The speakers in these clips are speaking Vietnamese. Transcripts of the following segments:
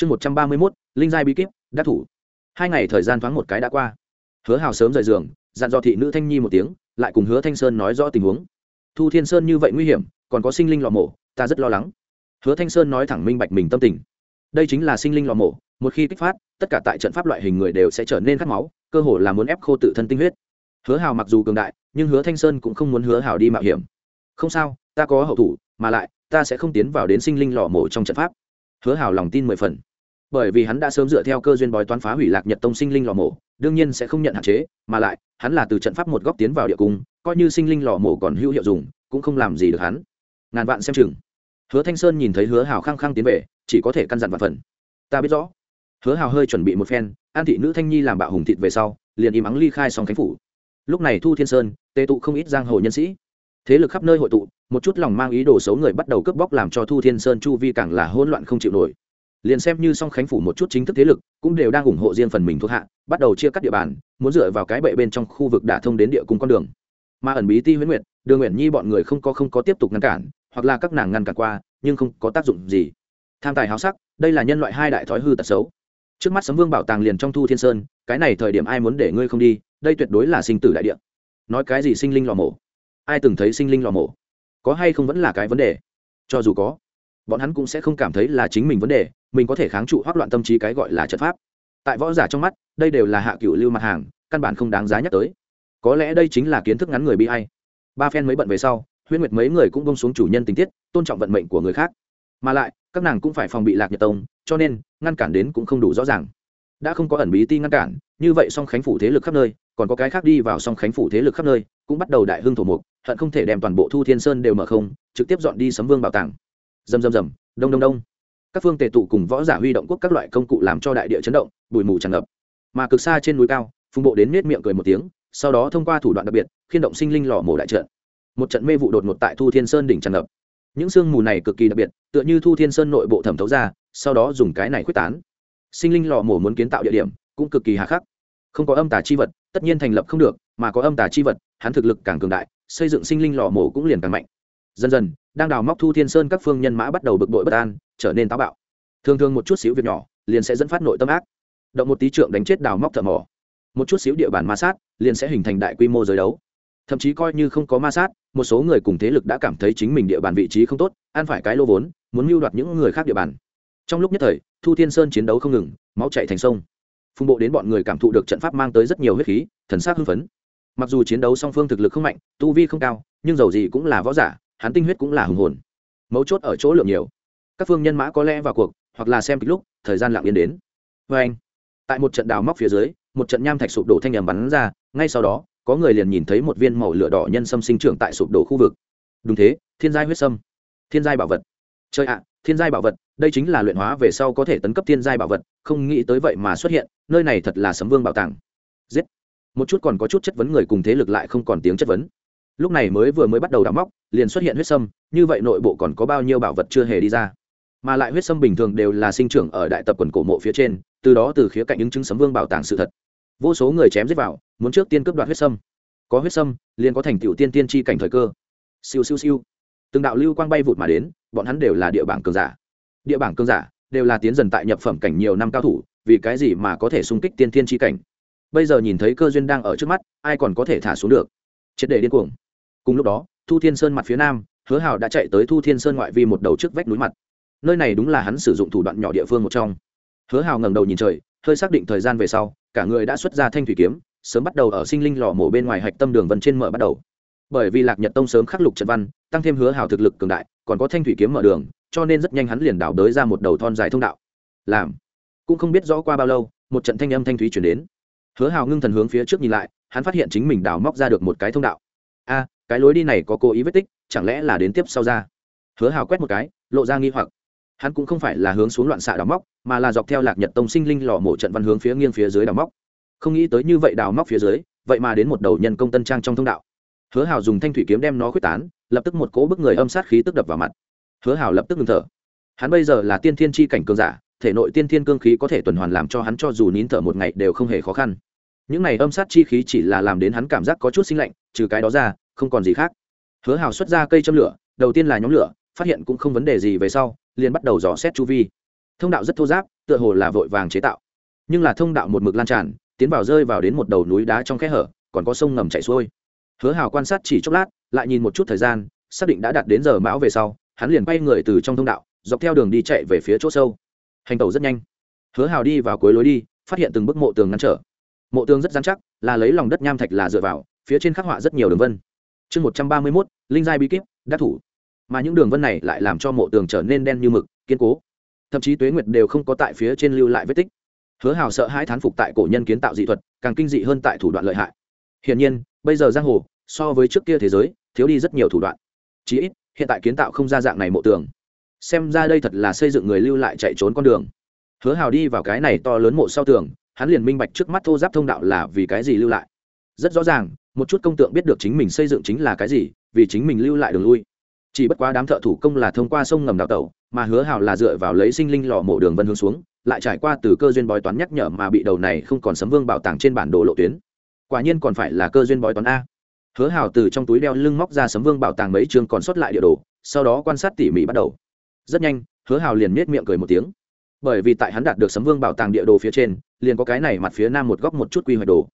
chương một trăm ba mươi mốt, linh giai bí kíp, đắc thủ. Hai ngày thời gian thoáng một cái đã qua. Hứa hào sớm rời giường, dặn dò thị nữ thanh nhi một tiếng, lại cùng hứa thanh sơn nói rõ tình huống. Thu thiên sơn như vậy nguy hiểm, còn có sinh linh lò mổ, ta rất lo lắng. Hứa thanh sơn nói thẳng minh bạch mình tâm tình. Đây chính là sinh linh lò mổ, một khi kích phát, tất cả tại trận pháp loại hình người đều sẽ trở nên khát máu, cơ hồ là muốn ép khô tự thân tinh huyết. Hứa hào mặc dù cường đại, nhưng hứa thanh sơn cũng không muốn hứa hào đi mạo hiểm. Không sao, ta có hậu thủ, mà lại, ta sẽ không tiến vào đến sinh linh lò mổ trong trận pháp. Hứa hào lòng tin mười phần bởi vì hắn đã sớm dựa theo cơ duyên bói toán phá hủy lạc nhật tông sinh linh lò mổ, đương nhiên sẽ không nhận hạn chế, mà lại, hắn là từ trận pháp một góc tiến vào địa cung, coi như sinh linh lò mổ còn hữu hiệu dùng, cũng không làm gì được hắn. Ngàn vạn xem chừng. Hứa thanh sơn nhìn thấy hứa hào khăng khăng tiến về, chỉ có thể căn dặn vạn phần. Ta biết rõ. Hứa hào hơi chuẩn bị một phen, an thị nữ thanh nhi làm bạo hùng thịt về sau, liền im ắng ly khai xong khánh phủ. Lúc này thu thiên sơn tê tụ không ít giang hồ nhân sĩ. Thế lực khắp nơi hội tụ, một chút lòng mang ý đồ xấu người bắt đầu cướp bóc làm cho thu thiên sơn chu vi càng là hỗn loạn không chịu nổi liền xem như song khánh phủ một chút chính thức thế lực, cũng đều đang ủng hộ riêng phần mình thuộc hạ, bắt đầu chia cắt địa bàn, muốn dựa vào cái bệ bên trong khu vực đả thông đến địa cùng con đường. Mà ẩn bí ti huyễn nguyệt, đường nguyện nhi bọn người không có không có tiếp tục ngăn cản, hoặc là các nàng ngăn cản qua, nhưng không có tác dụng gì. Tham tài háo sắc, đây là nhân loại hai đại thói hư tật xấu. Trước mắt sấm vương bảo tàng liền trong thu thiên sơn, cái này thời điểm ai muốn để ngươi không đi, đây tuyệt đối là sinh tử đại địa. Nói cái gì sinh linh lò mổ? Ai từng thấy sinh linh lò mổ? Có hay không vẫn là cái vấn đề? Cho dù có bọn hắn cũng sẽ không cảm thấy là chính mình vấn đề, mình có thể kháng trụ hoác loạn tâm trí cái gọi là trận pháp. Tại võ giả trong mắt, đây đều là hạ cựu lưu mặt hàng, căn bản không đáng giá nhắc tới. Có lẽ đây chính là kiến thức ngắn người bị hay ba phen mới bận về sau, huyễn nguyệt mấy người cũng bông xuống chủ nhân tình tiết, tôn trọng vận mệnh của người khác. Mà lại, các nàng cũng phải phòng bị lạc nhật tông, cho nên, ngăn cản đến cũng không đủ rõ ràng. Đã không có ẩn bí ti ngăn cản, như vậy song khánh phủ thế lực khắp nơi, còn có cái khác đi vào song khánh phủ thế lực khắp nơi, cũng bắt đầu đại hưng thổ mục, hận không thể đem toàn bộ thu thiên sơn đều mở không, trực tiếp dọn đi sấm vương bảo tàng dầm dầm dầm đông đông đông. Các phương tề tụ cùng võ giả huy động quốc các loại công cụ làm cho đại địa chấn động, bụi mù tràn ngập. Mà cực xa trên núi cao, phùng bộ đến nết miệng cười một tiếng, sau đó thông qua thủ đoạn đặc biệt, khiên động sinh linh lò mổ đại trận. Một trận mê vụ đột ngột tại thu thiên sơn đỉnh tràn ngập. Những sương mù này cực kỳ đặc biệt, tựa như thu thiên sơn nội bộ thẩm thấu ra, sau đó dùng cái này quyết tán. Sinh linh lò mổ muốn kiến tạo địa điểm, cũng cực kỳ hà khắc. Không có âm tà chi vật, tất nhiên thành lập không được, mà có âm tà chi vật, hắn thực lực càng cường đại, xây dựng sinh linh lò mổ cũng liền càng mạnh. Dần dần đang đào móc thu thiên sơn các phương nhân mã bắt đầu bực bội bất an, trở nên táo bạo. Thường thường một chút xíu việc nhỏ, liền sẽ dẫn phát nội tâm ác. Động một tí trượng đánh chết đào móc thợ mỏ. Một chút xíu địa bàn ma sát, liền sẽ hình thành đại quy mô giới đấu. Thậm chí coi như không có ma sát, một số người cùng thế lực đã cảm thấy chính mình địa bàn vị trí không tốt, ăn phải cái lô vốn, muốn mưu đoạt những người khác địa bàn. Trong lúc nhất thời, thu thiên sơn chiến đấu không ngừng, máu chạy thành sông. Phùng bộ đến bọn người cảm thụ được trận pháp mang tới rất nhiều huyết khí, thần sát hưng phấn. Mặc dù chiến đấu song phương thực lực không mạnh, tu vi không cao, nhưng dầu gì cũng là võ giả hắn tinh huyết cũng là hùng hồn. Mấu chốt ở chỗ lượng nhiều. Các phương nhân mã có lẽ vào cuộc, hoặc là xem kịch lúc, thời gian lặng yên đến. Vê anh, tại một trận đào móc phía dưới, một trận nham thạch sụp đổ thanh nhầm bắn ra, ngay sau đó, có người liền nhìn thấy một viên màu lửa đỏ nhân sâm sinh trưởng tại sụp đổ khu vực. Đúng thế, thiên giai huyết sâm. Thiên giai bảo vật. Chơi ạ, thiên giai bảo vật, đây chính là luyện hóa về sau có thể tấn cấp thiên giai bảo vật, không nghĩ tới vậy mà xuất hiện, nơi này thật là sấm vương bảo tàng. Giết. Một chút còn có chút chất vấn người cùng thế lực lại không còn tiếng chất vấn lúc này mới vừa mới bắt đầu đào móc, liền xuất hiện huyết sâm, như vậy nội bộ còn có bao nhiêu bảo vật chưa hề đi ra. Mà lại huyết sâm bình thường đều là sinh trưởng ở đại tập quần cổ mộ phía trên, từ đó từ khía cạnh những chứng sấm vương bảo tàng sự thật. Vô số người chém giết vào, muốn trước tiên cướp đoạt huyết sâm. Có huyết sâm, liền có thành tựu tiên tiên tri cảnh thời cơ. Siêu siêu siêu. Từng đạo lưu quang bay vụt mà đến, bọn hắn đều là địa bảng cường giả. Địa bảng cường giả đều là tiến dần tại nhập phẩm cảnh nhiều năm cao thủ, vì cái gì mà có thể xung kích tiên tiên tri cảnh? Bây giờ nhìn thấy cơ duyên đang ở trước mắt, ai còn có thể thả xuống được? Triệt để điên cuồng cùng lúc đó, thu thiên sơn mặt phía nam, hứa hào đã chạy tới thu thiên sơn ngoại vi một đầu trước vách núi mặt. Nơi này đúng là hắn sử dụng thủ đoạn nhỏ địa phương một trong. Hứa hào ngẩng đầu nhìn trời, hơi xác định thời gian về sau, cả người đã xuất ra thanh thủy kiếm, sớm bắt đầu ở sinh linh lò mổ bên ngoài hạch tâm đường vân trên mở bắt đầu. Bởi vì lạc nhật tông sớm khắc lục trận văn, tăng thêm hứa hào thực lực cường đại, còn có thanh thủy kiếm mở đường, cho nên rất nhanh hắn liền đảo đới ra một đầu thon dài thông đạo. Làm. Cũng không biết rõ qua bao lâu, một trận thanh âm thanh thúy chuyển đến. Hứa hào ngưng thần hướng phía trước nhìn lại, hắn phát hiện chính mình đào móc ra được một cái thông đạo. A cái lối đi này có cố ý vết tích, chẳng lẽ là đến tiếp sau ra? Hứa hào quét một cái, lộ ra nghi hoặc. Hắn cũng không phải là hướng xuống loạn xạ đào móc, mà là dọc theo lạc nhật tông sinh linh lò mổ trận văn hướng phía nghiêng phía dưới đào móc. Không nghĩ tới như vậy đào móc phía dưới, vậy mà đến một đầu nhân công tân trang trong thông đạo. Hứa hào dùng thanh thủy kiếm đem nó quyết tán, lập tức một cỗ bức người âm sát khí tức đập vào mặt. Hứa hào lập tức ngừng thở. Hắn bây giờ là tiên thiên tri cảnh cường giả, thể nội tiên thiên cương khí có thể tuần hoàn làm cho hắn cho dù nín thở một ngày đều không hề khó khăn. Những này âm sát chi khí chỉ là làm đến hắn cảm giác có chút sinh lạnh, trừ cái đó ra không còn gì khác. Hứa hào xuất ra cây châm lửa, đầu tiên là nhóm lửa, phát hiện cũng không vấn đề gì về sau, liền bắt đầu dò xét chu vi. Thông đạo rất thô giáp, tựa hồ là vội vàng chế tạo. Nhưng là thông đạo một mực lan tràn, tiến vào rơi vào đến một đầu núi đá trong khe hở, còn có sông ngầm chảy xuôi. Hứa hào quan sát chỉ chốc lát, lại nhìn một chút thời gian, xác định đã đạt đến giờ mão về sau, hắn liền quay người từ trong thông đạo, dọc theo đường đi chạy về phía chỗ sâu. Hành tàu rất nhanh. Hứa hào đi vào cuối lối đi, phát hiện từng bức mộ tường ngăn trở. Mộ tường rất dán chắc, là lấy lòng đất nham thạch là dựa vào, phía trên khắc họa rất nhiều đường vân chương một trăm ba mươi mốt, linh giai bí kíp đắc thủ. Mà những đường vân này lại làm cho mộ tường trở nên đen như mực, kiên cố. Thậm chí tuế nguyệt đều không có tại phía trên lưu lại vết tích. Hứa hào sợ hãi thán phục tại cổ nhân kiến tạo dị thuật, càng kinh dị hơn tại thủ đoạn lợi hại. Hiển nhiên, bây giờ giang hồ, so với trước kia thế giới, thiếu đi rất nhiều thủ đoạn. Chí ít, hiện tại kiến tạo không ra dạng này mộ tường. Xem ra đây thật là xây dựng người lưu lại chạy trốn con đường. Hứa hào đi vào cái này to lớn mộ sau tường, hắn liền minh bạch trước mắt thô giáp thông đạo là vì cái gì lưu lại. Rất rõ ràng một chút công tượng biết được chính mình xây dựng chính là cái gì, vì chính mình lưu lại đường lui. Chỉ bất quá đám thợ thủ công là thông qua sông ngầm đào tẩu, mà hứa hào là dựa vào lấy sinh linh lò mổ đường vân hướng xuống, lại trải qua từ cơ duyên bói toán nhắc nhở mà bị đầu này không còn sấm vương bảo tàng trên bản đồ lộ tuyến. Quả nhiên còn phải là cơ duyên bói toán a. Hứa hào từ trong túi đeo lưng móc ra sấm vương bảo tàng mấy chương còn sót lại địa đồ, sau đó quan sát tỉ mỉ bắt đầu. Rất nhanh, hứa hào liền miết miệng cười một tiếng. Bởi vì tại hắn đạt được sấm vương bảo tàng địa đồ phía trên, liền có cái này mặt phía nam một góc một chút quy hoạch đồ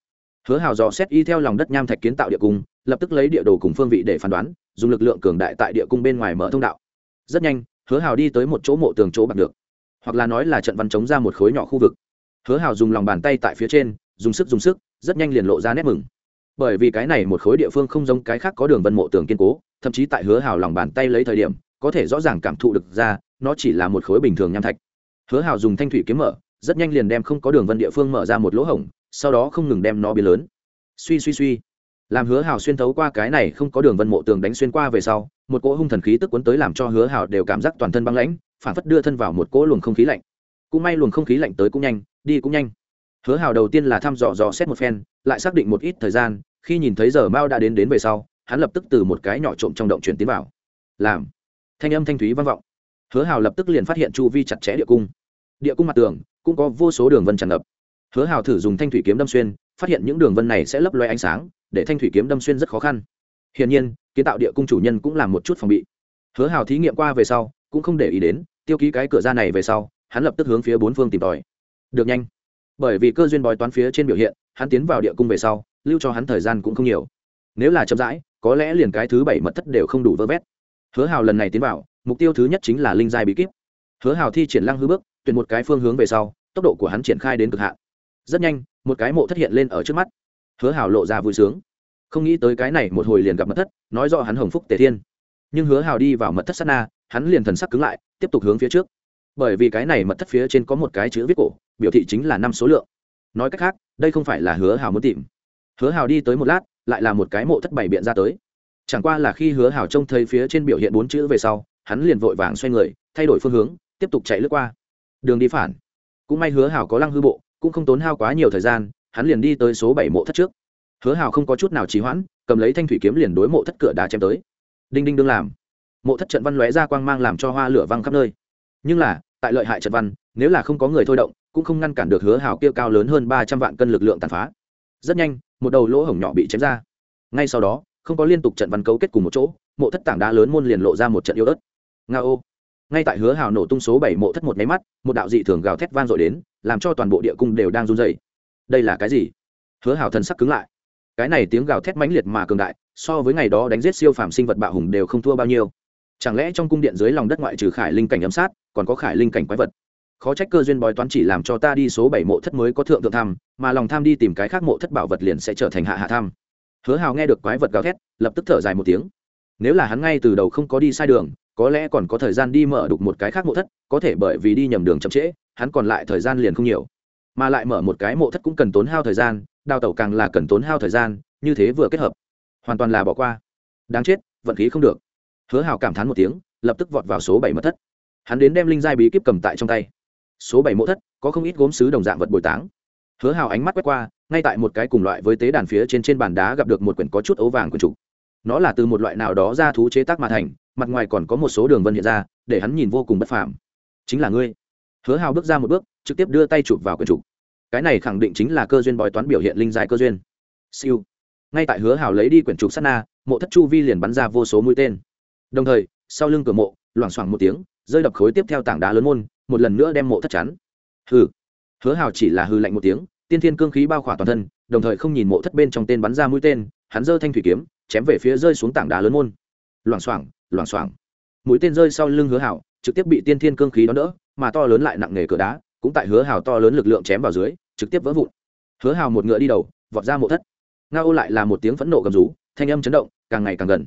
hứa hào dò xét y theo lòng đất nham thạch kiến tạo địa cung, lập tức lấy địa đồ cùng phương vị để phán đoán, dùng lực lượng cường đại tại địa cung bên ngoài mở thông đạo. Rất nhanh, hứa hào đi tới một chỗ mộ tường chỗ bạc được, hoặc là nói là trận văn chống ra một khối nhỏ khu vực. Hứa hào dùng lòng bàn tay tại phía trên, dùng sức dùng sức, rất nhanh liền lộ ra nét mừng. Bởi vì cái này một khối địa phương không giống cái khác có đường vân mộ tường kiên cố, thậm chí tại hứa hào lòng bàn tay lấy thời điểm, có thể rõ ràng cảm thụ được ra, nó chỉ là một khối bình thường nham thạch. Hứa hào dùng thanh thủy kiếm mở, rất nhanh liền đem không có đường vân địa phương mở ra một lỗ hổng sau đó không ngừng đem nó biến lớn. Suy suy suy. Làm hứa hào xuyên thấu qua cái này không có đường vân mộ tường đánh xuyên qua về sau, một cỗ hung thần khí tức cuốn tới làm cho hứa hào đều cảm giác toàn thân băng lãnh, phản phất đưa thân vào một cỗ luồng không khí lạnh. Cũng may luồng không khí lạnh tới cũng nhanh, đi cũng nhanh. Hứa hào đầu tiên là thăm dò dò xét một phen, lại xác định một ít thời gian, khi nhìn thấy giờ mao đã đến đến về sau, hắn lập tức từ một cái nhỏ trộm trong động chuyển tiến vào. Làm. Thanh âm thanh thúy vang vọng. Hứa hào lập tức liền phát hiện chu vi chặt chẽ địa cung. Địa cung mặt tường, cũng có vô số đường vân tràn ngập hứa hào thử dùng thanh thủy kiếm đâm xuyên, phát hiện những đường vân này sẽ lấp loe ánh sáng, để thanh thủy kiếm đâm xuyên rất khó khăn. Hiển nhiên, kiến tạo địa cung chủ nhân cũng làm một chút phòng bị. Hứa hào thí nghiệm qua về sau, cũng không để ý đến, tiêu ký cái cửa ra này về sau, hắn lập tức hướng phía bốn phương tìm tòi. Được nhanh. Bởi vì cơ duyên bói toán phía trên biểu hiện, hắn tiến vào địa cung về sau, lưu cho hắn thời gian cũng không nhiều. Nếu là chậm rãi, có lẽ liền cái thứ bảy mật thất đều không đủ vơ vét. Hứa hào lần này tiến vào, mục tiêu thứ nhất chính là linh giai bí kíp. Hứa hào thi triển lăng hư bước, tuyển một cái phương hướng về sau, tốc độ của hắn triển khai đến cực hạn rất nhanh, một cái mộ thất hiện lên ở trước mắt. Hứa hào lộ ra vui sướng. Không nghĩ tới cái này một hồi liền gặp mật thất, nói rõ hắn hồng phúc tề thiên. Nhưng hứa hào đi vào mật thất sát na, hắn liền thần sắc cứng lại, tiếp tục hướng phía trước. Bởi vì cái này mật thất phía trên có một cái chữ viết cổ, biểu thị chính là năm số lượng. Nói cách khác, đây không phải là hứa hào muốn tìm. Hứa hào đi tới một lát, lại là một cái mộ thất bảy biện ra tới. Chẳng qua là khi hứa hào trông thấy phía trên biểu hiện bốn chữ về sau, hắn liền vội vàng xoay người, thay đổi phương hướng, tiếp tục chạy lướt qua. Đường đi phản. Cũng may hứa hào có lăng hư bộ cũng không tốn hao quá nhiều thời gian, hắn liền đi tới số bảy mộ thất trước. Hứa hào không có chút nào trì hoãn, cầm lấy thanh thủy kiếm liền đối mộ thất cửa đá chém tới. Đinh đinh đương làm. Mộ thất trận văn lóe ra quang mang làm cho hoa lửa văng khắp nơi. Nhưng là, tại lợi hại trận văn, nếu là không có người thôi động, cũng không ngăn cản được hứa hào kia cao lớn hơn ba trăm vạn cân lực lượng tàn phá. Rất nhanh, một đầu lỗ hổng nhỏ bị chém ra. Ngay sau đó, không có liên tục trận văn cấu kết cùng một chỗ, mộ thất tảng đá lớn môn liền lộ ra một trận yêu ớt. Nga ô ngay tại hứa hào nổ tung số bảy mộ thất một máy mắt, một đạo dị thường gào thét vang dội đến làm cho toàn bộ địa cung đều đang run dày đây là cái gì? Hứa hào thần sắc cứng lại. Cái này tiếng gào thét mãnh liệt mà cường đại, so với ngày đó đánh giết siêu phàm sinh vật bạo hùng đều không thua bao nhiêu. Chẳng lẽ trong cung điện dưới lòng đất ngoại trừ khải linh cảnh ấm sát, còn có khải linh cảnh quái vật? Khó trách cơ duyên bói toán chỉ làm cho ta đi số bảy mộ thất mới có thượng thượng tham, mà lòng tham đi tìm cái khác mộ thất bảo vật liền sẽ trở thành hạ hạ tham. Hứa hào nghe được quái vật gào thét, lập tức thở dài một tiếng. Nếu là hắn ngay từ đầu không có đi sai đường, có lẽ còn có thời gian đi mở đục một cái khác mộ thất, có thể bởi vì đi nhầm đường chậm trễ hắn còn lại thời gian liền không nhiều. Mà lại mở một cái mộ thất cũng cần tốn hao thời gian, đào tẩu càng là cần tốn hao thời gian, như thế vừa kết hợp, hoàn toàn là bỏ qua. Đáng chết, vận khí không được. Hứa hào cảm thán một tiếng, lập tức vọt vào số bảy mật thất. Hắn đến đem linh giai bí kíp cầm tại trong tay. Số bảy mộ thất, có không ít gốm sứ đồng dạng vật bồi táng. Hứa hào ánh mắt quét qua, ngay tại một cái cùng loại với tế đàn phía trên trên bàn đá gặp được một quyển có chút ấu vàng quyển trục. Nó là từ một loại nào đó ra thú chế tác mà thành, mặt ngoài còn có một số đường vân hiện ra, để hắn nhìn vô cùng bất phàm. Chính là ngươi hứa hào bước ra một bước, trực tiếp đưa tay chụp vào quyển trục. Cái này khẳng định chính là cơ duyên bói toán biểu hiện linh dài cơ duyên. Siêu. Ngay tại hứa hào lấy đi quyển trục sát na, mộ thất chu vi liền bắn ra vô số mũi tên. Đồng thời, sau lưng cửa mộ, loảng xoảng một tiếng, rơi đập khối tiếp theo tảng đá lớn môn, một lần nữa đem mộ thất chắn. Hừ. Hứa hào chỉ là hư lạnh một tiếng, tiên thiên cương khí bao khỏa toàn thân, đồng thời không nhìn mộ thất bên trong tên bắn ra mũi tên, hắn giơ thanh thủy kiếm, chém về phía rơi xuống tảng đá lớn môn. Loảng xoảng loảng xoảng. Mũi tên rơi sau lưng hứa hào trực tiếp bị tiên thiên cương khí đón đỡ, mà to lớn lại nặng nề cửa đá, cũng tại hứa hào to lớn lực lượng chém vào dưới, trực tiếp vỡ vụn. Hứa hào một ngựa đi đầu, vọt ra mộ thất. Nga ô lại là một tiếng phẫn nộ gầm rú, thanh âm chấn động, càng ngày càng gần.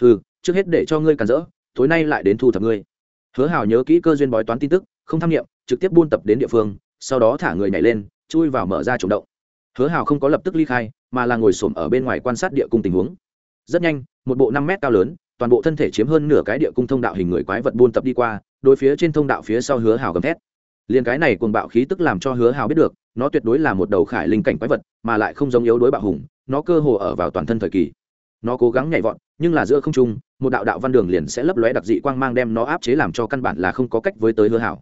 Hừ, trước hết để cho ngươi cản rỡ, tối nay lại đến thu thập ngươi. Hứa hào nhớ kỹ cơ duyên bói toán tin tức, không tham nghiệm trực tiếp buôn tập đến địa phương, sau đó thả người nhảy lên, chui vào mở ra trộm động. Hứa hào không có lập tức ly khai, mà là ngồi xổm ở bên ngoài quan sát địa cung tình huống. Rất nhanh, một bộ năm mét cao lớn toàn bộ thân thể chiếm hơn nửa cái địa cung thông đạo hình người quái vật buôn tập đi qua, đối phía trên thông đạo phía sau hứa hào gầm thét. Liền cái này cuồng bạo khí tức làm cho hứa hào biết được, nó tuyệt đối là một đầu khải linh cảnh quái vật, mà lại không giống yếu đối bạo hùng, nó cơ hồ ở vào toàn thân thời kỳ. Nó cố gắng nhảy vọt, nhưng là giữa không trung, một đạo đạo văn đường liền sẽ lấp lóe đặc dị quang mang đem nó áp chế làm cho căn bản là không có cách với tới hứa hảo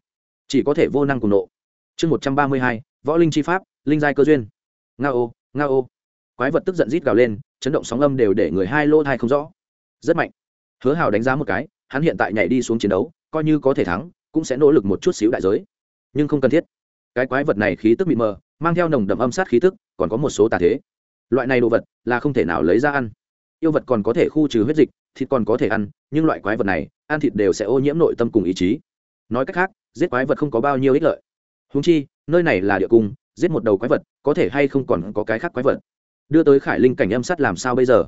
chỉ có thể vô năng cùng nộ. Chương một trăm ba mươi hai, võ linh chi pháp, linh giai cơ duyên. Nga ô nga ô. Quái vật tức giận rít gào lên, chấn động sóng âm đều để người hai lô thai không rõ. Rất mạnh hứa hào đánh giá một cái, hắn hiện tại nhảy đi xuống chiến đấu, coi như có thể thắng, cũng sẽ nỗ lực một chút xíu đại giới. Nhưng không cần thiết. Cái quái vật này khí tức mịt mờ, mang theo nồng đậm âm sát khí tức, còn có một số tà thế. Loại này đồ vật là không thể nào lấy ra ăn. Yêu vật còn có thể khu trừ huyết dịch, thịt còn có thể ăn, nhưng loại quái vật này, ăn thịt đều sẽ ô nhiễm nội tâm cùng ý chí. Nói cách khác, giết quái vật không có bao nhiêu ích lợi. Húng chi, nơi này là địa cung, giết một đầu quái vật, có thể hay không còn có cái khác quái vật. Đưa tới khải linh cảnh âm sát làm sao bây giờ?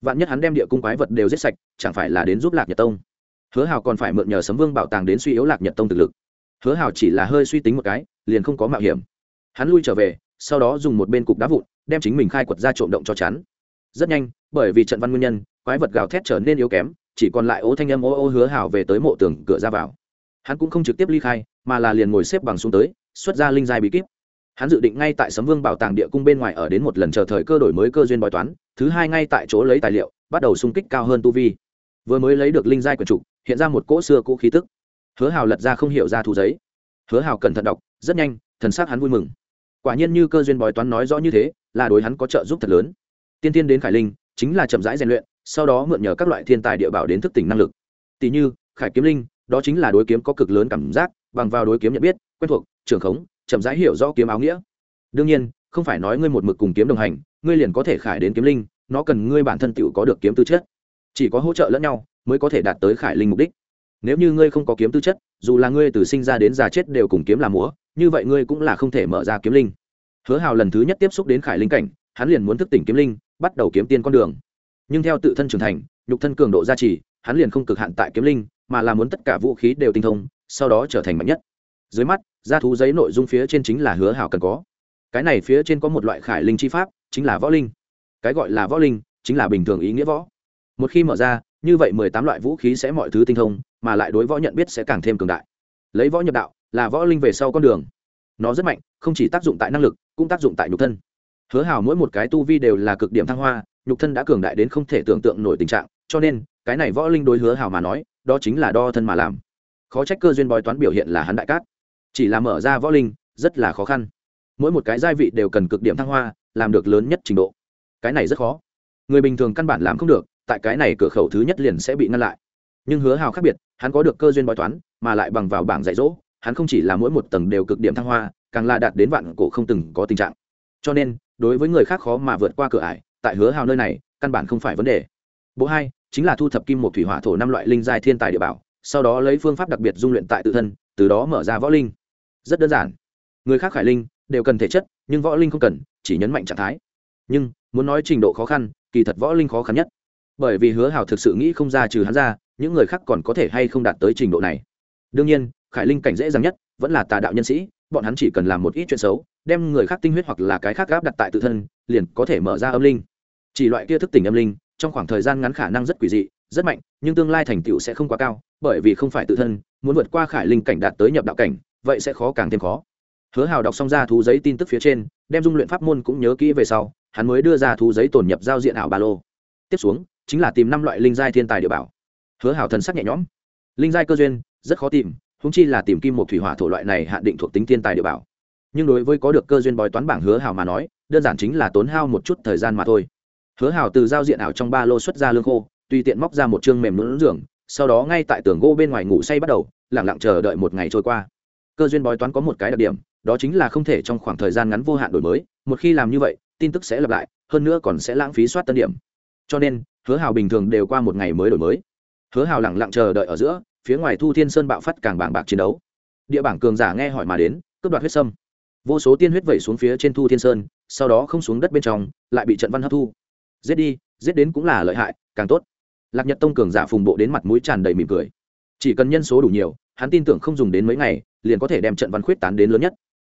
Vạn nhất hắn đem địa cung quái vật đều giết sạch, chẳng phải là đến giúp lạc nhật tông? Hứa hào còn phải mượn nhờ sấm vương bảo tàng đến suy yếu lạc nhật tông thực lực. Hứa hào chỉ là hơi suy tính một cái, liền không có mạo hiểm. Hắn lui trở về, sau đó dùng một bên cục đá vụn, đem chính mình khai quật ra trộm động cho chắn. Rất nhanh, bởi vì trận văn nguyên nhân, quái vật gào thét trở nên yếu kém, chỉ còn lại ố thanh âm ô ô hứa hào về tới mộ tường cửa ra vào. Hắn cũng không trực tiếp ly khai, mà là liền ngồi xếp bằng xuống tới, xuất ra linh giai bí kíp hắn dự định ngay tại sấm vương bảo tàng địa cung bên ngoài ở đến một lần chờ thời cơ đổi mới cơ duyên bói toán, thứ hai ngay tại chỗ lấy tài liệu, bắt đầu xung kích cao hơn tu vi. Vừa mới lấy được linh giai quần trục, hiện ra một cỗ xưa cũ khí tức. Hứa hào lật ra không hiểu ra thu giấy. Hứa hào cẩn thận đọc, rất nhanh, thần s á c hắn vui mừng. Quả nhiên như cơ duyên bói toán nói rõ như thế, là đối hắn có trợ giúp thật lớn. Tiên tiên đến khải linh, chính là chậm rãi rèn luyện, sau đó mượn nhờ các loại thiên tài địa bảo đến thức tỉnh năng lực. Tỷ như, khải kiếm linh, đó chính là đối kiếm có cực lớn cảm giác, bằng vào đối kiếm nhận biết, quen thuộc trường khống chậm rãi hiểu rõ kiếm áo nghĩa. Đương nhiên, không phải nói ngươi một mực cùng kiếm đồng hành, ngươi liền có thể khải đến kiếm linh, nó cần ngươi bản thân tựu có được kiếm tư chất. Chỉ có hỗ trợ lẫn nhau mới có thể đạt tới khải linh mục đích. Nếu như ngươi không có kiếm tư chất, dù là ngươi từ sinh ra đến già chết đều cùng kiếm làm múa, như vậy ngươi cũng là không thể mở ra kiếm linh. Hứa hào lần thứ nhất tiếp xúc đến khải linh cảnh, hắn liền muốn thức tỉnh kiếm linh, bắt đầu kiếm tiên con đường. Nhưng theo tự thân trưởng thành, nhục thân cường độ gia trì, hắn liền không cực hạn tại kiếm linh, mà là muốn tất cả vũ khí đều tinh thông, sau đó trở thành mạnh nhất dưới mắt, ra thú giấy nội dung phía trên chính là hứa hảo cần có. Cái này phía trên có một loại khải linh chi pháp, chính là võ linh. Cái gọi là võ linh, chính là bình thường ý nghĩa võ. Một khi mở ra, như vậy mười tám loại vũ khí sẽ mọi thứ tinh thông, mà lại đối võ nhận biết sẽ càng thêm cường đại. Lấy võ nhập đạo, là võ linh về sau con đường. Nó rất mạnh, không chỉ tác dụng tại năng lực, cũng tác dụng tại nhục thân. Hứa hào mỗi một cái tu vi đều là cực điểm thăng hoa, nhục thân đã cường đại đến không thể tưởng tượng nổi tình trạng, cho nên, cái này võ linh đối hứa hào mà nói, đó chính là đo thân mà làm. Khó trách cơ duyên bói toán biểu hiện là hắn đại cát chỉ là mở ra võ linh, rất là khó khăn. Mỗi một cái gia vị đều cần cực điểm thăng hoa, làm được lớn nhất trình độ. Cái này rất khó. Người bình thường căn bản làm không được, tại cái này cửa khẩu thứ nhất liền sẽ bị ngăn lại. Nhưng hứa hào khác biệt, hắn có được cơ duyên bói toán, mà lại bằng vào bảng dạy dỗ, hắn không chỉ là mỗi một tầng đều cực điểm thăng hoa, càng là đạt đến vạn cổ không từng có tình trạng. Cho nên, đối với người khác khó mà vượt qua cửa ải, tại hứa hào nơi này, căn bản không phải vấn đề. Bộ hai, chính là thu thập kim một thủy hỏa thổ năm loại linh giai thiên tài địa bảo, sau đó lấy phương pháp đặc biệt dung luyện tại tự thân từ đó mở ra võ linh. Rất đơn giản. Người khác khải linh đều cần thể chất, nhưng võ linh không cần, chỉ nhấn mạnh trạng thái. Nhưng, muốn nói trình độ khó khăn, kỳ thật võ linh khó khăn nhất. Bởi vì hứa hào thực sự nghĩ không ra trừ hắn ra, những người khác còn có thể hay không đạt tới trình độ này. Đương nhiên, khải linh cảnh dễ dàng nhất vẫn là tà đạo nhân sĩ, bọn hắn chỉ cần làm một ít chuyện xấu, đem người khác tinh huyết hoặc là cái khác gáp đặt tại tự thân, liền có thể mở ra âm linh. Chỉ loại kia thức tỉnh âm linh, trong khoảng thời gian ngắn khả năng rất quỷ dị, rất mạnh, nhưng tương lai thành tựu sẽ không quá cao, bởi vì không phải tự thân muốn vượt qua khải linh cảnh đạt tới nhập đạo cảnh, vậy sẽ khó càng thêm khó. Hứa hào đọc xong ra thú giấy tin tức phía trên, đem dung luyện pháp môn cũng nhớ kỹ về sau, hắn mới đưa ra thú giấy tổn nhập giao diện ảo ba lô. Tiếp xuống, chính là tìm năm loại linh giai thiên tài địa bảo. Hứa hào thần sắc nhẹ nhõm. Linh giai cơ duyên, rất khó tìm húng chi là tìm kim một thủy hỏa thổ loại này hạn định thuộc tính thiên tài địa bảo. Nhưng đối với có được cơ duyên bói toán bảng hứa hào mà nói, đơn giản chính là tốn hao một chút thời gian mà thôi. Hứa hào từ giao diện ảo trong ba lô xuất ra lương khô, tùy tiện móc ra một chương mềm lưỡng giường sau đó ngay tại tường gỗ bên ngoài ngủ say bắt đầu lẳng lặng chờ đợi một ngày trôi qua. Cơ duyên bói toán có một cái đặc điểm, đó chính là không thể trong khoảng thời gian ngắn vô hạn đổi mới, một khi làm như vậy, tin tức sẽ lặp lại, hơn nữa còn sẽ lãng phí soát tân điểm. Cho nên, hứa hào bình thường đều qua một ngày mới đổi mới. Hứa hào lẳng lặng chờ đợi ở giữa, phía ngoài thu thiên sơn bạo phát càng bảng bạc chiến đấu. Địa bảng cường giả nghe hỏi mà đến, cướp đoạt huyết sâm. Vô số tiên huyết vẩy xuống phía trên thu thiên sơn, sau đó không xuống đất bên trong, lại bị trận văn hấp thu. Giết đi, giết đến cũng là lợi hại, càng tốt lạc nhật tông cường giả phùng bộ đến mặt mũi tràn đầy mỉm cười. Chỉ cần nhân số đủ nhiều, hắn tin tưởng không dùng đến mấy ngày, liền có thể đem trận văn khuyết tán đến lớn nhất.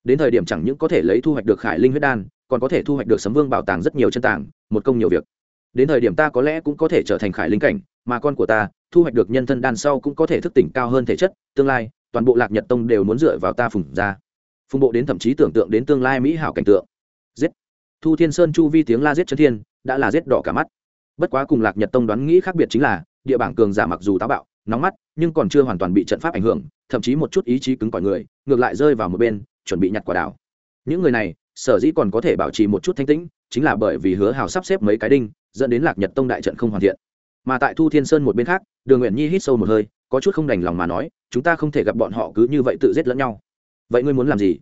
Đến thời điểm chẳng những có thể lấy thu hoạch được khải linh huyết đan, còn có thể thu hoạch được sấm vương bảo tàng rất nhiều chân tàng một công nhiều việc. Đến thời điểm ta có lẽ cũng có thể trở thành khải linh cảnh, mà con của ta, thu hoạch được nhân thân đan sau cũng có thể thức tỉnh cao hơn thể chất, tương lai, toàn bộ lạc nhật tông đều muốn dựa vào ta phùng ra. Phùng bộ đến thậm chí tưởng tượng đến tương lai mỹ hảo cảnh tượng. Giết. Thu thiên sơn chu vi tiếng la giết chân thiên, đã là giết đỏ cả mắt bất quá cùng lạc nhật tông đoán nghĩ khác biệt chính là, địa bảng cường giả mặc dù táo bạo, nóng mắt, nhưng còn chưa hoàn toàn bị trận pháp ảnh hưởng, thậm chí một chút ý chí cứng cỏi người, ngược lại rơi vào một bên, chuẩn bị nhặt quả đảo những người này, sở dĩ còn có thể bảo trì một chút thanh tĩnh, chính là bởi vì hứa hào sắp xếp mấy cái đinh, dẫn đến lạc nhật tông đại trận không hoàn thiện. Mà tại thu thiên sơn một bên khác, đường nguyện nhi hít sâu một hơi, có chút không đành lòng mà nói, chúng ta không thể gặp bọn họ cứ như vậy tự giết lẫn nhau. Vậy ngươi muốn làm gì?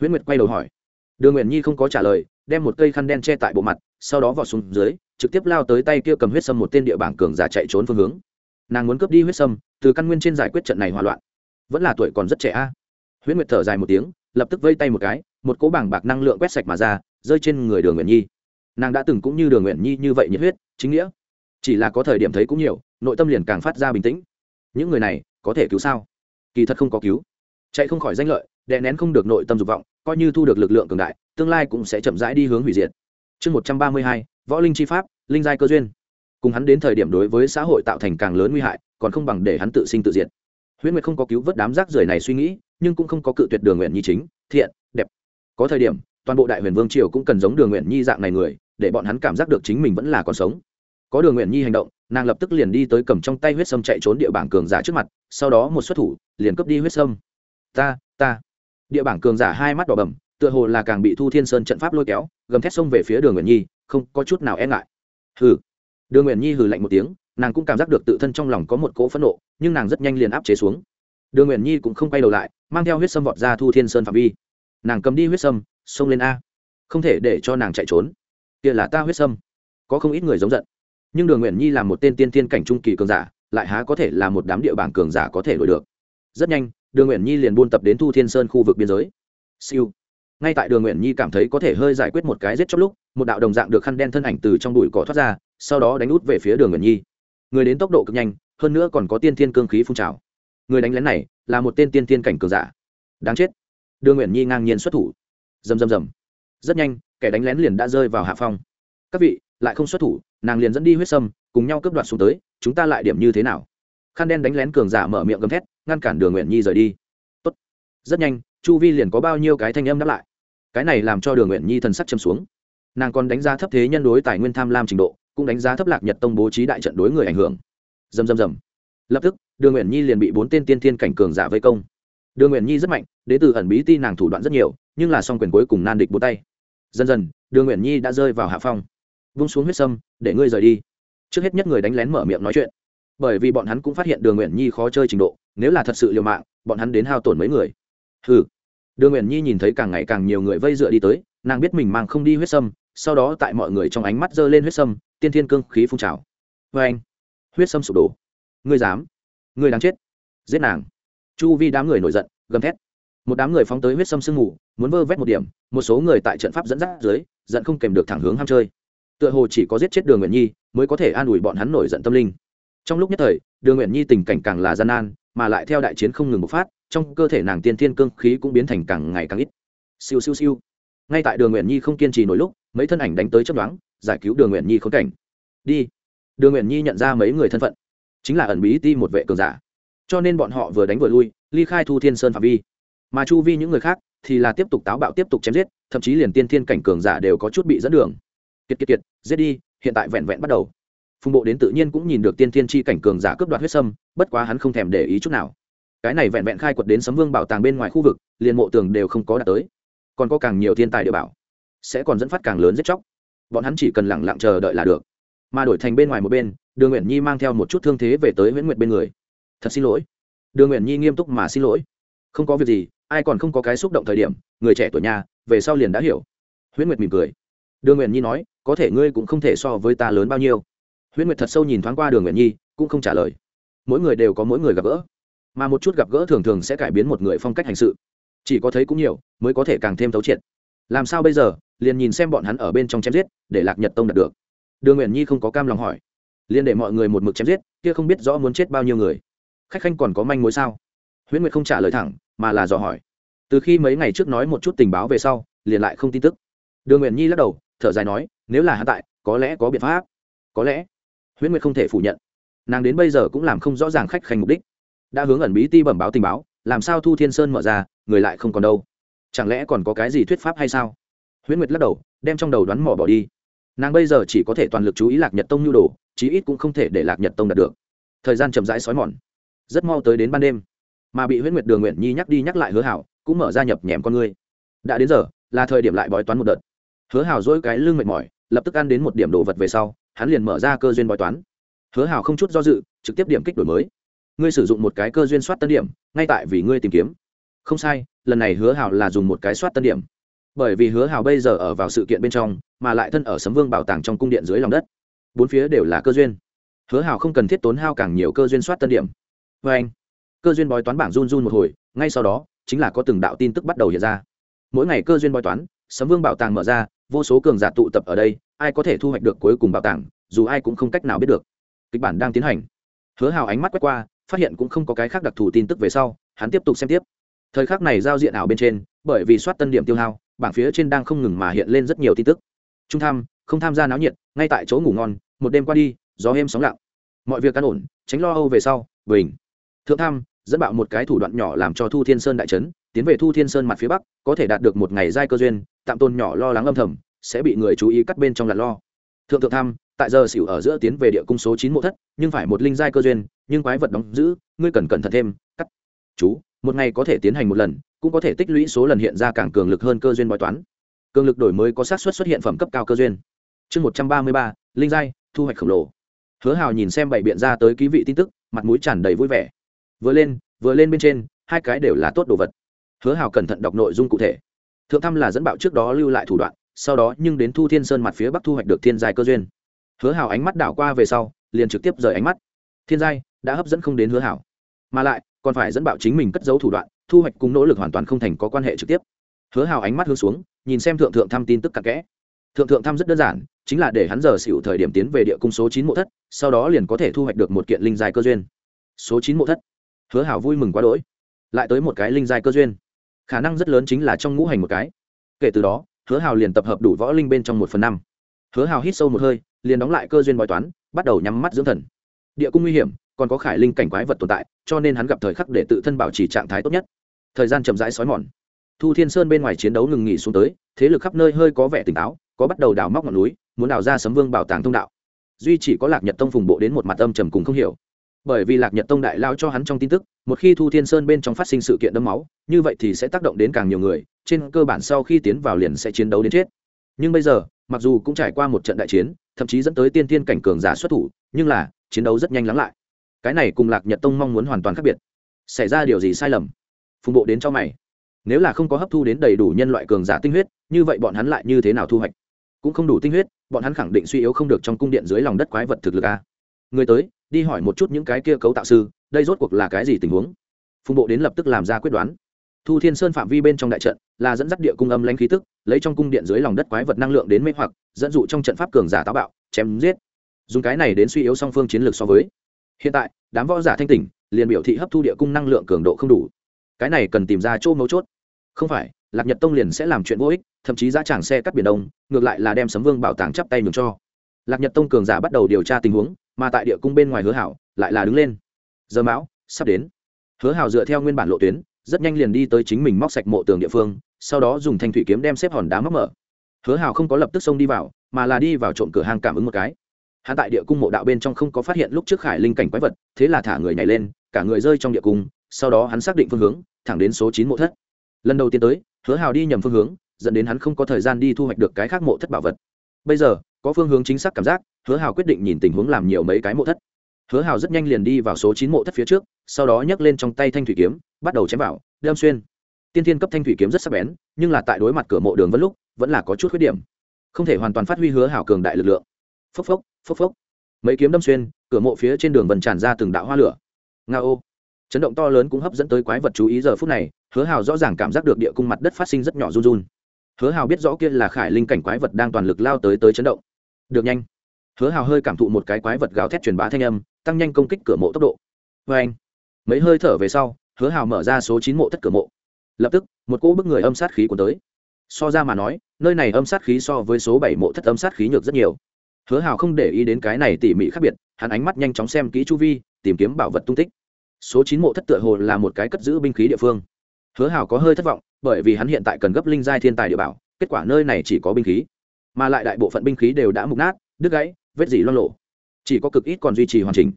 Huyễn nguyệt quay đầu hỏi. Đường nguyện nhi không có trả lời, đem một cây khăn đen che tại bộ mặt sau đó vọt xuống dưới, trực tiếp lao tới tay kia cầm huyết sâm một tên địa bảng cường giả chạy trốn phương hướng. Nàng muốn cướp đi huyết sâm, từ căn nguyên trên giải quyết trận này hòa loạn. Vẫn là tuổi còn rất trẻ a. À. huyễn nguyệt thở dài một tiếng, lập tức vây tay một cái, một cỗ bảng bạc năng lượng quét sạch mà ra, rơi trên người đường nguyện nhi. Nàng đã từng cũng như đường nguyện nhi như vậy nhiệt huyết, chính nghĩa. Chỉ là có thời điểm thấy cũng nhiều, nội tâm liền càng phát ra bình tĩnh. Những người này, có thể cứu sao? Kỳ thật không có cứu. Chạy không khỏi danh lợi, đè nén không được nội tâm dục vọng, coi như thu được lực lượng cường đại, tương lai cũng sẽ chậm rãi đi hướng hủy diệt chương một trăm ba mươi hai, võ linh chi pháp, linh giai cơ duyên. Cùng hắn đến thời điểm đối với xã hội tạo thành càng lớn nguy hại, còn không bằng để hắn tự sinh tự diệt. Huyễn nguyệt không có cứu vớt đám rác rưởi này suy nghĩ, nhưng cũng không có cự tuyệt đường nguyện nhi chính, thiện, đẹp. Có thời điểm, toàn bộ đại huyền vương triều cũng cần giống đường nguyện nhi dạng này người, để bọn hắn cảm giác được chính mình vẫn là còn sống. Có đường nguyện nhi hành động, nàng lập tức liền đi tới cầm trong tay huyết sâm chạy trốn địa bảng cường giả trước mặt, sau đó một xuất thủ, liền cướp đi huyết sâm. Ta ta. Địa bảng cường giả hai mắt đỏ bầm tựa hồ là càng bị thu thiên sơn trận pháp lôi kéo, gầm thét xông về phía đường nguyện nhi, không có chút nào e ngại. Hừ. Đường nguyện nhi hừ lạnh một tiếng, nàng cũng cảm giác được tự thân trong lòng có một cỗ phẫn nộ, nhưng nàng rất nhanh liền áp chế xuống. Đường nguyện nhi cũng không quay đầu lại, mang theo huyết sâm vọt ra thu thiên sơn phạm vi. Nàng cầm đi huyết sâm, xông lên a. Không thể để cho nàng chạy trốn. Kia là ta huyết sâm. Có không ít người giống giận. Nhưng đường nguyện nhi là một tên tiên tiên cảnh trung kỳ cường giả, lại há có thể là một đám địa bảng cường giả có thể đổi được. Rất nhanh, đường nguyện nhi liền buôn tập đến thu thiên sơn khu vực biên giới. Siêu ngay tại đường nguyện nhi cảm thấy có thể hơi giải quyết một cái giết chóc lúc, một đạo đồng dạng được khăn đen thân ảnh từ trong bụi cỏ thoát ra, sau đó đánh út về phía đường nguyện nhi. Người đến tốc độ cực nhanh, hơn nữa còn có tiên thiên cương khí phun trào. Người đánh lén này là một tên tiên thiên cảnh cường giả. Đáng chết. Đường nguyện nhi ngang nhiên xuất thủ. Rầm rầm rầm. Rất nhanh, kẻ đánh lén liền đã rơi vào hạ phong. Các vị, lại không xuất thủ, nàng liền dẫn đi huyết sâm, cùng nhau cướp đoạt xuống tới, chúng ta lại điểm như thế nào? Khăn đen đánh lén cường giả mở miệng gầm thét, ngăn cản đường nguyện nhi rời đi. Tốt. rất nhanh, chu vi liền có bao nhiêu cái thanh âm đáp lại cái này làm cho đường nguyện nhi thần sắc châm xuống. Nàng còn đánh giá thấp thế nhân đối tài nguyên tham lam trình độ, cũng đánh giá thấp lạc nhật tông bố trí đại trận đối người ảnh hưởng. Dầm dầm dầm lập tức, đường nguyện nhi liền bị bốn tên tiên thiên cảnh cường giả vây công. Đường nguyện nhi rất mạnh đến từ ẩn bí ti nàng thủ đoạn rất nhiều, nhưng là song quyền cuối cùng nan địch bốn tay. Dần dần, đường nguyện nhi đã rơi vào hạ phong. Vung xuống huyết sâm, để ngươi rời đi. Trước hết nhất người đánh lén mở miệng nói chuyện. Bởi vì bọn hắn cũng phát hiện đường nguyện nhi khó chơi trình độ, nếu là thật sự liều mạng, bọn hắn đến hao tổn mấy người. Hừ đường nguyện nhi nhìn thấy càng ngày càng nhiều người vây dựa đi tới, nàng biết mình mang không đi huyết sâm, sau đó tại mọi người trong ánh mắt giơ lên huyết sâm, tiên thiên cương khí phun trào. Vê anh, huyết sâm sụp đổ. Ngươi dám, ngươi đáng chết. Giết nàng. Chu vi đám người nổi giận, gầm thét. Một đám người phóng tới huyết sâm sương mù, muốn vơ vét một điểm, một số người tại trận pháp dẫn dắt dưới, giận không kèm được thẳng hướng ham chơi. Tựa hồ chỉ có giết chết đường nguyện nhi mới có thể an ủi bọn hắn nổi giận tâm linh. Trong lúc nhất thời, đường nguyện nhi tình cảnh càng là gian nan, mà lại theo đại chiến không ngừng bộc phát trong cơ thể nàng tiên thiên cương khí cũng biến thành càng ngày càng ít. Siêu siêu siêu. Ngay tại đường nguyện nhi không kiên trì nổi lúc, mấy thân ảnh đánh tới chấp đoán giải cứu đường nguyện nhi khốn cảnh. Đi. Đường nguyện nhi nhận ra mấy người thân phận. Chính là ẩn bí ti một vệ cường giả. Cho nên bọn họ vừa đánh vừa lui, ly khai thu thiên sơn phạm vi. Mà chu vi những người khác thì là tiếp tục táo bạo, tiếp tục chém giết, thậm chí liền tiên thiên cảnh cường giả đều có chút bị dẫn đường. Kiệt kiệt kiệt, giết đi, hiện tại vẹn vẹn bắt đầu. Phùng bộ đến tự nhiên cũng nhìn được tiên thiên chi cảnh cường giả cướp đoạt huyết sâm, bất quá hắn không thèm để ý chút nào cái này vẹn vẹn khai quật đến sấm vương bảo tàng bên ngoài khu vực, liền mộ tường đều không có đạt tới. Còn có càng nhiều thiên tài địa bảo, sẽ còn dẫn phát càng lớn giết chóc. Bọn hắn chỉ cần lẳng lặng chờ đợi là được. Mà đổi thành bên ngoài một bên, đường nguyện nhi mang theo một chút thương thế về tới nguyễn nguyệt bên người. Thật xin lỗi. Đường nguyện nhi nghiêm túc mà xin lỗi. Không có việc gì, ai còn không có cái xúc động thời điểm, người trẻ tuổi nhà, về sau liền đã hiểu. Huyễn nguyệt mỉm cười. Đường nguyện nhi nói, có thể ngươi cũng không thể so với ta lớn bao nhiêu. Huyễn nguyệt thật sâu nhìn thoáng qua đường nguyện nhi, cũng không trả lời. Mỗi người đều có mỗi người gặp gỡ mà một chút gặp gỡ thường thường sẽ cải biến một người phong cách hành sự. Chỉ có thấy cũng nhiều, mới có thể càng thêm thấu triệt. Làm sao bây giờ? Liền nhìn xem bọn hắn ở bên trong chém giết, để lạc nhật tông đạt được. Đường nguyện nhi không có cam lòng hỏi. Liền để mọi người một mực chém giết, kia không biết rõ muốn chết bao nhiêu người. Khách khanh còn có manh mối sao? Huyễn nguyệt không trả lời thẳng, mà là dò hỏi. Từ khi mấy ngày trước nói một chút tình báo về sau, liền lại không tin tức. Đường nguyện nhi lắc đầu, thở dài nói, nếu là hạ tại, có lẽ có biện pháp. Có lẽ. Huyễn nguyệt không thể phủ nhận. Nàng đến bây giờ cũng làm không rõ ràng khách khanh mục đích đã hướng ẩn bí ti bẩm báo tình báo, làm sao thu thiên sơn mở ra, người lại không còn đâu? Chẳng lẽ còn có cái gì thuyết pháp hay sao? Huyễn nguyệt lắc đầu, đem trong đầu đoán mỏ bỏ đi. Nàng bây giờ chỉ có thể toàn lực chú ý lạc nhật tông nhu đồ, chí ít cũng không thể để lạc nhật tông đạt được. Thời gian chậm rãi xói mòn. Rất mau tới đến ban đêm. Mà bị huyễn nguyệt đường nguyện nhi nhắc đi nhắc lại hứa hảo, cũng mở ra nhập nhèm con ngươi. Đã đến giờ, là thời điểm lại bói toán một đợt. Hứa hảo dỗi cái lưng mệt mỏi, lập tức ăn đến một điểm đồ vật về sau, hắn liền mở ra cơ duyên bói toán. Hứa hảo không chút do dự, trực tiếp điểm kích đổi mới ngươi sử dụng một cái cơ duyên soát tân điểm, ngay tại vì ngươi tìm kiếm. Không sai, lần này hứa hảo là dùng một cái soát tân điểm. Bởi vì hứa hảo bây giờ ở vào sự kiện bên trong, mà lại thân ở sấm vương bảo tàng trong cung điện dưới lòng đất. Bốn phía đều là cơ duyên. Hứa hảo không cần thiết tốn hao càng nhiều cơ duyên soát tân điểm. Vê anh, cơ duyên bói toán bảng run run một hồi, ngay sau đó, chính là có từng đạo tin tức bắt đầu hiện ra. Mỗi ngày cơ duyên bói toán, sấm vương bảo tàng mở ra, vô số cường giả tụ tập ở đây, ai có thể thu hoạch được cuối cùng bảo tàng, dù ai cũng không cách nào biết được. Kịch bản đang tiến hành. Hứa hào ánh mắt quét qua phát hiện cũng không có cái khác đặc thù tin tức về sau, hắn tiếp tục xem tiếp. Thời khắc này giao diện ảo bên trên, bởi vì soát tân điểm tiêu hao, bảng phía trên đang không ngừng mà hiện lên rất nhiều tin tức. Trung tham, không tham gia náo nhiệt, ngay tại chỗ ngủ ngon, một đêm qua đi, gió êm sóng lặng. Mọi việc căn ổn, tránh lo âu về sau, bình. Thượng tham, dẫn bạo một cái thủ đoạn nhỏ làm cho thu thiên sơn đại trấn tiến về thu thiên sơn mặt phía bắc, có thể đạt được một ngày giai cơ duyên, tạm tôn nhỏ lo lắng âm thầm, sẽ bị người chú ý cắt bên trong làn lo. Thượng thượng tham tại giờ xỉu ở giữa tiến về địa cung số chín mộ thất, nhưng phải một linh giai cơ duyên, nhưng quái vật đóng giữ, ngươi cần cẩn thận thêm, cắt. Chú, một ngày có thể tiến hành một lần, cũng có thể tích lũy số lần hiện ra càng cường lực hơn cơ duyên bói toán. Cường lực đổi mới có xác suất xuất hiện phẩm cấp cao cơ duyên. Chương một trăm ba mươi ba, linh giai, thu hoạch khổng lồ. Hứa hào nhìn xem bảy biện ra tới ký vị tin tức, mặt mũi tràn đầy vui vẻ. Vừa lên vừa lên bên trên, hai cái đều là tốt đồ vật. Hứa hào cẩn thận đọc nội dung cụ thể. Thượng thăm là dẫn bạo trước đó lưu lại thủ đoạn, sau đó nhưng đến thu thiên sơn mặt phía bắc thu hoạch được thiên giai cơ duyên hứa hào ánh mắt đảo qua về sau, liền trực tiếp rời ánh mắt. Thiên giai, đã hấp dẫn không đến hứa hảo. Mà lại, còn phải dẫn bạo chính mình cất giấu thủ đoạn, thu hoạch cùng nỗ lực hoàn toàn không thành có quan hệ trực tiếp. Hứa hào ánh mắt hướng xuống, nhìn xem thượng thượng thăm tin tức cặn kẽ. Thượng thượng thăm rất đơn giản, chính là để hắn giờ xỉu thời điểm tiến về địa cung số chín mộ thất, sau đó liền có thể thu hoạch được một kiện linh dài cơ duyên. Số chín mộ thất. Hứa hảo vui mừng quá đỗi. Lại tới một cái linh dài cơ duyên. Khả năng rất lớn chính là trong ngũ hành một cái. Kể từ đó, hứa hào liền tập hợp đủ võ linh bên trong một phần năm. Hứa hào hít sâu một hơi liền đóng lại cơ duyên bói toán, bắt đầu nhắm mắt dưỡng thần. Địa cung nguy hiểm, còn có khải linh cảnh quái vật tồn tại, cho nên hắn gặp thời khắc để tự thân bảo trì trạng thái tốt nhất. Thời gian chậm rãi xói mòn. Thu thiên sơn bên ngoài chiến đấu ngừng nghỉ xuống tới, thế lực khắp nơi hơi có vẻ tỉnh táo, có bắt đầu đào móc ngọn núi, muốn đào ra sấm vương bảo tàng thông đạo. Duy chỉ có lạc nhật tông phùng bộ đến một mặt âm trầm cùng không hiểu. Bởi vì lạc nhật tông đại lao cho hắn trong tin tức, một khi thu thiên sơn bên trong phát sinh sự kiện đẫm máu, như vậy thì sẽ tác động đến càng nhiều người, trên cơ bản sau khi tiến vào liền sẽ chiến đấu đến chết. Nhưng bây giờ mặc dù cũng trải qua một trận đại chiến, thậm chí dẫn tới tiên tiên cảnh cường giả xuất thủ, nhưng là, chiến đấu rất nhanh lắng lại. Cái này cùng lạc nhật tông mong muốn hoàn toàn khác biệt. Xảy ra điều gì sai lầm? Phùng bộ đến cho mày. Nếu là không có hấp thu đến đầy đủ nhân loại cường giả tinh huyết, như vậy bọn hắn lại như thế nào thu hoạch? Cũng không đủ tinh huyết, bọn hắn khẳng định suy yếu không được trong cung điện dưới lòng đất quái vật thực lực a. Người tới, đi hỏi một chút những cái kia cấu tạo sư, đây rốt cuộc là cái gì tình huống? Phùng bộ đến lập tức làm ra quyết đoán thu thiên sơn phạm vi bên trong đại trận là dẫn dắt địa cung âm lãnh khí tức, lấy trong cung điện dưới lòng đất quái vật năng lượng đến mê hoặc, dẫn dụ trong trận pháp cường giả táo bạo, chém giết. Dùng cái này đến suy yếu song phương chiến lược so với. Hiện tại, đám võ giả thanh tỉnh, liền biểu thị hấp thu địa cung năng lượng cường độ không đủ. Cái này cần tìm ra chỗ mấu chốt. Không phải, lạc nhật tông liền sẽ làm chuyện vô ích, thậm chí giá tràng xe cắt biển đông, ngược lại là đem sấm vương bảo tàng chắp tay nhường cho. Lạc nhật tông cường giả bắt đầu điều tra tình huống, mà tại địa cung bên ngoài hứa hảo, lại là đứng lên. Giờ mão, sắp đến. Hứa hảo dựa theo nguyên bản lộ tuyến rất nhanh liền đi tới chính mình móc sạch mộ tường địa phương, sau đó dùng thanh thủy kiếm đem xếp hòn đá móc mở. Hứa Hào không có lập tức xông đi vào, mà là đi vào trộm cửa hàng cảm ứng một cái. Hắn tại địa cung mộ đạo bên trong không có phát hiện lúc trước khải linh cảnh quái vật, thế là thả người nhảy lên, cả người rơi trong địa cung, sau đó hắn xác định phương hướng, thẳng đến số chín mộ thất. Lần đầu tiên tới, hứa hào đi nhầm phương hướng, dẫn đến hắn không có thời gian đi thu hoạch được cái khác mộ thất bảo vật. Bây giờ, có phương hướng chính xác cảm giác, hứa hào quyết định nhìn tình huống làm nhiều mấy cái mộ thất. Hứa hào rất nhanh liền đi vào số chín mộ thất phía trước sau đó nhấc lên trong tay thanh thủy kiếm, bắt đầu chém vào, đâm xuyên. Tiên thiên cấp thanh thủy kiếm rất sắc bén, nhưng là tại đối mặt cửa mộ đường vẫn lúc, vẫn là có chút khuyết điểm. Không thể hoàn toàn phát huy hứa hảo cường đại lực lượng. Phốc phốc phốc phốc. Mấy kiếm đâm xuyên, cửa mộ phía trên đường vần tràn ra từng đạo hoa lửa. Nga ô. Chấn động to lớn cũng hấp dẫn tới quái vật chú ý giờ phút này, hứa hào rõ ràng cảm giác được địa cung mặt đất phát sinh rất nhỏ run run. Hứa hào biết rõ kia là khải linh cảnh quái vật đang toàn lực lao tới tới chấn động. Được nhanh. Hứa hào hơi cảm thụ một cái quái vật gào thét truyền bá thanh âm, tăng nhanh công kích cửa mộ tốc độ. Vê anh mấy hơi thở về sau, hứa hào mở ra số chín mộ thất cửa mộ. Lập tức, một cỗ bức người âm sát khí cuốn tới. So ra mà nói, nơi này âm sát khí so với số bảy mộ thất âm sát khí nhược rất nhiều. Hứa hào không để ý đến cái này tỉ mỉ khác biệt, hắn ánh mắt nhanh chóng xem kỹ chu vi, tìm kiếm bảo vật tung tích. Số chín mộ thất tựa hồ là một cái cất giữ binh khí địa phương. Hứa hào có hơi thất vọng, bởi vì hắn hiện tại cần gấp linh giai thiên tài địa bảo, kết quả nơi này chỉ có binh khí. Mà lại đại bộ phận binh khí đều đã mục nát, đứt gãy, vết dỉ loan lộ chỉ có cực ít còn duy trì hoàn chỉnh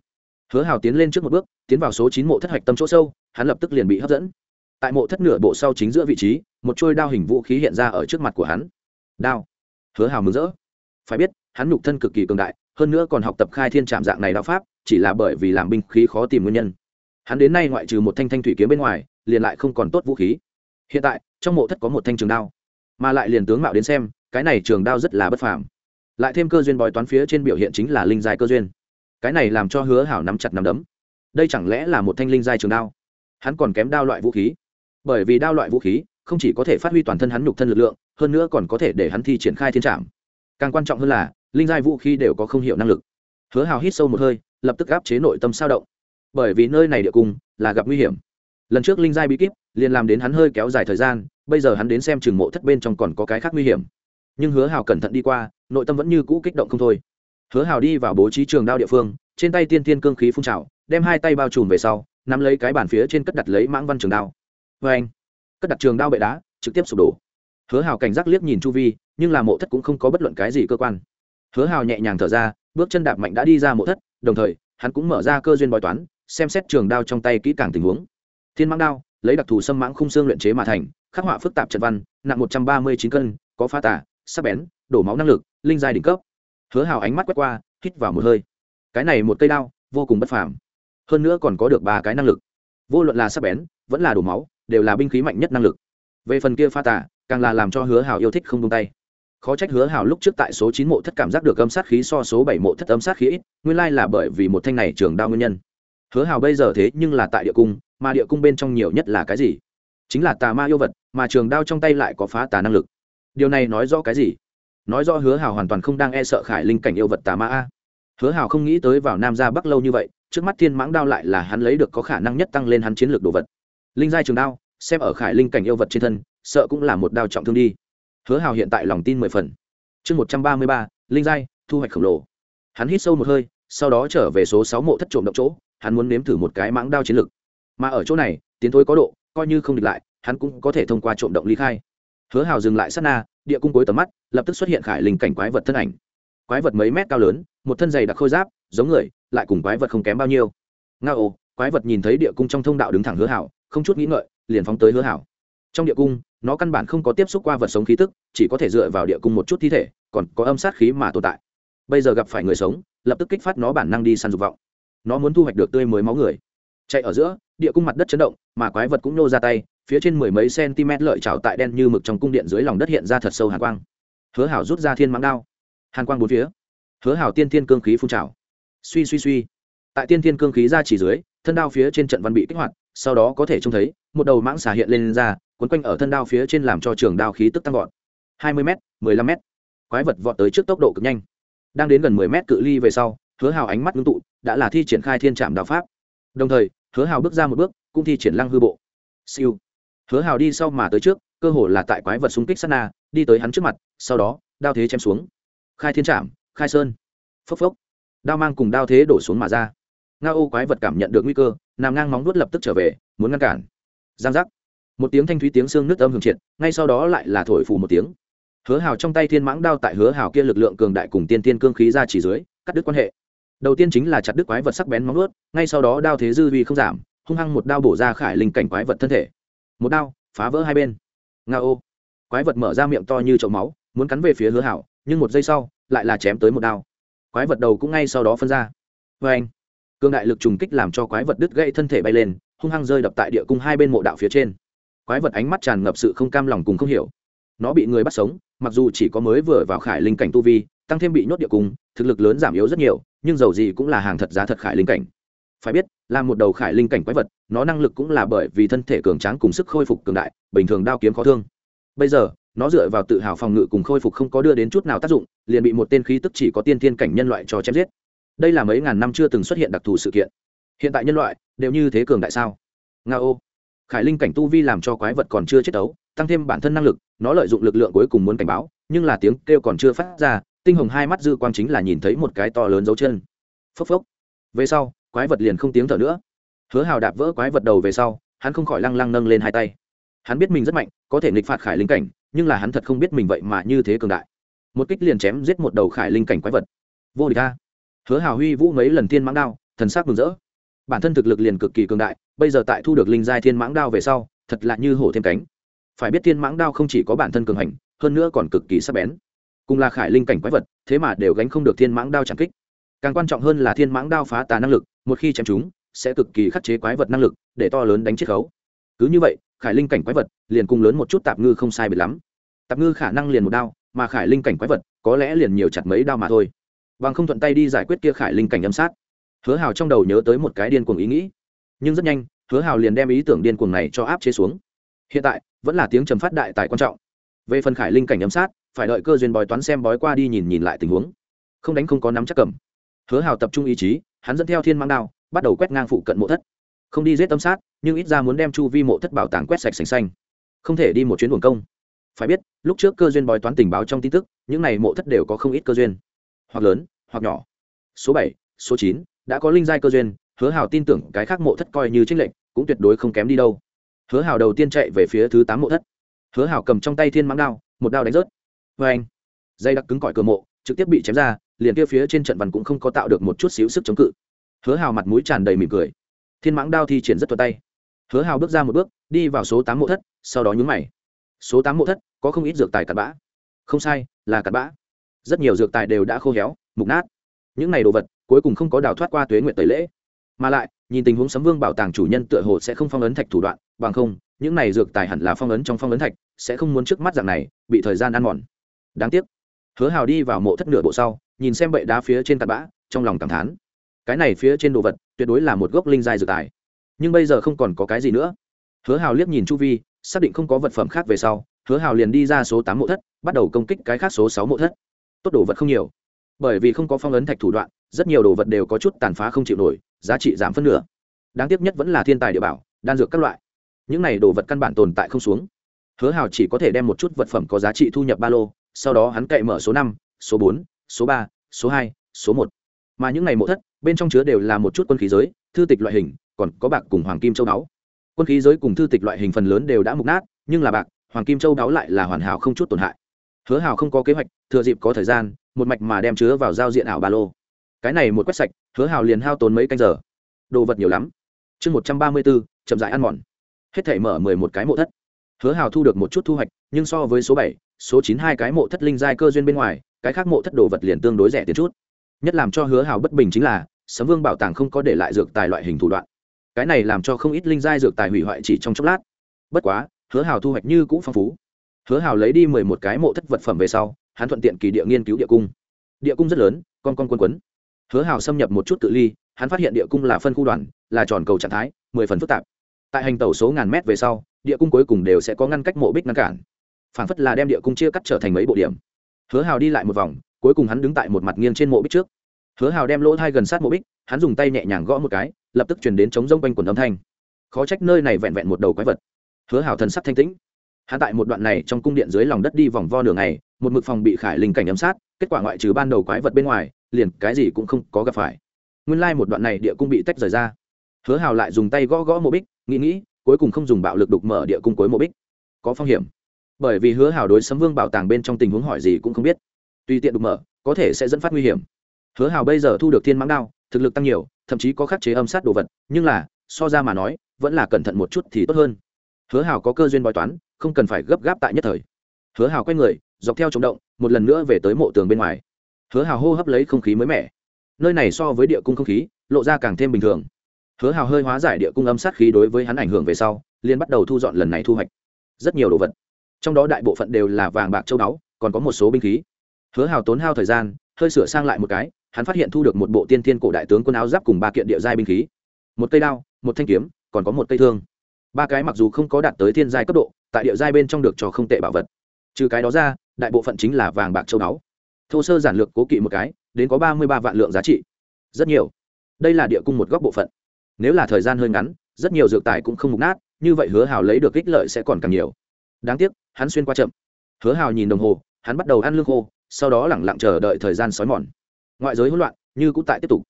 hứa hào tiến lên trước một bước, tiến vào số chín mộ thất hạch tâm chỗ sâu, hắn lập tức liền bị hấp dẫn. Tại mộ thất nửa bộ sau chính giữa vị trí, một trôi đao hình vũ khí hiện ra ở trước mặt của hắn. Đao. Hứa hào mừng rỡ. Phải biết, hắn nhục thân cực kỳ cường đại, hơn nữa còn học tập khai thiên trạm dạng này đạo pháp, chỉ là bởi vì làm binh khí khó tìm nguyên nhân. Hắn đến nay ngoại trừ một thanh thanh thủy kiếm bên ngoài, liền lại không còn tốt vũ khí. Hiện tại, trong mộ thất có một thanh trường đao, mà lại liền tướng mạo đến xem, cái này trường đao rất là bất phàm. Lại thêm cơ duyên bói toán phía trên biểu hiện chính là linh giai cơ duyên cái này làm cho hứa hảo nắm chặt nắm đấm. Đây chẳng lẽ là một thanh linh giai trường đao? Hắn còn kém đao loại vũ khí. Bởi vì đao loại vũ khí không chỉ có thể phát huy toàn thân hắn nhục thân lực lượng, hơn nữa còn có thể để hắn thi triển khai thiên trạm càng quan trọng hơn là, linh giai vũ khí đều có không hiểu năng lực. Hứa hào hít sâu một hơi, lập tức áp chế nội tâm sao động. Bởi vì nơi này địa cung là gặp nguy hiểm. Lần trước linh giai bí kíp liền làm đến hắn hơi kéo dài thời gian, bây giờ hắn đến xem trường mộ thất bên trong còn có cái khác nguy hiểm. Nhưng hứa hào cẩn thận đi qua, nội tâm vẫn như cũ kích động không thôi hứa hào đi vào bố trí trường đao địa phương, trên tay tiên tiên cương khí phun trào, đem hai tay bao trùm về sau, nắm lấy cái bàn phía trên cất đặt lấy mãng văn trường đao. Vê anh, cất đặt trường đao bệ đá, trực tiếp sụp đổ. Hứa hào cảnh giác liếc nhìn chu vi, nhưng là mộ thất cũng không có bất luận cái gì cơ quan. Hứa hào nhẹ nhàng thở ra, bước chân đạp mạnh đã đi ra mộ thất, đồng thời, hắn cũng mở ra cơ duyên bói toán, xem xét trường đao trong tay kỹ càng tình huống. Thiên mãng đao, lấy đặc thù xâm mãng khung xương luyện chế mà thành, khắc họa phức tạp trận văn, nặng một trăm ba mươi chín cân, có pha tả sắc bén, đổ máu năng lực, linh giai đỉnh cấp hứa hào ánh mắt quét qua, hít vào một hơi. Cái này một cây đao, vô cùng bất phàm. Hơn nữa còn có được ba cái năng lực. Vô luận là sắc bén, vẫn là đổ máu, đều là binh khí mạnh nhất năng lực. Về phần kia pha tả càng là làm cho hứa hào yêu thích không tung tay. Khó trách hứa hào lúc trước tại số chín mộ thất cảm giác được âm sát khí so số bảy mộ thất âm sát khí ít, nguyên lai là bởi vì một thanh này trường đao nguyên nhân. Hứa hào bây giờ thế nhưng là tại địa cung, mà địa cung bên trong nhiều nhất là cái gì? Chính là tà ma yêu vật, mà trường đao trong tay lại có phá tà năng lực. Điều này nói rõ cái gì? Nói rõ hứa hào hoàn toàn không đang e sợ khải linh cảnh yêu vật tà ma a. Hứa hào không nghĩ tới vào nam ra bắc lâu như vậy, trước mắt thiên mãng đao lại là hắn lấy được có khả năng nhất tăng lên hắn chiến lược đồ vật. Linh giai trường đao, xem ở khải linh cảnh yêu vật trên thân, sợ cũng là một đao trọng thương đi. Hứa hào hiện tại lòng tin mười phần. Chương một trăm ba mươi ba, linh giai, thu hoạch khổng lồ. Hắn hít sâu một hơi, sau đó trở về số sáu mộ thất trộm động chỗ, hắn muốn nếm thử một cái mãng đao chiến lược. Mà ở chỗ này, tiến thối có độ, coi như không địch lại, hắn cũng có thể thông qua trộm động ly khai. Hứa hào dừng lại sát na, địa cung cuối tầm mắt lập tức xuất hiện khải linh cảnh quái vật thân ảnh. Quái vật mấy mét cao lớn, một thân dày đặc khôi giáp, giống người, lại cùng quái vật không kém bao nhiêu. Nga ô, quái vật nhìn thấy địa cung trong thông đạo đứng thẳng hứa hảo, không chút nghĩ ngợi, liền phóng tới hứa hảo. Trong địa cung, nó căn bản không có tiếp xúc qua vật sống khí tức, chỉ có thể dựa vào địa cung một chút thi thể, còn có âm sát khí mà tồn tại. Bây giờ gặp phải người sống, lập tức kích phát nó bản năng đi săn dục vọng. Nó muốn thu hoạch được tươi mới máu người. Chạy ở giữa, địa cung mặt đất chấn động, mà quái vật cũng nô ra tay, phía trên mười mấy cm lợi trào tại đen như mực trong cung điện dưới lòng đất hiện ra thật sâu hạ quang hứa hảo rút ra thiên mãng đao. Hàn quang bốn phía. Hứa hảo tiên thiên cương khí phun trào. Suy suy suy. Tại tiên thiên cương khí ra chỉ dưới thân đao phía trên trận văn bị kích hoạt sau đó có thể trông thấy một đầu mãng xà hiện lên, lên ra quấn quanh ở thân đao phía trên làm cho trường đao khí tức tăng vọt. Hai mươi m mười lăm m quái vật vọt tới trước tốc độ cực nhanh. Đang đến gần mười m cự ly về sau hứa hào ánh mắt ngưng tụ đã là thi triển khai thiên trạm đạo pháp. Đồng thời hứa hào bước ra một bước cũng thi triển lăng hư bộ. Siêu. Hứa hào đi sau mà tới trước cơ hồ là tại quái vật xung kích sát na đi tới hắn trước mặt sau đó, đao thế chém xuống. Khai thiên trạm khai sơn. Phốc phốc. Đao mang cùng đao thế đổ xuống mà ra. Nga ô quái vật cảm nhận được nguy cơ, nằm ngang móng nuốt lập tức trở về, muốn ngăn cản. Giang giác. Một tiếng thanh thúy tiếng xương nước âm hưởng triệt, ngay sau đó lại là thổi phù một tiếng. Hứa hào trong tay thiên mãng đao tại hứa hào kia lực lượng cường đại cùng tiên tiên cương khí ra chỉ dưới, cắt đứt quan hệ. Đầu tiên chính là chặt đứt quái vật sắc bén móng nuốt ngay sau đó đao thế dư vi không giảm, hung hăng một đao bổ ra khải linh cảnh quái vật thân thể. Một đao, phá vỡ hai bên. Nga ô. Quái vật mở ra miệng to như chậu máu muốn cắn về phía hứa hảo, nhưng một giây sau, lại là chém tới một đao. Quái vật đầu cũng ngay sau đó phân ra. Vê anh cương đại lực trùng kích làm cho quái vật đứt gãy thân thể bay lên, hung hăng rơi đập tại địa cung hai bên mộ đạo phía trên. Quái vật ánh mắt tràn ngập sự không cam lòng cùng không hiểu. Nó bị người bắt sống, mặc dù chỉ có mới vừa vào khải linh cảnh tu vi, tăng thêm bị nhốt địa cung, thực lực lớn giảm yếu rất nhiều, nhưng dầu gì cũng là hàng thật giá thật khải linh cảnh. Phải biết, là một đầu khải linh cảnh quái vật, nó năng lực cũng là bởi vì thân thể cường tráng cùng sức khôi phục cường đại, bình thường đao kiếm khó thương. Bây giờ nó dựa vào tự hào phòng ngự cùng khôi phục không có đưa đến chút nào tác dụng, liền bị một tên khí tức chỉ có tiên thiên cảnh nhân loại cho chém giết. Đây là mấy ngàn năm chưa từng xuất hiện đặc thù sự kiện. Hiện tại nhân loại đều như thế cường đại sao? Nga ô. Khải linh cảnh tu vi làm cho quái vật còn chưa chết đấu, tăng thêm bản thân năng lực, nó lợi dụng lực lượng cuối cùng muốn cảnh báo, nhưng là tiếng kêu còn chưa phát ra, tinh hồng hai mắt dư quang chính là nhìn thấy một cái to lớn dấu chân. Phốc phốc. Về sau, quái vật liền không tiếng thở nữa. Hứa hào đạp vỡ quái vật đầu về sau, hắn không khỏi lăng lăng nâng lên hai tay. Hắn biết mình rất mạnh, có thể nghịch phạt khải linh cảnh nhưng là hắn thật không biết mình vậy mà như thế cường đại. Một kích liền chém giết một đầu khải linh cảnh quái vật. Vô địch ta hứa hào huy vũ mấy lần thiên mãng đao, thần sắc mừng rỡ. Bản thân thực lực liền cực kỳ cường đại, bây giờ tại thu được linh giai thiên mãng đao về sau, thật lạ như hổ thêm cánh. Phải biết thiên mãng đao không chỉ có bản thân cường hành, hơn nữa còn cực kỳ sắc bén. Cùng là khải linh cảnh quái vật, thế mà đều gánh không được thiên mãng đao chẳng kích. Càng quan trọng hơn là thiên mãng đao phá tà năng lực, một khi chém chúng, sẽ cực kỳ khắc chế quái vật năng lực, để to lớn đánh chiết khấu. Cứ như vậy khải linh cảnh quái vật liền cùng lớn một chút tạp ngư không sai biệt lắm. Tạp ngư khả năng liền một đao, mà khải linh cảnh quái vật có lẽ liền nhiều chặt mấy đao mà thôi. Bằng không thuận tay đi giải quyết kia khải linh cảnh âm sát. Hứa hào trong đầu nhớ tới một cái điên cuồng ý nghĩ. Nhưng rất nhanh, hứa hào liền đem ý tưởng điên cuồng này cho áp chế xuống. Hiện tại, vẫn là tiếng trầm phát đại tài quan trọng. Về phần khải linh cảnh âm sát, phải đợi cơ duyên bói toán xem bói qua đi nhìn nhìn lại tình huống. Không đánh không có nắm chắc cầm. Hứa hào tập trung ý chí, hắn dẫn theo thiên mang đao, bắt đầu quét ngang phụ cận mộ thất không đi giết tâm sát, nhưng ít ra muốn đem chu vi mộ thất bảo tàng quét sạch sành xanh. Không thể đi một chuyến buồng công. Phải biết, lúc trước cơ duyên bói toán tình báo trong tin tức, những này mộ thất đều có không ít cơ duyên. Hoặc lớn, hoặc nhỏ. Số bảy, số chín, đã có linh giai cơ duyên, hứa hào tin tưởng cái khác mộ thất coi như trích lệnh cũng tuyệt đối không kém đi đâu. Hứa hào đầu tiên chạy về phía thứ tám mộ thất. Hứa hào cầm trong tay thiên mãng đao, một đao đánh rớt. Vê anh, dây đặc cứng cỏi cửa mộ, trực tiếp bị chém ra, liền kia phía trên trận văn cũng không có tạo được một chút xíu sức chống cự. Hứa hào mặt mũi tràn đầy mỉm cười thiên mãng đao thi triển rất thuận tay. Hứa hào bước ra một bước, đi vào số tám mộ thất, sau đó nhúng mày. Số tám mộ thất, có không ít dược tài cặn bã. Không sai, là cặn bã. Rất nhiều dược tài đều đã khô héo, mục nát. Những này đồ vật, cuối cùng không có đào thoát qua tuế nguyện tẩy lễ. Mà lại, nhìn tình huống sấm vương bảo tàng chủ nhân tựa hồ sẽ không phong ấn thạch thủ đoạn, bằng không, những này dược tài hẳn là phong ấn trong phong ấn thạch, sẽ không muốn trước mắt dạng này, bị thời gian ăn mòn. Đáng tiếc. Hứa hào đi vào mộ thất nửa bộ sau, nhìn xem bệ đá phía trên tạt bã, trong lòng cảm thán. Cái này phía trên đồ vật tuyệt đối là một gốc linh dài dược tài. Nhưng bây giờ không còn có cái gì nữa. Hứa hào liếc nhìn chu vi, xác định không có vật phẩm khác về sau, hứa hào liền đi ra số tám mộ thất, bắt đầu công kích cái khác số sáu mộ thất. Tốt đồ vật không nhiều. Bởi vì không có phong ấn thạch thủ đoạn, rất nhiều đồ vật đều có chút tàn phá không chịu nổi, giá trị giảm phân nửa. Đáng tiếc nhất vẫn là thiên tài địa bảo, đan dược các loại. Những này đồ vật căn bản tồn tại không xuống. Hứa hào chỉ có thể đem một chút vật phẩm có giá trị thu nhập ba lô, sau đó hắn cậy mở số năm, số bốn, số ba, số hai, số một. Mà những ngày mộ thất bên trong chứa đều là một chút quân khí giới, thư tịch loại hình, còn có bạc cùng hoàng kim châu báu. Quân khí giới cùng thư tịch loại hình phần lớn đều đã mục nát, nhưng là bạc, hoàng kim châu báu lại là hoàn hảo không chút tổn hại. Hứa hào không có kế hoạch, thừa dịp có thời gian, một mạch mà đem chứa vào giao diện ảo ba lô. Cái này một quét sạch, hứa hào liền hao tốn mấy canh giờ. Đồ vật nhiều lắm. Chương một trăm ba mươi bốn, chậm dại ăn mòn. Hết thể mở mười một cái mộ thất. Hứa hào thu được một chút thu hoạch, nhưng so với số bảy, số chín hai cái mộ thất linh giai cơ duyên bên ngoài, cái khác mộ thất đồ vật liền tương đối rẻ tiền chút nhất làm cho hứa hào bất bình chính là, sấm vương bảo tàng không có để lại dược tài loại hình thủ đoạn. Cái này làm cho không ít linh giai dược tài hủy hoại chỉ trong chốc lát. Bất quá, hứa hào thu hoạch như cũng phong phú. Hứa hào lấy đi mười một cái mộ thất vật phẩm về sau, hắn thuận tiện kỳ địa nghiên cứu địa cung. Địa cung rất lớn, con con quân quấn. Hứa hào xâm nhập một chút tự ly, hắn phát hiện địa cung là phân khu đoàn, là tròn cầu trạng thái, mười phần phức tạp. Tại hành tàu số ngàn mét về sau, địa cung cuối cùng đều sẽ có ngăn cách mộ bích ngăn cản. Phản phất là đem địa cung chia cắt trở thành mấy bộ điểm. Hứa hào đi lại một vòng cuối cùng hắn đứng tại một mặt nghiêng trên mộ bích trước. Hứa hào đem lỗ thai gần sát mộ bích, hắn dùng tay nhẹ nhàng gõ một cái, lập tức chuyển đến chống rông quanh quần âm thanh. Khó trách nơi này vẹn vẹn một đầu quái vật. Hứa hào thần sắc thanh tĩnh. Hắn tại một đoạn này trong cung điện dưới lòng đất đi vòng vo đường này một mực phòng bị khải linh cảnh ấm sát, kết quả ngoại trừ ban đầu quái vật bên ngoài, liền cái gì cũng không có gặp phải. Nguyên lai、like、một đoạn này địa cung bị tách rời ra. Hứa hào lại dùng tay gõ gõ mộ bích, nghĩ nghĩ, cuối cùng không dùng bạo lực đục mở địa cung cuối mộ bích. Có phong hiểm. Bởi vì hứa hào đối sấm vương bảo tàng bên trong tình huống hỏi gì cũng không biết tùy tiện đục mở, có thể sẽ dẫn phát nguy hiểm. Hứa hào bây giờ thu được thiên mãng đao, thực lực tăng nhiều, thậm chí có khắc chế âm sát đồ vật, nhưng là, so ra mà nói, vẫn là cẩn thận một chút thì tốt hơn. Hứa hào có cơ duyên bói toán, không cần phải gấp gáp tại nhất thời. Hứa hào quay người, dọc theo chống động, một lần nữa về tới mộ tường bên ngoài. Hứa hào hô hấp lấy không khí mới mẻ. Nơi này so với địa cung không khí, lộ ra càng thêm bình thường. Hứa hào hơi hóa giải địa cung âm sát khí đối với hắn ảnh hưởng về sau liên bắt đầu thu dọn lần này thu hoạch. Rất nhiều đồ vật, trong đó đại bộ phận đều là vàng bạc châu báu, còn có một số binh khí hứa hào tốn hao thời gian, hơi sửa sang lại một cái, hắn phát hiện thu được một bộ tiên thiên cổ đại tướng quân áo giáp cùng ba kiện địa giai binh khí. Một cây đao, một thanh kiếm, còn có một cây thương. Ba cái mặc dù không có đạt tới thiên giai cấp độ, tại địa giai bên trong được cho không tệ bảo vật. Trừ cái đó ra, đại bộ phận chính là vàng bạc châu báu. Thô sơ giản lược cố kỵ một cái, đến có ba mươi ba vạn lượng giá trị. Rất nhiều. Đây là địa cung một góc bộ phận. Nếu là thời gian hơi ngắn, rất nhiều dược tài cũng không mục nát, như vậy hứa hào lấy được ích lợi sẽ còn càng nhiều. Đáng tiếc, hắn xuyên qua chậm. Hứa hào nhìn đồng hồ, hắn bắt đầu ăn lương khô sau đó lẳng lặng chờ đợi thời gian xói mòn. Ngoại giới hỗn loạn, như cũng tại tiếp tục.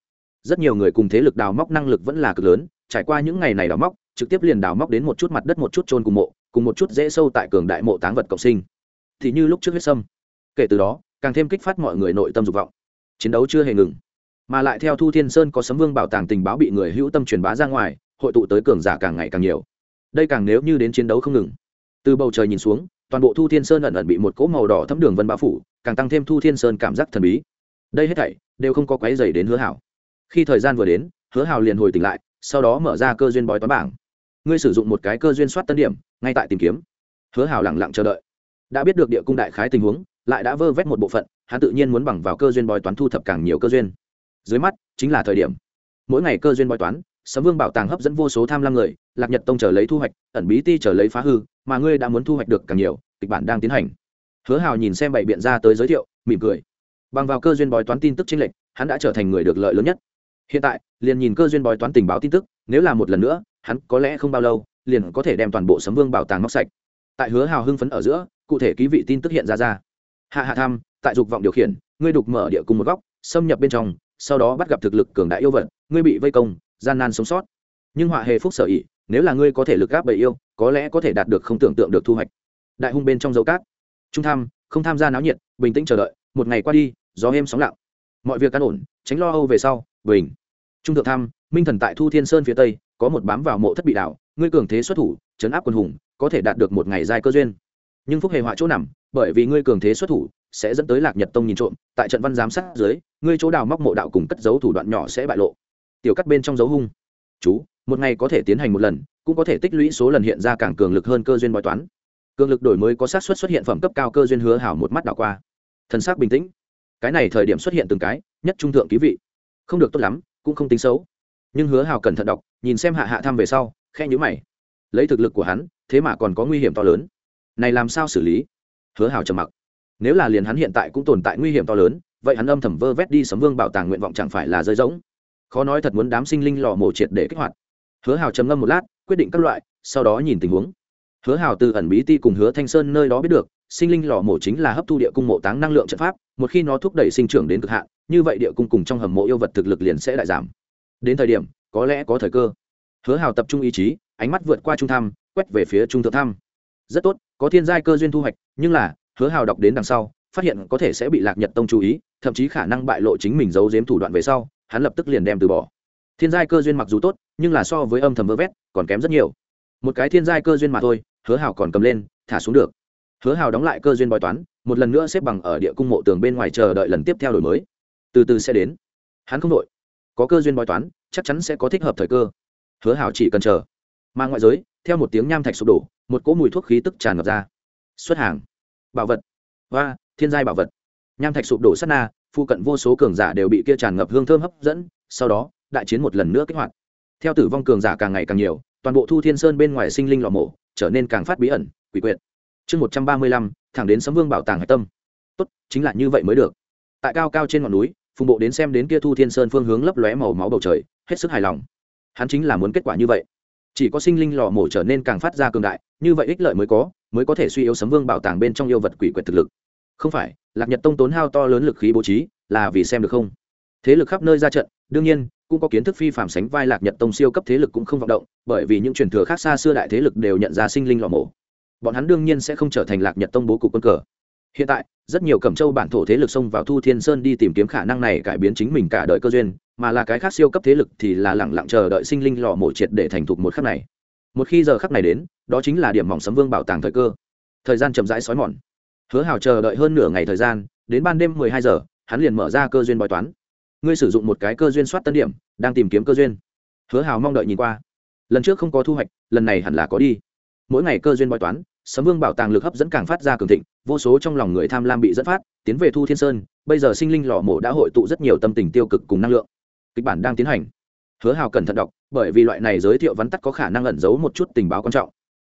Rất nhiều người cùng thế lực đào móc năng lực vẫn là cực lớn, trải qua những ngày này đào móc, trực tiếp liền đào móc đến một chút mặt đất một chút trôn cùng mộ, cùng một chút dễ sâu tại cường đại mộ táng vật cộng sinh. Thì như lúc trước huyết sâm. Kể từ đó, càng thêm kích phát mọi người nội tâm dục vọng. Chiến đấu chưa hề ngừng. Mà lại theo thu thiên sơn có sấm vương bảo tàng tình báo bị người hữu tâm truyền bá ra ngoài, hội tụ tới cường giả càng ngày càng nhiều. Đây càng nếu như đến chiến đấu không ngừng. Từ bầu trời nhìn xuống toàn bộ thu thiên sơn ẩn ẩn bị một cỗ màu đỏ thấm đường vân bao phủ, càng tăng thêm thu thiên sơn cảm giác thần bí. Đây hết thảy đều không có quái dày đến hứa hảo. Khi thời gian vừa đến, hứa hảo liền hồi tỉnh lại, sau đó mở ra cơ duyên bói toán bảng. Ngươi sử dụng một cái cơ duyên soát tân điểm, ngay tại tìm kiếm. Hứa hảo lẳng lặng chờ đợi. Đã biết được địa cung đại khái tình huống, lại đã vơ vét một bộ phận, hắn tự nhiên muốn bằng vào cơ duyên bói toán thu thập càng nhiều cơ duyên. Dưới mắt chính là thời điểm. Mỗi ngày cơ duyên bói toán sấm vương bảo tàng hấp dẫn vô số tham lam người, lạc nhật tông chờ lấy thu hoạch, ẩn bí ti chờ lấy phá hư, mà ngươi đã muốn thu hoạch được càng nhiều, kịch bản đang tiến hành. Hứa hào nhìn xem bảy biện ra tới giới thiệu, mỉm cười. Bằng vào cơ duyên bói toán tin tức tranh lệch, hắn đã trở thành người được lợi lớn nhất. Hiện tại, liền nhìn cơ duyên bói toán tình báo tin tức, nếu là một lần nữa, hắn có lẽ không bao lâu, liền có thể đem toàn bộ sấm vương bảo tàng móc sạch. Tại hứa hào hưng phấn ở giữa, cụ thể ký vị tin tức hiện ra ra. Hạ hạ tham, tại dục vọng điều khiển, ngươi đục mở địa cùng một góc, xâm nhập bên trong, sau đó bắt gặp thực lực cường đại yêu vật, ngươi bị vây công gian nan sống sót. Nhưng họa hề phúc sở ỉ nếu là ngươi có thể lực gáp bầy yêu, có lẽ có thể đạt được không tưởng tượng được thu hoạch. Đại hung bên trong dấu cát. Trung tham, không tham gia náo nhiệt, bình tĩnh chờ đợi, một ngày qua đi, gió êm sóng lặng. Mọi việc căn ổn, tránh lo âu về sau, bình. Trung thượng tham, minh thần tại thu thiên sơn phía tây, có một bám vào mộ thất bị đảo, ngươi cường thế xuất thủ chấn áp quân hùng, có thể đạt được một ngày dài cơ duyên. Nhưng phúc hề họa chỗ nằm, bởi vì ngươi cường thế xuất thủ, sẽ dẫn tới lạc nhật tông nhìn trộm, tại trận văn giám sát dưới, ngươi chỗ đào móc mộ đạo cùng cất giấu thủ đoạn nhỏ sẽ bại lộ tiểu cắt bên trong dấu hung. Chú, một ngày có thể tiến hành một lần, cũng có thể tích lũy số lần hiện ra càng cường lực hơn cơ duyên bói toán. Cường lực đổi mới có sát suất xuất hiện phẩm cấp cao cơ duyên hứa hảo một mắt đảo qua. Thần sắc bình tĩnh. Cái này thời điểm xuất hiện từng cái, nhất trung thượng ký vị. Không được tốt lắm, cũng không tính xấu. Nhưng hứa hảo cẩn thận đọc, nhìn xem hạ hạ thăm về sau khe nhữ mày. Lấy thực lực của hắn, thế mà còn có nguy hiểm to lớn. Này làm sao xử lý? Hứa hảo trầm mặc. Nếu là liền hắn hiện tại cũng tồn tại nguy hiểm to lớn, vậy hắn âm thầm vơ vét đi sấm vương bảo tàng nguyện vọng chẳng phải là rơi rỗng khó nói thật muốn đám sinh linh lò mổ triệt để kích hoạt. Hứa hào trầm ngâm một lát, quyết định các loại, sau đó nhìn tình huống. Hứa hào từ ẩn bí ti cùng hứa thanh sơn nơi đó biết được, sinh linh lò mổ chính là hấp thu địa cung mộ táng năng lượng trận pháp, một khi nó thúc đẩy sinh trưởng đến cực hạn, như vậy địa cung cùng trong hầm mộ yêu vật thực lực liền sẽ đại giảm. Đến thời điểm, có lẽ có thời cơ. Hứa hào tập trung ý chí, ánh mắt vượt qua trung tham quét về phía trung thượng tham rất tốt, có thiên giai cơ duyên thu hoạch, nhưng là, hứa hào đọc đến đằng sau, phát hiện có thể sẽ bị lạc nhật tông chú ý, thậm chí khả năng bại lộ chính mình giấu giếm thủ đoạn về sau hắn lập tức liền đem từ bỏ. Thiên giai cơ duyên mặc dù tốt, nhưng là so với âm thầm vơ vét, còn kém rất nhiều. Một cái thiên giai cơ duyên mà thôi, hứa hào còn cầm lên, thả xuống được. Hứa hào đóng lại cơ duyên bói toán, một lần nữa xếp bằng ở địa cung mộ tường bên ngoài chờ đợi lần tiếp theo đổi mới. Từ từ sẽ đến. Hắn không đội có cơ duyên bói toán, chắc chắn sẽ có thích hợp thời cơ. Hứa hào chỉ cần chờ. Mà ngoại giới, theo một tiếng nham thạch sụp đổ, một cỗ mùi thuốc khí tức tràn ngập ra. Xuất hàng. Bảo vật. Và thiên giai bảo vật. Nham thạch sụp đổ sát na phụ cận vô số cường giả đều bị kia tràn ngập hương thơm hấp dẫn, sau đó, đại chiến một lần nữa kích hoạt. Theo tử vong cường giả càng ngày càng nhiều, toàn bộ thu thiên sơn bên ngoài sinh linh lò mổ trở nên càng phát bí ẩn, quỷ quyệt. Chương một trăm ba mươi lăm, thẳng đến sấm vương bảo tàng hạch tâm. Tốt, chính là như vậy mới được. Tại cao cao trên ngọn núi, phùng bộ đến xem đến kia thu thiên sơn phương hướng lấp lóe màu máu bầu trời, hết sức hài lòng. Hắn chính là muốn kết quả như vậy. Chỉ có sinh linh lò mổ trở nên càng phát ra cường đại, như vậy ích lợi mới có mới có thể suy yếu sấm vương bảo tàng bên trong yêu vật quỷ quyệt thực lực không phải, lạc nhật tông tốn hao to lớn lực khí bố trí, là vì xem được không? Thế lực khắp nơi ra trận, đương nhiên, cũng có kiến thức phi phạm sánh vai lạc nhật tông siêu cấp thế lực cũng không vọng động, bởi vì những truyền thừa khác xa xưa đại thế lực đều nhận ra sinh linh lò mổ. Bọn hắn đương nhiên sẽ không trở thành lạc nhật tông bố cục quân cờ. Hiện tại, rất nhiều cẩm châu bản thổ thế lực xông vào thu thiên sơn đi tìm kiếm khả năng này cải biến chính mình cả đời cơ duyên, mà là cái khác siêu cấp thế lực thì là lẳng lặng chờ đợi sinh linh lò mổ triệt để thành thục một khắc này. Một khi giờ khắc này đến, đó chính là điểm mỏng sấm vương bảo tàng thời cơ. Thời gian chậm rãi xói mòn hứa hào chờ đợi hơn nửa ngày thời gian, đến ban đêm mười hai giờ, hắn liền mở ra cơ duyên bói toán. Ngươi sử dụng một cái cơ duyên soát tân điểm, đang tìm kiếm cơ duyên. Hứa hào mong đợi nhìn qua. Lần trước không có thu hoạch, lần này hẳn là có đi. Mỗi ngày cơ duyên bói toán, sấm vương bảo tàng lực hấp dẫn càng phát ra cường thịnh, vô số trong lòng người tham lam bị dẫn phát, tiến về thu thiên sơn, bây giờ sinh linh lò mổ đã hội tụ rất nhiều tâm tình tiêu cực cùng năng lượng. Kịch bản đang tiến hành. Hứa hào cẩn thận đọc, bởi vì loại này giới thiệu vắn tắt có khả năng ẩn giấu một chút tình báo quan trọng.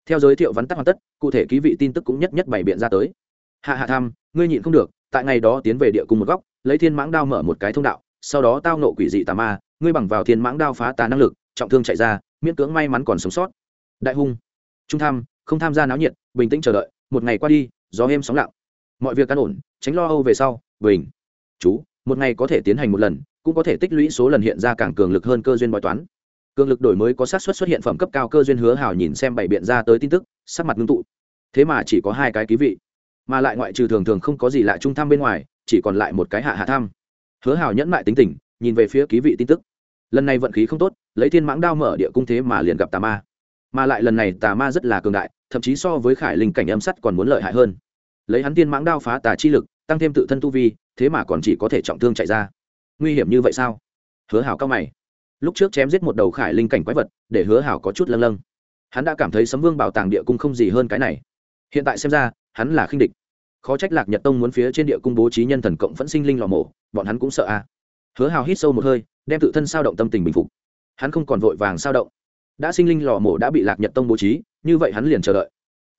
Theo giới thiệu vắn tắt hoàn tất, cụ thể ký vị tin tức cũng nhất nhất bày biện ra tới hạ hạ tham ngươi nhịn không được, tại ngày đó tiến về địa cung một góc, lấy thiên mãng đao mở một cái thông đạo, sau đó tao nộ quỷ dị tà ma, ngươi bằng vào thiên mãng đao phá tà năng lực, trọng thương chạy ra, miễn cưỡng may mắn còn sống sót. Đại hung. Trung tham, không tham gia náo nhiệt, bình tĩnh chờ đợi, một ngày qua đi, gió êm sóng lặng. Mọi việc căn ổn, tránh lo âu về sau, bình. Chú, một ngày có thể tiến hành một lần, cũng có thể tích lũy số lần hiện ra càng cường lực hơn cơ duyên bói toán. Cường lực đổi mới có sát suất xuất hiện phẩm cấp cao cơ duyên hứa hảo nhìn xem bảy biện ra tới tin tức, sắc mặt ngưng tụ. Thế mà chỉ có hai cái ký vị mà lại ngoại trừ thường thường không có gì lạ trung tham bên ngoài, chỉ còn lại một cái hạ hạ tham hứa hảo nhẫn mại tính tình, nhìn về phía ký vị tin tức. Lần này vận khí không tốt, lấy thiên mãng đao mở địa cung thế mà liền gặp tà ma. Mà lại lần này tà ma rất là cường đại, thậm chí so với khải linh cảnh âm sắt còn muốn lợi hại hơn. Lấy hắn tiên mãng đao phá tà chi lực, tăng thêm tự thân tu vi, thế mà còn chỉ có thể trọng thương chạy ra. Nguy hiểm như vậy sao? Hứa hảo cao mày. Lúc trước chém giết một đầu khải linh cảnh quái vật, để hứa hảo có chút lâng lâng. Hắn đã cảm thấy sấm vương bảo tàng địa cung không gì hơn cái này. Hiện tại xem ra hắn là khinh địch. Khó trách lạc nhật tông muốn phía trên địa cung bố trí nhân thần cộng phẫn sinh linh lò mổ, bọn hắn cũng sợ a. Hứa hào hít sâu một hơi, đem tự thân sao động tâm tình bình phục. Hắn không còn vội vàng sao động. Đã sinh linh lò mổ đã bị lạc nhật tông bố trí, như vậy hắn liền chờ đợi.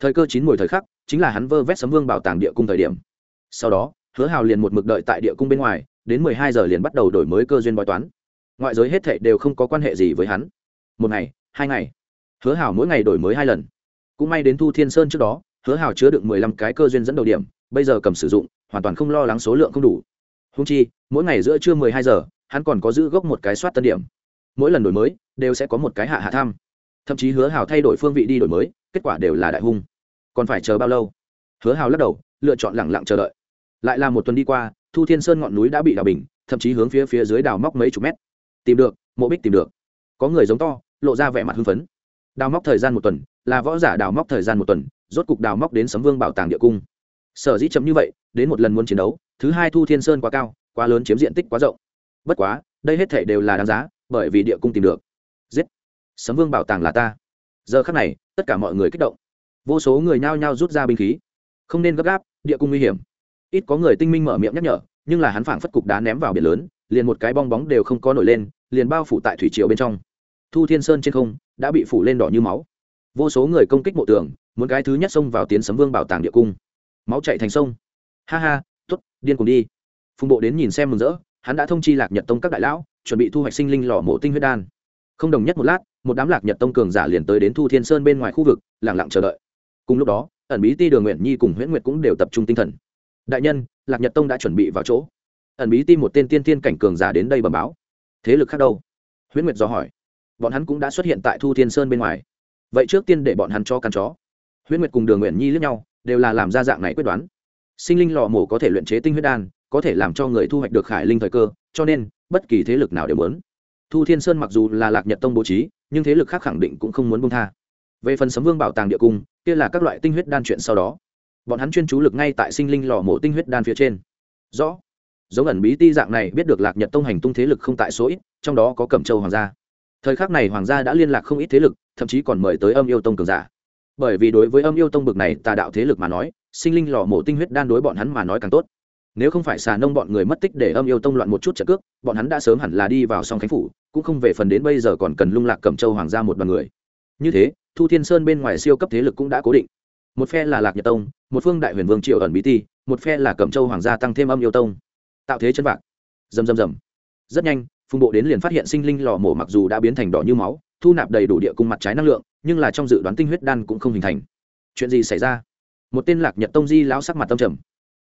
Thời cơ chín mùi thời khắc, chính là hắn vơ vét sấm vương bảo tàng địa cung thời điểm. Sau đó, hứa hào liền một mực đợi tại địa cung bên ngoài, đến mười hai giờ liền bắt đầu đổi mới cơ duyên bói toán. Ngoại giới hết thệ đều không có quan hệ gì với hắn. Một ngày, hai ngày. Hứa hào mỗi ngày đổi mới hai lần. Cũng may đến thu thiên sơn trước đó hứa hào chứa được mười lăm cái cơ duyên dẫn đầu điểm, bây giờ cầm sử dụng, hoàn toàn không lo lắng số lượng không đủ. Húng chi, mỗi ngày giữa trưa mười hai giờ, hắn còn có giữ gốc một cái soát tân điểm. Mỗi lần đổi mới, đều sẽ có một cái hạ hạ tham. Thậm chí hứa hào thay đổi phương vị đi đổi mới, kết quả đều là đại hung. Còn phải chờ bao lâu? Hứa hào lắc đầu, lựa chọn lẳng lặng chờ đợi. Lại là một tuần đi qua, thu thiên sơn ngọn núi đã bị đào bình, thậm chí hướng phía phía dưới đào móc mấy chục mét. Tìm được, mộ bích tìm được. Có người giống to, lộ ra vẻ mặt hưng phấn. Đào móc thời gian một tuần, là võ giả đào móc thời gian một tuần rốt cục đào móc đến sấm vương bảo tàng địa cung. Sở dĩ chậm như vậy, đến một lần muốn chiến đấu, thứ hai thu thiên sơn quá cao, quá lớn chiếm diện tích quá rộng. Bất quá, đây hết thể đều là đáng giá, bởi vì địa cung tìm được. Giết! Sấm vương bảo tàng là ta. Giờ khắc này, tất cả mọi người kích động. Vô số người nhao nhao rút ra binh khí. Không nên gấp gáp, địa cung nguy hiểm. Ít có người tinh minh mở miệng nhắc nhở, nhưng là hắn phảng phất cục đá ném vào biển lớn, liền một cái bong bóng đều không có nổi lên, liền bao phủ tại thủy triều bên trong. Thu thiên sơn trên không, đã bị phủ lên đỏ như máu. Vô số người công kích mộ tường muốn cái thứ nhất xông vào tiến sấm vương bảo tàng địa cung. Máu chạy thành sông. Ha ha t ố t điên cùng đi. Phùng bộ đến nhìn xem mừng rỡ, hắn đã thông chi lạc nhật tông các đại lão, chuẩn bị thu hoạch sinh linh lò mộ tinh huyết đan. Không đồng nhất một lát, một đám lạc nhật tông cường giả liền tới đến thu thiên sơn bên ngoài khu vực lẳng lặng chờ đợi. Cùng lúc đó, ẩn bí ti đường nguyện nhi cùng huyễn nguyệt cũng đều tập trung tinh thần. Đại nhân, lạc nhật tông đã chuẩn bị vào chỗ. Ẩn bí ti một tên tiên tiên cảnh cường giả đến đây bẩm báo. Thế lực khác đâu? Huyễn nguyệt do hỏi. Bọn hắn cũng đã xuất hiện tại thu thiên sơn bên ngoài. Vậy trước tiên để bọn hắn cho căn chó huyễn nguyệt cùng đường nguyện nhi lướt nhau, đều là làm ra dạng này quyết đoán. Sinh linh lò mổ có thể luyện chế tinh huyết đan, có thể làm cho người thu hoạch được khải linh thời cơ, cho nên, bất kỳ thế lực nào đều muốn. Thu thiên sơn mặc dù là lạc nhật tông bố trí, nhưng thế lực khác khẳng định cũng không muốn bông tha. Về phần sấm vương bảo tàng địa cung, kia là các loại tinh huyết đan chuyện sau đó. Bọn hắn chuyên chú lực ngay tại sinh linh lò mổ tinh huyết đan phía trên. Rõ. Giống ẩn bí ti dạng này, biết được lạc nhật tông hành tung thế lực không tại số ít, trong đó có cẩm châu hoàng gia. Thời khắc này hoàng gia đã liên lạc không ít thế lực, thậm chí còn mời tới âm yêu tông cường giả bởi vì đối với âm yêu tông bực này tà đạo thế lực mà nói, sinh linh lò mổ tinh huyết đan đối bọn hắn mà nói càng tốt. Nếu không phải xà nông bọn người mất tích để âm yêu tông loạn một chút trợ cước, bọn hắn đã sớm hẳn là đi vào song khánh phủ, cũng không về phần đến bây giờ còn cần lung lạc cẩm châu hoàng gia một đoàn người. Như thế, thu thiên sơn bên ngoài siêu cấp thế lực cũng đã cố định. Một phe là lạc nhật tông, một phương đại huyền vương triệu ẩn bí ti, một phe là cẩm châu hoàng gia tăng thêm âm yêu tông. Tạo thế chân vạc. Dầm dầm dầm rất nhanh, phùng bộ đến liền phát hiện sinh linh lò mổ mặc dù đã biến thành đỏ như máu thu nạp đầy đủ địa cung mặt trái năng lượng, nhưng là trong dự đoán tinh huyết đan cũng không hình thành. Chuyện gì xảy ra? Một tên lạc nhật tông di lão sắc mặt tâm trầm.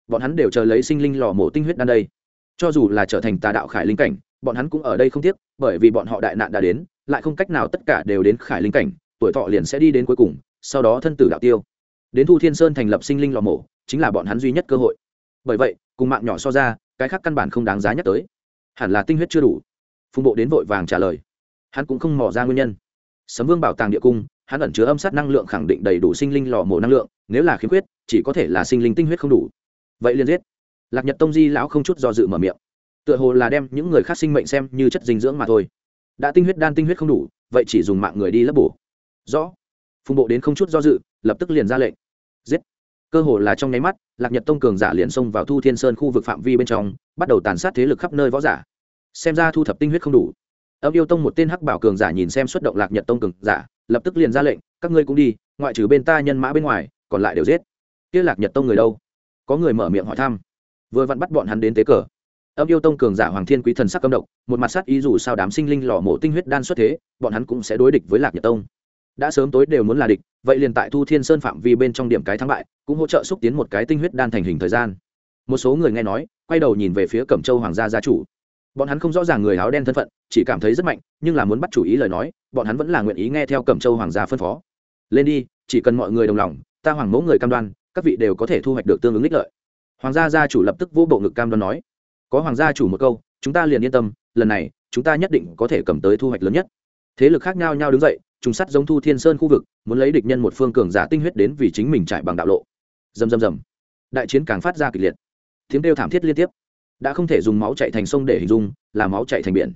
Bọn hắn đều chờ lấy sinh linh lò mổ tinh huyết đan đây. Cho dù là trở thành tà đạo khải linh cảnh, bọn hắn cũng ở đây không tiếc, bởi vì bọn họ đại nạn đã đến, lại không cách nào tất cả đều đến khải linh cảnh, tuổi thọ liền sẽ đi đến cuối cùng, sau đó thân tử đạo tiêu. Đến thu thiên sơn thành lập sinh linh lò mổ, chính là bọn hắn duy nhất cơ hội. Bởi vậy, cùng mạng nhỏ so ra, cái khác căn bản không đáng giá nhắc tới. Hẳn là tinh huyết chưa đủ. Phùng bộ đến vội vàng trả lời hắn cũng không mò ra nguyên nhân. Sấm vương bảo tàng địa cung, hắn ẩn chứa âm sát năng lượng khẳng định đầy đủ sinh linh lò mổ năng lượng, nếu là khiếm khuyết, chỉ có thể là sinh linh tinh huyết không đủ. Vậy liền giết. Lạc nhật tông di lão không chút do dự mở miệng. Tựa hồ là đem những người khác sinh mệnh xem như chất dinh dưỡng mà thôi. Đã tinh huyết đan tinh huyết không đủ, vậy chỉ dùng mạng người đi lấp bổ. Rõ. Phùng bộ đến không chút do dự, lập tức liền ra lệnh. Giết. Cơ hồ là trong nháy mắt, lạc nhật tông cường giả liền xông vào thu thiên sơn khu vực phạm vi bên trong, bắt đầu tàn sát thế lực khắp nơi võ giả. Xem ra thu thập tinh huyết không đủ âm yêu tông một tên hắc bảo cường giả nhìn xem xuất động lạc nhật tông cường giả, lập tức liền ra lệnh, các ngươi cũng đi, ngoại trừ bên ta nhân mã bên ngoài, còn lại đều giết. Kia lạc nhật tông người đâu? Có người mở miệng hỏi thăm. Vừa vặn bắt bọn hắn đến tế cờ. Âm yêu tông cường giả hoàng thiên quý thần sắc cấm độc, một mặt sát ý dù sao đám sinh linh lò mổ tinh huyết đan xuất thế, bọn hắn cũng sẽ đối địch với lạc nhật tông. Đã sớm tối đều muốn là địch, vậy liền tại thu thiên sơn phạm vi bên trong điểm cái thắng bại, cũng hỗ trợ xúc tiến một cái tinh huyết đan thành hình thời gian. Một số người nghe nói, quay đầu nhìn về phía cẩm châu hoàng gia gia chủ bọn hắn không rõ ràng người áo đen thân phận, chỉ cảm thấy rất mạnh, nhưng là muốn bắt chủ ý lời nói, bọn hắn vẫn là nguyện ý nghe theo cẩm châu hoàng gia phân phó. Lên đi, chỉ cần mọi người đồng lòng, ta hoàng mẫu người cam đoan, các vị đều có thể thu hoạch được tương ứng ích lợi. Hoàng gia gia chủ lập tức vô bộ ngực cam đoan nói. Có hoàng gia chủ một câu, chúng ta liền yên tâm, lần này, chúng ta nhất định có thể cầm tới thu hoạch lớn nhất. Thế lực khác nhau nhau đứng dậy, trùng sắt giống thu thiên sơn khu vực, muốn lấy địch nhân một phương cường giả tinh huyết đến vì chính mình trải bằng đạo lộ. Dầm dầm dầm đại chiến càng phát ra kịch liệt. Tiếng kêu thảm thiết liên tiếp đã không thể dùng máu chạy thành sông để hình dung là máu chạy thành biển.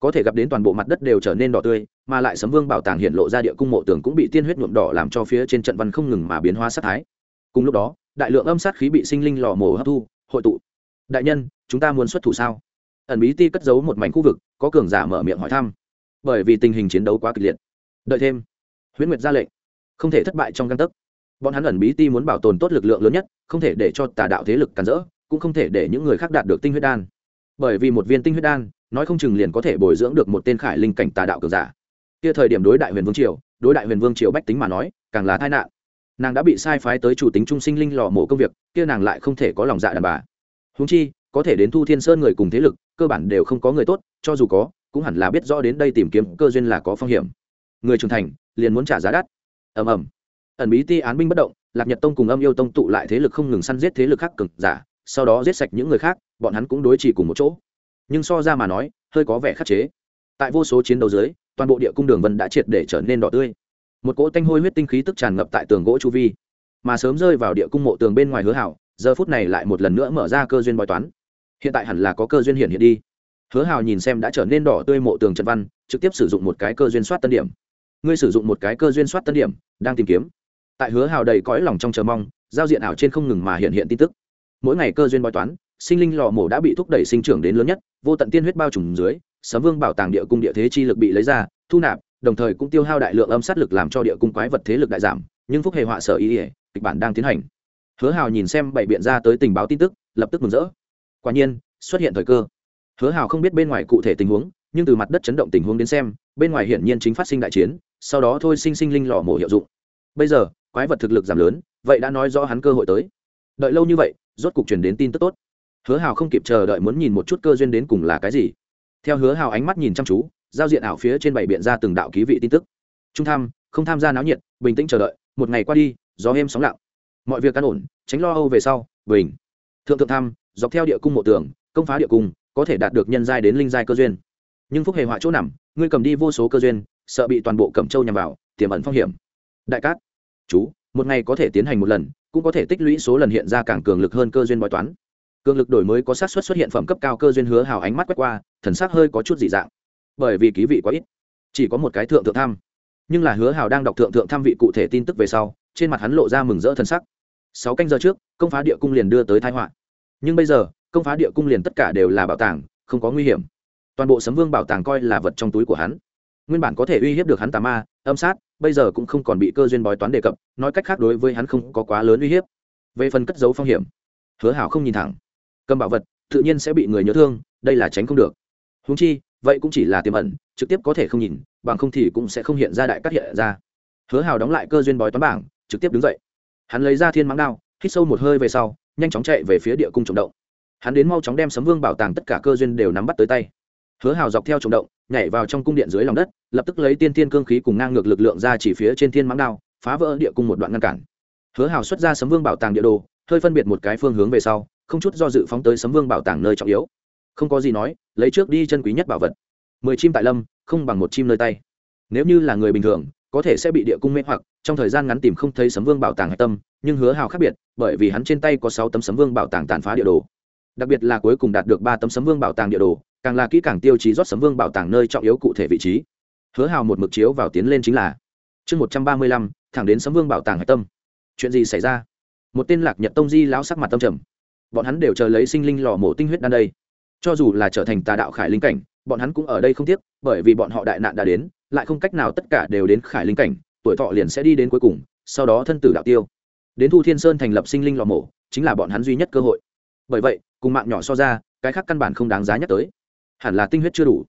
Có thể gặp đến toàn bộ mặt đất đều trở nên đỏ tươi, mà lại sấm vương bảo tàng hiện lộ ra địa cung mộ tường cũng bị tiên huyết nhuộm đỏ làm cho phía trên trận văn không ngừng mà biến hóa sát thái. Cùng lúc đó, đại lượng âm sát khí bị sinh linh lò mổ hấp thu, hội tụ. Đại nhân, chúng ta muốn xuất thủ sao? Ẩn bí ti cất giấu một mảnh khu vực, có cường giả mở miệng hỏi thăm. Bởi vì tình hình chiến đấu quá kịch liệt. Đợi thêm. Huyễn nguyệt ra lệnh. Không thể thất bại trong căn tấc. Bọn hắn ẩn bí ti muốn bảo tồn tốt lực lượng lớn nhất, không thể để cho tà đạo thế lực cản rỡ cũng không thể để những người khác đạt được tinh huyết đan. Bởi vì một viên tinh huyết đan, nói không chừng liền có thể bồi dưỡng được một tên khải linh cảnh tà đạo cường giả. Kia thời điểm đối đại huyền vương triều, đối đại huyền vương triều bách tính mà nói, càng là tai nạn. Nàng đã bị sai phái tới chủ tính trung sinh linh lò mổ công việc, kia nàng lại không thể có lòng dạ đàn bà. Húng chi, có thể đến thu thiên sơn người cùng thế lực, cơ bản đều không có người tốt, cho dù có, cũng hẳn là biết rõ đến đây tìm kiếm cơ duyên là có phong hiểm. Người trưởng thành, liền muốn trả giá đắt. Ầm ầm. Ẩn bí ti án binh bất động, lạc nhật tông cùng âm yêu tông tụ lại thế lực không ngừng săn giết thế lực khác cực giả sau đó giết sạch những người khác, bọn hắn cũng đối trị cùng một chỗ. Nhưng so ra mà nói, hơi có vẻ khắc chế. Tại vô số chiến đấu dưới, toàn bộ địa cung đường vân đã triệt để trở nên đỏ tươi. Một cỗ tanh hôi huyết tinh khí tức tràn ngập tại tường gỗ chu vi. Mà sớm rơi vào địa cung mộ tường bên ngoài hứa hảo, giờ phút này lại một lần nữa mở ra cơ duyên bói toán. Hiện tại hẳn là có cơ duyên hiện hiện đi. Hứa hào nhìn xem đã trở nên đỏ tươi mộ tường trận văn, trực tiếp sử dụng một cái cơ duyên soát tân điểm. Ngươi sử dụng một cái cơ duyên soát tân điểm, đang tìm kiếm. Tại hứa hào đầy cõi lòng trong chờ mong, giao diện ảo trên không ngừng mà hiện hiện tin tức mỗi ngày cơ duyên bói toán, sinh linh lò mổ đã bị thúc đẩy sinh trưởng đến lớn nhất, vô tận tiên huyết bao trùm dưới, sấm vương bảo tàng địa cung địa thế chi lực bị lấy ra, thu nạp, đồng thời cũng tiêu hao đại lượng âm sát lực làm cho địa cung quái vật thế lực đại giảm, nhưng phúc hệ họa sở ý ỉa kịch bản đang tiến hành. Hứa hào nhìn xem bảy biện ra tới tình báo tin tức, lập tức mừng rỡ. Quả nhiên, xuất hiện thời cơ. Hứa hào không biết bên ngoài cụ thể tình huống, nhưng từ mặt đất chấn động tình huống đến xem, bên ngoài hiển nhiên chính phát sinh đại chiến, sau đó thôi sinh sinh linh lò mổ hiệu dụng. Bây giờ, quái vật thực lực giảm lớn, vậy đã nói rõ hắn cơ hội tới đợi lâu như vậy, rốt cục truyền đến tin tức tốt. Hứa hào không kịp chờ đợi muốn nhìn một chút cơ duyên đến cùng là cái gì. Theo hứa hào ánh mắt nhìn chăm chú, giao diện ảo phía trên bảy biện ra từng đạo ký vị tin tức. Trung tham, không tham gia náo nhiệt, bình tĩnh chờ đợi, một ngày qua đi, gió êm sóng lặng. Mọi việc căn ổn, tránh lo âu về sau, bình. Thượng thượng tham, dọc theo địa cung mộ tường, công phá địa cung, có thể đạt được nhân giai đến linh giai cơ duyên. Nhưng phúc hề họa chỗ nằm, ngươi cầm đi vô số cơ duyên, sợ bị toàn bộ cẩm châu nhằm vào, tiềm ẩn phong hiểm. Đại cát, chú, một ngày có thể tiến hành một lần cũng có thể tích lũy số lần hiện ra càng cường lực hơn cơ duyên bói toán. Cường lực đổi mới có sát suất xuất hiện phẩm cấp cao cơ duyên hứa hào ánh mắt quét qua, thần sắc hơi có chút dị dạng. Bởi vì ký vị quá ít, chỉ có một cái thượng thượng tham. Nhưng là hứa hào đang đọc thượng thượng tham vị cụ thể tin tức về sau, trên mặt hắn lộ ra mừng rỡ thần sắc. Sáu canh giờ trước, công phá địa cung liền đưa tới thái họa. Nhưng bây giờ, công phá địa cung liền tất cả đều là bảo tàng, không có nguy hiểm. Toàn bộ sấm vương bảo tàng coi là vật trong túi của hắn. Nguyên bản có thể uy hiếp được hắn tà ma, âm sát bây giờ cũng không còn bị cơ duyên bói toán đề cập, nói cách khác đối với hắn không có quá lớn uy hiếp. Về phần cất giấu phong hiểm, hứa hảo không nhìn thẳng. Cầm bảo vật, tự nhiên sẽ bị người nhớ thương, đây là tránh không được. Húng chi, vậy cũng chỉ là tiềm ẩn, trực tiếp có thể không nhìn, bằng không thì cũng sẽ không hiện ra đại cắt hiện ra. Hứa hào đóng lại cơ duyên bói toán bảng, trực tiếp đứng dậy. Hắn lấy ra thiên mãng đao, hít sâu một hơi về sau, nhanh chóng chạy về phía địa cung trọng động. Hắn đến mau chóng đem sấm vương bảo tàng tất cả cơ duyên đều nắm bắt tới tay hứa hào dọc theo trọng động, nhảy vào trong cung điện dưới lòng đất, lập tức lấy tiên thiên cương khí cùng ngang ngược lực lượng ra chỉ phía trên thiên mãng đao, phá vỡ địa cung một đoạn ngăn cản. Hứa hào xuất ra sấm vương bảo tàng địa đồ, hơi phân biệt một cái phương hướng về sau, không chút do dự phóng tới sấm vương bảo tàng nơi trọng yếu. Không có gì nói, lấy trước đi chân quý nhất bảo vật. Mười chim tại lâm, không bằng một chim nơi tay. Nếu như là người bình thường, có thể sẽ bị địa cung mê hoặc, trong thời gian ngắn tìm không thấy sấm vương bảo tàng hạch tâm, nhưng hứa hào khác biệt, bởi vì hắn trên tay có sáu tấm sấm vương bảo tàng tàn phá địa đồ đặc biệt là cuối cùng đạt được ba tấm sấm vương bảo tàng địa đồ, càng là kỹ càng tiêu chí rót sấm vương bảo tàng nơi trọng yếu cụ thể vị trí. Hứa hào một mực chiếu vào tiến lên chính là, chương một trăm ba mươi lăm, thẳng đến sấm vương bảo tàng hạch tâm. Chuyện gì xảy ra? Một tên lạc nhật tông di lão sắc mặt tâm trầm. Bọn hắn đều chờ lấy sinh linh lò mổ tinh huyết đan đây. Cho dù là trở thành tà đạo khải linh cảnh, bọn hắn cũng ở đây không tiếc, bởi vì bọn họ đại nạn đã đến, lại không cách nào tất cả đều đến khải linh cảnh, tuổi thọ liền sẽ đi đến cuối cùng, sau đó thân tử đạo tiêu. Đến thu thiên sơn thành lập sinh linh lò mổ, chính là bọn hắn duy nhất cơ hội bởi vậy, cùng mạng nhỏ so ra, cái khác căn bản không đáng giá nhắc tới. Hẳn là tinh huyết chưa đủ.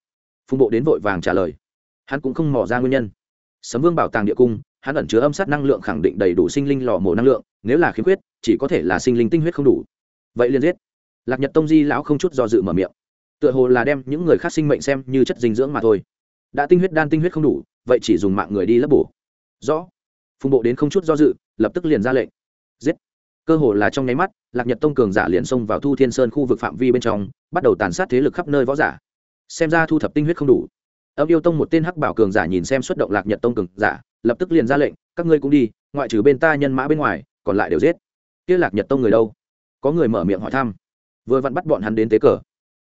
Phùng bộ đến vội vàng trả lời. Hắn cũng không mò ra nguyên nhân. Sấm vương bảo tàng địa cung, hắn ẩn chứa âm sát năng lượng khẳng định đầy đủ sinh linh lò mổ năng lượng, nếu là khiếm khuyết, chỉ có thể là sinh linh tinh huyết không đủ. Vậy liền giết. Lạc nhật tông di lão không chút do dự mở miệng. Tựa hồ là đem những người khác sinh mệnh xem như chất dinh dưỡng mà thôi. Đã tinh huyết đan tinh huyết không đủ, vậy chỉ dùng mạng người đi lấp bổ. Rõ. Phùng bộ đến không chút do dự, lập tức liền ra lệnh. Giết cơ hồ là trong nháy mắt, lạc nhật tông cường giả liền xông vào thu thiên sơn khu vực phạm vi bên trong, bắt đầu tàn sát thế lực khắp nơi võ giả. Xem ra thu thập tinh huyết không đủ. Âm yêu tông một tên hắc bảo cường giả nhìn xem xuất động lạc nhật tông cường giả, lập tức liền ra lệnh, các ngươi cũng đi, ngoại trừ bên ta nhân mã bên ngoài, còn lại đều giết. Kia lạc nhật tông người đâu? Có người mở miệng hỏi thăm. Vừa vặn bắt bọn hắn đến tế cờ.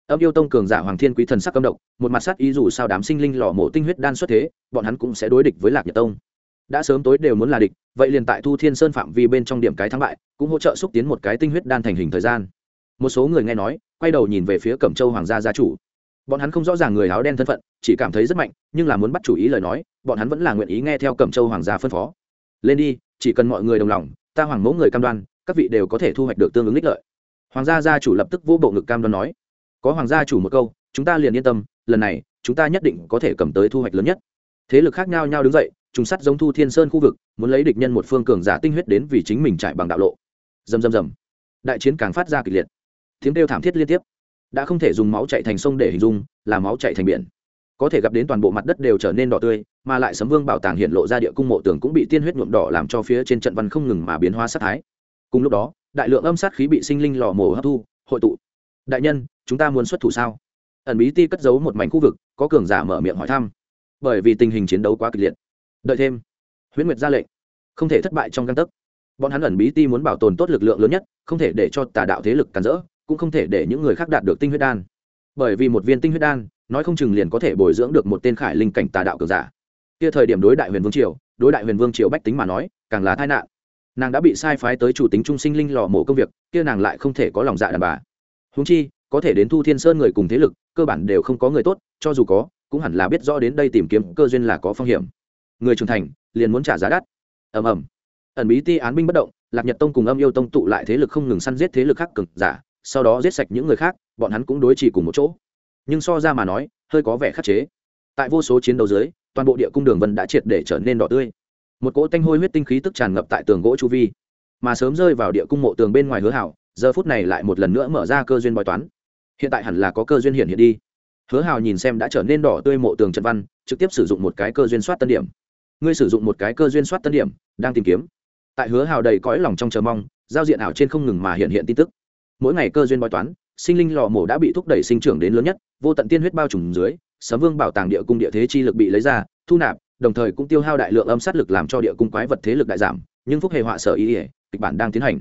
Âm yêu tông cường giả hoàng thiên quý thần sắc âm động một mặt sát ý dù sao đám sinh linh lò mổ tinh huyết đan xuất thế, bọn hắn cũng sẽ đối địch với lạc nhật tông đã sớm tối đều muốn là địch, vậy liền tại thu thiên sơn phạm vi bên trong điểm cái thắng bại, cũng hỗ trợ xúc tiến một cái tinh huyết đan thành hình thời gian. Một số người nghe nói, quay đầu nhìn về phía cẩm châu hoàng gia gia chủ. Bọn hắn không rõ ràng người áo đen thân phận, chỉ cảm thấy rất mạnh, nhưng là muốn bắt chủ ý lời nói, bọn hắn vẫn là nguyện ý nghe theo cẩm châu hoàng gia phân phó. Lên đi, chỉ cần mọi người đồng lòng, ta hoàng mẫu người cam đoan, các vị đều có thể thu hoạch được tương ứng ích lợi. Hoàng gia gia chủ lập tức vô bộ ngực cam đoan nói. Có hoàng gia chủ một câu, chúng ta liền yên tâm, lần này, chúng ta nhất định có thể cầm tới thu hoạch lớn nhất. Thế lực khác nhau nhau đứng dậy trùng sắt giống thu thiên sơn khu vực, muốn lấy địch nhân một phương cường giả tinh huyết đến vì chính mình trải bằng đạo lộ. Dầm dầm dầm đại chiến càng phát ra kịch liệt. Tiếng kêu thảm thiết liên tiếp. Đã không thể dùng máu chạy thành sông để hình dung, là máu chạy thành biển. Có thể gặp đến toàn bộ mặt đất đều trở nên đỏ tươi, mà lại sấm vương bảo tàng hiện lộ ra địa cung mộ tường cũng bị tiên huyết nhuộm đỏ làm cho phía trên trận văn không ngừng mà biến hóa sát thái. Cùng lúc đó, đại lượng âm sát khí bị sinh linh lò mổ hấp thu, hội tụ. Đại nhân, chúng ta muốn xuất thủ sao? Ẩn bí ti cất giấu một mảnh khu vực, có cường giả mở miệng hỏi thăm. Bởi vì tình hình chiến đấu quá kịch liệt đợi thêm. Huyễn nguyệt ra lệnh. Không thể thất bại trong căn tấc. Bọn hắn ẩn bí ti muốn bảo tồn tốt lực lượng lớn nhất, không thể để cho tà đạo thế lực cản rỡ, cũng không thể để những người khác đạt được tinh huyết đan. Bởi vì một viên tinh huyết đan, nói không chừng liền có thể bồi dưỡng được một tên khải linh cảnh tà đạo cường giả. Kia thời điểm đối đại huyền vương triều, đối đại huyền vương triều bách tính mà nói, càng là tai nạn. Nàng đã bị sai phái tới chủ tính trung sinh linh lò mổ công việc, kia nàng lại không thể có lòng dạ đàn bà. Húng chi, có thể đến thu thiên sơn người cùng thế lực, cơ bản đều không có người tốt, cho dù có, cũng hẳn là biết rõ đến đây tìm kiếm cơ duyên là có phong hiểm người trưởng thành, liền muốn trả giá đắt. Ầm ầm. Ẩn bí ti án binh bất động, lạc nhật tông cùng âm yêu tông tụ lại thế lực không ngừng săn giết thế lực khác cực giả, sau đó giết sạch những người khác, bọn hắn cũng đối chỉ cùng một chỗ. Nhưng so ra mà nói, hơi có vẻ khắc chế. Tại vô số chiến đấu dưới, toàn bộ địa cung đường vân đã triệt để trở nên đỏ tươi. Một cỗ tanh hôi huyết tinh khí tức tràn ngập tại tường gỗ chu vi. Mà sớm rơi vào địa cung mộ tường bên ngoài hứa hảo, giờ phút này lại một lần nữa mở ra cơ duyên bói toán. Hiện tại hẳn là có cơ duyên hiện hiện đi. Hứa hào nhìn xem đã trở nên đỏ tươi mộ tường trận văn, trực tiếp sử dụng một cái cơ duyên soát tân điểm ngươi sử dụng một cái cơ duyên soát tân điểm, đang tìm kiếm. Tại hứa hào đầy cõi lòng trong chờ mong, giao diện ảo trên không ngừng mà hiện hiện tin tức. Mỗi ngày cơ duyên bói toán, sinh linh lò mổ đã bị thúc đẩy sinh trưởng đến lớn nhất, vô tận tiên huyết bao trùm dưới, sấm vương bảo tàng địa cung địa thế chi lực bị lấy ra, thu nạp, đồng thời cũng tiêu hao đại lượng âm sát lực làm cho địa cung quái vật thế lực đại giảm, nhưng phúc hệ họa sở ý ỉa kịch bản đang tiến hành.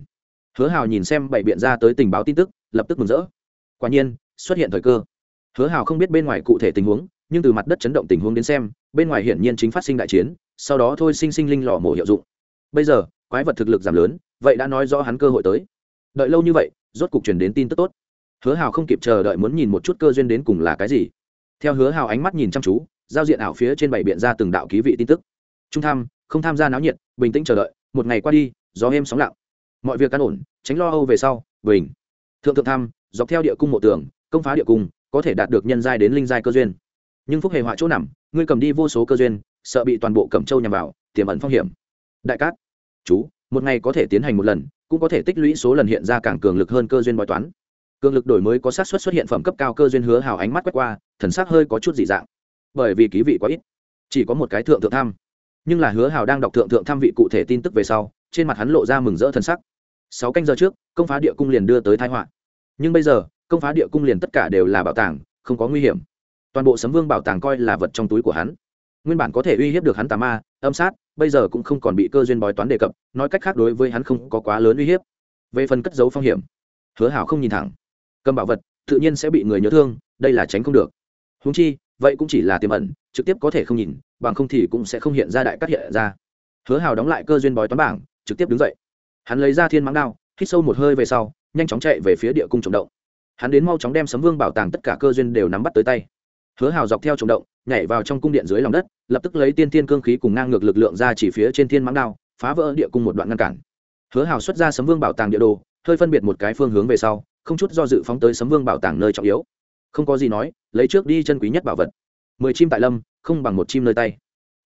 Hứa hào nhìn xem bảy biện ra tới tình báo tin tức, lập tức mừng rỡ. Quả nhiên, xuất hiện thời cơ. Hứa hào không biết bên ngoài cụ thể tình huống, nhưng từ mặt đất chấn động tình huống đến xem, bên ngoài hiển nhiên chính phát sinh đại chiến sau đó thôi sinh sinh linh lò mổ hiệu dụng. Bây giờ, quái vật thực lực giảm lớn, vậy đã nói rõ hắn cơ hội tới. Đợi lâu như vậy, rốt cục truyền đến tin tức tốt. Hứa hào không kịp chờ đợi muốn nhìn một chút cơ duyên đến cùng là cái gì. Theo hứa hào ánh mắt nhìn chăm chú, giao diện ảo phía trên bảy biện ra từng đạo ký vị tin tức. Trung tham, không tham gia náo nhiệt, bình tĩnh chờ đợi, một ngày qua đi, gió êm sóng lặng. Mọi việc căn ổn, tránh lo âu về sau, bình. Thượng thượng tham, dọc theo địa cung mộ tường, công phá địa cung, có thể đạt được nhân giai đến linh giai cơ duyên. Nhưng phúc hề họa chỗ nằm, ngươi cầm đi vô số cơ duyên sợ bị toàn bộ cẩm châu nhằm vào, tiềm ẩn phong hiểm. Đại cát, chú, một ngày có thể tiến hành một lần, cũng có thể tích lũy số lần hiện ra càng cường lực hơn cơ duyên bói toán. Cường lực đổi mới có sát suất xuất hiện phẩm cấp cao cơ duyên hứa hào ánh mắt quét qua, thần sắc hơi có chút dị dạng. Bởi vì ký vị quá ít, chỉ có một cái thượng thượng tham. Nhưng là hứa hào đang đọc thượng thượng tham vị cụ thể tin tức về sau, trên mặt hắn lộ ra mừng rỡ thần sắc. Sáu canh giờ trước, công phá địa cung liền đưa tới thái họa. Nhưng bây giờ, công phá địa cung liền tất cả đều là bảo tàng, không có nguy hiểm. Toàn bộ sấm vương bảo tàng coi là vật trong túi của hắn nguyên bản có thể uy hiếp được hắn tà ma, âm sát, bây giờ cũng không còn bị cơ duyên bói toán đề cập, nói cách khác đối với hắn không có quá lớn uy hiếp. Về phần cất giấu phong hiểm, hứa hảo không nhìn thẳng. Cầm bảo vật, tự nhiên sẽ bị người nhớ thương, đây là tránh không được. Húng chi, vậy cũng chỉ là tiềm ẩn, trực tiếp có thể không nhìn, bằng không thì cũng sẽ không hiện ra đại cắt hiện ra. Hứa hào đóng lại cơ duyên bói toán bảng, trực tiếp đứng dậy. Hắn lấy ra thiên mãng đao, hít sâu một hơi về sau, nhanh chóng chạy về phía địa cung trồng động. Hắn đến mau chóng đem sấm vương bảo tàng tất cả cơ duyên đều nắm bắt tới tay. Hứa hào dọc theo trồng động nhảy vào trong cung điện dưới lòng đất, lập tức lấy tiên thiên cương khí cùng ngang ngược lực lượng ra chỉ phía trên thiên mãng đao, phá vỡ địa cung một đoạn ngăn cản. Hứa hào xuất ra sấm vương bảo tàng địa đồ, hơi phân biệt một cái phương hướng về sau, không chút do dự phóng tới sấm vương bảo tàng nơi trọng yếu. Không có gì nói, lấy trước đi chân quý nhất bảo vật. Mười chim tại lâm, không bằng một chim nơi tay.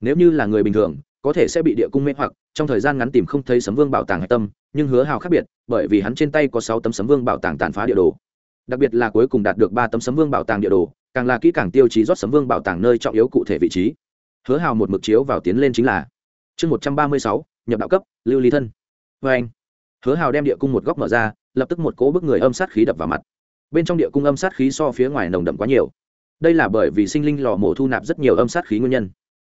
Nếu như là người bình thường, có thể sẽ bị địa cung mê hoặc, trong thời gian ngắn tìm không thấy sấm vương bảo tàng hạch tâm, nhưng hứa hào khác biệt, bởi vì hắn trên tay có sáu tấm sấm vương bảo tàng tàn phá địa đồ. Đặc biệt là cuối cùng đạt được ba tấm sấm vương bảo tàng địa đồ càng là kỹ càng tiêu chí rót sấm vương bảo tàng nơi trọng yếu cụ thể vị trí. Hứa hào một mực chiếu vào tiến lên chính là chương một trăm ba mươi sáu, nhập đạo cấp, lưu ly thân. Vê anh, hứa hào đem địa cung một góc mở ra, lập tức một cỗ bức người âm sát khí đập vào mặt. Bên trong địa cung âm sát khí so phía ngoài nồng đậm quá nhiều. Đây là bởi vì sinh linh lò mổ thu nạp rất nhiều âm sát khí nguyên nhân.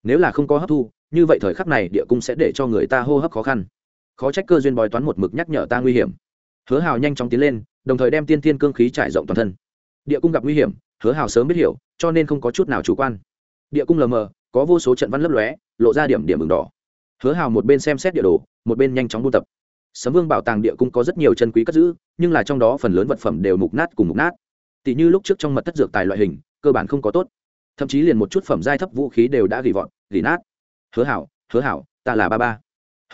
Nếu là không có hấp thu, như vậy thời khắc này địa cung sẽ để cho người ta hô hấp khó khăn. Khó trách cơ duyên bói toán một mực nhắc nhở ta nguy hiểm. Hứa hào nhanh chóng tiến lên, đồng thời đem tiên tiên cương khí trải rộng toàn thân. Địa cung gặp nguy hiểm hứa hào sớm biết hiểu, cho nên không có chút nào chủ quan. Địa cung lờ mờ, có vô số trận văn lấp lóe, lộ ra điểm điểm mừng đỏ. Hứa hào một bên xem xét địa đồ, một bên nhanh chóng buôn tập. Sấm vương bảo tàng địa cung có rất nhiều chân quý cất giữ, nhưng là trong đó phần lớn vật phẩm đều mục nát cùng mục nát. Tỷ như lúc trước trong mật thất dược tài loại hình, cơ bản không có tốt. Thậm chí liền một chút phẩm giai thấp vũ khí đều đã gỉ vọn gỉ nát. Hứa hảo hứa hảo ta là ba ba.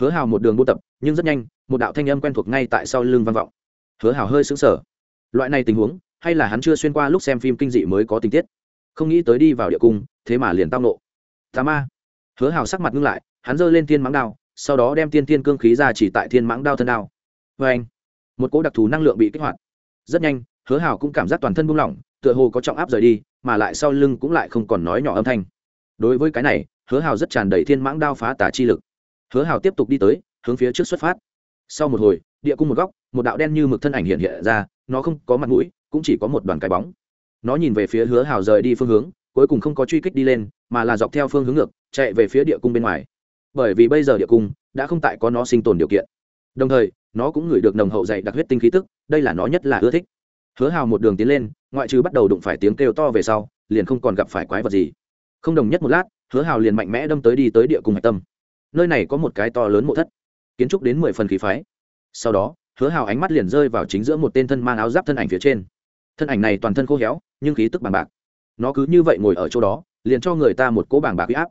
Hứa hảo một đường buôn tập, nhưng rất nhanh, một đạo thanh âm quen thuộc ngay tại sau lưng văn vọng. Hứa hảo hơi sững sờ. Loại này tình huống hay là hắn chưa xuyên qua lúc xem phim kinh dị mới có tình tiết? Không nghĩ tới đi vào địa cung, thế mà liền tao nộ. Tà ma. Hứa hảo sắc mặt ngưng lại, hắn giơ lên tiên mãng đao, sau đó đem tiên thiên cương khí ra chỉ tại thiên mãng đao thân đao. Vê anh, một cỗ đặc thù năng lượng bị kích hoạt. Rất nhanh, hứa hảo cũng cảm giác toàn thân buông lỏng, tựa hồ có trọng áp rời đi, mà lại sau lưng cũng lại không còn nói nhỏ âm thanh. Đối với cái này, hứa hào rất tràn đầy thiên mãng đao phá tả chi lực. Hứa hào tiếp tục đi tới, hướng phía trước xuất phát. Sau một hồi, địa cung một góc, một đạo đen như mực thân ảnh hiện hiện ra, nó không có mặt mũi cũng chỉ có một đoàn cái bóng. Nó nhìn về phía hứa hào rời đi phương hướng, cuối cùng không có truy kích đi lên, mà là dọc theo phương hướng ngược, chạy về phía địa cung bên ngoài. Bởi vì bây giờ địa cung đã không tại có nó sinh tồn điều kiện. Đồng thời, nó cũng ngửi được nồng hậu dày đặc huyết tinh khí tức, đây là nó nhất là ưa thích. Hứa hào một đường tiến lên, ngoại trừ bắt đầu đụng phải tiếng kêu to về sau, liền không còn gặp phải quái vật gì. Không đồng nhất một lát, hứa hào liền mạnh mẽ đâm tới đi tới địa cung hạch tâm. Nơi này có một cái to lớn mộ thất, kiến trúc đến mười phần khí phái. Sau đó, hứa hào ánh mắt liền rơi vào chính giữa một tên thân mang áo giáp thân ảnh phía trên thân ảnh này toàn thân khô héo, nhưng khí tức bằng bạc. Nó cứ như vậy ngồi ở chỗ đó, liền cho người ta một cỗ bảng bạc huy áp.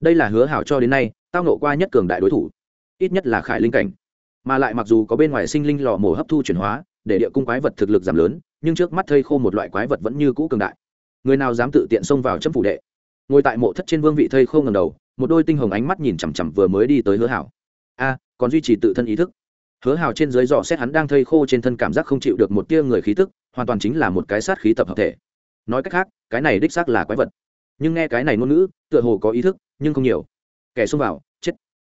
Đây là hứa Hảo cho đến nay, tao nộ qua nhất cường đại đối thủ, ít nhất là khải linh cảnh. Mà lại mặc dù có bên ngoài sinh linh lò mổ hấp thu chuyển hóa, để địa cung quái vật thực lực giảm lớn, nhưng trước mắt thây khô một loại quái vật vẫn như cũ cường đại. Người nào dám tự tiện xông vào chấm phủ đệ? Ngồi tại mộ thất trên vương vị thây khô ngầm đầu, một đôi tinh hồng ánh mắt nhìn chằm chằm vừa mới đi tới hứa hảo. A, còn duy trì tự thân ý thức hứa hào trên dưới dò xét hắn đang thây khô trên thân cảm giác không chịu được một tia người khí tức, hoàn toàn chính là một cái sát khí tập hợp thể. Nói cách khác, cái này đích xác là quái vật. Nhưng nghe cái này ngôn ngữ, tựa hồ có ý thức, nhưng không nhiều. Kẻ xông vào, chết.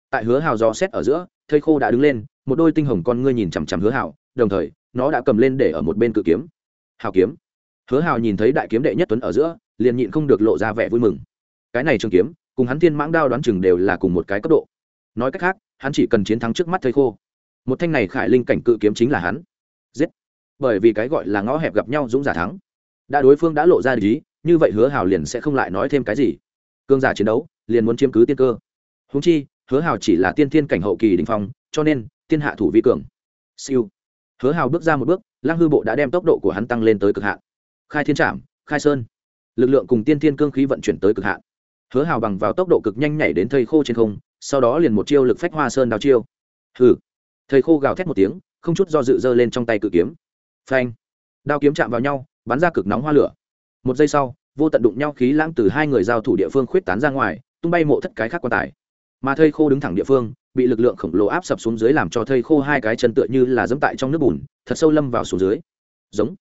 Tại hứa hào dò xét ở giữa, thây khô đã đứng lên, một đôi tinh hồng con ngươi nhìn chằm chằm hứa hào, đồng thời, nó đã cầm lên để ở một bên cự kiếm. Hào kiếm. Hứa hào nhìn thấy đại kiếm đệ nhất tuấn ở giữa, liền nhịn không được lộ ra vẻ vui mừng. Cái này trường kiếm, cùng hắn thiên mãng đao đoán chừng đều là cùng một cái cấp độ. Nói cách khác, hắn chỉ cần chiến thắng trước mắt thây khô một thanh này khải linh cảnh cự kiếm chính là hắn. Giết. Bởi vì cái gọi là ngõ hẹp gặp nhau dũng giả thắng. Đã đối phương đã lộ ra lý như vậy hứa hào liền sẽ không lại nói thêm cái gì. Cương giả chiến đấu, liền muốn chiếm cứ tiên cơ. Húng chi, hứa hào chỉ là tiên thiên cảnh hậu kỳ đình phong, cho nên, tiên hạ thủ vi cường. Siêu. Hứa hào bước ra một bước, lăng hư bộ đã đem tốc độ của hắn tăng lên tới cực hạn. Khai thiên trạm khai sơn. Lực lượng cùng tiên thiên cương khí vận chuyển tới cực hạn. Hứa hào bằng vào tốc độ cực nhanh nhảy đến thây khô trên không, sau đó liền một chiêu lực phách hoa sơn đào chiêu. Hừ thầy khô gào thét một tiếng, không chút do dự dơ lên trong tay cự kiếm. Phanh. Đao kiếm chạm vào nhau, bắn ra cực nóng hoa lửa. Một giây sau, vô tận đụng nhau khí lãng từ hai người giao thủ địa phương khuyết tán ra ngoài, tung bay mộ thất cái khác quan tài. Mà thầy khô đứng thẳng địa phương, bị lực lượng khổng lồ áp sập xuống dưới làm cho thầy khô hai cái chân tựa như là dẫm tại trong nước bùn, thật sâu lâm vào xuống dưới. Giống.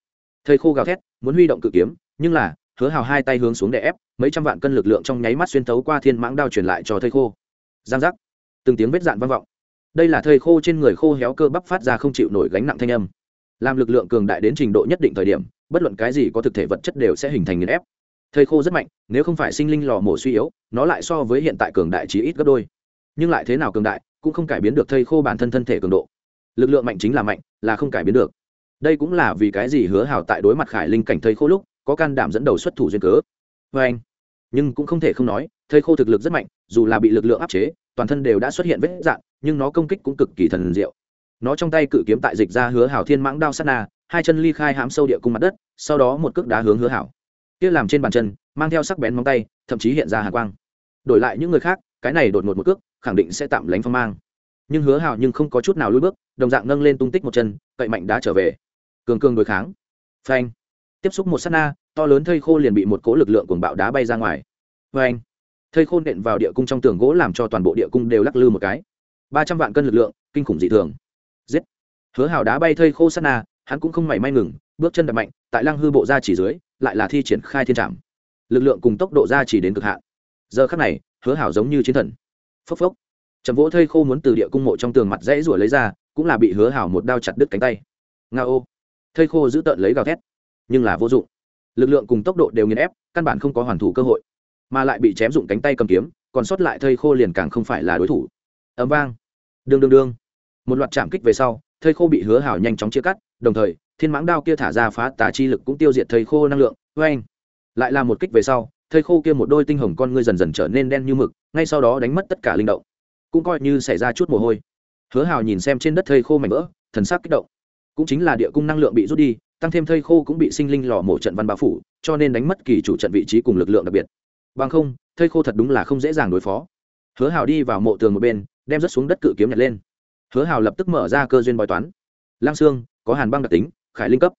Thầy khô gào thét, muốn huy động cự kiếm, nhưng là, hứa hào hai tay hướng xuống để ép, mấy trăm vạn cân lực lượng trong nháy mắt xuyên thấu qua thiên mãng đao truyền lại cho thầy khô. Giang giác. Từng tiếng vết dạn vang vọng đây là thời khô trên người khô héo cơ bắp phát ra không chịu nổi gánh nặng thanh âm. Làm lực lượng cường đại đến trình độ nhất định thời điểm, bất luận cái gì có thực thể vật chất đều sẽ hình thành nghiền ép. Thời khô rất mạnh, nếu không phải sinh linh lò mổ suy yếu, nó lại so với hiện tại cường đại chỉ ít gấp đôi. Nhưng lại thế nào cường đại, cũng không cải biến được thời khô bản thân thân thể cường độ. Lực lượng mạnh chính là mạnh, là không cải biến được. Đây cũng là vì cái gì hứa hào tại đối mặt khải linh cảnh thời khô lúc, có can đảm dẫn đầu xuất thủ duyên cớ. Vê anh nhưng cũng không thể không nói thời khô thực lực rất mạnh, dù là bị lực lượng áp chế toàn thân đều đã xuất hiện vết dạn, nhưng nó công kích cũng cực kỳ thần diệu. Nó trong tay cự kiếm tại dịch ra hứa hảo thiên mãng đao sát na, hai chân ly khai hãm sâu địa cung mặt đất, sau đó một cước đá hướng hứa hảo. Kia làm trên bàn chân, mang theo sắc bén móng tay, thậm chí hiện ra hạ quang. Đổi lại những người khác, cái này đột ngột một cước, khẳng định sẽ tạm lánh phong mang. Nhưng hứa hảo nhưng không có chút nào lùi bước, đồng dạng nâng lên tung tích một chân, cậy mạnh đá trở về. Cường cường đối kháng. Phanh. Tiếp xúc một sát na, to lớn thây khô liền bị một cỗ lực lượng cuồng bạo đá bay ra ngoài. Phanh thây khô nện vào địa cung trong tường gỗ làm cho toàn bộ địa cung đều lắc lư một cái. Ba trăm vạn cân lực lượng, kinh khủng dị thường. Giết. Hứa hảo đá bay thây khô sát na, hắn cũng không mảy may ngừng, bước chân đập mạnh, tại lăng hư bộ ra chỉ dưới, lại là thi triển khai thiên trảm. Lực lượng cùng tốc độ ra chỉ đến cực hạn. Giờ khắc này, hứa hảo giống như chiến thần. Phốc phốc. Chầm vỗ thây khô muốn từ địa cung mộ trong tường mặt rẽ rủa lấy ra, cũng là bị hứa hảo một đao chặt đứt cánh tay. Nga ô. Thây khô giữ tợn lấy gào thét. Nhưng là vô dụng. Lực lượng cùng tốc độ đều nghiền ép, căn bản không có hoàn thủ cơ hội mà lại bị chém dụng cánh tay cầm kiếm, còn sót lại thây khô liền càng không phải là đối thủ. Ấm vang. Đương đương đương. Một loạt chạm kích về sau, thây khô bị hứa hảo nhanh chóng chia cắt, đồng thời, thiên mãng đao kia thả ra phá tà chi lực cũng tiêu diệt thây khô năng lượng. Vê anh lại là một kích về sau, thây khô kia một đôi tinh hồng con ngươi dần dần trở nên đen như mực, ngay sau đó đánh mất tất cả linh động. Cũng coi như xảy ra chút mồ hôi. Hứa hào nhìn xem trên đất thây khô mảnh vỡ, thần sắc kích động. Cũng chính là địa cung năng lượng bị rút đi, tăng thêm thây khô cũng bị sinh linh lò mổ trận văn bao phủ, cho nên đánh mất kỳ chủ trận vị trí cùng lực lượng đặc biệt bằng không thây khô thật đúng là không dễ dàng đối phó. Hứa hào đi vào mộ tường một bên, đem rớt xuống đất cự kiếm nhặt lên. Hứa hào lập tức mở ra cơ duyên bói toán. Lang sương, có hàn băng đặc tính, khải linh cấp.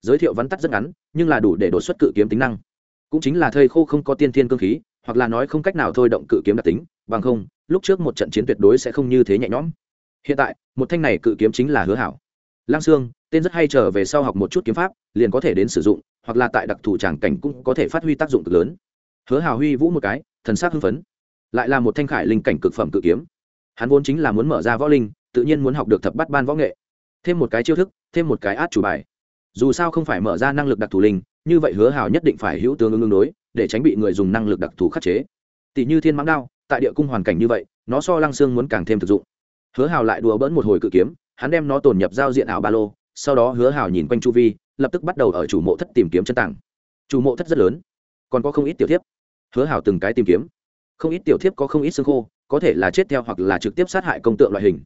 Giới thiệu vắn tắt rất ngắn, nhưng là đủ để đột xuất cự kiếm tính năng. Cũng chính là thây khô không có tiên thiên cơ khí, hoặc là nói không cách nào thôi động cự kiếm đặc tính, bằng không, lúc trước một trận chiến tuyệt đối sẽ không như thế nhẹ nhõm. Hiện tại, một thanh này cự kiếm chính là hứa hảo lang sương, tên rất hay trở về sau học một chút kiếm pháp, liền có thể đến sử dụng, hoặc là tại đặc thù tràng cảnh cũng có thể phát huy tác dụng cực lớn hứa Hào huy vũ một cái, thần sắc hưng phấn. Lại là một thanh khải linh cảnh cực phẩm cự kiếm. Hắn vốn chính là muốn mở ra võ linh, tự nhiên muốn học được thập bắt ban võ nghệ. Thêm một cái chiêu thức, thêm một cái át chủ bài. Dù sao không phải mở ra năng lực đặc thù linh, như vậy hứa hào nhất định phải hữu tướng ứng đối, để tránh bị người dùng năng lực đặc thù khắc chế. Tỷ như thiên mãng đao, tại địa cung hoàn cảnh như vậy, nó so lăng xương muốn càng thêm thực dụng. Hứa hào lại đùa bỡn một hồi cự kiếm, hắn đem nó tồn nhập giao diện ảo ba lô, sau đó hứa hào nhìn quanh chu vi, lập tức bắt đầu ở chủ mộ thất tìm kiếm chân tảng chủ mộ thất rất lớn còn có không ít tiểu thiếp. Hứa hảo từng cái tìm kiếm. Không ít tiểu thiếp có không ít xương khô, có thể là chết theo hoặc là trực tiếp sát hại công tượng loại hình.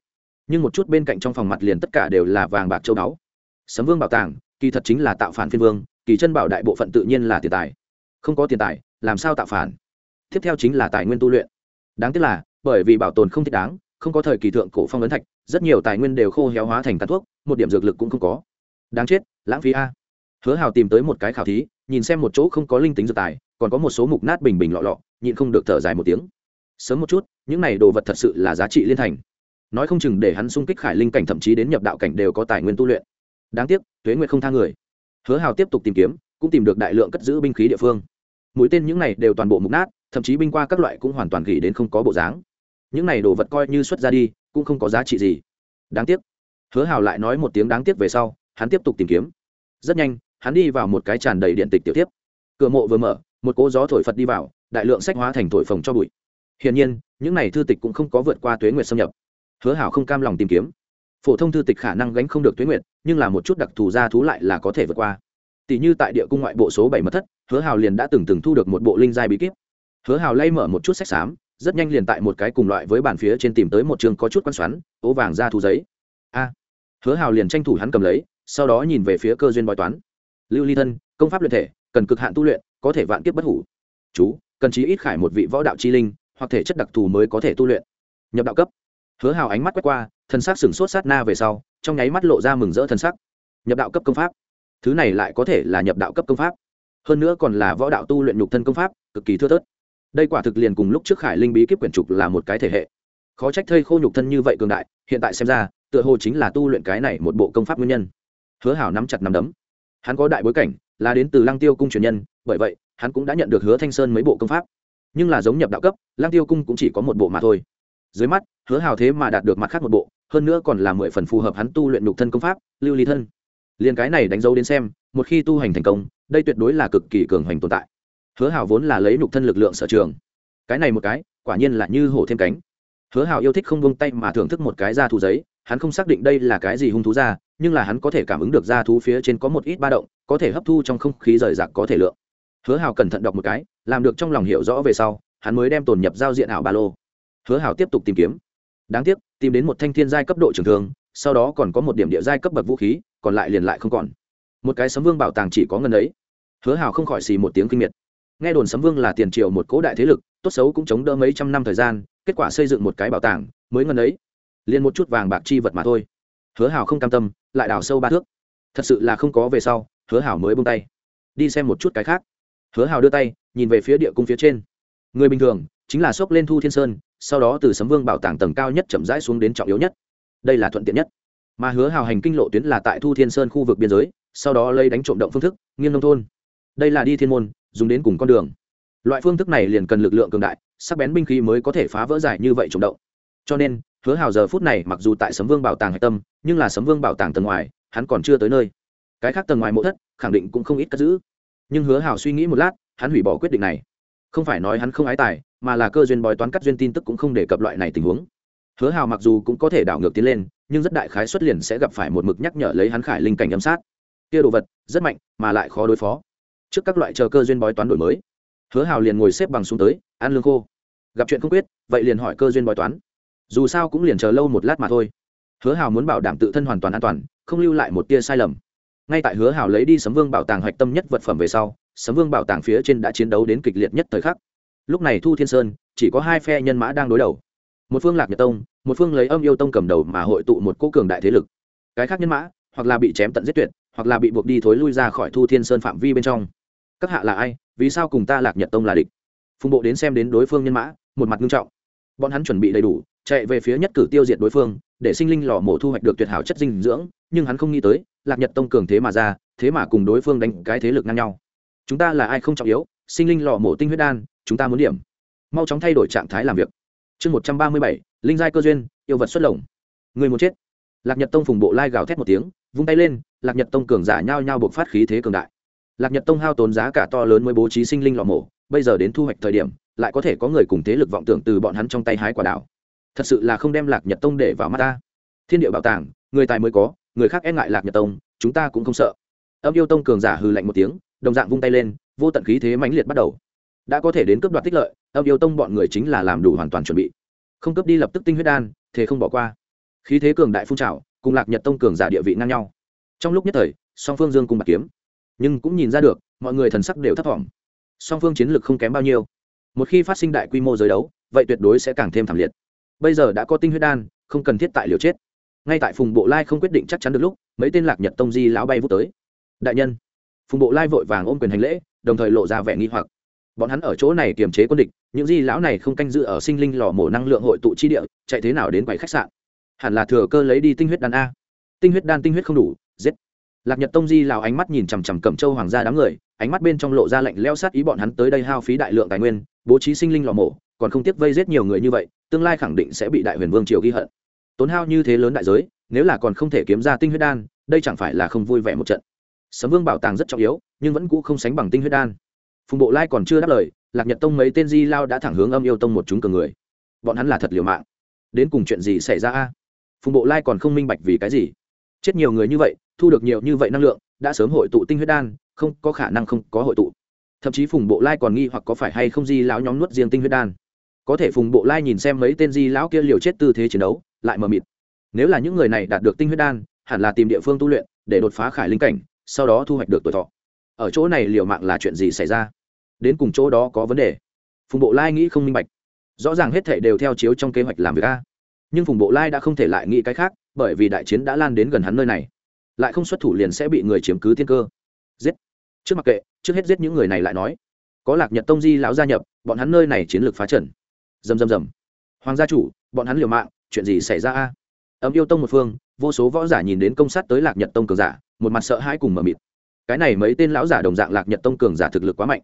Nhưng một chút bên cạnh trong phòng mặt liền tất cả đều là vàng bạc châu báu. Sấm vương bảo tàng, kỳ thật chính là tạo phản phiên vương, kỳ chân bảo đại bộ phận tự nhiên là tiền tài. Không có tiền tài, làm sao tạo phản? Tiếp theo chính là tài nguyên tu luyện. Đáng tiếc là, bởi vì bảo tồn không thích đáng, không có thời kỳ thượng cổ phong ấn thạch, rất nhiều tài nguyên đều khô héo hóa thành tàn thuốc, một điểm dược lực cũng không có. Đáng chết, lãng phí a. Hứa hào tìm tới một cái khảo thí nhìn xem một chỗ không có linh tính dược tài, còn có một số mục nát bình bình lọ lọ, nhịn không được thở dài một tiếng. Sớm một chút, những này đồ vật thật sự là giá trị liên thành. Nói không chừng để hắn sung kích khải linh cảnh thậm chí đến nhập đạo cảnh đều có tài nguyên tu luyện. Đáng tiếc, tuế nguyệt không tha người. Hứa hào tiếp tục tìm kiếm, cũng tìm được đại lượng cất giữ binh khí địa phương. Mũi tên những này đều toàn bộ mục nát, thậm chí binh qua các loại cũng hoàn toàn gỉ đến không có bộ dáng. Những này đồ vật coi như xuất ra đi, cũng không có giá trị gì. Đáng tiếc. Hứa hào lại nói một tiếng đáng tiếc về sau, hắn tiếp tục tìm kiếm. Rất nhanh hắn đi vào một cái tràn đầy điện tịch tiểu tiếp. Cửa mộ vừa mở, một cỗ gió thổi phật đi vào, đại lượng sách hóa thành thổi phồng cho bụi. Hiển nhiên, những này thư tịch cũng không có vượt qua tuế nguyệt xâm nhập. Hứa hảo không cam lòng tìm kiếm. Phổ thông thư tịch khả năng gánh không được tuế nguyệt, nhưng là một chút đặc thù ra thú lại là có thể vượt qua. Tỷ như tại địa cung ngoại bộ số bảy mật thất, hứa hào liền đã từng từng thu được một bộ linh giai bí kíp. Hứa hào lay mở một chút sách xám, rất nhanh liền tại một cái cùng loại với bàn phía trên tìm tới một trường có chút quan xoắn, ố vàng ra thu giấy. A! Hứa hào liền tranh thủ hắn cầm lấy, sau đó nhìn về phía cơ duyên bói toán lưu ly thân, công pháp luyện thể, cần cực hạn tu luyện, có thể vạn kiếp bất hủ. Chú, cần chí ít khải một vị võ đạo chi linh, hoặc thể chất đặc thù mới có thể tu luyện. Nhập đạo cấp. Hứa hào ánh mắt quét qua thân xác sửng sốt sát na về sau, trong nháy mắt lộ ra mừng rỡ thân sắc. Nhập đạo cấp công pháp. Thứ này lại có thể là nhập đạo cấp công pháp. Hơn nữa còn là võ đạo tu luyện nhục thân công pháp, cực kỳ thưa thớt. Đây quả thực liền cùng lúc trước khải linh bí kíp quyển trục là một cái thể hệ. Khó trách thây khô nhục thân như vậy cường đại, hiện tại xem ra, tựa hồ chính là tu luyện cái này một bộ công pháp nguyên nhân. Hứa hảo nắm chặt nắm đấm hắn có đại bối cảnh, là đến từ lăng tiêu cung truyền nhân, bởi vậy, hắn cũng đã nhận được hứa thanh sơn mấy bộ công pháp. Nhưng là giống nhập đạo cấp, lăng tiêu cung cũng chỉ có một bộ mà thôi. Dưới mắt, hứa hào thế mà đạt được mặt khác một bộ, hơn nữa còn là mười phần phù hợp hắn tu luyện nhục thân công pháp, lưu ly thân. Liền cái này đánh dấu đến xem, một khi tu hành thành công, đây tuyệt đối là cực kỳ cường hành tồn tại. Hứa hào vốn là lấy nhục thân lực lượng sở trường. Cái này một cái, quả nhiên là như hổ thêm cánh. Hứa hào yêu thích không vung tay mà thưởng thức một cái ra thú giấy, hắn không xác định đây là cái gì hung thú ra nhưng là hắn có thể cảm ứng được ra thú phía trên có một ít ba động, có thể hấp thu trong không khí rời rạc có thể lượng. Hứa hào cẩn thận đọc một cái, làm được trong lòng hiểu rõ về sau, hắn mới đem tồn nhập giao diện ảo ba lô. Hứa hào tiếp tục tìm kiếm. Đáng tiếc, tìm đến một thanh thiên giai cấp độ trường thường sau đó còn có một điểm địa giai cấp bậc vũ khí, còn lại liền lại không còn. Một cái sấm vương bảo tàng chỉ có ngân ấy. Hứa hào không khỏi xì một tiếng kinh miệt. Nghe đồn sấm vương là tiền triệu một cố đại thế lực, tốt xấu cũng chống đỡ mấy trăm năm thời gian, kết quả xây dựng một cái bảo tàng mới ngân ấy. Liền một chút vàng bạc chi vật mà thôi. Hứa hào không cam tâm lại đào sâu ba thước. Thật sự là không có về sau, hứa hào mới bông tay. Đi xem một chút cái khác. Hứa hào đưa tay, nhìn về phía địa cung phía trên. Người bình thường, chính là xốc lên thu thiên sơn, sau đó từ sấm vương bảo tàng tầng cao nhất chậm rãi xuống đến trọng yếu nhất. Đây là thuận tiện nhất. Mà hứa hào hành kinh lộ tuyến là tại thu thiên sơn khu vực biên giới, sau đó lấy đánh trộm động phương thức, nghiêng nông thôn. Đây là đi thiên môn, dùng đến cùng con đường. Loại phương thức này liền cần lực lượng cường đại, sắc bén binh khí mới có thể phá vỡ giải như vậy trộm động. Cho nên hứa hào giờ phút này mặc dù tại sấm vương bảo tàng hạch tâm, nhưng là sấm vương bảo tàng tầng ngoài, hắn còn chưa tới nơi. Cái khác tầng ngoài mộ thất, khẳng định cũng không ít cất giữ. Nhưng hứa hào suy nghĩ một lát, hắn hủy bỏ quyết định này. Không phải nói hắn không ái tài, mà là cơ duyên bói toán cắt duyên tin tức cũng không đề cập loại này tình huống. Hứa hào mặc dù cũng có thể đảo ngược tiến lên, nhưng rất đại khái xuất liền sẽ gặp phải một mực nhắc nhở lấy hắn khải linh cảnh âm sát. Kia đồ vật, rất mạnh, mà lại khó đối phó. Trước các loại chờ cơ duyên bói toán đổi mới, hứa hào liền ngồi xếp bằng xuống tới, ăn lương khô. Gặp chuyện không quyết, vậy liền hỏi cơ duyên bói toán dù sao cũng liền chờ lâu một lát mà thôi. Hứa hào muốn bảo đảm tự thân hoàn toàn an toàn, không lưu lại một tia sai lầm. Ngay tại hứa hào lấy đi sấm vương bảo tàng hạch tâm nhất vật phẩm về sau, sấm vương bảo tàng phía trên đã chiến đấu đến kịch liệt nhất thời khắc. Lúc này thu thiên sơn, chỉ có hai phe nhân mã đang đối đầu. Một phương lạc nhật tông, một phương lấy âm yêu tông cầm đầu mà hội tụ một cỗ cường đại thế lực. Cái khác nhân mã, hoặc là bị chém tận giết tuyệt, hoặc là bị buộc đi thối lui ra khỏi thu thiên sơn phạm vi bên trong. Các hạ là ai, vì sao cùng ta lạc nhật tông là địch? Phùng bộ đến xem đến đối phương nhân mã, một mặt nghiêm trọng. Bọn hắn chuẩn bị đầy đủ chạy về phía nhất cử tiêu diệt đối phương, để sinh linh lò mổ thu hoạch được tuyệt hảo chất dinh dưỡng, nhưng hắn không nghĩ tới, lạc nhật tông cường thế mà ra, thế mà cùng đối phương đánh cái thế lực ngang nhau. Chúng ta là ai không trọng yếu, sinh linh lò mổ tinh huyết đan, chúng ta muốn điểm. Mau chóng thay đổi trạng thái làm việc. Chương một trăm ba mươi bảy, linh giai cơ duyên, yêu vật xuất lồng. Người muốn chết. Lạc nhật tông phùng bộ lai gào thét một tiếng, vung tay lên, lạc nhật tông cường giả nhao nhao buộc phát khí thế cường đại. Lạc nhật tông hao tốn giá cả to lớn mới bố trí sinh linh lò mổ, bây giờ đến thu hoạch thời điểm, lại có thể có người cùng thế lực vọng tưởng từ bọn hắn trong tay hái quả đảo thật sự là không đem lạc nhật tông để vào mắt ta. Thiên địa bảo tàng, người tài mới có, người khác e ngại lạc nhật tông, chúng ta cũng không sợ. Âm yêu tông cường giả hư lạnh một tiếng, đồng dạng vung tay lên, vô tận khí thế mãnh liệt bắt đầu. Đã có thể đến cướp đoạt tích lợi, âm yêu tông bọn người chính là làm đủ hoàn toàn chuẩn bị. Không cướp đi lập tức tinh huyết đan, thế không bỏ qua. Khí thế cường đại phun trào, cùng lạc nhật tông cường giả địa vị ngang nhau. Trong lúc nhất thời, song phương dương cùng bạc kiếm. Nhưng cũng nhìn ra được, mọi người thần sắc đều thấp thỏm. Song phương chiến lược không kém bao nhiêu. Một khi phát sinh đại quy mô giới đấu, vậy tuyệt đối sẽ càng thêm thảm liệt bây giờ đã có tinh huyết đan, không cần thiết tại liều chết. Ngay tại phùng bộ lai không quyết định chắc chắn được lúc, mấy tên lạc nhật tông di lão bay vút tới. Đại nhân, phùng bộ lai vội vàng ôm quyền hành lễ, đồng thời lộ ra vẻ nghi hoặc. Bọn hắn ở chỗ này kiềm chế quân địch, những di lão này không canh dự ở sinh linh lò mổ năng lượng hội tụ chi địa, chạy thế nào đến quầy khách sạn? Hẳn là thừa cơ lấy đi tinh huyết đan a. Tinh huyết đan tinh huyết không đủ, giết. Lạc nhật tông di lão ánh mắt nhìn chằm chằm cẩm châu hoàng gia đám người, ánh mắt bên trong lộ ra lạnh leo sát ý bọn hắn tới đây hao phí đại lượng tài nguyên, bố trí sinh linh lò mổ còn không tiếc vây giết nhiều người như vậy, tương lai khẳng định sẽ bị đại huyền vương triều ghi hận. Tốn hao như thế lớn đại giới, nếu là còn không thể kiếm ra tinh huyết đan, đây chẳng phải là không vui vẻ một trận. Sấm vương bảo tàng rất trọng yếu, nhưng vẫn cũ không sánh bằng tinh huyết đan. Phùng bộ lai còn chưa đáp lời, lạc nhật tông mấy tên di lao đã thẳng hướng âm yêu tông một chúng cường người. Bọn hắn là thật liều mạng. Đến cùng chuyện gì xảy ra a? Phùng bộ lai còn không minh bạch vì cái gì. Chết nhiều người như vậy, thu được nhiều như vậy năng lượng, đã sớm hội tụ tinh huyết đan, không có khả năng không có hội tụ. Thậm chí phùng bộ lai còn nghi hoặc có phải hay không di lão nhóm nuốt riêng tinh huyết đan có thể phùng bộ lai nhìn xem mấy tên di lão kia liều chết tư thế chiến đấu, lại mờ mịt. Nếu là những người này đạt được tinh huyết đan, hẳn là tìm địa phương tu luyện, để đột phá khải linh cảnh, sau đó thu hoạch được tuổi thọ. Ở chỗ này liều mạng là chuyện gì xảy ra? Đến cùng chỗ đó có vấn đề? Phùng bộ lai nghĩ không minh bạch. Rõ ràng hết thể đều theo chiếu trong kế hoạch làm việc a. Nhưng phùng bộ lai đã không thể lại nghĩ cái khác, bởi vì đại chiến đã lan đến gần hắn nơi này. Lại không xuất thủ liền sẽ bị người chiếm cứ tiên cơ. Giết. Trước mặc kệ, trước hết giết những người này lại nói. Có lạc nhật tông di lão gia nhập, bọn hắn nơi này chiến lược phá trần dầm dầm dầm hoàng gia chủ, bọn hắn liều mạng, chuyện gì xảy ra a? Ấm yêu tông một phương, vô số võ giả nhìn đến công sát tới lạc nhật tông cường giả, một mặt sợ hãi cùng mờ mịt. Cái này mấy tên lão giả đồng dạng lạc nhật tông cường giả thực lực quá mạnh.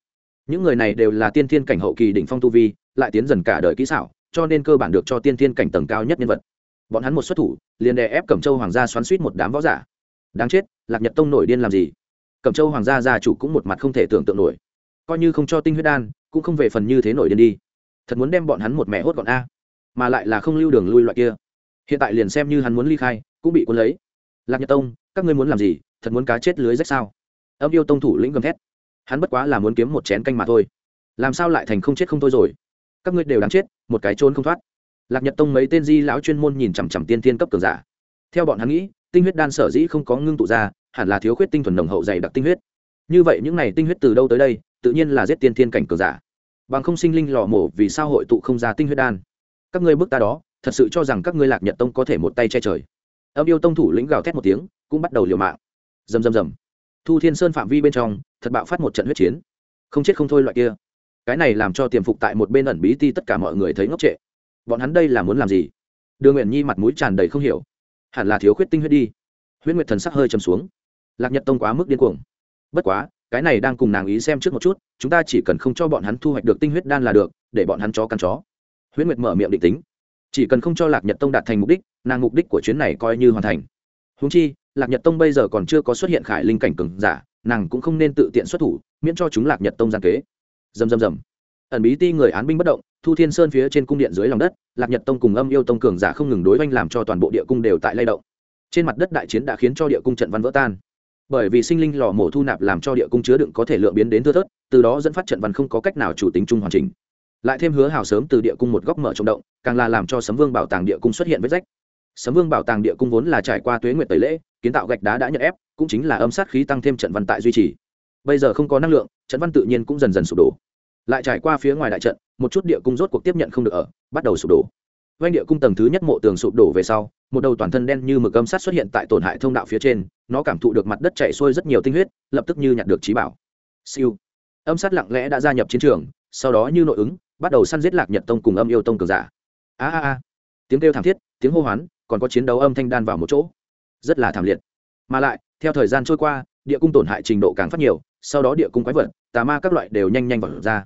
Những người này đều là tiên thiên cảnh hậu kỳ đỉnh phong tu vi, lại tiến dần cả đời kỹ xảo, cho nên cơ bản được cho tiên thiên cảnh tầng cao nhất nhân vật. Bọn hắn một xuất thủ, liền đè ép cẩm châu hoàng gia xoắn suýt một đám võ giả. Đáng chết, lạc nhật tông nổi điên làm gì? Cẩm châu hoàng gia gia chủ cũng một mặt không thể tưởng tượng nổi. Coi như không cho tinh huyết đan, cũng không về phần như thế nổi điên đi thật muốn đem bọn hắn một mẹ hốt gọn a, mà lại là không lưu đường lui loại kia. Hiện tại liền xem như hắn muốn ly khai, cũng bị cuốn lấy. Lạc nhật tông, các ngươi muốn làm gì, thật muốn cá chết lưới rách sao? Âm yêu tông thủ lĩnh gầm thét. Hắn bất quá là muốn kiếm một chén canh mà thôi. Làm sao lại thành không chết không thôi rồi? Các ngươi đều đáng chết, một cái trốn không thoát. Lạc nhật tông mấy tên di lão chuyên môn nhìn chằm chằm tiên tiên cấp cường giả. Theo bọn hắn nghĩ, tinh huyết đan sở dĩ không có ngưng tụ ra, hẳn là thiếu khuyết tinh thuần nồng hậu dày đặc tinh huyết. Như vậy những này tinh huyết từ đâu tới đây, tự nhiên là giết tiên thiên cảnh cường giả bằng không sinh linh lò mổ vì sao hội tụ không ra tinh huyết đan. Các ngươi bước ta đó, thật sự cho rằng các ngươi lạc nhật tông có thể một tay che trời. Âm yêu tông thủ lĩnh gào thét một tiếng, cũng bắt đầu liều mạng. Rầm rầm rầm. Thu thiên sơn phạm vi bên trong, thật bạo phát một trận huyết chiến. Không chết không thôi loại kia. Cái này làm cho tiềm phục tại một bên ẩn bí ti tất cả mọi người thấy ngốc trệ. Bọn hắn đây là muốn làm gì? Đường nguyện nhi mặt mũi tràn đầy không hiểu. Hẳn là thiếu khuyết tinh huyết đi. Huyết nguyệt thần sắc hơi chầm xuống. Lạc nhật tông quá mức điên cuồng. Bất quá cái này đang cùng nàng ý xem trước một chút, chúng ta chỉ cần không cho bọn hắn thu hoạch được tinh huyết đan là được, để bọn hắn chó căn chó. Huyễn nguyệt mở miệng định tính. Chỉ cần không cho lạc nhật tông đạt thành mục đích, nàng mục đích của chuyến này coi như hoàn thành. Húng chi, lạc nhật tông bây giờ còn chưa có xuất hiện khải linh cảnh cường giả, nàng cũng không nên tự tiện xuất thủ, miễn cho chúng lạc nhật tông gian kế. Dầm dầm dầm ẩn bí ti người án binh bất động, thu thiên sơn phía trên cung điện dưới lòng đất, lạc nhật tông cùng âm yêu tông cường giả không ngừng đối oanh làm cho toàn bộ địa cung đều tại lay động. Trên mặt đất đại chiến đã khiến cho địa cung trận văn vỡ tan bởi vì sinh linh lò mổ thu nạp làm cho địa cung chứa đựng có thể lượng biến đến thưa thớt, từ đó dẫn phát trận văn không có cách nào chủ tính chung hoàn chỉnh. Lại thêm hứa hào sớm từ địa cung một góc mở trong động, càng là làm cho sấm vương bảo tàng địa cung xuất hiện vết rách. Sấm vương bảo tàng địa cung vốn là trải qua tuế nguyệt tẩy lễ, kiến tạo gạch đá đã nhận ép, cũng chính là âm sát khí tăng thêm trận văn tại duy trì. Bây giờ không có năng lượng, trận văn tự nhiên cũng dần dần sụp đổ. Lại trải qua phía ngoài đại trận, một chút địa cung rốt cuộc tiếp nhận không được ở, bắt đầu sụp đổ doanh địa cung tầng thứ nhất mộ tường sụp đổ về sau, một đầu toàn thân đen như mực âm sát xuất hiện tại tổn hại thông đạo phía trên, nó cảm thụ được mặt đất chạy xuôi rất nhiều tinh huyết, lập tức như nhặt được trí bảo. Siêu. Âm sát lặng lẽ đã gia nhập chiến trường, sau đó như nội ứng, bắt đầu săn giết lạc nhật tông cùng âm yêu tông cường giả. A a a. Tiếng kêu thảm thiết, tiếng hô hoán, còn có chiến đấu âm thanh đan vào một chỗ. Rất là thảm liệt. Mà lại, theo thời gian trôi qua, địa cung tổn hại trình độ càng phát nhiều, sau đó địa cung quái vật, tà ma các loại đều nhanh nhanh vào ra.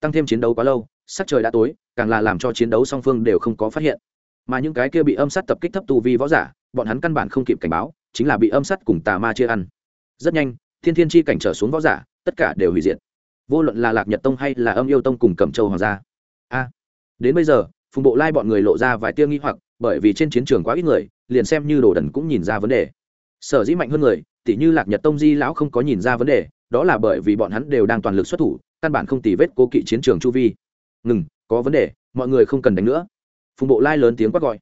Tăng thêm chiến đấu quá lâu, sắc trời đã tối càng là làm cho chiến đấu song phương đều không có phát hiện. Mà những cái kia bị âm sát tập kích thấp tu vi võ giả, bọn hắn căn bản không kịp cảnh báo, chính là bị âm sát cùng tà ma chia ăn. Rất nhanh, thiên thiên chi cảnh trở xuống võ giả, tất cả đều hủy diệt. Vô luận là lạc nhật tông hay là âm yêu tông cùng cẩm châu hoàng gia. A, đến bây giờ, phùng bộ lai bọn người lộ ra vài tia nghi hoặc, bởi vì trên chiến trường quá ít người, liền xem như đồ đần cũng nhìn ra vấn đề. Sở dĩ mạnh hơn người, tỉ như lạc nhật tông di lão không có nhìn ra vấn đề, đó là bởi vì bọn hắn đều đang toàn lực xuất thủ, căn bản không tì vết cố kỵ chiến trường chu vi ngừng, có vấn đề, mọi người không cần đánh nữa. Phùng bộ lai lớn tiếng quát gọi.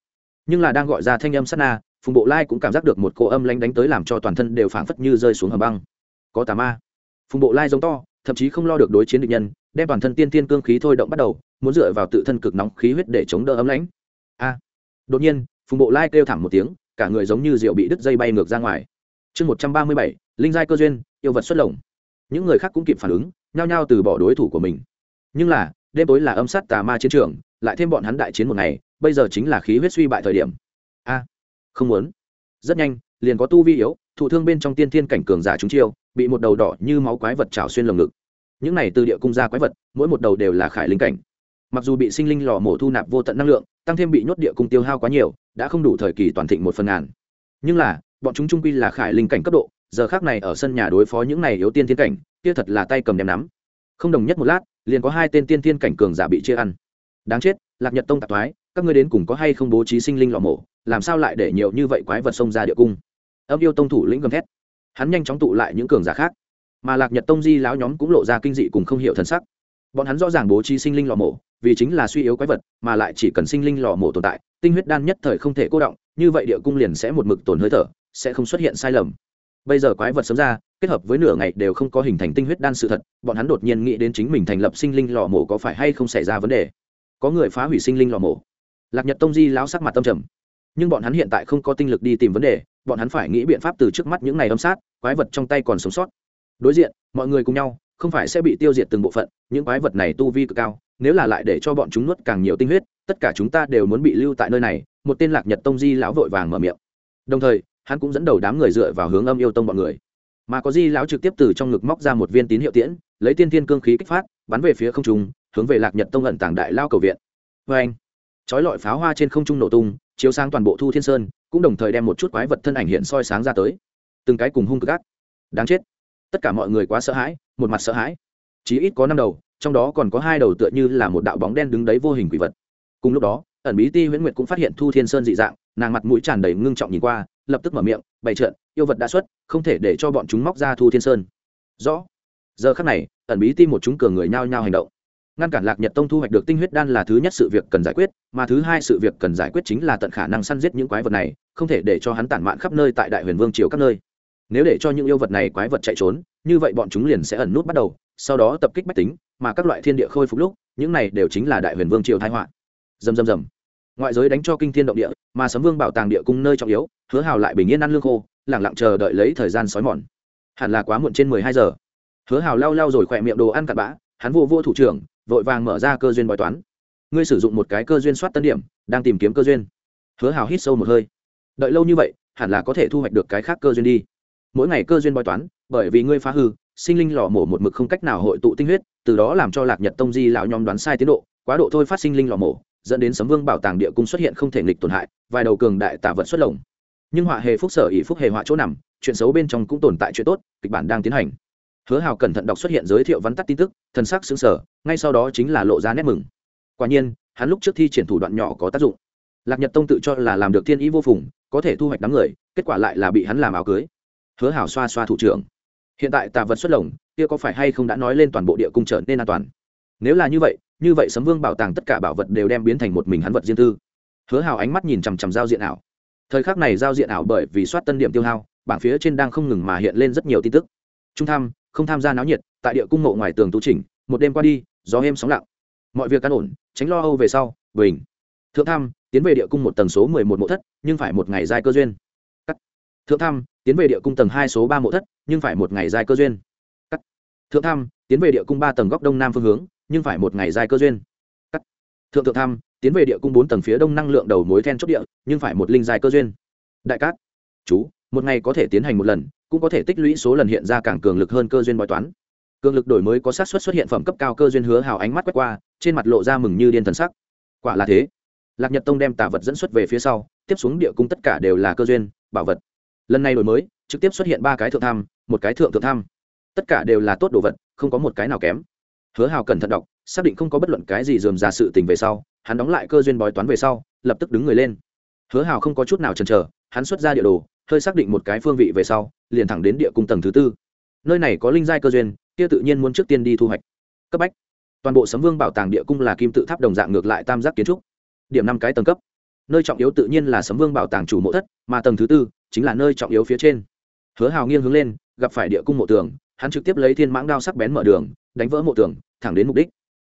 Nhưng là đang gọi ra thanh âm sát na, phùng bộ lai cũng cảm giác được một cô âm lanh đánh tới làm cho toàn thân đều phảng phất như rơi xuống hầm băng. Có tà ma. Phùng bộ lai giống to, thậm chí không lo được đối chiến địch nhân, đem toàn thân tiên tiên cương khí thôi động bắt đầu, muốn dựa vào tự thân cực nóng khí huyết để chống đỡ ấm lãnh. A! Đột nhiên, phùng bộ lai kêu thảm một tiếng, cả người giống như rượu bị đứt dây bay ngược ra ngoài. Chương một trăm ba mươi bảy, linh giai cơ duyên, yêu vật xuất lồng. Những người khác cũng kịp phản ứng, nhao nhao từ bỏ đối thủ của mình. Nhưng là đêm tối là âm sát tà ma chiến trường, lại thêm bọn hắn đại chiến một ngày, bây giờ chính là khí huyết suy bại thời điểm. A, không muốn. Rất nhanh, liền có tu vi yếu, thụ thương bên trong tiên thiên cảnh cường giả chúng chiêu, bị một đầu đỏ như máu quái vật trào xuyên lồng ngực. Những này từ địa cung ra quái vật, mỗi một đầu đều là khải linh cảnh. Mặc dù bị sinh linh lò mổ thu nạp vô tận năng lượng, tăng thêm bị nhốt địa cung tiêu hao quá nhiều, đã không đủ thời kỳ toàn thịnh một phần ngàn. Nhưng là, bọn chúng trung quy là khải linh cảnh cấp độ, giờ khác này ở sân nhà đối phó những này yếu tiên thiên cảnh, kia thật là tay cầm đem nắm không đồng nhất một lát, liền có hai tên tiên thiên cảnh cường giả bị chia ăn. Đáng chết, lạc nhật tông tạp thoái, các ngươi đến cùng có hay không bố trí sinh linh lò mổ, làm sao lại để nhiều như vậy quái vật xông ra địa cung? Âm yêu tông thủ lĩnh gầm thét. Hắn nhanh chóng tụ lại những cường giả khác. Mà lạc nhật tông di lão nhóm cũng lộ ra kinh dị cùng không hiểu thân sắc. Bọn hắn rõ ràng bố trí sinh linh lò mổ, vì chính là suy yếu quái vật, mà lại chỉ cần sinh linh lò mổ tồn tại, tinh huyết đan nhất thời không thể cô động, như vậy địa cung liền sẽ một mực tổn hơi thở, sẽ không xuất hiện sai lầm bây giờ quái vật sớm ra, kết hợp với nửa ngày đều không có hình thành tinh huyết đan sự thật, bọn hắn đột nhiên nghĩ đến chính mình thành lập sinh linh lò mổ có phải hay không xảy ra vấn đề. Có người phá hủy sinh linh lò mổ. Lạc nhật tông di lão sắc mặt tâm trầm. Nhưng bọn hắn hiện tại không có tinh lực đi tìm vấn đề, bọn hắn phải nghĩ biện pháp từ trước mắt những ngày âm sát, quái vật trong tay còn sống sót. Đối diện, mọi người cùng nhau, không phải sẽ bị tiêu diệt từng bộ phận, những quái vật này tu vi cực cao, nếu là lại để cho bọn chúng nuốt càng nhiều tinh huyết, tất cả chúng ta đều muốn bị lưu tại nơi này, một tên lạc nhật tông di lão vội vàng mở miệng. Đồng thời hắn cũng dẫn đầu đám người dựa vào hướng âm yêu tông bọn người. Mà có di lão trực tiếp từ trong ngực móc ra một viên tín hiệu tiễn, lấy tiên thiên cương khí kích phát, bắn về phía không trung, hướng về lạc nhật tông ẩn tàng đại lao cầu viện. Vê anh, chói lọi pháo hoa trên không trung nổ tung, chiếu sáng toàn bộ thu thiên sơn, cũng đồng thời đem một chút quái vật thân ảnh hiện soi sáng ra tới. Từng cái cùng hung cực ác. Đáng chết. Tất cả mọi người quá sợ hãi, một mặt sợ hãi. Chí ít có năm đầu, trong đó còn có hai đầu tựa như là một đạo bóng đen đứng đấy vô hình quỷ vật. Cùng lúc đó, ẩn bí ti huyễn nguyệt cũng phát hiện thu thiên sơn dị dạng, nàng mặt mũi tràn đầy ngưng trọng nhìn qua lập tức mở miệng, bày trợn yêu vật đã xuất, không thể để cho bọn chúng móc ra thu thiên sơn. Rõ. Giờ khắc này, ẩn bí ti một chúng cường người nhao nhao hành động. Ngăn cản lạc nhật tông thu hoạch được tinh huyết đan là thứ nhất sự việc cần giải quyết, mà thứ hai sự việc cần giải quyết chính là tận khả năng săn giết những quái vật này, không thể để cho hắn tản mạn khắp nơi tại đại huyền vương triều các nơi. Nếu để cho những yêu vật này quái vật chạy trốn, như vậy bọn chúng liền sẽ ẩn nút bắt đầu, sau đó tập kích bách tính, mà các loại thiên địa khôi phục lúc, những này đều chính là đại huyền vương triều thái họa. Dầm dầm dầm ngoại giới đánh cho kinh thiên động địa, mà sấm vương bảo tàng địa cung nơi trọng yếu, hứa hào lại bình yên ăn lương khô, lẳng lặng chờ đợi lấy thời gian sói mòn. Hẳn là quá muộn trên mười hai giờ. Hứa hào lau lau rồi khỏe miệng đồ ăn cặn bã, hắn vô vô thủ trưởng, vội vàng mở ra cơ duyên bói toán. Ngươi sử dụng một cái cơ duyên soát tân điểm, đang tìm kiếm cơ duyên. Hứa hào hít sâu một hơi. Đợi lâu như vậy, hẳn là có thể thu hoạch được cái khác cơ duyên đi. Mỗi ngày cơ duyên bói toán, bởi vì ngươi phá hư, sinh linh lò mổ một mực không cách nào hội tụ tinh huyết, từ đó làm cho lạc nhật tông di lão nhóm đoán sai tiến độ, quá độ thôi phát sinh linh lò mổ dẫn đến sấm vương bảo tàng địa cung xuất hiện không thể nghịch tổn hại, vài đầu cường đại tả vật xuất lồng. Nhưng họa hề phúc sở ỷ phúc hề họa chỗ nằm, chuyện xấu bên trong cũng tồn tại chuyện tốt, kịch bản đang tiến hành. Hứa hào cẩn thận đọc xuất hiện giới thiệu vắn tắt tin tức thân sắc xứng sở ngay sau đó chính là lộ ra nét mừng. Quả nhiên, hắn lúc trước thi triển thủ đoạn nhỏ có tác dụng. Lạc nhật tông tự cho là làm được thiên ý vô phùng, có thể thu hoạch đám người, kết quả lại là bị hắn làm áo cưới. Hứa hảo xoa xoa thủ trưởng. Hiện tại tà vật xuất lồng, kia có phải hay không đã nói lên toàn bộ địa cung trở nên an toàn? Nếu là như vậy như vậy sấm vương bảo tàng tất cả bảo vật đều đem biến thành một mình hắn vật riêng tư. Hứa hào ánh mắt nhìn chằm chằm giao diện ảo. Thời khắc này giao diện ảo bởi vì soát tân điểm tiêu hao, bảng phía trên đang không ngừng mà hiện lên rất nhiều tin tức. Trung tham, không tham gia náo nhiệt, tại địa cung mộ ngoài tường tu chỉnh, một đêm qua đi, gió êm sóng lặng. Mọi việc căn ổn, tránh lo âu về sau, bình. Thượng tham, tiến về địa cung một tầng số mười một mộ thất, nhưng phải một ngày dài cơ duyên. Cắt. thượng tham, tiến về địa cung tầng hai số ba mộ thất, nhưng phải một ngày dài cơ duyên. Cắt. thượng tham, tiến về địa cung ba tầng góc đông nam phương hướng nhưng phải một ngày dài cơ duyên. Cắt. thượng thượng tham, tiến về địa cung bốn tầng phía đông năng lượng đầu mối then chốt địa, nhưng phải một linh dài cơ duyên. Đại cát. Chú, một ngày có thể tiến hành một lần, cũng có thể tích lũy số lần hiện ra càng cường lực hơn cơ duyên bói toán. Cường lực đổi mới có xác suất xuất hiện phẩm cấp cao cơ duyên hứa hào ánh mắt quét qua, trên mặt lộ ra mừng như điên thần sắc. Quả là thế. Lạc nhật tông đem tả vật dẫn xuất về phía sau, tiếp xuống địa cung tất cả đều là cơ duyên, bảo vật. Lần này đổi mới, trực tiếp xuất hiện ba cái thượng tham, một cái thượng thượng tham. Tất cả đều là tốt đồ vật, không có một cái nào kém hứa hào cẩn thận đọc, xác định không có bất luận cái gì dườm ra sự tình về sau, hắn đóng lại cơ duyên bói toán về sau, lập tức đứng người lên. Hứa hào không có chút nào chần chờ, hắn xuất ra địa đồ, hơi xác định một cái phương vị về sau, liền thẳng đến địa cung tầng thứ tư. Nơi này có linh giai cơ duyên, kia tự nhiên muốn trước tiên đi thu hoạch. Cấp bách. Toàn bộ sấm vương bảo tàng địa cung là kim tự tháp đồng dạng ngược lại tam giác kiến trúc. Điểm năm cái tầng cấp. Nơi trọng yếu tự nhiên là sấm vương bảo tàng chủ mộ thất, mà tầng thứ tư chính là nơi trọng yếu phía trên. Hứa hào nghiêng hướng lên, gặp phải địa cung mộ tường hắn trực tiếp lấy thiên mãng đao sắc bén mở đường đánh vỡ mộ tường thẳng đến mục đích.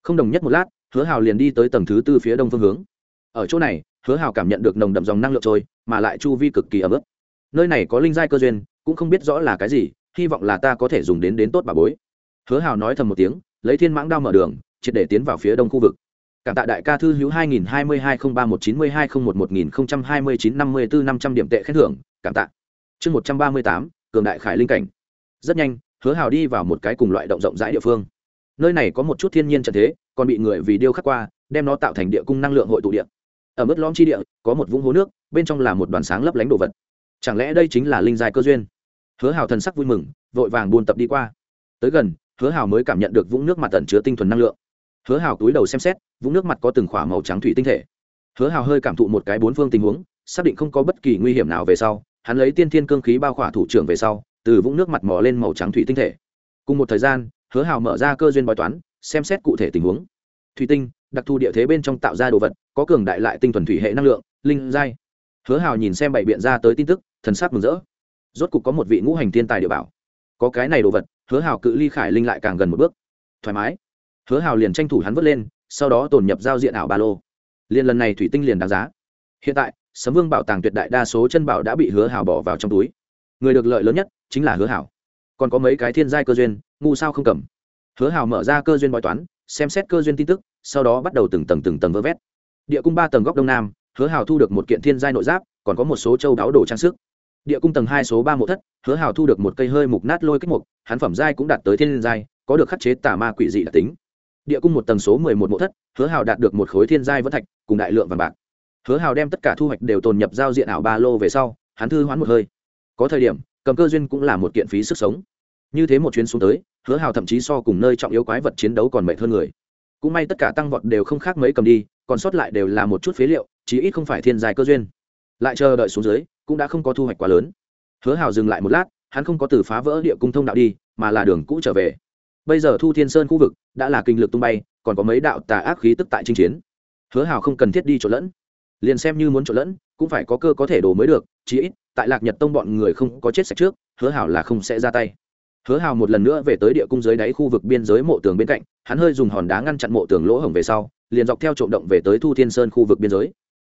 Không đồng nhất một lát hứa hào liền đi tới tầng thứ tư phía đông phương hướng. Ở chỗ này hứa hào cảm nhận được nồng đậm dòng năng lượng trôi mà lại chu vi cực kỳ ấm ức nơi này có linh giai cơ duyên cũng không biết rõ là cái gì hy vọng là ta có thể dùng đến đến tốt bà bối. Hứa hào nói thầm một tiếng lấy thiên mãng đao mở đường triệt để tiến vào phía đông khu vực. Cảm tạ đại ca thư hữu 2022-03192-01029-54-500 điểm tệ khen thưởng cảm tạ. Chương 138, cường đại khải linh cảnh. Rất nhanh hứa hào đi vào một cái cùng loại động rộng rãi địa phương. Nơi này có một chút thiên nhiên trần thế, còn bị người vì điêu khắc qua, đem nó tạo thành địa cung năng lượng hội tụ địa. Ở mức lõm chi địa, có một vũng hố nước, bên trong là một đoàn sáng lấp lánh đồ vật. Chẳng lẽ đây chính là linh dài cơ duyên? Hứa hào thần sắc vui mừng, vội vàng buôn tập đi qua. Tới gần, hứa hào mới cảm nhận được vũng nước mặt tẩn chứa tinh thuần năng lượng. Hứa hào túi đầu xem xét, vũng nước mặt có từng khỏa màu trắng thủy tinh thể. Hứa hào hơi cảm thụ một cái bốn phương tình huống, xác định không có bất kỳ nguy hiểm nào về sau, hắn lấy tiên thiên cương khí bao khỏa thủ trưởng về sau từ vũng nước mặt mò lên màu trắng thủy tinh thể. Cùng một thời gian, hứa hào mở ra cơ duyên bói toán, xem xét cụ thể tình huống. Thủy tinh, đặc thù địa thế bên trong tạo ra đồ vật, có cường đại lại tinh thuần thủy hệ năng lượng, linh giai. Hứa hào nhìn xem bảy biện ra tới tin tức, thần sắc mừng rỡ. Rốt cục có một vị ngũ hành thiên tài địa bảo. Có cái này đồ vật, hứa hào cự ly khải linh lại càng gần một bước. Thoải mái. Hứa hào liền tranh thủ hắn vớt lên, sau đó tổn nhập giao diện ảo ba lô. Liền lần này thủy tinh liền đáng giá. Hiện tại, sấm vương bảo tàng tuyệt đại đa số chân bảo đã bị hứa hào bỏ vào trong túi người được lợi lớn nhất chính là hứa hảo. Còn có mấy cái thiên giai cơ duyên, ngu sao không cầm. Hứa hào mở ra cơ duyên bói toán, xem xét cơ duyên tin tức, sau đó bắt đầu từng tầng từng tầng vơ vét. Địa cung ba tầng góc đông nam, hứa hào thu được một kiện thiên giai nội giáp, còn có một số châu đáo đồ trang sức. Địa cung tầng hai số ba mộ thất, hứa hào thu được một cây hơi mục nát lôi kích mục, hắn phẩm giai cũng đạt tới thiên giai, có được khắc chế tà ma quỷ dị đặc tính. Địa cung một tầng số mười một mộ thất, hứa hào đạt được một khối thiên giai vẫn thạch, cùng đại lượng vàng bạc. Hứa hào đem tất cả thu hoạch đều tồn nhập giao diện ảo ba lô về sau, hắn thư hoán một hơi có thời điểm, cầm cơ duyên cũng là một kiện phí sức sống. Như thế một chuyến xuống tới, hứa hào thậm chí so cùng nơi trọng yếu quái vật chiến đấu còn mệt hơn người. Cũng may tất cả tăng vọt đều không khác mấy cầm đi, còn sót lại đều là một chút phế liệu, chí ít không phải thiên dài cơ duyên. Lại chờ đợi xuống dưới, cũng đã không có thu hoạch quá lớn. Hứa hào dừng lại một lát, hắn không có từ phá vỡ địa cung thông đạo đi, mà là đường cũ trở về. Bây giờ thu thiên sơn khu vực đã là kinh lực tung bay, còn có mấy đạo tà ác khí tức tại chinh chiến. Hứa hào không cần thiết đi trộn lẫn. Liền xem như muốn trộn lẫn, cũng phải có cơ có thể đổ mới được, chí ít tại lạc nhật tông bọn người không có chết sạch trước, hứa hào là không sẽ ra tay. Hứa hào một lần nữa về tới địa cung dưới đáy khu vực biên giới mộ tường bên cạnh, hắn hơi dùng hòn đá ngăn chặn mộ tường lỗ hổng về sau, liền dọc theo trộm động về tới thu thiên sơn khu vực biên giới.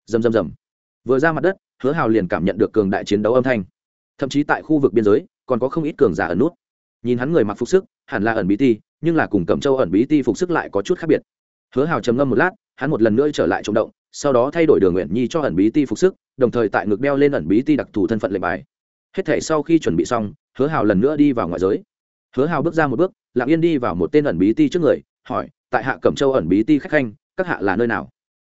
Rầm rầm rầm. Vừa ra mặt đất, hứa hào liền cảm nhận được cường đại chiến đấu âm thanh. Thậm chí tại khu vực biên giới, còn có không ít cường giả ẩn nút. Nhìn hắn người mặc phục sức, hẳn là ẩn bí ti, nhưng là cùng cẩm châu ẩn bí ti phục sức lại có chút khác biệt. Hứa hào trầm ngâm một lát, hắn một lần nữa trở lại trộm động sau đó thay đổi đường nguyện nhi cho ẩn bí ti phục sức, đồng thời tại ngực đeo lên ẩn bí ti đặc thù thân phận lệnh bài. Hết thể sau khi chuẩn bị xong, hứa hào lần nữa đi vào ngoại giới. Hứa hào bước ra một bước, lặng yên đi vào một tên ẩn bí ti trước người, hỏi, tại hạ cẩm châu ẩn bí ti khách khanh, các hạ là nơi nào?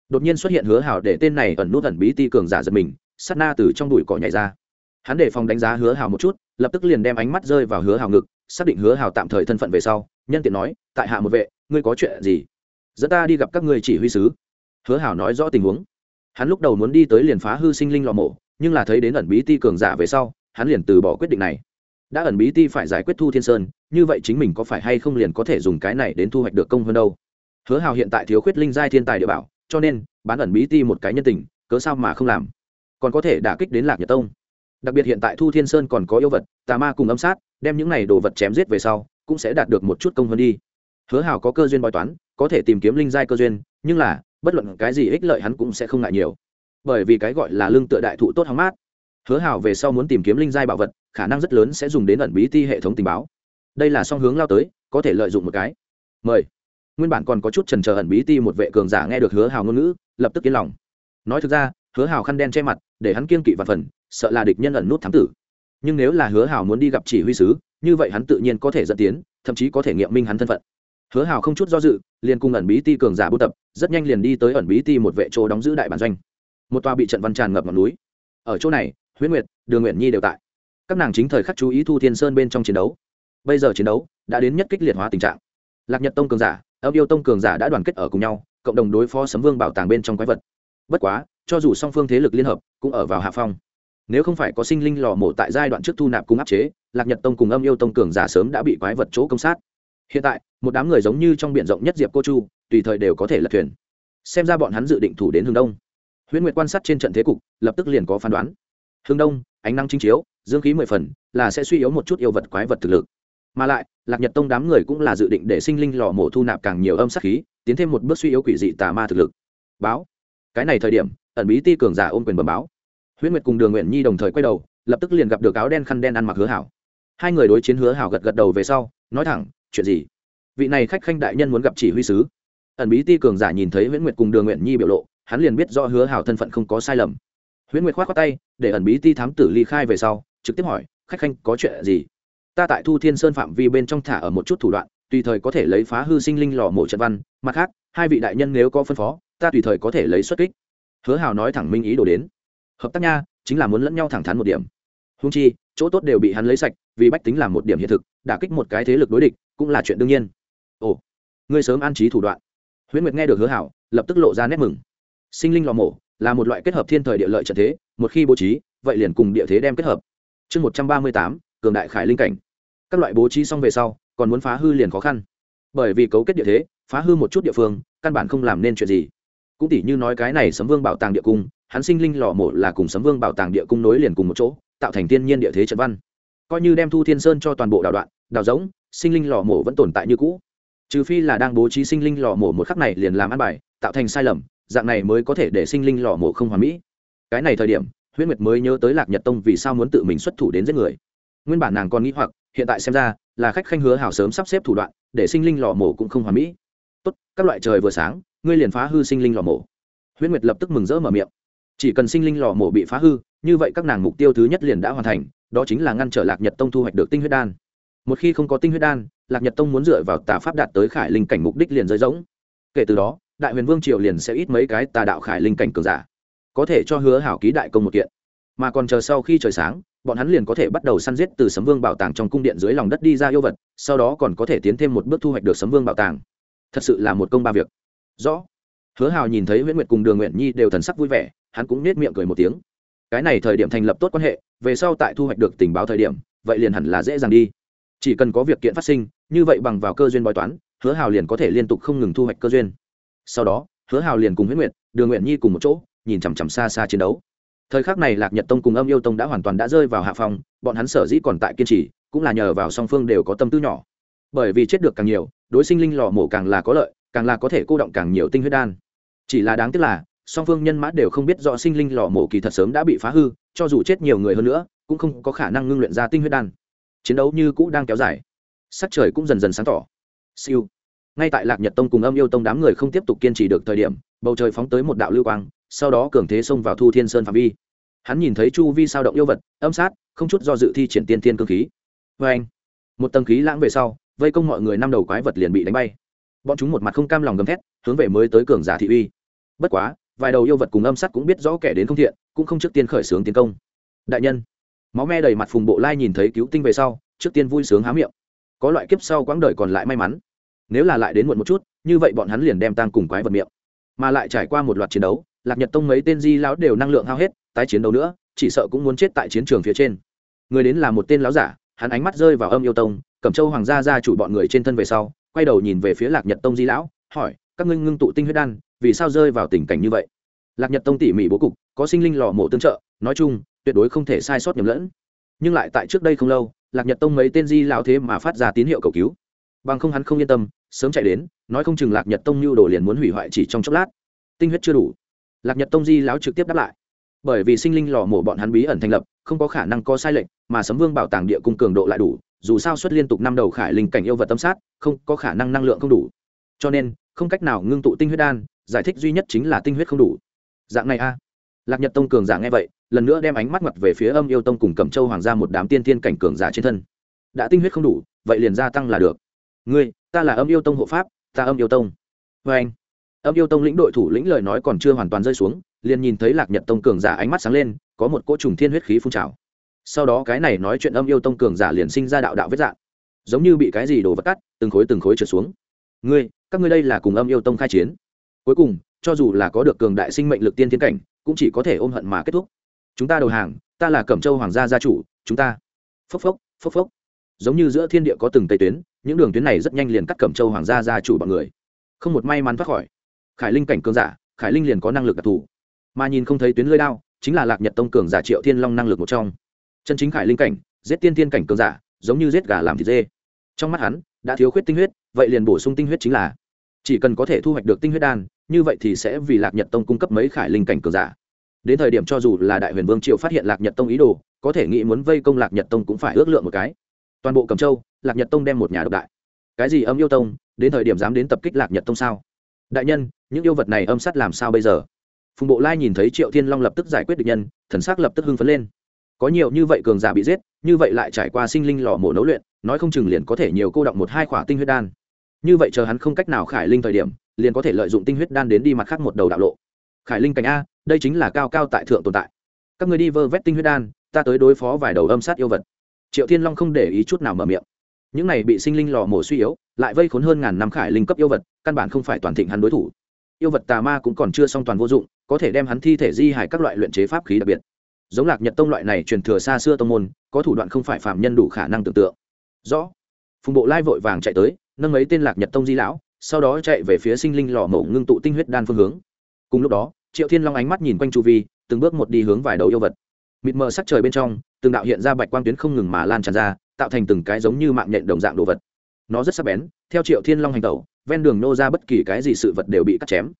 Đột nhiên xuất hiện hứa hào để tên này ẩn nút ẩn bí ti cường giả giật mình sắt na từ trong đùi cỏ nhảy ra. Hắn để phòng đánh giá hứa hào một chút, lập tức liền đem ánh mắt rơi vào hứa hào ngực, xác định hứa hào tạm thời thân phận về sau, nhân tiện nói, tại hạ một vệ, ngươi có chuyện gì? Dẫn ta đi gặp các ngươi chỉ huy sứ hứa Hảo nói rõ tình huống. Hắn lúc đầu muốn đi tới liền phá hư sinh linh lò mổ, nhưng là thấy đến ẩn bí ti cường giả về sau, hắn liền từ bỏ quyết định này. Đã ẩn bí ti phải giải quyết thu thiên sơn, như vậy chính mình có phải hay không liền có thể dùng cái này đến thu hoạch được công hơn đâu? Hứa hào hiện tại thiếu khuyết linh giai thiên tài địa bảo, cho nên, bán ẩn bí ti một cái nhân tình, cớ sao mà không làm? Còn có thể đả kích đến lạc nhật tông. Đặc biệt hiện tại thu thiên sơn còn có yêu vật, tà ma cùng âm sát, đem những này đồ vật chém giết về sau, cũng sẽ đạt được một chút công hơn đi. Hứa hào có cơ duyên bói toán, có thể tìm kiếm linh giai cơ duyên, nhưng là bất luận cái gì ích lợi hắn cũng sẽ không ngại nhiều. Bởi vì cái gọi là lương tựa đại thụ tốt hóng mát. Hứa hào về sau muốn tìm kiếm linh giai bảo vật, khả năng rất lớn sẽ dùng đến ẩn bí ti hệ thống tình báo. Đây là song hướng lao tới, có thể lợi dụng một cái. Mời. Nguyên bản còn có chút trần trờ ẩn bí ti một vệ cường giả nghe được hứa hào ngôn ngữ, lập tức yên lòng. Nói thực ra, hứa hào khăn đen che mặt, để hắn kiên kỵ và phần, sợ là địch nhân ẩn nút thám tử. Nhưng nếu là hứa hào muốn đi gặp chỉ huy sứ, như vậy hắn tự nhiên có thể dẫn tiến, thậm chí có thể nghiệm minh hắn thân phận hứa hào không chút do dự, liền cùng ẩn bí ti cường giả buôn tập, rất nhanh liền đi tới ẩn bí ti một vệ chỗ đóng giữ đại bản doanh. Một tòa bị trận văn tràn ngập ngọn núi. Ở chỗ này, huyễn nguyệt, đường nguyện nhi đều tại. Các nàng chính thời khắc chú ý thu thiên sơn bên trong chiến đấu. Bây giờ chiến đấu đã đến nhất kích liệt hóa tình trạng. Lạc nhật tông cường giả, âm yêu tông cường giả đã đoàn kết ở cùng nhau, cộng đồng đối phó sấm vương bảo tàng bên trong quái vật. Bất quá, cho dù song phương thế lực liên hợp, cũng ở vào hạ phong. Nếu không phải có sinh linh lò mổ tại giai đoạn trước thu nạp cung áp chế, lạc nhật tông cùng âm yêu tông cường giả sớm đã bị quái vật chỗ công sát hiện tại, một đám người giống như trong b i ể n rộng nhất diệp cô chu, tùy thời đều có thể lật thuyền. Xem ra bọn hắn dự định thủ đến hướng đông. Huyễn nguyệt quan sát trên trận thế cục, lập tức liền có phán đoán. Hướng đông, ánh năng chính chiếu, dương khí mười phần, là sẽ suy yếu một chút yêu vật quái vật thực lực. Mà lại, lạc nhật tông đám người cũng là dự định để sinh linh lò mổ thu nạp càng nhiều âm sắc khí, tiến thêm một bước suy yếu quỷ dị tà ma thực lực. Báo. Cái này thời điểm, ẩn bí ti cường giả ôm quyền bầm báo. Huyễn nguyệt cùng đường nguyện nhi đồng thời quay đầu, lập tức liền gặp được áo đen khăn đen ăn mặc hứa hảo. Hai người đối chiến hứa hảo gật gật đầu về sau, nói thẳng chuyện gì? Vị này khách khanh đại nhân muốn gặp chỉ huy sứ. Ẩn bí ti cường giả nhìn thấy huyễn nguyệt cùng đường nguyện nhi biểu lộ, hắn liền biết do hứa hảo thân phận không có sai lầm. Huyễn nguyệt k h o á t khoác tay, để ẩn bí ti thám tử ly khai về sau, trực tiếp hỏi, khách khanh, có chuyện gì? Ta tại thu thiên sơn phạm vi bên trong thả ở một chút thủ đoạn, tùy thời có thể lấy phá hư sinh linh lò mổ trận văn, mặt khác, hai vị đại nhân nếu có phân phó, ta tùy thời có thể lấy xuất kích. Hứa hào nói thẳng minh ý đồ đến. Hợp tác nha, chính là muốn lẫn nhau thẳng thắn một điểm. Húng chi, chỗ tốt đều bị hắn lấy sạch, vì bách tính làm một điểm hiện thực đả kích một cái thế lực đối địch, cũng là chuyện đương nhiên. Ồ, ngươi sớm an trí thủ đoạn. Huyễn nguyệt nghe được hứa hảo, lập tức lộ ra nét mừng. Sinh linh lò mổ là một loại kết hợp thiên thời địa lợi trận thế, một khi bố trí, vậy liền cùng địa thế đem kết hợp. Chương một trăm ba mươi tám, cường đại khải linh cảnh. Các loại bố trí xong về sau, còn muốn phá hư liền khó khăn. Bởi vì cấu kết địa thế, phá hư một chút địa phương, căn bản không làm nên chuyện gì. Cũng tỉ như nói cái này sấm vương bảo tàng địa cung, hắn sinh linh lò mổ là cùng sấm vương bảo tàng địa cung nối liền cùng một chỗ, tạo thành thiên nhiên địa thế trận văn coi như đem thu thiên sơn cho toàn bộ đào đoạn đào giống, sinh linh lò mổ vẫn tồn tại như cũ. Trừ phi là đang bố trí sinh linh lò mổ một khắc này liền làm ăn bài, tạo thành sai lầm, dạng này mới có thể để sinh linh lò mổ không hoàn mỹ. Cái này thời điểm huyết nguyệt mới nhớ tới lạc nhật tông vì sao muốn tự mình xuất thủ đến giết người. Nguyên bản nàng còn nghĩ hoặc, hiện tại xem ra, là khách khanh hứa hảo sớm sắp xếp thủ đoạn, để sinh linh lò mổ cũng không hoàn mỹ. Tốt, các loại trời vừa sáng, ngươi liền phá hư sinh linh lò mổ. huyết nguyệt lập tức mừng rỡ mở miệng chỉ cần sinh linh lò mổ bị phá hư, như vậy các nàng mục tiêu thứ nhất liền đã hoàn thành, đó chính là ngăn trở lạc nhật tông thu hoạch được tinh huyết đan. Một khi không có tinh huyết đan, lạc nhật tông muốn dựa vào tà pháp đạt tới khải linh cảnh mục đích liền rơi rỗng. Kể từ đó, đại huyền vương triều liền sẽ ít mấy cái tà đạo khải linh cảnh cường giả, có thể cho hứa hảo ký đại công một kiện. Mà còn chờ sau khi trời sáng, bọn hắn liền có thể bắt đầu săn giết từ sấm vương bảo tàng trong cung điện dưới lòng đất đi ra yêu vật, sau đó còn có thể tiến thêm một bước thu hoạch được sấm vương bảo tàng. Thật sự là một công ba việc. Rõ hứa hào nhìn thấy nguyễn nguyệt cùng đường nguyện nhi đều thần sắc vui vẻ hắn cũng nết miệng cười một tiếng. Cái này thời điểm thành lập tốt quan hệ về sau tại thu hoạch được tình báo thời điểm vậy liền hẳn là dễ dàng đi. Chỉ cần có việc kiện phát sinh như vậy bằng vào cơ duyên bói toán hứa hào liền có thể liên tục không ngừng thu hoạch cơ duyên. Sau đó hứa hào liền cùng huyết Nguyệt, đường nguyện nhi cùng một chỗ nhìn chằm chằm xa xa chiến đấu. Thời khắc này lạc nhật tông cùng âm yêu tông đã hoàn toàn đã rơi vào hạ phòng bọn hắn sở dĩ còn tại kiên trì cũng là nhờ vào song phương đều có tâm tư nhỏ. Bởi vì chết được càng nhiều đối sinh linh lò mổ càng là có lợi càng là có thể cô động càng nhiều tinh huyết đan. Chỉ là đáng tiếc là, song phương nhân mã đều không biết rõ sinh linh lò mổ kỳ thật sớm đã bị phá hư, cho dù chết nhiều người hơn nữa, cũng không có khả năng ngưng luyện ra tinh huyết đan. Chiến đấu như cũ đang kéo dài. Sắc trời cũng dần dần sáng tỏ. Siêu. Ngay tại lạc nhật tông cùng âm yêu tông đám người không tiếp tục kiên trì được thời điểm, bầu trời phóng tới một đạo lưu quang, sau đó cường thế xông vào thu thiên sơn phạm vi. Hắn nhìn thấy chu vi sao động yêu vật, âm sát, không chút do dự thi triển tiên tiên cơ khí. Vê anh một tầng khí lãng về sau, vây công mọi người năm đầu quái vật liền bị đánh bay bọn chúng một mặt không cam lòng gầm thét, hướng về mới tới cường giả thị uy. Bất quá, vài đầu yêu vật cùng âm sắt cũng biết rõ kẻ đến không thiện, cũng không trước tiên khởi xướng tiến công. Đại nhân, máu me đầy mặt phùng bộ lai nhìn thấy cứu tinh về sau, trước tiên vui sướng há miệng. Có loại kiếp sau quãng đời còn lại may mắn. Nếu là lại đến muộn một chút, như vậy bọn hắn liền đem tăng cùng quái vật miệng. Mà lại trải qua một loạt chiến đấu, lạc nhật tông mấy tên di lão đều năng lượng hao hết, tái chiến đấu nữa, chỉ sợ cũng muốn chết tại chiến trường phía trên. Người đến là một tên lão giả, hắn ánh mắt rơi vào âm yêu tông cẩm châu hoàng gia gia chủ bọn người trên thân về sau quay đầu nhìn về phía lạc nhật tông di lão, hỏi, các ngươi ngưng tụ tinh huyết đan, vì sao rơi vào tình cảnh như vậy? Lạc nhật tông tỉ mỉ bố cục, có sinh linh lò mổ tương trợ, nói chung, tuyệt đối không thể sai sót nhầm lẫn. Nhưng lại tại trước đây không lâu, lạc nhật tông mấy tên di lão thế mà phát ra tín hiệu cầu cứu. Bằng không hắn không yên tâm, sớm chạy đến, nói không chừng lạc nhật tông nhu đồ liền muốn hủy hoại chỉ trong chốc lát. Tinh huyết chưa đủ. Lạc nhật tông di lão trực tiếp đáp lại. Bởi vì sinh linh lò mổ bọn hắn bí ẩn thành lập, không có khả năng có sai lệch, mà sấm vương bảo tàng địa cung cường độ lại đủ dù sao xuất liên tục năm đầu khải linh cảnh yêu vật tâm sát, không có khả năng năng lượng không đủ. Cho nên, không cách nào ngưng tụ tinh huyết đan, giải thích duy nhất chính là tinh huyết không đủ. Dạng này a. Lạc nhật tông cường giả nghe vậy, lần nữa đem ánh mắt mặt về phía âm yêu tông cùng cẩm châu hoàng gia một đám tiên tiên cảnh cường giả trên thân. Đã tinh huyết không đủ, vậy liền gia tăng là được. Ngươi, ta là âm yêu tông hộ pháp, ta âm yêu tông. Vê anh, âm yêu tông lĩnh đội thủ lĩnh lời nói còn chưa hoàn toàn rơi xuống, liền nhìn thấy lạc nhật tông cường giả ánh mắt sáng lên, có một cỗ trùng thiên huyết khí phun trào sau đó cái này nói chuyện âm yêu tông cường giả liền sinh ra đạo đạo vết dạng, giống như bị cái gì đổ vật cắt, từng khối từng khối trượt xuống. Ngươi, các ngươi đây là cùng âm yêu tông khai chiến. Cuối cùng, cho dù là có được cường đại sinh mệnh lực tiên tiến cảnh, cũng chỉ có thể ôm hận mà kết thúc. Chúng ta đầu hàng, ta là cẩm châu hoàng gia gia chủ, chúng ta. Phốc phốc phốc phốc. Giống như giữa thiên địa có từng tây tuyến, những đường tuyến này rất nhanh liền cắt cẩm châu hoàng gia gia chủ bọn người. Không một may mắn thoát khỏi. Khải linh cảnh cường giả, khải linh liền có năng lực đặc thù. Mà nhìn không thấy tuyến lơi đao, chính là lạc nhật tông cường giả triệu thiên long năng lực một trong chân chính khải linh cảnh, giết tiên tiên cảnh cường giả, giống như giết gà làm thịt dê. Trong mắt hắn, đã thiếu khuyết tinh huyết, vậy liền bổ sung tinh huyết chính là, chỉ cần có thể thu hoạch được tinh huyết đan, như vậy thì sẽ vì lạc nhật tông cung cấp mấy khải linh cảnh cường giả. Đến thời điểm cho dù là đại huyền vương triệu phát hiện lạc nhật tông ý đồ, có thể nghĩ muốn vây công lạc nhật tông cũng phải ước lượng một cái. Toàn bộ cầm châu, lạc nhật tông đem một nhà độc đại. Cái gì âm yêu tông, đến thời điểm dám đến tập kích lạc nhật tông sao? Đại nhân, những yêu vật này âm sát làm sao bây giờ? Phùng bộ lai nhìn thấy triệu thiên long lập tức giải quyết được nhân, thần s ắ c lập tức hưng phấn lên có nhiều như vậy cường giả bị giết, như vậy lại trải qua sinh linh lò mổ nấu luyện, nói không chừng liền có thể nhiều cô động một hai khỏa tinh huyết đan. Như vậy chờ hắn không cách nào khải linh thời điểm, liền có thể lợi dụng tinh huyết đan đến đi mặt khác một đầu đạo lộ. Khải linh cảnh a, đây chính là cao cao tại thượng tồn tại. Các người đi vơ vét tinh huyết đan, ta tới đối phó vài đầu âm sát yêu vật. Triệu thiên long không để ý chút nào mở miệng. Những này bị sinh linh lò mổ suy yếu, lại vây khốn hơn ngàn năm khải linh cấp yêu vật, căn bản không phải toàn thịnh hắn đối thủ. Yêu vật tà ma cũng còn chưa song toàn vô dụng, có thể đem hắn thi thể di hài các loại luyện chế pháp khí đặc biệt giống lạc nhật tông loại này truyền thừa xa xưa tông môn, có thủ đoạn không phải phạm nhân đủ khả năng tưởng tượng. Rõ. Phùng bộ lai vội vàng chạy tới, nâng ấy tên lạc nhật tông di lão, sau đó chạy về phía sinh linh lò mổ ngưng tụ tinh huyết đan phương hướng. Cùng lúc đó, triệu thiên long ánh mắt nhìn quanh chu vi, từng bước một đi hướng vài đầu yêu vật. Mịt mờ sắc trời bên trong, từng đạo hiện ra bạch quang tuyến không ngừng mà lan tràn ra, tạo thành từng cái giống như mạng nhện đồng dạng đồ vật. Nó rất sắc bén, theo triệu thiên long hành tẩu, ven đường nô ra bất kỳ cái gì sự vật đều bị cắt chém.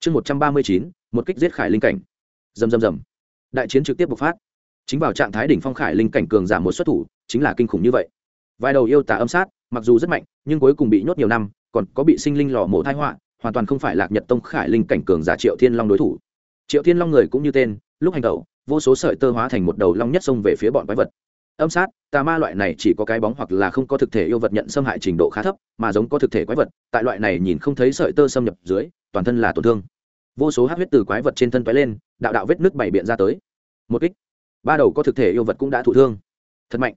Chương một trăm ba mươi chín, một kích giết khải linh cảnh. Dầm dầm dầm đại chiến trực tiếp bộc phát. Chính vào trạng thái đỉnh phong khải linh cảnh cường giảm một xuất thủ, chính là kinh khủng như vậy. Vài đầu yêu tả âm sát, mặc dù rất mạnh, nhưng cuối cùng bị nhốt nhiều năm, còn có bị sinh linh lò mổ thai họa, hoàn toàn không phải lạc nhật tông khải linh cảnh cường giả triệu thiên long đối thủ. Triệu thiên long người cũng như tên, lúc hành tẩu, vô số sợi tơ hóa thành một đầu long nhất xông về phía bọn quái vật. Âm sát, tà ma loại này chỉ có cái bóng hoặc là không có thực thể yêu vật nhận xâm hại trình độ khá thấp, mà giống có thực thể quái vật, tại loại này nhìn không thấy sợi tơ xâm nhập dưới, toàn thân là tổn thương vô số hát huyết từ quái vật trên thân toái lên, đạo đạo vết nước bảy biện ra tới. Một kích. Ba đầu có thực thể yêu vật cũng đã thụ thương. Thật mạnh.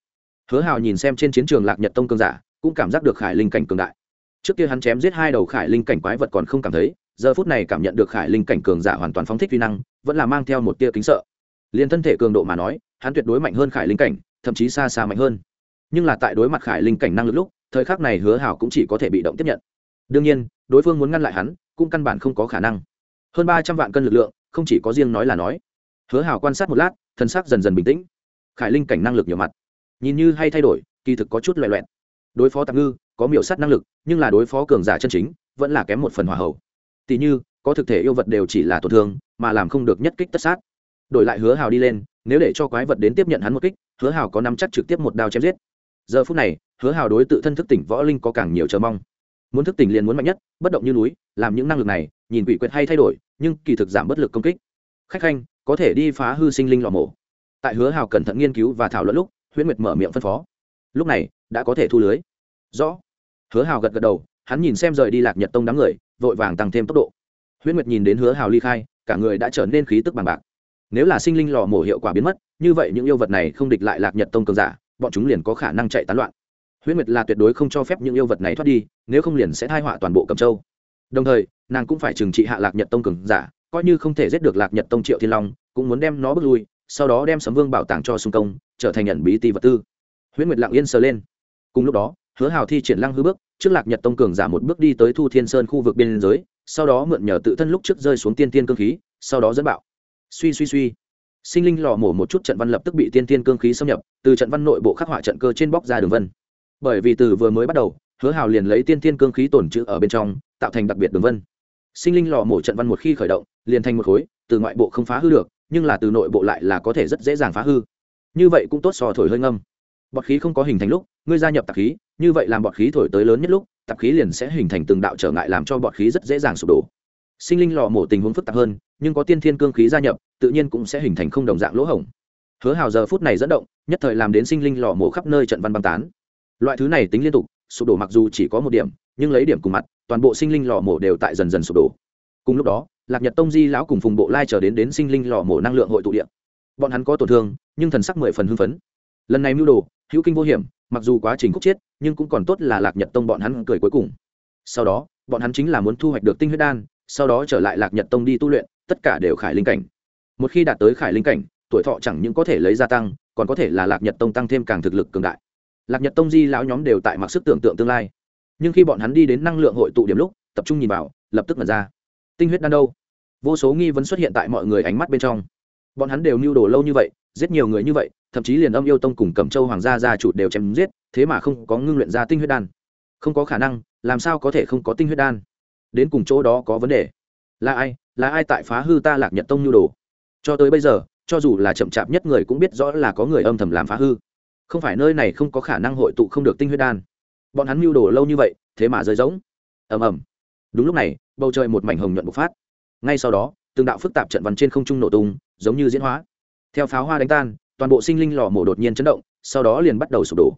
Hứa hào nhìn xem trên chiến trường lạc nhật tông cường giả, cũng cảm giác được khải linh cảnh cường đại. Trước kia hắn chém giết hai đầu khải linh cảnh quái vật còn không cảm thấy, giờ phút này cảm nhận được khải linh cảnh cường giả hoàn toàn phóng thích vi năng, vẫn là mang theo một tia kính sợ. Liền thân thể cường độ mà nói, hắn tuyệt đối mạnh hơn khải linh cảnh, thậm chí xa xa mạnh hơn. Nhưng là tại đối mặt khải linh cảnh năng lực lúc, thời khắc này hứa hảo cũng chỉ có thể bị động tiếp nhận. Đương nhiên, đối phương muốn ngăn lại hắn, cũng căn bản không có khả năng hơn ba trăm vạn cân lực lượng, không chỉ có riêng nói là nói. Hứa hào quan sát một lát, thân xác dần dần bình tĩnh. Khải linh cảnh năng lực nhiều mặt. Nhìn như hay thay đổi, kỳ thực có chút loại loẹn đối phó tạm ngư, có miểu sát năng lực, nhưng là đối phó cường giả chân chính, vẫn là kém một phần hòa hậu. Tỷ như, có thực thể yêu vật đều chỉ là tổn thương, mà làm không được nhất kích tất sát. Đổi lại hứa hào đi lên, nếu để cho quái vật đến tiếp nhận hắn một kích, hứa hào có nắm chắc trực tiếp một đao chém giết. Giờ phút này, hứa hào đối tự thân thức tỉnh võ linh có càng nhiều chờ mong muốn thức tỉnh liền muốn mạnh nhất, bất động như núi, làm những năng lực này, nhìn quỷ quyệt hay thay đổi, nhưng kỳ thực giảm bất lực công kích. Khách khanh, có thể đi phá hư sinh linh lò mổ. Tại hứa hào cẩn thận nghiên cứu và thảo luận lúc, huyễn nguyệt mở miệng phân phó. Lúc này, đã có thể thu lưới. Rõ. Hứa hào gật gật đầu, hắn nhìn xem rời đi lạc nhật tông đám người, vội vàng tăng thêm tốc độ. Huyễn nguyệt nhìn đến hứa hào ly khai, cả người đã trở nên khí tức bằng bạc. Nếu là sinh linh lò mổ hiệu quả biến mất, như vậy những yêu vật này không địch lại lạc nhật tông cường giả, bọn chúng liền có khả năng chạy tán loạn huyễn nguyệt là tuyệt đối không cho phép những yêu vật này thoát đi, nếu không liền sẽ thai họa toàn bộ cầm châu. Đồng thời, nàng cũng phải trừng trị hạ lạc nhật tông cường giả, coi như không thể giết được lạc nhật tông triệu thiên long, cũng muốn đem nó bước lui, sau đó đem sấm vương bảo tàng cho xung công, trở thành nhận bí ti vật tư. Huyễn nguyệt lặng yên sờ lên. Cùng lúc đó, hứa hào thi triển lăng hư bước, trước lạc nhật tông cường giả một bước đi tới thu thiên sơn khu vực biên giới sau đó mượn nhờ tự thân lúc trước rơi xuống tiên tiên cương khí, sau đó dẫn bạo. Suy suy suy. Sinh linh lò mổ một chút trận văn lập tức bị tiên tiên cương khí xâm nhập, từ trận văn nội bộ khắc họa trận cơ trên bóc ra đường vân bởi vì từ vừa mới bắt đầu, hứa hào liền lấy tiên tiên cương khí tổn trữ ở bên trong, tạo thành đặc biệt đường vân. Sinh linh lò mổ trận văn một khi khởi động, liền thành một khối, từ ngoại bộ không phá hư được, nhưng là từ nội bộ lại là có thể rất dễ dàng phá hư. Như vậy cũng tốt so thổi hơi ngâm. Bọt khí không có hình thành lúc, ngươi gia nhập tạp khí, như vậy làm bọt khí thổi tới lớn nhất lúc, tạp khí liền sẽ hình thành từng đạo trở ngại làm cho bọt khí rất dễ dàng sụp đổ. Sinh linh lò mổ tình huống phức tạp hơn, nhưng có tiên thiên cương khí gia nhập, tự nhiên cũng sẽ hình thành không đồng dạng lỗ hổng. Hứa hào giờ phút này dẫn động, nhất thời làm đến sinh linh lò mổ khắp nơi trận văn băng tán loại thứ này tính liên tục, sụp đổ mặc dù chỉ có một điểm, nhưng lấy điểm cùng mặt, toàn bộ sinh linh lò mổ đều tại dần dần sụp đổ. Cùng lúc đó, lạc nhật tông di lão cùng phùng bộ lai chờ đến đến sinh linh lò mổ năng lượng hội tụ điện. Bọn hắn có tổn thương, nhưng thần sắc mười phần hưng phấn. Lần này mưu đồ, hữu kinh vô hiểm, mặc dù quá trình khúc chết, nhưng cũng còn tốt là lạc nhật tông bọn hắn cười cuối cùng. Sau đó, bọn hắn chính là muốn thu hoạch được tinh huyết đan, sau đó trở lại lạc nhật tông đi tu luyện, tất cả đều khải linh cảnh. Một khi đạt tới khải linh cảnh, tuổi thọ chẳng những có thể lấy gia tăng, còn có thể là lạc nhật tông tăng thêm càng thực lực cường đại lạc nhật tông di lão nhóm đều tại mặc sức tưởng tượng tương lai. Nhưng khi bọn hắn đi đến năng lượng hội tụ điểm lúc, tập trung nhìn vào, lập tức mật ra. Tinh huyết đan đâu? Vô số nghi vấn xuất hiện tại mọi người ánh mắt bên trong. Bọn hắn đều mưu đồ lâu như vậy, giết nhiều người như vậy, thậm chí liền âm yêu tông cùng cẩm châu hoàng gia gia chủ đều chém giết, thế mà không có ngưng luyện ra tinh huyết đan. Không có khả năng, làm sao có thể không có tinh huyết đan? Đến cùng chỗ đó có vấn đề? Là ai? Là ai tại phá hư ta lạc nhật tông nhu đồ? Cho tới bây giờ, cho dù là chậm chạp nhất người cũng biết rõ là có người âm thầm làm phá hư không phải nơi này không có khả năng hội tụ không được tinh huyết đan. Bọn hắn mưu đồ lâu như vậy, thế mà rơi rỗng. Ầm ầm. Đúng lúc này, bầu trời một mảnh hồng nhuận bộc phát. Ngay sau đó, từng đạo phức tạp trận văn trên không trung nổ tung, giống như diễn hóa. Theo pháo hoa đánh tan, toàn bộ sinh linh lò mổ đột nhiên chấn động, sau đó liền bắt đầu sụp đổ.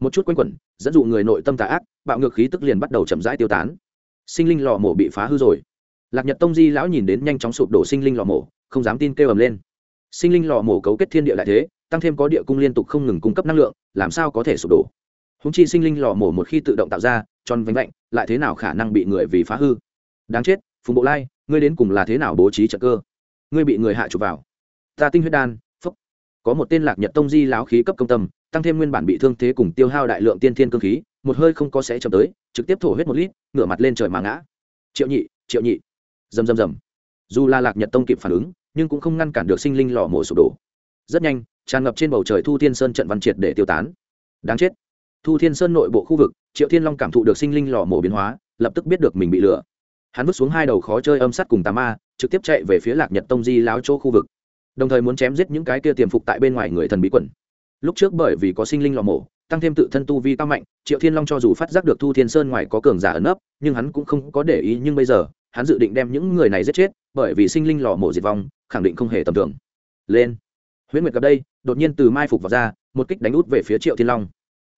Một chút quanh quẩn, dẫn dụ người nội tâm tà ác, bạo ngược khí tức liền bắt đầu chậm rãi tiêu tán. Sinh linh lò mổ bị phá hư rồi. Lạc nhật tông di lão nhìn đến nhanh chóng sụp đổ sinh linh lò mổ, không dám tin kêu ầm lên. Sinh linh lò mổ cấu kết thiên địa lại thế tăng thêm có địa cung liên tục không ngừng cung cấp năng lượng, làm sao có thể sụp đổ? Húng chi sinh linh lò mổ một khi tự động tạo ra, tròn vánh vạnh, lại thế nào khả năng bị người vì phá hư? Đáng chết, phùng bộ lai, ngươi đến cùng là thế nào bố trí trận cơ? Ngươi bị người hạ chụp vào. Ta tinh huyết đan phúc có một tên lạc nhật tông di láo khí cấp công tâm, tăng thêm nguyên bản bị thương thế cùng tiêu hao đại lượng tiên thiên cơ khí, một hơi không có sẽ chậm tới, trực tiếp thổ huyết một lít, ngửa mặt lên trời mà ngã. Triệu nhị triệu nhị. Rầm rầm rầm. Dù là lạc nhật tông kịp phản ứng, nhưng cũng không ngăn cản được sinh linh lò mổ sụp đổ. Rất nhanh tràn ngập trên bầu trời thu thiên sơn trận văn triệt để tiêu tán. Đáng chết. Thu thiên sơn nội bộ khu vực, triệu thiên long cảm thụ được sinh linh lò mổ biến hóa, lập tức biết được mình bị lừa hắn vứt xuống hai đầu khó chơi âm sắt cùng tà ma, trực tiếp chạy về phía lạc nhật tông di láo chỗ khu vực. Đồng thời muốn chém giết những cái kia tiềm phục tại bên ngoài người thần bí quẩn lúc trước bởi vì có sinh linh lò mổ, tăng thêm tự thân tu vi cao mạnh, triệu thiên long cho dù phát giác được thu thiên sơn ngoài có cường giả ẩn ấp nhưng hắn cũng không có để ý, nhưng bây giờ, hắn dự định đem những người này giết chết, bởi vì sinh linh lò mổ diệt vong, khẳng định không hề tầm thường. Lên huyễn nguyệt gặp đây, đột nhiên từ mai phục vào ra, một kích đánh út về phía triệu thiên long.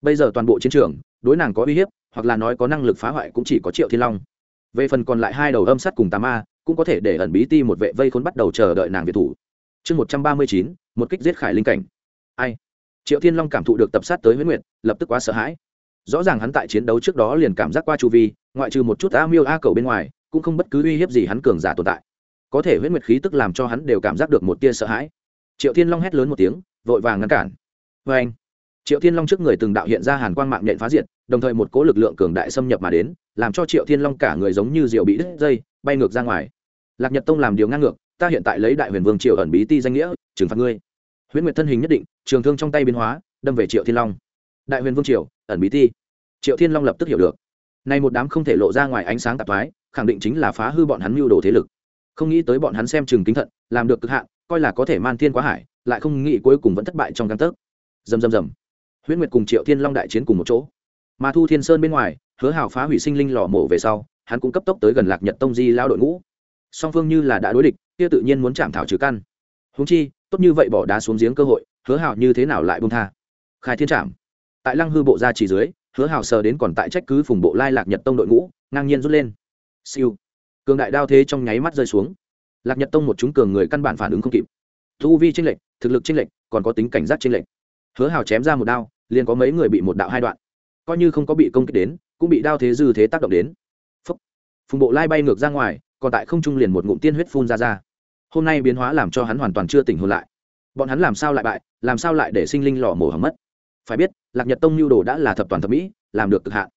Bây giờ toàn bộ chiến trường, đối nàng có uy hiếp, hoặc là nói có năng lực phá hoại cũng chỉ có triệu thiên long. Về phần còn lại hai đầu âm sắt cùng tà ma, cũng có thể để ẩn bí ti một vệ vây khốn bắt đầu chờ đợi nàng việt thủ. Chương một trăm ba mươi chín, một kích giết khải linh cảnh. Ai? Triệu thiên long cảm thụ được tập sát tới huyễn nguyệt, lập tức quá sợ hãi. Rõ ràng hắn tại chiến đấu trước đó liền cảm giác qua chu vi, ngoại trừ một chút a miêu a cầu bên ngoài, cũng không bất cứ uy hiếp gì hắn cường giả tồn tại. Có thể huyễn nguyệt khí tức làm cho hắn đều cảm giác được một tia sợ hãi triệu thiên long hét lớn một tiếng, vội vàng ngăn cản. Vê anh, triệu thiên long trước người từng đạo hiện ra hàn quang mạng nhện phá diệt, đồng thời một cố lực lượng cường đại xâm nhập mà đến, làm cho triệu thiên long cả người giống như diều bị đứt dây, bay ngược ra ngoài. Lạc nhật tông làm điều ngang ngược, ta hiện tại lấy đại huyền vương triệu ẩn bí ti danh nghĩa, trừng phạt ngươi. Huyễn nguyệt thân hình nhất định, trường thương trong tay biến hóa, đâm về triệu thiên long. Đại huyền vương triều, ẩn bí ti. Triệu thiên long lập tức hiểu được. Nay một đám không thể lộ ra ngoài ánh sáng tạp thoái, khẳng định chính là phá hư bọn hắn mưu đồ thế lực. Không nghĩ tới bọn hắn xem chừng kính thận, làm được cực hạn coi là có thể man thiên quá hải, lại không nghĩ cuối cùng vẫn thất bại trong găng tấc. Dầm dầm dầm huyễn nguyệt cùng triệu thiên long đại chiến cùng một chỗ. Mà thu thiên sơn bên ngoài, hứa hào phá hủy sinh linh lò mổ về sau, hắn cũng cấp tốc tới gần lạc nhật tông di lao đội ngũ. Song phương như là đã đối địch, kia tự nhiên muốn chạm thảo trừ căn. Húng chi, tốt như vậy bỏ đá xuống giếng cơ hội, hứa hào như thế nào lại bông tha? Khai thiên trạm tại lăng hư bộ ra chỉ dưới, hứa hào sờ đến còn tại trách cứ phùng bộ lai lạc nhật tông đội ngũ, ngang nhiên rút lên. Siêu. Cường đại đao thế trong nháy mắt rơi xuống lạc nhật tông một chúng cường người căn bản phản ứng không kịp. Thu vi tranh lệch, thực lực tranh lệch, còn có tính cảnh giác tranh lệch. Hứa hào chém ra một đao, liền có mấy người bị một đạo hai đoạn. Coi như không có bị công kích đến, cũng bị đao thế dư thế tác động đến. Phúc. phùng bộ lai bay ngược ra ngoài, còn tại không trung liền một ngụm tiên huyết phun ra ra. Hôm nay biến hóa làm cho hắn hoàn toàn chưa tỉnh hồn lại. Bọn hắn làm sao lại bại, làm sao lại để sinh linh lò mổ hỏng mất? Phải biết, lạc nhật tông nhu đồ đã là thập toàn thập mỹ, làm được cực hạn.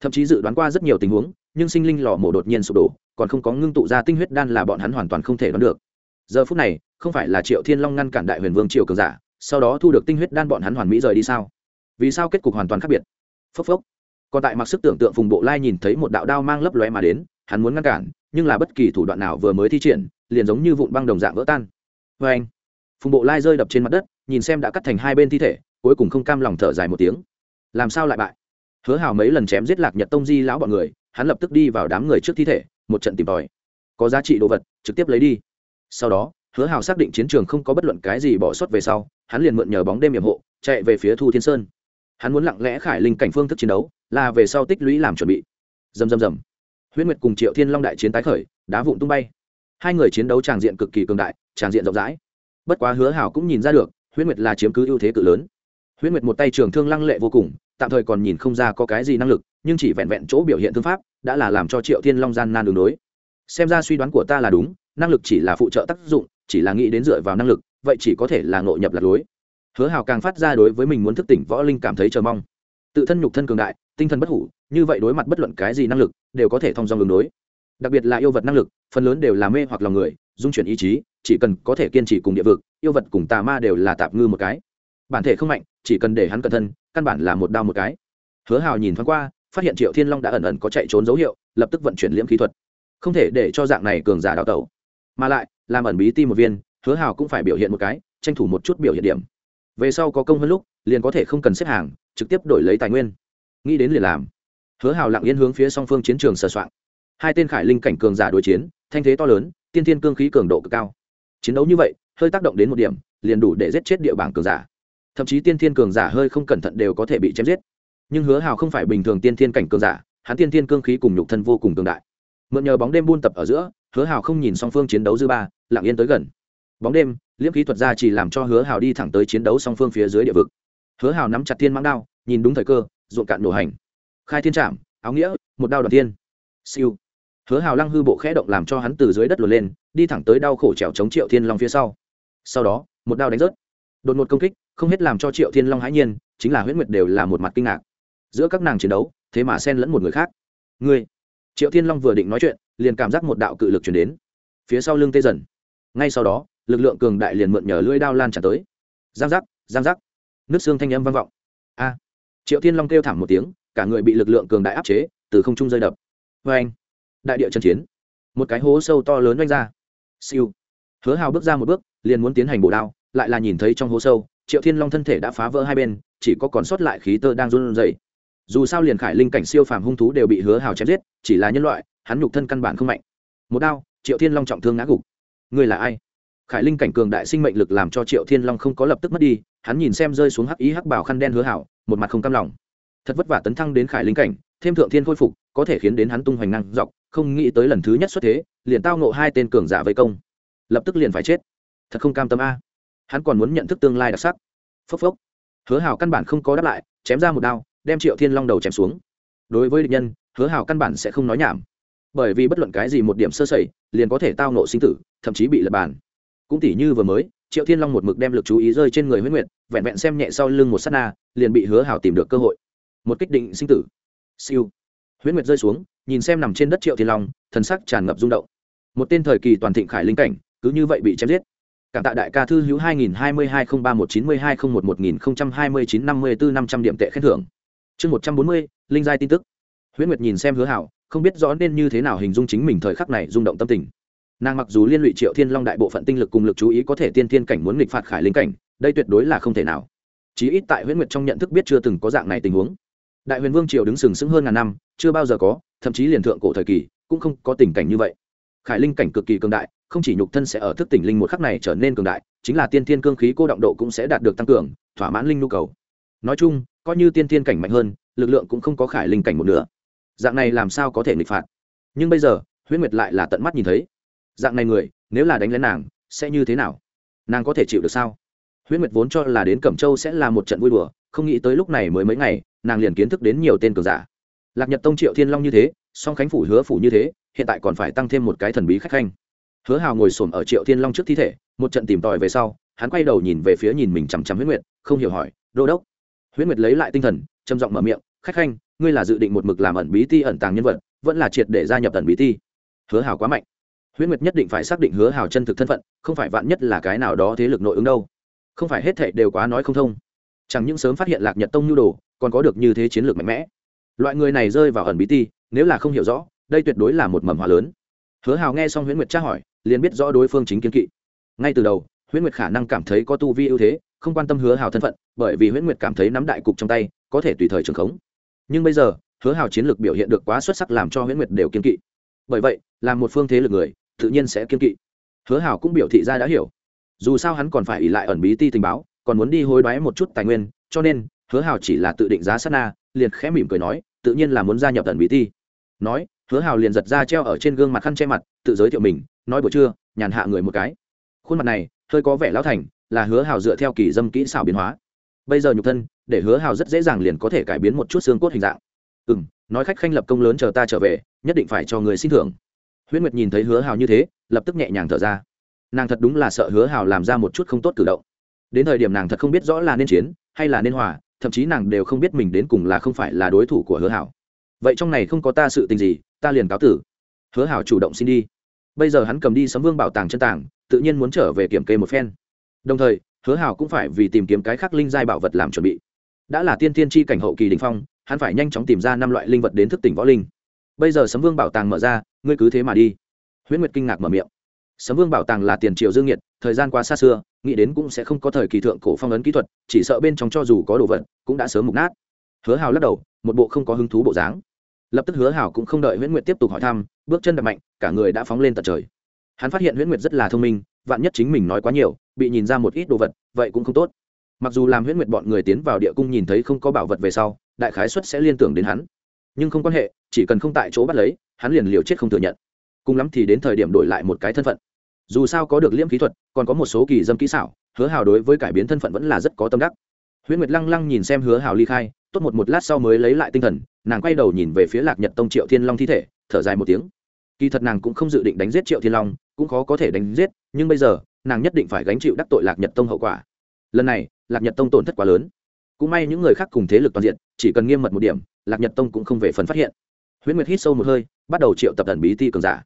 Thậm chí dự đoán qua rất nhiều tình huống nhưng sinh linh lò mổ đột nhiên sụp đổ, còn không có ngưng tụ ra tinh huyết đan là bọn hắn hoàn toàn không thể đoán được. Giờ phút này, không phải là triệu thiên long ngăn cản đại huyền vương triều cường giả, sau đó thu được tinh huyết đan bọn hắn hoàn mỹ rời đi sao? Vì sao kết cục hoàn toàn khác biệt? Phốc phốc. Còn tại mặc sức tưởng tượng phùng bộ lai nhìn thấy một đạo đao mang lấp lóe mà đến, hắn muốn ngăn cản, nhưng là bất kỳ thủ đoạn nào vừa mới thi triển, liền giống như vụn băng đồng dạng vỡ tan. Vê anh, phùng bộ lai rơi đập trên mặt đất, nhìn xem đã cắt thành hai bên thi thể, cuối cùng không cam lòng thở dài một tiếng. Làm sao lại bại? Hứa hào mấy lần chém giết lạc nhật tông di lão bọn người hắn lập tức đi vào đám người trước thi thể, một trận tìm tòi. Có giá trị đồ vật, trực tiếp lấy đi. Sau đó, hứa hào xác định chiến trường không có bất luận cái gì bỏ sót về sau, hắn liền mượn nhờ bóng đêm hiểm hộ, chạy về phía thu thiên sơn. Hắn muốn lặng lẽ khải linh cảnh phương thức chiến đấu, là về sau tích lũy làm chuẩn bị. Dầm dầm dầm huyễn nguyệt cùng triệu thiên long đại chiến tái khởi, đá vụn tung bay. Hai người chiến đấu tràng diện cực kỳ cường đại, tràng diện rộng rãi. Bất quá hứa hảo cũng nhìn ra được, huyễn nguyệt là chiếm cứ ưu thế cự lớn. Huyễn nguyệt một tay trường thương lăng lệ vô cùng, tạm thời còn nhìn không ra có cái gì năng lực nhưng chỉ vẹn vẹn chỗ biểu hiện thương pháp đã là làm cho triệu thiên long gian nan đường đối. Xem ra suy đoán của ta là đúng, năng lực chỉ là phụ trợ tác dụng, chỉ là nghĩ đến dựa vào năng lực, vậy chỉ có thể là ngộ nhập lạc lối. Hứa hào càng phát ra đối với mình muốn thức tỉnh võ linh cảm thấy chờ mong. Tự thân nhục thân cường đại, tinh thần bất hủ, như vậy đối mặt bất luận cái gì năng lực, đều có thể thông dong đường đối. Đặc biệt là yêu vật năng lực, phần lớn đều là mê hoặc lòng người, dung chuyển ý chí, chỉ cần có thể kiên trì cùng địa vực, yêu vật cùng tà ma đều là tạp ngư một cái. Bản thể không mạnh, chỉ cần để hắn cẩn thân, căn bản là một đao một cái. Hứa hào nhìn thoáng qua phát hiện triệu thiên long đã ẩn ẩn có chạy trốn dấu hiệu, lập tức vận chuyển liễm kỹ thuật. Không thể để cho dạng này cường giả đào tẩu. Mà lại, làm ẩn bí ti một viên, hứa hào cũng phải biểu hiện một cái, tranh thủ một chút biểu hiện điểm. Về sau có công hơn lúc, liền có thể không cần xếp hàng, trực tiếp đổi lấy tài nguyên. Nghĩ đến liền làm. Hứa hào lặng yên hướng phía song phương chiến trường sờ soạn hai tên khải linh cảnh cường giả đối chiến, thanh thế to lớn, tiên thiên cương khí cường độ cực cao. Chiến đấu như vậy, hơi tác động đến một điểm, liền đủ để giết chết địa bảng cường giả. Thậm chí tiên thiên cường giả hơi không cẩn thận đều có thể bị chém giết nhưng hứa hào không phải bình thường tiên thiên cảnh cường giả, hắn tiên thiên cương khí cùng nhục thân vô cùng cường đại. Mượn nhờ bóng đêm buôn tập ở giữa, hứa hào không nhìn song phương chiến đấu dư ba, lặng yên tới gần. Bóng đêm, liễm khí thuật ra chỉ làm cho hứa hào đi thẳng tới chiến đấu song phương phía dưới địa vực. Hứa hào nắm chặt thiên mãng đao, nhìn đúng thời cơ, ruộng cạn nổ hành. Khai thiên trạm áo nghĩa, một đao đoàn tiên. Siêu. Hứa hào lăng hư bộ khẽ động làm cho hắn từ dưới đất lùa lên, đi thẳng tới đau khổ trèo chống triệu thiên long phía sau. Sau đó, một đao đánh rớt. Đột ngột công kích, không hết làm cho triệu thiên long hãi nhiên, chính là huyết nguyệt đều là một mặt kinh ngạc giữa các nàng chiến đấu, thế mà xen lẫn một người khác. Ngươi, triệu thiên long vừa định nói chuyện, liền cảm giác một đạo cự lực chuyển đến. Phía sau lưng tê dần. Ngay sau đó, lực lượng cường đại liền mượn nhờ lưỡi đao lan tràn tới. Giang giác giang giác. Nước xương thanh âm vang vọng. A! Triệu thiên long kêu thảm một tiếng, cả người bị lực lượng cường đại áp chế, từ không trung rơi đập. Vê anh, đại địa chân chiến. Một cái hố sâu to lớn oanh ra. Siêu. Hứa hào bước ra một bước, liền muốn tiến hành bổ đao, lại là nhìn thấy trong hố sâu, triệu thiên long thân thể đã phá vỡ hai bên, chỉ có còn sót lại khí tơ đang run rẩy dù sao liền khải linh cảnh siêu phàm hung thú đều bị hứa hào chém giết, chỉ là nhân loại, hắn nhục thân căn bản không mạnh. Một đao, triệu thiên long trọng thương ngã gục. Người là ai? Khải linh cảnh cường đại sinh mệnh lực làm cho triệu thiên long không có lập tức mất đi, hắn nhìn xem rơi xuống hắc ý hắc bảo khăn đen hứa hảo một mặt không cam lòng. Thật vất vả tấn thăng đến khải linh cảnh, thêm thượng thiên khôi phục, có thể khiến đến hắn tung hoành năng dọc, không nghĩ tới lần thứ nhất xuất thế, liền tao nộ hai tên cường giả vây công. Lập tức liền phải chết. Thật không cam tâm a. Hắn còn muốn nhận thức tương lai đặc sắc. Phốc phốc. Hứa hảo căn bản không có đáp lại, chém ra một đao đem triệu thiên long đầu chém xuống. Đối với địch nhân, hứa hảo căn bản sẽ không nói nhảm. Bởi vì bất luận cái gì một điểm sơ sẩy, liền có thể tao nộ sinh tử, thậm chí bị lật bàn. Cũng tỉ như vừa mới, triệu thiên long một mực đem lực chú ý rơi trên người huyết nguyệt, vẹn vẹn xem nhẹ sau lưng một s á t na, liền bị hứa hảo tìm được cơ hội. Một kích định sinh tử. Siêu. Huyết nguyệt rơi xuống, nhìn xem nằm trên đất triệu thiên long, thần sắc tràn ngập rung động. Một tên thời kỳ toàn thịnh khải linh cảnh, cứ như vậy bị chém giết. Cảm tạ đại ca thư hữu hai nghìn hai mươi hai không ba một chín mươi hai không một một nghìn không trăm hai mươi chín năm mươi bốn năm trăm điểm tệ khen thưởng chương 140, linh giai tin tức. Huyễn nguyệt nhìn xem hứa hảo không biết rõ nên như thế nào hình dung chính mình thời khắc này rung động tâm tình. Nàng mặc dù liên lụy triệu thiên long đại bộ phận tinh lực cùng lực chú ý có thể tiên thiên cảnh muốn nghịch phạt khải linh cảnh đây tuyệt đối là không thể nào. Chí ít tại huyễn nguyệt trong nhận thức biết chưa từng có dạng này tình huống. Đại huyền vương triều đứng sừng sững hơn ngàn năm chưa bao giờ có thậm chí liền thượng cổ thời kỳ cũng không có tình cảnh như vậy. Khải linh cảnh cực kỳ cường đại không chỉ nhục thân sẽ ở thức tỉnh linh một khắc này trở nên cường đại chính là tiên thiên cương khí cô động độ cũng sẽ đạt được tăng cường thỏa mãn linh nhu cầu nói chung, coi như tiên thiên cảnh mạnh hơn, lực lượng cũng không có khải linh cảnh một nửa. Dạng này làm sao có thể nghịch phạt? Nhưng bây giờ, huyễn nguyệt lại là tận mắt nhìn thấy. Dạng này người, nếu là đánh lên nàng, sẽ như thế nào? Nàng có thể chịu được sao? Huyễn nguyệt vốn cho là đến cẩm châu sẽ là một trận vui đùa, không nghĩ tới lúc này mới mấy ngày, nàng liền kiến thức đến nhiều tên cường giả. Lạc nhật tông triệu thiên long như thế, song khánh phủ hứa phủ như thế, hiện tại còn phải tăng thêm một cái thần bí khách khanh. Hứa hào ngồi s ở triệu thiên long trước thi thể, một trận tìm tòi về sau, hắn quay đầu nhìn về phía nhìn mình chằm chằm huyết nguyệt, không hiểu hỏi, đô đốc Huyễn nguyệt lấy lại tinh thần, trầm giọng mở miệng, khách khanh, ngươi là dự định một mực làm ẩn bí ti ẩn tàng nhân vật, vẫn là triệt để gia nhập ẩn bí ti? Hứa hào quá mạnh. Huyễn nguyệt nhất định phải xác định hứa hào chân thực thân phận, không phải vạn nhất là cái nào đó thế lực nội ứng đâu. Không phải hết thệ đều quá nói không thông. Chẳng những sớm phát hiện lạc nhật tông nhu đồ, còn có được như thế chiến lược mạnh mẽ. Loại người này rơi vào ẩn bí ti, nếu là không hiểu rõ, đây tuyệt đối là một mầm hòa lớn. Hứa hào nghe xong huyễn nguyệt tra hỏi, liền biết rõ đối phương chính kiến kỵ. Ngay từ đầu, huyễn nguyệt khả năng cảm thấy có tu vi ưu thế không quan tâm hứa hào thân phận, bởi vì huyễn nguyệt cảm thấy nắm đại cục trong tay, có thể tùy thời trường khống. Nhưng bây giờ, hứa hào chiến lược biểu hiện được quá xuất sắc làm cho huyễn nguyệt đều kiên kỵ. Bởi vậy, làm một phương thế lực người, tự nhiên sẽ kiên kỵ. Hứa hào cũng biểu thị ra đã hiểu. Dù sao hắn còn phải ỉ lại ẩn bí ti tình báo, còn muốn đi hối đoái một chút tài nguyên, cho nên, hứa hào chỉ là tự định giá sát na, liền khẽ mỉm cười nói, tự nhiên là muốn gia nhập ẩn bí ti. Nói, hứa hào liền giật ra treo ở trên gương mặt khăn che mặt, tự giới thiệu mình, nói buổi trưa, nhàn hạ người một cái. Khuôn mặt này, hơi có vẻ lão thành là hứa hào dựa theo kỳ dâm kỹ xảo biến hóa. Bây giờ nhục thân, để hứa hào rất dễ dàng liền có thể cải biến một chút xương cốt hình dạng. Ừ m nói khách khanh lập công lớn chờ ta trở về, nhất định phải cho người xin thưởng. Huyễn nguyệt nhìn thấy hứa hào như thế, lập tức nhẹ nhàng thở ra. Nàng thật đúng là sợ hứa hào làm ra một chút không tốt cử động. Đến thời điểm nàng thật không biết rõ là nên chiến, hay là nên hòa, thậm chí nàng đều không biết mình đến cùng là không phải là đối thủ của hứa hảo vậy trong này không có ta sự tình gì, ta liền cáo tử. Hứa hảo chủ động xin đi. Bây giờ hắn cầm đi sấm vương bảo tàng chân tàng, tự nhiên muốn trở về kiểm kê một phen đồng thời, hứa hảo cũng phải vì tìm kiếm cái khác linh giai bảo vật làm chuẩn bị. Đã là tiên tiên tri cảnh hậu kỳ đình phong, hắn phải nhanh chóng tìm ra năm loại linh vật đến thức tỉnh võ linh. Bây giờ sấm vương bảo tàng mở ra, ngươi cứ thế mà đi. Huyễn nguyệt kinh ngạc mở miệng. Sấm vương bảo tàng là tiền triệu dương nhiệt thời gian quá xa xưa, nghĩ đến cũng sẽ không có thời kỳ thượng cổ phong ấn kỹ thuật, chỉ sợ bên trong cho dù có đồ vật, cũng đã sớm mục nát. Hứa hào lắc đầu, một bộ không có hứng thú bộ dáng. Lập tức hứa hào cũng không đợi huyễn nguyệt tiếp tục hỏi thăm, bước chân đập mạnh, cả người đã phóng lên tận trời. Hắn phát hiện huyễn nguyệt rất là thông minh vạn nhất chính mình nói quá nhiều, bị nhìn ra một ít đồ vật, vậy cũng không tốt. Mặc dù làm huyễn nguyệt bọn người tiến vào địa cung nhìn thấy không có bảo vật về sau, đại khái xuất sẽ liên tưởng đến hắn. Nhưng không quan hệ, chỉ cần không tại chỗ bắt lấy, hắn liền liều chết không thừa nhận. Cùng lắm thì đến thời điểm đổi lại một cái thân phận. Dù sao có được liễm kỹ thuật, còn có một số kỳ dâm kỹ xảo, hứa hào đối với cải biến thân phận vẫn là rất có tâm đắc. Huyễn nguyệt lăng lăng nhìn xem hứa hào ly khai, tốt một một lát sau mới lấy lại tinh thần, nàng quay đầu nhìn về phía lạc nhật tông triệu thiên long thi thể, thở dài một tiếng. Kỳ thật nàng cũng không dự định đánh giết triệu thiên long, cũng khó có thể đánh giết nhưng bây giờ, nàng nhất định phải gánh chịu đắc tội lạc nhật tông hậu quả. Lần này, lạc nhật tông tổn thất quá lớn. Cũng may những người khác cùng thế lực toàn diện, chỉ cần nghiêm mật một điểm, lạc nhật tông cũng không về phần phát hiện. Huyễn nguyệt hít sâu một hơi, bắt đầu triệu tập thần bí ti cường giả.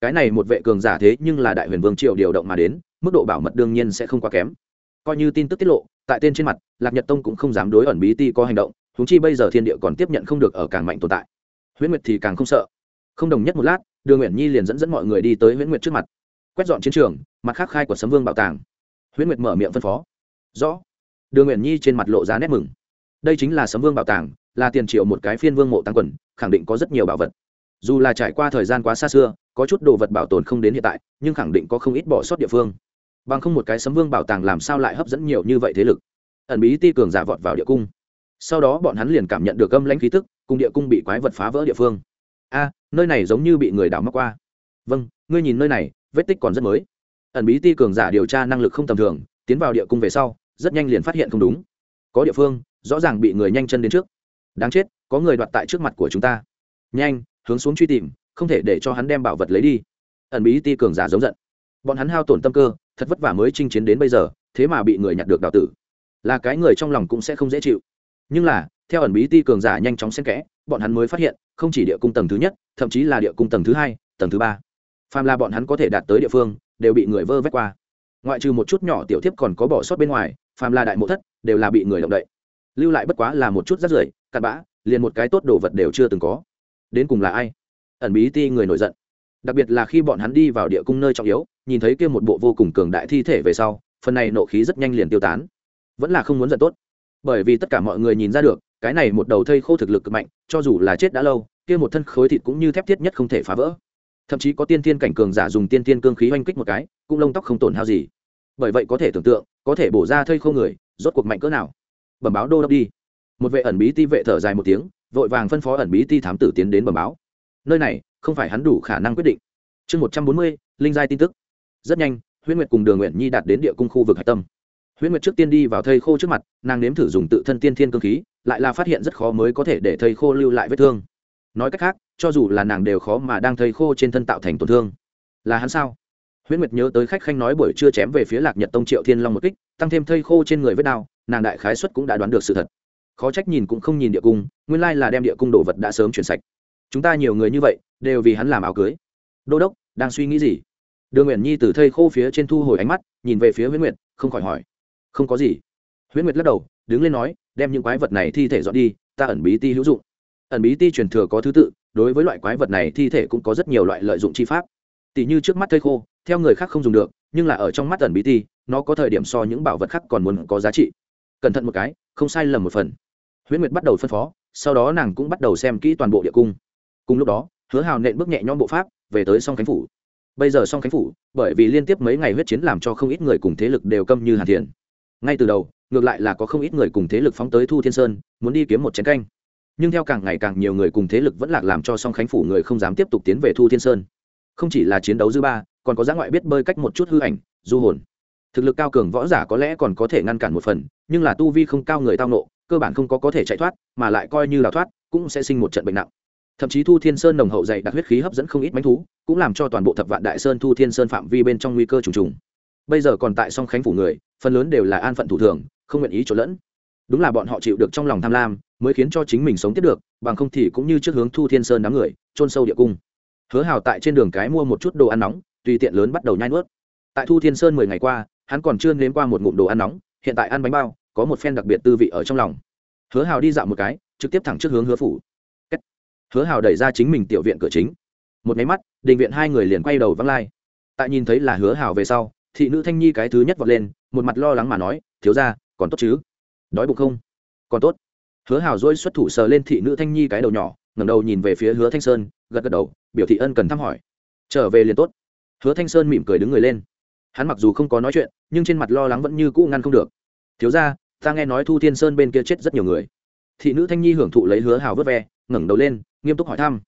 Cái này một vệ cường giả thế nhưng là đại huyền vương triệu điều động mà đến, mức độ bảo mật đương nhiên sẽ không quá kém. Coi như tin tức tiết lộ, tại tên trên mặt, lạc nhật tông cũng không dám đối ẩn bí ti có hành động húng chi bây giờ thiên địa còn tiếp nhận không được ở càng mạnh tồn tại. Huyễn nguyệt thì càng không sợ. Không đồng nhất một lát, đường nguyễn nhi liền dẫn dẫn mọi người đi tới huyễn nguyệt trước mặt. Quét dọn chiến trường mặt khác khai của sấm vương bảo tàng. Huyễn nguyệt mở miệng phân phó. Rõ. Đường nguyện nhi trên mặt lộ ra nét mừng. Đây chính là sấm vương bảo tàng, là tiền triệu một cái phiên vương mộ tăng quần, khẳng định có rất nhiều bảo vật. Dù là trải qua thời gian quá xa xưa, có chút đồ vật bảo tồn không đến hiện tại, nhưng khẳng định có không ít bỏ sót địa phương. Bằng không một cái sấm vương bảo tàng làm sao lại hấp dẫn nhiều như vậy thế lực? Ẩn bí ti cường giả vọt vào địa cung. Sau đó bọn hắn liền cảm nhận được âm lãnh khí tức, cùng địa cung bị quái vật phá vỡ địa phương. A, nơi này giống như bị người đào mắc qua. Vâng ngươi nhìn nơi này, vết tích còn rất mới ẩn bí ti cường giả điều tra năng lực không tầm thường, tiến vào địa cung về sau, rất nhanh liền phát hiện không đúng. Có địa phương, rõ ràng bị người nhanh chân đến trước. Đáng chết, có người đoạt tại trước mặt của chúng ta. Nhanh, hướng xuống truy tìm, không thể để cho hắn đem bảo vật lấy đi. Ẩn bí ti cường giả giống giận. Bọn hắn hao tổn tâm cơ, thật vất vả mới chinh chiến đến bây giờ, thế mà bị người nhặt được đào tử. Là cái người trong lòng cũng sẽ không dễ chịu. Nhưng là, theo ẩn bí ti cường giả nhanh chóng xen kẽ, bọn hắn mới phát hiện, không chỉ địa cung tầng thứ nhất, thậm chí là địa cung tầng thứ hai, tầng thứ ba. Phàm là bọn hắn có thể đạt tới địa phương đều bị người vơ vét qua. Ngoại trừ một chút nhỏ tiểu thiếp còn có bỏ sót bên ngoài, phàm là đại mộ thất, đều là bị người động đậy. Lưu lại bất quá là một chút rắt rưởi, cặn bã, liền một cái tốt đồ vật đều chưa từng có. Đến cùng là ai? Ẩn bí ti người nổi giận. Đặc biệt là khi bọn hắn đi vào địa cung nơi trọng yếu, nhìn thấy kia một bộ vô cùng cường đại thi thể về sau, phần này nộ khí rất nhanh liền tiêu tán. Vẫn là không muốn giận tốt. Bởi vì tất cả mọi người nhìn ra được, cái này một đầu thây khô thực lực cực mạnh, cho dù là chết đã lâu, kia một thân khối thịt cũng như thép thiết nhất không thể phá vỡ thậm chí có tiên tiên cảnh cường giả dùng tiên tiên cương khí oanh kích một cái, cũng lông tóc không tổn hao gì. Bởi vậy có thể tưởng tượng, có thể bổ ra thây khô người, rốt cuộc mạnh cỡ nào. Bẩm báo đô đốc đi. Một vệ ẩn bí ti vệ thở dài một tiếng, vội vàng phân phó ẩn bí ti thám tử tiến đến bẩm báo. Nơi này, không phải hắn đủ khả năng quyết định. Chương một trăm bốn mươi, linh giai tin tức. Rất nhanh, huyễn nguyệt cùng đường nguyện nhi đạt đến địa cung khu vực hạch tâm. Huyễn nguyệt trước tiên đi vào thây khô trước mặt, nàng nếm thử dùng tự thân tiên thiên cơ khí, lại là phát hiện rất khó mới có thể để thây khô lưu lại vết thương. Nói cách khác cho dù là nàng đều khó mà đang thây khô trên thân tạo thành tổn thương. Là hắn sao? Huyễn nguyệt nhớ tới khách khanh nói buổi trưa chém về phía lạc nhật tông triệu thiên long một kích, tăng thêm thây khô trên người vết đao nàng đại khái xuất cũng đã đoán được sự thật. Khó trách nhìn cũng không nhìn địa cung, nguyên lai là đem địa cung đồ vật đã sớm chuyển sạch. Chúng ta nhiều người như vậy, đều vì hắn làm áo cưới. Đô đốc, đang suy nghĩ gì? Đường nguyện nhi từ thây khô phía trên thu hồi ánh mắt, nhìn về phía huyễn nguyệt, không khỏi hỏi. Không có gì. Huyễn nguyệt lắc đầu, đứng lên nói, đem những quái vật này thi thể dọn đi, ta ẩn bí ti hữu dụng. Ẩn bí ti truyền thừa có thứ tự đối với loại quái vật này thi thể cũng có rất nhiều loại lợi dụng chi pháp. Tỷ như trước mắt thây khô, theo người khác không dùng được, nhưng là ở trong mắt ẩn bí ti, nó có thời điểm so những bảo vật khác còn muốn có giá trị. Cẩn thận một cái, không sai lầm một phần. Huyễn nguyệt bắt đầu phân phó, sau đó nàng cũng bắt đầu xem kỹ toàn bộ địa cung. Cùng lúc đó, hứa hào nện bước nhẹ nhõm bộ pháp, về tới song khánh phủ. Bây giờ song khánh phủ, bởi vì liên tiếp mấy ngày huyết chiến làm cho không ít người cùng thế lực đều câm như hàn thiền ngay từ đầu, ngược lại là có không ít người cùng thế lực phóng tới thu thiên sơn, muốn đi kiếm một chén canh nhưng theo càng ngày càng nhiều người cùng thế lực vẫn lạc làm cho song khánh phủ người không dám tiếp tục tiến về thu thiên sơn. Không chỉ là chiến đấu dư ba, còn có giá ngoại biết bơi cách một chút hư ảnh, du hồn. Thực lực cao cường võ giả có lẽ còn có thể ngăn cản một phần, nhưng là tu vi không cao người tao nộ, cơ bản không có có thể chạy thoát, mà lại coi như là thoát, cũng sẽ sinh một trận bệnh nặng. Thậm chí thu thiên sơn nồng hậu dày đặc huyết khí hấp dẫn không ít bánh thú, cũng làm cho toàn bộ thập vạn đại sơn thu thiên sơn phạm vi bên trong nguy cơ trùng trùng. Bây giờ còn tại song khánh phủ người, phần lớn đều là an phận thủ thường, không nguyện ý trộn lẫn. Đúng là bọn họ chịu được trong lòng tham lam mới khiến cho chính mình sống tiếp được, bằng không thì cũng như trước hướng thu thiên sơn đám người trôn sâu địa cung. Hứa hào tại trên đường cái mua một chút đồ ăn nóng, tùy tiện lớn bắt đầu nhai nuốt. Tại thu thiên sơn mười ngày qua, hắn còn chưa nếm qua một ngụm đồ ăn nóng, hiện tại ăn bánh bao, có một phen đặc biệt tư vị ở trong lòng. Hứa hào đi dạo một cái, trực tiếp thẳng trước hướng hứa phủ. Hứa hào đẩy ra chính mình tiểu viện cửa chính. Một máy mắt, đình viện hai người liền quay đầu vắng lai. Tại nhìn thấy là hứa hào về sau, thị nữ thanh nhi cái thứ nhất vọt lên, một mặt lo lắng mà nói, thiếu ra còn tốt chứ? Đói bụng không? Còn tốt hứa hào dỗi xuất thủ sờ lên thị nữ thanh nhi cái đầu nhỏ, ngẩng đầu nhìn về phía hứa thanh sơn, gật gật đầu, biểu thị ân cần thăm hỏi. Trở về liền tốt. Hứa thanh sơn mỉm cười đứng người lên. Hắn mặc dù không có nói chuyện, nhưng trên mặt lo lắng vẫn như cũ ngăn không được. Thiếu ra ta nghe nói thu thiên sơn bên kia chết rất nhiều người. Thị nữ thanh nhi hưởng thụ lấy hứa hào vớt ve, ngẩng đầu lên, nghiêm túc hỏi thăm.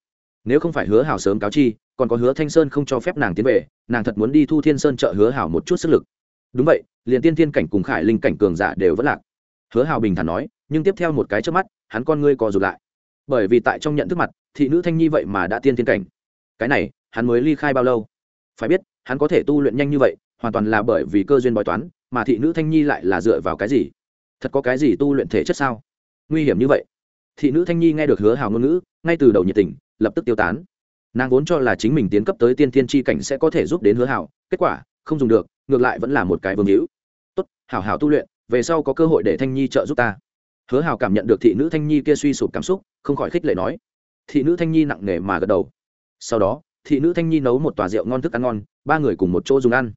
Nếu không phải hứa hảo sớm cáo chi, còn có hứa thanh sơn không cho phép nàng tiến về, nàng thật muốn đi thu thiên sơn trợ hứa hảo một chút sức lực. Đúng vậy, liền tiên thiên cảnh cùng khải linh cảnh cường giả đều vẫn lạc hứa Hào bình thản nói nhưng tiếp theo một cái trước mắt hắn con ngươi co rụt lại. Bởi vì tại trong nhận thức mặt thị nữ thanh nhi vậy mà đã tiên thiên cảnh. Cái này hắn mới ly khai bao lâu? Phải biết hắn có thể tu luyện nhanh như vậy hoàn toàn là bởi vì cơ duyên bói toán mà thị nữ thanh nhi lại là dựa vào cái gì? Thật có cái gì tu luyện thể chất sao? Nguy hiểm như vậy. Thị nữ thanh nhi nghe được hứa hào ngôn ngữ ngay từ đầu nhiệt tình lập tức tiêu tán. Nàng vốn cho là chính mình tiến cấp tới tiên thiên tri cảnh sẽ có thể giúp đến hứa Hào, kết quả không dùng được ngược lại vẫn là một cái vương hữu. Tốt hảo hảo tu luyện về sau có cơ hội để thanh nhi trợ giúp ta. Hứa hào cảm nhận được thị nữ thanh nhi kia suy sụp cảm xúc, không khỏi khích lệ nói. Thị nữ thanh nhi nặng nề mà gật đầu. Sau đó, thị nữ thanh nhi nấu một tòa rượu ngon thức ăn ngon, ba người cùng một chỗ dùng ăn.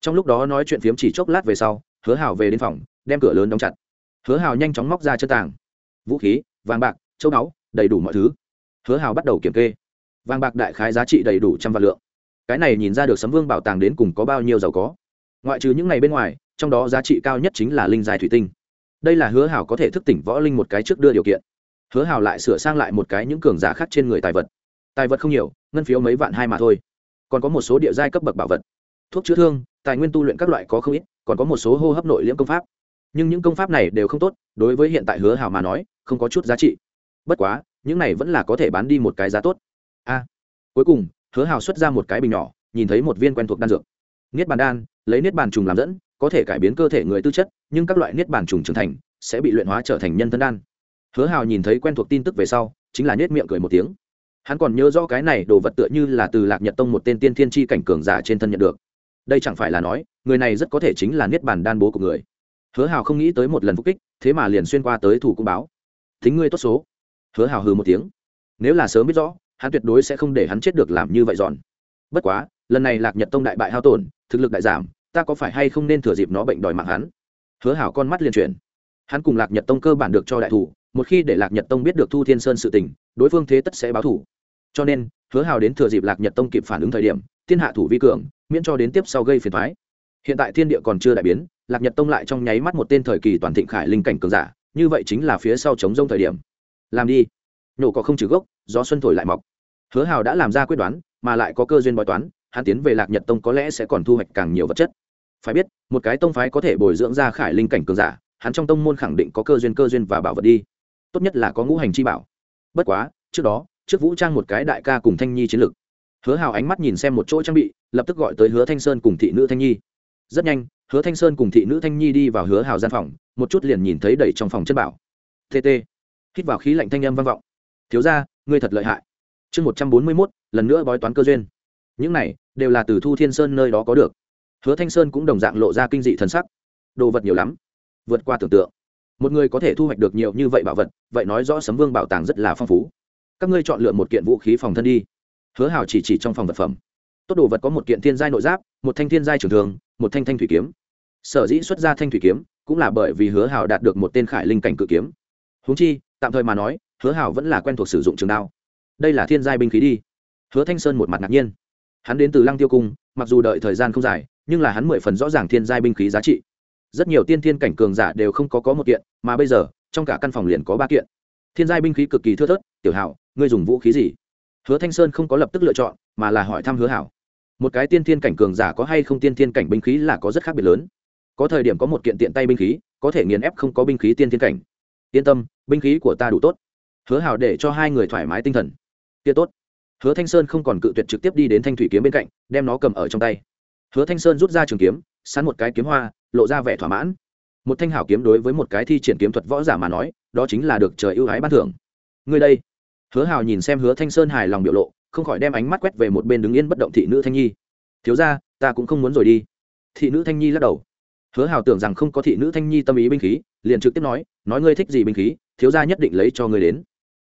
Trong lúc đó nói chuyện phiếm chỉ chốc lát về sau, hứa hào về đến phòng, đem cửa lớn đóng chặt. Hứa hào nhanh chóng móc ra chân tàng. Vũ khí, vàng bạc, châu báu, đầy đủ mọi thứ. Hứa hào bắt đầu kiểm kê. Vàng bạc đại khái giá trị đầy đủ trăm vạn lượng. Cái này nhìn ra được sấm vương bảo tàng đến cùng có bao nhiêu giàu có. Ngoại trừ những ngày bên ngoài trong đó giá trị cao nhất chính là linh dài thủy tinh. Đây là hứa hảo có thể thức tỉnh võ linh một cái trước đưa điều kiện. Hứa hảo lại sửa sang lại một cái những cường giả khác trên người tài vật. Tài vật không nhiều, ngân phiếu mấy vạn hai mà thôi. Còn có một số địa giai cấp bậc bảo vật. Thuốc chữa thương, tài nguyên tu luyện các loại có không ít, còn có một số hô hấp nội liễm công pháp. Nhưng những công pháp này đều không tốt, đối với hiện tại hứa hảo mà nói, không có chút giá trị. Bất quá, những này vẫn là có thể bán đi một cái giá tốt. A. Cuối cùng, hứa hảo xuất ra một cái bình nhỏ, nhìn thấy một viên quen thuộc đan dược. Niết bàn đan, lấy niết bàn trùng làm dẫn có thể cải biến cơ thể người tư chất, nhưng các loại niết bàn trùng trưởng thành sẽ bị luyện hóa trở thành nhân thân đan. Hứa hào nhìn thấy quen thuộc tin tức về sau, chính là nết miệng cười một tiếng. Hắn còn nhớ rõ cái này đồ vật tựa như là từ lạc nhật tông một tên tiên thiên tri cảnh cường giả trên thân nhận được. Đây chẳng phải là nói, người này rất có thể chính là niết bàn đan bố của người. Hứa hào không nghĩ tới một lần phục kích, thế mà liền xuyên qua tới thủ cung báo. Thính ngươi tốt số. Hứa hào hừ một tiếng. Nếu là sớm biết rõ, hắn tuyệt đối sẽ không để hắn chết được làm như vậy giòn bất quá, lần này lạc nhật tông đại bại hao tổn, thực lực đại giảm ta có phải hay không nên thừa dịp nó bệnh đòi mạng hắn? Hứa hảo con mắt liên chuyển. Hắn cùng lạc nhật tông cơ bản được cho đại thủ, một khi để lạc nhật tông biết được thu thiên sơn sự tình, đối phương thế tất sẽ báo thủ. Cho nên, hứa hào đến thừa dịp lạc nhật tông kịp phản ứng thời điểm, thiên hạ thủ vi cường, miễn cho đến tiếp sau gây phiền thoái hiện tại thiên địa còn chưa đại biến, lạc nhật tông lại trong nháy mắt một tên thời kỳ toàn thịnh khải linh cảnh cường giả, như vậy chính là phía sau chống rông thời điểm. Làm đi. Nhổ có không trừ gốc, gió xuân thổi lại mọc. Hứa hào đã làm ra quyết đoán, mà lại có cơ duyên bói toán hắn tiến về lạc nhật tông có lẽ sẽ còn thu hoạch càng nhiều vật chất. Phải biết, một cái tông phái có thể bồi dưỡng ra khải linh cảnh cường giả, hắn trong tông môn khẳng định có cơ duyên cơ duyên và bảo vật đi. Tốt nhất là có ngũ hành chi bảo. Bất quá, trước đó, trước vũ trang một cái đại ca cùng thanh nhi chiến lược. Hứa hào ánh mắt nhìn xem một chỗ trang bị, lập tức gọi tới hứa thanh sơn cùng thị nữ thanh nhi. Rất nhanh, hứa thanh sơn cùng thị nữ thanh nhi đi vào hứa hào gian phòng, một chút liền nhìn thấy đầy trong phòng chân bảo. Tt hít vào khí lạnh thanh âm vang vọng. Thiếu ra ngươi thật lợi hại. Chương một trăm bốn mươi mốt, lần nữa bói toán cơ duyên những này đều là từ thu thiên sơn nơi đó có được. Hứa thanh sơn cũng đồng dạng lộ ra kinh dị thần sắc. Đồ vật nhiều lắm, vượt qua tưởng tượng. Một người có thể thu hoạch được nhiều như vậy bảo vật, vậy nói rõ sấm vương bảo tàng rất là phong phú. Các ngươi chọn lựa một kiện vũ khí phòng thân đi. Hứa hào chỉ chỉ trong phòng vật phẩm. Tốt đồ vật có một kiện thiên giai nội giáp, một thanh thiên giai trường thường một thanh thanh thủy kiếm. Sở dĩ xuất ra thanh thủy kiếm, cũng là bởi vì hứa hào đạt được một tên khải linh cảnh cự kiếm. Húng chi, tạm thời mà nói, hứa hào vẫn là quen thuộc sử dụng trường đao. Đây là thiên giai binh khí đi. Hứa thanh sơn một mặt ngạc nhiên hắn đến từ lăng tiêu cung, mặc dù đợi thời gian không dài, nhưng là hắn mười phần rõ ràng thiên giai binh khí giá trị. Rất nhiều tiên thiên cảnh cường giả đều không có có một kiện, mà bây giờ, trong cả căn phòng liền có ba kiện. Thiên giai binh khí cực kỳ thưa thớt, tiểu hảo ngươi dùng vũ khí gì? Hứa thanh sơn không có lập tức lựa chọn, mà là hỏi thăm hứa hảo một cái tiên thiên cảnh cường giả có hay không tiên thiên cảnh binh khí là có rất khác biệt lớn. Có thời điểm có một kiện tiện tay binh khí, có thể nghiền ép không có binh khí tiên thiên cảnh. Yên tâm, binh khí của ta đủ tốt. Hứa hảo để cho hai người thoải mái tinh thần. Kia tốt hứa thanh sơn không còn cự tuyệt trực tiếp đi đến thanh thủy kiếm bên cạnh, đem nó cầm ở trong tay. Hứa thanh sơn rút ra trường kiếm sán một cái kiếm hoa, lộ ra vẻ thỏa mãn. Một thanh hảo kiếm đối với một cái thi triển kiếm thuật võ giả mà nói, đó chính là được trời ưu ái ban thưởng. Ngươi đây. Hứa hào nhìn xem hứa thanh sơn hài lòng biểu lộ, không khỏi đem ánh mắt quét về một bên đứng yên bất động thị nữ thanh nhi. Thiếu ra ta cũng không muốn rồi đi. Thị nữ thanh nhi lắc đầu. Hứa hào tưởng rằng không có thị nữ thanh nhi tâm ý binh khí, liền trực tiếp nói nói ngươi thích gì binh khí, thiếu ra nhất định lấy cho ngươi đến.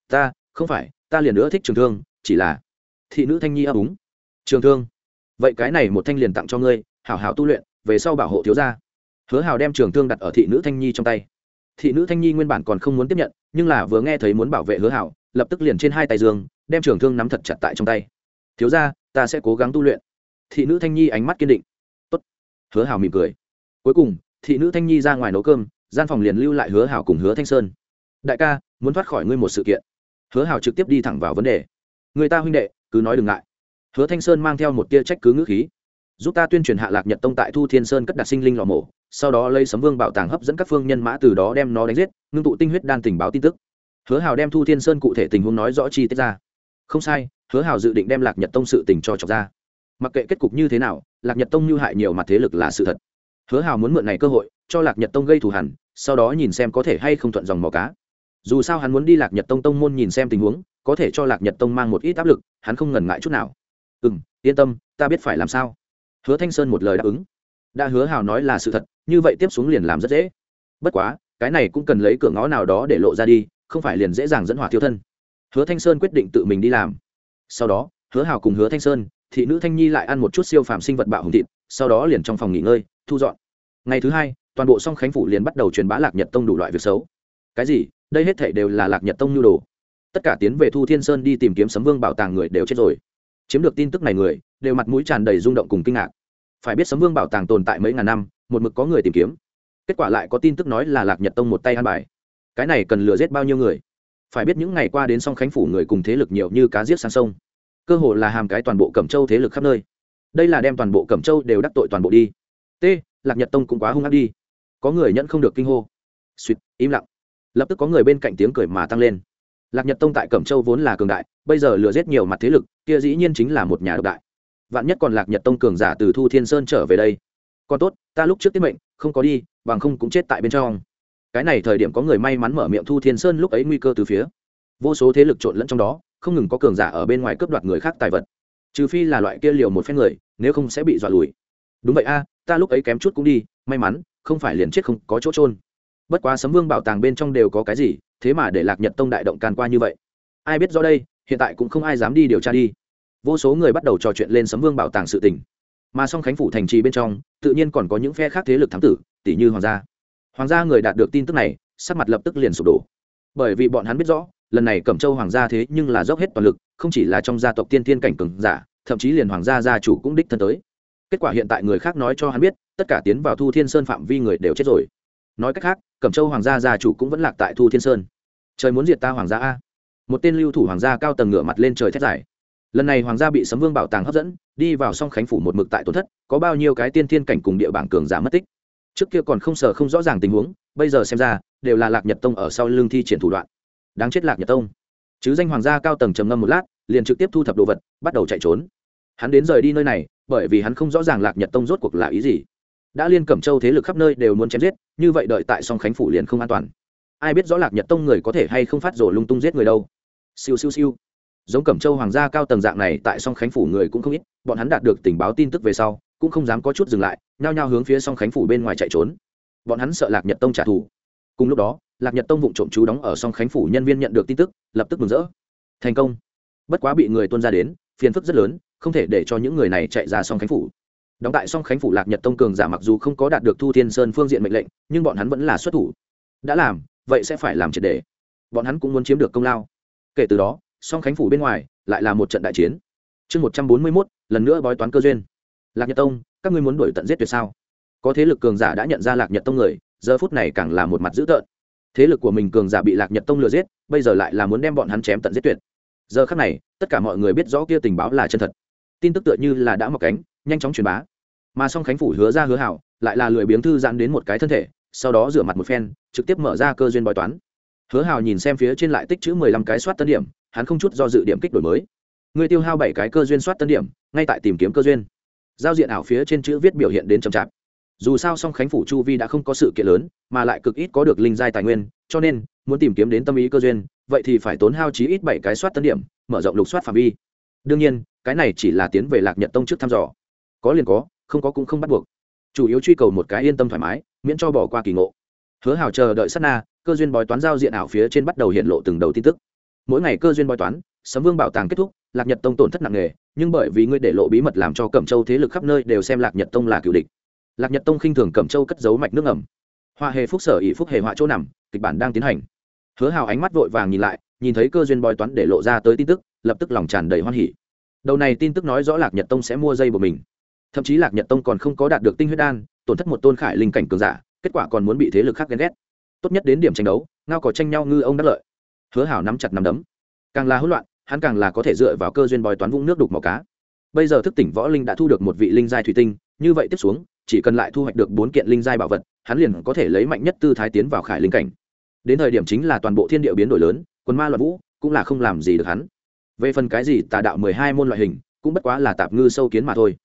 Ta, không phải, ta liền nữa thích trường thương chỉ là thị nữ thanh nhi ấp úng. Trường thương. Vậy cái này một thanh liền tặng cho ngươi, hảo hảo tu luyện, về sau bảo hộ thiếu gia. Hứa hào đem trường thương đặt ở thị nữ thanh nhi trong tay. Thị nữ thanh nhi nguyên bản còn không muốn tiếp nhận, nhưng là vừa nghe thấy muốn bảo vệ hứa hảo lập tức liền trên hai tay giường đem trường thương nắm thật chặt tại trong tay. Thiếu ra ta sẽ cố gắng tu luyện. Thị nữ thanh nhi ánh mắt kiên định. Tốt. hứa hảo mỉm cười. Cuối cùng, thị nữ thanh nhi ra ngoài nấu cơm, gian phòng liền lưu lại hứa hảo cùng hứa thanh sơn. Đại ca, muốn thoát khỏi ngươi một sự kiện. Hứa hảo trực tiếp đi thẳng vào vấn đề người ta huynh đệ, cứ nói đừng ngại. Hứa thanh sơn mang theo một tia trách cứ ngữ khí. Giúp ta tuyên truyền hạ lạc nhật tông tại thu thiên sơn cất đặt sinh linh lò mổ, sau đó lấy sấm vương bảo tàng hấp dẫn các phương nhân mã từ đó đem nó đánh giết, ngưng tụ tinh huyết đan tình báo tin tức. Hứa hào đem thu thiên sơn cụ thể tình huống nói rõ chi tiết ra. Không sai, hứa hào dự định đem lạc nhật tông sự tình cho chọc ra. Mặc kệ kết cục như thế nào, lạc nhật tông như hại nhiều mặt thế lực là sự thật. Hứa hào muốn mượn này cơ hội, cho lạc nhật tông gây thù hẳn sau đó nhìn xem có thể hay không thuận dòng mò cá. Dù sao hắn muốn đi lạc nhật tông tông môn nhìn xem tình huống có thể cho lạc nhật tông mang một ít áp lực, hắn không ngần ngại chút nào. Ừ m yên tâm, ta biết phải làm sao. Hứa thanh sơn một lời đáp ứng. Đã hứa hào nói là sự thật, như vậy tiếp xuống liền làm rất dễ. Bất quá, cái này cũng cần lấy cửa ngõ nào đó để lộ ra đi, không phải liền dễ dàng dẫn hỏa thiêu thân. Hứa thanh sơn quyết định tự mình đi làm. Sau đó, hứa hào cùng hứa thanh sơn, thị nữ thanh nhi lại ăn một chút siêu phàm sinh vật bạo hùng thịt, sau đó liền trong phòng nghỉ ngơi, thu dọn. Ngày thứ hai, toàn bộ song khánh phủ liền bắt đầu truyền bá lạc nhật tông đủ loại việc xấu. Cái gì? Đây hết thể đều là lạc nhật tông nhu đồ tất cả tiến về thu thiên sơn đi tìm kiếm sấm vương bảo tàng người đều chết rồi. Chiếm được tin tức này người, đều mặt mũi tràn đầy rung động cùng kinh ngạc. Phải biết sấm vương bảo tàng tồn tại mấy ngàn năm, một mực có người tìm kiếm. Kết quả lại có tin tức nói là lạc nhật tông một tay ăn bài. Cái này cần lừa giết bao nhiêu người? Phải biết những ngày qua đến song khánh phủ người cùng thế lực nhiều như cá giết sang sông. Cơ hội là hàm cái toàn bộ cẩm châu thế lực khắp nơi. Đây là đem toàn bộ cẩm châu đều đắc tội toàn bộ đi. T, lạc nhật tông cũng quá hung ác đi. Có người nhận không được kinh hô. Suýt, im lặng. Lập tức có người bên cạnh tiếng cười mà tăng lên lạc nhật tông tại cẩm châu vốn là cường đại, bây giờ lừa giết nhiều mặt thế lực, kia dĩ nhiên chính là một nhà độc đại. Vạn nhất còn lạc nhật tông cường giả từ thu thiên sơn trở về đây. Còn tốt, ta lúc trước tiết mệnh, không có đi, bằng không cũng chết tại bên trong. Cái này thời điểm có người may mắn mở miệng thu thiên sơn lúc ấy nguy cơ từ phía. Vô số thế lực trộn lẫn trong đó, không ngừng có cường giả ở bên ngoài cướp đoạt người khác tài vật. Trừ phi là loại kia liều một phen người, nếu không sẽ bị dọa lùi. Đúng vậy a, ta lúc ấy kém chút cũng đi, may mắn, không phải liền chết không có chỗ trôn bất quá sấm vương bảo tàng bên trong đều có cái gì thế mà để lạc nhật tông đại động can qua như vậy ai biết do đây hiện tại cũng không ai dám đi điều tra đi vô số người bắt đầu trò chuyện lên sấm vương bảo tàng sự tình mà song khánh phủ thành trì bên trong tự nhiên còn có những phe khác thế lực thám tử tỷ như hoàng gia hoàng gia người đạt được tin tức này sắc mặt lập tức liền sụp đổ bởi vì bọn hắn biết rõ lần này cẩm châu hoàng gia thế nhưng là dốc hết toàn lực không chỉ là trong gia tộc tiên tiên cảnh cường giả thậm chí liền hoàng gia gia chủ cũng đích thân tới kết quả hiện tại người khác nói cho hắn biết tất cả tiến vào thu thiên sơn phạm vi người đều chết rồi nói cách khác cẩm châu hoàng gia gia chủ cũng vẫn lạc tại thu thiên sơn. Trời muốn diệt ta hoàng gia a. Một tên lưu thủ hoàng gia cao tầng ngửa mặt lên trời thét dài. Lần này hoàng gia bị sấm vương bảo tàng hấp dẫn, đi vào song khánh phủ một mực tại tổn thất, có bao nhiêu cái tiên thiên cảnh cùng địa bảng cường giả mất tích. Trước kia còn không sờ không rõ ràng tình huống, bây giờ xem ra, đều là lạc nhật tông ở sau lưng thi triển thủ đoạn. Đáng chết lạc nhật tông. Chứ danh hoàng gia cao tầng trầm ngâm một lát, liền trực tiếp thu thập đồ vật, bắt đầu chạy trốn. Hắn đến rời đi nơi này, bởi vì hắn không rõ ràng lạc nhật tông rốt cuộc là ý gì đã liên cẩm châu thế lực khắp nơi đều muốn chém giết, như vậy đợi tại song khánh phủ liền không an toàn. Ai biết rõ lạc nhật tông người có thể hay không phát rổ lung tung giết người đâu. Siêu siêu siêu. Giống cẩm châu hoàng gia cao tầng dạng này tại song khánh phủ người cũng không ít, bọn hắn đạt được tình báo tin tức về sau, cũng không dám có chút dừng lại, nhao nhao hướng phía song khánh phủ bên ngoài chạy trốn. Bọn hắn sợ lạc nhật tông trả thù. Cùng lúc đó, lạc nhật tông vụ trộm chú đóng ở song khánh phủ nhân viên nhận được tin tức, lập tức mừng rỡ. Thành công. Bất quá bị người tuân ra đến, phiền phức rất lớn, không thể để cho những người này chạy ra song khánh phủ đóng tại song khánh phủ lạc nhật tông cường giả mặc dù không có đạt được thu thiên sơn phương diện mệnh lệnh, nhưng bọn hắn vẫn là xuất thủ. Đã làm, vậy sẽ phải làm triệt để. Bọn hắn cũng muốn chiếm được công lao. Kể từ đó, song khánh phủ bên ngoài lại là một trận đại chiến. Chương một trăm bốn mươi mốt, lần nữa bói toán cơ duyên. Lạc nhật tông, các ngươi muốn đuổi tận giết tuyệt sao? Có thế lực cường giả đã nhận ra lạc nhật tông người, giờ phút này càng là một mặt dữ tợn. Thế lực của mình cường giả bị lạc nhật tông lừa giết, bây giờ lại là muốn đem bọn hắn chém tận giết tuyệt. Giờ khắc này, tất cả mọi người biết rõ kia tình báo là chân thật. Tin tức tựa như là đã mọc cánh nhanh chóng truyền bá. Mà song khánh phủ hứa ra hứa hảo, lại là lười biếng thư giãn đến một cái thân thể, sau đó rửa mặt một phen, trực tiếp mở ra cơ duyên bói toán. Hứa hào nhìn xem phía trên lại tích chữ mười lăm cái soát tân điểm, hắn không chút do dự điểm kích đổi mới. Người tiêu hao bảy cái cơ duyên soát tân điểm, ngay tại tìm kiếm cơ duyên. Giao diện ảo phía trên chữ viết biểu hiện đến chậm chạp. Dù sao song khánh phủ chu vi đã không có sự kiện lớn, mà lại cực ít có được linh giai tài nguyên, cho nên, muốn tìm kiếm đến tâm ý cơ duyên, vậy thì phải tốn hao chí ít bảy cái soát tân điểm, mở rộng lục soát phạm vi. Đương nhiên, cái này chỉ là tiến về lạc nhật tông trước thăm dò có liền có, không có cũng không bắt buộc. Chủ yếu truy cầu một cái yên tâm thoải mái, miễn cho bỏ qua kỳ ngộ. Hứa hào chờ đợi sát na, cơ duyên bói toán giao diện ảo phía trên bắt đầu hiện lộ từng đầu tin tức. Mỗi ngày cơ duyên bói toán, sấm vương bảo tàng kết thúc, lạc nhật tông tổn thất nặng nề, nhưng bởi vì ngươi để lộ bí mật làm cho cẩm châu thế lực khắp nơi đều xem lạc nhật tông là cựu địch. Lạc nhật tông khinh thường cẩm châu cất giấu mạch nước ngầm. Hoa hề phúc sở ỷ phúc hề họa chỗ nằm, kịch bản đang tiến hành. Hứa hào ánh mắt vội vàng nhìn lại, nhìn thấy cơ duyên bói toán để lộ ra tới tin tức, lập tức lòng tràn đầy hoan hỉ. Đầu này tin tức nói rõ lạc nhật tông sẽ mua dây của mình thậm chí lạc nhật tông còn không có đạt được tinh huyết đan, tổn thất một tôn khải linh cảnh cường giả, kết quả còn muốn bị thế lực khác ghen ghét. Tốt nhất đến điểm tranh đấu, ngao có tranh nhau ngư ông đắc lợi. Hứa hảo nắm chặt nắm đấm. Càng là hỗn loạn, hắn càng là có thể dựa vào cơ duyên bòi toán vũng nước đục màu cá. Bây giờ thức tỉnh võ linh đã thu được một vị linh giai thủy tinh, như vậy tiếp xuống, chỉ cần lại thu hoạch được bốn kiện linh giai bảo vật, hắn liền có thể lấy mạnh nhất tư thái tiến vào khải linh cảnh. Đến thời điểm chính là toàn bộ thiên địa biến đổi lớn quân ma loạn vũ, cũng là không làm gì được hắn. Về phần cái gì tà đạo mười hai môn loại hình, cũng bất quá là tạp ngư sâu kiến mà thôi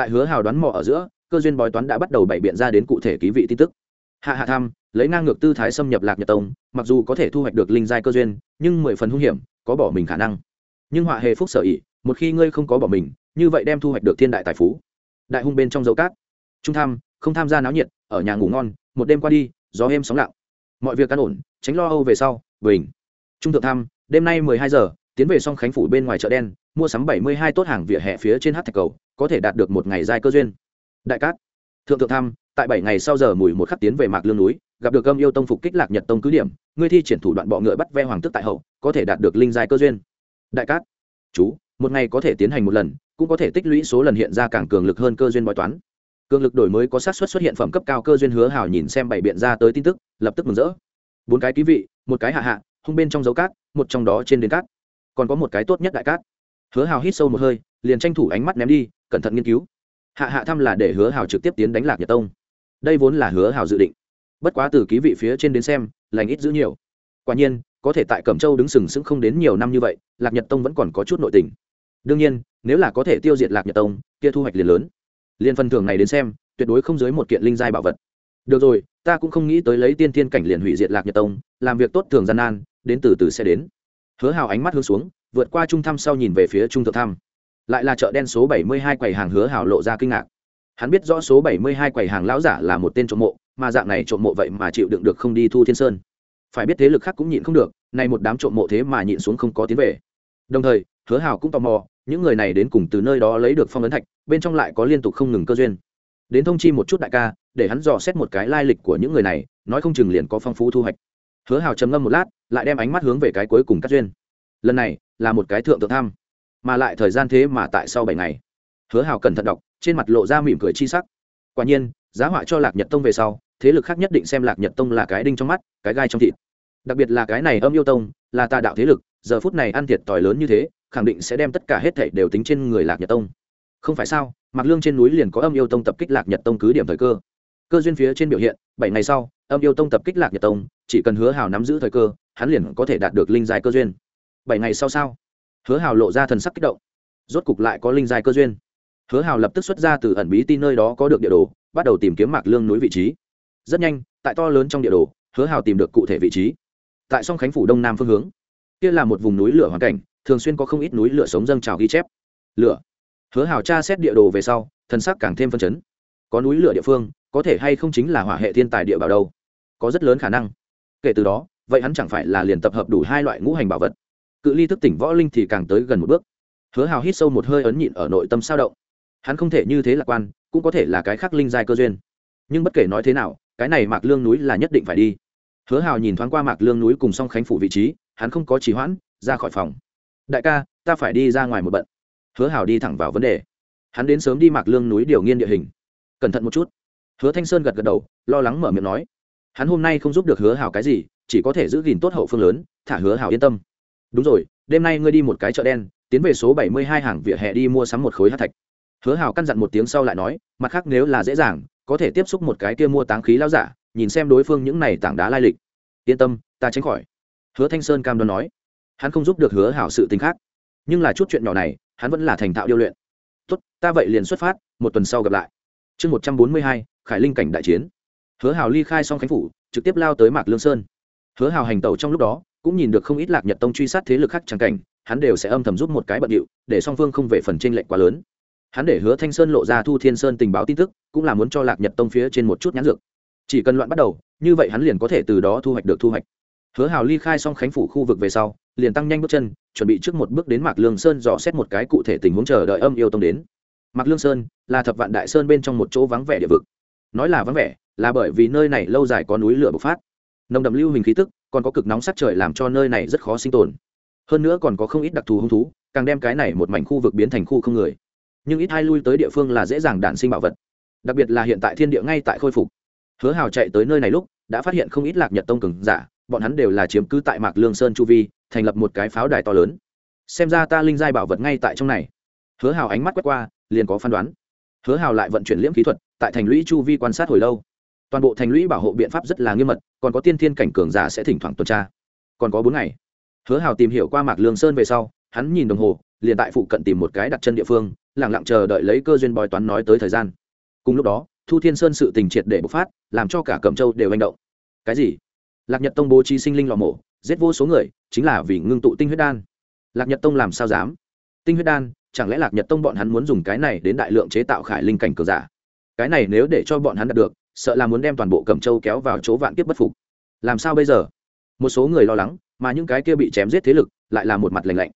tại hứa hào đoán mò ở giữa, cơ duyên bói toán đã bắt đầu bày biện ra đến cụ thể ký vị tin tức. Hạ hạ tham, lấy ngang ngược tư thái xâm nhập lạc nhật tông, mặc dù có thể thu hoạch được linh giai cơ duyên, nhưng mười phần hung hiểm, có bỏ mình khả năng. Nhưng họa hề phúc sở ỉ một khi ngươi không có bỏ mình, như vậy đem thu hoạch được thiên đại tài phú. Đại hung bên trong dấu cát. Trung tham, không tham gia náo nhiệt, ở nhà ngủ ngon, một đêm qua đi, gió êm sóng lặng. Mọi việc căn ổn, tránh lo âu về sau, bình. Trung thượng tham, đêm nay mười hai giờ, tiến về song khánh phủ bên ngoài chợ đen, mua sắm bảy mươi hai tốt hàng vỉa hè phía trên hát thạch cầu có thể đạt được một ngày giai cơ duyên. Đại cát, thượng thượng tham, tại bảy ngày sau giờ mùi một khắc tiến về mạc lương núi, gặp được âm yêu tông phục kích lạc nhật tông cứ điểm, ngươi thi triển thủ đoạn bọ ngựa bắt ve hoàng tức tại hậu, có thể đạt được linh giai cơ duyên. Đại cát, chú, một ngày có thể tiến hành một lần, cũng có thể tích lũy số lần hiện ra càng cường lực hơn cơ duyên bói toán. Cường lực đổi mới có xác suất xuất hiện phẩm cấp cao cơ duyên hứa hảo nhìn xem bảy biện ra tới tin tức, lập tức mừng rỡ. Bốn cái ký vị, một cái hạ hạ, hung bên trong dấu cát, một trong đó trên đến cát. Còn có một cái tốt nhất đại cát. Hứa hào hít sâu một hơi, liền tranh thủ ánh mắt ném đi cẩn thận nghiên cứu. Hạ hạ thăm là để hứa hào trực tiếp tiến đánh lạc nhật tông. Đây vốn là hứa hào dự định. Bất quá từ ký vị phía trên đến xem, lành ít giữ nhiều. Quả nhiên, có thể tại cẩm châu đứng sừng sững không đến nhiều năm như vậy, lạc nhật tông vẫn còn có chút nội tình. Đương nhiên, nếu là có thể tiêu diệt lạc nhật tông, kia thu hoạch liền lớn. Liền phần thưởng này đến xem, tuyệt đối không dưới một kiện linh giai bảo vật. Được rồi, ta cũng không nghĩ tới lấy tiên thiên cảnh liền hủy diệt lạc nhật tông, làm việc tốt thường gian nan, đến từ từ sẽ đến. Hứa hào ánh mắt hướng xuống, vượt qua trung thăm sau nhìn về phía trung thượng thăm lại là chợ đen số bảy mươi hai quầy hàng hứa hào lộ ra kinh ngạc. Hắn biết rõ số bảy mươi hai quầy hàng lão giả là một tên trộm mộ, mà dạng này trộm mộ vậy mà chịu đựng được không đi thu thiên sơn. Phải biết thế lực khác cũng nhịn không được, nay một đám trộm mộ thế mà nhịn xuống không có tiến về. Đồng thời, hứa hào cũng tò mò, những người này đến cùng từ nơi đó lấy được phong ấn thạch, bên trong lại có liên tục không ngừng cơ duyên. Đến thông chi một chút đại ca, để hắn dò xét một cái lai lịch của những người này, nói không chừng liền có phong phú thu hoạch. Hứa hào trầm ngâm một lát, lại đem ánh mắt hướng về cái cuối cùng cắt duyên. Lần này, là một cái thượng tượng thăm mà lại thời gian thế mà tại sau bảy ngày. Hứa hào cẩn thận đọc, trên mặt lộ ra mỉm cười chi sắc. Quả nhiên, giá họa cho lạc nhật tông về sau, thế lực khác nhất định xem lạc nhật tông là cái đinh trong mắt, cái gai trong thịt. Đặc biệt là cái này âm yêu tông, là tà đạo thế lực, giờ phút này ăn thiệt tỏi lớn như thế, khẳng định sẽ đem tất cả hết thảy đều tính trên người lạc nhật tông. Không phải sao mặc lương trên núi liền có âm yêu tông tập kích lạc nhật tông cứ điểm thời cơ. Cơ duyên phía trên biểu hiện, bảy ngày sau, âm yêu tông tập kích lạc nhật tông, chỉ cần hứa hào nắm giữ thời cơ, hắn liền có thể đạt được linh dài cơ duyên. Bảy ngày sau sao? Hứa hào lộ ra thần sắc kích động. Rốt cục lại có linh giai cơ duyên. Hứa hào lập tức xuất ra từ ẩn bí tin nơi đó có được địa đồ, bắt đầu tìm kiếm mạc lương núi vị trí. Rất nhanh, tại to lớn trong địa đồ, hứa hào tìm được cụ thể vị trí. Tại song khánh phủ đông nam phương hướng, kia là một vùng núi lửa hoàn cảnh, thường xuyên có không ít núi lửa sống dâng trào ghi chép. Lửa. Hứa hào tra xét địa đồ về sau, thần sắc càng thêm phân chấn. Có núi lửa địa phương, có thể hay không chính là hỏa hệ thiên tài địa bảo đâu? Có rất lớn khả năng. Kể từ đó, vậy hắn chẳng phải là liền tập hợp đủ hai loại ngũ hành bảo vật cự ly thức tỉnh võ linh thì càng tới gần một bước. Hứa hào hít sâu một hơi ấn nhịn ở nội tâm sao động. Hắn không thể như thế lạc quan, cũng có thể là cái khác linh giai cơ duyên. Nhưng bất kể nói thế nào, cái này mạc lương núi là nhất định phải đi. Hứa hào nhìn thoáng qua mạc lương núi cùng song khánh phủ vị trí, hắn không có trì hoãn, ra khỏi phòng. Đại ca, ta phải đi ra ngoài một bận. Hứa hào đi thẳng vào vấn đề. Hắn đến sớm đi mạc lương núi điều nghiên địa hình. Cẩn thận một chút. Hứa thanh sơn gật gật đầu, lo lắng mở miệng nói. Hắn hôm nay không giúp được hứa hào cái gì, chỉ có thể giữ gìn tốt hậu phương lớn, thả hứa hào yên tâm đúng rồi, đêm nay ngươi đi một cái chợ đen, tiến về số bảy mươi hai hàng vỉa hè đi mua sắm một khối hát thạch. Hứa hào căn dặn một tiếng sau lại nói, mặt khác nếu là dễ dàng, có thể tiếp xúc một cái kia mua táng khí lao giả, nhìn xem đối phương những này tảng đá lai lịch. Yên tâm, ta tránh khỏi. Hứa thanh sơn cam đoan nói. Hắn không giúp được hứa hảo sự tính khác. Nhưng là chút chuyện nhỏ này, hắn vẫn là thành thạo điêu luyện. Tốt, ta vậy liền xuất phát, một tuần sau gặp lại. Chương một trăm bốn mươi hai, khải linh cảnh đại chiến. Hứa hào ly khai xong khánh phủ, trực tiếp lao tới mạc lương sơn. Hứa hào hành tẩu trong lúc đó cũng nhìn được không ít lạc nhật tông truy sát thế lực khác chẳng cảnh, hắn đều sẽ âm thầm giúp một cái bận điệu, để song phương không về phần tranh lệch quá lớn. Hắn để hứa thanh sơn lộ ra thu thiên sơn tình báo tin tức, cũng là muốn cho lạc nhật tông phía trên một chút nhãn dược. Chỉ cần loạn bắt đầu, như vậy hắn liền có thể từ đó thu hoạch được thu hoạch. Hứa hào ly khai xong khánh phủ khu vực về sau, liền tăng nhanh bước chân, chuẩn bị trước một bước đến mạc lương sơn dò xét một cái cụ thể tình huống chờ đợi âm yêu tông đến. Mạc lương sơn là thập vạn đại sơn bên trong một chỗ vắng vẻ địa vực. Nói là vắng vẻ, là bởi vì nơi này lâu dài có núi lửa bộc phát nồng đậm lưu hình khí tức, còn có cực nóng sát trời làm cho nơi này rất khó sinh tồn. Hơn nữa còn có không ít đặc thù hung thú, càng đem cái này một mảnh khu vực biến thành khu không người. Nhưng ít hai lui tới địa phương là dễ dàng đản sinh bảo vật. Đặc biệt là hiện tại thiên địa ngay tại khôi phục. Hứa hào chạy tới nơi này lúc, đã phát hiện không ít lạc nhật tông cường giả, bọn hắn đều là chiếm cứ tại mạc lương sơn chu vi, thành lập một cái pháo đài to lớn. Xem ra ta linh giai bảo vật ngay tại trong này. Hứa hào ánh mắt quét qua, liền có phán đoán. Hứa hào lại vận chuyển liễm kỹ thuật, tại thành lũy chu vi quan sát hồi lâu toàn bộ thành lũy bảo hộ biện pháp rất là nghiêm mật, còn có tiên thiên cảnh cường giả sẽ thỉnh thoảng tuần tra. Còn có bốn ngày. Hứa hào tìm hiểu qua mạc lương sơn về sau, hắn nhìn đồng hồ, liền tại phụ cận tìm một cái đặt chân địa phương lẳng lặng chờ đợi lấy cơ duyên bói toán nói tới thời gian. Cùng lúc đó, thu thiên sơn sự tình triệt để bộc phát, làm cho cả cẩm châu đều manh động. Cái gì? Lạc nhật tông bố trí sinh linh lò mổ, giết vô số người, chính là vì ngưng tụ tinh huyết đan. Lạc nhật tông làm sao dám? Tinh huyết đan, chẳng lẽ lạc nhật tông bọn hắn muốn dùng cái này đến đại lượng chế tạo khải linh cảnh cường giả? Cái này nếu để cho bọn hắn đạt được sợ là muốn đem toàn bộ cẩm châu kéo vào chỗ vạn kiếp bất phục. Làm sao bây giờ? Một số người lo lắng, mà những cái kia bị chém giết thế lực lại là một mặt lành lạnh.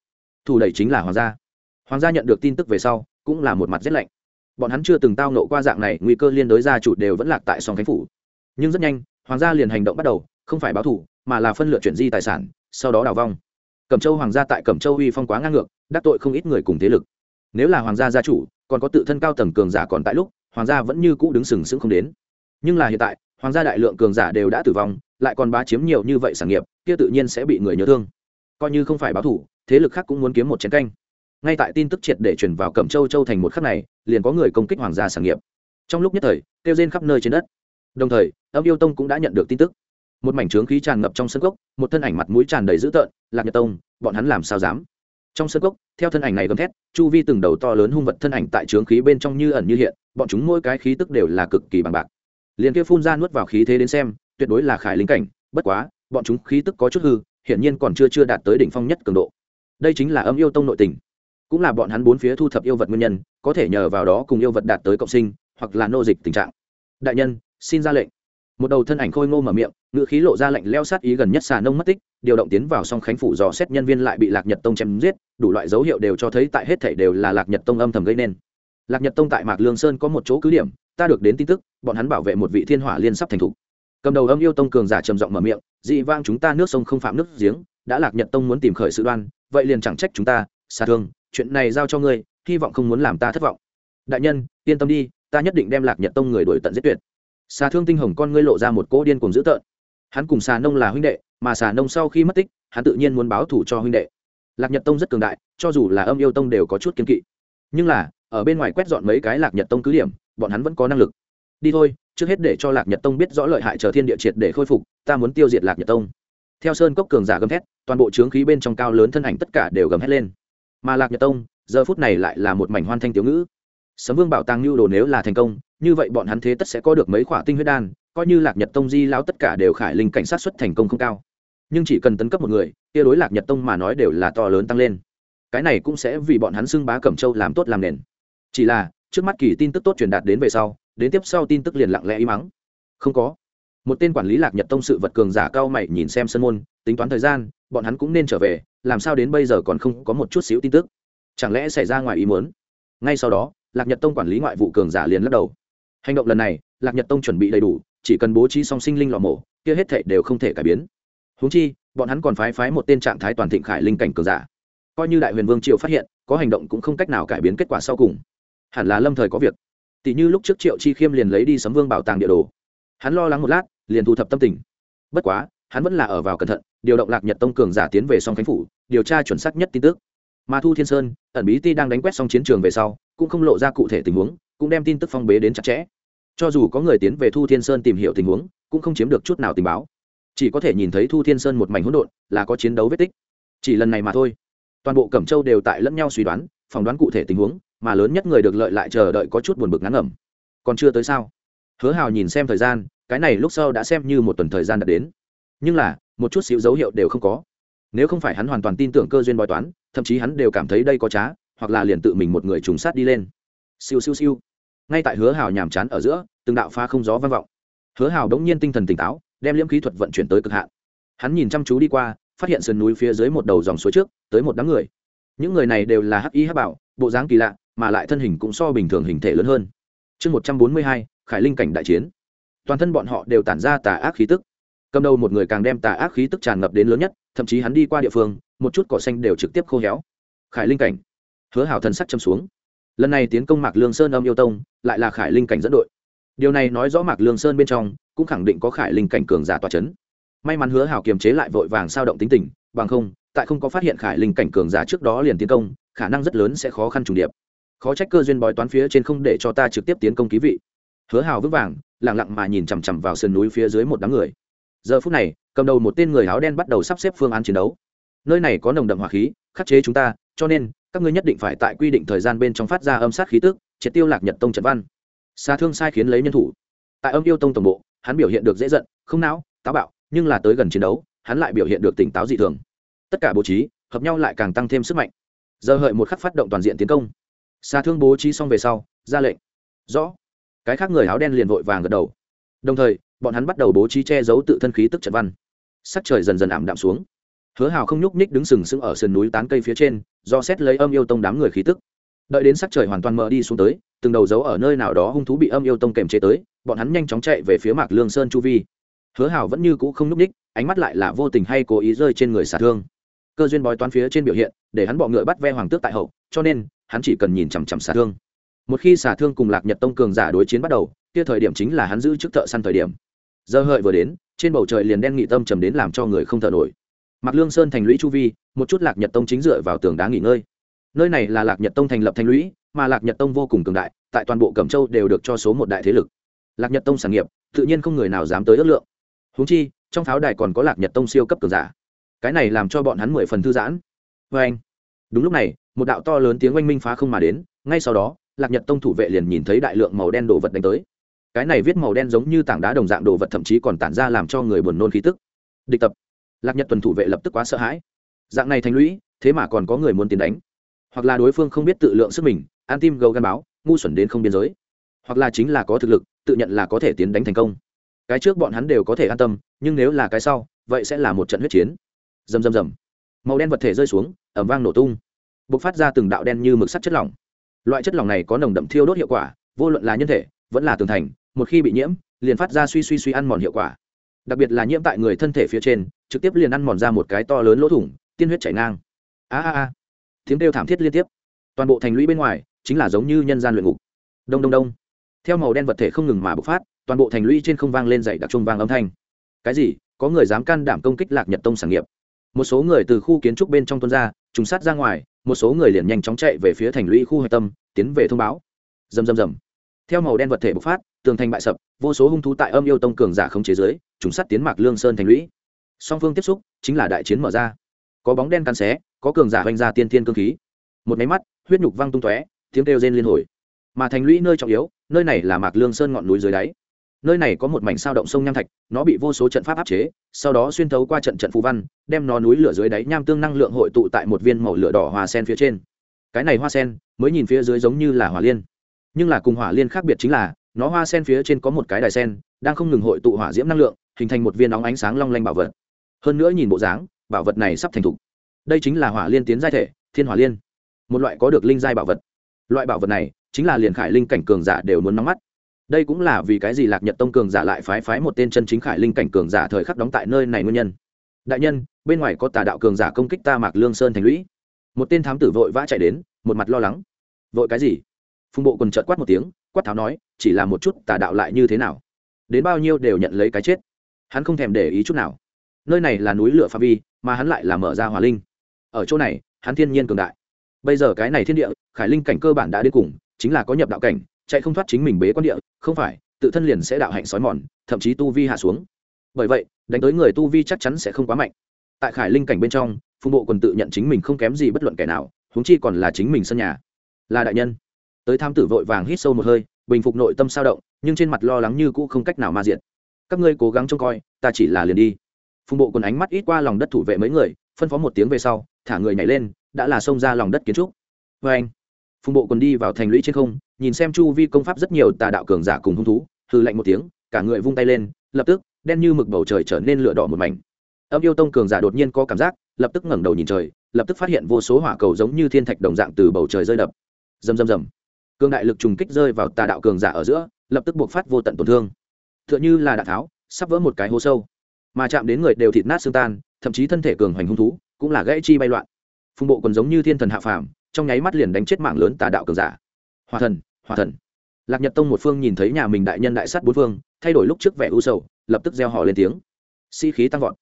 Thủ đẩy chính là hoàng gia. Hoàng gia nhận được tin tức về sau, cũng là một mặt rét lạnh. Bọn hắn chưa từng tao nộ qua dạng này, nguy cơ liên đối gia chủ đều vẫn lạc tại song khánh phủ. Nhưng rất nhanh, hoàng gia liền hành động bắt đầu, không phải báo thủ mà là phân lựa chuyển di tài sản, sau đó đào vong. Cẩm châu hoàng gia tại cẩm châu uy phong quá ngang ngược, đắc tội không ít người cùng thế lực. Nếu là hoàng gia gia chủ, còn có tự thân cao tầng cường giả còn tại lúc, hoàng gia vẫn như cũ đứng sừng sững không đến nhưng là hiện tại, hoàng gia đại lượng cường giả đều đã tử vong, lại còn bá chiếm nhiều như vậy sản nghiệp, kia tự nhiên sẽ bị người nhớ thương. Coi như không phải báo thủ, thế lực khác cũng muốn kiếm một chiến canh. Ngay tại tin tức triệt để chuyển vào cẩm châu châu thành một khắc này, liền có người công kích hoàng gia sản nghiệp. Trong lúc nhất thời, kêu rên khắp nơi trên đất. Đồng thời, âm yêu tông cũng đã nhận được tin tức. Một mảnh trướng khí tràn ngập trong sân gốc một thân ảnh mặt mũi tràn đầy dữ tợn, lạc nhật tông, bọn hắn làm sao dám? Trong sân cốc, theo thân ảnh này gầm thét, chu vi từng đầu to lớn hung vật thân ảnh tại trướng khí bên trong như ẩn như hiện, bọn chúng mỗi cái khí tức đều là cực kỳ bằng bạc liền kia phun ra nuốt vào khí thế đến xem, tuyệt đối là khải linh cảnh, bất quá, bọn chúng khí tức có chút hư, hiển nhiên còn chưa chưa đạt tới đỉnh phong nhất cường độ. Đây chính là âm yêu tông nội tình. Cũng là bọn hắn bốn phía thu thập yêu vật nguyên nhân, có thể nhờ vào đó cùng yêu vật đạt tới cộng sinh, hoặc là nô dịch tình trạng. Đại nhân, xin ra lệnh. Một đầu thân ảnh khôi ngô mở miệng ngự khí lộ ra lệnh leo sát ý gần nhất xà nông mất tích, điều động tiến vào song khánh phủ dò xét nhân viên lại bị lạc nhật tông chém giết, đủ loại dấu hiệu đều cho thấy tại hết thảy đều là lạc nhật tông âm thầm gây nên lạc nhật tông tại mạc lương sơn có một chỗ cứ điểm, ta được đến tin tức, bọn hắn bảo vệ một vị thiên hỏa liên sắp thành thủ. Cầm đầu âm yêu tông cường giả trầm giọng mở miệng, dị vang chúng ta nước sông không phạm nước giếng, đã lạc nhật tông muốn tìm khởi sự đoan, vậy liền chẳng trách chúng ta xa thương, chuyện này giao cho ngươi, hy vọng không muốn làm ta thất vọng. Đại nhân, yên tâm đi, ta nhất định đem lạc nhật tông người đổi tận giết tuyệt. Xà thương tinh hồng con ngươi lộ ra một cỗ điên cùng dữ tợn. Hắn cùng xà nông là huynh đệ, mà xà nông sau khi mất tích, hắn tự nhiên muốn báo thủ cho huynh đệ. Lạc nhật tông rất cường đại, cho dù là âm yêu tông đều có chút kiên kỵ. Nhưng là ở bên ngoài quét dọn mấy cái lạc nhật tông cứ điểm, bọn hắn vẫn có năng lực. Đi thôi, trước hết để cho lạc nhật tông biết rõ lợi hại chờ thiên địa triệt để khôi phục, ta muốn tiêu diệt lạc nhật tông. Theo sơn cốc cường giả gầm thét, toàn bộ trướng khí bên trong cao lớn thân ảnh tất cả đều gầm hét lên. Mà lạc nhật tông, giờ phút này lại là một mảnh hoan thanh tiểu ngữ. Sấm vương bảo tàng lưu đồ nếu là thành công, như vậy bọn hắn thế tất sẽ có được mấy khỏa tinh huyết đan, coi như lạc nhật tông di lao tất cả đều khải linh cảnh sát xuất thành công không cao. Nhưng chỉ cần tấn cấp một người, kia đối lạc nhật tông mà nói đều là to lớn tăng lên. Cái này cũng sẽ vì bọn hắn xưng bá cẩm châu làm tốt làm nền chỉ là, trước mắt kỳ tin tức tốt truyền đạt đến về sau, đến tiếp sau tin tức liền lặng lẽ im mắng không có. Một tên quản lý lạc nhật tông sự vật cường giả cao mày nhìn xem sân môn, tính toán thời gian, bọn hắn cũng nên trở về, làm sao đến bây giờ còn không có một chút xíu tin tức. Chẳng lẽ xảy ra ngoài ý muốn? Ngay sau đó, lạc nhật tông quản lý ngoại vụ cường giả liền lắc đầu. Hành động lần này, lạc nhật tông chuẩn bị đầy đủ, chỉ cần bố trí song sinh linh lò mổ, kia hết thệ đều không thể cải biến. Húng chi, bọn hắn còn phái phái một tên trạng thái toàn thịnh khải linh cảnh cường giả. Coi như đại huyền vương triều phát hiện, có hành động cũng không cách nào cải biến kết quả sau cùng hẳn là lâm thời có việc. Tỷ như lúc trước triệu chi khiêm liền lấy đi sấm vương bảo tàng địa đồ. Hắn lo lắng một lát, liền thu thập tâm tình. Bất quá, hắn vẫn là ở vào cẩn thận, điều động lạc nhật tông cường giả tiến về song khánh phủ, điều tra chuẩn xác nhất tin tức. Mà thu thiên sơn, ẩn bí ti đang đánh quét xong chiến trường về sau, cũng không lộ ra cụ thể tình huống, cũng đem tin tức phong bế đến chặt chẽ. Cho dù có người tiến về thu thiên sơn tìm hiểu tình huống, cũng không chiếm được chút nào tình báo. Chỉ có thể nhìn thấy thu thiên sơn một mảnh hỗn độn, là có chiến đấu vết tích. Chỉ lần này mà thôi. Toàn bộ cẩm châu đều tại lẫn nhau suy đoán, phỏng đoán cụ thể tình huống mà lớn nhất người được lợi lại chờ đợi có chút buồn bực ngắn ngẩm. Còn chưa tới sao? Hứa hào nhìn xem thời gian, cái này lúc sau đã xem như một tuần thời gian đã đến. Nhưng là, một chút xíu dấu hiệu đều không có. Nếu không phải hắn hoàn toàn tin tưởng cơ duyên bói toán, thậm chí hắn đều cảm thấy đây có trá, hoặc là liền tự mình một người trùng sát đi lên. Siêu siêu siêu. Ngay tại hứa hào nhàm chán ở giữa, từng đạo pha không gió vang vọng. Hứa hào đống nhiên tinh thần tỉnh táo, đem liễm khí thuật vận chuyển tới cực hạn. Hắn nhìn chăm chú đi qua, phát hiện sườn núi phía dưới một đầu dòng suối trước, tới một đám người. Những người này đều là hắc y hắc bảo, bộ dáng kỳ lạ mà lại thân hình cũng so bình thường hình thể lớn hơn. Chương một trăm bốn mươi hai, khải linh cảnh đại chiến. Toàn thân bọn họ đều tản ra tà ác khí tức. Cầm đầu một người càng đem tà ác khí tức tràn ngập đến lớn nhất, thậm chí hắn đi qua địa phương, một chút cỏ xanh đều trực tiếp khô héo. Khải linh cảnh. Hứa hảo thần sắc châm xuống. Lần này tiến công mạc lương sơn âm yêu tông, lại là khải linh cảnh dẫn đội. Điều này nói rõ mạc lương sơn bên trong, cũng khẳng định có khải linh cảnh cường giả tòa c h ấ n may mắn hứa hảo kiềm chế lại vội vàng sao động tính tình, bằng không, tại không có phát hiện khải linh cảnh cường giả trước đó liền tiến công, khả năng rất lớn sẽ khó khăn trùng điệp khó trách cơ duyên bói toán phía trên không để cho ta trực tiếp tiến công ký vị. Hứa hào vững vàng lẳng lặng mà nhìn chằm chằm vào sườn núi phía dưới một đám người. Giờ phút này, cầm đầu một tên người áo đen bắt đầu sắp xếp phương án chiến đấu. Nơi này có nồng đậm hỏa khí, khắc chế chúng ta, cho nên, các ngươi nhất định phải tại quy định thời gian bên trong phát ra âm sát khí tức, triệt tiêu lạc nhật tông trận văn. Xa thương sai khiến lấy nhân thủ. Tại âm yêu tông tổng bộ, hắn biểu hiện được dễ giận, không não, táo bạo, nhưng là tới gần chiến đấu, hắn lại biểu hiện được tỉnh táo dị thường. Tất cả bố trí, hợp nhau lại càng tăng thêm sức mạnh. Giờ hợi một khắc phát động toàn diện tiến công xa thương bố trí xong về sau, ra lệnh. Rõ. Cái khác người áo đen liền vội vàng gật đầu. Đồng thời, bọn hắn bắt đầu bố trí che giấu tự thân khí tức trận văn. Sắc trời dần dần ảm đạm xuống. Hứa hào không nhúc nhích đứng sừng sững ở sườn núi tán cây phía trên, do xét lấy âm yêu tông đám người khí tức. Đợi đến sắc trời hoàn toàn mờ đi xuống tới, từng đầu dấu ở nơi nào đó hung thú bị âm yêu tông kềm chế tới, bọn hắn nhanh chóng chạy về phía mạc lương sơn chu vi. Hứa hào vẫn như cũ không nhúc nhích, ánh mắt lại là vô tình hay cố ý rơi trên người xả thương. Cơ duyên bói toán phía trên biểu hiện, để hắn bọ ngựa bắt ve hoàng tước tại hậu, cho nên hắn chỉ cần nhìn chằm chằm xả thương. Một khi xả thương cùng lạc nhật tông cường giả đối chiến bắt đầu, kia thời điểm chính là hắn giữ chức thợ săn thời điểm. Giờ hợi vừa đến, trên bầu trời liền đen nghị tâm trầm đến làm cho người không thở nổi. Mặc lương sơn thành lũy chu vi, một chút lạc nhật tông chính dựa vào tường đá nghỉ ngơi. Nơi này là lạc nhật tông thành lập thành lũy, mà lạc nhật tông vô cùng cường đại, tại toàn bộ cẩm châu đều được cho số một đại thế lực. Lạc nhật tông sản nghiệp, tự nhiên không người nào dám tới ước lượng. Húng chi, trong pháo đài còn có lạc nhật tông siêu cấp cường giả. Cái này làm cho bọn hắn mười phần thư giãn. Vê anh đúng lúc này một đạo to lớn tiếng oanh minh phá không mà đến, ngay sau đó, lạc nhật tông thủ vệ liền nhìn thấy đại lượng màu đen đồ vật đánh tới. Cái này viết màu đen giống như tảng đá đồng dạng đồ vật thậm chí còn tản ra làm cho người buồn nôn khí tức. Địch tập. Lạc nhật tuần thủ vệ lập tức quá sợ hãi. Dạng này thành lũy, thế mà còn có người muốn tiến đánh. Hoặc là đối phương không biết tự lượng sức mình an tim gấu gan báo, ngu xuẩn đến không biên giới. Hoặc là chính là có thực lực, tự nhận là có thể tiến đánh thành công. Cái trước bọn hắn đều có thể an tâm, nhưng nếu là cái sau, vậy sẽ là một trận huyết chiến. Rầm rầm rầm. Màu đen vật thể rơi xuống ẩm vang nổ tung b ộ c phát ra từng đạo đen như mực sắt chất lỏng. Loại chất lỏng này có nồng đậm thiêu đốt hiệu quả, vô luận là nhân thể, vẫn là tường thành, một khi bị nhiễm, liền phát ra suy suy suy ăn mòn hiệu quả. Đặc biệt là nhiễm tại người thân thể phía trên, trực tiếp liền ăn mòn ra một cái to lớn lỗ thủng, tiên huyết chảy ngang. A a a. Tiếng kêu thảm thiết liên tiếp. Toàn bộ thành lũy bên ngoài, chính là giống như nhân gian luyện ngục. Đông đông đông. Theo màu đen vật thể không ngừng mà bộc phát, toàn bộ thành lũy trên không vang lên dậy đặc trung vang âm thanh. Cái gì? Có người dám can đảm công kích lạc nhật tông sản nghiệp? Một số người từ khu kiến trúc bên trong tuôn ra, trùng sát ra ngoài một số người liền nhanh chóng chạy về phía thành lũy khu hạch tâm, tiến về thông báo. Rầm rầm rầm. Theo màu đen vật thể bộc phát, tường thành bại sập, vô số hung thú tại âm yêu tông cường giả không chế giới chúng sát tiến mạc lương sơn thành lũy. Song phương tiếp xúc, chính là đại chiến mở ra. Có bóng đen cắn xé, có cường giả hoành ra tiên thiên cơ khí. Một máy mắt, huyết nhục văng tung tóe, tiếng kêu rên liên hồi. Mà thành lũy nơi trọng yếu, nơi này là mạc lương sơn ngọn núi dưới đáy nơi này có một mảnh sao động sông nham thạch, nó bị vô số trận pháp áp chế, sau đó xuyên thấu qua trận trận phù văn, đem nó núi lửa dưới đáy nham tương năng lượng hội tụ tại một viên màu lửa đỏ hoa sen phía trên. Cái này hoa sen, mới nhìn phía dưới giống như là hỏa liên. Nhưng là cùng hỏa liên khác biệt chính là, nó hoa sen phía trên có một cái đài sen, đang không ngừng hội tụ hỏa diễm năng lượng, hình thành một viên nóng ánh sáng long lanh bảo vật. Hơn nữa nhìn bộ dáng, bảo vật này sắp thành thục. Đây chính là hỏa liên tiến giai thể, thiên hỏa liên. Một loại có được linh giai bảo vật. Loại bảo vật này, chính là liền khải linh cảnh cường giả đều muốn nóng mắt đây cũng là vì cái gì lạc nhật tông cường giả lại phái phái một tên chân chính khải linh cảnh cường giả thời khắc đóng tại nơi này nguyên nhân? Đại nhân, bên ngoài có tà đạo cường giả công kích ta mạc lương sơn thành lũy. Một tên thám tử vội vã chạy đến, một mặt lo lắng. Vội cái gì? Phùng bộ còn trợt quát một tiếng, quát tháo nói, chỉ là một chút tà đạo lại như thế nào? Đến bao nhiêu đều nhận lấy cái chết. Hắn không thèm để ý chút nào. Nơi này là núi lửa pha vi, mà hắn lại là mở ra hòa linh. Ở chỗ này, hắn thiên nhiên cường đại. Bây giờ cái này thiên địa, khải linh cảnh cơ bản đã đến cùng, chính là có nhập đạo cảnh chạy không thoát chính mình bế quan địa, không phải, tự thân liền sẽ đạo hạnh sói mòn, thậm chí tu vi hạ xuống. Bởi vậy, đánh tới người tu vi chắc chắn sẽ không quá mạnh. Tại khải linh cảnh bên trong, phùng bộ còn tự nhận chính mình không kém gì bất luận kẻ nào, huống chi còn là chính mình sân nhà. Là đại nhân. Tới tham tử vội vàng hít sâu một hơi, bình phục nội tâm sao động, nhưng trên mặt lo lắng như cũ không cách nào ma diện các ngươi cố gắng trông coi, ta chỉ là liền đi. Phùng bộ còn ánh mắt ít qua lòng đất thủ vệ mấy người, phân phó một tiếng về sau, thả người nhảy lên, đã là xông ra lòng đất kiến trúc. Vê anh phùng bộ còn đi vào thành lũy trên không nhìn xem chu vi công pháp rất nhiều tà đạo cường giả cùng hung thú hư lạnh một tiếng, cả người vung tay lên, lập tức, đen như mực bầu trời trở nên lửa đỏ một mảnh. Âm yêu tông cường giả đột nhiên có cảm giác, lập tức ngẩng đầu nhìn trời, lập tức phát hiện vô số hỏa cầu giống như thiên thạch đồng dạng từ bầu trời rơi đập. Rầm rầm rầm. Cường đại lực trùng kích rơi vào tà đạo cường giả ở giữa, lập tức buộc phát vô tận tổn thương. T h ư ợ n h ư là đạn tháo, sắp vỡ một cái hố sâu. Mà chạm đến người đều thịt nát xương tan, thậm chí thân thể cường hoành hung thú, cũng là gãy chi bay loạn. Phùng bộ còn giống như thiên thần hạ phàm, trong nháy mắt liền đánh chết mạng lớn tà đạo cường giả hòa thần hòa thần. Lạc nhật tông một phương nhìn thấy nhà mình đại nhân đại sát bốn phương, thay đổi lúc trước vẻ u sầu, lập tức gieo họ lên tiếng. Sĩ、si、khí tăng vọt.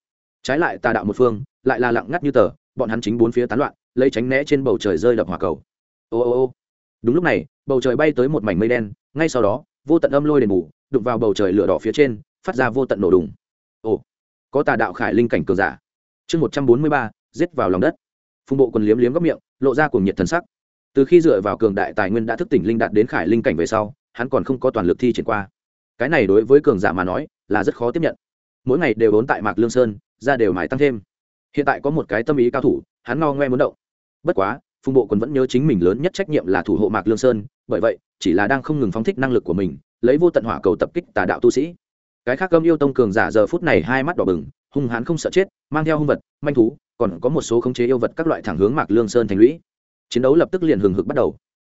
Trái lại tà đạo một phương, lại là lặng ngắt như tờ, bọn hắn chính bốn phía tán loạn, lấy tránh né trên bầu trời rơi đập hỏa cầu. Ô ô ô. Đúng lúc này, bầu trời bay tới một mảnh mây đen, ngay sau đó, vô tận âm lôi đền bù, đụng vào bầu trời lửa đỏ phía trên, phát ra vô tận nổ đùng. Ồ. Có tà đạo khải linh cảnh cường giả. Chương một trăm bốn mươi ba, giết vào lòng đất. Phùng bộ quần liếm liếm góc miệng, lộ ra cùng nhiệt thần sắc từ khi dựa vào cường đại tài nguyên đã thức tỉnh linh đạt đến khải linh cảnh về sau, hắn còn không có toàn lực thi triển qua. Cái này đối với cường giả mà nói, là rất khó tiếp nhận. Mỗi ngày đều đốn tại mạc lương sơn ra đều mãi tăng thêm. Hiện tại có một cái tâm ý cao thủ, hắn no ngoe muốn động. Bất quá, phùng bộ còn vẫn nhớ chính mình lớn nhất trách nhiệm là thủ hộ mạc lương sơn, bởi vậy, chỉ là đang không ngừng phóng thích năng lực của mình, lấy vô tận hỏa cầu tập kích tà đạo tu sĩ. Cái khác âm yêu tông cường giả giờ phút này hai mắt đỏ bừng, hung hãn không sợ chết, mang theo hung vật, manh thú, còn có một số khống chế yêu vật các loại thẳng hướng mạc lương sơn thành lũy chiến đấu lập tức liền hừng hực bắt đầu.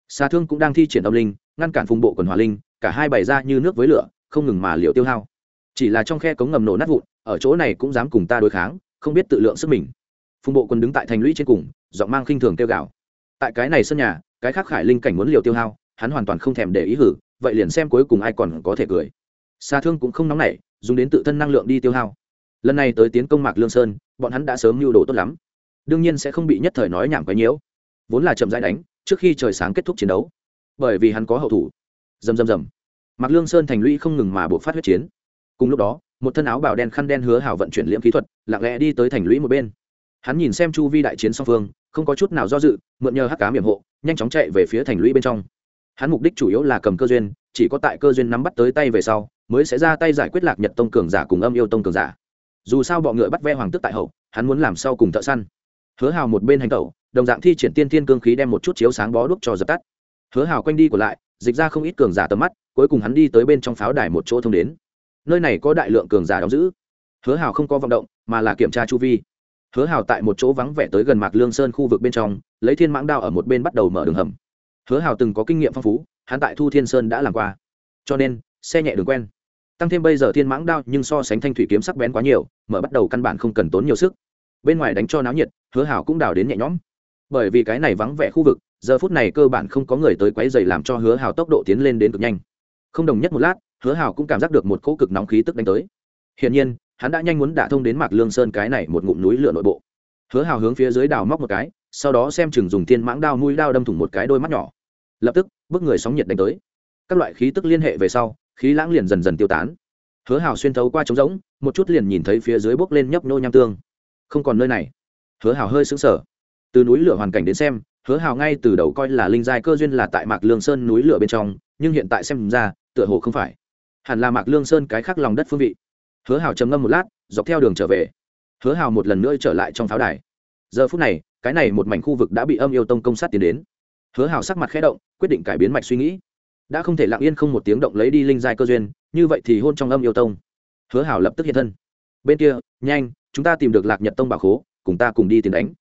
Xa thương cũng đang thi triển âm linh, ngăn cản phùng bộ quần hòa linh, cả hai bày ra như nước với lửa, không ngừng mà liệu tiêu hao. Chỉ là trong khe cống ngầm nổ nát vụn, ở chỗ này cũng dám cùng ta đối kháng, không biết tự lượng sức mình. Phùng bộ quân đứng tại thành lũy trên cùng, giọng mang khinh thường tiêu gạo tại cái này sân nhà, cái khác khải linh cảnh muốn liều tiêu hao, hắn hoàn toàn không thèm để ý hử, vậy liền xem cuối cùng ai còn có thể cười. Xa thương cũng không nóng nảy, dùng đến tự thân năng lượng đi tiêu hao. Lần này tới tiến công mạc lương sơn, bọn hắn đã sớm mưu đồ tốt lắm. Đương nhiên sẽ không bị nhất thời nói nhảm quấy nhiễu vốn là chậm rãi đánh, trước khi trời sáng kết thúc chiến đấu. Bởi vì hắn có hậu thủ. Dầm dầm dầm mặc lương sơn thành lũy không ngừng mà buộc phát huyết chiến. Cùng lúc đó, một thân áo bào đen khăn đen hứa hảo vận chuyển liễm kỹ thuật, lặng lẽ đi tới thành lũy một bên. Hắn nhìn xem chu vi đại chiến song phương, không có chút nào do dự, mượn nhờ hắc cá miệng hộ, nhanh chóng chạy về phía thành lũy bên trong. Hắn mục đích chủ yếu là cầm cơ duyên, chỉ có tại cơ duyên nắm bắt tới tay về sau, mới sẽ ra tay giải quyết lạc nhật tông cường giả cùng âm yêu tông cường giả. Dù sao bọ ngựa bắt ve hoàng tức tại hậu, hắn muốn làm sau cùng thợ săn. Hứa hào một bên hành tẩu đồng dạng thi triển tiên thiên cương khí đem một chút chiếu sáng bó đuốc cho dập tắt. Hứa hào quanh đi của lại, dịch ra không ít cường giả tầm mắt, cuối cùng hắn đi tới bên trong pháo đài một chỗ thông đến. Nơi này có đại lượng cường giả đóng giữ. Hứa hào không có vọng động, mà là kiểm tra chu vi. Hứa hào tại một chỗ vắng vẻ tới gần mạc lương sơn khu vực bên trong, lấy thiên mãng đao ở một bên bắt đầu mở đường hầm. Hứa hào từng có kinh nghiệm phong phú, hắn tại thu thiên sơn đã làm qua. Cho nên, xe nhẹ đường quen. Tăng thêm bây giờ thiên mãng đao nhưng so sánh thanh thủy kiếm sắc bén quá nhiều, mở bắt đầu căn bản không cần tốn nhiều sức. Bên ngoài đánh cho náo nhiệt, hứa hào cũng đào đến nhẹ nhõm bởi vì cái này vắng vẻ khu vực, giờ phút này cơ bản không có người tới quấy dày làm cho hứa hào tốc độ tiến lên đến cực nhanh. Không đồng nhất một lát, hứa hào cũng cảm giác được một cỗ cực nóng khí tức đánh tới. Hiển nhiên, hắn đã nhanh muốn đả thông đến mạc lương sơn cái này một ngụm núi lửa nội bộ. Hứa hào hướng phía dưới đào móc một cái, sau đó xem chừng dùng tiên mãng đao mũi đao đâm thủng một cái đôi mắt nhỏ. Lập tức, bức người sóng nhiệt đánh tới. Các loại khí tức liên hệ về sau, khí lãng liền dần dần tiêu tán. Hứa hào xuyên thấu qua trống rỗng, một chút liền nhìn thấy phía dưới bốc lên nhấp nô nham tương. Không còn nơi này. Hứa hào hơi sững sờ từ núi lửa hoàn cảnh đến xem, hứa hào ngay từ đầu coi là linh giai cơ duyên là tại mạc lương sơn núi lửa bên trong, nhưng hiện tại xem ra, tựa hồ không phải. Hẳn là mạc lương sơn cái khác lòng đất phương vị. Hứa hào trầm ngâm một lát, dọc theo đường trở về. Hứa hào một lần nữa trở lại trong pháo đài. Giờ phút này, cái này một mảnh khu vực đã bị âm yêu tông công sát tiến đến. Hứa hào sắc mặt khẽ động, quyết định cải biến mạch suy nghĩ. Đã không thể lặng yên không một tiếng động lấy đi linh giai cơ duyên, như vậy thì hôn trong âm yêu tông. Hứa hào lập tức hiện thân. Bên kia, nhanh, chúng ta tìm được lạc nhật tông bảo khố, cùng ta cùng đi tìm đánh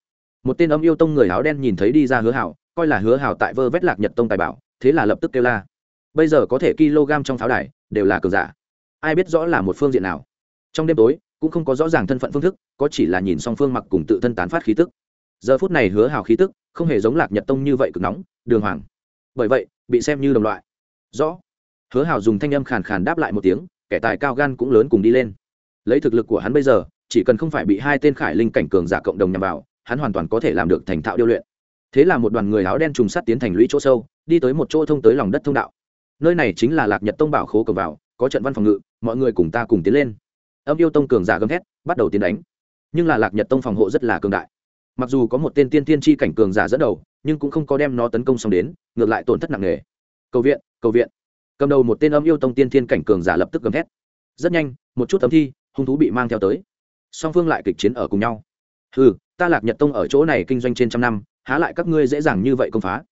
một tên âm yêu tông người áo đen nhìn thấy đi ra hứa hảo, coi là hứa hảo tại vơ vét lạc nhật tông tài bảo, thế là lập tức kêu la. Bây giờ có thể kg trong pháo đài, đều là cờ giả. Ai biết rõ là một phương diện nào. Trong đêm tối, cũng không có rõ ràng thân phận phương thức, có chỉ là nhìn song phương mặc cùng tự thân tán phát khí tức. Giờ phút này hứa hào khí tức, không hề giống lạc nhật tông như vậy cực nóng, đường hoàng. Bởi vậy, bị xem như đồng loại. Rõ. Hứa hào dùng thanh âm khàn khàn đáp lại một tiếng, kẻ tài cao gan cũng lớn cùng đi lên. Lấy thực lực của hắn bây giờ, chỉ cần không phải bị hai tên khải linh cảnh cường giả cộng đồng nhằm vào hắn hoàn toàn có thể làm được thành thạo điêu luyện. Thế là một đoàn người áo đen trùng sát tiến thành lũy chỗ sâu, đi tới một chỗ thông tới lòng đất thông đạo. Nơi này chính là lạc nhật tông bảo khố cầm vào, có trận văn phòng ngự, mọi người cùng ta cùng tiến lên. Âm yêu tông cường giả gầm thét, bắt đầu tiến đánh. Nhưng là lạc nhật tông phòng hộ rất là cường đại. Mặc dù có một tên tiên tiên tri cảnh cường giả dẫn đầu, nhưng cũng không có đem nó tấn công xong đến, ngược lại tổn thất nặng nề. Cầu viện cầu viện. Cầm đầu một tên âm yêu tông tiên tiên cảnh cường giả lập tức gầm thét. Rất nhanh, một chút tấm thi, hung thú bị mang theo tới. Song phương lại kịch chiến ở cùng nhau. Ừ ta lạc nhật tông ở chỗ này kinh doanh trên trăm năm, há lại các ngươi dễ dàng như vậy công phá?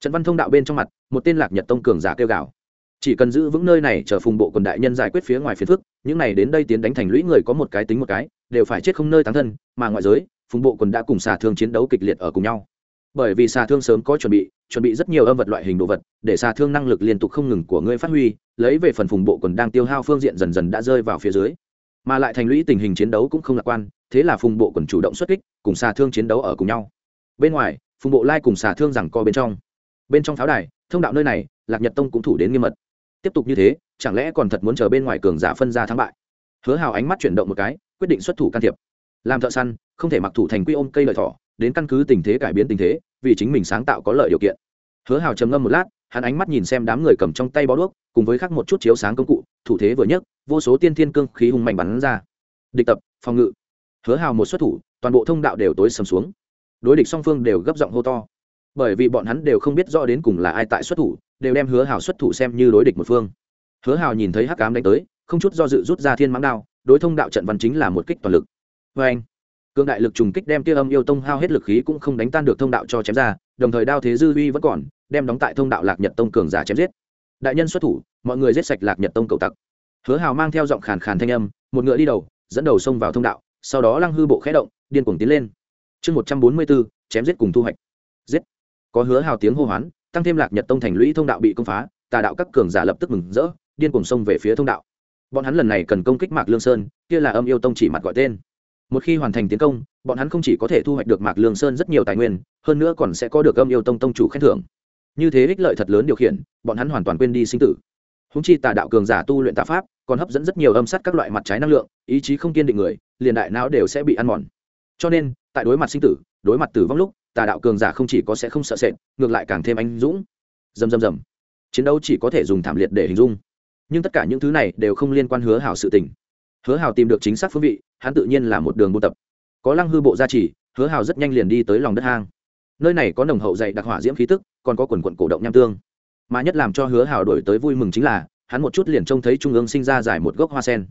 Trần văn thông đạo bên trong mặt, một tên lạc nhật tông cường giả kêu gào. Chỉ cần giữ vững nơi này chờ phùng bộ quần đại nhân giải quyết phía ngoài phiền phức, những này đến đây tiến đánh thành lũy người có một cái tính một cái, đều phải chết không nơi tán thân, mà ngoại giới, phùng bộ quần đã cùng xà thương chiến đấu kịch liệt ở cùng nhau. Bởi vì xà thương sớm có chuẩn bị chuẩn bị rất nhiều âm vật loại hình đồ vật, để xà thương năng lực liên tục không ngừng của ngươi phát huy, lấy về phần phùng bộ quần đang tiêu hao phương diện dần dần đã rơi vào phía dưới. Mà lại thành lũy tình hình chiến đấu cũng không lạc quan thế là phùng bộ quần chủ động xuất kích cùng xà thương chiến đấu ở cùng nhau. Bên ngoài phùng bộ lai cùng xà thương rằng co bên trong. Bên trong pháo đài thông đạo nơi này lạc nhật tông cũng thủ đến nghiêm mật. Tiếp tục như thế chẳng lẽ còn thật muốn chờ bên ngoài cường giả phân ra thắng bại? Hứa hào ánh mắt chuyển động một cái quyết định xuất thủ can thiệp. Làm thợ săn không thể mặc thủ thành quy ôm cây lợi thỏ đến căn cứ tình thế cải biến tình thế vì chính mình sáng tạo có lợi điều kiện. Hứa hào trầm ngâm một lát hắn ánh mắt nhìn xem đám người cầm trong tay bó đuốc cùng với khắc một chút chiếu sáng công cụ thủ thế vừa nhất, vô số tiên thiên cương khí hùng mạnh bắn ra. Địch tập phòng ngự hứa hào một xuất thủ, toàn bộ thông đạo đều tối sầm xuống. Đối địch song phương đều gấp giọng hô to. Bởi vì bọn hắn đều không biết rõ đến cùng là ai tại xuất thủ, đều đem hứa hào xuất thủ xem như đối địch một phương. Hứa hào nhìn thấy hắc cám đánh tới, không chút do dự rút ra thiên mãng đao, đối thông đạo trận văn chính là một kích toàn lực. Vê anh, cương đại lực trùng kích đem kia âm yêu tông hao hết lực khí cũng không đánh tan được thông đạo cho chém ra, đồng thời đao thế dư uy vẫn còn, đem đóng tại thông đạo lạc nhật tông cường giả chém giết. Đại nhân xuất thủ, mọi người giết sạch lạc nhật tông cầu tặc. Hứa hào mang theo giọng khàn khàn thanh âm, một ngựa đi đầu, dẫn đầu xông vào thông đạo sau đó lăng hư bộ khẽ động, điên cuồng tiến lên. Chương một trăm bốn mươi bốn, chém giết cùng thu hoạch. Giết. Có hứa hào tiếng hô hoán, tăng thêm lạc nhật tông thành lũy thông đạo bị công phá, tà đạo các cường giả lập tức mừng rỡ, điên cuồng xông về phía thông đạo. Bọn hắn lần này cần công kích mạc lương sơn, kia là âm yêu tông chỉ mặt gọi tên. Một khi hoàn thành tiến công, bọn hắn không chỉ có thể thu hoạch được mạc lương sơn rất nhiều tài nguyên, hơn nữa còn sẽ có được âm yêu tông tông chủ khen thưởng. Như thế ích lợi thật lớn điều khiển, bọn hắn hoàn toàn quên đi sinh tử húng chi tà đạo cường giả tu luyện tà pháp, còn hấp dẫn rất nhiều âm sắt các loại mặt trái năng lượng, ý chí không kiên định người, liền đại não đều sẽ bị ăn mòn. Cho nên, tại đối mặt sinh tử, đối mặt tử vong lúc, tà đạo cường giả không chỉ có sẽ không sợ sệt, ngược lại càng thêm anh dũng. Dầm dầm dầm chiến đấu chỉ có thể dùng thảm liệt để hình dung. Nhưng tất cả những thứ này đều không liên quan hứa hảo sự tình. Hứa hảo tìm được chính xác phương vị, hắn tự nhiên là một đường buôn tập. Có lăng hư bộ gia trì, hứa hào rất nhanh liền đi tới lòng đất hang. Nơi này có nồng hậu dày đặc hỏa diễm khí tức, còn có quần quận cổ động nham tương mà nhất làm cho hứa hào đổi tới vui mừng chính là, hắn một chút liền trông thấy trung ương sinh ra dài một gốc hoa sen.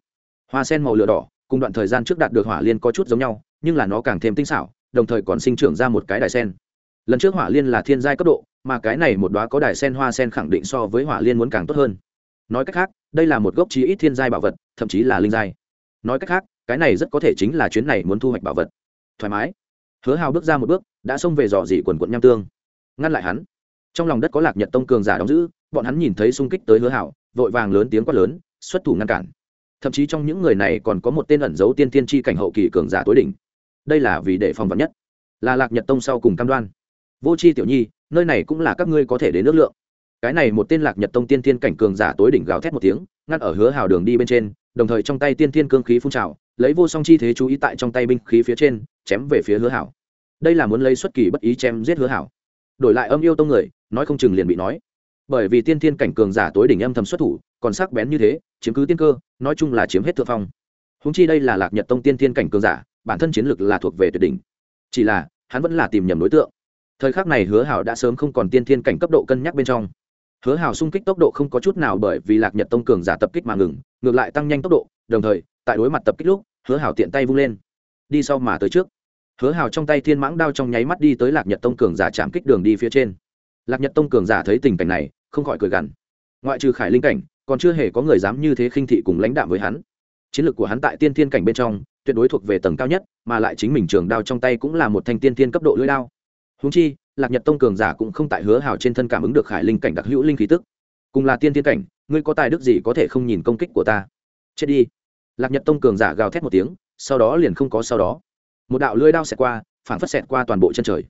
Hoa sen màu lửa đỏ, cùng đoạn thời gian trước đạt được hỏa liên có chút giống nhau, nhưng là nó càng thêm tinh xảo, đồng thời còn sinh trưởng ra một cái đài sen. Lần trước hỏa liên là thiên giai cấp độ, mà cái này một đoá có đài sen hoa sen khẳng định so với hỏa liên muốn càng tốt hơn. Nói cách khác, đây là một gốc chí ít thiên giai bảo vật, thậm chí là linh giai. Nói cách khác, cái này rất có thể chính là chuyến này muốn thu hoạch bảo vật. Thoải mái. Hứa hào bước ra một bước, đã xông về dò dỉ quần quận nham tương. Ngăn lại hắn trong lòng đất có lạc nhật tông cường giả đóng giữ bọn hắn nhìn thấy xung kích tới hứa hảo, vội vàng lớn tiếng quát lớn xuất thủ ngăn cản. Thậm chí trong những người này còn có một tên ẩn giấu tiên tiên tri cảnh hậu kỳ cường giả tối đỉnh. Đây là vì để phòng vật nhất. Là lạc nhật tông sau cùng cam đoan. Vô c h i tiểu nhi nơi này cũng là các ngươi có thể đến nước lượng. Cái này một tên lạc nhật tông tiên tiên cảnh cường giả tối đỉnh gào thét một tiếng ngăn ở hứa hào đường đi bên trên đồng thời trong tay tiên tiên cương khí phun trào lấy vô song chi thế chú ý tại trong tay binh khí phía trên chém về phía hứa hảo. Đây là muốn lấy xuất kỳ bất ý chém giết hứa hảo. Đổi lại âm yêu tông người nói không chừng liền bị nói. Bởi vì tiên thiên cảnh cường giả tối đỉnh âm thầm xuất thủ, còn sắc bén như thế, chiếm cứ tiên cơ, nói chung là chiếm hết thượng phong. Húng chi đây là lạc nhật tông tiên thiên cảnh cường giả, bản thân chiến lực là thuộc về tuyệt đỉnh. Chỉ là, hắn vẫn là tìm nhầm đối tượng. Thời khắc này hứa hảo đã sớm không còn tiên thiên cảnh cấp độ cân nhắc bên trong. Hứa hảo xung kích tốc độ không có chút nào bởi vì lạc nhật tông cường giả tập kích mà ngừng, ngược lại tăng nhanh tốc độ, đồng thời, tại đối mặt tập kích lúc, hứa hảo tiện tay vung lên. Đi sau mà tới trước. Hứa hảo trong tay thiên mãng đao trong nháy mắt đi tới lạc nhật tông cường giả chạm kích đường đi phía trên lạc nhật tông cường giả thấy tình cảnh này, không khỏi cười gằn. Ngoại trừ khải linh cảnh, còn chưa hề có người dám như thế khinh thị cùng lãnh đạm với hắn. Chiến lược của hắn tại tiên thiên cảnh bên trong, tuyệt đối thuộc về tầng cao nhất, mà lại chính mình trường đao trong tay cũng là một thanh tiên thiên cấp độ lưỡi đao. Húng chi, lạc nhật tông cường giả cũng không tại hứa hào trên thân cảm ứng được khải linh cảnh đặc hữu linh khí tức. Cùng là tiên thiên cảnh, ngươi có tài đức gì có thể không nhìn công kích của ta? Chết đi. Lạc nhật tông cường giả gào thét một tiếng, sau đó liền không có sau đó. Một đạo lưỡi đao xẹt qua, phảng phất xẹt qua toàn bộ chân trời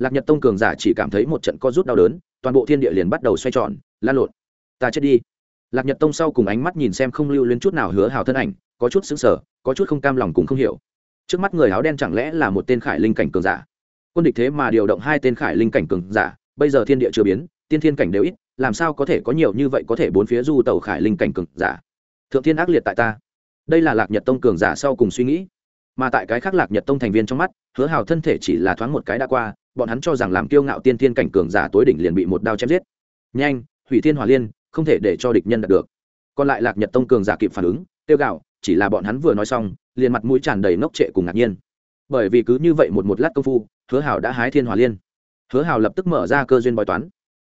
lạc nhật tông cường giả chỉ cảm thấy một trận co rút đau đớn, toàn bộ thiên địa liền bắt đầu xoay tròn, lan lộn. Ta chết đi. Lạc nhật tông sau cùng ánh mắt nhìn xem không lưu luyến chút nào hứa hào thân ảnh, có chút xứng sở có chút không cam lòng cũng không hiểu. Trước mắt người áo đen chẳng lẽ là một tên khải linh cảnh cường giả? Quân địch thế mà điều động hai tên khải linh cảnh cường giả, bây giờ thiên địa chưa biến, tiên thiên cảnh đều ít, làm sao có thể có nhiều như vậy có thể bốn phía du tàu khải linh cảnh cường giả? Thượng thiên ác liệt tại ta. Đây là lạc nhật tông cường giả sau cùng suy nghĩ. Mà tại cái khác lạc nhật tông thành viên trong mắt, hứa hào thân thể chỉ là thoáng một cái đã qua bọn hắn cho rằng làm kiêu ngạo tiên thiên cảnh cường giả tối đỉnh liền bị một đao chém giết. Nhanh, hủy thiên hòa liên, không thể để cho địch nhân đạt được. Còn lại lạc nhật tông cường giả kịp phản ứng tiêu gạo chỉ là bọn hắn vừa nói xong, liền mặt mũi tràn đầy ngốc trệ cùng ngạc nhiên. Bởi vì cứ như vậy một một lát công phu, hứa hào đã hái thiên hòa liên. Hứa hào lập tức mở ra cơ duyên bói toán.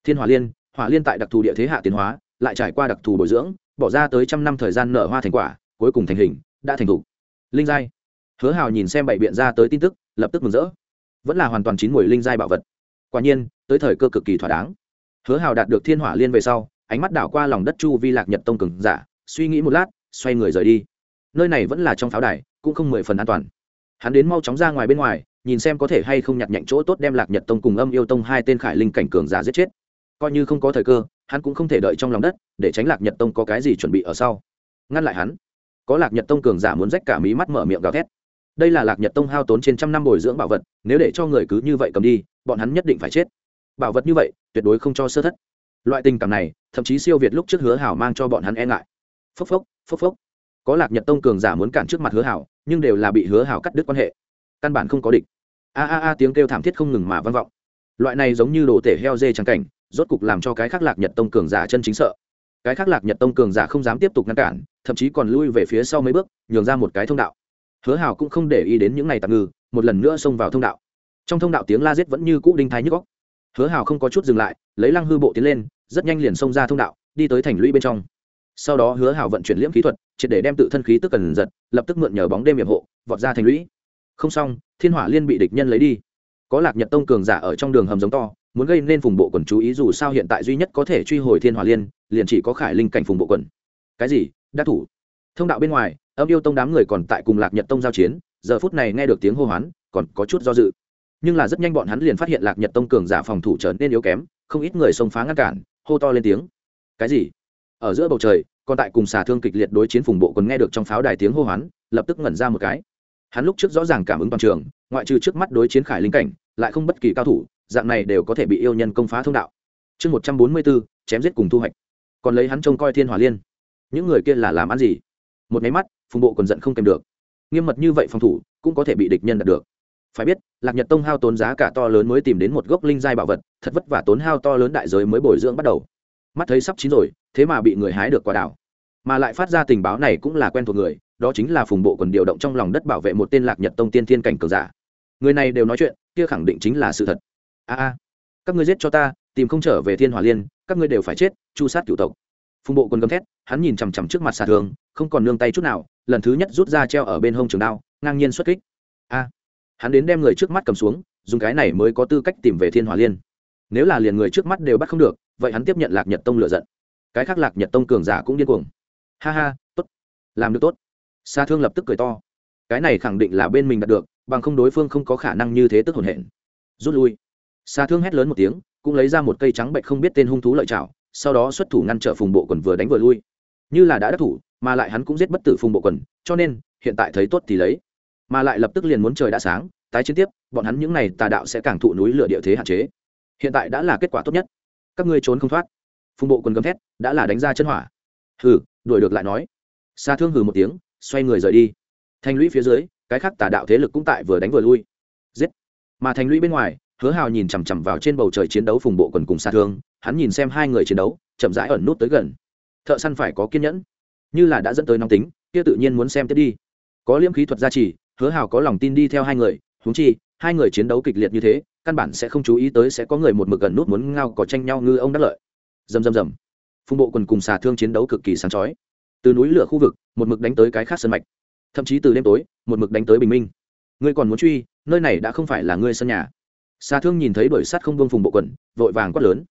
Thiên hòa liên, hỏa liên tại đặc thù địa thế hạ tiến hóa, lại trải qua đặc thù bồi dưỡng, bỏ ra tới trăm năm thời gian nở hoa thành quả, cuối cùng thành hình, đã thành thục. Linh giai. Hứa hào nhìn xem bảy biện ra tới tin tức, lập tức mừng rỡ vẫn là hoàn toàn chín mùi linh giai bảo vật. Quả nhiên, tới thời cơ cực kỳ thỏa đáng. Hứa hào đạt được thiên hỏa liên về sau, ánh mắt đảo qua lòng đất chu vi lạc nhật tông cường giả, suy nghĩ một lát, xoay người rời đi. Nơi này vẫn là trong pháo đài, cũng không mười phần an toàn. Hắn đến mau chóng ra ngoài bên ngoài, nhìn xem có thể hay không nhặt nhạnh chỗ tốt đem lạc nhật tông cùng âm yêu tông hai tên khải linh cảnh cường giả giết chết. Coi như không có thời cơ, hắn cũng không thể đợi trong lòng đất, để tránh lạc nhật tông có cái gì chuẩn bị ở sau. Ngăn lại hắn, có lạc nhật tông cường giả muốn rách cả mí mắt mở miệng gào thét đây là lạc nhật tông hao tốn trên trăm năm bồi dưỡng bảo vật, nếu để cho người cứ như vậy cầm đi, bọn hắn nhất định phải chết. Bảo vật như vậy, tuyệt đối không cho sơ thất. Loại tình cảm này, thậm chí siêu việt lúc trước hứa hảo mang cho bọn hắn e ngại. Phốc phốc phốc phốc. Có lạc nhật tông cường giả muốn cản trước mặt hứa hảo, nhưng đều là bị hứa hảo cắt đứt quan hệ. Căn bản không có địch. A a a, tiếng kêu thảm thiết không ngừng mà vang vọng. Loại này giống như đồ tể heo dê trắng cảnh, rốt cục làm cho cái khác lạc nhật tông cường giả chân chính sợ. Cái khác lạc nhật tông cường giả không dám tiếp tục ngăn cản, thậm chí còn lui về phía sau mấy bước, nhường ra một cái thông đạo hứa hảo cũng không để ý đến những ngày tạm ngư, một lần nữa xông vào thông đạo. Trong thông đạo tiếng la rết vẫn như cũ đinh thái nhức góc hứa hảo không có chút dừng lại, lấy lăng hư bộ tiến lên, rất nhanh liền xông ra thông đạo, đi tới thành lũy bên trong. Sau đó hứa hảo vận chuyển liễm khí thuật, triệt để đem tự thân khí tức cần giật, lập tức mượn nhờ bóng đêm hiểm hộ, vọt ra thành lũy. Không xong, thiên hỏa liên bị địch nhân lấy đi. Có lạc nhật tông cường giả ở trong đường hầm giống to, muốn gây nên phùng bộ quần chú ý dù sao hiện tại duy nhất có thể truy hồi thiên hỏa liên, liền chỉ có khải linh cảnh phùng bộ quần. Cái gì? Đắc thủ. Thông đạo bên ngoài âm yêu tông đám người còn tại cùng lạc nhật tông giao chiến, giờ phút này nghe được tiếng hô hoán, còn có chút do dự. Nhưng là rất nhanh bọn hắn liền phát hiện lạc nhật tông cường giả phòng thủ trở nên yếu kém, không ít người xông phá ngăn cản, hô to lên tiếng. Cái gì? Ở giữa bầu trời, còn tại cùng xà thương kịch liệt đối chiến phùng bộ còn nghe được trong pháo đài tiếng hô hoán, lập tức ngẩn ra một cái. Hắn lúc trước rõ ràng cảm ứng toàn trường, ngoại trừ trước mắt đối chiến khải linh cảnh, lại không bất kỳ cao thủ, dạng này đều có thể bị yêu nhân công phá thông đạo. Chương một trăm bốn mươi bốn, chém giết cùng thu hoạch. Còn lấy hắn trông coi thiên hỏa liên. Những người kia là làm ăn gì? Một máy mắt phùng bộ còn giận không kèm được. Nghiêm mật như vậy phòng thủ, cũng có thể bị địch nhân đạt được. Phải biết, lạc nhật tông hao tốn giá cả to lớn mới tìm đến một gốc linh giai bảo vật, thật vất vả tốn hao to lớn đại giới mới bồi dưỡng bắt đầu. Mắt thấy sắp chín rồi, thế mà bị người hái được quả đảo. Mà lại phát ra tình báo này cũng là quen thuộc người, đó chính là phùng bộ còn điều động trong lòng đất bảo vệ một tên lạc nhật tông tiên thiên cảnh cường giả. Người này đều nói chuyện, kia khẳng định chính là sự thật. A a, các ngươi giết cho ta, tìm không trở về thiên hòa liên, các ngươi đều phải chết, chu sát cựu tộc phùng bộ quần gầm thét, hắn nhìn chằm chằm trước mặt xà thường, không còn nương tay chút nào, lần thứ nhất rút ra treo ở bên hông trường đao, ngang nhiên xuất kích. A! Hắn đến đem người trước mắt cầm xuống, dùng cái này mới có tư cách tìm về thiên hòa liên. Nếu là liền người trước mắt đều bắt không được, vậy hắn tiếp nhận lạc nhật tông lựa giận. Cái khác lạc nhật tông cường giả cũng điên cuồng. Ha ha, tốt. Làm được tốt. Xa thương lập tức cười to. Cái này khẳng định là bên mình đạt được, bằng không đối phương không có khả năng như thế tức hồn hển. Rút lui. Xa thương hét lớn một tiếng, cũng lấy ra một cây trắng bệnh không biết tên hung thú lợi chảo sau đó xuất thủ ngăn trở phùng bộ quần vừa đánh vừa lui. Như là đã đắc thủ, mà lại hắn cũng giết bất tử phùng bộ quần, cho nên, hiện tại thấy tốt thì lấy. Mà lại lập tức liền muốn trời đã sáng, tái chiến tiếp, bọn hắn những n à y tà đạo sẽ càng thụ núi lửa địa thế hạn chế. Hiện tại đã là kết quả tốt nhất. Các ngươi trốn không thoát. Phùng bộ quần gầm thét, đã là đánh ra chân hỏa. Hừ, đuổi được lại nói. Xa thương hừ một tiếng, xoay người rời đi. Thành lũy phía dưới, cái khác tà đạo thế lực cũng tại vừa đánh vừa lui. Giết. Mà thành lũy bên ngoài hứa hào nhìn chằm chằm vào trên bầu trời chiến đấu phùng bộ quần cùng xa thương, hắn nhìn xem hai người chiến đấu, chậm rãi ẩn nút tới gần. Thợ săn phải có kiên nhẫn. Như là đã dẫn tới nóng tính, kia tự nhiên muốn xem tiếp đi. Có liêm khí thuật gia trì, hứa hào có lòng tin đi theo hai người húng chi, hai người chiến đấu kịch liệt như thế, căn bản sẽ không chú ý tới sẽ có người một mực gần nút muốn ngao có tranh nhau ngư ông đắc lợi. Dầm dầm dầm phùng bộ quần cùng xà thương chiến đấu cực kỳ sáng chói. Từ núi lửa khu vực, một mực đánh tới cái khác sân mạch. Thậm chí từ đêm tối, một mực đánh tới bình minh. Ngươi còn muốn truy, nơi này đã không phải là ngươi sân nhà xa thương nhìn thấy đuổi sắt không vương phùng bộ quần, vội vàng quát lớn.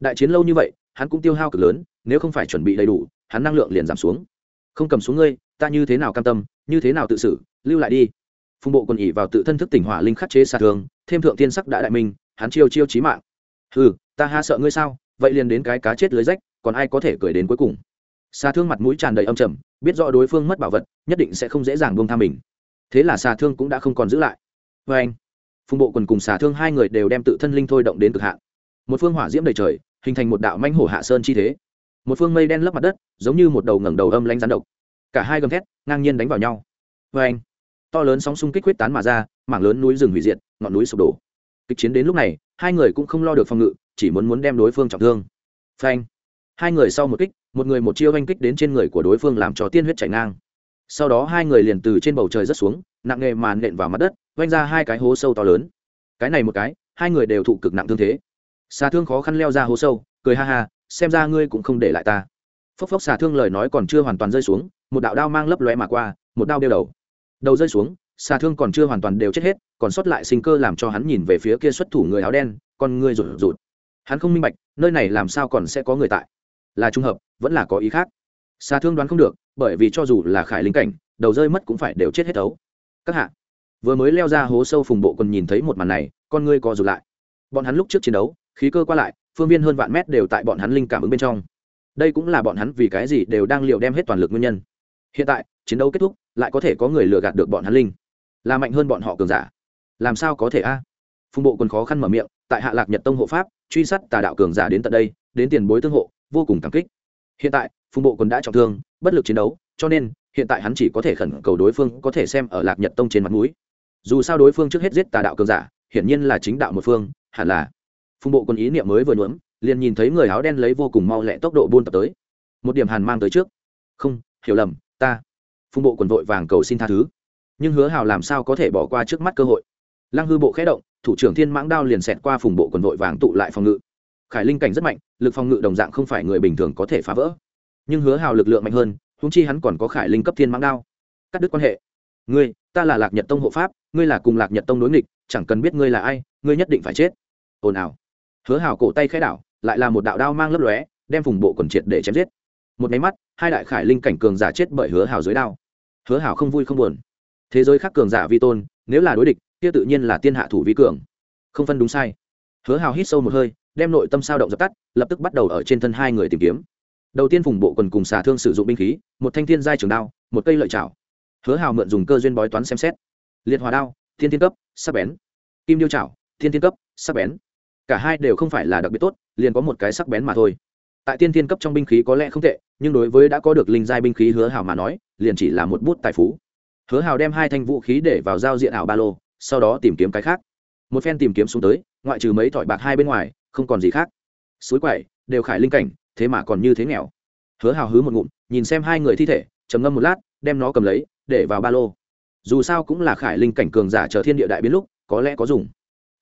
Đại chiến lâu như vậy, hắn cũng tiêu hao cực lớn, nếu không phải chuẩn bị đầy đủ, hắn năng lượng liền giảm xuống. Không cầm xuống ngươi, ta như thế nào cam tâm, như thế nào tự xử, lưu lại đi. Phùng bộ quần ỉ vào tự thân thức tỉnh hỏa linh khắc chế xa thương, thêm thượng tiên sắc đã đại minh, hắn chiêu chiêu chí mạng. Ừ ta ha sợ ngươi sao, vậy liền đến cái cá chết lưới rách, còn ai có thể cười đến cuối cùng? Xa thương mặt mũi tràn đầy âm trầm, biết rõ đối phương mất bảo vật, nhất định sẽ không dễ dàng buông tha mình. Thế là xà thương cũng đã không còn giữ lại. Vê anh phùng bộ quần cùng xà thương hai người đều đem tự thân linh thôi động đến cực hạn. Một phương hỏa diễm đầy trời, hình thành một đạo manh hổ hạ sơn chi thế. Một phương mây đen lấp mặt đất, giống như một đầu ngẩng đầu âm lanh rắn độc. Cả hai gầm thét, ngang nhiên đánh vào nhau. Vê anh, to lớn sóng xung kích huyết tán mà ra, mảng lớn núi rừng hủy diệt, ngọn núi sụp đổ. Kịch chiến đến lúc này, hai người cũng không lo được phòng ngự, chỉ muốn muốn đem đối phương trọng thương. Phanh hai người sau một kích, một người một chiêu oanh kích đến trên người của đối phương làm cho tiên huyết chảy ngang. Sau đó hai người liền từ trên bầu trời rớt xuống nặng nghề màn nện vào mặt đất vanh ra hai cái hố sâu to lớn. Cái này một cái, hai người đều thụ cực nặng thương thế. Xà thương khó khăn leo ra hố sâu, cười ha ha, xem ra ngươi cũng không để lại ta. Phốc phốc xà thương lời nói còn chưa hoàn toàn rơi xuống, một đạo đao mang lấp lóe mà qua, một đao đeo đầu. Đầu rơi xuống, xà thương còn chưa hoàn toàn đều chết hết, còn sót lại sinh cơ làm cho hắn nhìn về phía kia xuất thủ người áo đen, con ngươi rụt rụt. Hắn không minh bạch, nơi này làm sao còn sẽ có người tại? Là trung hợp, vẫn là có ý khác. Xà thương đoán không được, bởi vì cho dù là khải linh cảnh, đầu rơi mất cũng phải đều chết hết ấu các hạ. Vừa mới leo ra hố sâu phùng bộ còn nhìn thấy một màn này, con ngươi co rụt lại. Bọn hắn lúc trước chiến đấu, khí cơ qua lại, phương viên hơn vạn mét đều tại bọn hắn linh cảm ứng bên trong. Đây cũng là bọn hắn vì cái gì đều đang liệu đem hết toàn lực nguyên nhân. Hiện tại, chiến đấu kết thúc, lại có thể có người lừa gạt được bọn hắn linh. Là mạnh hơn bọn họ cường giả. Làm sao có thể a? À? phùng bộ còn khó khăn mở miệng, tại hạ lạc nhật tông hộ pháp, truy sát tà đạo cường giả đến tận đây, đến tiền bối tương hộ, vô cùng cảm kích. Hiện tại, phùng bộ còn đã trọng thương, bất lực chiến đấu, cho nên hiện tại hắn chỉ có thể khẩn cầu đối phương có thể xem ở lạc nhật tông trên mặt mũi. Dù sao đối phương trước hết giết tà đạo cường giả, hiển nhiên là chính đạo một phương, hẳn là. Phùng bộ quân ý niệm mới vừa nhuỡm liền nhìn thấy người áo đen lấy vô cùng mau lẹ tốc độ buôn tập tới. Một điểm hàn mang tới trước. Không, hiểu lầm, ta. Phùng bộ quần vội vàng cầu xin tha thứ. Nhưng hứa hào làm sao có thể bỏ qua trước mắt cơ hội? Lăng hư bộ khẽ động, thủ trưởng thiên mãng đao liền xẹt qua phùng bộ quần vội vàng tụ lại phòng ngự. Khải linh cảnh rất mạnh, lực phòng ngự đồng dạng không phải người bình thường có thể phá vỡ. Nhưng hứa hào lực lượng mạnh hơn húng chi hắn còn có khải linh cấp thiên mãng đao. Cắt đứt quan hệ. Ngươi, ta là lạc nhật tông hộ pháp, ngươi là cùng lạc nhật tông đối nghịch, chẳng cần biết ngươi là ai, ngươi nhất định phải chết. Ồn ào. Hứa hào cổ tay khai đảo, lại là một đạo đao mang lấp lóe, đem vùng bộ quần triệt để chém giết. Một máy mắt, hai đại khải linh cảnh cường giả chết bởi hứa hào dưới đao. Hứa hào không vui không buồn. Thế giới khác cường giả vi tôn, nếu là đối địch, kia tự nhiên là tiên hạ thủ vi cường. Không phân đúng sai. Hứa hào hít sâu một hơi, đem nội tâm sao động dập tắt, lập tức bắt đầu ở trên thân hai người tìm kiếm đầu tiên phùng bộ quần cùng xà thương sử dụng binh khí, một thanh thiên giai trường đao, một cây lợi chảo. Hứa hào mượn dùng cơ duyên bói toán xem xét. Liệt hòa đao, thiên thiên cấp, sắc bén. Kim điêu chảo, thiên thiên cấp, sắc bén. Cả hai đều không phải là đặc biệt tốt, liền có một cái sắc bén mà thôi. Tại tiên thiên cấp trong binh khí có lẽ không tệ, nhưng đối với đã có được linh giai binh khí hứa hào mà nói, liền chỉ là một bút tài phú. Hứa hào đem hai thanh vũ khí để vào giao diện ảo ba lô, sau đó tìm kiếm cái khác. Một phen tìm kiếm xuống tới, ngoại trừ mấy thỏi bạc hai bên ngoài, không còn gì khác. Suối quậy, đều khải linh cảnh thế mà còn như thế nghèo. Hứa hào hứ một ngụm, nhìn xem hai người thi thể, trầm ngâm một lát, đem nó cầm lấy, để vào ba lô. Dù sao cũng là khải linh cảnh cường giả chờ thiên địa đại biến lúc, có lẽ có dùng.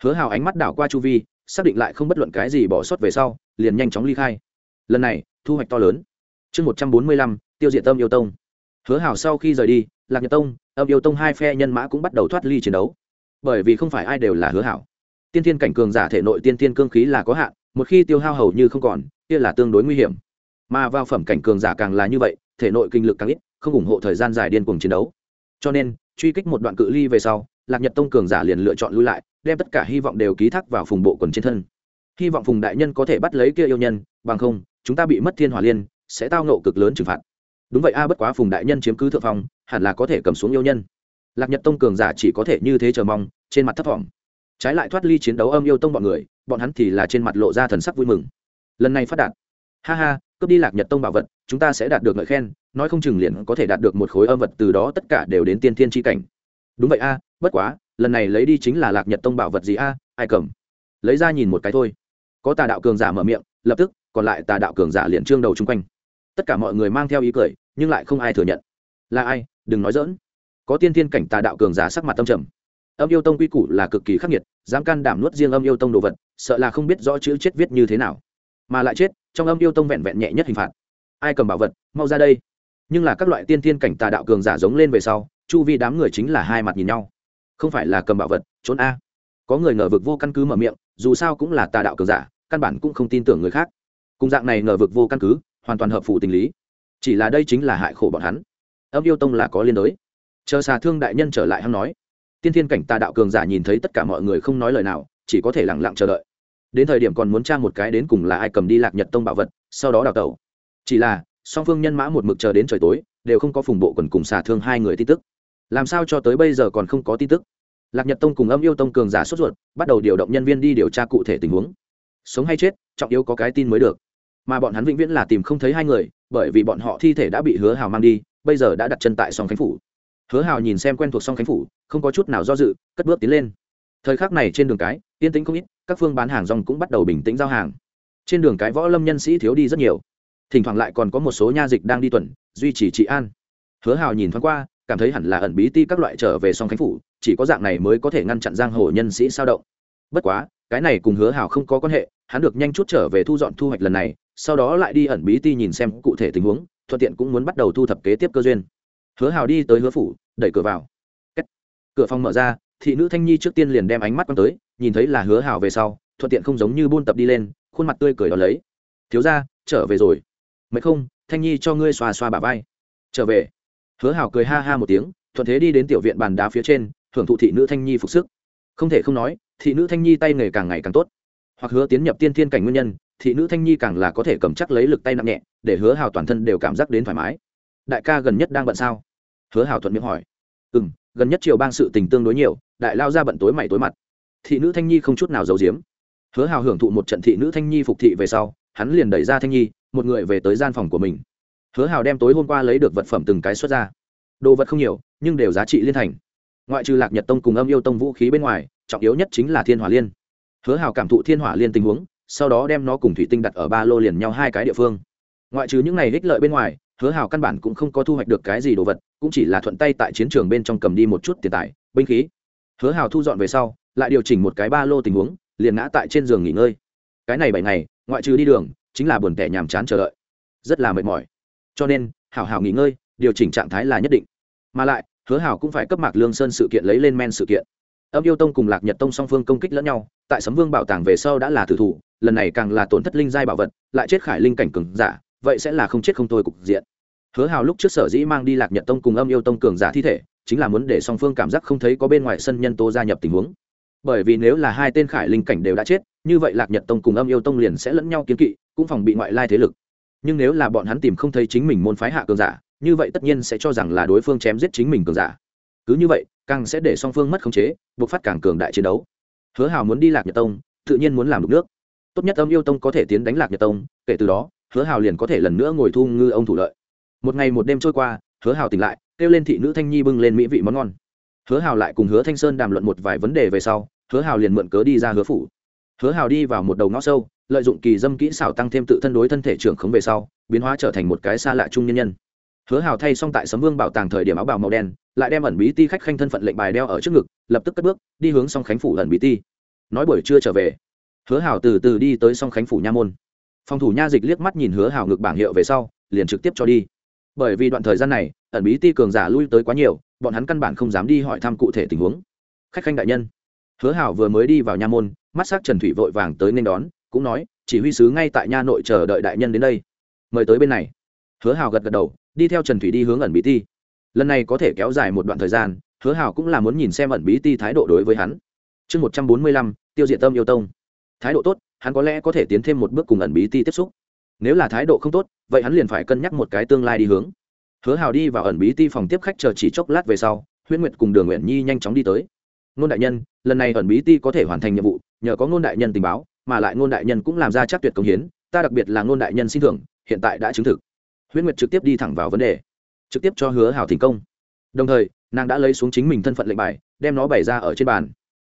Hứa hào ánh mắt đảo qua chu vi, xác định lại không bất luận cái gì bỏ sót về sau, liền nhanh chóng ly khai. Lần này, thu hoạch to lớn. Chương một trăm bốn mươi lăm, tiêu diệt tâm yêu tông. Hứa hào sau khi rời đi, lạc nhật tông, âm yêu tông hai phe nhân mã cũng bắt đầu thoát ly chiến đấu. Bởi vì không phải ai đều là hứa hảo tiên thiên cảnh cường giả thể nội tiên thiên cương khí là có hạn, một khi tiêu hao hầu như không còn kia là tương đối nguy hiểm. Mà vào phẩm cảnh cường giả càng là như vậy, thể nội kinh lực càng ít, không ủng hộ thời gian dài điên cuồng chiến đấu. Cho nên, truy kích một đoạn cự ly về sau, lạc nhật tông cường giả liền lựa chọn lui lại, đem tất cả hy vọng đều ký thác vào phùng bộ quần trên thân. Hy vọng phùng đại nhân có thể bắt lấy kia yêu nhân, bằng không, chúng ta bị mất thiên hỏa liên, sẽ tao nộ cực lớn trừng phạt. Đúng vậy a, bất quá phùng đại nhân chiếm cứ thượng phong, hẳn là có thể cầm xuống yêu nhân. Lạc nhật tông cường giả chỉ có thể như thế chờ mong, trên mặt thấp thỏm. Trái lại thoát ly chiến đấu âm yêu tông bọn người, bọn hắn thì là trên mặt lộ ra thần sắc vui mừng lần này phát đạt. Ha ha, cướp đi lạc nhật tông bảo vật, chúng ta sẽ đạt được ngợi khen, nói không chừng liền có thể đạt được một khối âm vật từ đó tất cả đều đến tiên thiên tri cảnh. Đúng vậy a, bất quá, lần này lấy đi chính là lạc nhật tông bảo vật gì a? Ai cầm? Lấy ra nhìn một cái thôi. Có tà đạo cường giả mở miệng, lập tức, còn lại tà đạo cường giả liền trương đầu chung quanh. Tất cả mọi người mang theo ý cười, nhưng lại không ai thừa nhận. Là ai? Đừng nói dỡn có tiên thiên cảnh tà đạo cường giả sắc mặt tâm trầm. Âm yêu tông quy củ là cực kỳ khắc nghiệt, dám can đảm nuốt riêng âm yêu tông đồ vật, sợ là không biết rõ chữ chết viết như thế nào mà lại chết, trong âm yêu tông vẹn vẹn nhẹ nhất hình phạt. Ai cầm bảo vật, mau ra đây. Nhưng là các loại tiên thiên cảnh tà đạo cường giả giống lên về sau, chu vi đám người chính là hai mặt nhìn nhau. Không phải là cầm bảo vật, trốn a. Có người ngờ vực vô căn cứ mở miệng, dù sao cũng là tà đạo cường giả, căn bản cũng không tin tưởng người khác. Cùng dạng này ngờ vực vô căn cứ, hoàn toàn hợp phủ tình lý. Chỉ là đây chính là hại khổ bọn hắn. Âm yêu tông là có liên đối. Chờ xà thương đại nhân trở lại hắn nói. Tiên thiên cảnh tà đạo cường giả nhìn thấy tất cả mọi người không nói lời nào, chỉ có thể lẳng lặng chờ đợi đến thời điểm còn muốn tra một cái đến cùng là ai cầm đi lạc nhật tông bảo vật, sau đó đào tẩu. Chỉ là, song phương nhân mã một mực chờ đến trời tối, đều không có phùng bộ quần cùng xả thương hai người tin tức. Làm sao cho tới bây giờ còn không có tin tức? Lạc nhật tông cùng âm yêu tông cường giả sốt ruột, bắt đầu điều động nhân viên đi điều tra cụ thể tình huống. Sống hay chết, trọng yếu có cái tin mới được. Mà bọn hắn vĩnh viễn là tìm không thấy hai người, bởi vì bọn họ thi thể đã bị hứa hào mang đi, bây giờ đã đặt chân tại song khánh phủ. Hứa hào nhìn xem quen thuộc song khánh phủ, không có chút nào do dự, cất bước tiến lên. Thời khắc này trên đường cái, yên tĩnh không ít các phương bán hàng rong cũng bắt đầu bình tĩnh giao hàng. Trên đường cái võ lâm nhân sĩ thiếu đi rất nhiều. Thỉnh thoảng lại còn có một số nha dịch đang đi tuần, duy trì trị an. Hứa hào nhìn thoáng qua, cảm thấy hẳn là ẩn bí ti các loại trở về song khánh phủ, chỉ có dạng này mới có thể ngăn chặn giang hồ nhân sĩ sao động. Bất quá, cái này cùng hứa hào không có quan hệ, hắn được nhanh chút trở về thu dọn thu hoạch lần này, sau đó lại đi ẩn bí ti nhìn xem cụ thể tình huống, thuận tiện cũng muốn bắt đầu thu thập kế tiếp cơ duyên. Hứa hào đi tới hứa phủ, đẩy cửa vào. Kết. cửa phòng mở ra thị nữ thanh nhi trước tiên liền đem ánh mắt quăng tới, nhìn thấy là hứa hảo về sau, thuận tiện không giống như buôn tập đi lên, khuôn mặt tươi cười đón lấy. Thiếu ra trở về rồi. Mấy không? Thanh nhi cho ngươi xoa xoa bà vai. Trở về. Hứa hảo cười ha ha một tiếng, thuận thế đi đến tiểu viện bàn đá phía trên hưởng thụ thị nữ thanh nhi phục sức. Không thể không nói, thị nữ thanh nhi tay nghề càng ngày càng tốt. Hoặc hứa tiến nhập tiên thiên cảnh nguyên nhân, thị nữ thanh nhi càng là có thể cầm chắc lấy lực tay nặng nhẹ, để hứa hào toàn thân đều cảm giác đến thoải mái. Đại ca gần nhất đang bận sao? Hứa hào thuận miệng hỏi. Ừ m gần nhất triều bang sự tình tương đối nhiều đại lao ra bận tối mày tối mặt. Thị nữ thanh nhi không chút nào giấu giếm. Hứa hào hưởng thụ một trận thị nữ thanh nhi phục thị về sau, hắn liền đẩy ra thanh nhi, một người về tới gian phòng của mình. Hứa hào đem tối hôm qua lấy được vật phẩm từng cái xuất ra. Đồ vật không nhiều, nhưng đều giá trị liên thành. Ngoại trừ lạc nhật tông cùng âm yêu tông vũ khí bên ngoài, trọng yếu nhất chính là thiên hỏa liên. Hứa hào cảm thụ thiên hỏa liên tình huống, sau đó đem nó cùng thủy tinh đặt ở ba lô liền nhau hai cái địa phương. Ngoại trừ những này ích lợi bên ngoài, hứa hào căn bản cũng không có thu hoạch được cái gì đồ vật, cũng chỉ là thuận tay tại chiến trường bên trong cầm đi một chút tiền tài, binh khí hứa hào thu dọn về sau, lại điều chỉnh một cái ba lô tình huống, liền ngã tại trên giường nghỉ ngơi. Cái này bảy ngày, ngoại trừ đi đường, chính là buồn tẻ nhàm chán chờ đợi. Rất là mệt mỏi. Cho nên, hảo hảo nghỉ ngơi, điều chỉnh trạng thái là nhất định. Mà lại, hứa hảo cũng phải cấp mạc lương sơn sự kiện lấy lên men sự kiện. Âm yêu tông cùng lạc nhật tông song phương công kích lẫn nhau, tại sấm vương bảo tàng về sau đã là tử thủ, lần này càng là tổn thất linh giai bảo vật, lại chết khải linh cảnh cường giả, vậy sẽ là không chết không thôi cục diện. Hứa hào lúc trước sở dĩ mang đi lạc nhật tông cùng âm yêu tông cường giả thi thể chính là muốn để song phương cảm giác không thấy có bên ngoài sân nhân tố gia nhập tình huống. Bởi vì nếu là hai tên khải linh cảnh đều đã chết, như vậy lạc nhật tông cùng âm yêu tông liền sẽ lẫn nhau kiến kỵ, cũng phòng bị ngoại lai thế lực. Nhưng nếu là bọn hắn tìm không thấy chính mình môn phái hạ cường giả, như vậy tất nhiên sẽ cho rằng là đối phương chém giết chính mình cường giả. Cứ như vậy, càng sẽ để song phương mất khống chế, buộc phát càng cường đại chiến đấu. Hứa hào muốn đi lạc nhật tông, tự nhiên muốn làm đục nước. Tốt nhất âm yêu tông có thể tiến đánh lạc nhật tông, kể từ đó, hứa hào liền có thể lần nữa ngồi thu ngư ông thủ lợi. Một ngày một đêm trôi qua, hứa hào tỉnh lại kêu lên thị nữ thanh nhi bưng lên mỹ vị món ngon. Hứa hào lại cùng hứa thanh sơn đàm luận một vài vấn đề về sau, hứa hào liền mượn cớ đi ra hứa phủ. Hứa hào đi vào một đầu ngõ sâu, lợi dụng kỳ dâm kỹ xảo tăng thêm tự thân đối thân thể trưởng khống về sau, biến hóa trở thành một cái xa lạ trung nhân nhân. Hứa hào thay xong tại sấm vương bảo tàng thời điểm áo bào màu đen, lại đem ẩn bí ti khách khanh thân phận lệnh bài đeo ở trước ngực, lập tức cất bước, đi hướng song khánh phủ ẩn bí ti. Nói buổi trưa trở về, hứa hào từ từ đi tới song khánh phủ nha môn. Phòng thủ nha dịch liếc mắt nhìn hứa hào ngực bảng hiệu về sau, liền trực tiếp cho đi bởi vì đoạn thời gian này, ẩn bí ti cường giả lui tới quá nhiều, bọn hắn căn bản không dám đi hỏi thăm cụ thể tình huống. Khách khanh đại nhân, hứa hảo vừa mới đi vào nha môn, mắt s á c trần thủy vội vàng tới nên đón, cũng nói, chỉ huy sứ ngay tại nha nội chờ đợi đại nhân đến đây. Mời tới bên này. Hứa hảo gật gật đầu, đi theo trần thủy đi hướng ẩn bí ti. Lần này có thể kéo dài một đoạn thời gian, hứa hảo cũng là muốn nhìn xem ẩn bí ti thái độ đối với hắn. Chương một trăm bốn mươi lăm, tiêu diệt tâm yêu tông. Thái độ tốt, hắn có lẽ có thể tiến thêm một bước cùng ẩn bí ti tiếp xúc nếu là thái độ không tốt, vậy hắn liền phải cân nhắc một cái tương lai đi hướng. Hứa hào đi vào ẩn bí ti phòng tiếp khách chờ chỉ chốc lát về sau, huyễn nguyệt cùng đường nguyện nhi nhanh chóng đi tới. Ngôn đại nhân, lần này ẩn bí ti có thể hoàn thành nhiệm vụ, nhờ có ngôn đại nhân tình báo, mà lại ngôn đại nhân cũng làm ra chắc tuyệt công hiến, ta đặc biệt là ngôn đại nhân xin thưởng, hiện tại đã chứng thực. Huyễn nguyệt trực tiếp đi thẳng vào vấn đề, trực tiếp cho hứa hào thành công. Đồng thời, nàng đã lấy xuống chính mình thân phận lệnh bài, đem nó bày ra ở trên bàn.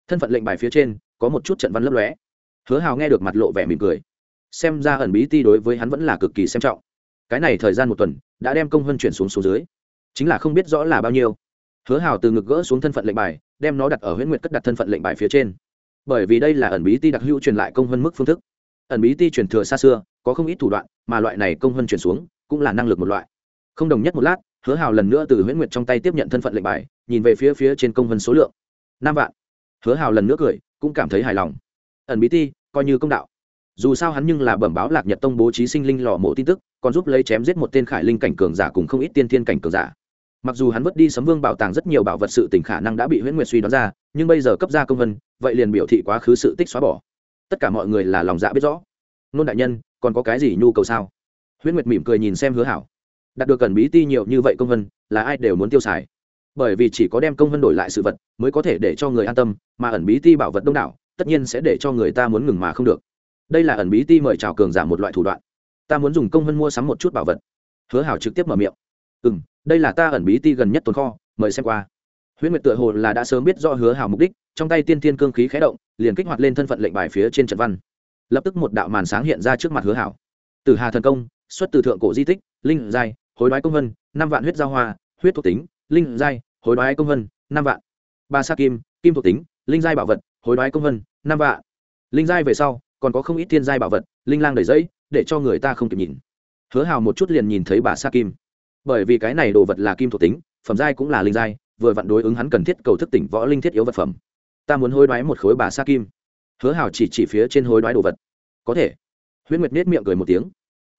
Thân phận lệnh bài phía trên có một chút trận văn lấp lóe. Hứa hào nghe được mặt lộ vẻ mỉm cười xem ra ẩn bí ti đối với hắn vẫn là cực kỳ xem trọng. Cái này thời gian một tuần, đã đem công hân chuyển xuống số dưới. Chính là không biết rõ là bao nhiêu. Hứa hào từ ngực gỡ xuống thân phận lệnh bài, đem nó đặt ở huyễn nguyệt cất đặt thân phận lệnh bài phía trên. Bởi vì đây là ẩn bí ti đặc hữu truyền lại công hân mức phương thức. Ẩn bí ti truyền thừa xa xưa, có không ít thủ đoạn, mà loại này công hân chuyển xuống, cũng là năng lực một loại. Không đồng nhất một lát, hứa hào lần nữa từ huyễn nguyệt trong tay tiếp nhận thân phận lệnh bài, nhìn về phía phía trên công hân số lượng. Năm vạn. Hứa hào lần nữa cười, cũng cảm thấy hài lòng. Ẩn bí ti, coi như công đạo dù sao hắn nhưng là bẩm báo lạc nhật tông bố trí sinh linh lò mộ tin tức, còn giúp lấy chém giết một tên khải linh cảnh cường giả cùng không ít tiên thiên cảnh cường giả. Mặc dù hắn vứt đi sấm vương bảo tàng rất nhiều bảo vật sự tình khả năng đã bị huyễn nguyệt suy đoán ra, nhưng bây giờ cấp ra công vân, vậy liền biểu thị quá khứ sự tích xóa bỏ. Tất cả mọi người là lòng dạ biết rõ. Nôn đại nhân, còn có cái gì nhu cầu sao? Huyễn nguyệt mỉm cười nhìn xem hứa hảo. Đạt được cần bí ti nhiều như vậy công vân, là ai đều muốn tiêu xài. Bởi vì chỉ có đem công vân đổi lại sự vật, mới có thể để cho người an tâm, mà ẩn bí ti bảo vật đông đảo, tất nhiên sẽ để cho người ta muốn ngừng mà không được đây là ẩn bí ti mời chào cường giả một loại thủ đoạn. Ta muốn dùng công vân mua sắm một chút bảo vật. Hứa hảo trực tiếp mở miệng. Ừ m đây là ta ẩn bí ti gần nhất tồn kho, mời xem qua. Huyễn nguyệt tựa hồ là đã sớm biết do hứa hảo mục đích, trong tay tiên tiên cương khí khé động, liền kích hoạt lên thân phận lệnh bài phía trên trận văn. Lập tức một đạo màn sáng hiện ra trước mặt hứa hảo. Từ hà thần công, xuất từ thượng cổ di tích, linh giai, hối đoái công vân, năm vạn huyết giao hoa, huyết thuộc tính, linh giai, hối đoái công vân, năm vạn. Ba sa kim kim thuộc tính, linh giai bảo vật, hối đoái công vân, năm vạn. Linh giai về sau còn có không ít thiên giai bảo vật linh lang đầy giấy, để cho người ta không kịp nhìn. Hứa hào một chút liền nhìn thấy bà sa kim. Bởi vì cái này đồ vật là kim thuộc tính phẩm giai cũng là linh giai vừa vặn đối ứng hắn cần thiết cầu thức tỉnh võ linh thiết yếu vật phẩm. Ta muốn hối đoái một khối bà sa kim. Hứa hào chỉ chỉ phía trên hối đoái đồ vật. Có thể. Huyễn nguyệt nết miệng cười một tiếng.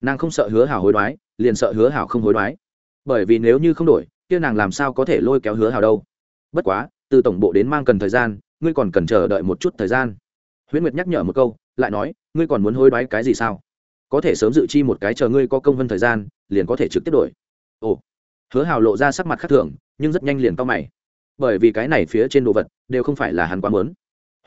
Nàng không sợ hứa hào hối đoái liền sợ hứa hào không hối đoái. Bởi vì nếu như không đổi kia nàng làm sao có thể lôi kéo hứa hào đâu. Bất quá từ tổng bộ đến mang cần thời gian ngươi còn cần chờ đợi một chút thời gian. Huyễn nguyệt nhắc nhở một câu lại nói, ngươi còn muốn hối đoái cái gì sao? Có thể sớm dự chi một cái chờ ngươi có công vân thời gian, liền có thể trực tiếp đổi. Ồ. Hứa hào lộ ra sắc mặt khác thường, nhưng rất nhanh liền to mày. Bởi vì cái này phía trên đồ vật đều không phải là hắn quá mớn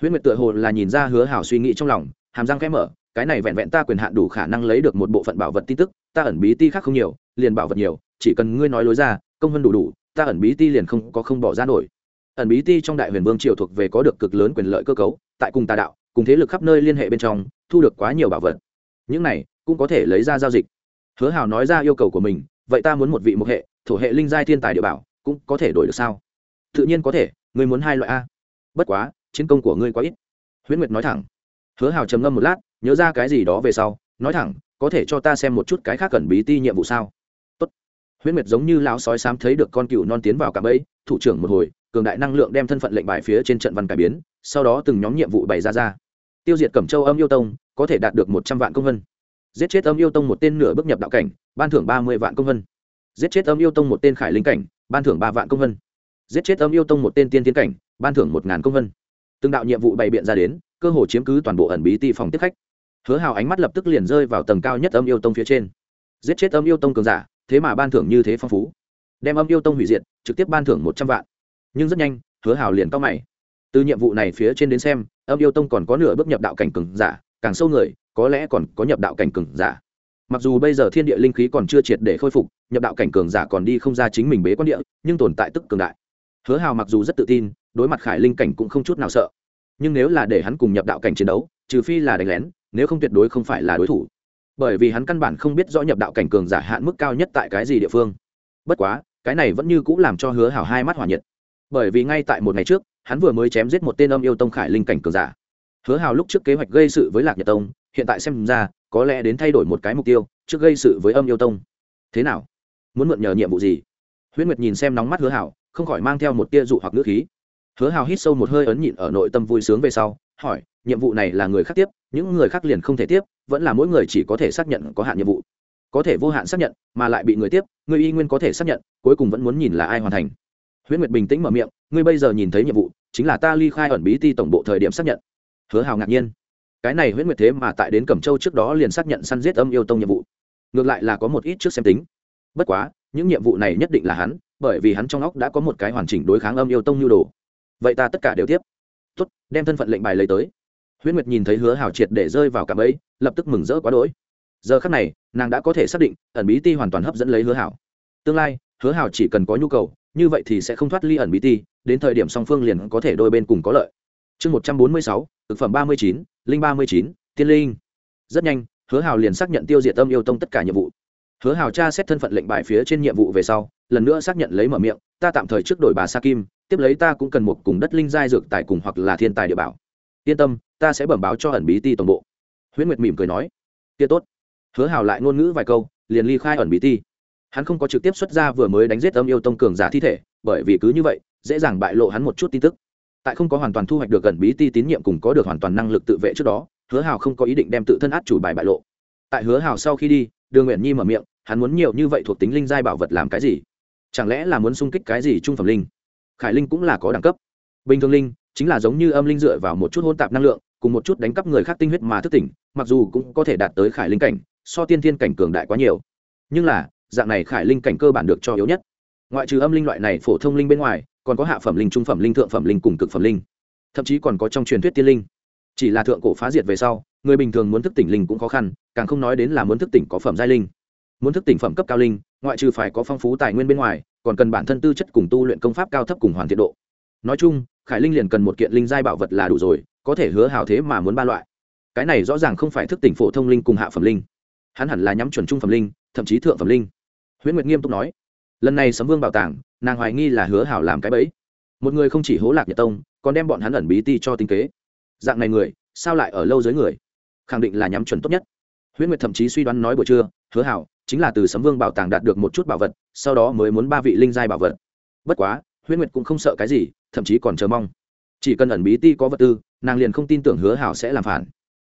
huyễn nguyệt tựa hồ là nhìn ra hứa hào suy nghĩ trong lòng, hàm răng khẽ mở, cái này vẹn vẹn ta quyền hạn đủ khả năng lấy được một bộ phận bảo vật tin tức, ta ẩn bí ti khác không nhiều, liền bảo vật nhiều, chỉ cần ngươi nói lối ra, công vân đủ đủ, ta ẩn bí ti liền không có không bỏ ra nổi. Ẩn bí ti trong đại huyền vương triều thuộc về có được cực lớn quyền lợi cơ cấu, tại cùng tà đạo cùng thế lực khắp nơi liên hệ bên trong, thu được quá nhiều bảo vật. Những này cũng có thể lấy ra giao dịch. Hứa hào nói ra yêu cầu của mình, vậy ta muốn một vị một hệ, thổ hệ linh giai thiên tài địa bảo, cũng có thể đổi được sao? Tự nhiên có thể, ngươi muốn hai loại a. Bất quá, chiến công của ngươi quá ít. Huyễn nguyệt nói thẳng. Hứa hào trầm ngâm một lát, nhớ ra cái gì đó về sau, nói thẳng, có thể cho ta xem một chút cái khác cần bí ti nhiệm vụ sao? Tốt. huyễn nguyệt giống như lão sói sám thấy được con cựu non tiến vào cả bẫy, thủ trưởng một hồi, cường đại năng lượng đem thân phận lệnh bài phía trên trận văn cải biến, sau đó từng nhóm nhiệm vụ bày ra ra tiêu diệt cẩm châu âm yêu tông, có thể đạt được một trăm vạn công vân. Giết chết âm yêu tông một tên nửa bước nhập đạo cảnh, ban thưởng ba mươi vạn công vân. Giết chết âm yêu tông một tên khải linh cảnh, ban thưởng ba vạn công vân. Giết chết âm yêu tông một tên tiên tiến cảnh, ban thưởng một ngàn công vân. Từng đạo nhiệm vụ bày biện ra đến, cơ hồ chiếm cứ toàn bộ ẩn bí ti phòng tiếp khách. Hứa hào ánh mắt lập tức liền rơi vào tầng cao nhất âm yêu tông phía trên. Giết chết âm yêu tông cường giả, thế mà ban thưởng như thế phong phú. Đem âm yêu tông hủy diệt, trực tiếp ban thưởng một trăm vạn. Nhưng rất nhanh, hứa hào liền cao mày từ nhiệm vụ này phía trên đến xem, âm yêu tông còn có nửa bước nhập đạo cảnh cường giả, càng sâu người, có lẽ còn có nhập đạo cảnh cường giả. Mặc dù bây giờ thiên địa linh khí còn chưa triệt để khôi phục, nhập đạo cảnh cường giả còn đi không ra chính mình bế quan địa, nhưng tồn tại tức cường đại. Hứa hào mặc dù rất tự tin, đối mặt khải linh cảnh cũng không chút nào sợ. Nhưng nếu là để hắn cùng nhập đạo cảnh chiến đấu, trừ phi là đánh lén, nếu không tuyệt đối không phải là đối thủ. Bởi vì hắn căn bản không biết rõ nhập đạo cảnh cường giả hạn mức cao nhất tại cái gì địa phương. Bất quá, cái này vẫn như cũng làm cho hứa Hào hai mắt hỏa nhiệt bởi vì ngay tại một ngày trước, hắn vừa mới chém giết một tên âm yêu tông khải linh cảnh cường giả. Hứa hào lúc trước kế hoạch gây sự với lạc nhật tông, hiện tại xem ra, có lẽ đến thay đổi một cái mục tiêu, trước gây sự với âm yêu tông. Thế nào? Muốn mượn nhờ nhiệm vụ gì? Huyễn nguyệt nhìn xem nóng mắt hứa hào, không khỏi mang theo một tia dụ hoặc ngữ khí. Hứa hào hít sâu một hơi ấn nhịn ở nội tâm vui sướng về sau, hỏi, nhiệm vụ này là người khác tiếp, những người khác liền không thể tiếp, vẫn là mỗi người chỉ có thể xác nhận có hạn nhiệm vụ. Có thể vô hạn xác nhận, mà lại bị người tiếp, người y nguyên có thể xác nhận, cuối cùng vẫn muốn nhìn là ai hoàn thành huyễn nguyệt bình tĩnh mở miệng, ngươi bây giờ nhìn thấy nhiệm vụ, chính là ta ly khai ẩn bí ti tổng bộ thời điểm xác nhận. Hứa hào ngạc nhiên. Cái này huyễn nguyệt thế mà tại đến cẩm châu trước đó liền xác nhận săn giết âm yêu tông nhiệm vụ. Ngược lại là có một ít trước xem tính. Bất quá, những nhiệm vụ này nhất định là hắn, bởi vì hắn trong óc đã có một cái hoàn chỉnh đối kháng âm yêu tông nhu đồ. Vậy ta tất cả đều tiếp. Tốt, đem thân phận lệnh bài lấy tới. Huyễn nguyệt nhìn thấy hứa hào triệt để rơi vào cạm ấy lập tức mừng rỡ quá đỗi. Giờ khắc này, nàng đã có thể xác định, ẩn bí ti hoàn toàn hấp dẫn lấy hứa hảo tương lai, hứa hào chỉ cần có nhu cầu, như vậy thì sẽ không thoát ly ẩn bí ti, đến thời điểm song phương liền có thể đôi bên cùng có lợi. Chương một trăm bốn mươi sáu, thực phẩm ba mươi chín, linh ba mươi chín, tiên linh. Rất nhanh, hứa hào liền xác nhận tiêu diệt tâm yêu tông tất cả nhiệm vụ. Hứa hào tra xét thân phận lệnh bài phía trên nhiệm vụ về sau, lần nữa xác nhận lấy mở miệng, ta tạm thời trước đổi bà sa kim, tiếp lấy ta cũng cần một cùng đất linh giai dược tài cùng hoặc là thiên tài địa bảo. Yên tâm, ta sẽ bẩm báo cho ẩn bí ti toàn bộ. Huyễn nguyệt mỉm cười nói, kia tốt. Hứa hào lại ngôn ngữ vài câu, liền ly khai ẩn bí ti hắn không có trực tiếp xuất ra vừa mới đánh giết âm yêu tông cường giả thi thể, bởi vì cứ như vậy, dễ dàng bại lộ hắn một chút tin tức. Tại không có hoàn toàn thu hoạch được gần bí ti tín nhiệm cùng có được hoàn toàn năng lực tự vệ trước đó, hứa hào không có ý định đem tự thân át chủ bài bại lộ. Tại hứa hào sau khi đi, đường nguyện nhi mở miệng, hắn muốn nhiều như vậy thuộc tính linh giai bảo vật làm cái gì? Chẳng lẽ là muốn sung kích cái gì trung phẩm linh? Khải linh cũng là có đẳng cấp. Bình thường linh, chính là giống như âm linh dựa vào một chút hôn tạp năng lượng, cùng một chút đánh cắp người khác tinh huyết mà thức tỉnh, mặc dù cũng có thể đạt tới khải linh cảnh, so tiên thiên cảnh cường đại quá nhiều. Nhưng là dạng này khải linh cảnh cơ bản được cho yếu nhất. Ngoại trừ âm linh loại này phổ thông linh bên ngoài, còn có hạ phẩm linh, trung phẩm linh, thượng phẩm linh cùng cực phẩm linh. Thậm chí còn có trong truyền thuyết tiên linh. Chỉ là thượng cổ phá diệt về sau, người bình thường muốn thức tỉnh linh cũng khó khăn, càng không nói đến là muốn thức tỉnh có phẩm giai linh. Muốn thức tỉnh phẩm cấp cao linh, ngoại trừ phải có phong phú tài nguyên bên ngoài, còn cần bản thân tư chất cùng tu luyện công pháp cao thấp cùng hoàn thiện độ. Nói chung, khải linh liền cần một kiện linh giai bảo vật là đủ rồi, có thể hứa hào thế mà muốn ba loại. Cái này rõ ràng không phải thức tỉnh phổ thông linh cùng hạ phẩm linh. Hắn hẳn là nhắm chuẩn trung phẩm linh, thậm chí thượng phẩm linh huyễn nguyệt nghiêm túc nói, lần này sấm vương bảo tàng, nàng hoài nghi là hứa hảo làm cái bẫy. một người không chỉ hố lạc nhật tông, còn đem bọn hắn ẩn bí ti cho tinh kế. dạng này người, sao lại ở lâu dưới người? khẳng định là nhắm chuẩn tốt nhất. huyễn nguyệt thậm chí suy đoán nói buổi trưa, hứa hảo chính là từ sấm vương bảo tàng đạt được một chút bảo vật, sau đó mới muốn ba vị linh giai bảo vật. bất quá, huyễn nguyệt cũng không sợ cái gì, thậm chí còn chờ mong. chỉ cần ẩn bí ti có vật tư, nàng liền không tin tưởng hứa hảo sẽ làm phản.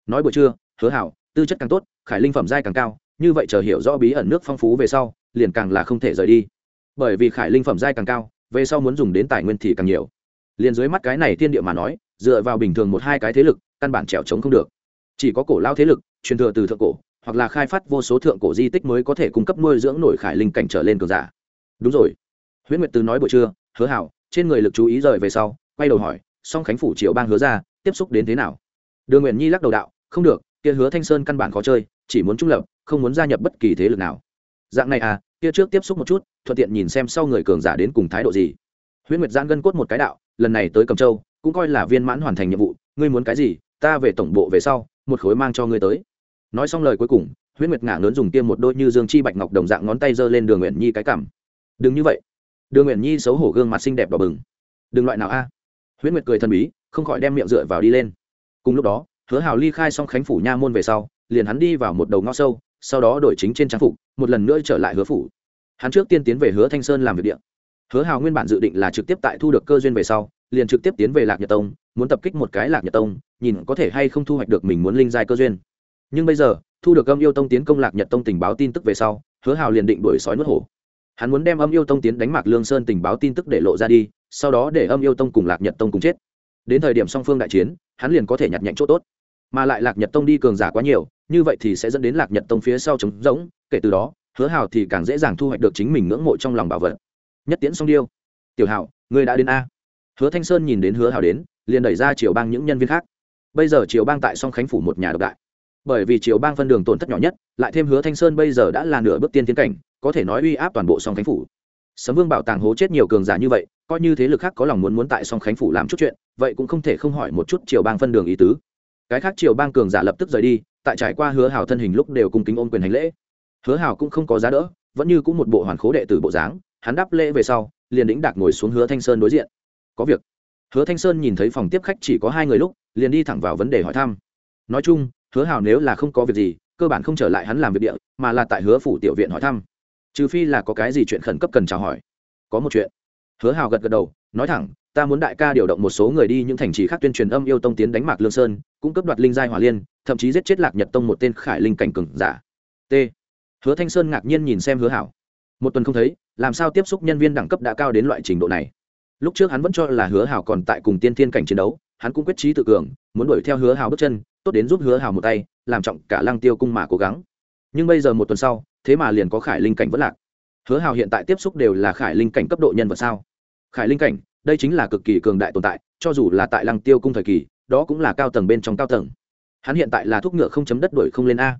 nói buổi trưa, hứa hảo, tư chất càng tốt, khải linh phẩm giai càng cao như vậy chờ hiểu rõ bí ẩn nước phong phú về sau, liền càng là không thể rời đi. Bởi vì khải linh phẩm giai càng cao, về sau muốn dùng đến tài nguyên thì càng nhiều. Liền dưới mắt cái này thiên địa mà nói, dựa vào bình thường một hai cái thế lực, căn bản trèo trống không được. Chỉ có cổ lao thế lực, truyền thừa từ thượng cổ, hoặc là khai phát vô số thượng cổ di tích mới có thể cung cấp nuôi dưỡng nổi khải linh cảnh trở lên cường giả. Đúng rồi. Huyễn nguyệt từ nói buổi trưa, hứa hảo, trên người lực chú ý rời về sau, quay đầu hỏi, song khánh phủ triệu bang hứa ra, tiếp xúc đến thế nào? Đường nguyện nhi lắc đầu đạo, không được, kia hứa thanh sơn căn bản khó chơi, chỉ muốn trung lập không muốn gia nhập bất kỳ thế lực nào. Dạng này à kia trước tiếp xúc một chút, thuận tiện nhìn xem sau người cường giả đến cùng thái độ gì. Huyễn nguyệt giang gân cốt một cái đạo, lần này tới cầm châu, cũng coi là viên mãn hoàn thành nhiệm vụ, ngươi muốn cái gì, ta về tổng bộ về sau, một khối mang cho ngươi tới. Nói xong lời cuối cùng, huyễn nguyệt ngả lớn dùng tiêm một đôi như dương chi bạch ngọc đồng dạng ngón tay giơ lên đường nguyện nhi cái cảm đừng như vậy. Đường nguyện nhi xấu hổ gương mặt xinh đẹp đỏ bừng. Đừng loại nào a. Huyễn nguyệt cười thần bí, không khỏi đem miệng dựa vào đi lên. Cùng lúc đó, hứa hào ly khai xong khánh phủ nha môn về sau, liền hắn đi vào một đầu ngõ sâu sau đó đổi chính trên trang phục, một lần nữa trở lại hứa phủ. Hắn trước tiên tiến về hứa thanh sơn làm việc điện hứa hào nguyên bản dự định là trực tiếp tại thu được cơ duyên về sau, liền trực tiếp tiến về lạc nhật tông, muốn tập kích một cái lạc nhật tông, nhìn có thể hay không thu hoạch được mình muốn linh giai cơ duyên. Nhưng bây giờ, thu được âm yêu tông tiến công lạc nhật tông tình báo tin tức về sau, hứa hào liền định đuổi sói nuốt hổ. Hắn muốn đem âm yêu tông tiến đánh mạc lương sơn tình báo tin tức để lộ ra đi, sau đó để âm yêu tông cùng lạc nhật tông cùng chết. Đến thời điểm song phương đại chiến, hắn liền có thể nhặt nhạnh chỗ tốt mà lại lạc nhật tông đi cường giả quá nhiều, như vậy thì sẽ dẫn đến lạc nhật tông phía sau trống rỗng, kể từ đó, hứa hào thì càng dễ dàng thu hoạch được chính mình ngưỡng mộ trong lòng bảo vật. Nhất tiễn song điêu. Tiểu hảo người đã đến a. Hứa thanh sơn nhìn đến hứa hào đến, liền đẩy ra triều bang những nhân viên khác. Bây giờ triều bang tại song khánh phủ một nhà độc đại. Bởi vì triều bang phân đường tổn thất nhỏ nhất, lại thêm hứa thanh sơn bây giờ đã là nửa bước tiên tiến cảnh, có thể nói uy áp toàn bộ song khánh phủ. Sấm vương bảo tàng hố chết nhiều cường giả như vậy, coi như thế lực khác có lòng muốn muốn tại song khánh phủ làm chút chuyện, vậy cũng không thể không hỏi một chút triều bang phân đường ý tứ cái khác triều bang cường giả lập tức rời đi, tại trải qua hứa hào thân hình lúc đều cung kính ôm quyền hành lễ. Hứa hào cũng không có giá đỡ, vẫn như cũng một bộ hoàn khố đệ tử bộ dáng, hắn đáp lễ về sau, liền đĩnh đạc ngồi xuống hứa thanh sơn đối diện. Có việc. Hứa thanh sơn nhìn thấy phòng tiếp khách chỉ có hai người lúc, liền đi thẳng vào vấn đề hỏi thăm. Nói chung, hứa hào nếu là không có việc gì, cơ bản không trở lại hắn làm việc địa, mà là tại hứa phủ tiểu viện hỏi thăm. Trừ phi là có cái gì chuyện khẩn cấp cần chào hỏi. Có một chuyện. Hứa hào gật gật đầu, nói thẳng ta muốn đại ca điều động một số người đi những thành trì khác tuyên truyền âm yêu tông tiến đánh mạc lương sơn cung cấp đoạt linh giai hỏa liên, thậm chí giết chết lạc nhật tông một tên khải linh cảnh cừng giả. T. Hứa thanh sơn ngạc nhiên nhìn xem hứa hảo. Một tuần không thấy, làm sao tiếp xúc nhân viên đẳng cấp đã cao đến loại trình độ này? Lúc trước hắn vẫn cho là hứa hảo còn tại cùng tiên thiên cảnh chiến đấu, hắn cũng quyết trí tự cường, muốn đuổi theo hứa hảo bước chân, tốt đến giúp hứa hảo một tay, làm trọng cả lăng tiêu cung mà cố gắng. Nhưng bây giờ một tuần sau, thế mà liền có khải linh cảnh vẫn lạc. Hứa hảo hiện tại tiếp xúc đều là khải linh cảnh cấp độ nhân vật sao? Khải linh cảnh đây chính là cực kỳ cường đại tồn tại, cho dù là tại lăng tiêu cung thời kỳ, đó cũng là cao tầng bên trong cao tầng. Hắn hiện tại là thuốc ngựa không chấm đất đuổi không lên a.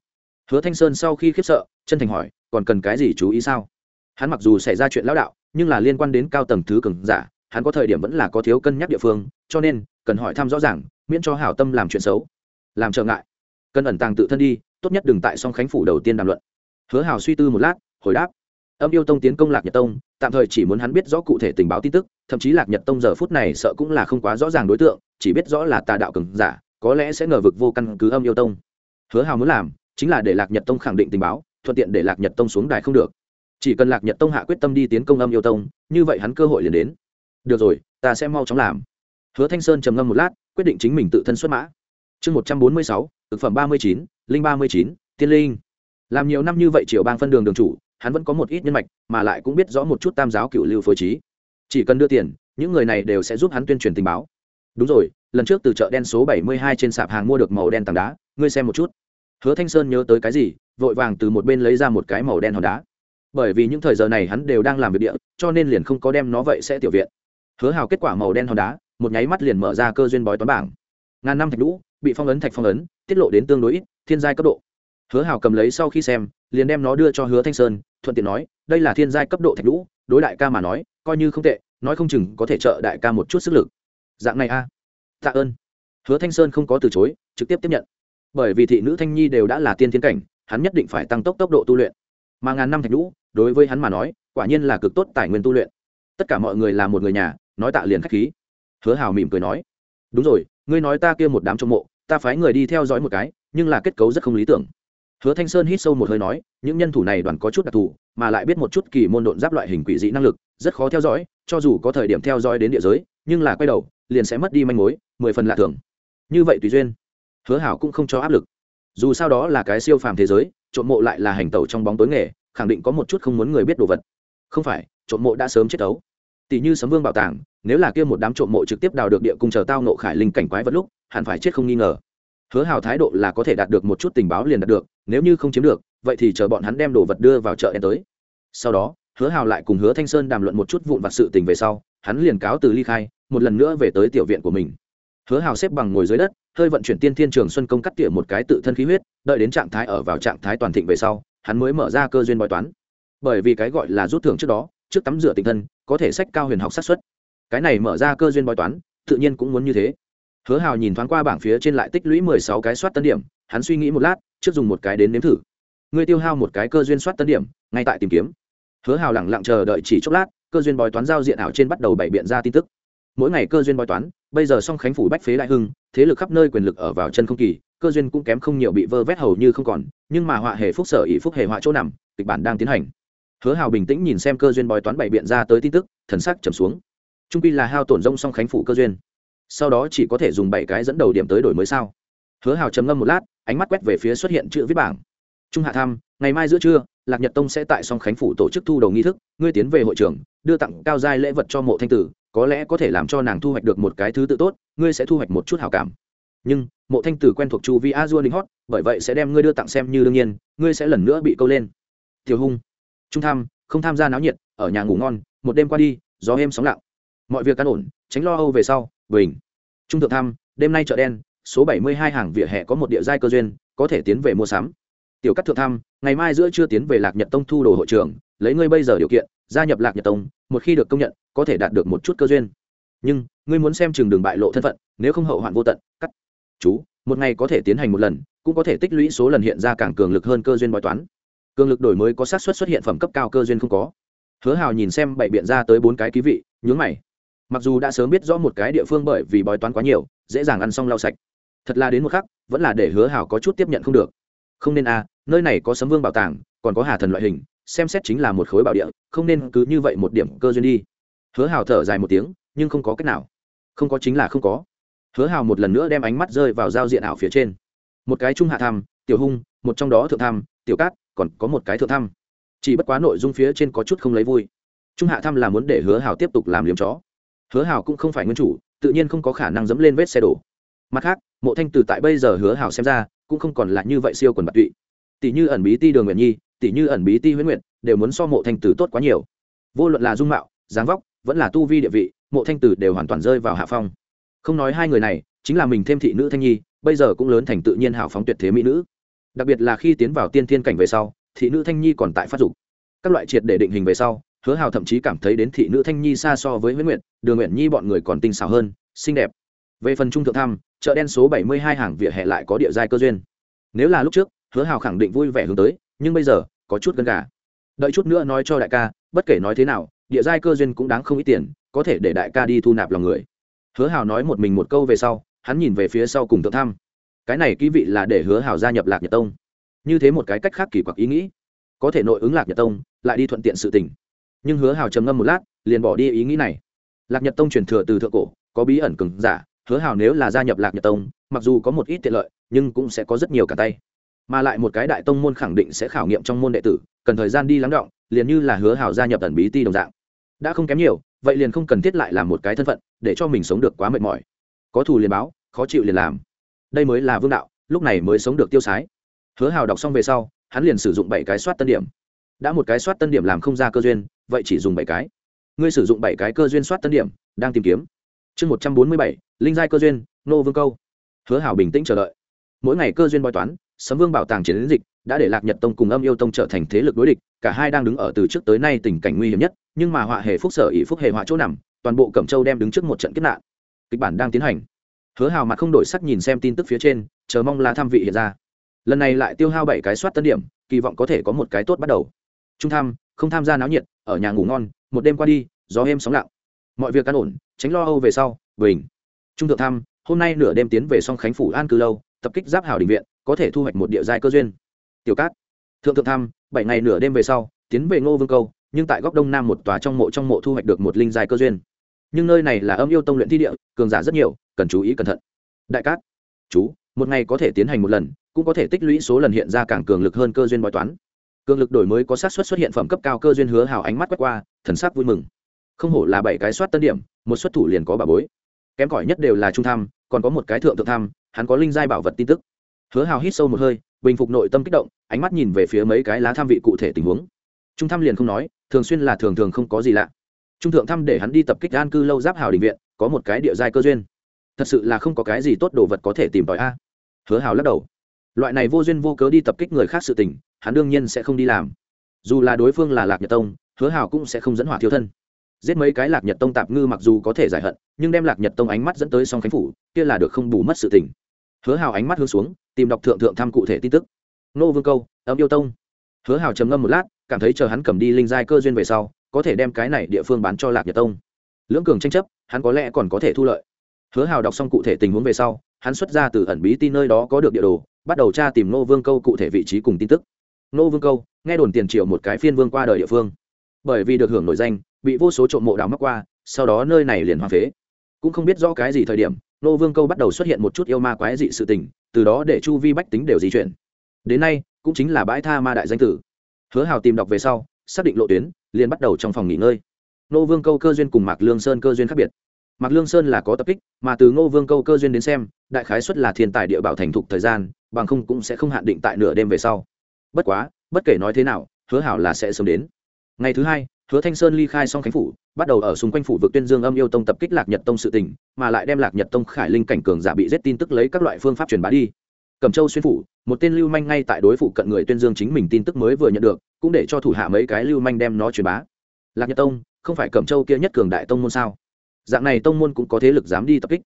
Hứa thanh sơn sau khi khiếp sợ, chân thành hỏi, còn cần cái gì chú ý sao? Hắn mặc dù xảy ra chuyện lão đạo, nhưng là liên quan đến cao tầng thứ cường giả, hắn có thời điểm vẫn là có thiếu cân nhắc địa phương, cho nên cần hỏi thăm rõ ràng, miễn cho hảo tâm làm chuyện xấu. Làm trở ngại. Cần ẩn tàng tự thân đi, tốt nhất đừng tại song khánh phủ đầu tiên đàm luận. Hứa hào suy tư một lát, hồi đáp. Âm yêu tông tiến công lạc nhật tông, tạm thời chỉ muốn hắn biết rõ cụ thể tình báo tin tức thậm chí lạc nhật tông giờ phút này sợ cũng là không quá rõ ràng đối tượng, chỉ biết rõ là tà đạo cường giả, có lẽ sẽ ngờ vực vô căn cứ âm yêu tông. Hứa hào muốn làm chính là để lạc nhật tông khẳng định tình báo, thuận tiện để lạc nhật tông xuống đài không được. Chỉ cần lạc nhật tông hạ quyết tâm đi tiến công âm yêu tông, như vậy hắn cơ hội liền đến. Được rồi, ta sẽ mau chóng làm. Hứa thanh sơn trầm ngâm một lát, quyết định chính mình tự thân xuất mã. Chương một trăm bốn mươi sáu, thực phẩm ba mươi chín, linh ba mươi chín, tiên linh. Làm nhiều năm như vậy triệu bang phân đường đường chủ, hắn vẫn có một ít nhân mạch, mà lại cũng biết rõ một chút tam giáo cựu lưu phối trí chỉ cần đưa tiền, những người này đều sẽ giúp hắn tuyên truyền tình báo. Đúng rồi, lần trước từ chợ đen số bảy mươi hai trên sạp hàng mua được màu đen tảng đá, ngươi xem một chút. Hứa thanh sơn nhớ tới cái gì, vội vàng từ một bên lấy ra một cái màu đen hòn đá. Bởi vì những thời giờ này hắn đều đang làm việc địa, cho nên liền không có đem nó vậy sẽ tiểu viện. Hứa hào kết quả màu đen hòn đá, một nháy mắt liền mở ra cơ duyên bói toán bảng. Ngàn năm thạch lũ bị phong ấn thạch phong ấn, tiết lộ đến tương đối ít, thiên giai cấp độ. Hứa hào cầm lấy sau khi xem, liền đem nó đưa cho hứa thanh sơn, thuận tiện nói, đây là thiên giai cấp độ thạch lũ đối đại ca mà nói coi như không tệ, nói không chừng có thể trợ đại ca một chút sức lực. Dạng này a. Tạ ơn. Hứa thanh sơn không có từ chối, trực tiếp tiếp nhận. Bởi vì thị nữ thanh nhi đều đã là tiên thiên cảnh, hắn nhất định phải tăng tốc tốc độ tu luyện. Mà ngàn năm thạch lũ đối với hắn mà nói, quả nhiên là cực tốt tài nguyên tu luyện. Tất cả mọi người là một người nhà, nói tạ liền k h á c h khí. Hứa hào mỉm cười nói, đúng rồi, ngươi nói ta kia một đám trong mộ, ta phái người đi theo dõi một cái, nhưng là kết cấu rất không lý tưởng. Hứa thanh sơn hít sâu một hơi nói, những nhân thủ này đoàn có chút đặc thù, mà lại biết một chút kỳ môn độn giáp loại hình quỷ dị năng lực rất khó theo dõi, cho dù có thời điểm theo dõi đến địa giới, nhưng là quay đầu, liền sẽ mất đi manh mối, mười phần lạ thường. Như vậy tùy duyên, hứa hảo cũng không cho áp lực. Dù sao đó là cái siêu phàm thế giới, trộm mộ lại là hành tẩu trong bóng tối nghề, khẳng định có một chút không muốn người biết đồ vật. Không phải, trộm mộ đã sớm chết tấu tỷ như sấm vương bảo tàng, nếu là kia một đám trộm mộ trực tiếp đào được địa cung chờ tao nộ khải linh cảnh quái vật lúc, hẳn phải chết không nghi ngờ. Hứa hào thái độ là có thể đạt được một chút tình báo liền đạt được, nếu như không chiếm được, vậy thì chờ bọn hắn đem đồ vật đưa vào chợ em tới. Sau đó hứa hào lại cùng hứa thanh sơn đàm luận một chút vụn vặt sự tình về sau, hắn liền cáo từ ly khai, một lần nữa về tới tiểu viện của mình. Hứa hào xếp bằng ngồi dưới đất, hơi vận chuyển tiên thiên trường xuân công cắt tỉa một cái tự thân khí huyết, đợi đến trạng thái ở vào trạng thái toàn thịnh về sau, hắn mới mở ra cơ duyên bói toán. Bởi vì cái gọi là rút thưởng trước đó, trước tắm rửa tinh thân, có thể sách cao huyền học sát xuất cái này mở ra cơ duyên bói toán, tự nhiên cũng muốn như thế. Hứa hào nhìn thoáng qua bảng phía trên lại tích lũy mười sáu cái soát tân điểm, hắn suy nghĩ một lát, trước dùng một cái đến nếm thử. Ngươi tiêu hao một cái cơ duyên soát tân điểm, ngay tại tìm kiếm hứa hào lẳng lặng chờ đợi chỉ chốc lát, cơ duyên bói toán giao diện ảo trên bắt đầu bày biện ra tin tức. Mỗi ngày cơ duyên bói toán, bây giờ song khánh phủ bách phế đại hưng, thế lực khắp nơi quyền lực ở vào chân không kỳ, cơ duyên cũng kém không nhiều bị vơ vét hầu như không còn, nhưng mà họa hề phúc sở ỷ phúc hề họa chỗ nằm, kịch bản đang tiến hành. Hứa hào bình tĩnh nhìn xem cơ duyên bói toán bày biện ra tới tin tức, thần sắc trầm xuống. Trung pi là hao tổn rông song khánh phủ cơ duyên. Sau đó chỉ có thể dùng bảy cái dẫn đầu điểm tới đổi mới sao? Hứa hào trầm ngâm một lát, ánh mắt quét về phía xuất hiện chữ viết bảng. Trung hạ thăm, ngày mai giữa trưa lạc nhật tông sẽ tại song khánh phủ tổ chức thu đầu nghi thức, ngươi tiến về hội trường, đưa tặng cao giai lễ vật cho mộ thanh tử, có lẽ có thể làm cho nàng thu hoạch được một cái thứ tự tốt, ngươi sẽ thu hoạch một chút hảo cảm. Nhưng, mộ thanh tử quen thuộc chu vi a dua linh hót, bởi vậy sẽ đem ngươi đưa tặng xem như đương nhiên, ngươi sẽ lần nữa bị câu lên. Tiểu hung, trung tham, không tham gia náo nhiệt, ở nhà ngủ ngon, một đêm qua đi, gió êm sóng lặng. Mọi việc căn ổn, tránh lo âu về sau, bình. Trung thượng tham, đêm nay chợ đen, số bảy mươi hai hàng vỉa hè có một địa giai cơ duyên, có thể tiến về mua sắm tiểu cắt thượng tham ngày mai giữa chưa tiến về lạc nhật tông thu đồ hội trường lấy ngươi bây giờ điều kiện gia nhập lạc nhật tông một khi được công nhận có thể đạt được một chút cơ duyên. Nhưng ngươi muốn xem chừng đường bại lộ thân phận nếu không hậu hoạn vô tận cắt. Chú một ngày có thể tiến hành một lần cũng có thể tích lũy số lần hiện ra càng cường lực hơn cơ duyên bói toán. Cường lực đổi mới có xác suất xuất hiện phẩm cấp cao cơ duyên không có. Hứa hào nhìn xem bảy biện ra tới bốn cái ký vị nhướng mày. Mặc dù đã sớm biết rõ một cái địa phương bởi vì bói toán quá nhiều dễ dàng ăn xong lau sạch. Thật là đến một khắc vẫn là để hứa hào có chút tiếp nhận không được. Không nên a à, nơi này có sấm vương bảo tàng, còn có hà thần loại hình, xem xét chính là một khối bảo địa, không nên cứ như vậy một điểm cơ duyên đi. Hứa hào thở dài một tiếng, nhưng không có cách nào. Không có chính là không có. Hứa hào một lần nữa đem ánh mắt rơi vào giao diện ảo phía trên. Một cái trung hạ tham tiểu hung, một trong đó thượng tham tiểu cát, còn có một cái thượng tham chỉ bất quá nội dung phía trên có chút không lấy vui. Trung hạ tham là muốn để hứa hào tiếp tục làm liếm chó. Hứa hào cũng không phải nguyên chủ, tự nhiên không có khả năng dẫm lên vết xe đổ. Mặt khác, mộ thanh từ tại bây giờ hứa hào xem ra, cũng không còn là như vậy siêu quần bạc tụy tỷ như ẩn bí ti đường nguyện nhi, tỷ như ẩn bí ti huyễn nguyện đều muốn so mộ thanh tử tốt quá nhiều. Vô luận là dung mạo, dáng vóc, vẫn là tu vi địa vị, mộ thanh tử đều hoàn toàn rơi vào hạ phong. Không nói hai người này, chính là mình thêm thị nữ thanh nhi, bây giờ cũng lớn thành tự nhiên hào phóng tuyệt thế mỹ nữ. Đặc biệt là khi tiến vào tiên thiên cảnh về sau, thị nữ thanh nhi còn tại phát dục. Các loại triệt để định hình về sau, hứa hào thậm chí cảm thấy đến thị nữ thanh nhi xa so với huế nguyện đường nguyện nhi bọn người còn tinh xảo hơn, xinh đẹp. Về phần trung thượng thăm chợ đen số bảy mươi hai hàng vỉa hè lại có địa giai cơ duyên. Nếu là lúc trước hứa hào khẳng định vui vẻ hướng tới, nhưng bây giờ, có chút gần gà. Đợi chút nữa nói cho đại ca, bất kể nói thế nào, địa giai cơ duyên cũng đáng không ít tiền, có thể để đại ca đi thu nạp lòng người. Hứa hào nói một mình một câu về sau, hắn nhìn về phía sau cùng tự thăm. Cái này ký vị là để hứa hào gia nhập lạc nhật tông. Như thế một cái cách khác kỳ quặc ý nghĩ. Có thể nội ứng lạc nhật tông, lại đi thuận tiện sự tình. Nhưng hứa hào trầm ngâm một lát, liền bỏ đi ý nghĩ này. Lạc nhật tông truyền thừa từ thượng cổ, có bí ẩn cứng giả, hứa hào nếu là gia nhập lạc nhật tông, mặc dù có một ít tiện lợi, nhưng cũng sẽ có rất nhiều cả tay mà lại một cái đại tông môn khẳng định sẽ khảo nghiệm trong môn đệ tử, cần thời gian đi lắng động liền như là hứa hào gia nhập tần bí ti đồng dạng. Đã không kém nhiều, vậy liền không cần thiết lại làm một cái thân phận, để cho mình sống được quá mệt mỏi. Có thù liền báo, khó chịu liền làm. Đây mới là vương đạo, lúc này mới sống được tiêu sái. Hứa hào đọc xong về sau, hắn liền sử dụng bảy cái soát tân điểm. Đã một cái soát tân điểm làm không ra cơ duyên, vậy chỉ dùng bảy cái. Ngươi sử dụng bảy cái cơ duyên soát tân điểm, đang tìm kiếm. Chương một trăm bốn mươi bảy, linh giai cơ duyên, nô vương câu. Hứa hảo bình tĩnh chờ đợi. Mỗi ngày cơ duyên bói toán sấm vương bảo tàng chiến dịch đã để lạc nhật tông cùng âm yêu tông trở thành thế lực đối địch, cả hai đang đứng ở từ trước tới nay tình cảnh nguy hiểm nhất, nhưng mà họa hề phúc sở Ý phúc hề họa chỗ nằm, toàn bộ cẩm châu đem đứng trước một trận kết nạn. Kịch bản đang tiến hành. Hứa hào mặt không đổi sắc nhìn xem tin tức phía trên, chờ mong là tham vị hiện ra. Lần này lại tiêu hao bảy cái soát tân điểm, kỳ vọng có thể có một cái tốt bắt đầu. Trung tham, không tham gia náo nhiệt, ở nhà ngủ ngon, một đêm qua đi, gió êm sóng lặng. Mọi việc căn ổn, tránh lo âu về sau, bình. Trung thượng tham, hôm nay nửa đêm tiến về song khánh phủ an cư lâu, tập kích giáp hào đình viện có thể thu hoạch một địa giai cơ duyên. Tiểu cát, thượng thượng tham bảy ngày nửa đêm về sau, tiến về ngô vương câu, nhưng tại góc đông nam một tòa trong mộ trong mộ thu hoạch được một linh giai cơ duyên. Nhưng nơi này là âm yêu tông luyện thi địa, cường giả rất nhiều, cần chú ý cẩn thận. Đại cát, chú, một ngày có thể tiến hành một lần, cũng có thể tích lũy số lần hiện ra càng cường lực hơn cơ duyên bói toán. Cường lực đổi mới có xác suất xuất hiện phẩm cấp cao cơ duyên hứa hào ánh mắt quét qua, thần sắc vui mừng. Không hổ là bảy cái soát tân điểm, một xuất thủ liền có bà bối. Kém cỏi nhất đều là trung tham còn có một cái thượng thượng tham hắn có linh giai bảo vật tin tức hứa hào hít sâu một hơi, bình phục nội tâm kích động, ánh mắt nhìn về phía mấy cái lá tham vị cụ thể tình huống. Trung tham liền không nói, thường xuyên là thường thường không có gì lạ. Trung thượng thăm để hắn đi tập kích an cư lâu giáp hào định viện, có một cái địa giai cơ duyên. Thật sự là không có cái gì tốt đồ vật có thể tìm tòi a. Hứa hào lắc đầu. Loại này vô duyên vô cớ đi tập kích người khác sự tình, hắn đương nhiên sẽ không đi làm. Dù là đối phương là lạc nhật tông, hứa hào cũng sẽ không dẫn hỏa thiếu thân. Giết mấy cái lạc nhật tông tạp ngư mặc dù có thể giải hận, nhưng đem lạc nhật tông ánh mắt dẫn tới song khánh phủ, kia là được không bù mất sự tình. Hứa hào ánh mắt hướng xuống tìm đọc thượng thượng thăm cụ thể tin tức. Nô vương câu, âm yêu tông. Hứa hào trầm ngâm một lát, cảm thấy chờ hắn cầm đi linh giai cơ duyên về sau, có thể đem cái này địa phương bán cho lạc nhật tông. Lưỡng cường tranh chấp, hắn có lẽ còn có thể thu lợi. Hứa hào đọc xong cụ thể tình huống về sau, hắn xuất ra từ ẩn bí tin nơi đó có được địa đồ, bắt đầu tra tìm nô vương câu cụ thể vị trí cùng tin tức. Nô vương câu, nghe đồn tiền triệu một cái phiên vương qua đời địa phương. Bởi vì được hưởng nổi danh, bị vô số trộm mộ đào mắc qua, sau đó nơi này liền hoang phế. Cũng không biết rõ cái gì thời điểm, nô vương câu bắt đầu xuất hiện một chút yêu ma quái dị sự tình từ đó để chu vi bách tính đều di chuyển. Đến nay, cũng chính là bãi tha ma đại danh tử. Hứa hào tìm đọc về sau, xác định lộ tuyến, liền bắt đầu trong phòng nghỉ ngơi. Nô vương câu cơ duyên cùng mạc lương sơn cơ duyên khác biệt. Mạc lương sơn là có tập kích, mà từ ngô vương câu cơ duyên đến xem, đại khái xuất là thiên tài địa bảo thành thục thời gian, bằng không cũng sẽ không hạn định tại nửa đêm về sau. Bất quá, bất kể nói thế nào, hứa hảo là sẽ sớm đến. Ngày thứ hai hứa thanh sơn ly khai xong khánh phủ, bắt đầu ở xung quanh phủ vực tuyên dương âm yêu tông tập kích lạc nhật tông sự tình, mà lại đem lạc nhật tông khải linh cảnh cường giả bị giết tin tức lấy các loại phương pháp truyền bá đi. Cẩm châu xuyên phủ, một tên lưu manh ngay tại đối phụ cận người tuyên dương chính mình tin tức mới vừa nhận được, cũng để cho thủ hạ mấy cái lưu manh đem nó truyền bá. Lạc nhật tông, không phải cẩm châu kia nhất cường đại tông môn sao? Dạng này tông môn cũng có thế lực dám đi tập kích.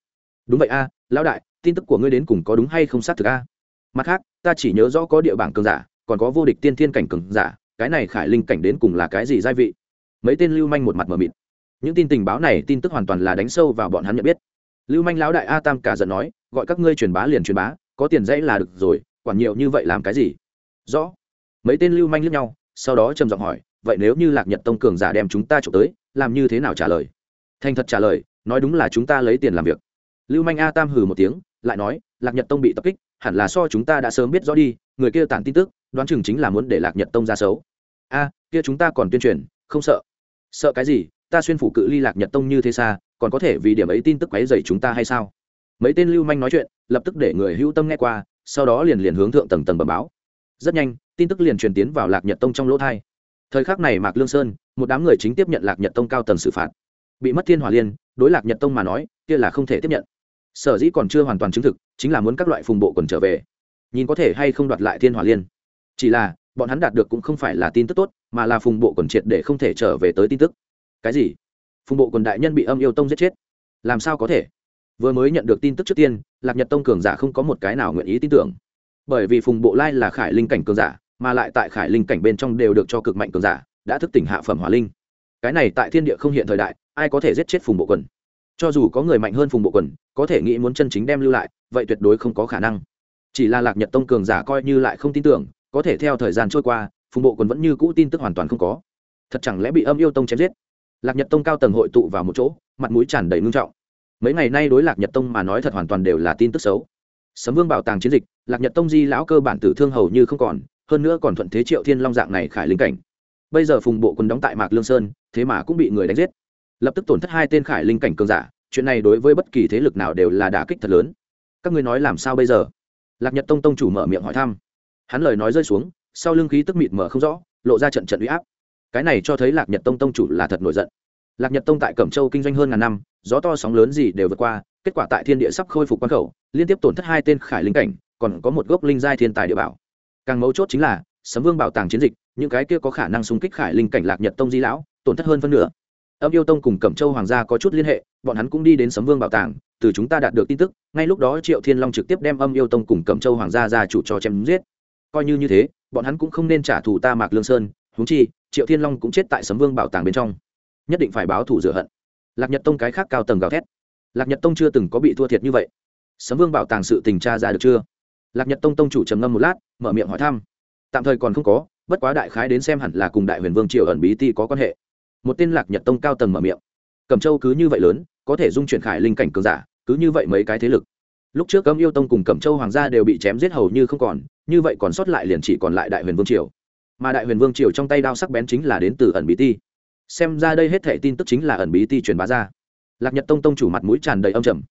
Đúng vậy a, lão đại, tin tức của ngươi đến cùng có đúng hay không xác thực a? Mặt khác, ta chỉ nhớ rõ có địa bảng cường giả, còn có vô địch tiên thiên cảnh cường giả, cái này khải linh cảnh đến cùng là cái gì gia vị? Mấy tên lưu manh một mặt mờ mịt. Những tin tình báo này tin tức hoàn toàn là đánh sâu vào bọn hắn nhận biết. Lưu manh lão đại a tam cả giận nói, gọi các ngươi truyền bá liền truyền bá, có tiền dãy là được rồi, quản nhiều như vậy làm cái gì? Rõ. Mấy tên lưu manh lướt nhau, sau đó trầm giọng hỏi, vậy nếu như lạc nhật tông cường giả đem chúng ta trộm tới, làm như thế nào trả lời? Thành thật trả lời, nói đúng là chúng ta lấy tiền làm việc. Lưu manh a tam hừ một tiếng, lại nói, lạc nhật tông bị tập kích, hẳn là so chúng ta đã sớm biết rõ đi, người kia tản tin tức, đoán chừng chính là muốn để lạc nhật tông ra xấu. A, kia chúng ta còn tuyên truyền không sợ. Sợ cái gì? Ta xuyên phủ cự ly lạc nhật tông như thế xa, còn có thể vì điểm ấy tin tức quấy dày chúng ta hay sao? Mấy tên lưu manh nói chuyện, lập tức để người hữu tâm nghe qua, sau đó liền liền hướng thượng tầng tầng bẩm báo. Rất nhanh, tin tức liền truyền tiến vào lạc nhật tông trong lỗ thai. Thời khắc này mạc lương sơn, một đám người chính tiếp nhận lạc nhật tông cao tầng xử phạt. Bị mất thiên hỏa liên, đối lạc nhật tông mà nói, kia là không thể tiếp nhận. Sở dĩ còn chưa hoàn toàn chứng thực, chính là muốn các loại phùng bộ còn trở về. Nhìn có thể hay không đoạt lại thiên hỏa liên. Chỉ là bọn hắn đạt được cũng không phải là tin tức tốt, mà là phùng bộ còn triệt để không thể trở về tới tin tức. Cái gì? Phùng bộ còn đại nhân bị âm yêu tông giết chết? Làm sao có thể? Vừa mới nhận được tin tức trước tiên, lạc nhật tông cường giả không có một cái nào nguyện ý tin tưởng. Bởi vì phùng bộ lai là khải linh cảnh cường giả, mà lại tại khải linh cảnh bên trong đều được cho cực mạnh cường giả, đã thức tỉnh hạ phẩm hỏa linh. Cái này tại thiên địa không hiện thời đại, ai có thể giết chết phùng bộ quần? Cho dù có người mạnh hơn phùng bộ quần, có thể nghĩ muốn chân chính đem lưu lại, vậy tuyệt đối không có khả năng. Chỉ là lạc nhật tông cường giả coi như lại không tin tưởng có thể theo thời gian trôi qua, phùng bộ quần vẫn như cũ tin tức hoàn toàn không có. Thật chẳng lẽ bị âm yêu tông chém giết? Lạc nhật tông cao tầng hội tụ vào một chỗ, mặt mũi tràn đầy ngưng trọng. Mấy ngày nay đối lạc nhật tông mà nói thật hoàn toàn đều là tin tức xấu. Sấm vương bảo tàng chiến dịch, lạc nhật tông di lão cơ bản tử thương hầu như không còn, hơn nữa còn thuận thế triệu thiên long dạng này khải linh cảnh. Bây giờ phùng bộ quân đóng tại mạc lương sơn, thế mà cũng bị người đánh giết. Lập tức tổn thất hai tên khải linh cảnh cường giả, chuyện này đối với bất kỳ thế lực nào đều là đả kích thật lớn. Các ngươi nói làm sao bây giờ? Lạc nhật tông tông chủ mở miệng hỏi thăm hắn lời nói rơi xuống, sau lưng khí tức mịt mở không rõ, lộ ra trận trận uy áp. Cái này cho thấy lạc nhật tông tông chủ là thật nổi giận. Lạc nhật tông tại cẩm châu kinh doanh hơn ngàn năm, gió to sóng lớn gì đều vượt qua, kết quả tại thiên địa sắp khôi phục quan khẩu, liên tiếp tổn thất hai tên khải linh cảnh, còn có một gốc linh giai thiên tài địa bảo. Càng mấu chốt chính là, sấm vương bảo tàng chiến dịch, những cái kia có khả năng xung kích khải linh cảnh lạc nhật tông di lão, tổn thất hơn phân nửa. Âm yêu tông cùng cẩm châu hoàng gia có chút liên hệ, bọn hắn cũng đi đến sấm vương bảo tàng, từ chúng ta đạt được tin tức, ngay lúc đó triệu thiên long trực tiếp đem âm yêu tông cùng cẩm châu hoàng gia ra chủ cho chém giết coi như như thế, bọn hắn cũng không nên trả thù ta mạc lương sơn húng chi, triệu thiên long cũng chết tại sấm vương bảo tàng bên trong. Nhất định phải báo thù rửa hận. Lạc nhật tông cái khác cao tầng gào thét. Lạc nhật tông chưa từng có bị thua thiệt như vậy. Sấm vương bảo tàng sự tình tra ra được chưa? Lạc nhật tông tông chủ trầm ngâm một lát, mở miệng hỏi thăm. Tạm thời còn không có, bất quá đại khái đến xem hẳn là cùng đại huyền vương triều ẩn bí ti có quan hệ. Một tên lạc nhật tông cao tầng mở miệng. Cẩm châu cứ như vậy lớn, có thể dung chuyển khải linh cảnh cường giả, cứ như vậy mấy cái thế lực. Lúc trước cấm yêu tông cùng cẩm châu hoàng gia đều bị chém giết hầu như không còn như vậy còn sót lại liền chỉ còn lại đại huyền vương triều. Mà đại huyền vương triều trong tay đao sắc bén chính là đến từ ẩn bí ti. Xem ra đây hết thệ tin tức chính là ẩn bí ti truyền bá ra. Lạc nhật tông tông chủ mặt mũi tràn đầy âm trầm.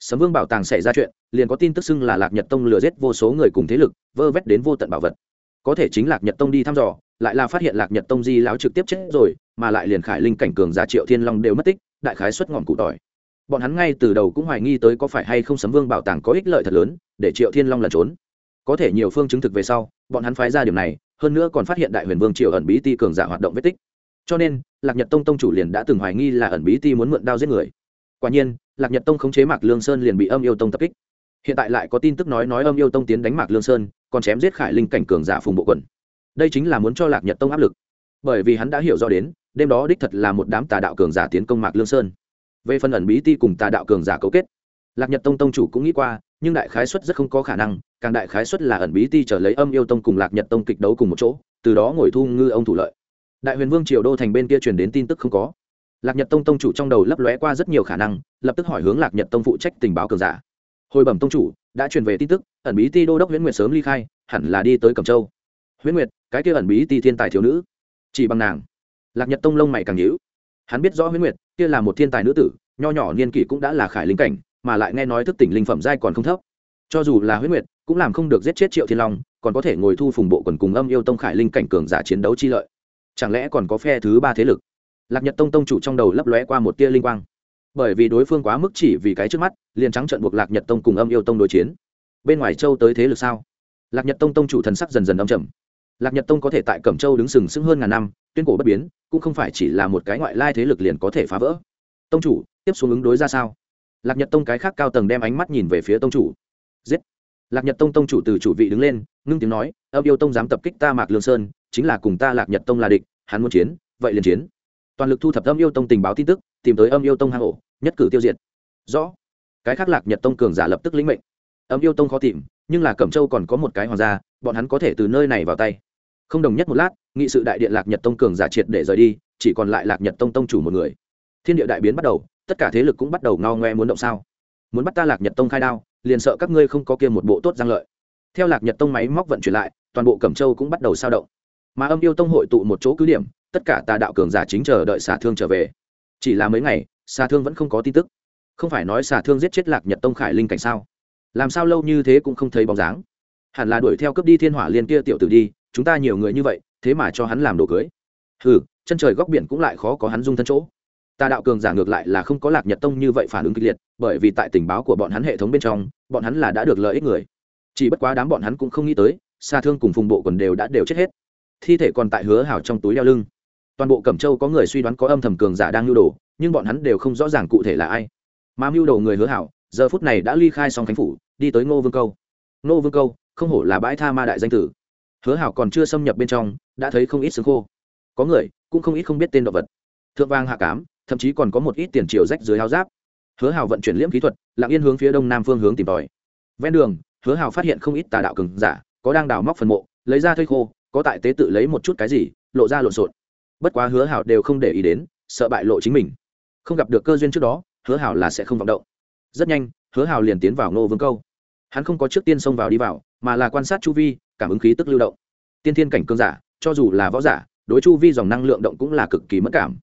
Sấm vương bảo tàng xảy ra chuyện, liền có tin tức xưng là lạc nhật tông lừa giết vô số người cùng thế lực, vơ vét đến vô tận bảo vật. Có thể chính lạc nhật tông đi thăm dò, lại là phát hiện lạc nhật tông di láo trực tiếp chết rồi, mà lại liền khải linh cảnh cường giả triệu thiên long đều mất tích, đại khái xuất ngọn cụ tỏi. Bọn hắn ngay từ đầu cũng hoài nghi tới có phải hay không sấm vương bảo tàng có ích lợi thật lớn, để triệu thiên long lẩn trốn có thể nhiều phương chứng thực về sau, bọn hắn phái ra điểm này, hơn nữa còn phát hiện đại huyền vương triều ẩn bí ti cường giả hoạt động vết tích. Cho nên, lạc nhật tông tông chủ liền đã từng hoài nghi là ẩn bí ti muốn mượn đao giết người. Quả nhiên, lạc nhật tông khống chế mạc lương sơn liền bị âm yêu tông tập kích. Hiện tại lại có tin tức nói nói âm yêu tông tiến đánh mạc lương sơn, còn chém giết khải linh cảnh cường giả phùng bộ quần đây chính là muốn cho lạc nhật tông áp lực. Bởi vì hắn đã hiểu rõ đến, đêm đó đích thật là một đám tà đạo cường giả tiến công mạc lương sơn. Về phần ẩn bí ti cùng tà đạo cường giả cấu kết, lạc nhật tông tông chủ cũng nghĩ qua nhưng đại khái suất rất không có khả năng, càng đại khái suất là ẩn bí ti trở lấy âm yêu tông cùng lạc nhật tông kịch đấu cùng một chỗ, từ đó ngồi thu ngư ông thủ lợi. Đại huyền vương triều đô thành bên kia truyền đến tin tức không có. Lạc nhật tông tông chủ trong đầu lấp lóe qua rất nhiều khả năng, lập tức hỏi hướng lạc nhật tông phụ trách tình báo cường giả. Hồi bẩm tông chủ, đã truyền về tin tức, ẩn bí ti đô đốc nguyễn nguyệt sớm ly khai, hẳn là đi tới cẩm châu. Nguyễn nguyệt, cái kia ẩn bí ti thiên tài thiếu nữ. Chỉ bằng nàng. Lạc nhật tông lông mày càng nhữ hắn biết rõ nguyễn nguyệt, kia là một thiên tài nữ tử, nho nhỏ niên kỷ cũng đã là khải linh cảnh mà lại nghe nói thức tỉnh linh phẩm giai còn không thấp. Cho dù là huyết nguyệt, cũng làm không được giết chết triệu thiên long, còn có thể ngồi thu phùng bộ quần cùng âm yêu tông khải linh cảnh cường giả chiến đấu chi lợi. Chẳng lẽ còn có phe thứ ba thế lực? Lạc nhật tông tông chủ trong đầu lấp lóe qua một tia linh quang. Bởi vì đối phương quá mức chỉ vì cái trước mắt, liền trắng trận buộc lạc nhật tông cùng âm yêu tông đối chiến. Bên ngoài châu tới thế lực sao? Lạc nhật tông tông chủ thần sắc dần dần âm trầm. Lạc nhật tông có thể tại cẩm châu đứng sừng sững hơn ngàn năm, tuyên cổ bất biến, cũng không phải chỉ là một cái ngoại lai thế lực liền có thể phá vỡ. Tông chủ, tiếp xuống ứng đối ra sao? Lạc nhật tông cái khác cao tầng đem ánh mắt nhìn về phía tông chủ. Giết! Lạc nhật tông tông chủ từ chủ vị đứng lên, ngưng tiếng nói, âm yêu tông dám tập kích ta mạc lương sơn, chính là cùng ta lạc nhật tông là địch, hắn muốn chiến, vậy liền chiến. Toàn lực thu thập âm yêu tông tình báo tin tức, tìm tới âm yêu tông hang ổ, nhất cử tiêu diệt. Rõ. Cái khác lạc nhật tông cường giả lập tức lĩnh mệnh. Âm yêu tông khó tìm, nhưng là cẩm châu còn có một cái hoàng gia, bọn hắn có thể từ nơi này vào tay. Không đồng nhất một lát, nghị sự đại điện lạc nhật tông cường giả triệt để rời đi, chỉ còn lại lạc nhật tông tông chủ một người. Thiên địa đại biến bắt đầu tất cả thế lực cũng bắt đầu ngao ngoe muốn động sao? Muốn bắt ta lạc nhật tông khai đao, liền sợ các ngươi không có kia một bộ tốt giang lợi. Theo lạc nhật tông máy móc vận chuyển lại, toàn bộ cẩm châu cũng bắt đầu sao động. Mà âm yêu tông hội tụ một chỗ cứ điểm, tất cả tà đạo cường giả chính chờ đợi xả thương trở về. Chỉ là mấy ngày, xà thương vẫn không có tin tức. Không phải nói xà thương giết chết lạc nhật tông khải linh cảnh sao? Làm sao lâu như thế cũng không thấy bóng dáng? Hẳn là đuổi theo cấp đi thiên hỏa liên kia tiểu tử đi, chúng ta nhiều người như vậy, thế mà cho hắn làm đồ cưới. Hừ, chân trời góc biển cũng lại khó có hắn dung thân chỗ tà đạo cường giả ngược lại là không có lạc nhật tông như vậy phản ứng kịch liệt, bởi vì tại tình báo của bọn hắn hệ thống bên trong, bọn hắn là đã được lợi ích người. Chỉ bất quá đám bọn hắn cũng không nghĩ tới xa thương cùng phùng bộ quần đều đã đều chết hết. Thi thể còn tại hứa hảo trong túi đeo lưng. Toàn bộ cẩm châu có người suy đoán có âm thầm cường giả đang lưu đồ, nhưng bọn hắn đều không rõ ràng cụ thể là ai. Mà mưu đồ người hứa hảo, giờ phút này đã ly khai xong khánh phủ, đi tới ngô vương câu. Ngô vương câu, không hổ là bãi tha ma đại danh tử. Hứa hảo còn chưa xâm nhập bên trong, đã thấy không ít xương khô. Có người, cũng không ít không biết tên động vật. Thượng vang hạ cám thậm chí còn có một ít tiền triều rách dưới áo giáp. Hứa Hào vận chuyển liễm kỹ thuật, lặng yên hướng phía đông nam phương hướng tìm tòi. Ven đường, hứa Hào phát hiện không ít tà đạo cường giả, có đang đào móc phần mộ, lấy ra thây khô, có tại tế tự lấy một chút cái gì, lộ ra lộn xộn. Bất quá hứa Hào đều không để ý đến, sợ bại lộ chính mình. Không gặp được cơ duyên trước đó, hứa Hào là sẽ không vọng động. Rất nhanh, hứa Hào liền tiến vào ngô vương câu. Hắn không có trước tiên xông vào đi vào, mà là quan sát chu vi, cảm ứng khí tức lưu động. Tiên thiên cảnh cương giả, cho dù là võ giả, đối chu vi dòng năng lượng động cũng là cực kỳ mất cảm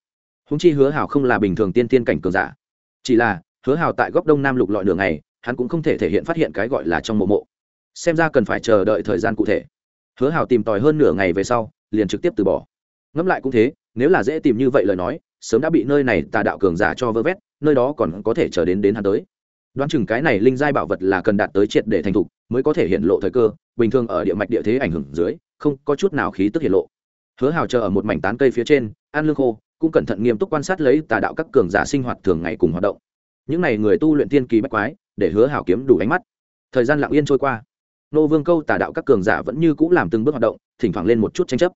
húng chi hứa hảo không là bình thường tiên thiên cảnh cường giả. Chỉ là, hứa hảo tại góc đông nam lục lọi đường này hắn cũng không thể thể hiện phát hiện cái gọi là trong mộ mộ. Xem ra cần phải chờ đợi thời gian cụ thể. Hứa hảo tìm tòi hơn nửa ngày về sau, liền trực tiếp từ bỏ. Ngẫm lại cũng thế, nếu là dễ tìm như vậy lời nói, sớm đã bị nơi này tà đạo cường giả cho vơ vét, nơi đó còn có thể chờ đến đến hắn tới. Đoán chừng cái này linh giai bảo vật là cần đạt tới triệt để thành thục, mới có thể hiện lộ thời cơ, bình thường ở địa mạch địa thế ảnh hưởng dưới, không có chút nào khí tức hiện lộ. Hứa hào chờ ở một mảnh tán cây phía trên, ăn lương khô cũng cẩn thận nghiêm túc quan sát lấy tà đạo các cường giả sinh hoạt thường ngày cùng hoạt động. Những n à y người tu luyện tiên kỳ bách quái, để hứa hảo kiếm đủ ánh mắt. Thời gian lặng yên trôi qua. Nô vương câu tà đạo các cường giả vẫn như c ũ làm từng bước hoạt động, thỉnh thoảng lên một chút tranh chấp.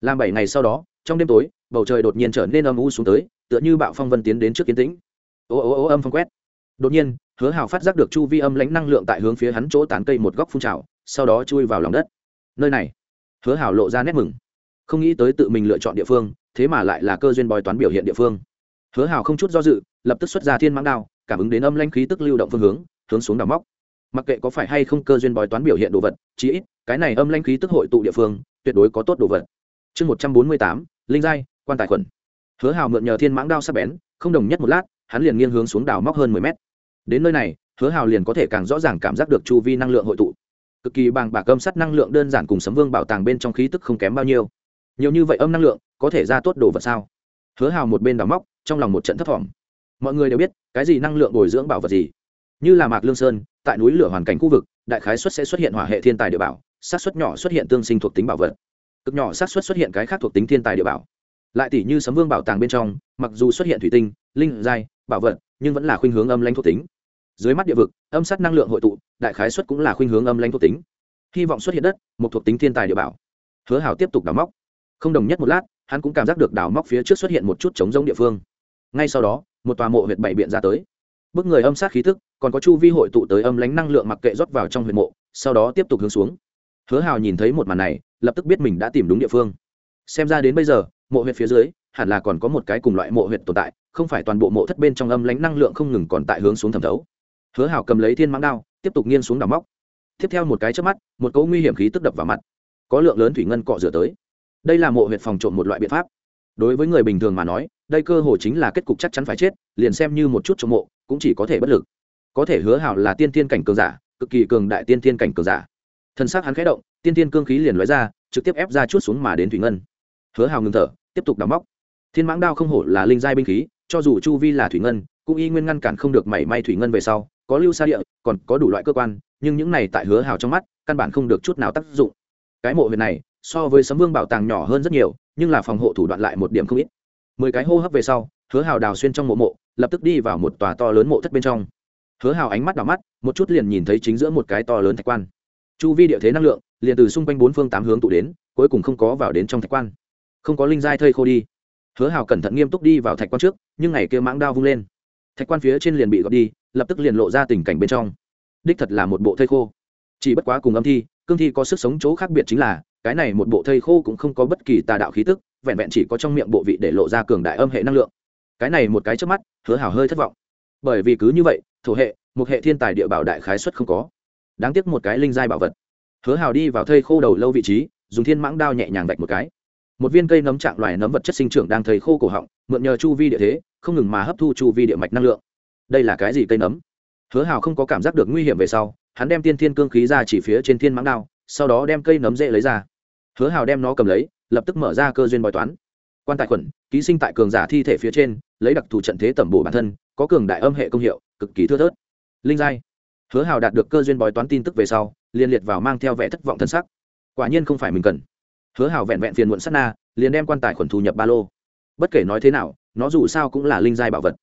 Làm bảy ngày sau đó, trong đêm tối, bầu trời đột nhiên trở nên âm u xuống tới, tựa như bạo phong vân tiến đến trước kiến tĩnh. Ô ô ô âm phong quét. Đột nhiên, hứa hào phát giác được chu vi âm lãnh năng lượng tại hướng phía hắn chỗ tán cây một góc phun trào, sau đó chui vào lòng đất. Nơi này, hứa hào lộ ra nét mừng. Không nghĩ tới tự mình lựa chọn địa phương thế mà lại là cơ duyên bói toán biểu hiện địa phương. Hứa hào không chút do dự, lập tức xuất ra thiên mãng đao, cảm ứng đến âm lanh khí tức lưu động phương hướng hướng xuống đào móc. Mặc kệ có phải hay không cơ duyên bói toán biểu hiện đồ vật, chí ít, cái này âm lanh khí tức hội tụ địa phương, tuyệt đối có tốt đồ vật. Chương một trăm bốn mươi tám, linh giai, quan tài khuẩn. Hứa hào mượn nhờ thiên mãng đao sắp bén, không đồng nhất một lát, hắn liền nghiêng hướng xuống đào móc hơn mười mét. Đến nơi này, hứa hào liền có thể càng rõ ràng cảm giác được chu vi năng lượng hội tụ. Cực kỳ bàng bạc âm sắt năng lượng đơn giản cùng sấm vương bảo tàng bên trong khí tức không kém bao nhiêu. Nhiều như vậy âm năng lượng có thể ra tốt đồ vật sao? Hứa hào một bên đào móc, trong lòng một trận thấp t mọi người đều biết, cái gì năng lượng bồi dưỡng bảo vật gì? Như là mạc lương sơn, tại núi lửa hoàn cảnh khu vực, đại khái xuất sẽ xuất hiện hỏa hệ thiên tài địa bảo sát xuất nhỏ xuất hiện tương sinh thuộc tính bảo vật. Cực nhỏ sát xuất xuất hiện cái khác thuộc tính thiên tài địa bảo. Lại tỷ như sấm vương bảo tàng bên trong, mặc dù xuất hiện thủy tinh, linh, giai, bảo vật, nhưng vẫn là khuynh hướng âm lãnh thuộc tính. Dưới mắt địa vực, âm sát năng lượng hội tụ, đại khái xuất cũng là khuynh hướng âm lãnh thuộc tính. Hy vọng xuất hiện đất, một thuộc tính thiên tài địa bảo. Hứa hảo tiếp tục đào móc. Không đồng nhất một lát hắn cũng cảm giác được đào móc phía trước xuất hiện một chút chống rỗng địa phương. Ngay sau đó, một tòa mộ huyệt bảy biện ra tới. Bức người âm sát khí thức còn có chu vi hội tụ tới âm lánh năng lượng mặc kệ rót vào trong huyệt mộ, sau đó tiếp tục hướng xuống. Hứa hào nhìn thấy một màn này, lập tức biết mình đã tìm đúng địa phương. Xem ra đến bây giờ, mộ huyệt phía dưới, hẳn là còn có một cái cùng loại mộ huyệt tồn tại, không phải toàn bộ mộ thất bên trong âm lánh năng lượng không ngừng còn tại hướng xuống thẩm thấu. Hứa hào cầm lấy thiên mãng đao, tiếp tục nghiêng xuống đào móc. Tiếp theo một cái chớp mắt, một cỗ nguy hiểm khí tức đập vào mặt. Có lượng lớn thủy ngân cọ rửa tới đây là mộ huyệt phòng trộm một loại biện pháp. Đối với người bình thường mà nói, đây cơ hồ chính là kết cục chắc chắn phải chết, liền xem như một chút trong mộ, cũng chỉ có thể bất lực. Có thể hứa hảo là tiên tiên cảnh cường giả, cực kỳ cường đại tiên tiên cảnh cường giả. Thân xác hắn khẽ động, tiên tiên cương khí liền lóe ra, trực tiếp ép ra chút xuống mà đến thủy ngân. Hứa hào ngừng thở, tiếp tục đắm móc. Thiên mãng đao không hổ là linh giai binh khí, cho dù chu vi là thủy ngân, cũng y nguyên ngăn cản không được mảy may thủy ngân về sau, có lưu xa địa, còn có đủ loại cơ quan, nhưng những này tại hứa hào trong mắt, căn bản không được chút nào tác dụng. Cái mộ huyệt này so với sấm vương bảo tàng nhỏ hơn rất nhiều, nhưng là phòng hộ thủ đoạn lại một điểm không ít. Mười cái hô hấp về sau, hứa hào đào xuyên trong mộ mộ, lập tức đi vào một tòa to lớn mộ thất bên trong. Hứa hào ánh mắt đỏ mắt, một chút liền nhìn thấy chính giữa một cái to lớn thạch quan. Chu vi địa thế năng lượng, liền từ xung quanh bốn phương tám hướng tụ đến, cuối cùng không có vào đến trong thạch quan. Không có linh giai thây khô đi. Hứa hào cẩn thận nghiêm túc đi vào thạch quan trước, nhưng ngày kia mãng đao vung lên. Thạch quan phía trên liền bị gọt đi, lập tức liền lộ ra tình cảnh bên trong. Đích thật là một bộ thây khô chỉ bất quá cùng âm thi, cương thi có sức sống chỗ khác biệt chính là, cái này một bộ thây khô cũng không có bất kỳ tà đạo khí tức, vẹn vẹn chỉ có trong miệng bộ vị để lộ ra cường đại âm hệ năng lượng. Cái này một cái trước mắt, hứa hào hơi thất vọng. Bởi vì cứ như vậy, thổ hệ, một hệ thiên tài địa bảo đại khái xuất không có. Đáng tiếc một cái linh giai bảo vật. Hứa hào đi vào thây khô đầu lâu vị trí, dùng thiên mãng đao nhẹ nhàng vạch một cái. Một viên cây nấm trạng loài nấm vật chất sinh trưởng đang thầy khô cổ họng, mượn nhờ chu vi địa thế, không ngừng mà hấp thu chu vi địa mạch năng lượng. Đây là cái gì cây nấm? Hứa hào không có cảm giác được nguy hiểm về sau hắn đem tiên thiên cương khí ra chỉ phía trên thiên mãng đao, sau đó đem cây nấm dễ lấy ra. Hứa hào đem nó cầm lấy, lập tức mở ra cơ duyên bói toán. Quan tài khuẩn, ký sinh tại cường giả thi thể phía trên, lấy đặc thù trận thế tẩm bổ bản thân, có cường đại âm hệ công hiệu, cực kỳ thưa thớt. Linh giai. Hứa hào đạt được cơ duyên bói toán tin tức về sau, liên liệt vào mang theo vẻ thất vọng thân sắc. Quả nhiên không phải mình cần. Hứa hào vẹn vẹn phiền muộn sát na, liền đem quan tài khuẩn thu nhập ba lô. Bất kể nói thế nào, nó dù sao cũng là linh giai bảo vật.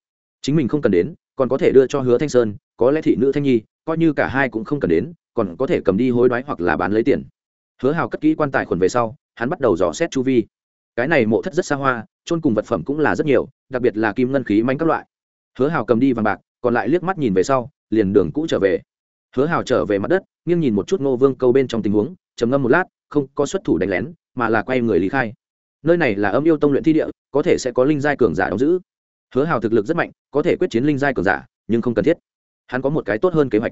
Chính mình không cần đến, còn có thể đưa cho hứa thanh sơn, có lẽ thị nữ thanh nhi coi như cả hai cũng không cần đến, còn có thể cầm đi hối đoái hoặc là bán lấy tiền. Hứa hào cất kỹ quan tài khuẩn về sau, hắn bắt đầu dò xét chu vi. Cái này mộ thất rất xa hoa trôn cùng vật phẩm cũng là rất nhiều, đặc biệt là kim ngân khí manh các loại. Hứa hào cầm đi vàng bạc, còn lại liếc mắt nhìn về sau, liền đường cũ trở về. Hứa hào trở về mặt đất, nghiêng nhìn một chút ngô vương câu bên trong tình huống, trầm ngâm một lát, không có xuất thủ đánh lén, mà là quay người lý khai. Nơi này là âm yêu tông luyện thi địa, có thể sẽ có linh giai cường giả đóng giữ. Hứa hào thực lực rất mạnh, có thể quyết chiến linh giai cường giả, nhưng không cần thiết hắn có một cái tốt hơn kế hoạch.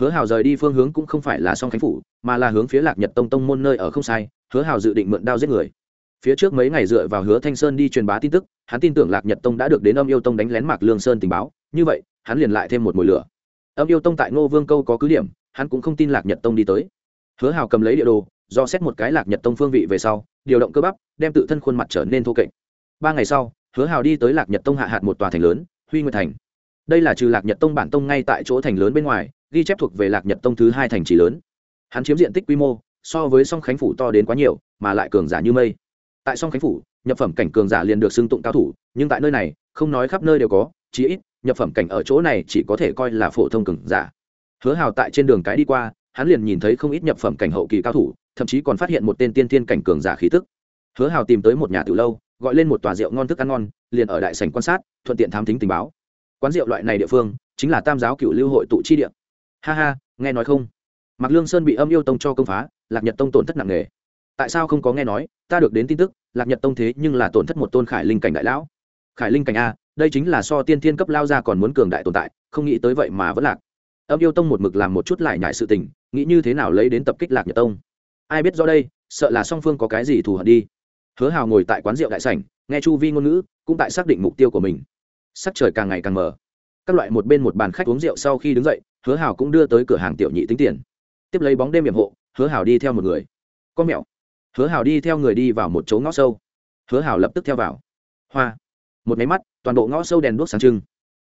Hứa hào rời đi phương hướng cũng không phải là song khánh phủ, mà là hướng phía lạc nhật tông tông môn nơi ở không sai, hứa hào dự định mượn đao giết người. Phía trước mấy ngày dựa vào hứa thanh sơn đi truyền bá tin tức, hắn tin tưởng lạc nhật tông đã được đến âm yêu tông đánh lén mạc lương sơn tình báo, như vậy, hắn liền lại thêm một mồi lửa. Âm yêu tông tại ngô vương câu có cứ điểm, hắn cũng không tin lạc nhật tông đi tới. Hứa hào cầm lấy địa đồ, do xét một cái lạc nhật tông phương vị về sau, điều động cơ bắp, đem tự thân khuôn mặt trở nên thô kệch. Ba ngày sau, hứa hào đi tới lạc nhật tông hạ hạt một tòa thành lớn, huy nguyệt thành đây là trừ lạc nhật tông bản tông ngay tại chỗ thành lớn bên ngoài, ghi chép thuộc về lạc nhật tông thứ hai thành trì lớn. Hắn chiếm diện tích quy mô, so với song khánh phủ to đến quá nhiều, mà lại cường giả như mây. Tại song khánh phủ, nhập phẩm cảnh cường giả liền được xưng tụng cao thủ, nhưng tại nơi này, không nói khắp nơi đều có, chí ít, nhập phẩm cảnh ở chỗ này chỉ có thể coi là phổ thông cường giả. Hứa hào tại trên đường cái đi qua, hắn liền nhìn thấy không ít nhập phẩm cảnh hậu kỳ cao thủ, thậm chí còn phát hiện một tên tiên thiên cảnh cường giả khí tức. Hứa hào tìm tới một nhà từ lâu, gọi lên một tòa rượu ngon thức ăn ngon, liền ở đại sảnh quan sát, thuận tiện thám tính tình báo quán rượu loại này địa phương chính là tam giáo cựu lưu hội tụ chi địa. Ha ha, nghe nói không? Mạc lương sơn bị âm yêu tông cho công phá, lạc nhật tông tổn thất nặng nề. Tại sao không có nghe nói? Ta được đến tin tức, lạc nhật tông thế nhưng là tổn thất một tôn khải linh cảnh đại lão. Khải linh cảnh a, đây chính là so tiên thiên cấp lao ra còn muốn cường đại tồn tại, không nghĩ tới vậy mà vẫn lạc. Âm yêu tông một mực làm một chút lại nhại sự tình, nghĩ như thế nào lấy đến tập kích lạc nhật tông? Ai biết do đây, sợ là song phương có cái gì thù hận đi. Hứa hào ngồi tại quán rượu đại sảnh, nghe chu vi ngôn ngữ, cũng tại xác định mục tiêu của mình sắc trời càng ngày càng mờ. các loại một bên một bàn khách uống rượu sau khi đứng dậy, hứa hào cũng đưa tới cửa hàng tiểu nhị tính tiền. Tiếp lấy bóng đêm hiểm hộ, hứa hào đi theo một người. Con mẹo hứa hào đi theo người đi vào một chỗ ngõ sâu. Hứa hào lập tức theo vào. Hoa. Một máy mắt, toàn bộ ngõ sâu đèn đuốc sáng trưng.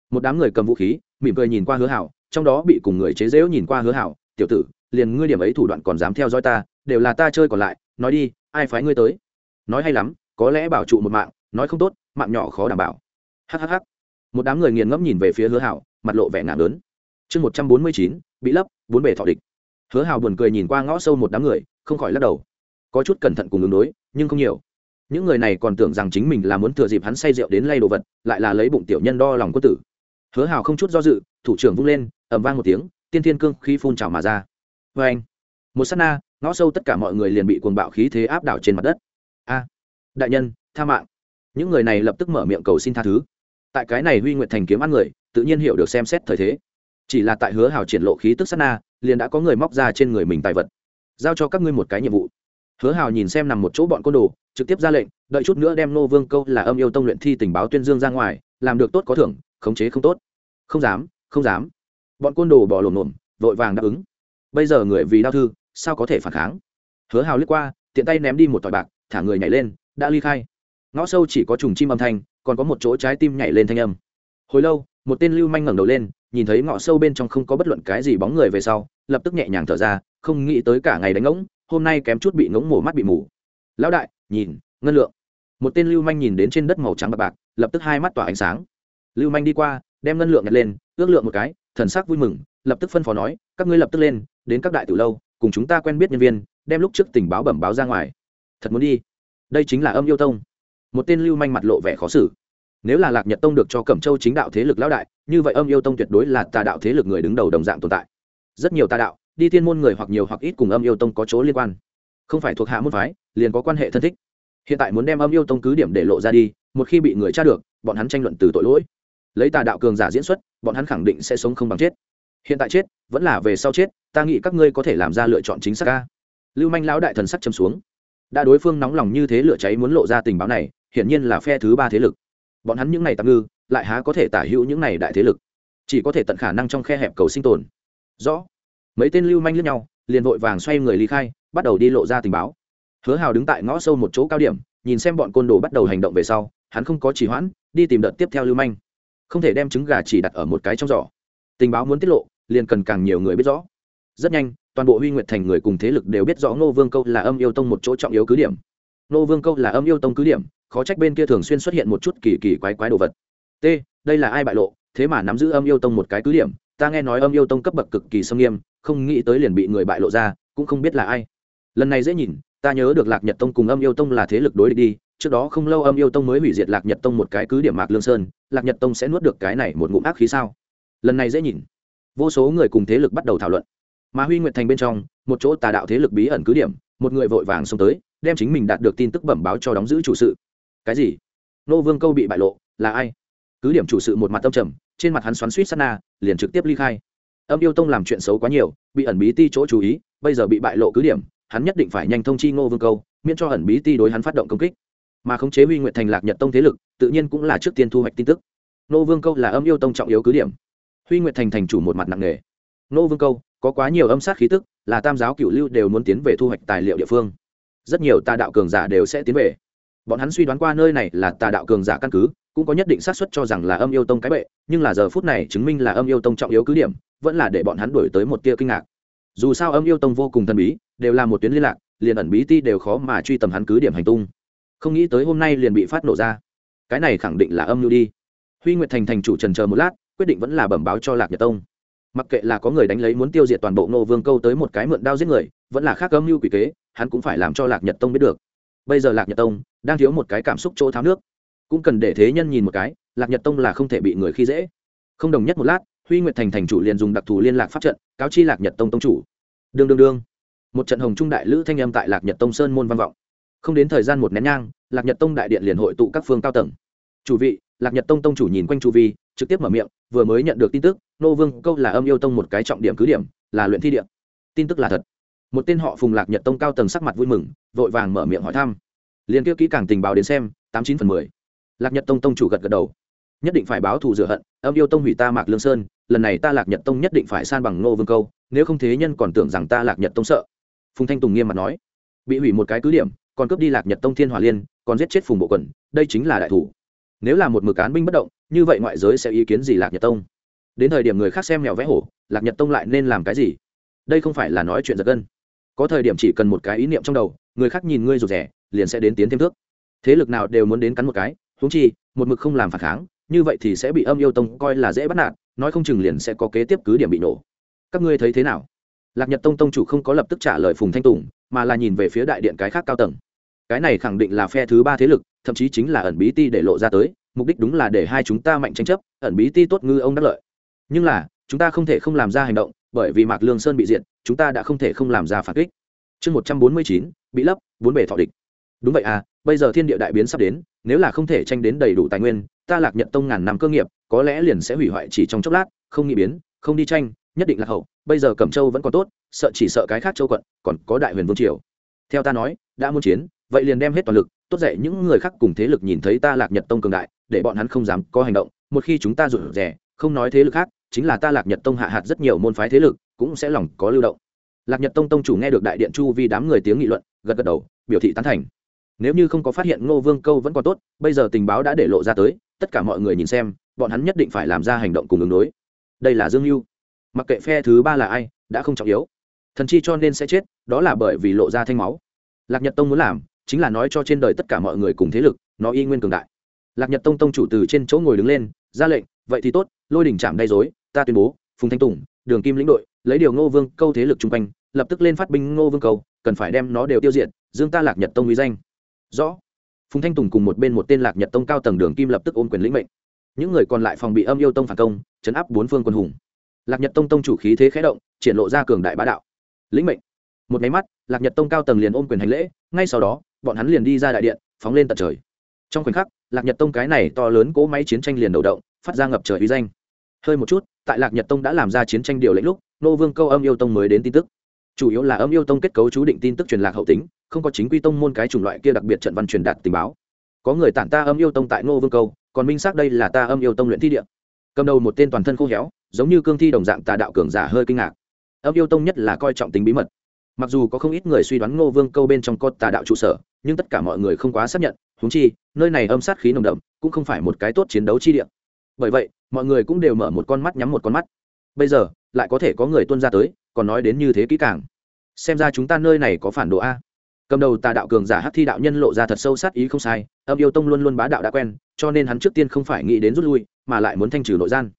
Một đám người cầm vũ khí, mỉm cười nhìn qua hứa hảo, trong đó bị cùng người chế dễu nhìn qua hứa hảo, tiểu tử, liền ngươi điểm ấy thủ đoạn còn dám theo dõi ta, đều là ta chơi còn lại, nói đi, ai phái ngươi tới? Nói hay lắm, có lẽ bảo trụ một mạng, nói không tốt, mạng nhỏ khó đảm bảo. Hhh một đám người nghiền ngẫm nhìn về phía hứa hảo, mặt lộ vẻ ngạc lớn. Chương một trăm bốn mươi chín, bị lấp, bốn bể thọ địch. Hứa hảo buồn cười nhìn qua ngõ sâu một đám người, không khỏi lắc đầu. Có chút cẩn thận cùng ứng đối, nhưng không nhiều. Những người này còn tưởng rằng chính mình là muốn thừa dịp hắn say rượu đến lay đồ vật, lại là lấy bụng tiểu nhân đo lòng quân tử. Hứa hào không chút do dự, thủ trưởng vung lên ẩm vang một tiếng, tiên thiên cương khí phun trào mà ra. Vê anh, một s á t na, ngõ sâu tất cả mọi người liền bị cuồng bạo khí thế áp đảo trên mặt đất. A, đại nhân, tha mạng. Những người này lập tức mở miệng cầu xin tha thứ tại cái này huy nguyện thành kiếm ăn người, tự nhiên hiểu được xem xét thời thế. Chỉ là tại hứa hào triển lộ khí tức sát na, liền đã có người móc ra trên người mình tài vật. Giao cho các ngươi một cái nhiệm vụ. Hứa hào nhìn xem nằm một chỗ bọn côn đồ, trực tiếp ra lệnh, đợi chút nữa đem nô vương câu là âm yêu tông luyện thi tình báo tuyên dương ra ngoài, làm được tốt có thưởng, khống chế không tốt. Không dám không dám. Bọn côn đồ bỏ lổm lổm, vội vàng đáp ứng. Bây giờ người vì đau thư, sao có thể phản kháng? Hứa hào lướt qua, tiện tay ném đi một tỏi bạc, thả người nhảy lên, đã ly khai. Ngõ sâu chỉ có trùng chim âm thanh còn có một chỗ trái tim nhảy lên thanh âm. Hồi lâu, một tên lưu manh ngẩng đầu lên, nhìn thấy ngõ sâu bên trong không có bất luận cái gì bóng người về sau, lập tức nhẹ nhàng thở ra, không nghĩ tới cả ngày đánh ngỗng, hôm nay kém chút bị ngỗng mổ mắt bị mù. Lão đại, nhìn, ngân lượng. Một tên lưu manh nhìn đến trên đất màu trắng bạc bạc, lập tức hai mắt tỏa ánh sáng. Lưu manh đi qua, đem ngân lượng nhặt lên, ước lượng một cái, thần sắc vui mừng, lập tức phân phó nói, các ngươi lập tức lên, đến các đại tử lâu, cùng chúng ta quen biết nhân viên, đem lúc trước tình báo bẩm báo ra ngoài. Thật muốn đi. Đây chính là âm yêu tông một tên lưu manh mặt lộ vẻ khó xử. Nếu là lạc nhật tông được cho cẩm châu chính đạo thế lực lão đại, như vậy âm yêu tông tuyệt đối là tà đạo thế lực người đứng đầu đồng dạng tồn tại. Rất nhiều tà đạo, đi thiên môn người hoặc nhiều hoặc ít cùng âm yêu tông có chỗ liên quan. Không phải thuộc hạ môn phái, liền có quan hệ thân thích. Hiện tại muốn đem âm yêu tông cứ điểm để lộ ra đi, một khi bị người tra được, bọn hắn tranh luận từ tội lỗi. Lấy tà đạo cường giả diễn xuất, bọn hắn khẳng định sẽ sống không bằng chết. Hiện tại chết, vẫn là về sau chết, ta nghĩ các ngươi có thể làm ra lựa chọn chính xác ca lưu manh lão đại thần sắc châm xuống. Đã đối phương nóng lòng như thế lửa cháy muốn lộ ra tình báo này hiển nhiên là phe thứ ba thế lực. Bọn hắn những này tạm ngư, lại há có thể tả hữu những này đại thế lực. Chỉ có thể tận khả năng trong khe hẹp cầu sinh tồn. Rõ. Mấy tên lưu manh lướt nhau, liền vội vàng xoay người ly khai, bắt đầu đi lộ ra tình báo. Hứa hào đứng tại ngõ sâu một chỗ cao điểm, nhìn xem bọn côn đồ bắt đầu hành động về sau, hắn không có chỉ hoãn, đi tìm đợt tiếp theo lưu manh. Không thể đem trứng gà chỉ đặt ở một cái trong giỏ. Tình báo muốn tiết lộ, liền cần càng nhiều người biết rõ. Rất nhanh, toàn bộ huy nguyệt thành người cùng thế lực đều biết rõ ngô vương câu là âm yêu tông một chỗ trọng yếu cứ điểm. Ngô vương câu là âm yêu tông cứ điểm khó trách bên kia thường xuyên xuất hiện một chút kỳ kỳ quái quái đồ vật. T, đây là ai bại lộ? Thế mà nắm giữ âm yêu tông một cái cứ điểm, ta nghe nói âm yêu tông cấp bậc cực kỳ sâm nghiêm, không nghĩ tới liền bị người bại lộ ra, cũng không biết là ai. Lần này dễ nhìn, ta nhớ được lạc nhật tông cùng âm yêu tông là thế lực đối địch đi, trước đó không lâu âm yêu tông mới hủy diệt lạc nhật tông một cái cứ điểm mạc lương sơn, lạc nhật tông sẽ nuốt được cái này một ngụm ác khí sao? Lần này dễ nhìn. Vô số người cùng thế lực bắt đầu thảo luận. Mà huy nguyệt thành bên trong, một chỗ tà đạo thế lực bí ẩn cứ điểm, một người vội vàng xông tới, đem chính mình đạt được tin tức bẩm báo cho đóng giữ chủ sự cái gì? Nô vương câu bị bại lộ, là ai? Cứ điểm chủ sự một mặt tâm trầm, trên mặt hắn xoắn suýt sát na, liền trực tiếp ly khai. Âm yêu tông làm chuyện xấu quá nhiều, bị ẩn bí ti chỗ chú ý, bây giờ bị bại lộ cứ điểm, hắn nhất định phải nhanh thông chi ngô vương câu, miễn cho ẩn bí ti đối hắn phát động công kích. Mà khống chế huy nguyện thành lạc nhật tông thế lực, tự nhiên cũng là trước tiên thu hoạch tin tức. Ngô vương câu là âm yêu tông trọng yếu cứ điểm. Huy nguyện thành thành chủ một mặt nặng nề. Ngô vương câu, có quá nhiều âm sát khí tức, là tam giáo cựu lưu đều muốn tiến về thu hoạch tài liệu địa phương. Rất nhiều tà đạo cường giả đều sẽ tiến về bọn hắn suy đoán qua nơi này là tà đạo cường giả căn cứ, cũng có nhất định xác suất cho rằng là âm yêu tông cái bệ, nhưng là giờ phút này chứng minh là âm yêu tông trọng yếu cứ điểm, vẫn là để bọn hắn đổi tới một tia kinh ngạc. Dù sao âm yêu tông vô cùng thần bí, đều là một tuyến liên lạc, liền ẩn bí ti đều khó mà truy tầm hắn cứ điểm hành tung. Không nghĩ tới hôm nay liền bị phát nổ ra. Cái này khẳng định là âm mưu đi. Huy nguyệt thành thành chủ trần chờ một lát, quyết định vẫn là bẩm báo cho lạc nhật tông. Mặc kệ là có người đánh lấy muốn tiêu diệt toàn bộ nô vương câu tới một cái mượn đao giết người, vẫn là khác âm mưu quỷ kế, hắn cũng phải làm cho lạc nhật tông biết được bây giờ lạc nhật tông đang thiếu một cái cảm xúc chỗ tháo nước cũng cần để thế nhân nhìn một cái lạc nhật tông là không thể bị người khi dễ không đồng nhất một lát huy nguyệt thành thành chủ liền dùng đặc thù liên lạc pháp trận cáo chi lạc nhật tông tông chủ đương đương đương một trận hồng trung đại lữ thanh âm tại lạc nhật tông sơn môn văn vọng không đến thời gian một nén nhang lạc nhật tông đại điện liền hội tụ các phương cao tầng chủ vị lạc nhật tông tông chủ nhìn quanh chu vi trực tiếp mở miệng vừa mới nhận được tin tức nô vương câu là âm yêu tông một cái trọng điểm cứ điểm là luyện thi điện tin tức là thật một tên họ phùng lạc nhật tông cao tầng sắc mặt vui mừng, vội vàng mở miệng hỏi thăm. Liền kêu kỹ càng tình báo đến xem, tám chín phần mười. Lạc nhật tông tông chủ gật gật đầu. Nhất định phải báo thù rửa hận, âm yêu tông hủy ta mạc lương sơn, lần này ta lạc nhật tông nhất định phải san bằng nô vương câu, nếu không thế nhân còn tưởng rằng ta lạc nhật tông sợ. Phùng thanh tùng nghiêm mặt nói. Bị hủy một cái cứ điểm, còn cướp đi lạc nhật tông thiên hòa liên, còn giết chết phùng bộ quần đây chính là đại thủ. Nếu là một mực án binh bất động, như vậy ngoại giới sẽ ý kiến gì lạc nhật tông? Đến thời điểm người khác xem mèo vẽ hổ, lạc nhật tông lại nên làm cái gì? Đây không phải là nói chuyện giật gân có thời điểm chỉ cần một cái ý niệm trong đầu, người khác nhìn ngươi rụt rẻ liền sẽ đến tiến thêm thước. Thế lực nào đều muốn đến cắn một cái húng chi, một mực không làm phản kháng, như vậy thì sẽ bị âm yêu tông coi là dễ bắt nạt, nói không chừng liền sẽ có kế tiếp cứ điểm bị nổ. Các ngươi thấy thế nào? Lạc nhật tông tông chủ không có lập tức trả lời phùng thanh tùng, mà là nhìn về phía đại điện cái khác cao tầng. Cái này khẳng định là phe thứ ba thế lực, thậm chí chính là ẩn bí ti để lộ ra tới, mục đích đúng là để hai chúng ta mạnh tranh chấp, ẩn bí ti tốt ngư ông đắc lợi. Nhưng là, chúng ta không thể không làm ra hành động bởi vì mạc lương sơn bị diệt, chúng ta đã không thể không làm ra phản kích. Chương một trăm bốn mươi chín, bị lấp, bốn bể thọ địch. Đúng vậy à bây giờ thiên địa đại biến sắp đến, nếu là không thể tranh đến đầy đủ tài nguyên, ta lạc nhận tông ngàn năm cơ nghiệp, có lẽ liền sẽ hủy hoại chỉ trong chốc lát, không nghĩ biến, không đi tranh, nhất định là hậu, bây giờ cẩm châu vẫn còn tốt, sợ chỉ sợ cái khác châu quận, còn có đại huyền vương triều. Theo ta nói, đã muốn chiến, vậy liền đem hết toàn lực, tốt dậy những người khác cùng thế lực nhìn thấy ta lạc nhật tông cường đại, để bọn hắn không dám có hành động, một khi chúng ta rụt rè, không nói thế lực khác chính là ta lạc nhật tông hạ hạt rất nhiều môn phái thế lực, cũng sẽ lòng có lưu động. Lạc nhật tông tông chủ nghe được đại điện chu vi đám người tiếng nghị luận, gật gật đầu, biểu thị tán thành. Nếu như không có phát hiện ngô vương câu vẫn còn tốt, bây giờ tình báo đã để lộ ra tới, tất cả mọi người nhìn xem, bọn hắn nhất định phải làm ra hành động cùng ứng đối. Đây là dương mưu mặc kệ phe thứ ba là ai, đã không trọng yếu. Thần chi cho nên sẽ chết, đó là bởi vì lộ ra thanh máu. Lạc nhật tông muốn làm, chính là nói cho trên đời tất cả mọi người cùng thế lực, nó y nguyên cường đại. Lạc nhật tông tông chủ từ trên chỗ ngồi đứng lên, ra lệnh, vậy thì tốt, lôi đỉnh chạm đay dối ta tuyên bố, phùng thanh tùng, đường kim lĩnh đội, lấy điều ngô vương câu thế lực chung quanh, lập tức lên phát binh ngô vương câu, cần phải đem nó đều tiêu diệt, dương ta lạc nhật tông uy danh. Rõ. Phùng thanh tùng cùng một bên một tên lạc nhật tông cao tầng đường kim lập tức ôm quyền lĩnh mệnh. Những người còn lại phòng bị âm yêu tông phản công, chấn áp bốn phương quân hùng. Lạc nhật tông tông chủ khí thế khé động, triển lộ ra cường đại bá đạo. Lĩnh mệnh. Một máy mắt, lạc nhật tông cao tầng liền ôm quyền hành lễ, ngay sau đó, bọn hắn liền đi ra đại điện, phóng lên tận trời. Trong khoảnh khắc, lạc nhật tông cái này to lớn cỗ máy chiến tranh liền đầu động, phát ra ngập trời uy danh. Hơi một chút tại lạc nhật tông đã làm ra chiến tranh điều lệnh lúc, nô vương câu âm yêu tông mới đến tin tức. Chủ yếu là âm yêu tông kết cấu chú định tin tức truyền lạc hậu tính, không có chính quy tông môn cái chủng loại kia đặc biệt trận văn truyền đạt tình báo. Có người tản ta âm yêu tông tại ngô vương câu, còn minh xác đây là ta âm yêu tông luyện thi địa. Cầm đầu một tên toàn thân khô héo, giống như cương thi đồng dạng tà đạo cường giả hơi kinh ngạc. Âm yêu tông nhất là coi trọng tính bí mật. Mặc dù có không ít người suy đoán ngô vương câu bên trong có tà đạo trụ sở, nhưng tất cả mọi người không quá xác nhận húng chi, nơi này âm sát khí nồng đậm, cũng không phải một cái tốt chiến đấu chi địa. Bởi vậy mọi người cũng đều mở một con mắt nhắm một con mắt. Bây giờ, lại có thể có người tuân ra tới, còn nói đến như thế kỹ càng. Xem ra chúng ta nơi này có phản đồ a. Cầm đầu tà đạo cường giả hắc thi đạo nhân lộ ra thật sâu sát ý không sai, âm yêu tông luôn luôn bá đạo đã quen, cho nên hắn trước tiên không phải nghĩ đến rút lui, mà lại muốn thanh trừ nội gian.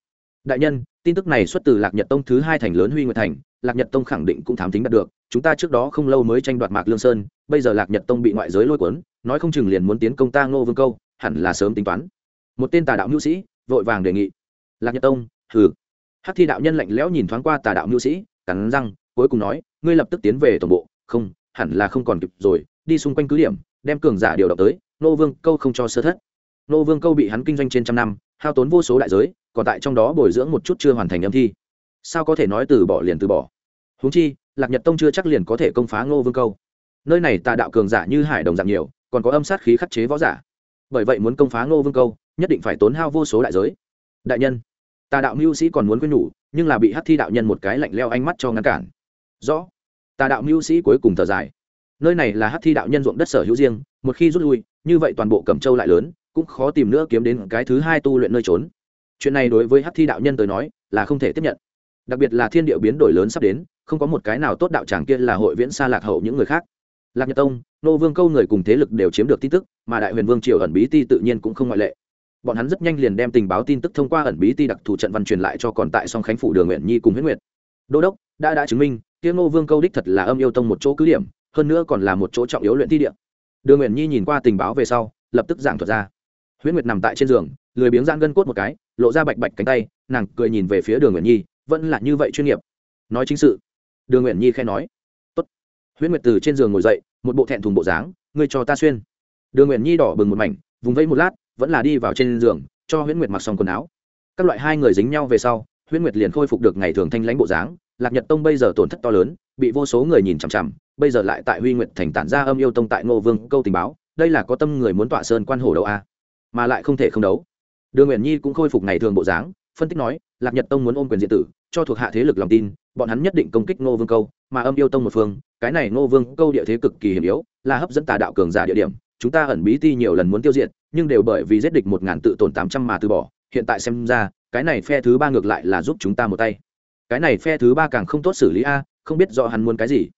Đại nhân, tin tức này xuất từ lạc nhật tông thứ hai thành lớn huy nguyệt thành, lạc nhật tông khẳng định cũng thám tính đạt được, chúng ta trước đó không lâu mới tranh đoạt mạc lương sơn, bây giờ lạc nhật tông bị ngoại giới lôi cuốn, nói không chừng liền muốn tiến công ta ngô vương câu, hẳn là sớm tính toán. Một tên tà đạo hữu sĩ, vội vàng đề nghị lạc nhật tông, hừ. Hắc thi đạo nhân lạnh lẽo nhìn thoáng qua tà đạo mưu sĩ, cắn răng, cuối cùng nói, ngươi lập tức tiến về tổng bộ. Không, hẳn là không còn kịp rồi, đi xung quanh cứ điểm, đem cường giả điều động tới, nô vương câu không cho sơ thất. Nô vương câu bị hắn kinh doanh trên trăm năm, hao tốn vô số đại giới, còn tại trong đó bồi dưỡng một chút chưa hoàn thành âm thi. Sao có thể nói từ bỏ liền từ bỏ? Húng chi, lạc nhật tông chưa chắc liền có thể công phá ngô vương câu. Nơi này tà đạo cường giả như hải đồng dạng nhiều, còn có âm sát khí khắc chế võ giả. Bởi vậy muốn công phá ngô vương câu, nhất định phải tốn hao vô số đại giới đại nhân. Tà đạo mưu sĩ còn muốn quên nhủ, nhưng là bị hát thi đạo nhân một cái lạnh leo ánh mắt cho ngăn cản. Rõ. Tà đạo mưu sĩ cuối cùng thở dài. Nơi này là hát thi đạo nhân ruộng đất sở hữu riêng, một khi rút lui, như vậy toàn bộ cẩm châu lại lớn, cũng khó tìm nữa kiếm đến cái thứ hai tu luyện nơi trốn. Chuyện này đối với hát thi đạo nhân tới nói, là không thể tiếp nhận. Đặc biệt là thiên địa biến đổi lớn sắp đến, không có một cái nào tốt đạo tràng kia là hội viễn xa lạc hậu những người khác. Lạc nhật tông, nô vương câu người cùng thế lực đều chiếm được tin tức, mà đại huyền vương triều ẩn bí ti tự nhiên cũng không ngoại lệ bọn hắn rất nhanh liền đem tình báo tin tức thông qua ẩn bí ti đặc thù trận văn truyền lại cho còn tại song khánh phủ đường nguyện nhi cùng huyết nguyệt. Đô đốc, đã đã chứng minh tiếng ngô vương câu đích thật là âm yêu tông một chỗ cứ điểm, hơn nữa còn là một chỗ trọng yếu luyện thi địa. Đường nguyện nhi nhìn qua tình báo về sau, lập tức giảng thuật ra. Huyết nguyệt nằm tại trên giường, lười biếng giang gân cốt một cái, lộ ra bạch bạch cánh tay, nàng cười nhìn về phía đường nguyện nhi, vẫn là như vậy chuyên nghiệp. Nói chính sự. Đường nguyện nhi khẽ nói. Tốt. huyết nguyệt từ trên giường ngồi dậy, một bộ thẹn thùng bộ dáng, ngươi cho ta xuyên. Đường nguyện nhi đỏ bừng một mảnh, vùng vẫy một lát vẫn là đi vào trên giường, cho huyễn nguyệt mặc xong quần áo. Các loại hai người dính nhau về sau, huyễn nguyệt liền khôi phục được ngày thường thanh lãnh bộ dáng. Lạc nhật tông bây giờ tổn thất to lớn, bị vô số người nhìn chằm chằm, bây giờ lại tại huy nguyệt thành tản ra âm yêu tông tại ngô vương câu tình báo, đây là có tâm người muốn tọa sơn quan hổ đấu a? Mà lại không thể không đấu. Đường nguyện nhi cũng khôi phục ngày thường bộ dáng, phân tích nói, lạc nhật tông muốn ôm quyền diện tử, cho thuộc hạ thế lực lòng tin, bọn hắn nhất định công kích ngô vương câu, mà âm yêu tông một phương, cái này ngô vương câu địa thế cực kỳ hiểm yếu, là hấp dẫn tà đạo cường giả địa điểm, chúng ta ẩn bí ti nhiều lần muốn tiêu diệt nhưng đều bởi vì giết địch một ngàn tự tổn tám trăm mà từ bỏ. Hiện tại xem ra, cái này phe thứ ba ngược lại là giúp chúng ta một tay. Cái này phe thứ ba càng không tốt xử lý a, không biết do hắn muốn cái gì.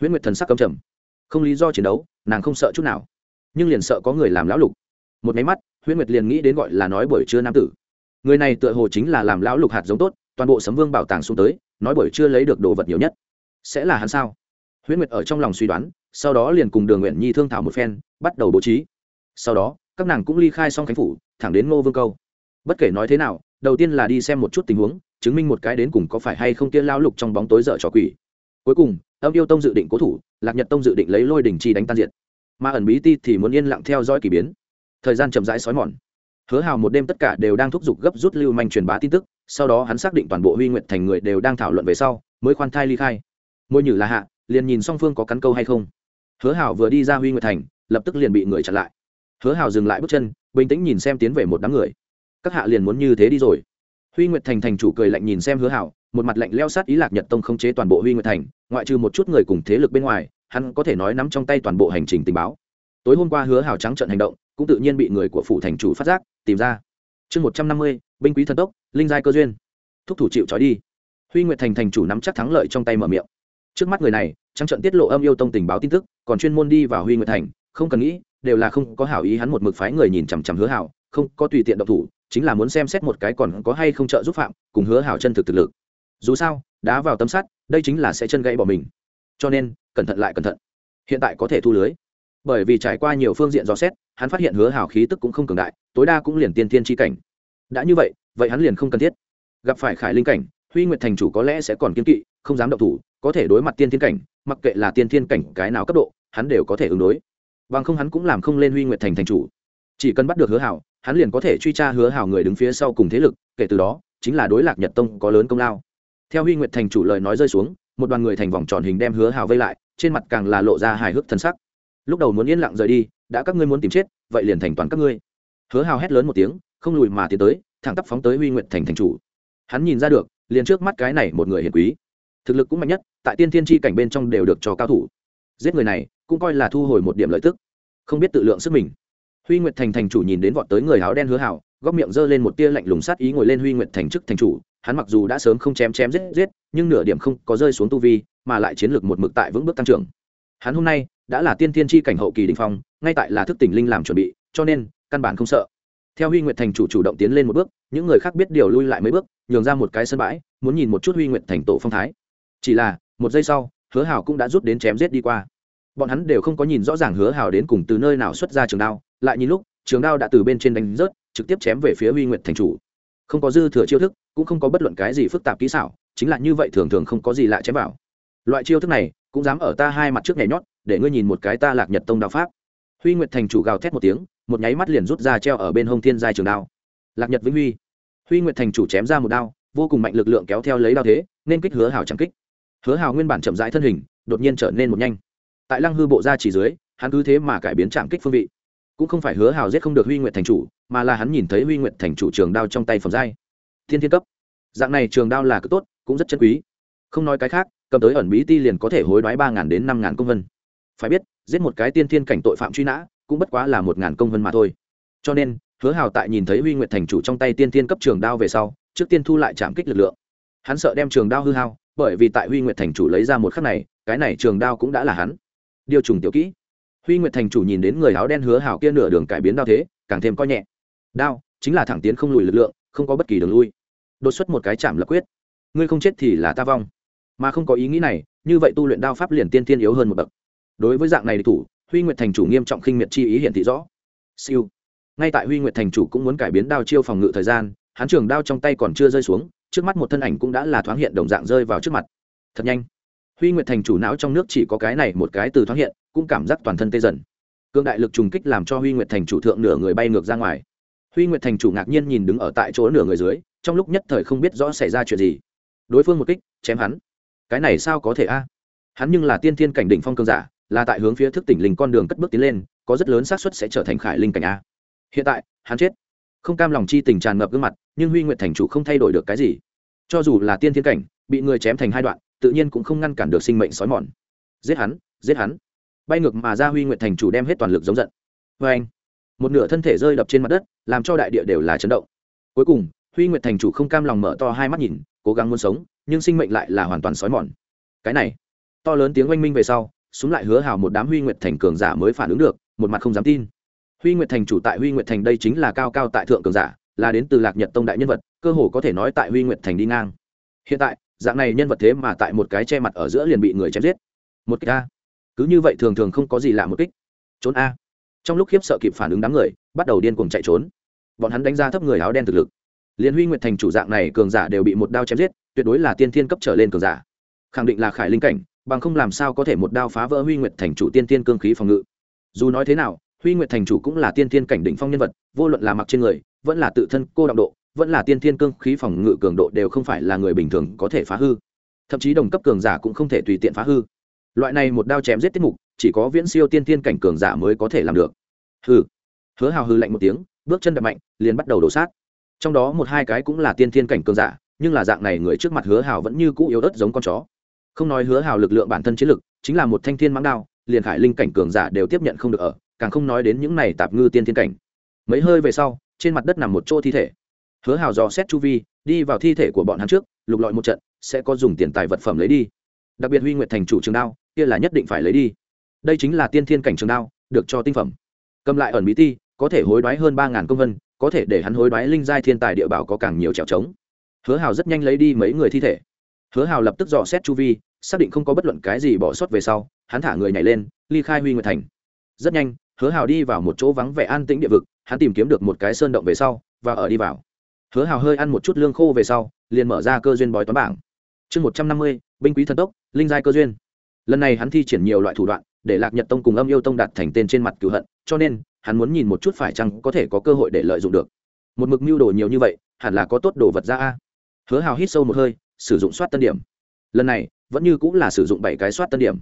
Huyễn nguyệt thần sắc cầm trầm. Không lý do chiến đấu, nàng không sợ chút nào. Nhưng liền sợ có người làm lão lục. Một máy mắt, huyễn nguyệt liền nghĩ đến gọi là nói buổi trưa nam tử. Người này tựa hồ chính là làm lão lục hạt giống tốt, toàn bộ sấm vương bảo tàng xuống tới, nói buổi trưa lấy được đồ vật nhiều nhất. Sẽ là hắn sao? Huyễn nguyệt ở trong lòng suy đoán, sau đó liền cùng đường nguyện nhi thương thảo một phen, bắt đầu bố trí. Sau đó các nàng cũng ly khai xong khánh phủ, thẳng đến ngô vương câu. Bất kể nói thế nào, đầu tiên là đi xem một chút tình huống, chứng minh một cái đến cùng có phải hay không kia lao lục trong bóng tối dở trò quỷ. Cuối cùng, âm yêu tông dự định cố thủ, lạc nhật tông dự định lấy lôi đình chi đánh tan diện mà ẩn bí ti thì muốn yên lặng theo dõi k ỳ biến. Thời gian chậm rãi xói mòn. Hứa hào một đêm tất cả đều đang thúc giục gấp rút lưu manh truyền bá tin tức, sau đó hắn xác định toàn bộ huy nguyện thành người đều đang thảo luận về sau, mới khoan thai ly khai. Môi nhử là hạ, liền nhìn song phương có cắn câu hay không. Hứa hảo vừa đi ra huy nguyệt thành, lập tức liền bị người chặn lại hứa hảo dừng lại bước chân, bình tĩnh nhìn xem tiến về một đám người. Các hạ liền muốn như thế đi rồi. Huy nguyệt thành thành chủ cười lạnh nhìn xem hứa hảo một mặt lạnh leo sát ý lạc nhật tông không chế toàn bộ huy nguyệt thành, ngoại trừ một chút người cùng thế lực bên ngoài, hắn có thể nói nắm trong tay toàn bộ hành trình tình báo. Tối hôm qua hứa hảo trắng trận hành động, cũng tự nhiên bị người của phủ thành chủ phát giác, tìm ra. Chương một trăm năm mươi, binh quý thần tốc, linh giai cơ duyên. Thúc thủ chịu trói đi. Huy nguyệt thành thành chủ nắm chắc thắng lợi trong tay mở miệng. Trước mắt người này, trắng trận tiết lộ âm yêu tông tình báo tin tức, còn chuyên môn đi vào huy nguyệt thành, không cần nghĩ đều là không có hảo ý hắn một mực phái người nhìn chằm chằm hứa hảo, không có tùy tiện độc thủ, chính là muốn xem xét một cái còn có hay không trợ giúp phạm, cùng hứa hảo chân thực thực lực. Dù sao, đá vào tấm sắt đây chính là sẽ chân gãy bỏ mình. Cho nên, cẩn thận lại cẩn thận. Hiện tại có thể thu lưới. Bởi vì trải qua nhiều phương diện dò xét, hắn phát hiện hứa hảo khí tức cũng không cường đại, tối đa cũng liền tiên tiên tri cảnh. Đã như vậy vậy hắn liền không cần thiết. Gặp phải khải linh cảnh, huy nguyệt thành chủ có lẽ sẽ còn kiên kỵ, không dám động thủ, có thể đối mặt tiên thiên cảnh, mặc kệ là tiên thiên cảnh cái nào cấp độ, hắn đều có thể ứng đối bằng không hắn cũng làm không lên huy nguyệt thành thành chủ. Chỉ cần bắt được hứa hảo, hắn liền có thể truy tra hứa hảo người đứng phía sau cùng thế lực, kể từ đó, chính là đối lạc nhật tông có lớn công lao. Theo huy nguyệt thành chủ lời nói rơi xuống, một đoàn người thành vòng tròn hình đem hứa hảo vây lại, trên mặt càng là lộ ra hài hước thân sắc. Lúc đầu muốn yên lặng rời đi, đã các ngươi muốn tìm chết, vậy liền thành toàn các ngươi. Hứa hào hét lớn một tiếng, không lùi mà tiến tới, thẳng tắp phóng tới huy nguyện thành thành chủ. Hắn nhìn ra được, liền trước mắt cái này một người hiền quý. Thực lực cũng mạnh nhất, tại tiên thiên tri cảnh bên trong đều được cho cao thủ giết người này, cũng coi là thu hồi một điểm lợi tức. Không biết tự lượng sức mình. Huy nguyệt thành thành chủ nhìn đến vọt tới người áo đen hứa hảo, góc miệng giơ lên một tia lạnh lùng sát ý ngồi lên huy nguyệt thành chức thành chủ, hắn mặc dù đã sớm không chém chém giết giết, nhưng nửa điểm không có rơi xuống tu vi, mà lại chiến lược một mực tại vững bước tăng trưởng. Hắn hôm nay đã là tiên thiên tri cảnh hậu kỳ đình phong, ngay tại là thức tỉnh linh làm chuẩn bị, cho nên căn bản không sợ. Theo huy nguyệt thành chủ chủ động tiến lên một bước, những người khác biết điều lui lại mấy bước, nhường ra một cái sân bãi, muốn nhìn một chút huy nguyệt thành tổ phong thái. Chỉ là, một giây sau, hứa Hảo cũng đã rút đến chém giết đi qua bọn hắn đều không có nhìn rõ ràng hứa hào đến cùng từ nơi nào xuất ra trường đao, lại nhìn lúc, trường đao đã từ bên trên đánh rớt, trực tiếp chém về phía huy nguyệt thành chủ. Không có dư thừa chiêu thức, cũng không có bất luận cái gì phức tạp kỹ xảo, chính là như vậy thường thường không có gì lạ chém vào. Loại chiêu thức này, cũng dám ở ta hai mặt trước nhảy nhót, để ngươi nhìn một cái ta lạc nhật tông đao pháp. Huy nguyệt thành chủ gào thét một tiếng, một nháy mắt liền rút ra treo ở bên hông thiên giai trường đao. Lạc nhật vĩnh huy. Huy nguyệt thành chủ chém ra một đao, vô cùng mạnh lực lượng kéo theo lấy đao thế, nên kích hứa hào chẳng kích. Hứa hào nguyên bản chậm rãi thân hình, đột nhiên trở nên một nhanh tại lăng hư bộ ra chỉ dưới, hắn cứ thế mà cải biến trạng kích phương vị. Cũng không phải hứa hào giết không được huy nguyện thành chủ, mà là hắn nhìn thấy huy nguyện thành chủ trường đao trong tay phẩm giai. Thiên thiên cấp. Dạng này trường đao là cực tốt, cũng rất chân quý. Không nói cái khác, cầm tới ẩn bí ti liền có thể hối đoái ba ngàn đến năm ngàn công vân. Phải biết, giết một cái tiên thiên cảnh tội phạm truy nã, cũng bất quá là một ngàn công vân mà thôi. Cho nên, hứa hào tại nhìn thấy huy nguyện thành chủ trong tay tiên thiên cấp trường đao về sau, trước tiên thu lại trảm kích lực lượng. Hắn sợ đem trường đao hư hao, bởi vì tại huy nguyện thành chủ lấy ra một khắc này, cái này trường đao cũng đã là hắn điều trùng tiểu kỹ. Huy nguyệt thành chủ nhìn đến người áo đen hứa hảo kia nửa đường cải biến đao thế, càng thêm coi nhẹ. Đao, chính là thẳng tiến không lùi lực lượng, không có bất kỳ đường lui. Đột xuất một cái chạm lập quyết. Ngươi không chết thì là ta vong. Mà không có ý nghĩ này, như vậy tu luyện đao pháp liền tiên tiên yếu hơn một bậc. Đối với dạng này địch thủ, huy nguyệt thành chủ nghiêm trọng khinh miệt chi ý hiện thị rõ. Siêu. Ngay tại huy nguyệt thành chủ cũng muốn cải biến đao chiêu phòng ngự thời gian, hắn trường đao trong tay còn chưa rơi xuống, trước mắt một thân ảnh cũng đã là thoáng hiện đồng dạng rơi vào trước mặt. Thật nhanh huy nguyệt thành chủ não trong nước chỉ có cái này một cái từ thoáng hiện, cũng cảm giác toàn thân tê dần. Cương đại lực trùng kích làm cho huy nguyệt thành chủ thượng nửa người bay ngược ra ngoài. Huy nguyệt thành chủ ngạc nhiên nhìn đứng ở tại chỗ nửa người dưới, trong lúc nhất thời không biết rõ xảy ra chuyện gì. Đối phương một kích, chém hắn. Cái này sao có thể a? Hắn nhưng là tiên thiên cảnh đỉnh phong cường giả, là tại hướng phía thức tỉnh linh con đường cất bước tiến lên, có rất lớn xác suất sẽ trở thành khải linh cảnh a. Hiện tại, hắn chết. Không cam lòng chi tình tràn ngập gương mặt, nhưng huy nguyệt thành chủ không thay đổi được cái gì. Cho dù là tiên thiên cảnh, bị người chém thành hai đoạn tự nhiên cũng không ngăn cản được sinh mệnh sói mòn. Giết hắn giết hắn. Bay ngược mà ra huy nguyệt thành chủ đem hết toàn lực giống giận. Vê anh, một nửa thân thể rơi đập trên mặt đất, làm cho đại địa đều là chấn động. Cuối cùng, huy nguyệt thành chủ không cam lòng mở to hai mắt nhìn, cố gắng muốn sống, nhưng sinh mệnh lại là hoàn toàn sói mòn. Cái này, to lớn tiếng oanh minh về sau, súng lại hứa hào một đám huy nguyệt thành cường giả mới phản ứng được, một mặt không dám tin. Huy nguyệt thành chủ tại huy nguyệt thành đây chính là cao cao tại thượng cường giả, là đến từ lạc nhật tông đại nhân vật, cơ hồ có thể nói tại huy nguyệt thành đi ngang. Hiện tại dạng này nhân vật thế mà tại một cái che mặt ở giữa liền bị người chém giết. Một kích a. Cứ như vậy thường thường không có gì lạ một kích. Trốn a. Trong lúc khiếp sợ kịp phản ứng đám người, bắt đầu điên cuồng chạy trốn. Bọn hắn đánh ra thấp người áo đen thực lực. Liền huy nguyệt thành chủ dạng này cường giả đều bị một đao chém giết, tuyệt đối là tiên thiên cấp trở lên cường giả. Khẳng định là khải linh cảnh, bằng không làm sao có thể một đao phá vỡ huy nguyệt thành chủ tiên tiên cương khí phòng ngự. Dù nói thế nào, huy nguyệt thành chủ cũng là tiên tiên cảnh đỉnh phong nhân vật, vô luận là mặc trên người, vẫn là tự thân cô động độ vẫn là tiên thiên cương khí phòng ngự cường độ đều không phải là người bình thường có thể phá hư. Thậm chí đồng cấp cường giả cũng không thể tùy tiện phá hư. Loại này một đao chém giết tiết mục, chỉ có viễn siêu tiên thiên cảnh cường giả mới có thể làm được. Hư hứa hào hư lạnh một tiếng, bước chân đập mạnh, liền bắt đầu đổ sát. Trong đó một hai cái cũng là tiên thiên cảnh cường giả, nhưng là dạng này người trước mặt hứa hào vẫn như cũ yếu ớt giống con chó. Không nói hứa hào lực lượng bản thân chiến lực, chính là một thanh thiên mãng đao, liền khải linh cảnh cường giả đều tiếp nhận không được ở, càng không nói đến những này tạp ngư tiên thiên cảnh. Mấy hơi về sau, trên mặt đất nằm một chỗ thi thể hứa hào dò xét chu vi, đi vào thi thể của bọn hắn trước, lục lọi một trận, sẽ có dùng tiền tài vật phẩm lấy đi. Đặc biệt huy nguyệt thành chủ trường đao, kia là nhất định phải lấy đi. Đây chính là tiên thiên cảnh trường đao, được cho tinh phẩm. Cầm lại ẩn bí ti, có thể hối đoái hơn ba ngàn công vân, có thể để hắn hối đoái linh giai thiên tài địa bảo có càng nhiều trèo trống. Hứa hào rất nhanh lấy đi mấy người thi thể. Hứa hào lập tức dò xét chu vi, xác định không có bất luận cái gì bỏ sót về sau, hắn thả người nhảy lên, ly khai huy nguyệt thành. Rất nhanh, hứa hào đi vào một chỗ vắng vẻ an tĩnh địa vực, hắn tìm kiếm được một cái sơn động về sau, và ở đi vào hứa hào hơi ăn một chút lương khô về sau, liền mở ra cơ duyên bói toán bảng. Chương một trăm năm mươi, binh quý thần tốc, linh giai cơ duyên. Lần này hắn thi triển nhiều loại thủ đoạn, để lạc nhật tông cùng âm yêu tông đặt thành tên trên mặt cửu hận, cho nên, hắn muốn nhìn một chút phải chăng có thể có cơ hội để lợi dụng được. Một mực mưu đồ nhiều như vậy, hẳn là có tốt đồ vật ra a. Hứa hào hít sâu một hơi, sử dụng soát tân điểm. Lần này, vẫn như cũng là sử dụng bảy cái soát tân điểm.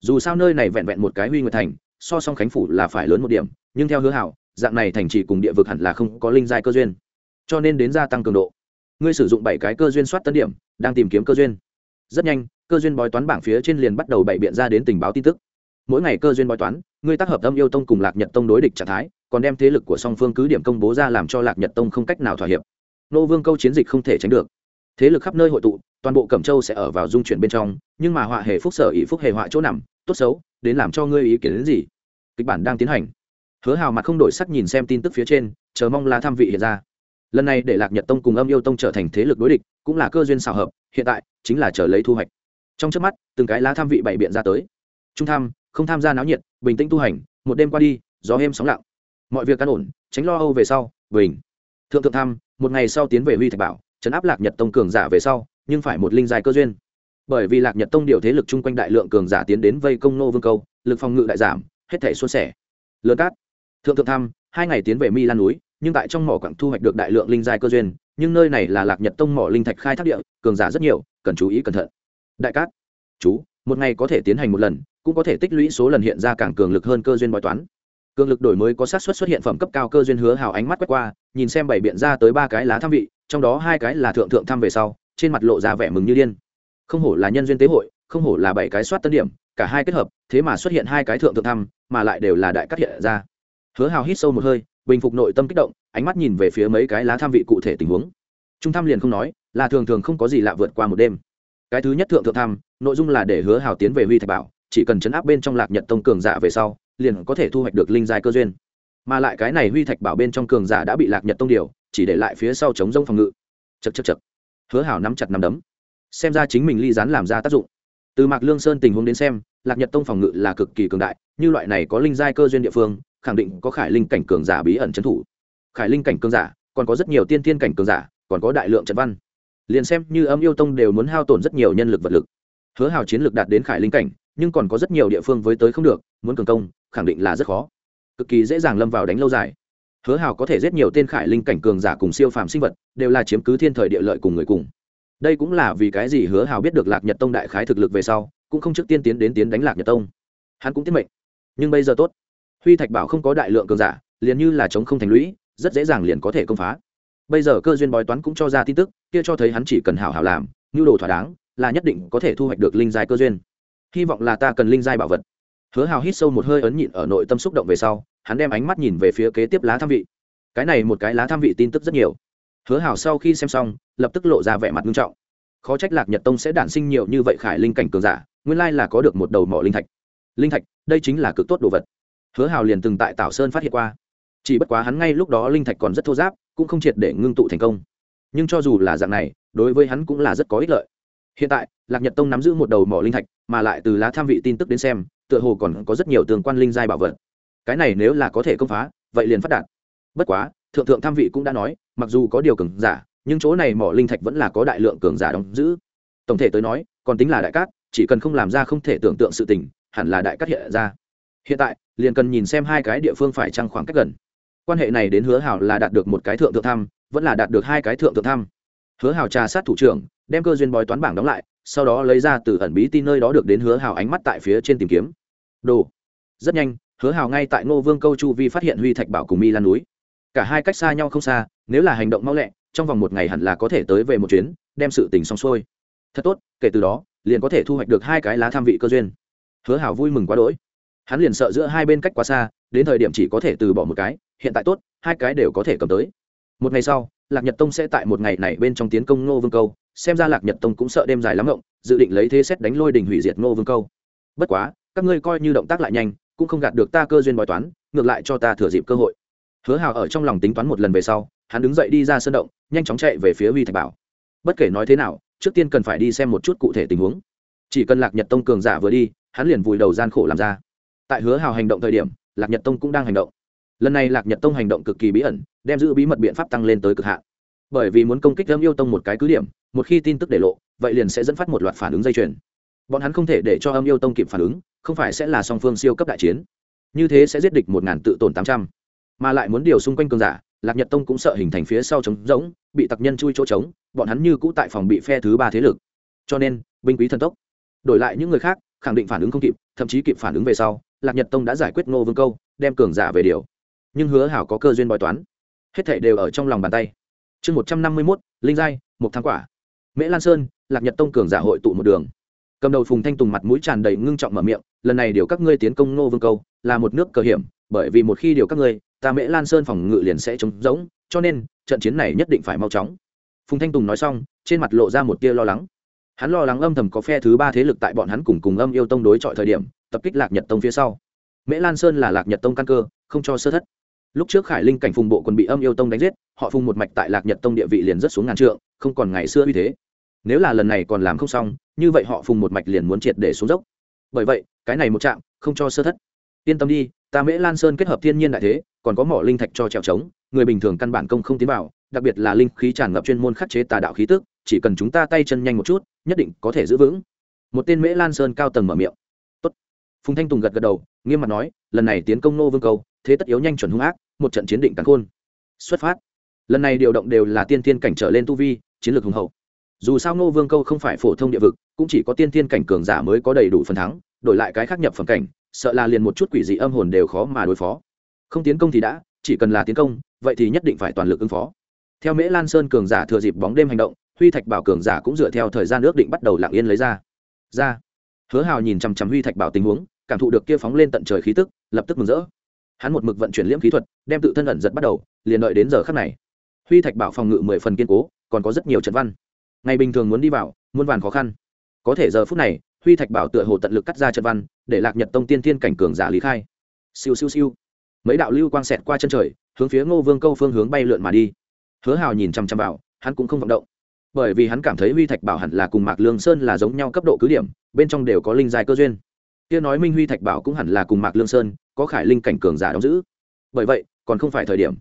Dù sao nơi này vẹn vẹn một cái huy nguyệt thành, so song khánh phủ là phải lớn một điểm, nhưng theo hứa hảo dạng này thành trì cùng địa vực hẳn là không có linh giai cơ duyên cho nên đến gia tăng cường độ. Ngươi sử dụng bảy cái cơ duyên soát tân điểm, đang tìm kiếm cơ duyên. Rất nhanh, cơ duyên bói toán bảng phía trên liền bắt đầu bày biện ra đến tình báo tin tức. Mỗi ngày cơ duyên bói toán, ngươi tác hợp âm yêu tông cùng lạc nhật tông đối địch trạng thái, còn đem thế lực của song phương cứ điểm công bố ra làm cho lạc nhật tông không cách nào thỏa hiệp. Nô vương câu chiến dịch không thể tránh được. Thế lực khắp nơi hội tụ, toàn bộ cẩm châu sẽ ở vào dung chuyển bên trong, nhưng mà họa hề phúc sở ý phúc hề họa chỗ nằm, tốt xấu, đến làm cho ngươi ý kiến đến gì? Kịch bản đang tiến hành. Hứa hào mặt không đổi sắc nhìn xem tin tức phía trên, chờ mong là tham vị hiện ra lần này để lạc nhật tông cùng âm yêu tông trở thành thế lực đối địch, cũng là cơ duyên xào hợp, hiện tại chính là chờ lấy thu hoạch. Trong trước mắt, từng cái lá tham vị bày biện ra tới. Trung tham, không tham gia náo nhiệt, bình tĩnh tu hành, một đêm qua đi, gió êm sóng lặng. Mọi việc căn ổn, tránh lo âu về sau, bình. Thượng thượng tham, một ngày sau tiến về huy thạch bảo, trấn áp lạc nhật tông cường giả về sau, nhưng phải một linh dài cơ duyên. Bởi vì lạc nhật tông điều thế lực chung quanh đại lượng cường giả tiến đến vây công nô vương câu, lực phòng ngự đại giảm, hết thể xuân sẻ. Lớn cát. Thượng thượng tham, hai ngày tiến về mi lan núi nhưng tại trong mỏ quặng thu hoạch được đại lượng linh giai cơ duyên, nhưng nơi này là lạc nhật tông mỏ linh thạch khai thác địa, cường giả rất nhiều, cần chú ý cẩn thận. Đại cát, chú, một ngày có thể tiến hành một lần, cũng có thể tích lũy số lần hiện ra càng cường lực hơn cơ duyên bói toán. Cường lực đổi mới có xác suất xuất hiện phẩm cấp cao cơ duyên hứa hào ánh mắt quét qua, nhìn xem bảy biện ra tới ba cái lá tham vị, trong đó hai cái là thượng thượng tham về sau, trên mặt lộ ra vẻ mừng như điên. Không hổ là nhân duyên tế hội, không hổ là bảy cái soát tân điểm, cả hai kết hợp, thế mà xuất hiện hai cái thượng thượng tham, mà lại đều là đại cát hiện ra. Hứa hào hít sâu một hơi bình phục nội tâm kích động, ánh mắt nhìn về phía mấy cái lá tham vị cụ thể tình huống. Trung tham liền không nói, là thường thường không có gì lạ vượt qua một đêm. Cái thứ nhất thượng thượng tham, nội dung là để hứa hào tiến về huy thạch bảo, chỉ cần chấn áp bên trong lạc nhật tông cường giả về sau, liền có thể thu hoạch được linh giai cơ duyên. Mà lại cái này huy thạch bảo bên trong cường giả đã bị lạc nhật tông điều, chỉ để lại phía sau chống rông phòng ngự. Chật chật chật hứa hảo nắm chặt nắm đấm. Xem ra chính mình ly rán làm ra tác dụng. Từ mạc lương sơn tình huống đến xem, lạc nhật tông phòng ngự là cực kỳ cường đại, như loại này có linh giai cơ duyên địa phương khẳng định có khải linh cảnh cường giả bí ẩn trấn thủ. Khải linh cảnh cường giả, còn có rất nhiều tiên tiên cảnh cường giả, còn có đại lượng trận văn. Liền xem như âm yêu tông đều muốn hao tổn rất nhiều nhân lực vật lực. Hứa hào chiến lược đạt đến khải linh cảnh, nhưng còn có rất nhiều địa phương với tới không được, muốn cường công, khẳng định là rất khó. Cực kỳ dễ dàng lâm vào đánh lâu dài. Hứa hào có thể giết nhiều tên khải linh cảnh cường giả cùng siêu phàm sinh vật, đều là chiếm cứ thiên thời địa lợi cùng người cùng. Đây cũng là vì cái gì hứa hào biết được lạc nhật tông đại khái thực lực về sau, cũng không trước tiên tiến đến tiến đánh lạc nhật tông. Hắn cũng tiết mệnh. Nhưng bây giờ tốt huy thạch bảo không có đại lượng cường giả, liền như là chống không thành lũy, rất dễ dàng liền có thể công phá. Bây giờ cơ duyên bói toán cũng cho ra tin tức, kia cho thấy hắn chỉ cần hảo hảo làm, nhu đồ thỏa đáng, là nhất định có thể thu hoạch được linh giai cơ duyên. Hy vọng là ta cần linh giai bảo vật. Hứa hào hít sâu một hơi ấn nhịn ở nội tâm xúc động về sau, hắn đem ánh mắt nhìn về phía kế tiếp lá tham vị. Cái này một cái lá tham vị tin tức rất nhiều. Hứa hào sau khi xem xong, lập tức lộ ra vẻ mặt nghiêm trọng. Khó trách lạc nhật tông sẽ đản sinh nhiều như vậy khải linh cảnh cường giả, nguyên lai là có được một đầu mỏ linh thạch. Linh thạch, đây chính là cực tốt đồ vật hứa hào liền từng tại tảo sơn phát hiện qua. Chỉ bất quá hắn ngay lúc đó linh thạch còn rất thô giáp, cũng không triệt để ngưng tụ thành công. Nhưng cho dù là dạng này, đối với hắn cũng là rất có ích lợi. Hiện tại, lạc nhật tông nắm giữ một đầu mỏ linh thạch, mà lại từ lá tham vị tin tức đến xem, tựa hồ còn có rất nhiều tường quan linh giai bảo vật. Cái này nếu là có thể công phá, vậy liền phát đạt. Bất quá, thượng thượng tham vị cũng đã nói, mặc dù có điều cường giả, nhưng chỗ này mỏ linh thạch vẫn là có đại lượng cường giả đóng giữ. Tổng thể tới nói, còn tính là đại cát, chỉ cần không làm ra không thể tưởng tượng sự tình, hẳn là đại cát hiện ra hiện tại, liền cần nhìn xem hai cái địa phương phải trăng khoảng cách gần. Quan hệ này đến hứa hảo là đạt được một cái thượng thượng thăm, vẫn là đạt được hai cái thượng thượng thăm. Hứa hảo trà sát thủ trưởng, đem cơ duyên bói toán bảng đóng lại, sau đó lấy ra từ ẩn bí tin nơi đó được đến hứa hảo ánh mắt tại phía trên tìm kiếm. Đồ. Rất nhanh, hứa hảo ngay tại ngô vương câu chu vi phát hiện huy thạch bảo cùng mi lan núi. Cả hai cách xa nhau không xa, nếu là hành động mau lẹ, trong vòng một ngày hẳn là có thể tới về một chuyến, đem sự tình xong xuôi. Thật tốt, kể từ đó, liền có thể thu hoạch được hai cái lá tham vị cơ duyên. Hứa hảo vui mừng quá đỗi hắn liền sợ giữa hai bên cách quá xa, đến thời điểm chỉ có thể từ bỏ một cái, hiện tại tốt, hai cái đều có thể cầm tới. Một ngày sau, lạc nhật tông sẽ tại một ngày này bên trong tiến công ngô vương câu, xem ra lạc nhật tông cũng sợ đêm dài lắm rộng dự định lấy thế xét đánh lôi đình hủy diệt ngô vương câu. Bất quá, các ngươi coi như động tác lại nhanh, cũng không gạt được ta cơ duyên bói toán, ngược lại cho ta thừa dịp cơ hội. Hứa hào ở trong lòng tính toán một lần về sau, hắn đứng dậy đi ra sân động, nhanh chóng chạy về phía huy thạch bảo. Bất kể nói thế nào, trước tiên cần phải đi xem một chút cụ thể tình huống. Chỉ cần lạc nhật tông cường giả vừa đi, hắn liền vùi đầu gian khổ làm ra tại hứa hào hành động thời điểm, lạc nhật tông cũng đang hành động. Lần này lạc nhật tông hành động cực kỳ bí ẩn, đem giữ bí mật biện pháp tăng lên tới cực hạn. Bởi vì muốn công kích âm yêu tông một cái cứ điểm, một khi tin tức để lộ, vậy liền sẽ dẫn phát một loạt phản ứng dây chuyền. Bọn hắn không thể để cho âm yêu tông kịp phản ứng, không phải sẽ là song phương siêu cấp đại chiến. Như thế sẽ giết địch một ngàn tự tổn tám trăm. Mà lại muốn điều xung quanh cường giả, lạc nhật tông cũng sợ hình thành phía sau trống rỗng, bị tặc nhân chui chỗ trống, bọn hắn như cũ tại phòng bị phe thứ ba thế lực. Cho nên, binh quý thần tốc. Đổi lại những người khác, khẳng định phản ứng không kịp, thậm chí kịp phản ứng về sau lạc nhật tông đã giải quyết ngô vương câu, đem cường giả về điều. Nhưng hứa hảo có cơ duyên bói toán. Hết thảy đều ở trong lòng bàn tay. Chương một trăm năm mươi mốt, linh giai, một tháng quả. Mễ lan sơn, lạc nhật tông cường giả hội tụ một đường. Cầm đầu phùng thanh tùng mặt mũi tràn đầy ngưng trọng mở miệng, lần này điều các ngươi tiến công ngô vương câu là một nước cờ hiểm, bởi vì một khi điều các ngươi, ta mễ lan sơn phòng ngự liền sẽ trống rỗng, cho nên trận chiến này nhất định phải mau chóng. Phùng thanh tùng nói xong, trên mặt lộ ra một tia lo lắng. Hắn lo lắng âm thầm có phe thứ ba thế lực tại bọn hắn cùng cùng âm yêu tông đối chọi thời điểm tập kích lạc nhật tông phía sau. Mễ lan sơn là lạc nhật tông căn cơ, không cho sơ thất. Lúc trước khải linh cảnh phùng bộ còn bị âm yêu tông đánh giết, họ phùng một mạch tại lạc nhật tông địa vị liền rất xuống ngàn trượng, không còn ngày xưa uy thế. Nếu là lần này còn làm không xong, như vậy họ phùng một mạch liền muốn triệt để xuống dốc. Bởi vậy, cái này một chạm không cho sơ thất. Yên tâm đi, ta mễ lan sơn kết hợp thiên nhiên đại thế, còn có mỏ linh thạch cho trèo trống, người bình thường căn bản công không tiến vào, đặc biệt là linh khí tràn ngập chuyên môn khắc chế tà đạo khí tức, chỉ cần chúng ta tay chân nhanh một chút, nhất định có thể giữ vững. Một tên mễ lan sơn cao tầng mở miệng phùng thanh tùng gật gật đầu, nghiêm mặt nói, lần này tiến công nô vương cầu thế tất yếu nhanh chuẩn hung ác, một trận chiến định cắn khôn. Xuất phát. Lần này điều động đều là tiên tiên cảnh trở lên tu vi, chiến lược hùng hậu. Dù sao nô vương câu không phải phổ thông địa vực, cũng chỉ có tiên tiên cảnh cường giả mới có đầy đủ phần thắng, đổi lại cái khác nhập phẩm cảnh, sợ là liền một chút quỷ dị âm hồn đều khó mà đối phó. Không tiến công thì đã, chỉ cần là tiến công, vậy thì nhất định phải toàn lực ứng phó. Theo mễ lan sơn cường giả thừa dịp bóng đêm hành động, huy thạch bảo cường giả cũng dựa theo thời gian ước định bắt đầu lặng yên lấy ra. Ra hứa hào nhìn chằm chằm huy thạch bảo tình huống, cảm thụ được kia phóng lên tận trời khí tức, lập tức mừng rỡ. Hắn một mực vận chuyển liễm khí thuật, đem tự thân ẩn giật bắt đầu, liền đợi đến giờ khắc này. Huy thạch bảo phòng ngự mười phần kiên cố, còn có rất nhiều trận văn. Ngày bình thường muốn đi vào, muôn vàn khó khăn. Có thể giờ phút này, huy thạch bảo tựa hồ tận lực cắt ra trận văn, để lạc nhật tông tiên thiên cảnh cường giả lý khai. Siêu siêu siêu. Mấy đạo lưu quang xẹt qua chân trời, hướng phía ngô vương câu phương hướng bay lượn mà đi. Hứa hào nhìn chăm chăm vào, hắn cũng không vọng động bởi vì hắn cảm thấy huy thạch bảo hẳn là cùng mạc lương sơn là giống nhau cấp độ cứ điểm, bên trong đều có linh dài cơ duyên. Kia nói minh huy thạch bảo cũng hẳn là cùng mạc lương sơn, có khải linh cảnh cường giả đóng giữ. Bởi vậy, còn không phải thời điểm.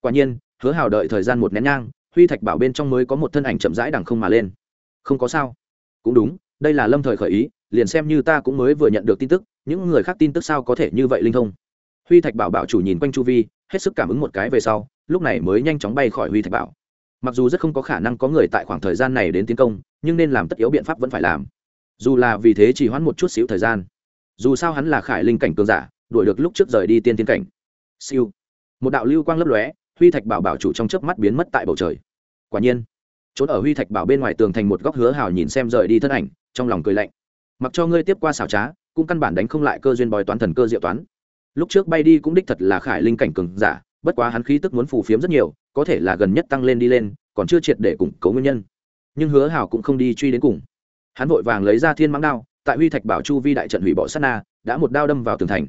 Quả nhiên, hứa hào đợi thời gian một nén nhang, huy thạch bảo bên trong mới có một thân ảnh chậm rãi đằng không mà lên. Không có sao. Cũng đúng, đây là lâm thời khởi ý, liền xem như ta cũng mới vừa nhận được tin tức, những người khác tin tức sao có thể như vậy linh thông. Huy thạch bảo bảo chủ nhìn quanh chu vi, hết sức cảm ứng một cái về sau, lúc này mới nhanh chóng bay khỏi huy thạch bảo mặc dù rất không có khả năng có người tại khoảng thời gian này đến tiến công, nhưng nên làm tất yếu biện pháp vẫn phải làm. Dù là vì thế chỉ hoãn một chút xíu thời gian. Dù sao hắn là khải linh cảnh cường giả, đuổi được lúc trước rời đi tiên tiến cảnh. Siêu. Một đạo lưu quang lấp lóe, huy thạch bảo bảo chủ trong chớp mắt biến mất tại bầu trời. Quả nhiên, trốn ở huy thạch bảo bên ngoài tường thành một góc hứa hào nhìn xem rời đi thân ảnh, trong lòng cười lạnh. Mặc cho ngươi tiếp qua xảo trá, cũng căn bản đánh không lại cơ duyên bói toán thần cơ diệu toán. Lúc trước bay đi cũng đích thật là khải linh cảnh cường giả bất quá hắn khí tức muốn phù phiếm rất nhiều, có thể là gần nhất tăng lên đi lên, còn chưa triệt để củng cố nguyên nhân. Nhưng hứa hào cũng không đi truy đến cùng. Hắn vội vàng lấy ra thiên mãng đao, tại huy thạch bảo chu vi đại trận hủy bỏ sát na, đã một đao đâm vào tường thành.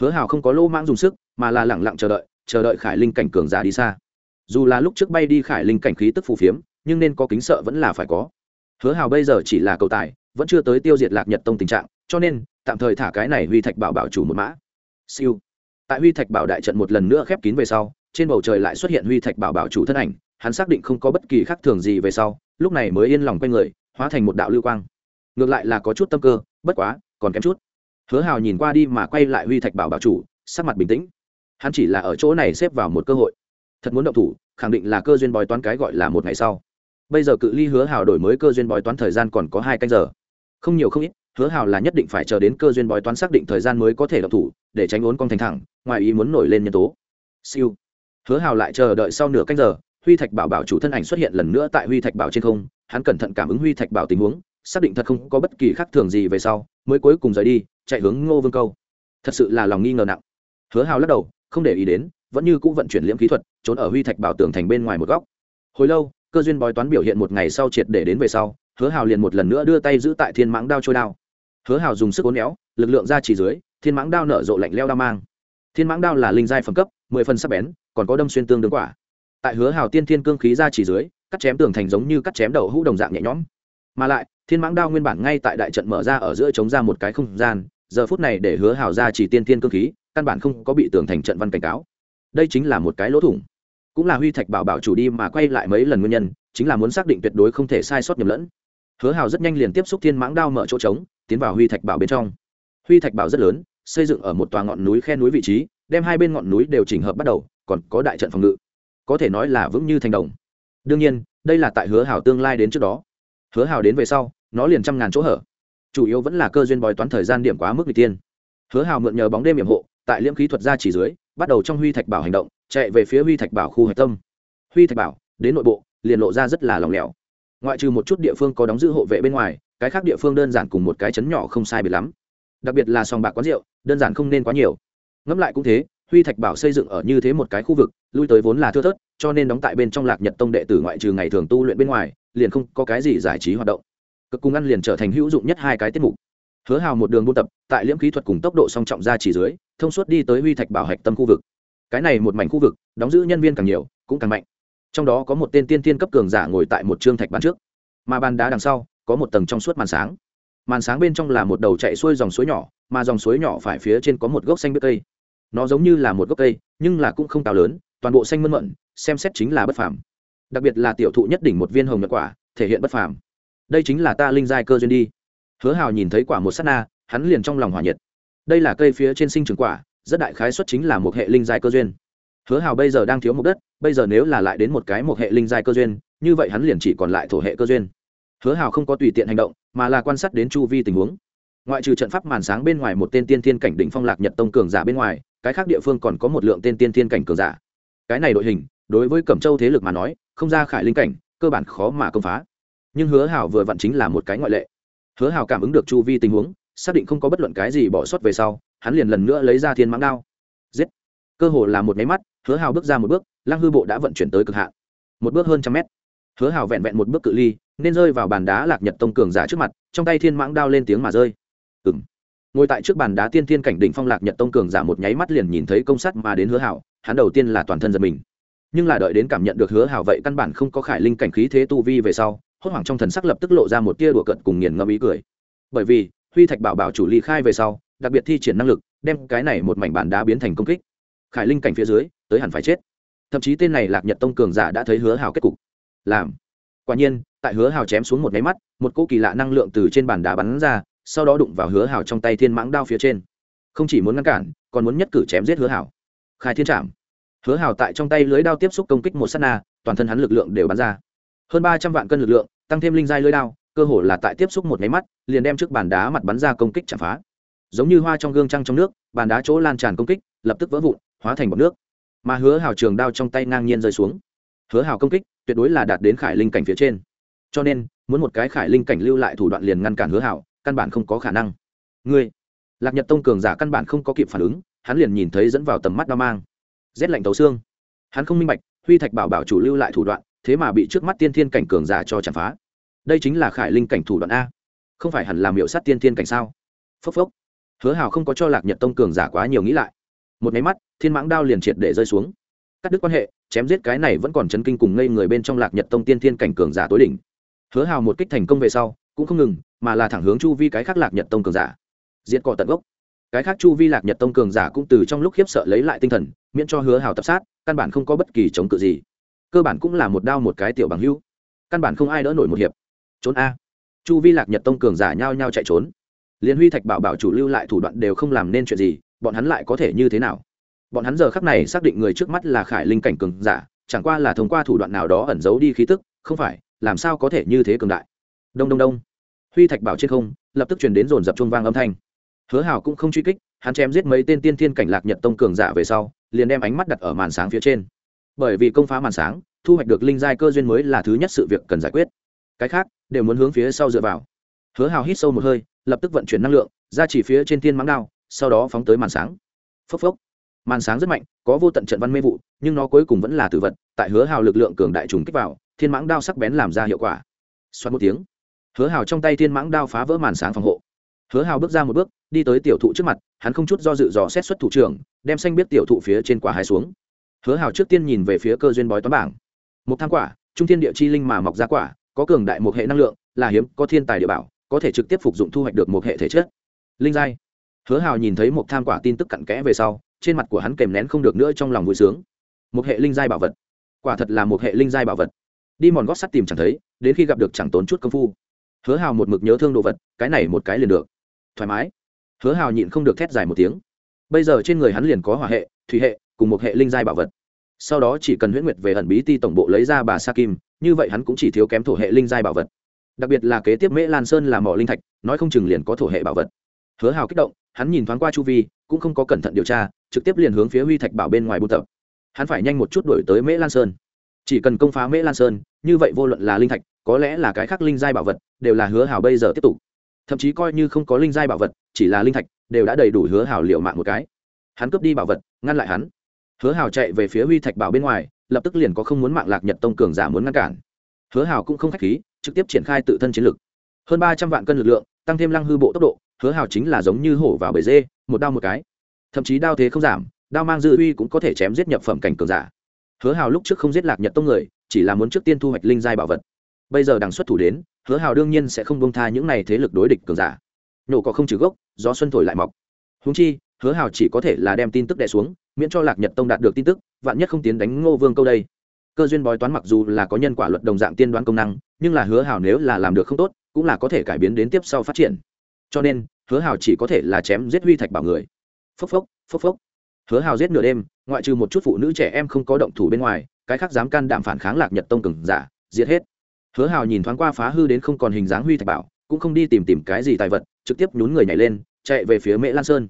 Hứa hào không có lô mãng dùng sức, mà là lẳng lặng chờ đợi chờ đợi khải linh cảnh cường giả đi xa. Dù là lúc trước bay đi khải linh cảnh khí tức phù phiếm, nhưng nên có kính sợ vẫn là phải có. Hứa hào bây giờ chỉ là cầu tài, vẫn chưa tới tiêu diệt lạc nhật tông tình trạng, cho nên tạm thời thả cái này huy thạch bảo bảo chủ một mã. Siêu tại huy thạch bảo đại trận một lần nữa khép kín về sau, trên bầu trời lại xuất hiện huy thạch bảo bảo chủ thân ảnh, hắn xác định không có bất kỳ khác thường gì về sau, lúc này mới yên lòng quay người, hóa thành một đạo lưu quang. Ngược lại là có chút tâm cơ, bất quá, còn kém chút. Hứa hào nhìn qua đi mà quay lại huy thạch bảo bảo chủ, sắc mặt bình tĩnh. Hắn chỉ là ở chỗ này xếp vào một cơ hội. Thật muốn động thủ, khẳng định là cơ duyên bói toán cái gọi là một ngày sau. Bây giờ cự ly hứa hào đổi mới cơ duyên bói toán thời gian còn có hai canh giờ. Không nhiều không ít hứa hào là nhất định phải chờ đến cơ duyên bói toán xác định thời gian mới có thể đọc thủ, để tránh ốn con thành thẳng, ngoài ý muốn nổi lên nhân tố. Siêu. Hứa hào lại chờ đợi sau nửa canh giờ, huy thạch bảo bảo chủ thân ảnh xuất hiện lần nữa tại huy thạch bảo trên không, hắn cẩn thận cảm ứng huy thạch bảo tình huống, xác định thật không có bất kỳ khác thường gì về sau, mới cuối cùng rời đi, chạy hướng ngô vương câu. Thật sự là lòng nghi ngờ nặng. Hứa hào lắc đầu, không để ý đến, vẫn như cũ vận chuyển liễm kỹ thuật, trốn ở huy thạch bảo tường thành bên ngoài một góc. Hồi lâu, cơ duyên bói toán biểu hiện một ngày sau triệt để đến về sau, hứa hào liền một lần nữa đưa tay giữ tại thiên mãng đao trôi đao hứa hào dùng sức uốn néo, lực lượng ra chỉ dưới thiên mãng đao nở rộ lạnh leo đao mang. Thiên mãng đao là linh giai phẩm cấp mười phần sắc bén còn có đâm xuyên tương đương quả. Tại hứa hào tiên thiên cương khí ra chỉ dưới cắt chém tường thành giống như cắt chém đầu hũ đồng dạng nhẹ nhõm. Mà lại thiên mãng đao nguyên bản ngay tại đại trận mở ra ở giữa chống ra một cái không gian giờ phút này để hứa hào ra chỉ tiên thiên cương khí căn bản không có bị tường thành trận văn cảnh cáo. Đây chính là một cái lỗ thủng. Cũng là huy thạch bảo bảo chủ đi mà quay lại mấy lần nguyên nhân chính là muốn xác định tuyệt đối không thể sai sót nhầm lẫn. Hứa hào rất nhanh liền tiếp xúc thiên mãng đao mở chỗ trống tiến vào huy thạch bảo bên trong. Huy thạch bảo rất lớn, xây dựng ở một tòa ngọn núi khe núi vị trí, đem hai bên ngọn núi đều chỉnh hợp bắt đầu, còn có đại trận phòng ngự. Có thể nói là vững như thành đồng. Đương nhiên, đây là tại hứa hào tương lai đến trước đó. Hứa hào đến về sau, nó liền trăm ngàn chỗ hở. Chủ yếu vẫn là cơ duyên bói toán thời gian điểm quá mức n tiên. Hứa hào mượn nhờ bóng đêm hiểm hộ, tại liễm khí thuật ra chỉ dưới, bắt đầu trong huy thạch bảo hành động, chạy về phía huy thạch bảo khu hạch tâm. Huy thạch bảo, đến nội bộ, liền lộ ra rất là lòng lẻo. Ngoại trừ một chút địa phương có đóng giữ hộ vệ bên ngoài cái khác địa phương đơn giản cùng một cái chấn nhỏ không sai biệt lắm. Đặc biệt là sòng bạc quán rượu, đơn giản không nên quá nhiều. Ngẫm lại cũng thế, huy thạch bảo xây dựng ở như thế một cái khu vực, lui tới vốn là thưa thớt, cho nên đóng tại bên trong lạc nhật tông đệ tử ngoại trừ ngày thường tu luyện bên ngoài, liền không có cái gì giải trí hoạt động. Cực cùng ăn liền trở thành hữu dụng nhất hai cái tiết mục. Hứa hào một đường buôn tập, tại liễm khí thuật cùng tốc độ song trọng ra chỉ dưới, thông suốt đi tới huy thạch bảo hạch tâm khu vực. Cái này một mảnh khu vực, đóng giữ nhân viên càng nhiều, cũng càng mạnh. Trong đó có một tên tiên tiên cấp cường giả ngồi tại một trương thạch bàn trước. Mà bàn đá đằng sau có một tầng trong suốt màn sáng. Màn sáng bên trong là một đầu chạy xuôi dòng suối nhỏ, mà dòng suối nhỏ phải phía trên có một gốc xanh bếp cây. Nó giống như là một gốc cây, nhưng là cũng không cao lớn, toàn bộ xanh mơn mận, xem xét chính là bất phàm. Đặc biệt là tiểu thụ nhất đỉnh một viên hồng nhật quả, thể hiện bất phàm. Đây chính là ta linh giai cơ duyên đi. Hứa hào nhìn thấy quả một s á t na, hắn liền trong lòng hỏa nhiệt. Đây là cây phía trên sinh trường quả, rất đại khái xuất chính là một hệ linh giai cơ duyên. Hứa hào bây giờ đang thiếu một đất, bây giờ nếu là lại đến một cái một hệ linh giai cơ duyên, như vậy hắn liền chỉ còn lại thổ hệ cơ duyên hứa hào không có tùy tiện hành động, mà là quan sát đến chu vi tình huống. Ngoại trừ trận pháp màn sáng bên ngoài một tên tiên thiên cảnh đỉnh phong lạc nhật tông cường giả bên ngoài, cái khác địa phương còn có một lượng tên tiên thiên cảnh cường giả. Cái này đội hình, đối với cẩm châu thế lực mà nói, không ra khải linh cảnh, cơ bản khó mà công phá. Nhưng hứa hảo vừa vặn chính là một cái ngoại lệ. Hứa hảo cảm ứng được chu vi tình huống, xác định không có bất luận cái gì bỏ sót về sau, hắn liền lần nữa lấy ra thiên mãng đao. Giết! Cơ hồ là một máy mắt, hứa hảo bước ra một bước, lăng hư bộ đã vận chuyển tới cực hạn. Một bước hơn trăm mét. Hứa hảo vẹn vẹn một bước cự ly nên rơi vào bàn đá lạc nhật tông cường giả trước mặt, trong tay thiên mãng đao lên tiếng mà rơi. Ừng ngồi tại trước bàn đá tiên thiên cảnh đỉnh phong lạc nhật tông cường giả một nháy mắt liền nhìn thấy công sắt mà đến hứa hảo, hắn đầu tiên là toàn thân giật mình. Nhưng là đợi đến cảm nhận được hứa hảo vậy căn bản không có khải linh cảnh khí thế tu vi về sau, hốt hoảng trong thần sắc lập tức lộ ra một tia đùa cận cùng nghiền ngẫm ý cười. Bởi vì, huy thạch bảo bảo chủ ly khai về sau, đặc biệt thi triển năng lực, đem cái này một mảnh bàn đá biến thành công kích. Khải linh cảnh phía dưới, tới hẳn phải chết. Thậm chí tên này lạc nhật tông cường giả đã thấy hứa hảo kết cục. Làm. Quả nhiên tại hứa hào chém xuống một máy mắt, một cỗ kỳ lạ năng lượng từ trên bàn đá bắn ra, sau đó đụng vào hứa hào trong tay thiên mãng đao phía trên. Không chỉ muốn ngăn cản, còn muốn nhất cử chém giết hứa hào. Khai thiên trảm. Hứa hào tại trong tay lưới đao tiếp xúc công kích một s á t na, toàn thân hắn lực lượng đều bắn ra. Hơn ba trăm vạn cân lực lượng, tăng thêm linh giai lưới đao, cơ hồ là tại tiếp xúc một máy mắt, liền đem trước bàn đá mặt bắn ra công kích chạm phá. Giống như hoa trong gương trăng trong nước, bàn đá chỗ lan tràn công kích, lập tức vỡ vụn, hóa thành bọc nước. Mà hứa hào trường đao trong tay ngang nhiên rơi xuống. Hứa hào công kích, tuyệt đối là đạt đến khải linh cảnh phía trên cho nên, muốn một cái khải linh cảnh lưu lại thủ đoạn liền ngăn cản hứa hảo, căn bản không có khả năng. Ngươi, lạc nhật tông cường giả căn bản không có kịp phản ứng, hắn liền nhìn thấy dẫn vào tầm mắt đao mang. Rét lạnh tấu xương. Hắn không minh bạch, huy thạch bảo bảo chủ lưu lại thủ đoạn, thế mà bị trước mắt tiên thiên cảnh cường giả cho chặt phá. Đây chính là khải linh cảnh thủ đoạn a. Không phải hẳn làm hiệu sát tiên thiên cảnh sao? Phốc phốc. Hứa hào không có cho lạc nhật tông cường giả quá nhiều nghĩ lại. Một máy mắt, thiên mãng đao liền triệt để rơi xuống. Cắt đứt quan hệ, chém giết cái này vẫn còn chấn kinh cùng ngây người bên trong lạc nhật tông tiên thiên cảnh cường giả tối đỉnh hứa hào một kích thành công về sau, cũng không ngừng, mà là thẳng hướng chu vi cái khác lạc nhật tông cường giả. Diệt cỏ tận gốc. Cái khác chu vi lạc nhật tông cường giả cũng từ trong lúc khiếp sợ lấy lại tinh thần, miễn cho hứa hào tập sát, căn bản không có bất kỳ chống cự gì. Cơ bản cũng là một đao một cái tiểu bằng hưu căn bản không ai đỡ nổi một hiệp. Trốn a. Chu vi lạc nhật tông cường giả nhao nhao chạy trốn. Liên huy thạch bảo bảo chủ lưu lại thủ đoạn đều không làm nên chuyện gì, bọn hắn lại có thể như thế nào? Bọn hắn giờ khắc này xác định người trước mắt là khải linh cảnh cường giả, chẳng qua là thông qua thủ đoạn nào đó ẩn giấu đi khí tức, không phải làm sao có thể như thế cường đại? Đông đông đông. Huy thạch bảo trên không, lập tức truyền đến dồn dập chuông vang âm thanh. Hứa hảo cũng không truy kích, hắn chém giết mấy tên tiên thiên cảnh lạc nhật tông cường giả về sau, liền đem ánh mắt đặt ở màn sáng phía trên. Bởi vì công phá màn sáng, thu hoạch được linh giai cơ duyên mới là thứ nhất sự việc cần giải quyết. Cái khác, đều muốn hướng phía sau dựa vào. Hứa hào hít sâu một hơi, lập tức vận chuyển năng lượng, ra chỉ phía trên thiên mắng đao, sau đó phóng tới màn sáng. Phốc phốc. Màn sáng rất mạnh, có vô tận trận văn mê vụ, nhưng nó cuối cùng vẫn là tử vật, tại hứa hào lực lượng cường đại trùng kích vào thiên mãng đao sắc bén làm ra hiệu quả. Xoát một tiếng, hứa hào trong tay thiên mãng đao phá vỡ màn sáng phòng hộ. Hứa hào bước ra một bước, đi tới tiểu thụ trước mặt, hắn không chút do dự dò xét xuất thủ trưởng, đem xanh biết tiểu thụ phía trên quả hai xuống. Hứa hào trước tiên nhìn về phía cơ duyên bói toán bảng. Một tham quả, trung thiên địa chi linh mà mọc ra quả, có cường đại một hệ năng lượng, là hiếm, có thiên tài địa bảo, có thể trực tiếp phục dụng thu hoạch được một hệ thể chất. Linh giai. Hứa hào nhìn thấy một tham quả tin tức cặn kẽ về sau, trên mặt của hắn kèm nén không được nữa trong lòng vui sướng. Một hệ linh giai bảo vật. Quả thật là một hệ linh giai bảo vật đi mòn gót sắt tìm chẳng thấy, đến khi gặp được chẳng tốn chút công phu. Hứa hào một mực nhớ thương đồ vật, cái này một cái liền được. Thoải mái. Hứa hào nhịn không được thét dài một tiếng. Bây giờ trên người hắn liền có hỏa hệ, thủy hệ, cùng một hệ linh giai bảo vật. Sau đó chỉ cần huyễn nguyệt về ẩn bí ti tổng bộ lấy ra bà sa kim, như vậy hắn cũng chỉ thiếu kém thổ hệ linh giai bảo vật. Đặc biệt là kế tiếp mễ lan sơn là mỏ linh thạch, nói không chừng liền có thổ hệ bảo vật. Hứa hào kích động, hắn nhìn thoáng qua chu vi, cũng không có cẩn thận điều tra, trực tiếp liền hướng phía huy thạch bảo bên ngoài buôn tập. Hắn phải nhanh một chút đổi tới mễ lan sơn chỉ cần công phá mễ lan sơn, như vậy vô luận là linh thạch, có lẽ là cái khác linh giai bảo vật, đều là hứa hào bây giờ tiếp tục. Thậm chí coi như không có linh giai bảo vật, chỉ là linh thạch, đều đã đầy đủ hứa hào liệu mạng một cái. Hắn cướp đi bảo vật, ngăn lại hắn. Hứa hào chạy về phía huy thạch bảo bên ngoài, lập tức liền có không muốn mạng lạc nhật tông cường giả muốn ngăn cản. Hứa hào cũng không k h á c h khí, trực tiếp triển khai tự thân chiến lực. Hơn ba trăm vạn cân lực lượng, tăng thêm lăng hư bộ tốc độ, hứa hào chính là giống như hổ vào bể dê, một đao một cái. Thậm chí đao thế không giảm, đao mang dư uy cũng có thể chém giết nhập phẩm cảnh cường giả hứa hào lúc trước không giết lạc nhật tông người, chỉ là muốn trước tiên thu hoạch linh giai bảo vật. Bây giờ đằng xuất thủ đến, hứa hào đương nhiên sẽ không bông tha những này thế lực đối địch cường giả. Nhổ cỏ không trừ gốc, gió xuân thổi lại mọc. Húng chi, hứa hào chỉ có thể là đem tin tức đẻ xuống, miễn cho lạc nhật tông đạt được tin tức, vạn nhất không tiến đánh ngô vương câu đây. Cơ duyên bói toán mặc dù là có nhân quả luật đồng dạng tiên đoán công năng, nhưng là hứa hào nếu là làm được không tốt, cũng là có thể cải biến đến tiếp sau phát triển. Cho nên, hứa hào chỉ có thể là chém giết huy thạch bảo người. Phốc phốc phốc phốc hứa hào giết nửa đêm, ngoại trừ một chút phụ nữ trẻ em không có động thủ bên ngoài, cái khác dám can đảm phản kháng lạc nhật tông cừng giả, giết hết. Hứa hào nhìn thoáng qua phá hư đến không còn hình dáng huy thạch bảo, cũng không đi tìm tìm cái gì tài vật, trực tiếp nhún người nhảy lên, chạy về phía mễ lan sơn.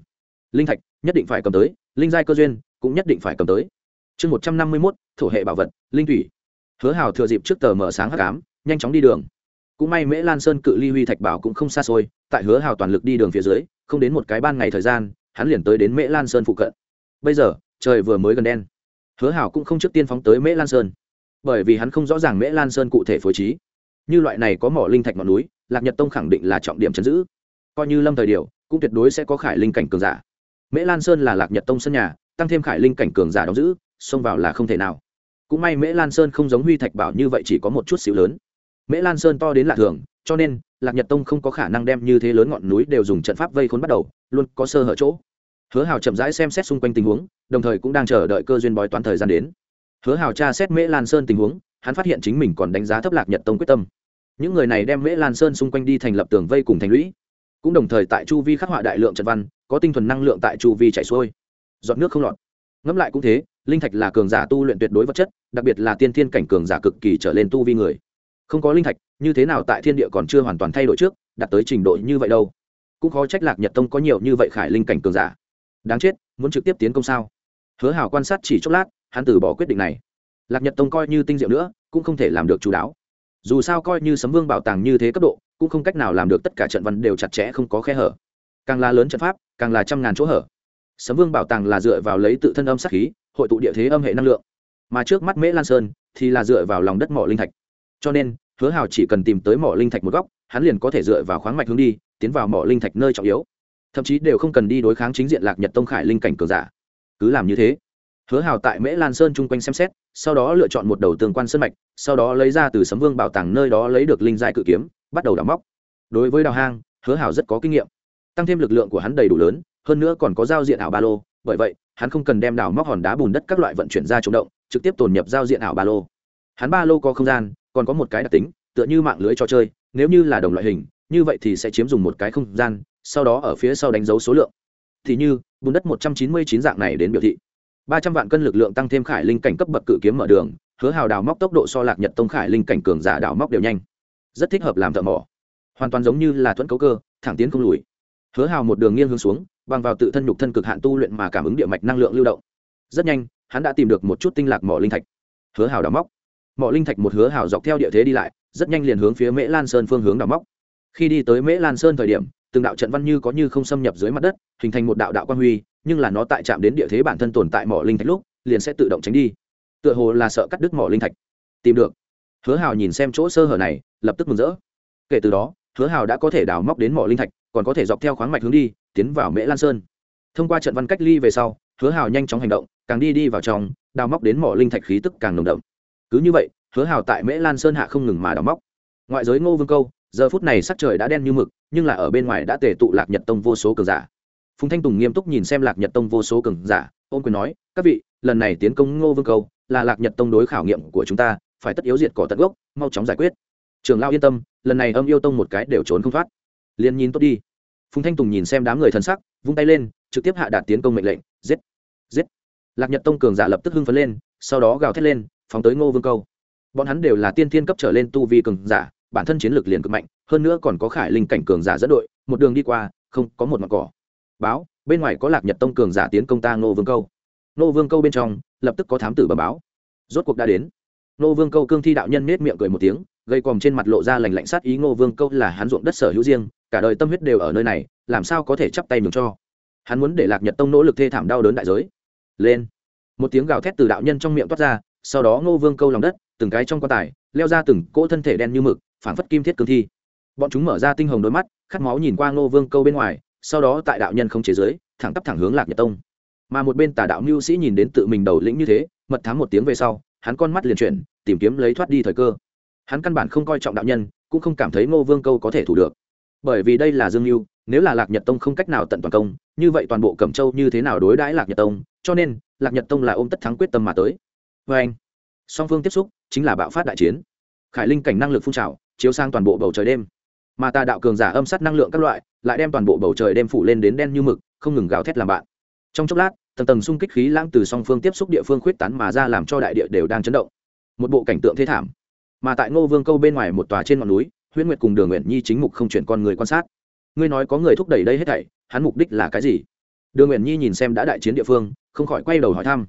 Linh thạch, nhất định phải cầm tới, linh giai cơ duyên, cũng nhất định phải cầm tới. Chương một trăm năm mươi mốt, thổ hệ bảo vật, linh thủy. Hứa hào thừa dịp trước tờ mở sáng hắc ám, nhanh chóng đi đường. Cũng may mễ lan sơn cự ly huy thạch bảo cũng không xa xôi, tại hứa hào toàn lực đi đường phía dưới, không đến một cái ban ngày thời gian, hắn liền tới đến mễ lan sơn phụ cận bây giờ, trời vừa mới gần đen. Hứa Hảo cũng không trước tiên phóng tới mễ lan sơn, bởi vì hắn không rõ ràng mễ lan sơn cụ thể phối trí. Như loại này có mỏ linh thạch ngọn núi, lạc nhật tông khẳng định là trọng điểm chấn giữ. Coi như lâm thời điều, cũng tuyệt đối sẽ có khải linh cảnh cường giả. Mễ lan sơn là lạc nhật tông sân nhà, tăng thêm khải linh cảnh cường giả đóng giữ, xông vào là không thể nào. Cũng may mễ lan sơn không giống huy thạch bảo như vậy chỉ có một chút xíu lớn. Mễ lan sơn to đến lạ thường, cho nên lạc nhật tông không có khả năng đem như thế lớn ngọn núi đều dùng trận pháp vây khốn bắt đầu, luôn có sơ hở chỗ hứa hào chậm rãi xem xét xung quanh tình huống, đồng thời cũng đang chờ đợi cơ duyên bói toán thời gian đến. Hứa hào tra xét mễ lan sơn tình huống, hắn phát hiện chính mình còn đánh giá thấp lạc nhật tông quyết tâm. Những người này đem mễ lan sơn xung quanh đi thành lập tường vây cùng thành lũy. Cũng đồng thời tại chu vi khắc họa đại lượng trận văn, có tinh thuần năng lượng tại chu vi chảy xuôi. Giọt nước không lọt. Ngẫm lại cũng thế, linh thạch là cường giả tu luyện tuyệt đối vật chất, đặc biệt là tiên thiên cảnh cường giả cực kỳ trở lên tu vi người. Không có linh thạch, như thế nào tại thiên địa còn chưa hoàn toàn thay đổi trước, đạt tới trình độ như vậy đâu. Cũng khó trách lạc nhật tông có nhiều như vậy khải linh cảnh cường giả đáng chết, muốn trực tiếp tiến công sao? Hứa Hảo quan sát chỉ chốc lát, hắn từ bỏ quyết định này. Lạc nhật tông coi như tinh diệu nữa, cũng không thể làm được chú đáo. Dù sao coi như sấm vương bảo tàng như thế cấp độ, cũng không cách nào làm được tất cả trận văn đều chặt chẽ không có khe hở. Càng là lớn trận pháp, càng là trăm ngàn chỗ hở. Sấm vương bảo tàng là dựa vào lấy tự thân âm sắc khí, hội tụ địa thế âm hệ năng lượng. Mà trước mắt mễ lan sơn thì là dựa vào lòng đất mỏ linh thạch. Cho nên, hứa hào chỉ cần tìm tới mỏ linh thạch một góc, hắn liền có thể dựa vào khoáng mạch hướng đi, tiến vào mỏ linh thạch nơi trọng yếu thậm chí đều không cần đi đối kháng chính diện lạc nhật tông khải linh cảnh cường giả. Cứ làm như thế, hứa hào tại mễ lan sơn chung quanh xem xét, sau đó lựa chọn một đầu tường quan sơn mạch, sau đó lấy ra từ sấm vương bảo tàng nơi đó lấy được linh giai cự kiếm, bắt đầu đào móc. Đối với đào hang, hứa hào rất có kinh nghiệm. Tăng thêm lực lượng của hắn đầy đủ lớn, hơn nữa còn có giao diện ảo ba lô, bởi vậy, hắn không cần đem đào móc hòn đá bùn đất các loại vận chuyển ra chống động, trực tiếp tồn nhập giao diện ảo ba lô. Hắn ba lô có không gian, còn có một cái đặc tính, tựa như mạng lưới trò chơi, nếu như là đồng loại hình, như vậy thì sẽ chiếm dùng một cái không gian sau đó ở phía sau đánh dấu số lượng. Thì như, bùn đất một trăm chín mươi chín dạng này đến biểu thị. ba trăm vạn cân lực lượng tăng thêm khải linh cảnh cấp bậc cự kiếm mở đường, hứa hào đào móc tốc độ so lạc nhật tông khải linh cảnh cường giả đào móc đều nhanh. Rất thích hợp làm thợ mỏ. Hoàn toàn giống như là thuẫn cấu cơ, thẳng tiến không lùi. Hứa hào một đường nghiêng hướng xuống, bằng vào tự thân nhục thân cực hạn tu luyện mà cảm ứng địa mạch năng lượng lưu động. Rất nhanh, hắn đã tìm được một chút tinh lạc mỏ linh thạch. Hứa hào đào móc. Mỏ linh thạch một hứa hào dọc theo địa thế đi lại, rất nhanh liền hướng phía mễ lan sơn phương hướng đào móc. Khi đi tới mễ lan sơn thời điểm từng đạo trận văn như có như không xâm nhập dưới mặt đất, hình thành một đạo đạo quan huy, nhưng là nó tại chạm đến địa thế bản thân tồn tại mỏ linh thạch lúc, liền sẽ tự động tránh đi. Tựa hồ là sợ cắt đứt mỏ linh thạch. Tìm được. Hứa hào nhìn xem chỗ sơ hở này, lập tức mừng rỡ. Kể từ đó, hứa hào đã có thể đào móc đến mỏ linh thạch, còn có thể dọc theo khoáng mạch hướng đi, tiến vào mễ lan sơn. Thông qua trận văn cách ly về sau, hứa hào nhanh chóng hành động, càng đi đi vào trong, đào móc đến mỏ linh thạch khí tức càng nồng đậm. Cứ như vậy, hứa hào tại mễ lan sơn hạ không ngừng mà đào móc. Ngoại giới ngô vương câu giờ phút này sắc trời đã đen như mực, nhưng là ở bên ngoài đã tề tụ lạc nhật tông vô số cường giả. Phùng thanh tùng nghiêm túc nhìn xem lạc nhật tông vô số cường giả ôm quyền nói, các vị, lần này tiến công ngô vương câu, là lạc nhật tông đối khảo nghiệm của chúng ta, phải tất yếu diệt cỏ tận gốc, mau chóng giải quyết. Trường lao yên tâm, lần này âm yêu tông một cái đều trốn không thoát. Liền nhìn tốt đi. Phùng thanh tùng nhìn xem đám người thần sắc, vung tay lên, trực tiếp hạ đạt tiến công mệnh lệnh, giết giết. Lạc nhật tông cường giả lập tức hưng phấn lên, sau đó gào thét lên, phóng tới ngô vương câu. Bọn hắn đều là tiên thiên cấp trở lên tu vi cường giả bản thân chiến lược liền cực mạnh, hơn nữa còn có khải linh cảnh cường giả dẫn đội, một đường đi qua, không có một mặt cỏ. Báo, bên ngoài có lạc nhật tông cường giả tiến công ta ngô vương câu. Ngô vương câu bên trong, lập tức có thám tử bẩm báo. Rốt cuộc đã đến. Ngô vương câu cương thi đạo nhân nết miệng cười một tiếng, gây còm trên mặt lộ ra lành lạnh sát ý ngô vương câu là hắn ruộng đất sở hữu riêng, cả đời tâm huyết đều ở nơi này, làm sao có thể chắp tay mừng cho? Hắn muốn để lạc nhật tông nỗ lực thê thảm đau đớn đại giới. Lên. Một tiếng gào thét từ đạo nhân trong miệng toát ra, sau đó ngô vương câu lòng đất, từng cái trong quan tài, leo ra từng cỗ thân thể đen như mực phảng phất kim thiết cương thi. Bọn chúng mở ra tinh hồng đôi mắt, khát máu nhìn qua ngô vương câu bên ngoài, sau đó tại đạo nhân không chế giới thẳng tắp thẳng hướng lạc nhật tông. Mà một bên tà đạo mưu sĩ nhìn đến tự mình đầu lĩnh như thế, mật thám một tiếng về sau, hắn con mắt liền chuyển, tìm kiếm lấy thoát đi thời cơ. Hắn căn bản không coi trọng đạo nhân, cũng không cảm thấy ngô vương câu có thể thủ được. Bởi vì đây là dương mưu nếu là lạc nhật tông không cách nào tận toàn công, như vậy toàn bộ cẩm châu như thế nào đối đãi lạc nhật tông, cho nên, lạc nhật tông là ôm tất thắng quyết tâm mà tới. Vê anh. Song phương tiếp xúc chính là bạo phát đại chiến. Khải linh cảnh năng lực phun trào chiếu sang toàn bộ bầu trời đêm. Mà tà đạo cường giả âm sát năng lượng các loại, lại đem toàn bộ bầu trời đêm phủ lên đến đen như mực, không ngừng gào thét làm bạn. Trong chốc lát, tầng tầng xung kích khí lãng từ song phương tiếp xúc địa phương khuyết tán mà ra làm cho đại địa đều đang chấn động. Một bộ cảnh tượng thế thảm. Mà tại ngô vương câu bên ngoài một tòa trên ngọn núi, huyễn nguyệt cùng đường nguyện nhi chính mục không chuyển con người quan sát. Ngươi nói có người thúc đẩy đây hết thảy, hắn mục đích là cái gì? Đường nguyện nhi nhìn xem đã đại chiến địa phương, không khỏi quay đầu hỏi thăm.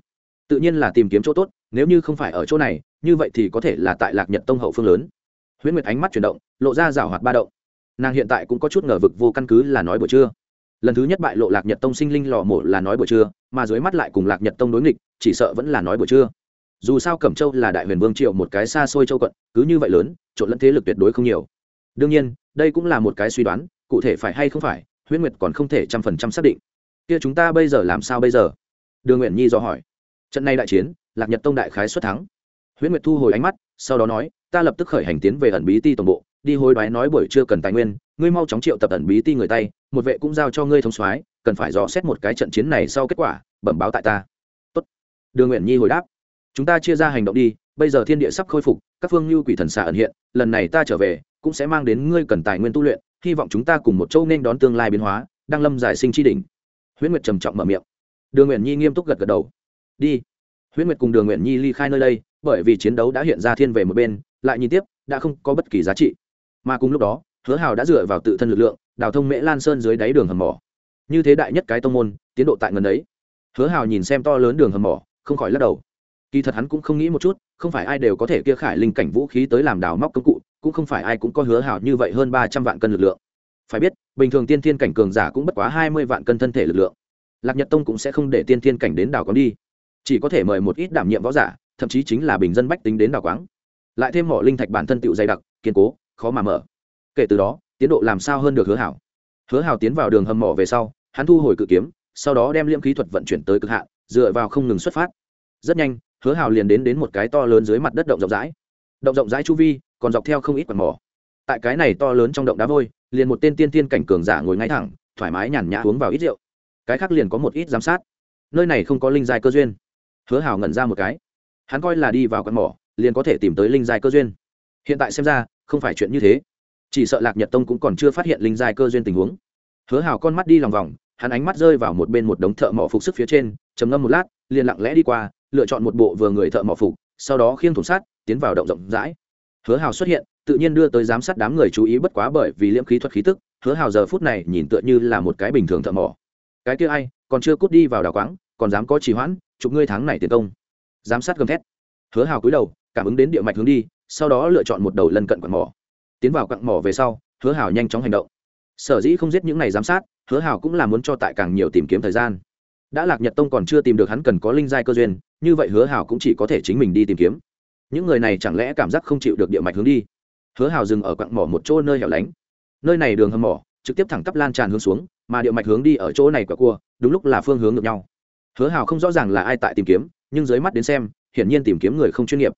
Tự nhiên là tìm kiếm chỗ tốt, nếu như không phải ở chỗ này, như vậy thì có thể là tại lạc nhật tông hậu phương lớn huyễn nguyệt ánh mắt chuyển động, lộ ra rảo hoạt ba động. Nàng hiện tại cũng có chút ngờ vực vô căn cứ là nói buổi trưa. Lần thứ nhất bại lộ lạc nhật tông sinh linh lò mổ là nói buổi trưa, mà dưới mắt lại cùng lạc nhật tông đối nghịch, chỉ sợ vẫn là nói buổi trưa. Dù sao cẩm châu là đại huyền vương triệu một cái xa xôi châu quận, cứ như vậy lớn, trộn lẫn thế lực tuyệt đối không nhiều. Đương nhiên, đây cũng là một cái suy đoán, cụ thể phải hay không phải, huyễn nguyệt còn không thể trăm phần trăm xác định. Kia chúng ta bây giờ làm sao bây giờ? Đường nguyện nhi do hỏi. Trận này đại chiến, lạc nhật tông đại khái xuất thắng. Huyễn nguyệt thu hồi ánh mắt, sau đó nói ta lập tức khởi hành tiến về ẩn bí ti tổng bộ, đi hối đoái nói buổi chưa cần tài nguyên, ngươi mau chóng triệu tập ẩn bí ti người tay, một vệ cũng giao cho ngươi thông soái, cần phải dò xét một cái trận chiến này sau kết quả, bẩm báo tại ta. Tốt. đường nguyện nhi hồi đáp. Chúng ta chia ra hành động đi, bây giờ thiên địa sắp khôi phục, các phương lưu quỷ thần xạ ẩn hiện, lần này ta trở về, cũng sẽ mang đến ngươi cần tài nguyên tu luyện, hy vọng chúng ta cùng một châu nên đón tương lai biến hóa, đang lâm giải sinh tri đỉnh. Huyễn nguyệt trầm trọng mở miệng. Đường nguyện nhi nghiêm túc gật gật đầu. Đi. Huyễn nguyệt cùng đường nguyện nhi ly khai nơi đây, bởi vì chiến đấu đã hiện ra thiên về một bên lại nhìn tiếp, đã không có bất kỳ giá trị. Mà cùng lúc đó, hứa hào đã dựa vào tự thân lực lượng, đào thông mễ lan sơn dưới đáy đường hầm mỏ. Như thế đại nhất cái tông môn, tiến độ tại ngần ấy. Hứa hào nhìn xem to lớn đường hầm mỏ, không khỏi lắc đầu. Kỳ thật hắn cũng không nghĩ một chút, không phải ai đều có thể kia khải linh cảnh vũ khí tới làm đào móc công cụ, cũng không phải ai cũng có hứa hào như vậy hơn ba trăm vạn cân lực lượng. Phải biết, bình thường tiên thiên cảnh cường giả cũng bất quá hai mươi vạn cân thân thể lực lượng. Lạc nhật tông cũng sẽ không để tiên thiên cảnh đến đào quáng đi. Chỉ có thể mời một ít đảm nhiệm võ giả, thậm chí chính là bình dân bách tính đến đào quáng lại thêm mỏ linh thạch bản thân tựu dày đặc, kiên cố, khó mà mở. Kể từ đó, tiến độ làm sao hơn được hứa hảo. Hứa hảo tiến vào đường hầm mỏ về sau, hắn thu hồi cự kiếm, sau đó đem liêm khí thuật vận chuyển tới cực hạn, dựa vào không ngừng xuất phát. Rất nhanh, hứa hảo liền đến đến một cái to lớn dưới mặt đất động rộng rãi. Động rộng rãi chu vi, còn dọc theo không ít quần mỏ. Tại cái này to lớn trong động đá vôi, liền một tên tiên tiên cảnh cường giả ngồi ngay thẳng, thoải mái nhàn nhã uống vào ít rượu. Cái khác liền có một ít giám sát. Nơi này không có linh giai cơ duyên. Hứa hảo ngẩn ra một cái. Hắn coi là đi vào quần mỏ liền có thể tìm tới linh giai cơ duyên. Hiện tại xem ra, không phải chuyện như thế. Chỉ sợ lạc nhật tông cũng còn chưa phát hiện linh giai cơ duyên tình huống. Hứa hào con mắt đi lòng vòng, hắn ánh mắt rơi vào một bên một đống thợ mỏ phục sức phía trên, trầm ngâm một lát, liền lặng lẽ đi qua, lựa chọn một bộ vừa người thợ mỏ phục, sau đó khiêng thủng sát tiến vào động rộng rãi. Hứa hào xuất hiện, tự nhiên đưa tới giám sát đám người chú ý bất quá bởi vì liễm khí thuật khí tức, hứa hào giờ phút này nhìn tựa như là một cái bình thường thợ mỏ. Cái kia ai, còn chưa cút đi vào đào quáng, còn dám có trì hoãn, chụp ngươi tháng này tiền công. Giám sát gầm thét. Hứa hào cúi đầu cảm ứng đến địa mạch hướng đi, sau đó lựa chọn một đầu lân cận quặng mỏ. Tiến vào quặng mỏ về sau, hứa Hảo nhanh chóng hành động. Sở dĩ không giết những ngày giám sát, hứa Hảo cũng là muốn cho tại càng nhiều tìm kiếm thời gian. Đã lạc nhật tông còn chưa tìm được hắn cần có linh giai cơ duyên, như vậy hứa Hảo cũng chỉ có thể chính mình đi tìm kiếm. Những người này chẳng lẽ cảm giác không chịu được địa mạch hướng đi? Hứa Hảo dừng ở quặng mỏ một chỗ nơi hẻo lánh. Nơi này đường hầm mỏ, trực tiếp thẳng tắp lan tràn hướng xuống, mà địa mạch hướng đi ở chỗ này quả cua, đúng lúc là phương hướng ngược nhau. Hứa Hảo không rõ ràng là ai tại tìm kiếm, nhưng dưới mắt đến xem, hiển nhiên tìm kiếm người không chuyên nghiệp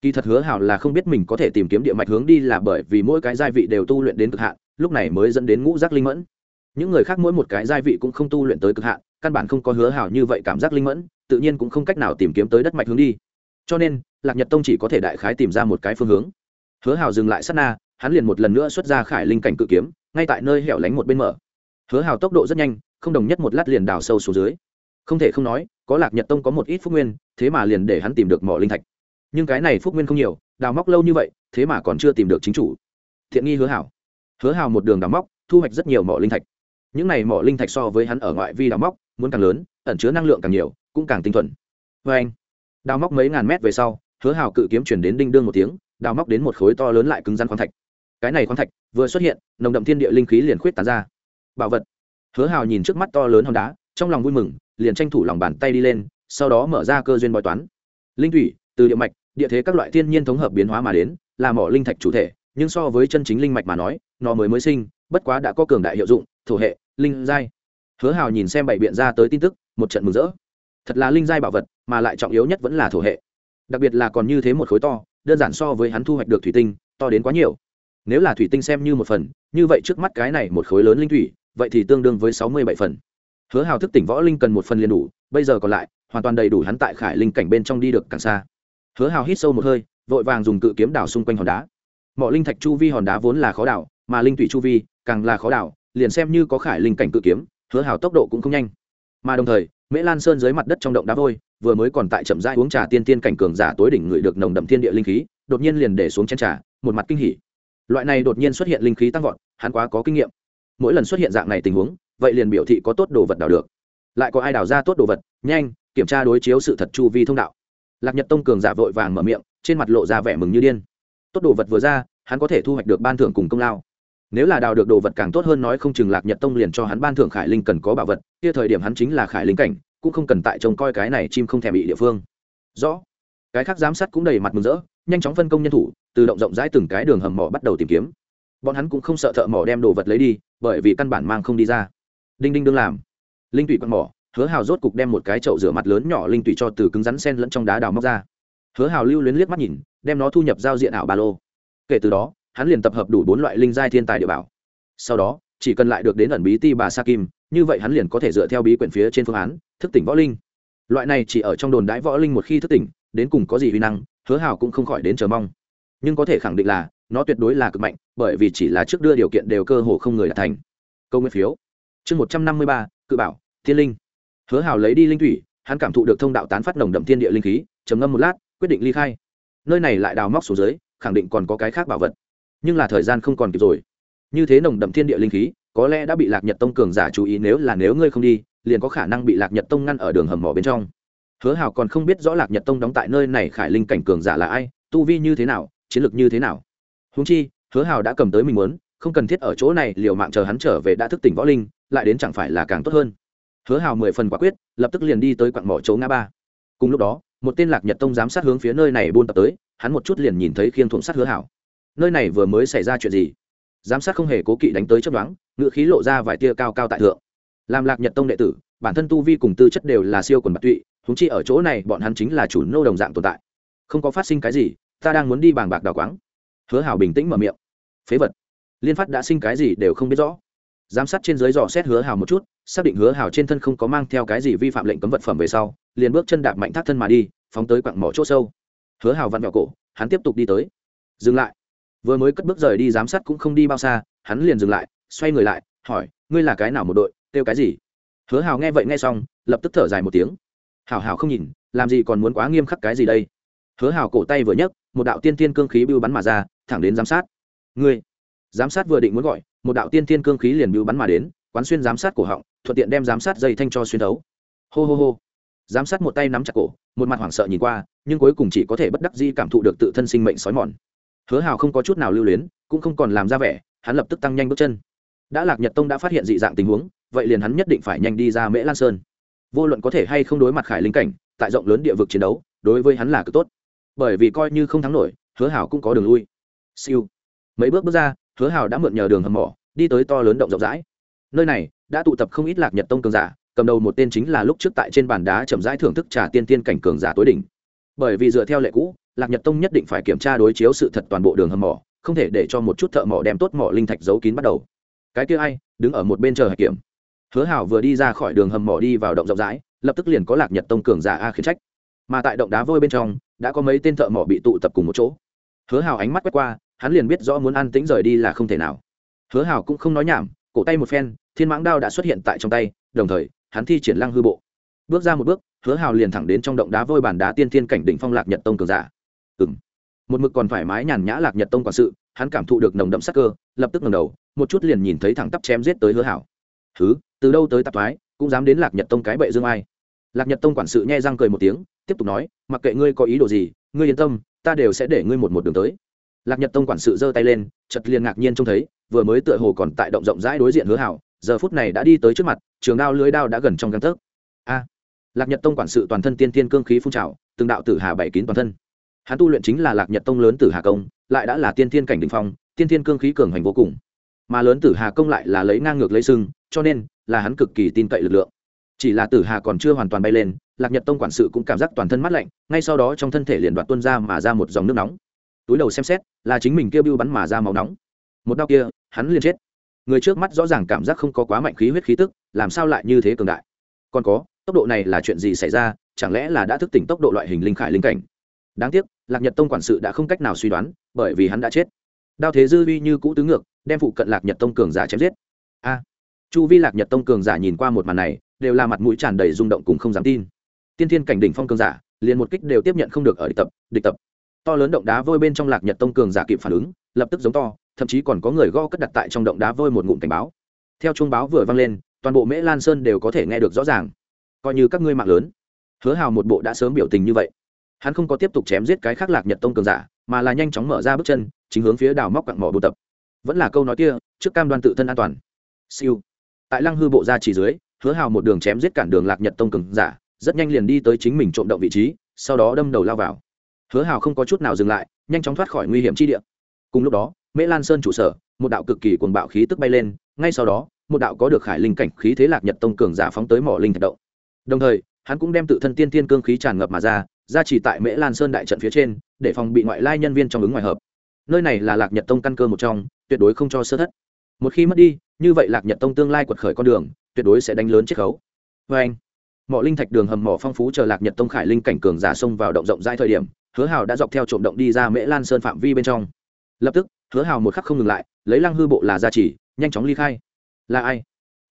kỳ thật hứa Hảo là không biết mình có thể tìm kiếm địa mạch hướng đi là bởi vì mỗi cái gia vị đều tu luyện đến cực hạn, lúc này mới dẫn đến ngũ giác linh mẫn. Những người khác mỗi một cái gia vị cũng không tu luyện tới cực hạn, căn bản không có hứa hảo như vậy cảm giác linh mẫn, tự nhiên cũng không cách nào tìm kiếm tới đất mạch hướng đi. Cho nên, lạc nhật tông chỉ có thể đại khái tìm ra một cái phương hướng. Hứa Hảo dừng lại sát na, hắn liền một lần nữa xuất ra khải linh cảnh cự kiếm, ngay tại nơi hẻo lánh một bên mở. Hứa Hảo tốc độ rất nhanh, không đồng nhất một lát liền đào sâu xuống dưới. Không thể không nói, có lạc nhật tông có một ít phúc nguyên, thế mà liền để hắn tìm được mỏ linh thạch nhưng cái này phúc nguyên không nhiều, đào móc lâu như vậy, thế mà còn chưa tìm được chính chủ. Thiện nghi hứa hảo. Hứa hào một đường đào móc, thu hoạch rất nhiều mỏ linh thạch. Những này mỏ linh thạch so với hắn ở ngoại vi đào móc, muốn càng lớn, ẩn chứa năng lượng càng nhiều, cũng càng tinh thuần. Vê anh, đào móc mấy ngàn mét về sau, hứa hào cự kiếm chuyển đến đinh đương một tiếng, đào móc đến một khối to lớn lại cứng rắn khoáng thạch. Cái này khoáng thạch vừa xuất hiện, nồng đậm thiên địa linh khí liền khuyết tán ra. Bảo vật. Hứa hào nhìn trước mắt to lớn hòn đá, trong lòng vui mừng, liền tranh thủ lòng bàn tay đi lên, sau đó mở ra cơ duyên bói toán. Linh thủy từ địa mạch, địa thế các loại thiên nhiên thống hợp biến hóa mà đến, là mỏ linh thạch chủ thể, nhưng so với chân chính linh mạch mà nói, nó mới mới sinh, bất quá đã có cường đại hiệu dụng, thổ hệ, linh giai. Hứa hào nhìn xem bảy biện ra tới tin tức, một trận mừng rỡ. Thật là linh giai bảo vật, mà lại trọng yếu nhất vẫn là thổ hệ. Đặc biệt là còn như thế một khối to, đơn giản so với hắn thu hoạch được thủy tinh, to đến quá nhiều. Nếu là thủy tinh xem như một phần, như vậy trước mắt cái này một khối lớn linh thủy, vậy thì tương đương với sáu mươi bảy phần. Hứa hào thức tỉnh võ linh cần một phần liền đủ, bây giờ còn lại, hoàn toàn đầy đủ hắn tại khải linh cảnh bên trong đi được càng xa hứa hào hít sâu một hơi, vội vàng dùng cự kiếm đảo xung quanh hòn đá. Mọi linh thạch chu vi hòn đá vốn là khó đảo, mà linh thủy chu vi càng là khó đảo, liền xem như có khải linh cảnh cự kiếm, hứa hào tốc độ cũng không nhanh. Mà đồng thời, mễ lan sơn dưới mặt đất trong động đá vôi, vừa mới còn tại chậm rãi uống trà tiên tiên cảnh cường giả tối đỉnh người được nồng đậm thiên địa linh khí, đột nhiên liền để xuống chén trà, một mặt kinh hỉ. Loại này đột nhiên xuất hiện linh khí tăng vọt, hắn quá có kinh nghiệm. Mỗi lần xuất hiện dạng này tình huống, vậy liền biểu thị có tốt đồ vật đào được. Lại có ai đào ra tốt đồ vật, nhanh, kiểm tra đối chiếu sự thật chu vi thông đạo lạc nhật tông cường giả vội vàng mở miệng, trên mặt lộ ra vẻ mừng như điên. Tốt đồ vật vừa ra, hắn có thể thu hoạch được ban thưởng cùng công lao. Nếu là đào được đồ vật càng tốt hơn nói không chừng lạc nhật tông liền cho hắn ban thưởng khải linh cần có bảo vật, kia thời điểm hắn chính là khải linh cảnh, cũng không cần tại trông coi cái này chim không thèm bị địa phương. Rõ. Cái khác giám sát cũng đầy mặt mừng rỡ, nhanh chóng phân công nhân thủ, từ động rộng rãi từng cái đường hầm mỏ bắt đầu tìm kiếm. Bọn hắn cũng không sợ thợ mỏ đem đồ vật lấy đi, bởi vì căn bản mang không đi ra. Đinh đinh đương làm. Linh tụy quạt mỏ hứa hào rốt cục đem một cái chậu rửa mặt lớn nhỏ linh tụy cho từ cứng rắn sen lẫn trong đá đào móc ra. Hứa hào lưu luyến liếc mắt nhìn, đem nó thu nhập giao diện ảo ba lô. Kể từ đó, hắn liền tập hợp đủ bốn loại linh giai thiên tài địa bảo. Sau đó, chỉ cần lại được đến ẩn bí ti bà sa kim, như vậy hắn liền có thể dựa theo bí quyển phía trên phương án, thức tỉnh võ linh. Loại này chỉ ở trong đồn đãi võ linh một khi thức tỉnh, đến cùng có gì huy năng, hứa hào cũng không khỏi đến chờ mong. Nhưng có thể khẳng định là, nó tuyệt đối là cực mạnh, bởi vì chỉ là trước đưa điều kiện đều cơ hồ không người đạt thành. Câu nguyên phiếu. Chương một trăm năm mươi ba, cự bảo, thiên linh hứa hào lấy đi linh thủy, hắn cảm thụ được thông đạo tán phát nồng đậm thiên địa linh khí, trầm ngâm một lát, quyết định ly khai. Nơi này lại đào móc xuống dưới, khẳng định còn có cái khác bảo vật. Nhưng là thời gian không còn kịp rồi. Như thế nồng đậm thiên địa linh khí, có lẽ đã bị lạc nhật tông cường giả chú ý, nếu là nếu ngươi không đi, liền có khả năng bị lạc nhật tông ngăn ở đường hầm mỏ bên trong. Hứa hào còn không biết rõ lạc nhật tông đóng tại nơi này khải linh cảnh cường giả là ai, tu vi như thế nào, chiến lược như thế nào. Húng chi, hứa hào đã cầm tới mình muốn, không cần thiết ở chỗ này liều mạng chờ hắn trở về đã thức tỉnh võ linh, lại đến chẳng phải là càng tốt hơn hứa hào mười phần quả quyết, lập tức liền đi tới quặng mỏ chỗ ngã ba. Cùng lúc đó, một tên lạc nhật tông giám sát hướng phía nơi này buôn tập tới, hắn một chút liền nhìn thấy khiêng thuận sát hứa hảo nơi này vừa mới xảy ra chuyện gì? Giám sát không hề cố kỵ đánh tới chấp đoán ngựa khí lộ ra vài tia cao cao tại thượng. Làm lạc nhật tông đệ tử, bản thân tu vi cùng tư chất đều là siêu quần bạc tụy húng chi ở chỗ này bọn hắn chính là chủ nô đồng dạng tồn tại. Không có phát sinh cái gì, ta đang muốn đi bàng bạc đào quáng. Hứa hảo bình tĩnh mở miệng. Phế vật. Liên phát đã sinh cái gì đều không biết rõ giám sát trên dưới dò xét hứa hào một chút, xác định hứa hào trên thân không có mang theo cái gì vi phạm lệnh cấm vật phẩm về sau, liền bước chân đạp mạnh thác thân mà đi, phóng tới quặng mỏ chỗ sâu. Hứa hào vặn vẹo cổ, hắn tiếp tục đi tới. Dừng lại. Vừa mới cất bước rời đi giám sát cũng không đi bao xa, hắn liền dừng lại, xoay người lại, hỏi, ngươi là cái nào một đội, kêu cái gì? Hứa hào nghe vậy nghe xong, lập tức thở dài một tiếng. Hào hào không nhìn, làm gì còn muốn quá nghiêm khắc cái gì đây? Hứa hào cổ tay vừa nhấc, một đạo tiên tiên cương khí bưu bắn mà ra, thẳng đến giám sát. Ngươi? Giám sát vừa định muốn gọi một đạo tiên thiên cương khí liền bưu bắn mà đến, quán xuyên giám sát cổ họng, thuận tiện đem giám sát dây thanh cho xuyên thấu. Hô hô hô. Giám sát một tay nắm chặt cổ, một mặt hoảng sợ nhìn qua, nhưng cuối cùng chỉ có thể bất đắc di cảm thụ được tự thân sinh mệnh sói mòn. Hứa hào không có chút nào lưu luyến, cũng không còn làm ra vẻ, hắn lập tức tăng nhanh bước chân. Đã lạc nhật tông đã phát hiện dị dạng tình huống, vậy liền hắn nhất định phải nhanh đi ra mễ lan sơn. Vô luận có thể hay không đối mặt khải linh cảnh, tại rộng lớn địa vực chiến đấu, đối với hắn là cực tốt. Bởi vì coi như không thắng nổi, hứa hảo cũng có đường lui. Siêu. Mấy bước bước ra hứa Hào đã mượn nhờ đường hầm mỏ, đi tới to lớn động rộng rãi. Nơi này đã tụ tập không ít lạc nhật tông cường giả, cầm đầu một tên chính là lúc trước tại trên bàn đá chậm rãi thưởng thức trà tiên tiên cảnh cường giả tối đỉnh. Bởi vì dựa theo lệ cũ, lạc nhật tông nhất định phải kiểm tra đối chiếu sự thật toàn bộ đường hầm mỏ, không thể để cho một chút thợ mỏ đem tốt mỏ linh thạch giấu kín bắt đầu. Cái kia ai, đứng ở một bên chờ hạch kiểm. Hứa hảo vừa đi ra khỏi đường hầm mỏ đi vào động rộng rãi, lập tức liền có lạc nhật tông cường giả a khiến trách. Mà tại động đá vôi bên trong, đã có mấy tên thợ mỏ bị tụ tập cùng một chỗ. Hứa hảo ánh mắt quét qua hắn liền biết rõ muốn an tĩnh rời đi là không thể nào. Hứa hảo cũng không nói nhảm, cổ tay một phen, thiên mãng đao đã xuất hiện tại trong tay, đồng thời, hắn thi triển lăng hư bộ. Bước ra một bước, hứa hào liền thẳng đến trong động đá vôi bàn đá tiên thiên cảnh đỉnh phong lạc nhật tông cường giả. Ừng một mực còn thoải mái nhàn nhã lạc nhật tông quản sự, hắn cảm thụ được nồng đậm sắc cơ, lập tức ngầm đầu, một chút liền nhìn thấy thẳng tắp chém giết tới hứa hảo thứ từ đâu tới tạp thoái, cũng dám đến lạc nhật tông cái bệ dương ai? Lạc nhật tông quản sự nhai răng cười một tiếng, tiếp tục nói, mặc kệ ngươi có ý đồ gì, ngươi yên tâm, ta đều sẽ để ngươi một một đường tới lạc nhật tông quản sự giơ tay lên chật liền ngạc nhiên trông thấy, vừa mới tựa hồ còn tại động rộng rãi đối diện hứa hảo, giờ phút này đã đi tới trước mặt, trường đao lưới đao đã gần trong găng tấc. A! Lạc nhật tông quản sự toàn thân tiên tiên cương khí phun trào, từng đạo tử hà bảy kín toàn thân. Hắn tu luyện chính là lạc nhật tông lớn tử hà công, lại đã là tiên tiên cảnh đình phong, tiên tiên cương khí cường hành vô cùng. Mà lớn tử hà công lại là lấy ngang ngược lấy sưng cho nên là hắn cực kỳ tin cậy lực lượng. Chỉ là tử hà còn chưa hoàn toàn bay lên, lạc nhật tông quản sự cũng cảm giác toàn thân mát lạnh, ngay sau đó trong thân thể liền đoạt tuân ra mà ra một dòng nước nóng túi đầu xem xét, là chính mình kêu bưu bắn mà ra máu nóng. Một đau kia, hắn liền chết. Người trước mắt rõ ràng cảm giác không có quá mạnh khí huyết khí tức, làm sao lại như thế cường đại? Còn có, tốc độ này là chuyện gì xảy ra, chẳng lẽ là đã thức tỉnh tốc độ loại hình linh khải linh cảnh? Đáng tiếc, lạc nhật tông quản sự đã không cách nào suy đoán, bởi vì hắn đã chết. Đao thế dư vi như cũ tứ ngược, đem phụ cận lạc nhật tông cường giả chém giết. A! Chu vi lạc nhật tông cường giả nhìn qua một màn này, đều là mặt mũi tràn đầy rung động cùng không dám tin. Tiên thiên cảnh đỉnh phong cường giả, liền một kích đều tiếp nhận không được ở địch tập địch tập to lớn động đá vôi bên trong lạc nhật tông cường giả kịp phản ứng, lập tức giống to, thậm chí còn có người go cất đặt tại trong động đá vôi một ngụm cảnh báo. Theo chuông báo vừa vang lên, toàn bộ mễ lan sơn đều có thể nghe được rõ ràng. Coi như các ngươi mạng lớn, hứa hào một bộ đã sớm biểu tình như vậy. Hắn không có tiếp tục chém giết cái khác lạc nhật tông cường giả, mà là nhanh chóng mở ra bước chân, chính hướng phía đào móc cặn mỏ bù tập. Vẫn là câu nói kia, trước cam đoan tự thân an toàn. Siêu. Tại lăng hư bộ ra chỉ dưới, hứa hào một đường chém giết cản đường lạc nhật tông cường giả, rất nhanh liền đi tới chính mình trộm động vị trí, sau đó đâm đầu lao vào hứa hào không có chút nào dừng lại, nhanh chóng thoát khỏi nguy hiểm chi địa. Cùng lúc đó, mễ lan sơn trụ sở, một đạo cực kỳ cuồng bạo khí tức bay lên, ngay sau đó, một đạo có được khải linh cảnh khí thế lạc nhật tông cường giả phóng tới mỏ linh thạch động. Đồng thời, hắn cũng đem tự thân tiên tiên cương khí tràn ngập mà ra ra chỉ tại mễ lan sơn đại trận phía trên, để phòng bị ngoại lai nhân viên trong ứng ngoài hợp. Nơi này là lạc nhật tông căn cơ một trong, tuyệt đối không cho sơ thất. Một khi mất đi, như vậy lạc nhật tông tương lai quật khởi con đường, tuyệt đối sẽ đánh lớn chiết khấu. Vê anh mỏ linh thạch đường hầm mỏ phong phú chờ lạc nhật tông khải linh cảnh cường giả xông vào động rộng rãi thời điểm hứa hào đã dọc theo trộm động đi ra mễ lan sơn phạm vi bên trong. Lập tức hứa hào một khắc không ngừng lại lấy lăng hư bộ là gia chỉ, nhanh chóng ly khai. Là ai?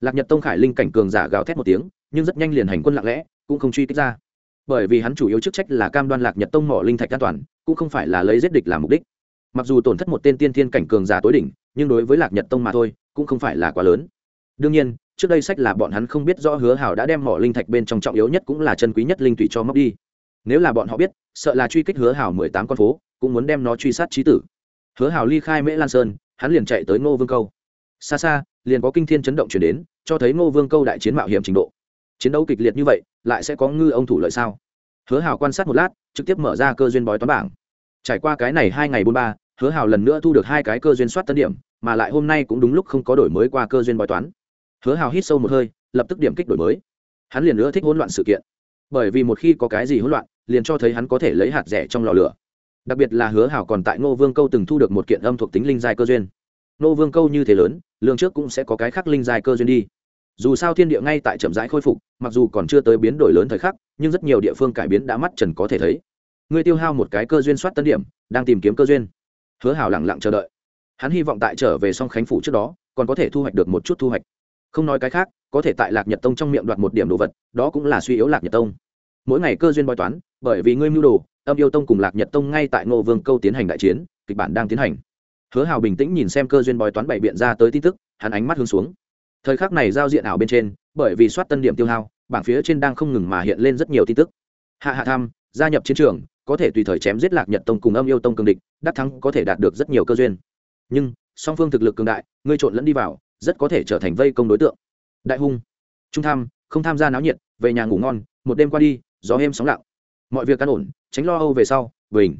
Lạc nhật tông khải linh cảnh cường giả gào thét một tiếng nhưng rất nhanh liền hành quân lặng lẽ cũng không truy kích ra. Bởi vì hắn chủ yếu chức trách là cam đoan lạc nhật tông mỏ linh thạch an toàn cũng không phải là lấy giết địch làm mục đích. Mặc dù tổn thất một tên tiên thiên cảnh cường giả tối đỉnh nhưng đối với lạc nhật tông mà thôi cũng không phải là quá lớn. Đương nhiên trước đây sách là bọn hắn không biết rõ hứa Hào đã đem mỏ linh thạch bên trong trọng yếu nhất cũng là chân quý nhất linh thủy cho móc đi nếu là bọn họ biết, sợ là truy kích hứa hảo mười tám con phố, cũng muốn đem nó truy sát trí tử. Hứa hảo ly khai mễ lan sơn, hắn liền chạy tới ngô vương câu. Xa xa, liền có kinh thiên chấn động chuyển đến, cho thấy ngô vương câu đại chiến mạo hiểm trình độ. Chiến đấu kịch liệt như vậy, lại sẽ có ngư ông thủ lợi sao? Hứa hảo quan sát một lát, trực tiếp mở ra cơ duyên bói toán bảng. Trải qua cái này hai ngày bốn ba, hứa hảo lần nữa thu được hai cái cơ duyên soát tân điểm, mà lại hôm nay cũng đúng lúc không có đổi mới qua cơ duyên bói toán. Hứa hảo hít sâu một hơi, lập tức điểm kích đổi mới. Hắn liền nữa thích hỗn loạn sự kiện. Bởi vì một khi có cái gì hỗn loạn liền cho thấy hắn có thể lấy hạt rẻ trong lò lửa. Đặc biệt là hứa hảo còn tại ngô vương câu từng thu được một kiện âm thuộc tính linh giai cơ duyên. Ngô vương câu như thế lớn, lương trước cũng sẽ có cái khác linh giai cơ duyên đi. Dù sao thiên địa ngay tại chậm rãi khôi phục, mặc dù còn chưa tới biến đổi lớn thời khắc, nhưng rất nhiều địa phương cải biến đã mắt trần có thể thấy. Ngươi tiêu hao một cái cơ duyên soát tân điểm, đang tìm kiếm cơ duyên. Hứa hảo lẳng lặng chờ đợi. Hắn hy vọng tại trở về song khánh phủ trước đó, còn có thể thu hoạch được một chút thu hoạch. Không nói cái khác, có thể tại lạc nhật tông trong miệng đoạt một điểm đồ vật, đó cũng là suy yếu lạc nhật tông mỗi ngày cơ duyên bói toán, bởi vì ngươi mưu đồ, âm yêu tông cùng lạc nhật tông ngay tại ngô vương câu tiến hành đại chiến, kịch bản đang tiến hành. Hứa hào bình tĩnh nhìn xem cơ duyên bói toán bày biện ra tới tin tức, hắn ánh mắt hướng xuống. Thời khắc này giao diện ảo bên trên, bởi vì soát tân điểm tiêu hao, bảng phía trên đang không ngừng mà hiện lên rất nhiều tin tức. Hạ hạ tham, gia nhập chiến trường, có thể tùy thời chém giết lạc nhật tông cùng âm yêu tông cường địch, đắc thắng có thể đạt được rất nhiều cơ duyên. Nhưng, song phương thực lực cường đại, ngươi trộn lẫn đi vào, rất có thể trở thành vây công đối tượng. Đại hung, trung tham, không tham gia náo nhiệt, về nhà ngủ ngon, một đêm qua đi gió êm sóng lặng. Mọi việc căn ổn tránh lo âu về sau bình.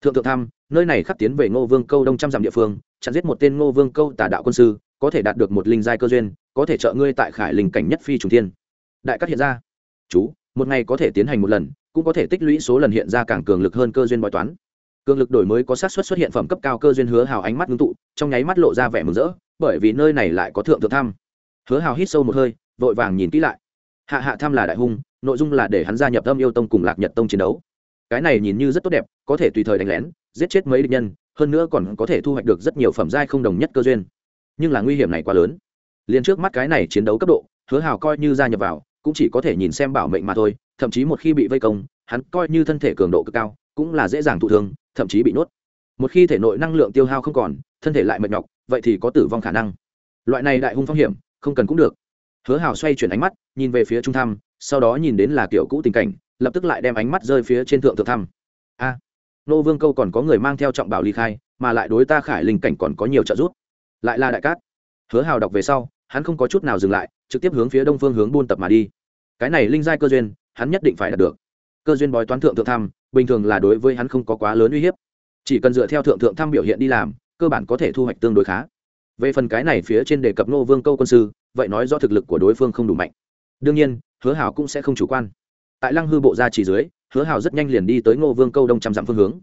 Thượng thượng tham nơi này khắc tiến về ngô vương câu đông trăm dặm địa phương chặn giết một tên ngô vương câu tà đạo quân sư có thể đạt được một linh giai cơ duyên có thể trợ ngươi tại khải linh cảnh nhất phi trùng thiên. Đại cát hiện ra. Chú một ngày có thể tiến hành một lần cũng có thể tích lũy số lần hiện ra càng cường lực hơn cơ duyên bói toán. Cường lực đổi mới có sát suất xuất hiện phẩm cấp cao cơ duyên hứa hào ánh mắt ngưng tụ trong nháy mắt lộ ra vẻ mừng rỡ bởi vì nơi này lại có thượng thượng tham, hứa hào hít sâu một hơi vội vàng nhìn kỹ lại. Hạ hạ tham là đại hung nội dung là để hắn gia nhập âm yêu tông cùng lạc nhật tông chiến đấu. Cái này nhìn như rất tốt đẹp, có thể tùy thời đánh lén, giết chết mấy địch nhân, hơn nữa còn có thể thu hoạch được rất nhiều phẩm giai không đồng nhất cơ duyên. Nhưng là nguy hiểm này quá lớn. Liền trước mắt cái này chiến đấu cấp độ, hứa hào coi như gia nhập vào, cũng chỉ có thể nhìn xem bảo mệnh mà thôi, thậm chí một khi bị vây công, hắn coi như thân thể cường độ cực cao, cũng là dễ dàng thụ thương, thậm chí bị nuốt. Một khi thể nội năng lượng tiêu hao không còn, thân thể lại mệt nhọc, vậy thì có tử vong khả năng. Loại này đại hung phong hiểm, không cần cũng được. Hứa hào xoay chuyển ánh mắt, nhìn về phía trung tham sau đó nhìn đến là kiểu cũ tình cảnh, lập tức lại đem ánh mắt rơi phía trên thượng thượng thăm. A, nô vương câu còn có người mang theo trọng bảo ly khai, mà lại đối ta khải linh cảnh còn có nhiều trợ giúp. Lại là đại cát. Hứa hào đọc về sau, hắn không có chút nào dừng lại, trực tiếp hướng phía đông phương hướng buôn tập mà đi. Cái này linh giai cơ duyên, hắn nhất định phải đạt được. Cơ duyên bói toán thượng thượng thăm, bình thường là đối với hắn không có quá lớn uy hiếp. Chỉ cần dựa theo thượng thượng thăm biểu hiện đi làm, cơ bản có thể thu hoạch tương đối khá. Về phần cái này phía trên đề cập nô vương câu quân sư, vậy nói do thực lực của đối phương không đủ mạnh. Đương nhiên hứa hảo cũng sẽ không chủ quan. Tại lăng hư bộ ra chỉ dưới, hứa hảo rất nhanh liền đi tới ngô vương câu đông trăm dặm phương hướng.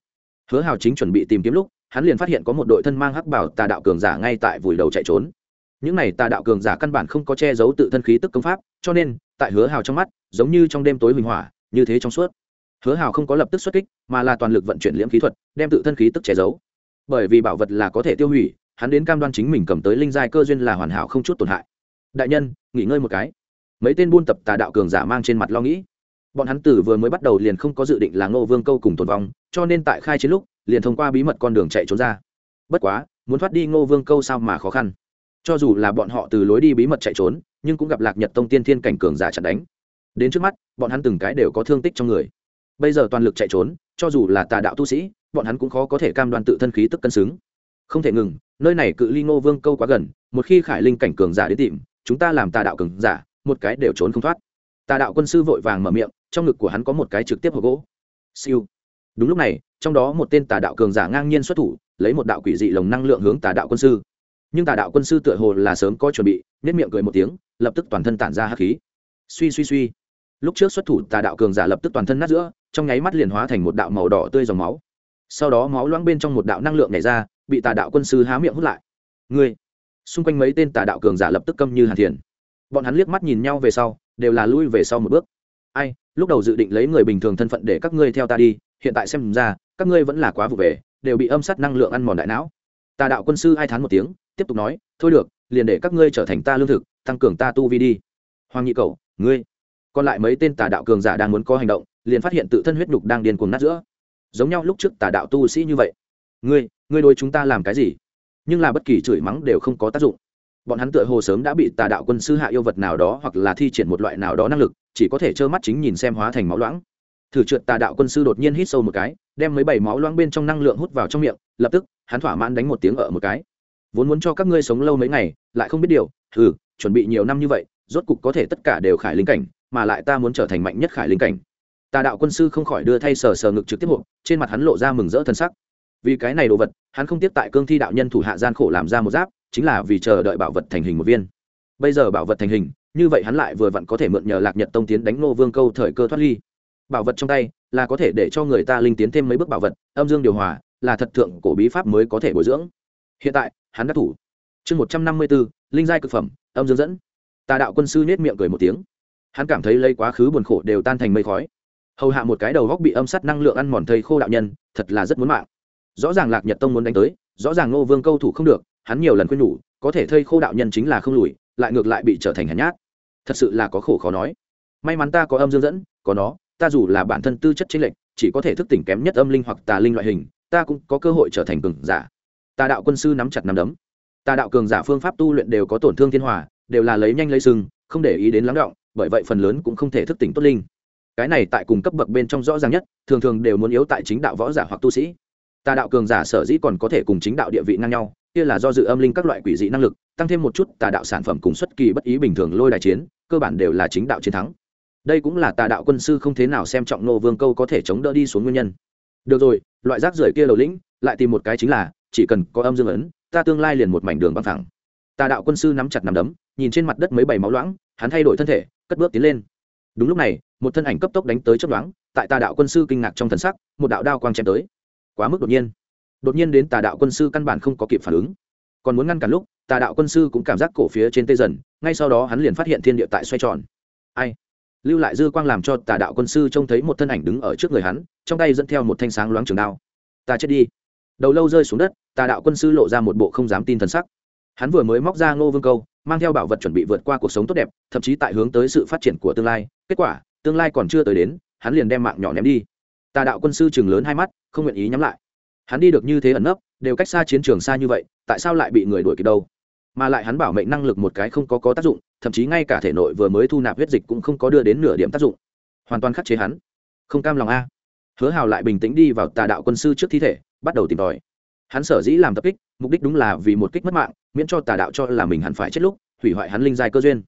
Hứa hảo chính chuẩn bị tìm kiếm lúc, hắn liền phát hiện có một đội thân mang hắc bảo tà đạo cường giả ngay tại vùi đầu chạy trốn. Những này tà đạo cường giả căn bản không có che giấu tự thân khí tức công pháp, cho nên, tại hứa hào trong mắt, giống như trong đêm tối huỳnh hỏa, như thế trong suốt. Hứa hào không có lập tức xuất kích, mà là toàn lực vận chuyển liễm khí thuật, đem tự thân khí tức che giấu. Bởi vì bảo vật là có thể tiêu hủy, hắn đến cam đoan chính mình cầm tới linh giai cơ duyên là hoàn hảo không chút tổn hại. Đại nhân, nghỉ ngơi một cái mấy tên buôn tập tà đạo cường giả mang trên mặt lo nghĩ. Bọn hắn tử vừa mới bắt đầu liền không có dự định là ngô vương câu cùng tồn vong, cho nên tại khai chiến lúc, liền thông qua bí mật con đường chạy trốn ra. Bất quá, muốn thoát đi ngô vương câu sao mà khó khăn. Cho dù là bọn họ từ lối đi bí mật chạy trốn, nhưng cũng gặp lạc nhật tông tiên thiên cảnh cường giả chặn đánh. Đến trước mắt, bọn hắn từng cái đều có thương tích trong người. Bây giờ toàn lực chạy trốn, cho dù là tà đạo tu sĩ, bọn hắn cũng khó có thể cam đoan tự thân khí tức cân xứng. Không thể ngừng, nơi này cự ly ngô vương câu quá gần, một khi khải linh cảnh cường giả đến tìm, chúng ta làm tà đạo cường giả một cái đều trốn không thoát. Tà đạo quân sư vội vàng mở miệng, trong ngực của hắn có một cái trực tiếp hộp gỗ. Siêu. Đúng lúc này, trong đó một tên tà đạo cường giả ngang nhiên xuất thủ, lấy một đạo quỷ dị lồng năng lượng hướng tà đạo quân sư. Nhưng tà đạo quân sư tựa hồ là sớm có chuẩn bị nếp miệng cười một tiếng, lập tức toàn thân tản ra hắc khí. Suy suy suy. Lúc trước xuất thủ, tà đạo cường giả lập tức toàn thân nát giữa, trong nháy mắt liền hóa thành một đạo màu đỏ tươi dòng máu. Sau đó máu loãng bên trong một đạo năng lượng nhảy ra, bị tà đạo quân sư há miệng hút lại. Ngươi. Xung quanh mấy tên tà đạo cường giả lập tức câm như hàn thiền bọn hắn liếc mắt nhìn nhau về sau, đều là lui về sau một bước. Ai, lúc đầu dự định lấy người bình thường thân phận để các ngươi theo ta đi, hiện tại xem ra, các ngươi vẫn là quá vụ về, đều bị âm sát năng lượng ăn mòn đại não. Tà đạo quân sư ai thán một tiếng, tiếp tục nói, thôi được, liền để các ngươi trở thành ta lương thực, tăng cường ta tu vi đi. Hoàng nhị cầu ngươi. Còn lại mấy tên tà đạo cường giả đang muốn có hành động, liền phát hiện tự thân huyết nhục đang điên cuồng nát giữa. Giống nhau lúc trước tà đạo tu sĩ như vậy. Ngươi ngươi đối chúng ta làm cái gì? Nhưng là bất kỳ chửi mắng đều không có tác dụng bọn hắn tựa hồ sớm đã bị tà đạo quân sư hạ yêu vật nào đó hoặc là thi triển một loại nào đó năng lực, chỉ có thể trơ mắt chính nhìn xem hóa thành máu loãng. Thử trượt tà đạo quân sư đột nhiên hít sâu một cái, đem mấy bảy máu loãng bên trong năng lượng hút vào trong miệng, lập tức, hắn thỏa mãn đánh một tiếng ở một cái. Vốn muốn cho các ngươi sống lâu mấy ngày, lại không biết điều ừ chuẩn bị nhiều năm như vậy, rốt cục có thể tất cả đều khải linh cảnh, mà lại ta muốn trở thành mạnh nhất khải linh cảnh. Tà đạo quân sư không khỏi đưa thay sờ sờ ngực trực tiếp hộp, trên mặt hắn lộ ra mừng rỡ thân sắc. Vì cái này đồ vật, hắn không tiếp tại cương thi đạo nhân thủ hạ gian khổ làm ra một giáp chính là vì chờ đợi bảo vật thành hình một viên. Bây giờ bảo vật thành hình, như vậy hắn lại vừa vặn có thể mượn nhờ lạc nhật tông tiến đánh nô vương câu thời cơ thoát ly. Bảo vật trong tay là có thể để cho người ta linh tiến thêm mấy bước bảo vật, âm dương điều hòa, là thật thượng cổ bí pháp mới có thể bồi dưỡng. Hiện tại, hắn đã thủ. Chương một trăm năm mươi bốn linh giai cực phẩm, âm dương dẫn. Tà đạo quân sư nết miệng cười một tiếng. Hắn cảm thấy lấy quá khứ buồn khổ đều tan thành mây khói. Hầu hạ một cái đầu góc bị âm sắt năng lượng ăn mòn thây khô đạo nhân, thật là rất muốn mạng. Rõ ràng lạc nhật tông muốn đánh tới, rõ ràng ngô vương câu thủ không được hắn nhiều lần khuyên nhủ có thể thây khô đạo nhân chính là không lùi lại ngược lại bị trở thành hèn nhát. Thật sự là có khổ khó nói. May mắn ta có âm dương dẫn có nó ta dù là bản thân tư chất chính lệch, chỉ có thể thức tỉnh kém nhất âm linh hoặc tà linh loại hình ta cũng có cơ hội trở thành cường giả. Tà đạo quân sư nắm chặt nắm đấm. Tà đạo cường giả phương pháp tu luyện đều có tổn thương thiên hòa đều là lấy nhanh lấy sừng, không để ý đến lắng động bởi vậy phần lớn cũng không thể thức tỉnh tốt linh. Cái này tại cùng cấp bậc bên trong rõ ràng nhất thường thường đều muốn yếu tại chính đạo võ giả hoặc tu sĩ. Tà đạo cường giả sở dĩ còn có thể cùng chính đạo địa vị ngang nhau kia là do dự âm linh các loại quỷ dị năng lực, tăng thêm một chút tà đạo sản phẩm cùng xuất kỳ bất ý bình thường lôi đài chiến, cơ bản đều là chính đạo chiến thắng. Đây cũng là tà đạo quân sư không thế nào xem trọng nô vương câu có thể chống đỡ đi xuống nguyên nhân. Được rồi, loại rác rưởi kia đầu lĩnh, lại tìm một cái chính là, chỉ cần có âm dương ấn, ta tương lai liền một mảnh đường băng thẳng tà đạo quân sư nắm chặt nắm đấm, nhìn trên mặt đất mấy bầy máu loãng, hắn thay đổi thân thể, cất bước tiến lên. Đúng lúc này, một thân ảnh cấp tốc đánh tới chấp đoán tại tà đạo quân sư kinh ngạc trong thần sắc, một đạo đao quang chém tới. Quá mức đột nhiên đột nhiên đến tà đạo quân sư căn bản không có kịp phản ứng. Còn muốn ngăn cản lúc, tà đạo quân sư cũng cảm giác cổ phía trên tê dần, ngay sau đó hắn liền phát hiện thiên địa tại xoay tròn. Ai? Lưu lại dư quang làm cho tà đạo quân sư trông thấy một thân ảnh đứng ở trước người hắn, trong tay dẫn theo một thanh sáng loáng trường đao. Ta chết đi. Đầu lâu rơi xuống đất, tà đạo quân sư lộ ra một bộ không dám tin thần sắc. Hắn vừa mới móc ra ngô vương câu, mang theo bảo vật chuẩn bị vượt qua cuộc sống tốt đẹp, thậm chí tại hướng tới sự phát triển của tương lai. Kết quả, tương lai còn chưa tới đến, hắn liền đem mạng nhỏ ném đi. Tà đạo quân sư chừng lớn hai mắt, không nguyện ý nhắm lại hắn đi được như thế ẩn nấp, đều cách xa chiến trường xa như vậy, tại sao lại bị người đuổi kịp đâu? Mà lại hắn bảo mệnh năng lực một cái không có có tác dụng, thậm chí ngay cả thể nội vừa mới thu nạp huyết dịch cũng không có đưa đến nửa điểm tác dụng. Hoàn toàn khắc chế hắn. Không cam lòng a. Hứa hào lại bình tĩnh đi vào tà đạo quân sư trước thi thể, bắt đầu tìm tòi. Hắn sở dĩ làm tập kích, mục đích đúng là vì một kích mất mạng, miễn cho tà đạo cho là mình hẳn phải chết lúc, hủy hoại hắn linh giai cơ duyên.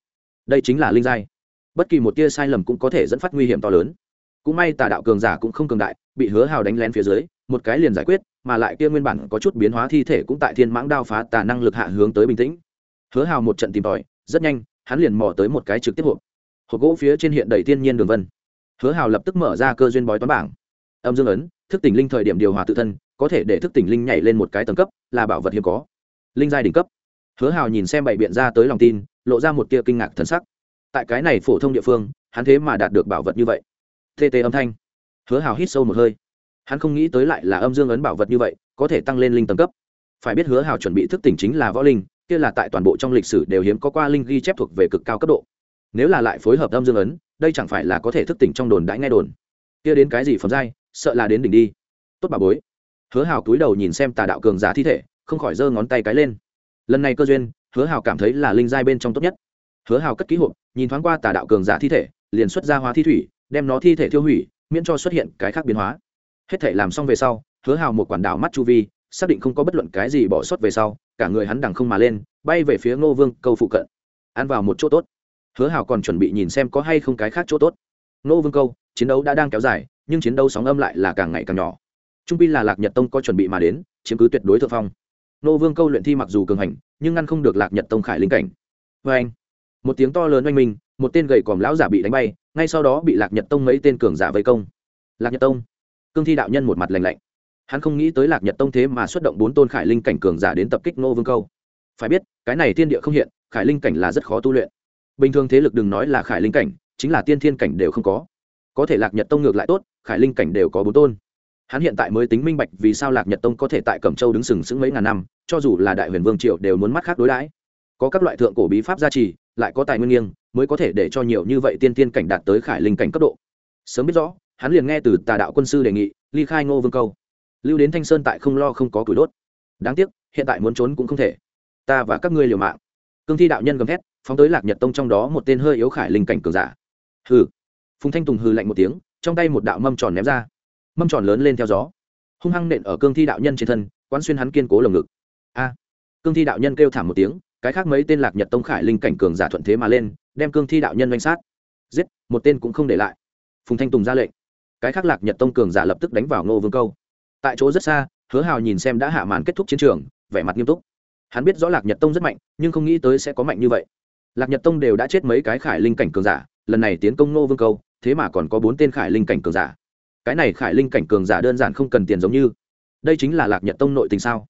Đây chính là linh giai. Bất kỳ một tia sai lầm cũng có thể dẫn phát nguy hiểm to lớn. Cũng may tà đạo cường giả cũng không cường đại, bị hứa hào đánh lén phía dưới một cái liền giải quyết, mà lại kia nguyên bản có chút biến hóa thi thể cũng tại thiên mãng đao phá tà năng lực hạ hướng tới bình tĩnh. Hứa hào một trận tìm tòi, rất nhanh, hắn liền mò tới một cái trực tiếp hộp. Hộp gỗ phía trên hiện đầy thiên nhiên đường vân. Hứa hào lập tức mở ra cơ duyên bói toán bảng. Âm dương ấn, thức tỉnh linh thời điểm điều hòa tự thân, có thể để thức tỉnh linh nhảy lên một cái tầng cấp, là bảo vật hiếm có. Linh giai đỉnh cấp. Hứa hào nhìn xem bảy biện ra tới lòng tin, lộ ra một tia kinh ngạc thần sắc. Tại cái này phổ thông địa phương, hắn thế mà đạt được bảo vật như vậy. Tê tê âm thanh. Hứa hào hít sâu một hơi hắn không nghĩ tới lại là âm dương ấn bảo vật như vậy, có thể tăng lên linh tầng cấp. Phải biết hứa hào chuẩn bị thức tỉnh chính là võ linh, kia là tại toàn bộ trong lịch sử đều hiếm có qua linh ghi chép thuộc về cực cao cấp độ. Nếu là lại phối hợp âm dương ấn, đây chẳng phải là có thể thức tỉnh trong đồn đãi ngay đồn. Kia đến cái gì phẩm giai, sợ là đến đỉnh đi. Tốt bà bối. Hứa hào túi đầu nhìn xem tà đạo cường giả thi thể, không khỏi giơ ngón tay cái lên. Lần này cơ duyên, hứa hào cảm thấy là linh giai bên trong tốt nhất. Hứa hào cất ký hộp, nhìn thoáng qua tà đạo cường giả thi thể, liền xuất ra hóa thi thủy, đem nó thi thể tiêu hủy, miễn cho xuất hiện cái khác biến hóa hết thể làm xong về sau, hứa hào một quản đảo mắt chu vi, xác định không có bất luận cái gì bỏ sót về sau, cả người hắn đằng không mà lên, bay về phía ngô vương câu phụ cận. Ăn vào một chỗ tốt. Hứa hào còn chuẩn bị nhìn xem có hay không cái khác chỗ tốt. Ngô vương câu, chiến đấu đã đang kéo dài, nhưng chiến đấu sóng âm lại là càng ngày càng nhỏ. Trung pi là lạc nhật tông có chuẩn bị mà đến, chiếm cứ tuyệt đối thượng phong. Nô vương câu luyện thi mặc dù cường hành, nhưng ngăn không được lạc nhật tông khải linh cảnh. Vê anh, một tiếng to lớn oanh minh, một tên gầy còm lão giả bị đánh bay, ngay sau đó bị lạc nhật tông mấy tên cường giả vây công. Lạc nhật tông cương thi đạo nhân một mặt lành lạnh. Hắn không nghĩ tới lạc nhật tông thế mà xuất động bốn tôn khải linh cảnh cường giả đến tập kích nô vương câu. Phải biết, cái này tiên địa không hiện, khải linh cảnh là rất khó tu luyện. Bình thường thế lực đừng nói là khải linh cảnh, chính là tiên thiên cảnh đều không có. Có thể lạc nhật tông ngược lại tốt, khải linh cảnh đều có bốn tôn. Hắn hiện tại mới tính minh bạch vì sao lạc nhật tông có thể tại cẩm châu đứng sừng sững mấy ngàn năm, cho dù là đại huyền vương triệu đều muốn mắt khác đối đãi. Có các loại thượng cổ bí pháp gia trì, lại có tài nguyên nghiêng, mới có thể để cho nhiều như vậy tiên tiên cảnh đạt tới khải linh cảnh cấp độ. Sớm biết rõ hắn liền nghe từ tà đạo quân sư đề nghị, ly khai ngô vương câu. Lưu đến thanh sơn tại không lo không có củi đốt. Đáng tiếc, hiện tại muốn trốn cũng không thể. Ta và các ngươi liều mạng. Cương thi đạo nhân gầm thét, phóng tới lạc nhật tông trong đó một tên hơi yếu khải linh cảnh cường giả. Hừ. Phùng thanh tùng hừ lạnh một tiếng, trong tay một đạo mâm tròn ném ra. Mâm tròn lớn lên theo gió. Hung hăng nện ở cương thi đạo nhân trên thân, quán xuyên hắn kiên cố lồng ngực. A. Cương thi đạo nhân kêu thảm một tiếng, cái khác mấy tên lạc nhật tông khải linh cảnh cường giả thuận thế mà lên, đem cương thi đạo nhân danh sát. Giết, một tên cũng không để lại. Phùng thanh tùng ra lệnh cái khác lạc nhật tông cường giả lập tức đánh vào ngô vương câu. Tại chỗ rất xa, hứa hào nhìn xem đã hạ màn kết thúc chiến trường, vẻ mặt nghiêm túc. Hắn biết rõ lạc nhật tông rất mạnh, nhưng không nghĩ tới sẽ có mạnh như vậy. Lạc nhật tông đều đã chết mấy cái khải linh cảnh cường giả, lần này tiến công ngô vương câu, thế mà còn có bốn tên khải linh cảnh cường giả. Cái này khải linh cảnh cường giả đơn giản không cần tiền giống như. Đây chính là lạc nhật tông nội tình sao?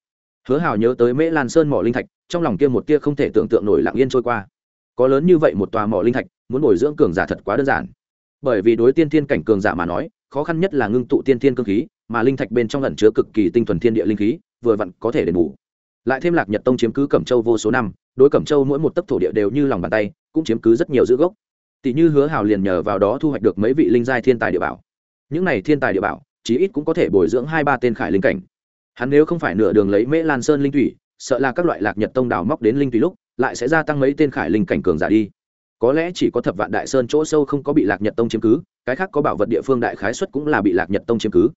Hứa hào nhớ tới mễ lan sơn mỏ linh thạch, trong lòng kia một tia không thể tưởng tượng nổi lặng yên trôi qua. Có lớn như vậy một tòa mỏ linh thạch, muốn bồi dưỡng cường giả thật quá đơn giản bởi vì đối tiên thiên cảnh cường giả mà nói, khó khăn nhất là ngưng tụ tiên thiên cơ khí, mà linh thạch bên trong lần chứa cực kỳ tinh thuần thiên địa linh khí, vừa vặn có thể đền bù. Lại thêm lạc nhật tông chiếm cứ cẩm châu vô số năm, đối cẩm châu mỗi một tấc thổ địa đều như lòng bàn tay, cũng chiếm cứ rất nhiều giữ gốc. Tỷ như hứa hào liền nhờ vào đó thu hoạch được mấy vị linh giai thiên tài địa bảo. Những này thiên tài địa bảo, chí ít cũng có thể bồi dưỡng hai ba tên khải linh cảnh. Hắn nếu không phải nửa đường lấy mễ lan sơn linh thủy, sợ là các loại lạc nhật tông đào móc đến linh thủy lúc, lại sẽ gia tăng mấy tên khải linh cảnh cường giả đi có lẽ chỉ có thập vạn đại sơn chỗ sâu không có bị lạc nhật tông chiếm cứ, cái khác có bảo vật địa phương đại khái xuất cũng là bị lạc nhật tông chiếm cứ.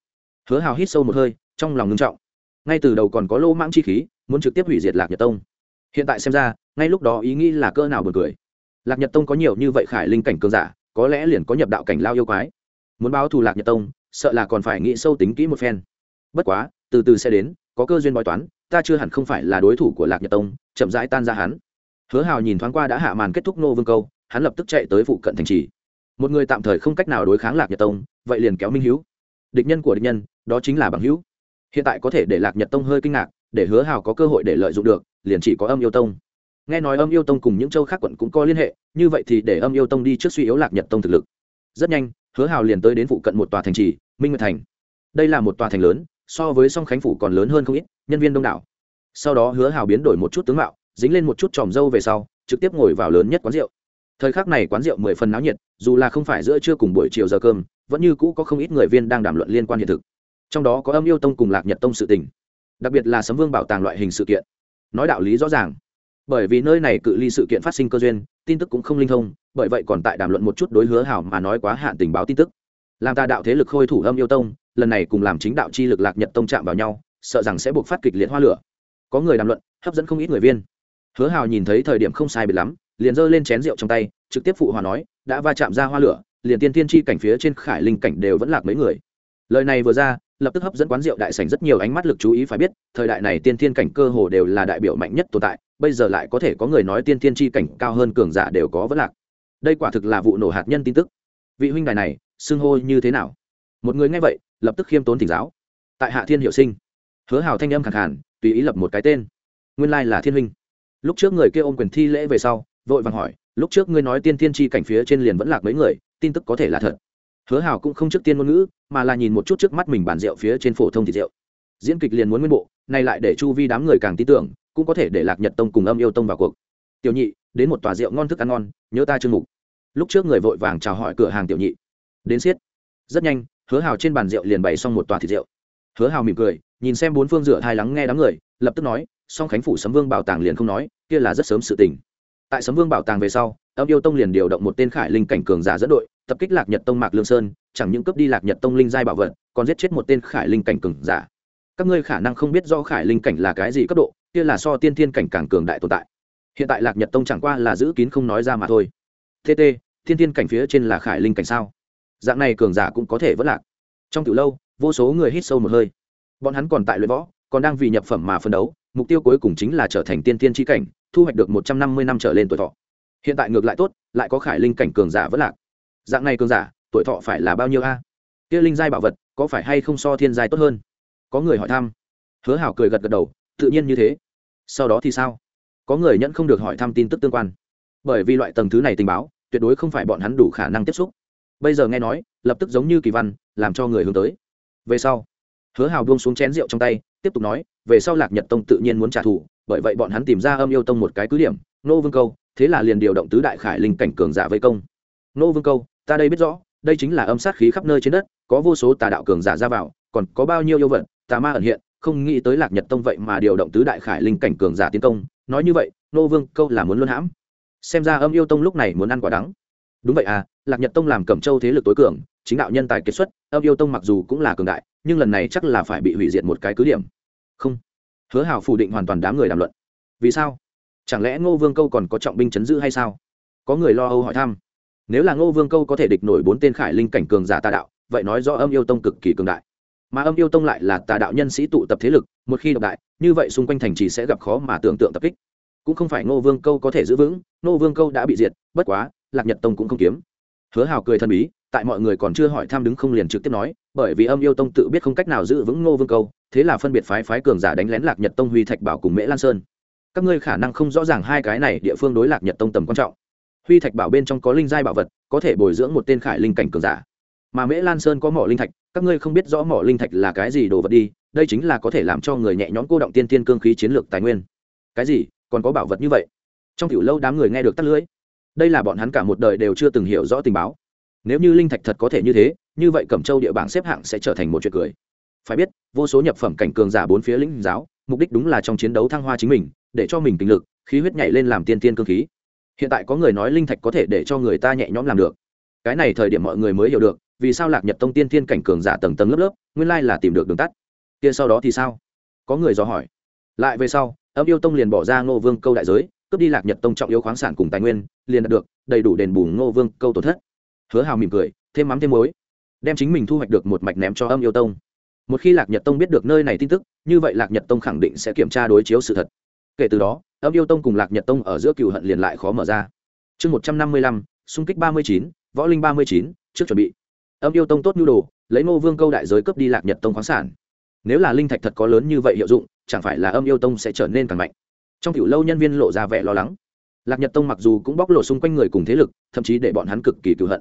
Hứa hào hít sâu một hơi, trong lòng ngưng trọng. Ngay từ đầu còn có lô mãng chi khí, muốn trực tiếp hủy diệt lạc nhật tông. Hiện tại xem ra, ngay lúc đó ý nghĩ là cỡ nào buồn cười. Lạc nhật tông có nhiều như vậy khải linh cảnh cường giả, có lẽ liền có nhập đạo cảnh lao yêu quái. Muốn báo thù lạc nhật tông, sợ là còn phải nghĩ sâu tính kỹ một phen. Bất quá, từ từ sẽ đến, có cơ duyên bói toán, ta chưa hẳn không phải là đối thủ của lạc nhật tông, chậm rãi tan ra hắn hứa hào nhìn thoáng qua đã hạ màn kết thúc nô vương câu, hắn lập tức chạy tới phụ cận thành trì. Một người tạm thời không cách nào đối kháng lạc nhật tông, vậy liền kéo minh hữu địch nhân của địch nhân, đó chính là bằng hữu. Hiện tại có thể để lạc nhật tông hơi kinh ngạc, để hứa hào có cơ hội để lợi dụng được, liền chỉ có âm yêu tông. Nghe nói âm yêu tông cùng những châu khác quận cũng có liên hệ, như vậy thì để âm yêu tông đi trước suy yếu lạc nhật tông thực lực. Rất nhanh, hứa hào liền tới đến phụ cận một tòa thành trì, minh nguyệt thành. Đây là một tòa thành lớn, so với song khánh phủ còn lớn hơn không ít, nhân viên đông đảo. Sau đó hứa hào biến đổi một chút tướng mạo dính lên một chút tròm dâu về sau, trực tiếp ngồi vào lớn nhất quán rượu. Thời khắc này quán rượu mười phần náo nhiệt, dù là không phải giữa trưa cùng buổi chiều giờ cơm, vẫn như cũ có không ít người viên đang đàm luận liên quan hiện thực. Trong đó có âm yêu tông cùng lạc nhật tông sự tình, đặc biệt là sấm vương bảo tàng loại hình sự kiện. Nói đạo lý rõ ràng, bởi vì nơi này cự ly sự kiện phát sinh cơ duyên, tin tức cũng không linh thông, bởi vậy còn tại đàm luận một chút đối hứa hảo mà nói quá hạn tình báo tin tức. Làm ta đạo thế lực khôi thủ âm yêu tông, lần này cùng làm chính đạo chi lực lạc nhật tông chạm vào nhau, sợ rằng sẽ buộc phát kịch liệt hoa lửa. Có người đàm luận, hấp dẫn không ít người viên hứa hào nhìn thấy thời điểm không sai biệt lắm, liền giơ lên chén rượu trong tay, trực tiếp phụ hòa nói, đã va chạm ra hoa lửa, liền tiên tiên tri cảnh phía trên khải linh cảnh đều vẫn lạc mấy người. Lời này vừa ra, lập tức hấp dẫn quán rượu đại sảnh rất nhiều ánh mắt lực chú ý phải biết, thời đại này tiên tiên cảnh cơ hồ đều là đại biểu mạnh nhất tồn tại, bây giờ lại có thể có người nói tiên tiên tri cảnh cao hơn cường giả đều có vẫn lạc. Đây quả thực là vụ nổ hạt nhân tin tức. Vị huynh đài này, xưng hô như thế nào? Một người nghe vậy, lập tức khiêm tốn thỉnh giáo. Tại hạ thiên hiệu sinh, hứa hào thanh âm khẳng hẳn tùy ý lập một cái tên. Nguyên lai là thiên huynh lúc trước người kia ôm quyền thi lễ về sau, vội vàng hỏi, lúc trước ngươi nói tiên tiên tri cảnh phía trên liền vẫn lạc mấy người, tin tức có thể là thật? Hứa hào cũng không trước tiên ngôn ngữ, mà là nhìn một chút trước mắt mình bàn rượu phía trên phổ thông thịt rượu. Diễn kịch liền muốn nguyên bộ nay lại để chu vi đám người càng tin tưởng, cũng có thể để lạc nhật tông cùng âm yêu tông vào cuộc. Tiểu nhị, đến một tòa rượu ngon thức ăn ngon, nhớ ta chương mục. Lúc trước người vội vàng chào hỏi cửa hàng tiểu nhị. Đến siết rất nhanh, hứa hào trên bàn rượu liền bày xong một tòa thịt rượu. Hứa hào mỉm cười, nhìn xem bốn phương rửa thai lắng nghe đám người, lập tức nói song khánh phủ sấm vương bảo tàng liền không nói, kia là rất sớm sự tình. Tại sấm vương bảo tàng về sau, âm yêu tông liền điều động một tên khải linh cảnh cường giả dẫn đội, tập kích lạc nhật tông mạc lương sơn, chẳng những cướp đi lạc nhật tông linh giai bảo vật, còn giết chết một tên khải linh cảnh cường giả. Các ngươi khả năng không biết do khải linh cảnh là cái gì cấp độ, kia là so tiên thiên cảnh càng cường đại tồn tại. Hiện tại lạc nhật tông chẳng qua là giữ kín không nói ra mà thôi. Tt thiên thiên cảnh phía trên là khải linh cảnh sao? Dạng này cường giả cũng có thể vất lạc. Trong từ lâu, vô số người hít sâu một hơi. Bọn hắn còn tại luyện võ, còn đang vì nhập phẩm mà phân đấu mục tiêu cuối cùng chính là trở thành tiên tiên tri cảnh, thu hoạch được một trăm năm mươi năm trở lên tuổi thọ. Hiện tại ngược lại tốt, lại có khải linh cảnh cường giả vất lạc. Dạng này cường giả, tuổi thọ phải là bao nhiêu a? Kia linh giai bảo vật, có phải hay không so thiên giai tốt hơn? Có người hỏi thăm. Hứa hảo cười gật gật đầu, tự nhiên như thế. Sau đó thì sao? Có người nhận không được hỏi thăm tin tức tương quan. Bởi vì loại tầng thứ này tình báo, tuyệt đối không phải bọn hắn đủ khả năng tiếp xúc. Bây giờ nghe nói, lập tức giống như kỳ văn, làm cho người hướng tới. Về sau hứa hào buông xuống chén rượu trong tay, tiếp tục nói, về sau lạc nhật tông tự nhiên muốn trả thù, bởi vậy bọn hắn tìm ra âm yêu tông một cái cứ điểm, nô vương câu, thế là liền điều động tứ đại khải linh cảnh cường giả vây công. Nô vương câu, ta đây biết rõ, đây chính là âm sát khí khắp nơi trên đất, có vô số tà đạo cường giả ra vào, còn có bao nhiêu yêu vật, tà ma ẩn hiện, không nghĩ tới lạc nhật tông vậy mà điều động tứ đại khải linh cảnh cường giả tiến công, nói như vậy, nô vương câu là muốn luân hãm. Xem ra âm yêu tông lúc này muốn ăn quả đắng. Đúng vậy à lạc nhật tông làm cẩm châu thế lực tối cường chính đạo nhân tài kết xuất, âm yêu tông mặc dù cũng là cường đại, nhưng lần này chắc là phải bị hủy diệt một cái cứ điểm. Không. Hứa hảo phủ định hoàn toàn đám người đàm luận. Vì sao? Chẳng lẽ ngô vương câu còn có trọng binh chấn giữ hay sao? Có người lo âu hỏi thăm. Nếu là ngô vương câu có thể địch nổi bốn tên khải linh cảnh cường giả tà đạo, vậy nói do âm yêu tông cực kỳ cường đại. Mà âm yêu tông lại là tà đạo nhân sĩ tụ tập thế lực, một khi độc đại, như vậy xung quanh thành trì sẽ gặp khó mà tưởng tượng tập kích. Cũng không phải ngô vương câu có thể giữ vững, ngô vương câu đã bị diệt, bất quá, lạc nhật tông cũng không kiếm. Hứa hào cười thân bí tại mọi người còn chưa hỏi thăm đứng không liền trực tiếp nói, bởi vì âm yêu tông tự biết không cách nào giữ vững ngô vương câu, thế là phân biệt phái phái cường giả đánh lén lạc nhật tông huy thạch bảo cùng mễ lan sơn. Các ngươi khả năng không rõ ràng hai cái này địa phương đối lạc nhật tông tầm quan trọng. Huy thạch bảo bên trong có linh giai bảo vật, có thể bồi dưỡng một tên khải linh cảnh cường giả. Mà mễ lan sơn có mỏ linh thạch, các ngươi không biết rõ mỏ linh thạch là cái gì đồ vật đi, đây chính là có thể làm cho người nhẹ nhõm cô động tiên tiên cương khí chiến lược tài nguyên. Cái gì? Còn có bảo vật như vậy? Trong kiểu lâu đám người nghe được tắt lưỡi. Đây là bọn hắn cả một đời đều chưa từng hiểu rõ tình báo nếu như linh thạch thật có thể như thế, như vậy cẩm châu địa bảng xếp hạng sẽ trở thành một chuyện cười. Phải biết, vô số nhập phẩm cảnh cường giả bốn phía lĩnh giáo, mục đích đúng là trong chiến đấu thăng hoa chính mình, để cho mình tình lực, khí huyết nhảy lên làm tiên tiên cơ khí. Hiện tại có người nói linh thạch có thể để cho người ta nhẹ nhõm làm được. Cái này thời điểm mọi người mới hiểu được, vì sao lạc nhật tông tiên tiên cảnh cường giả tầng tầng lớp lớp, nguyên lai là tìm được đường tắt. Kia sau đó thì sao? Có người dò hỏi. Lại về sau, âm yêu tông liền bỏ ra ngô vương câu đại giới, cướp đi lạc nhật tông trọng yếu khoáng sản cùng tài nguyên, liền đạt được đầy đủ đền bù ngô vương câu tổn thất hứa hào mỉm cười, thêm mắm thêm muối, đem chính mình thu hoạch được một mạch ném cho âm yêu tông. Một khi lạc nhật tông biết được nơi này tin tức, như vậy lạc nhật tông khẳng định sẽ kiểm tra đối chiếu sự thật. Kể từ đó, âm yêu tông cùng lạc nhật tông ở giữa cựu hận liền lại khó mở ra. Chương một trăm năm mươi lăm, xung kích ba mươi chín, võ linh ba mươi chín, trước chuẩn bị. Âm yêu tông tốt nhu đồ, lấy ngô vương câu đại giới cướp đi lạc nhật tông khoáng sản. Nếu là linh thạch thật có lớn như vậy hiệu dụng, chẳng phải là âm yêu tông sẽ trở nên càng mạnh. Trong cựu lâu nhân viên lộ ra vẻ lo lắng. Lạc nhật tông mặc dù cũng bóc lột xung quanh người cùng thế lực, thậm chí để bọn hắn cực kỳ cựu hận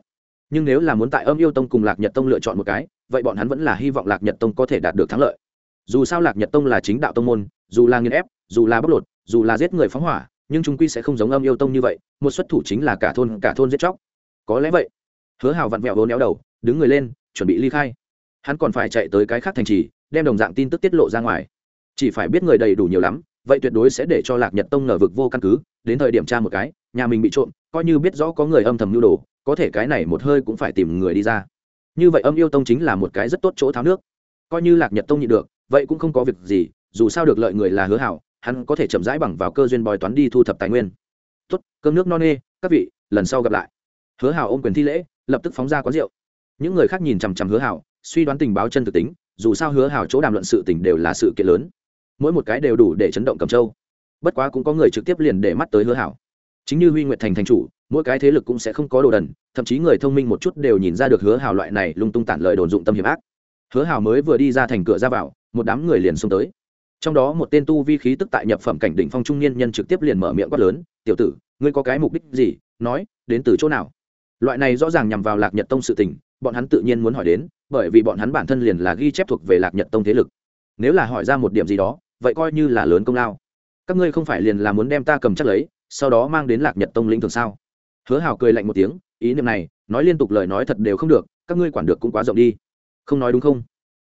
nhưng nếu là muốn tại âm yêu tông cùng lạc nhật tông lựa chọn một cái, vậy bọn hắn vẫn là hy vọng lạc nhật tông có thể đạt được thắng lợi. Dù sao lạc nhật tông là chính đạo tông môn, dù là nghiên ép, dù là bóc lột, dù là giết người phóng hỏa, nhưng chúng quy sẽ không giống âm yêu tông như vậy, một xuất thủ chính là cả thôn cả thôn giết chóc. Có lẽ vậy. Hứa hào vặn vẹo vốn éo đầu, đứng người lên, chuẩn bị ly khai. Hắn còn phải chạy tới cái khác thành trì, đem đồng dạng tin tức tiết lộ ra ngoài. Chỉ phải biết người đầy đủ nhiều lắm, vậy tuyệt đối sẽ để cho lạc nhật tông ngờ vực vô căn cứ, đến thời điểm tra một cái, nhà mình bị trộm, coi như biết rõ có người âm thầm nhu đồ có thể cái này một hơi cũng phải tìm người đi ra. Như vậy âm yêu tông chính là một cái rất tốt chỗ tháo nước. Coi như lạc nhật tông nhịn được, vậy cũng không có việc gì, dù sao được lợi người là hứa hảo, hắn có thể chậm rãi bằng vào cơ duyên bòi toán đi thu thập tài nguyên. Tốt, cơm nước no nê, các vị, lần sau gặp lại. Hứa hảo ôm quyền thi lễ, lập tức phóng ra quán rượu. Những người khác nhìn chằm chằm hứa hảo, suy đoán tình báo chân thực tính, dù sao hứa hảo chỗ đàm luận sự tình đều là sự kiện lớn. Mỗi một cái đều đủ để chấn động cầm châu. Bất quá cũng có người trực tiếp liền để mắt tới hứa hảo chính như huy nguyệt thành thành chủ, mỗi cái thế lực cũng sẽ không có đồ đần, thậm chí người thông minh một chút đều nhìn ra được hứa hảo loại này lung tung tản lời đồn dụng tâm hiểm ác. Hứa hảo mới vừa đi ra thành cửa ra vào, một đám người liền xông tới. Trong đó một tên tu vi khí tức tại nhập phẩm cảnh đỉnh phong trung niên nhân trực tiếp liền mở miệng quát lớn, tiểu tử, ngươi có cái mục đích gì? Nói, đến từ chỗ nào? Loại này rõ ràng nhằm vào lạc nhật tông sự tình, bọn hắn tự nhiên muốn hỏi đến, bởi vì bọn hắn bản thân liền là ghi chép thuộc về lạc nhật tông thế lực. Nếu là hỏi ra một điểm gì đó, vậy coi như là lớn công lao. Các ngươi không phải liền là muốn đem ta cầm chắc lấy sau đó mang đến lạc nhật tông lĩnh thường sao? Hứa hào cười lạnh một tiếng, ý niệm này, nói liên tục lời nói thật đều không được, các ngươi quản được cũng quá rộng đi. Không nói đúng không?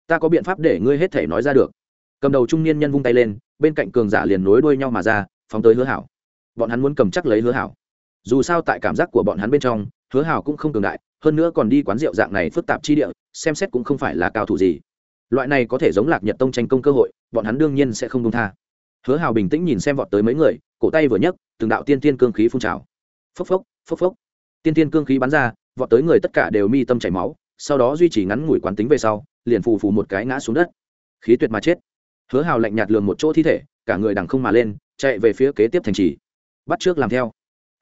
Ta có biện pháp để ngươi hết thể nói ra được. Cầm đầu trung niên nhân vung tay lên, bên cạnh cường giả liền nối đuôi nhau mà ra, phóng tới hứa hảo bọn hắn muốn cầm chắc lấy hứa hảo dù sao tại cảm giác của bọn hắn bên trong, hứa hảo cũng không cường đại, hơn nữa còn đi quán rượu dạng này phức tạp chi địa, xem xét cũng không phải là cao thủ gì. Loại này có thể giống lạc nhật tông tranh công cơ hội, bọn hắn đương nhiên sẽ không công tha. Hứa hảo bình tĩnh nhìn xem vọt tới mấy người cổ tay vừa nhấc, từng đạo tiên tiên cương khí phun trào. Phốc phốc phốc phốc. Tiên tiên cương khí bắn ra, vọt tới người tất cả đều mi tâm chảy máu, sau đó duy trì ngắn ngủi quán tính về sau, liền phù phù một cái ngã xuống đất. Khí tuyệt mà chết. Hứa hào lạnh nhạt lường một chỗ thi thể, cả người đằng không mà lên, chạy về phía kế tiếp thành trì. Bắt trước làm theo.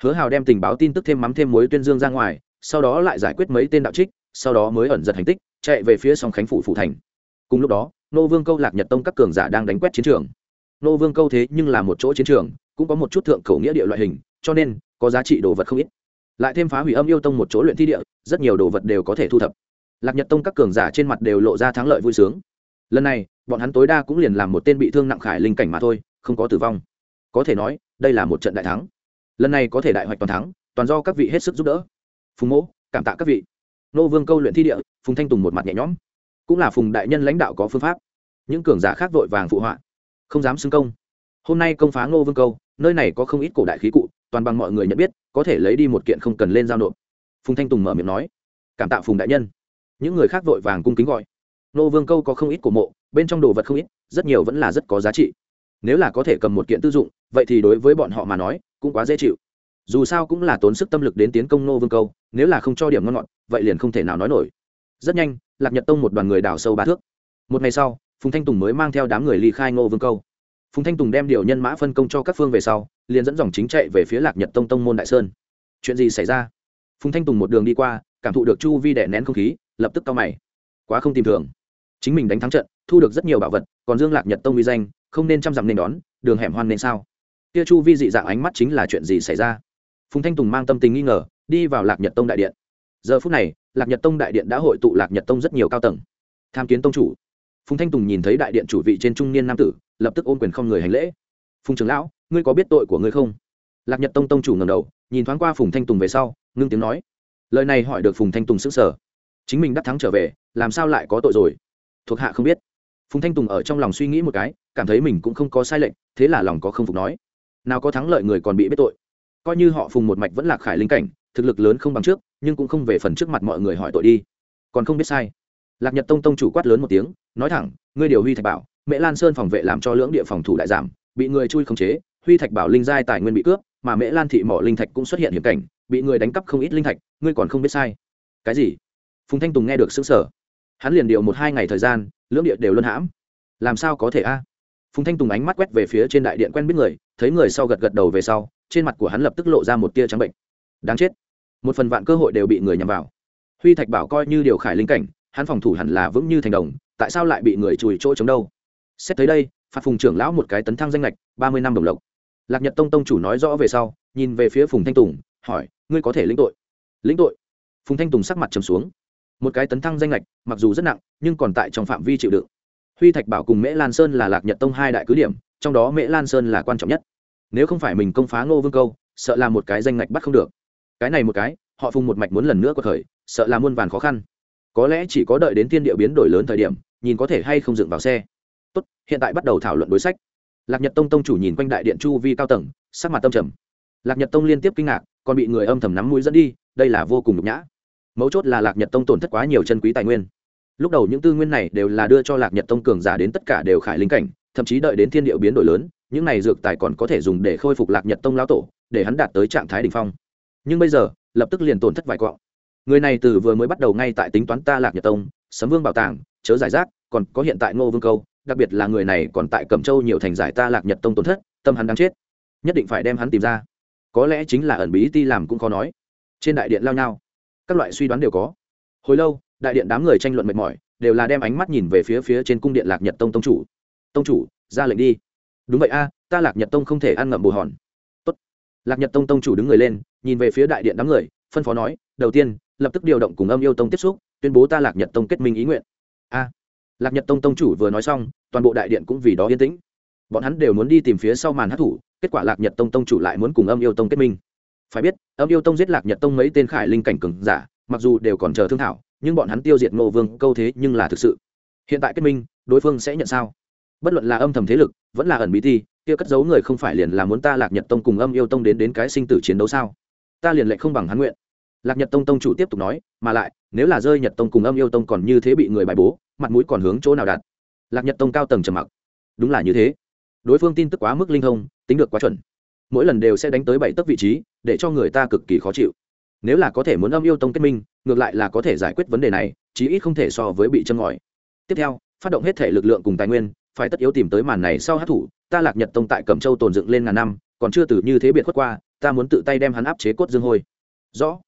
Hứa hào đem tình báo tin tức thêm mắm thêm muối tuyên dương ra ngoài, sau đó lại giải quyết mấy tên đạo trích, sau đó mới ẩn giật hành tích, chạy về phía song khánh phủ phủ thành. Cùng lúc đó, nô vương câu lạc nhật tông các cường giả đang đánh quét chiến trường. Nô vương câu thế nhưng là một chỗ chiến trường cũng có một chút thượng cổ nghĩa địa loại hình, cho nên có giá trị đồ vật không ít. Lại thêm phá hủy âm yêu tông một chỗ luyện thi địa, rất nhiều đồ vật đều có thể thu thập. Lạc nhật tông các cường giả trên mặt đều lộ ra thắng lợi vui sướng. Lần này, bọn hắn tối đa cũng liền làm một tên bị thương nặng khải linh cảnh mà thôi, không có tử vong. Có thể nói, đây là một trận đại thắng. Lần này có thể đại hoạch toàn thắng, toàn do các vị hết sức giúp đỡ. Phùng mỗ, cảm tạ các vị. Nô vương câu luyện thi địa, phùng thanh tùng một mặt nhẹ nhõm. Cũng là phùng đại nhân lãnh đạo có phương pháp. Những cường giả khác vội vàng phụ họa. Không dám xưng công. Hôm nay công phá ngô vương câu nơi này có không ít cổ đại khí cụ, toàn bằng mọi người nhận biết, có thể lấy đi một kiện không cần lên giao nộp. Phùng thanh tùng mở miệng nói. Cảm tạ phùng đại nhân. Những người khác vội vàng cung kính gọi. Nô vương câu có không ít cổ mộ, bên trong đồ vật không ít, rất nhiều vẫn là rất có giá trị. Nếu là có thể cầm một kiện tư dụng, vậy thì đối với bọn họ mà nói, cũng quá dễ chịu. Dù sao cũng là tốn sức tâm lực đến tiến công nô vương câu, nếu là không cho điểm ngon ngọt, vậy liền không thể nào nói nổi. Rất nhanh, lạc nhật tông một đoàn người đào sâu ba thước. Một ngày sau, phùng thanh tùng mới mang theo đám người ly khai ngô vương câu phùng thanh tùng đem điều nhân mã phân công cho các phương về sau, liền dẫn dòng chính chạy về phía lạc nhật tông tông môn đại sơn. Chuyện gì xảy ra? Phùng thanh tùng một đường đi qua, cảm thụ được chu vi đẻ nén không khí, lập tức cao mày. Quá không tìm thường. Chính mình đánh thắng trận, thu được rất nhiều bảo vật, còn dương lạc nhật tông uy danh, không nên chăm dặm nên đón, đường hẻm hoan nên sao? Kia chu vi dị dạng ánh mắt chính là chuyện gì xảy ra? Phùng thanh tùng mang tâm tình nghi ngờ, đi vào lạc nhật tông đại điện. Giờ phút này, lạc nhật tông đại điện đã hội tụ lạc nhật tông rất nhiều cao tầng. Tham kiến tông chủ. Phùng thanh tùng nhìn thấy đại điện chủ vị trên trung niên nam tử lập tức ôm quyền không người hành lễ. Phùng trưởng lão, ngươi có biết tội của ngươi không? Lạc nhật tông tông chủ ngầm đầu, nhìn thoáng qua phùng thanh tùng về sau, ngưng tiếng nói. Lời này hỏi được phùng thanh tùng sức sở chính mình đắc thắng trở về, làm sao lại có tội rồi? Thuộc hạ không biết. Phùng thanh tùng ở trong lòng suy nghĩ một cái, cảm thấy mình cũng không có sai lệnh thế là lòng có không phục nói. Nào có thắng lợi người còn bị biết tội. Coi như họ phùng một mạch vẫn là khải linh cảnh, thực lực lớn không bằng trước, nhưng cũng không về phần trước mặt mọi người hỏi tội đi. Còn không biết sai. Lạc nhật tông tông chủ quát lớn một tiếng, nói thẳng, ngươi điều huy thạch bảo mẹ lan sơn phòng vệ làm cho lưỡng địa phòng thủ đại giảm, bị người chui khống chế, huy thạch bảo linh giai tài nguyên bị cướp, mà mẹ lan thị mỏ linh thạch cũng xuất hiện hiểm cảnh, bị người đánh cắp không ít linh thạch, ngươi còn không biết sai. Cái gì? Phùng thanh tùng nghe được xứng sở hắn liền điều một hai ngày thời gian, lưỡng địa đều luân hãm. Làm sao có thể a? Phùng thanh tùng ánh mắt quét về phía trên đại điện quen biết người, thấy người sau gật gật đầu về sau, trên mặt của hắn lập tức lộ ra một tia trắng bệnh. Đáng chết. Một phần vạn cơ hội đều bị người nhằm vào. Huy thạch bảo coi như điều khải linh cảnh, hắn phòng thủ hẳn là vững như thành đồng, tại sao lại bị người chùi chỗ chống đâu? Xét thấy đây, phạt phùng trưởng lão một cái tấn thăng danh lệch ba mươi năm đồng lộc. Lạc nhật tông tông chủ nói rõ về sau, nhìn về phía phùng thanh tùng, hỏi, ngươi có thể lĩnh tội? Lĩnh tội? Phùng thanh tùng sắc mặt trầm xuống. Một cái tấn thăng danh lệch mặc dù rất nặng, nhưng còn tại trong phạm vi chịu đựng. Huy thạch bảo cùng mễ lan sơn là lạc nhật tông hai đại cứ điểm, trong đó mễ lan sơn là quan trọng nhất. Nếu không phải mình công phá ngô vương câu, sợ là một cái danh ngạch bắt không được. Cái này một cái, họ phùng một mạch muốn lần nữa có thời sợ là muôn vàn khó khăn. Có lẽ chỉ có đợi đến thiên địa biến đổi lớn thời điểm, nhìn có thể hay không dựng vào xe hiện tại bắt đầu thảo luận đối sách. Lạc nhật tông tông chủ nhìn quanh đại điện chu vi cao tầng, sắc mặt tâm trầm. Lạc nhật tông liên tiếp kinh ngạc, còn bị người âm thầm nắm mũi dẫn đi, đây là vô cùng nhục nhã. Mấu chốt là lạc nhật tông tổn thất quá nhiều chân quý tài nguyên. Lúc đầu những tư nguyên này đều là đưa cho lạc nhật tông cường giả đến tất cả đều khải linh cảnh, thậm chí đợi đến thiên địa biến đổi lớn, những này dược tài còn có thể dùng để khôi phục lạc nhật tông lão tổ, để hắn đạt tới trạng thái đ ỉ n h phong. Nhưng bây giờ, lập tức liền tổn thất vài quọng người này từ vừa mới bắt đầu ngay tại tính toán ta lạc nhật tông, sấm vương bảo tàng, chớ giải rác, còn có hiện tại ngô vương câu đặc biệt là người này còn tại cẩm châu nhiều thành giải ta lạc nhật tông tổn thất, tâm hắn đáng chết. Nhất định phải đem hắn tìm ra. Có lẽ chính là ẩn bí ti làm cũng khó nói. Trên đại điện lao nhau, các loại suy đoán đều có. Hồi lâu, đại điện đám người tranh luận mệt mỏi, đều là đem ánh mắt nhìn về phía phía trên cung điện lạc nhật tông tông chủ. Tông chủ, ra lệnh đi. Đúng vậy a, ta lạc nhật tông không thể ăn ngậm bù hòn. Tốt. lạc nhật tông tông chủ đứng người lên, nhìn về phía đại điện đám người, phân phó nói, đầu tiên, lập tức điều động cùng âm yêu tông tiếp xúc, tuyên bố ta lạc nhật tông kết minh ý nguyện. A lạc nhật tông tông chủ vừa nói xong, toàn bộ đại điện cũng vì đó yên tĩnh. Bọn hắn đều muốn đi tìm phía sau màn hát thủ, kết quả lạc nhật tông tông chủ lại muốn cùng âm yêu tông kết minh. Phải biết, âm yêu tông giết lạc nhật tông mấy tên khải linh cảnh cường giả, mặc dù đều còn chờ thương thảo, nhưng bọn hắn tiêu diệt ngô vương câu thế nhưng là thực sự. Hiện tại kết minh, đối phương sẽ nhận sao? Bất luận là âm thầm thế lực, vẫn là ẩn bí thi kia cất giấu người không phải liền là muốn ta lạc nhật tông cùng âm yêu tông đến đến cái sinh tử chiến đấu sao? Ta liền lệnh không bằng hắn nguyện. Lạc nhật tông tông chủ tiếp tục nói, mà lại, nếu là rơi nhật tông cùng âm yêu tông còn như thế bị người bài bố mặt mũi còn hướng chỗ nào đạt lạc nhật tông cao tầng trầm mặc. Đúng là như thế. Đối phương tin tức quá mức linh thông, tính được quá chuẩn. Mỗi lần đều sẽ đánh tới bảy tấc vị trí, để cho người ta cực kỳ khó chịu. Nếu là có thể muốn âm yêu tông kết minh, ngược lại là có thể giải quyết vấn đề này, chí ít không thể so với bị châm ngòi. Tiếp theo, phát động hết thể lực lượng cùng tài nguyên, phải tất yếu tìm tới màn này sau hát thủ, ta lạc nhật tông tại cẩm châu tồn dựng lên ngàn năm, còn chưa từ như thế biệt khuất qua, ta muốn tự tay đem hắn áp chế cốt dương hôi. Rõ.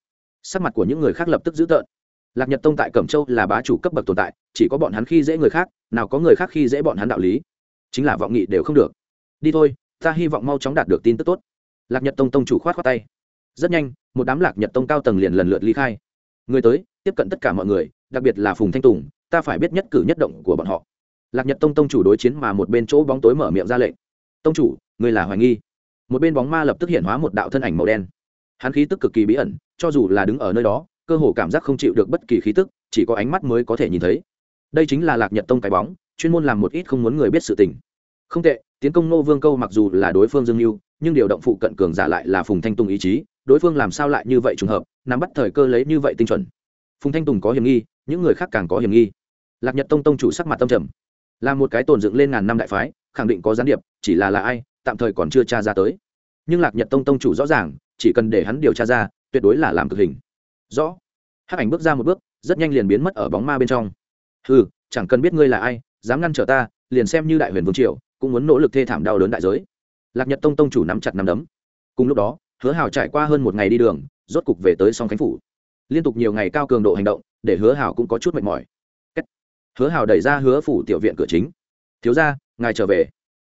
Sắc mặt của những người khác lập tức dữ tợn lạc nhật tông tại cẩm châu là bá chủ cấp bậc tồn tại, chỉ có bọn hắn khi dễ người khác, nào có người khác khi dễ bọn hắn đạo lý. Chính là vọng nghị đều không được. Đi thôi, ta hy vọng mau chóng đạt được tin tức tốt. Lạc nhật tông tông chủ khoát khoát tay. Rất nhanh, một đám lạc nhật tông cao tầng liền lần lượt ly khai. Người tới, tiếp cận tất cả mọi người, đặc biệt là phùng thanh tùng, ta phải biết nhất cử nhất động của bọn họ. Lạc nhật tông tông chủ đối chiến mà một bên chỗ bóng tối mở miệng ra lệnh. Tông chủ, người là hoài nghi. Một bên bóng ma lập tức hiện hóa một đạo thân ảnh màu đen. Hắn khí tức cực kỳ bí ẩn, cho dù là đứng ở nơi đó cơ hồ cảm giác không chịu được bất kỳ khí tức, chỉ có ánh mắt mới có thể nhìn thấy. Đây chính là lạc nhật tông cái bóng, chuyên môn làm một ít không muốn người biết sự tình. Không tệ, tiến công nô vương câu mặc dù là đối phương dương mưu nhưng điều động phụ cận cường giả lại là phùng thanh tùng ý chí, đối phương làm sao lại như vậy trùng hợp, nắm bắt thời cơ lấy như vậy tinh chuẩn. Phùng thanh tùng có hiểm nghi, những người khác càng có hiểm nghi. Lạc nhật tông tông chủ sắc mặt tâm trầm. Là một cái tồn dựng lên ngàn năm đại phái, khẳng định có gián điệp, chỉ là là ai, tạm thời còn chưa tra ra tới. Nhưng lạc nhật tông tông chủ rõ ràng, chỉ cần để hắn điều tra ra, tuyệt đối là làm cực hình. Rõ hắc ảnh bước ra một bước, rất nhanh liền biến mất ở bóng ma bên trong. Ừ chẳng cần biết ngươi là ai, dám ngăn trở ta, liền xem như đại huyền vương triều, cũng muốn nỗ lực thê thảm đau đớn đại giới. Lạc nhật tông tông chủ nắm chặt nắm đấm. Cùng lúc đó, hứa Hảo trải qua hơn một ngày đi đường, rốt cục về tới song khánh phủ. Liên tục nhiều ngày cao cường độ hành động, để hứa Hảo cũng có chút mệt mỏi. Hứa Hảo đẩy ra hứa phủ tiểu viện cửa chính. Thiếu ra ngài trở về.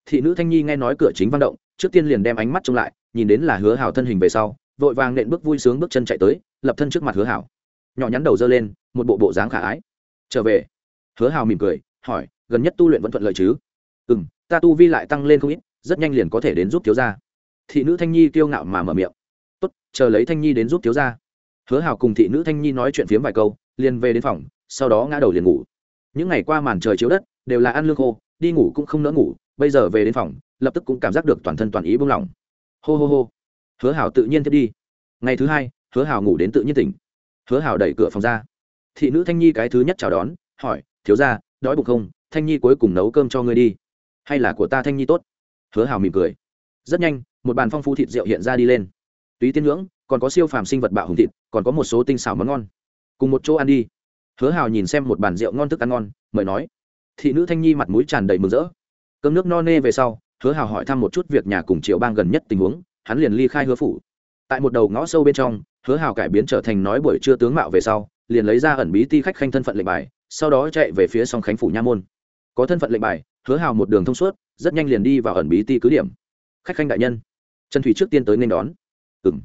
Thị nữ thanh nhi nghe nói cửa chính văn động, trước tiên liền đem ánh mắt trông lại, nhìn đến là hứa Hảo thân hình về sau, vội vàng nện bước vui sướng bước chân chạy tới, lập thân trước mặt hứa Hảo nhỏ nhắn đầu dơ lên, một bộ bộ dáng khả ái. Trở về. Hứa hào mỉm cười, hỏi, gần nhất tu luyện vẫn thuận lợi chứ? Ừ m ta tu vi lại tăng lên không ít, rất nhanh liền có thể đến giúp thiếu gia. Thị nữ thanh nhi kiêu ngạo mà mở miệng. Tốt, chờ lấy thanh nhi đến giúp thiếu gia. Hứa hào cùng thị nữ thanh nhi nói chuyện phiếm vài câu, liền về đến phòng, sau đó ngã đầu liền ngủ. Những ngày qua màn trời chiếu đất, đều là ăn lương khô, đi ngủ cũng không nỡ ngủ, bây giờ về đến phòng, lập tức cũng cảm giác được toàn thân toàn ý buông lỏng hô hô hô. Hứa hào tự nhiên thiết đi. Ngày thứ hai, hứa hào ngủ đến tự nhiên tỉnh hứa hào đẩy cửa phòng ra. Thị nữ thanh nhi cái thứ nhất chào đón, hỏi, thiếu ra đói bụng không? Thanh nhi cuối cùng nấu cơm cho ngươi đi. Hay là của ta thanh nhi tốt? Hứa hào mỉm cười. Rất nhanh, một bàn phong phú thịt rượu hiện ra đi lên. Túy tiên ngưỡng, còn có siêu phàm sinh vật bạo hùng thịt, còn có một số tinh xảo món ngon. Cùng một chỗ ăn đi. Hứa hào nhìn xem một bàn rượu ngon thức ăn ngon, mời nói. Thị nữ thanh nhi mặt mũi tràn đầy mừng rỡ. Cơm nước no nê về sau, hứa hào hỏi thăm một chút việc nhà cùng triệu bang gần nhất tình huống, hắn liền ly khai hứa phủ. Tại một đầu ngõ sâu bên trong hứa hào cải biến trở thành nói buổi trưa tướng mạo về sau, liền lấy ra ẩn bí ti khách khanh thân phận lệnh bài, sau đó chạy về phía song khánh phủ nha môn. Có thân phận lệnh bài, hứa hào một đường thông suốt, rất nhanh liền đi vào ẩn bí ti cứ điểm. Khách khanh đại nhân, trần thủy trước tiên tới nên đón. Ừ m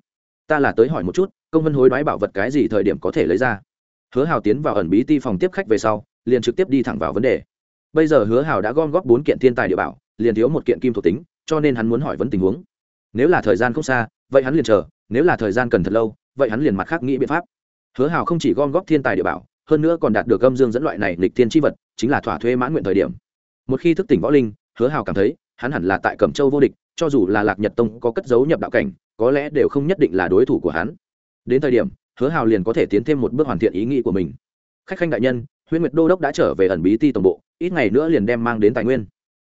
ta là tới hỏi một chút, công vân hối đoái bảo vật cái gì thời điểm có thể lấy ra? Hứa hào tiến vào ẩn bí ti phòng tiếp khách về sau, liền trực tiếp đi thẳng vào vấn đề. Bây giờ hứa hào đã gom góp bốn kiện thiên tài địa bảo, liền thiếu một kiện kim thuộc tính, cho nên hắn muốn hỏi vấn tình huống. Nếu là thời gian không xa, vậy hắn liền chờ, nếu là thời gian cần thật lâu vậy hắn liền mặt khác nghĩ biện pháp. Hứa hào không chỉ gom góp thiên tài địa bảo, hơn nữa còn đạt được âm dương dẫn loại này lịch thiên tri vật, chính là thỏa thuê mãn nguyện thời điểm. Một khi thức tỉnh võ linh, hứa hào cảm thấy, hắn hẳn là tại cẩm châu vô địch, cho dù là lạc nhật tông có cất giấu nhập đạo cảnh, có lẽ đều không nhất định là đối thủ của hắn. Đến thời điểm, hứa hào liền có thể tiến thêm một bước hoàn thiện ý nghĩ của mình. Khách khanh đại nhân, huyễn nguyệt đô đốc đã trở về ẩn bí ti tổng bộ, ít ngày nữa liền đem mang đến tài nguyên.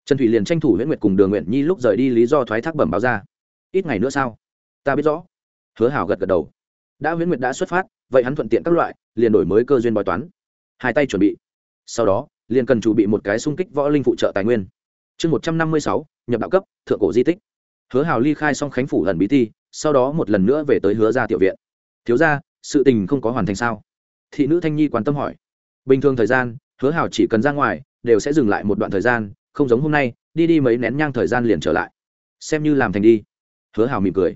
Trần thủy liền tranh thủ huyễn nguyệt cùng đường nguyện nhi lúc rời đi lý do thoái thác bẩm báo ra. Ít ngày nữa sao? Ta biết rõ. Hứa hào gật gật đầu đã huyễn nguyệt đã xuất phát, vậy hắn thuận tiện các loại, liền đổi mới cơ duyên bói toán. Hai tay chuẩn bị. Sau đó, liền cần chuẩn bị một cái xung kích võ linh phụ trợ tài nguyên. Chương một trăm năm mươi sáu, nhập đạo cấp, thượng cổ di tích. Hứa hào ly khai xong khánh phủ lần bí thi sau đó một lần nữa về tới hứa ra tiểu viện. Thiếu ra sự tình không có hoàn thành sao? Thị nữ thanh nhi quan tâm hỏi. Bình thường thời gian, hứa hào chỉ cần ra ngoài, đều sẽ dừng lại một đoạn thời gian, không giống hôm nay, đi đi mấy nén nhang thời gian liền trở lại. Xem như làm thành đi. Hứa hào mỉm cười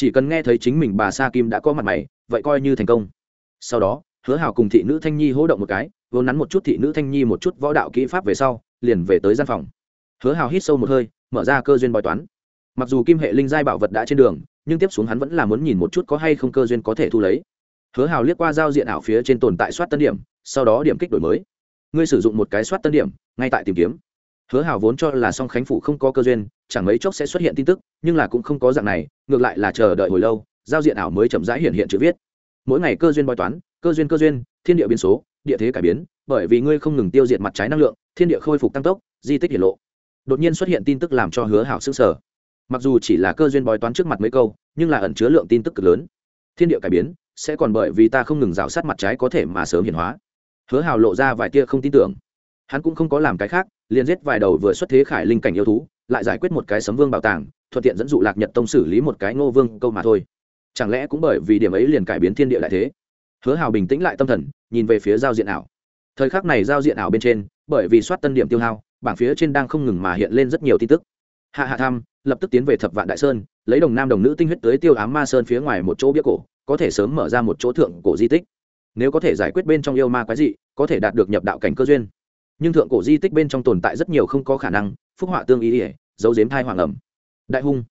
chỉ cần nghe thấy chính mình bà sa kim đã có mặt mày, vậy coi như thành công. Sau đó, hứa hào cùng thị nữ thanh nhi hỗ động một cái, vốn nắn một chút thị nữ thanh nhi một chút võ đạo kỹ pháp về sau, liền về tới gian phòng. Hứa hào hít sâu một hơi, mở ra cơ duyên bói toán. Mặc dù kim hệ linh giai bảo vật đã trên đường, nhưng tiếp xuống hắn vẫn là muốn nhìn một chút có hay không cơ duyên có thể thu lấy. Hứa hào liếc qua giao diện ảo phía trên tồn tại soát tân điểm, sau đó điểm kích đổi mới. Ngươi sử dụng một cái soát tân điểm, ngay tại tìm kiếm hứa hào vốn cho là song khánh phủ không có cơ duyên, chẳng mấy chốc sẽ xuất hiện tin tức, nhưng là cũng không có dạng này, ngược lại là chờ đợi hồi lâu, giao diện ảo mới chậm rãi hiện hiện chữ viết. Mỗi ngày cơ duyên bói toán, cơ duyên cơ duyên, thiên địa biến số, địa thế cải biến, bởi vì ngươi không ngừng tiêu diệt mặt trái năng lượng, thiên địa khôi phục tăng tốc, di tích hiển lộ. Đột nhiên xuất hiện tin tức làm cho hứa hảo sức sở mặc dù chỉ là cơ duyên bói toán trước mặt mấy câu, nhưng là ẩn chứa lượng tin tức cực lớn. Thiên địa cải biến, sẽ còn bởi vì ta không ngừng rào sát mặt trái có thể mà sớm hiển hóa. Hứa hào lộ ra vài tia không tin tưởng. Hắn cũng không có làm cái khác liền giết vài đầu vừa xuất thế khải linh cảnh yêu thú, lại giải quyết một cái sấm vương bảo tàng, thuận tiện dẫn dụ lạc nhật tông xử lý một cái ngô vương câu mà thôi. Chẳng lẽ cũng bởi vì điểm ấy liền cải biến thiên địa lại thế? Hứa hào bình tĩnh lại tâm thần, nhìn về phía giao diện ảo. Thời khắc này giao diện ảo bên trên, bởi vì soát tân điểm tiêu hao, bảng phía trên đang không ngừng mà hiện lên rất nhiều tin tức. Hạ hạ tham, lập tức tiến về thập vạn đại sơn, lấy đồng nam đồng nữ tinh huyết tới tiêu ám ma sơn phía ngoài một chỗ bia cổ, có thể sớm mở ra một chỗ thượng cổ di tích. Nếu có thể giải quyết bên trong yêu ma quái dị, có thể đạt được nhập đạo cảnh cơ duyên nhưng thượng cổ di tích bên trong tồn tại rất nhiều không có khả năng, phúc họa tương ý ỉa dấu dếm thai hoàng ẩm. Đại hung,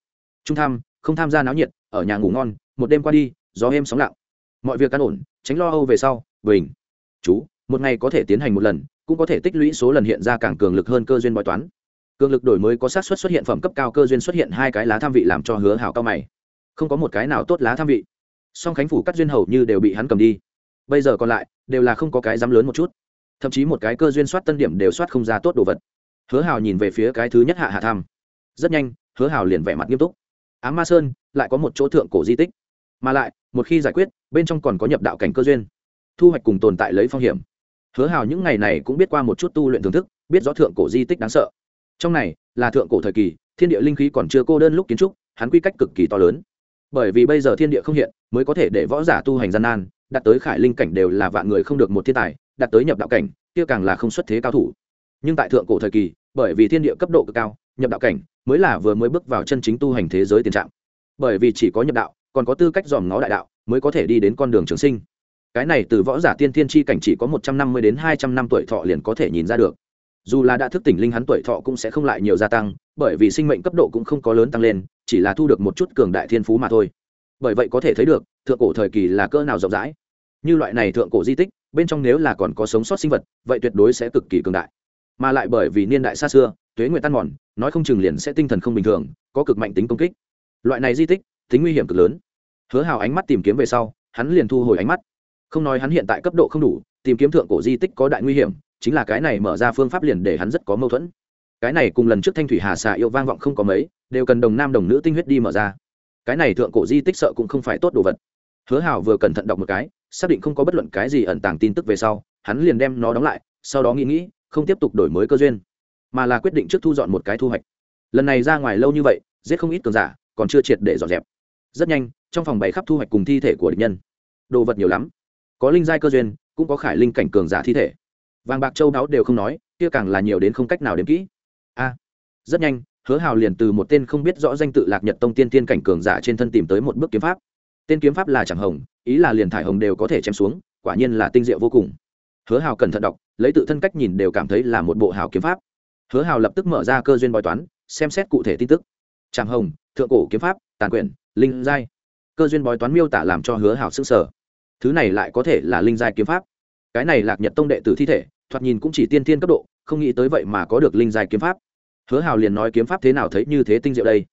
trung tham, không tham gia náo nhiệt, ở nhà ngủ ngon, một đêm qua đi, gió êm sóng lặng. Mọi việc căn ổn, tránh lo âu về sau, bình. Chú, một ngày có thể tiến hành một lần, cũng có thể tích lũy số lần hiện ra càng cường lực hơn cơ duyên bói toán. Cường lực đổi mới có xác suất xuất hiện phẩm cấp cao, cơ duyên xuất hiện hai cái lá tham vị làm cho hứa hảo cao mày. Không có một cái nào tốt lá tham vị. Song khánh phủ các duyên hầu như đều bị hắn cầm đi. Bây giờ còn lại, đều là không có cái dám lớn một chút thậm chí một cái cơ duyên soát tân điểm đều soát không ra tốt đồ vật. Hứa hào nhìn về phía cái thứ nhất hạ hạ tham. Rất nhanh, hứa hào liền vẻ mặt nghiêm túc. Ám ma sơn lại có một chỗ thượng cổ di tích. Mà lại, một khi giải quyết, bên trong còn có nhập đạo cảnh cơ duyên. Thu hoạch cùng tồn tại lấy phong hiểm. Hứa hào những ngày này cũng biết qua một chút tu luyện thưởng thức, biết rõ thượng cổ di tích đáng sợ. Trong này, là thượng cổ thời kỳ, thiên địa linh khí còn chưa cô đơn lúc kiến trúc, hắn quy cách cực kỳ to lớn. Bởi vì bây giờ thiên địa không hiện, mới có thể để võ giả tu hành gian nan, đạt tới khải linh cảnh đều là vạn người không được một thiên tài đạt tới nhập đạo cảnh, kia càng là không xuất thế cao thủ. Nhưng tại thượng cổ thời kỳ, bởi vì thiên địa cấp độ cực cao, nhập đạo cảnh mới là vừa mới bước vào chân chính tu hành thế giới tiền trạng. Bởi vì chỉ có nhập đạo, còn có tư cách dòm ngó đại đạo, mới có thể đi đến con đường trường sinh. Cái này từ võ giả tiên thiên tri cảnh chỉ có một trăm năm mươi đến hai trăm năm tuổi thọ liền có thể nhìn ra được. Dù là đã thức tỉnh linh hắn tuổi thọ cũng sẽ không lại nhiều gia tăng, bởi vì sinh mệnh cấp độ cũng không có lớn tăng lên, chỉ là thu được một chút cường đại thiên phú mà thôi. Bởi vậy có thể thấy được, thượng cổ thời kỳ là cỡ nào rộng rãi. Như loại này thượng cổ di tích bên trong nếu là còn có sống sót sinh vật, vậy tuyệt đối sẽ cực kỳ cường đại. Mà lại bởi vì niên đại xa xưa, tuế nguyện tan mòn, nói không chừng liền sẽ tinh thần không bình thường, có cực mạnh tính công kích. Loại này di tích, tính nguy hiểm cực lớn. Hứa hào ánh mắt tìm kiếm về sau, hắn liền thu hồi ánh mắt. Không nói hắn hiện tại cấp độ không đủ, tìm kiếm thượng cổ di tích có đại nguy hiểm, chính là cái này mở ra phương pháp liền để hắn rất có mâu thuẫn. Cái này cùng lần trước thanh thủy hà xà yêu vang vọng không có mấy, đều cần đồng nam đồng nữ tinh huyết đi mở ra. Cái này thượng cổ di tích sợ cũng không phải tốt đồ vật. Hứa hào vừa cẩn thận đọc một cái xác định không có bất luận cái gì ẩn tàng tin tức về sau, hắn liền đem nó đóng lại, sau đó nghĩ nghĩ, không tiếp tục đổi mới cơ duyên, mà là quyết định trước thu dọn một cái thu hoạch. Lần này ra ngoài lâu như vậy, giết không ít cường giả, còn chưa triệt để dọn dẹp. Rất nhanh, trong phòng bày khắp thu hoạch cùng thi thể của địch nhân. Đồ vật nhiều lắm. Có linh giai cơ duyên, cũng có khải linh cảnh cường giả thi thể. Vàng bạc châu đáo đều không nói, kia càng là nhiều đến không cách nào đếm kỹ. A. Rất nhanh, hứa hào liền từ một tên không biết rõ danh tự lạc nhật tông tiên tiên cảnh cường giả trên thân tìm tới một bước kiếm pháp tên kiếm pháp là chẳng hồng, ý là liền thải hồng đều có thể chém xuống, quả nhiên là tinh diệu vô cùng. Hứa hào cẩn thận đọc, lấy tự thân cách nhìn đều cảm thấy là một bộ hào kiếm pháp. Hứa hào lập tức mở ra cơ duyên bói toán, xem xét cụ thể tin tức. Tràng hồng, thượng cổ kiếm pháp, tàn quyển, linh giai. Cơ duyên bói toán miêu tả làm cho hứa hào s ư n g sở thứ này lại có thể là linh giai kiếm pháp. Cái này lạc nhật tông đệ tử thi thể, thoạt nhìn cũng chỉ tiên tiên cấp độ, không nghĩ tới vậy mà có được linh giai kiếm pháp. Hứa hào liền nói kiếm pháp thế nào thấy như thế tinh diệu đây.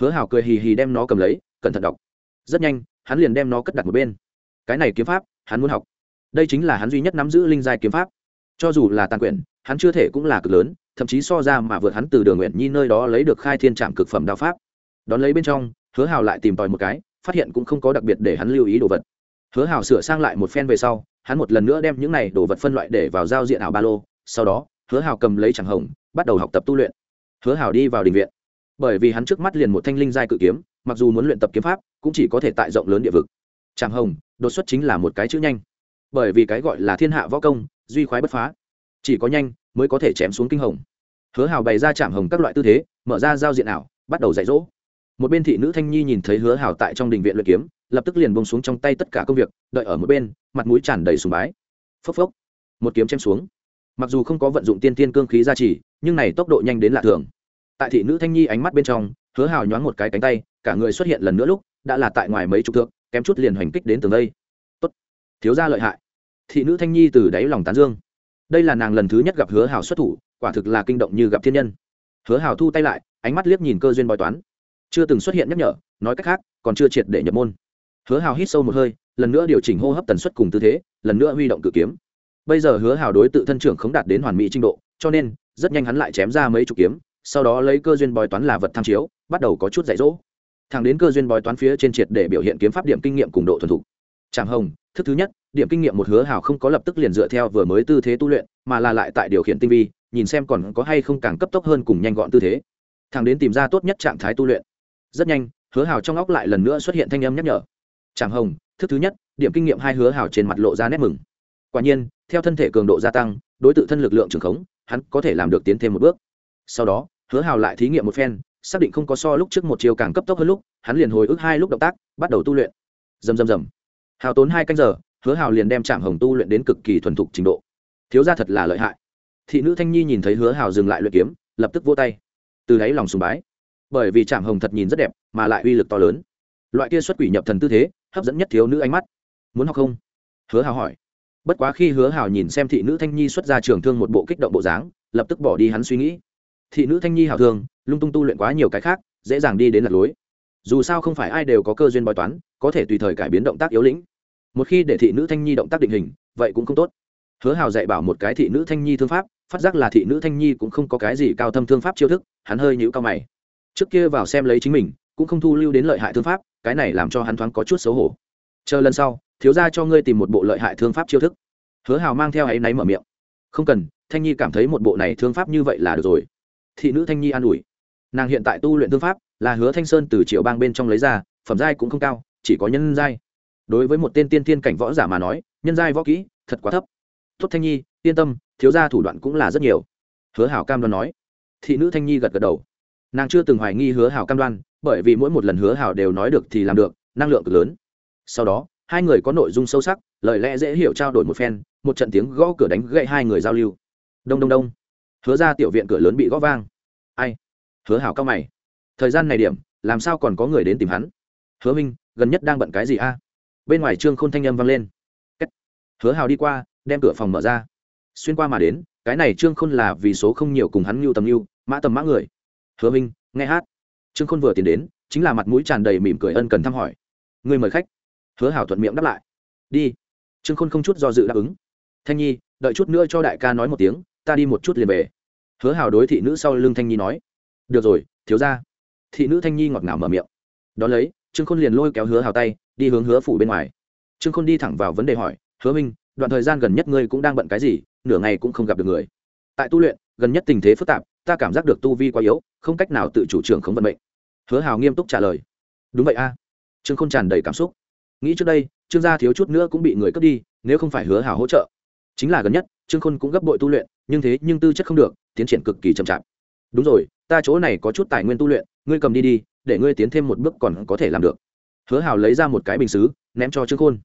Hứa hào cười hì hì đem nó cầm lấy, cẩn thận đọc. Rất nhanh hắn liền đem nó cất đặt một bên. Cái này kiếm pháp, hắn muốn học. Đây chính là hắn duy nhất nắm giữ linh giai kiếm pháp. Cho dù là tàn quyển, hắn chưa thể cũng là cực lớn, thậm chí so ra mà vượt hắn từ đường nguyện nhi nơi đó lấy được khai thiên trạm cực phẩm đao pháp. Đón lấy bên trong, hứa hào lại tìm tòi một cái, phát hiện cũng không có đặc biệt để hắn lưu ý đồ vật. Hứa hào sửa sang lại một phen về sau, hắn một lần nữa đem những này đồ vật phân loại để vào giao diện ảo ba lô. Sau đó, hứa hào cầm lấy chẳng hồng, bắt đầu học tập tu luyện. Hứa hào đi vào đình viện. Bởi vì hắn trước mắt liền một thanh linh giai cự kiếm mặc dù muốn luyện tập kiếm pháp, cũng chỉ có thể tại rộng lớn địa vực. Tràng hồng, đột xuất chính là một cái chữ nhanh. Bởi vì cái gọi là thiên hạ võ công, duy khoái bất phá. Chỉ có nhanh mới có thể chém xuống kinh hồng. Hứa hào bày ra chạm hồng các loại tư thế, mở ra giao diện ảo, bắt đầu dạy dỗ. Một bên thị nữ thanh nhi nhìn thấy hứa hào tại trong đình viện luyện kiếm, lập tức liền bông xuống trong tay tất cả công việc, đợi ở một bên, mặt mũi tràn đầy sùng bái. Phốc phốc, một kiếm chém xuống. Mặc dù không có vận dụng tiên tiên cương khí gia trì, nhưng này tốc độ nhanh đến lạ thường. Tại thị nữ thanh nhi ánh mắt bên trong hứa hào nhoáng một cái cánh tay cả người xuất hiện lần nữa lúc đã là tại ngoài mấy chục thượng, kém chút liền hoành kích đến tường đây. Tốt. Thiếu gia lợi hại. Thị nữ thanh nhi từ đáy lòng tán dương. Đây là nàng lần thứ nhất gặp hứa hào xuất thủ quả thực là kinh động như gặp thiên nhân. Hứa hào thu tay lại ánh mắt liếc nhìn cơ duyên bói toán. Chưa từng xuất hiện nhắc nhở nói cách khác còn chưa triệt để nhập môn. Hứa hào hít sâu một hơi lần nữa điều chỉnh hô hấp tần suất cùng tư thế lần nữa huy động cự kiếm. Bây giờ hứa hào đối tự thân trưởng không đạt đến hoàn mỹ trình độ cho nên rất nhanh hắn lại chém ra mấy chục kiếm sau đó lấy cơ duyên bói toán là vật tham chiếu bắt đầu có chút dạy dỗ. Thẳng đến cơ duyên bói toán phía trên triệt để biểu hiện kiếm pháp điểm kinh nghiệm cùng độ thuần thục. Tràng hồng, thức thứ nhất, điểm kinh nghiệm một hứa hào không có lập tức liền dựa theo vừa mới tư thế tu luyện, mà là lại tại điều khiển tinh vi, nhìn xem còn có hay không càng cấp tốc hơn cùng nhanh gọn tư thế. Thẳng đến tìm ra tốt nhất trạng thái tu luyện. Rất nhanh, hứa hào trong óc lại lần nữa xuất hiện thanh âm nhắc nhở. Tràng hồng, thức thứ nhất, điểm kinh nghiệm hai hứa hào trên mặt lộ ra nét mừng. Quả nhiên, theo thân thể cường độ gia tăng, đối tượng thân lực lượng trường khống, hắn có thể làm được tiến thêm một bước. Sau đó, hứa hào lại thí nghiệm một phen xác định không có so lúc trước một chiều càng cấp tốc hơn lúc, hắn liền hồi ức hai lúc động tác, bắt đầu tu luyện. Dầm dầm dầm hào tốn hai canh giờ, hứa hào liền đem trạm hồng tu luyện đến cực kỳ thuần thục trình độ. Thiếu ra thật là lợi hại. Thị nữ thanh nhi nhìn thấy hứa hào dừng lại luyện kiếm, lập tức vô tay. Từ đáy lòng sùng bái. Bởi vì trạm hồng thật nhìn rất đẹp, mà lại uy lực to lớn. Loại kia xuất quỷ nhập thần tư thế, hấp dẫn nhất thiếu nữ ánh mắt. Muốn học không? Hứa hào hỏi. Bất quá khi hứa hào nhìn xem thị nữ thanh nhi xuất ra trường thương một bộ kích động bộ dáng, lập tức bỏ đi hắn suy nghĩ thị nữ thanh nhi hào thương, lung tung tu luyện quá nhiều cái khác, dễ dàng đi đến lạc lối. Dù sao không phải ai đều có cơ duyên bói toán, có thể tùy thời cải biến động tác yếu lĩnh. Một khi để thị nữ thanh nhi động tác định hình, vậy cũng không tốt. Hứa hào dạy bảo một cái thị nữ thanh nhi thương pháp, phát giác là thị nữ thanh nhi cũng không có cái gì cao thâm thương pháp chiêu thức, hắn hơi nhũ cao mày. Trước kia vào xem lấy chính mình, cũng không thu lưu đến lợi hại thương pháp, cái này làm cho hắn thoáng có chút xấu hổ. Chờ lần sau, thiếu ra cho ngươi tìm một bộ lợi hại thương pháp chiêu thức. Hứa hào mang theo áy náy mở miệng. Không cần, thanh nhi cảm thấy một bộ này thương pháp như vậy là được rồi thị nữ thanh nhi an ủi. Nàng hiện tại tu luyện thương pháp, là hứa thanh sơn từ triệu bang bên trong lấy ra, phẩm giai cũng không cao, chỉ có nhân giai. Đối với một tên tiên tiên cảnh võ giả mà nói, nhân giai võ kỹ, thật quá thấp. Tốt thanh nhi, yên tâm, thiếu gia thủ đoạn cũng là rất nhiều. Hứa hảo cam đoan nói. Thị nữ thanh nhi gật gật đầu. Nàng chưa từng hoài nghi hứa hảo cam đoan, bởi vì mỗi một lần hứa hảo đều nói được thì làm được, năng lượng cực lớn. Sau đó, hai người có nội dung sâu sắc, lời lẽ dễ hiểu trao đổi một phen, một trận tiếng gõ cửa đánh gậy hai người giao lưu. Đông đông đông. Hứa ra tiểu viện cửa lớn bị gõ vang ai? Hứa hảo cao mày. Thời gian này điểm, làm sao còn có người đến tìm hắn? Hứa minh, gần nhất đang bận cái gì a? Bên ngoài trương khôn thanh âm vang lên. Hứa hào đi qua, đem cửa phòng mở ra. Xuyên qua mà đến, cái này trương khôn là vì số không nhiều cùng hắn mưu tầm mưu mã tầm mã người. Hứa minh, nghe hát. Trương khôn vừa tiến đến, chính là mặt mũi tràn đầy mỉm cười ân cần thăm hỏi. Người mời khách. Hứa hào thuận miệng đáp lại. Đi. Trương khôn không chút do dự đáp ứng. Thanh nhi, đợi chút nữa cho đại ca nói một tiếng, ta đi một chút liền về hứa hào đối thị nữ sau lưng thanh nhi nói, được rồi, thiếu ra thị nữ thanh nhi ngọt ngào mở miệng. Đón lấy, trương khôn liền lôi kéo hứa hào tay, đi hướng hứa phủ bên ngoài. Trương khôn đi thẳng vào vấn đề hỏi, hứa minh, đoạn thời gian gần nhất ngươi cũng đang bận cái gì? Nửa ngày cũng không gặp được người. Tại tu luyện, gần nhất tình thế phức tạp, ta cảm giác được tu vi quá yếu, không cách nào tự chủ trưởng không vận mệnh. Hứa hào nghiêm túc trả lời, đúng vậy a. Trương k h ô n tràn đầy cảm xúc. Nghĩ trước đây, trương gia thiếu chút nữa cũng bị người cướp đi, nếu không phải hứa hào hỗ trợ. Chính là gần nhất, trương khôn cũng gấp bội tu luyện, nhưng thế nhưng tư chất không được tiến triển cực kỳ chậm chạp. Đúng rồi, ta chỗ này có chút tài nguyên tu luyện, ngươi cầm đi đi, để ngươi tiến thêm một bước còn có thể làm được. Hứa hào lấy ra một cái bình xứ, ném cho trương khôn.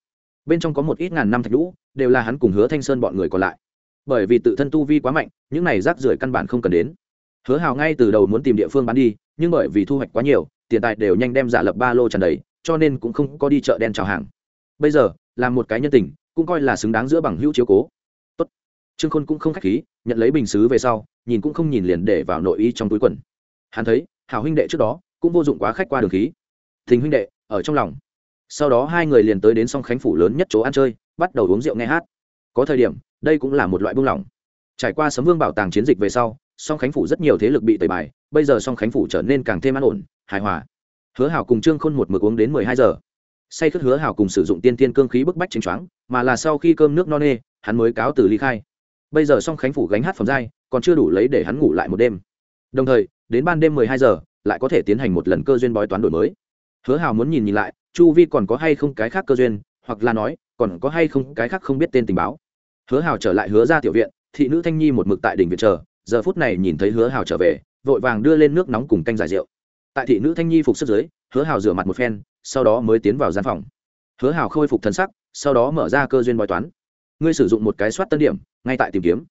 Bên trong có một ít ngàn năm thạch lũ đều là hắn cùng hứa thanh sơn bọn người còn lại. Bởi vì tự thân tu vi quá mạnh, những này rác rưởi căn bản không cần đến. Hứa hào ngay từ đầu muốn tìm địa phương bán đi, nhưng bởi vì thu hoạch quá nhiều, tiền tài đều nhanh đem giả lập ba lô tràn đầy, cho nên cũng không có đi chợ đen chào hàng. Bây giờ làm một cái nhân tình, cũng coi là xứng đáng giữa bằng hữu chiếu cố. Tốt. trương khôn cũng không khách khí, nhận lấy bình xứ về sau nhìn cũng không nhìn liền để vào nội y trong túi quần. Hắn thấy, hảo huynh đệ trước đó cũng vô dụng quá khách qua đường khí. Thình huynh đệ, ở trong lòng. Sau đó hai người liền tới đến song khánh phủ lớn nhất chỗ ăn chơi, bắt đầu uống rượu nghe hát. Có thời điểm, đây cũng là một loại buông lỏng. Trải qua sấm vương bảo tàng chiến dịch về sau, song khánh phủ rất nhiều thế lực bị tẩy bài, bây giờ song khánh phủ trở nên càng thêm an ổn, hài hòa. Hứa hảo cùng trương khôn một mực uống đến mười hai giờ. Say khất hứa hảo cùng sử dụng tiên tiên cương khí bức bách chính choáng, mà là sau khi cơm nước no nê, hắn mới cáo từ ly khai bây giờ song khánh phủ gánh hát phẩm giai, còn chưa đủ lấy để hắn ngủ lại một đêm. Đồng thời, đến ban đêm mười hai giờ, lại có thể tiến hành một lần cơ duyên bói toán đổi mới. Hứa hào muốn nhìn nhìn lại, chu vi còn có hay không cái khác cơ duyên, hoặc là nói, còn có hay không cái khác không biết tên tình báo. Hứa hào trở lại hứa ra tiểu viện, thị nữ thanh nhi một mực tại đỉnh viện chờ, giờ phút này nhìn thấy hứa hào trở về, vội vàng đưa lên nước nóng cùng canh giải rượu. Tại thị nữ thanh nhi phục sức dưới, hứa hào rửa mặt một phen, sau đó mới tiến vào gian phòng. Hứa hào khôi phục thân sắc, sau đó mở ra cơ duyên bói toán ngươi sử dụng một cái soát tân điểm, ngay tại tìm kiếm.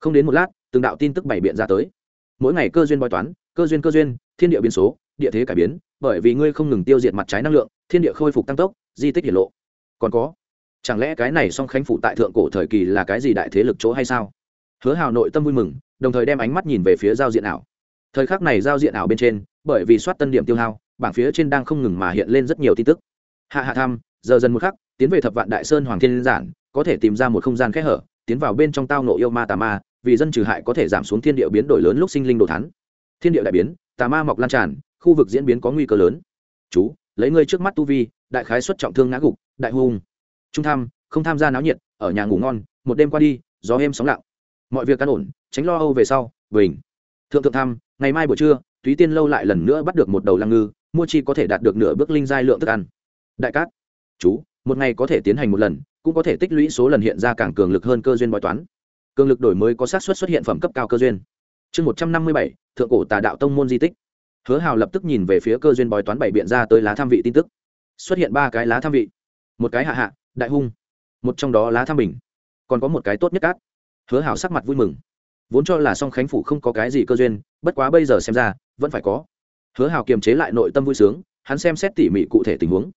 Không đến một lát, từng đạo tin tức bày biện ra tới. Mỗi ngày cơ duyên bói toán, cơ duyên cơ duyên, thiên địa biến số, địa thế cải biến, bởi vì ngươi không ngừng tiêu diệt mặt trái năng lượng, thiên địa khôi phục tăng tốc, di tích hiển lộ. Còn có, chẳng lẽ cái này song khánh phụ tại thượng cổ thời kỳ là cái gì đại thế lực chỗ hay sao? Hứa hào nội tâm vui mừng, đồng thời đem ánh mắt nhìn về phía giao diện ảo. Thời khắc này giao diện ảo bên trên, bởi vì soát tân điểm tiêu hao, bảng phía trên đang không ngừng mà hiện lên rất nhiều tin tức. Hạ hạ tham giờ dần một khắc, tiến về thập vạn đại sơn hoàng thiên giản, có thể tìm ra một không gian khẽ hở, tiến vào bên trong tao nộ yêu ma tà ma, vì dân trừ hại có thể giảm xuống thiên địa biến đổi lớn lúc sinh linh đồ thắn. Thiên địa đại biến, tà ma mọc lan tràn, khu vực diễn biến có nguy cơ lớn. Chú, lấy ngươi trước mắt tu vi, đại khái xuất trọng thương ngã gục, đại hung. Trung tham, không tham gia náo nhiệt, ở nhà ngủ ngon, một đêm qua đi, gió êm sóng lặng. Mọi việc căn ổn, tránh lo âu về sau, bình. Thượng thượng tham, ngày mai buổi trưa, túy tiên lâu lại lần nữa bắt được một đầu lăng ngư, mua chi có thể đạt được nửa bước linh giai lượng thức ăn. Đại cát chú, một ngày có thể tiến hành một lần, cũng có thể tích lũy số lần hiện ra càng cường lực hơn cơ duyên bói toán. Cường lực đổi mới có xác suất xuất hiện phẩm cấp cao cơ duyên. Chương một trăm năm mươi bảy, thượng cổ tà đạo tông môn di tích. Hứa hào lập tức nhìn về phía cơ duyên bói toán bảy biện ra tới lá tham vị tin tức. Xuất hiện ba cái lá tham vị. Một cái hạ hạ, đại hung. Một trong đó lá tham bình. Còn có một cái tốt nhất cát hứa hào sắc mặt vui mừng. Vốn cho là song khánh phủ không có cái gì cơ duyên, bất quá bây giờ xem ra, vẫn phải có. Hứa hào kiềm chế lại nội tâm vui sướng, hắn xem xét tỉ mỉ cụ thể tình huống.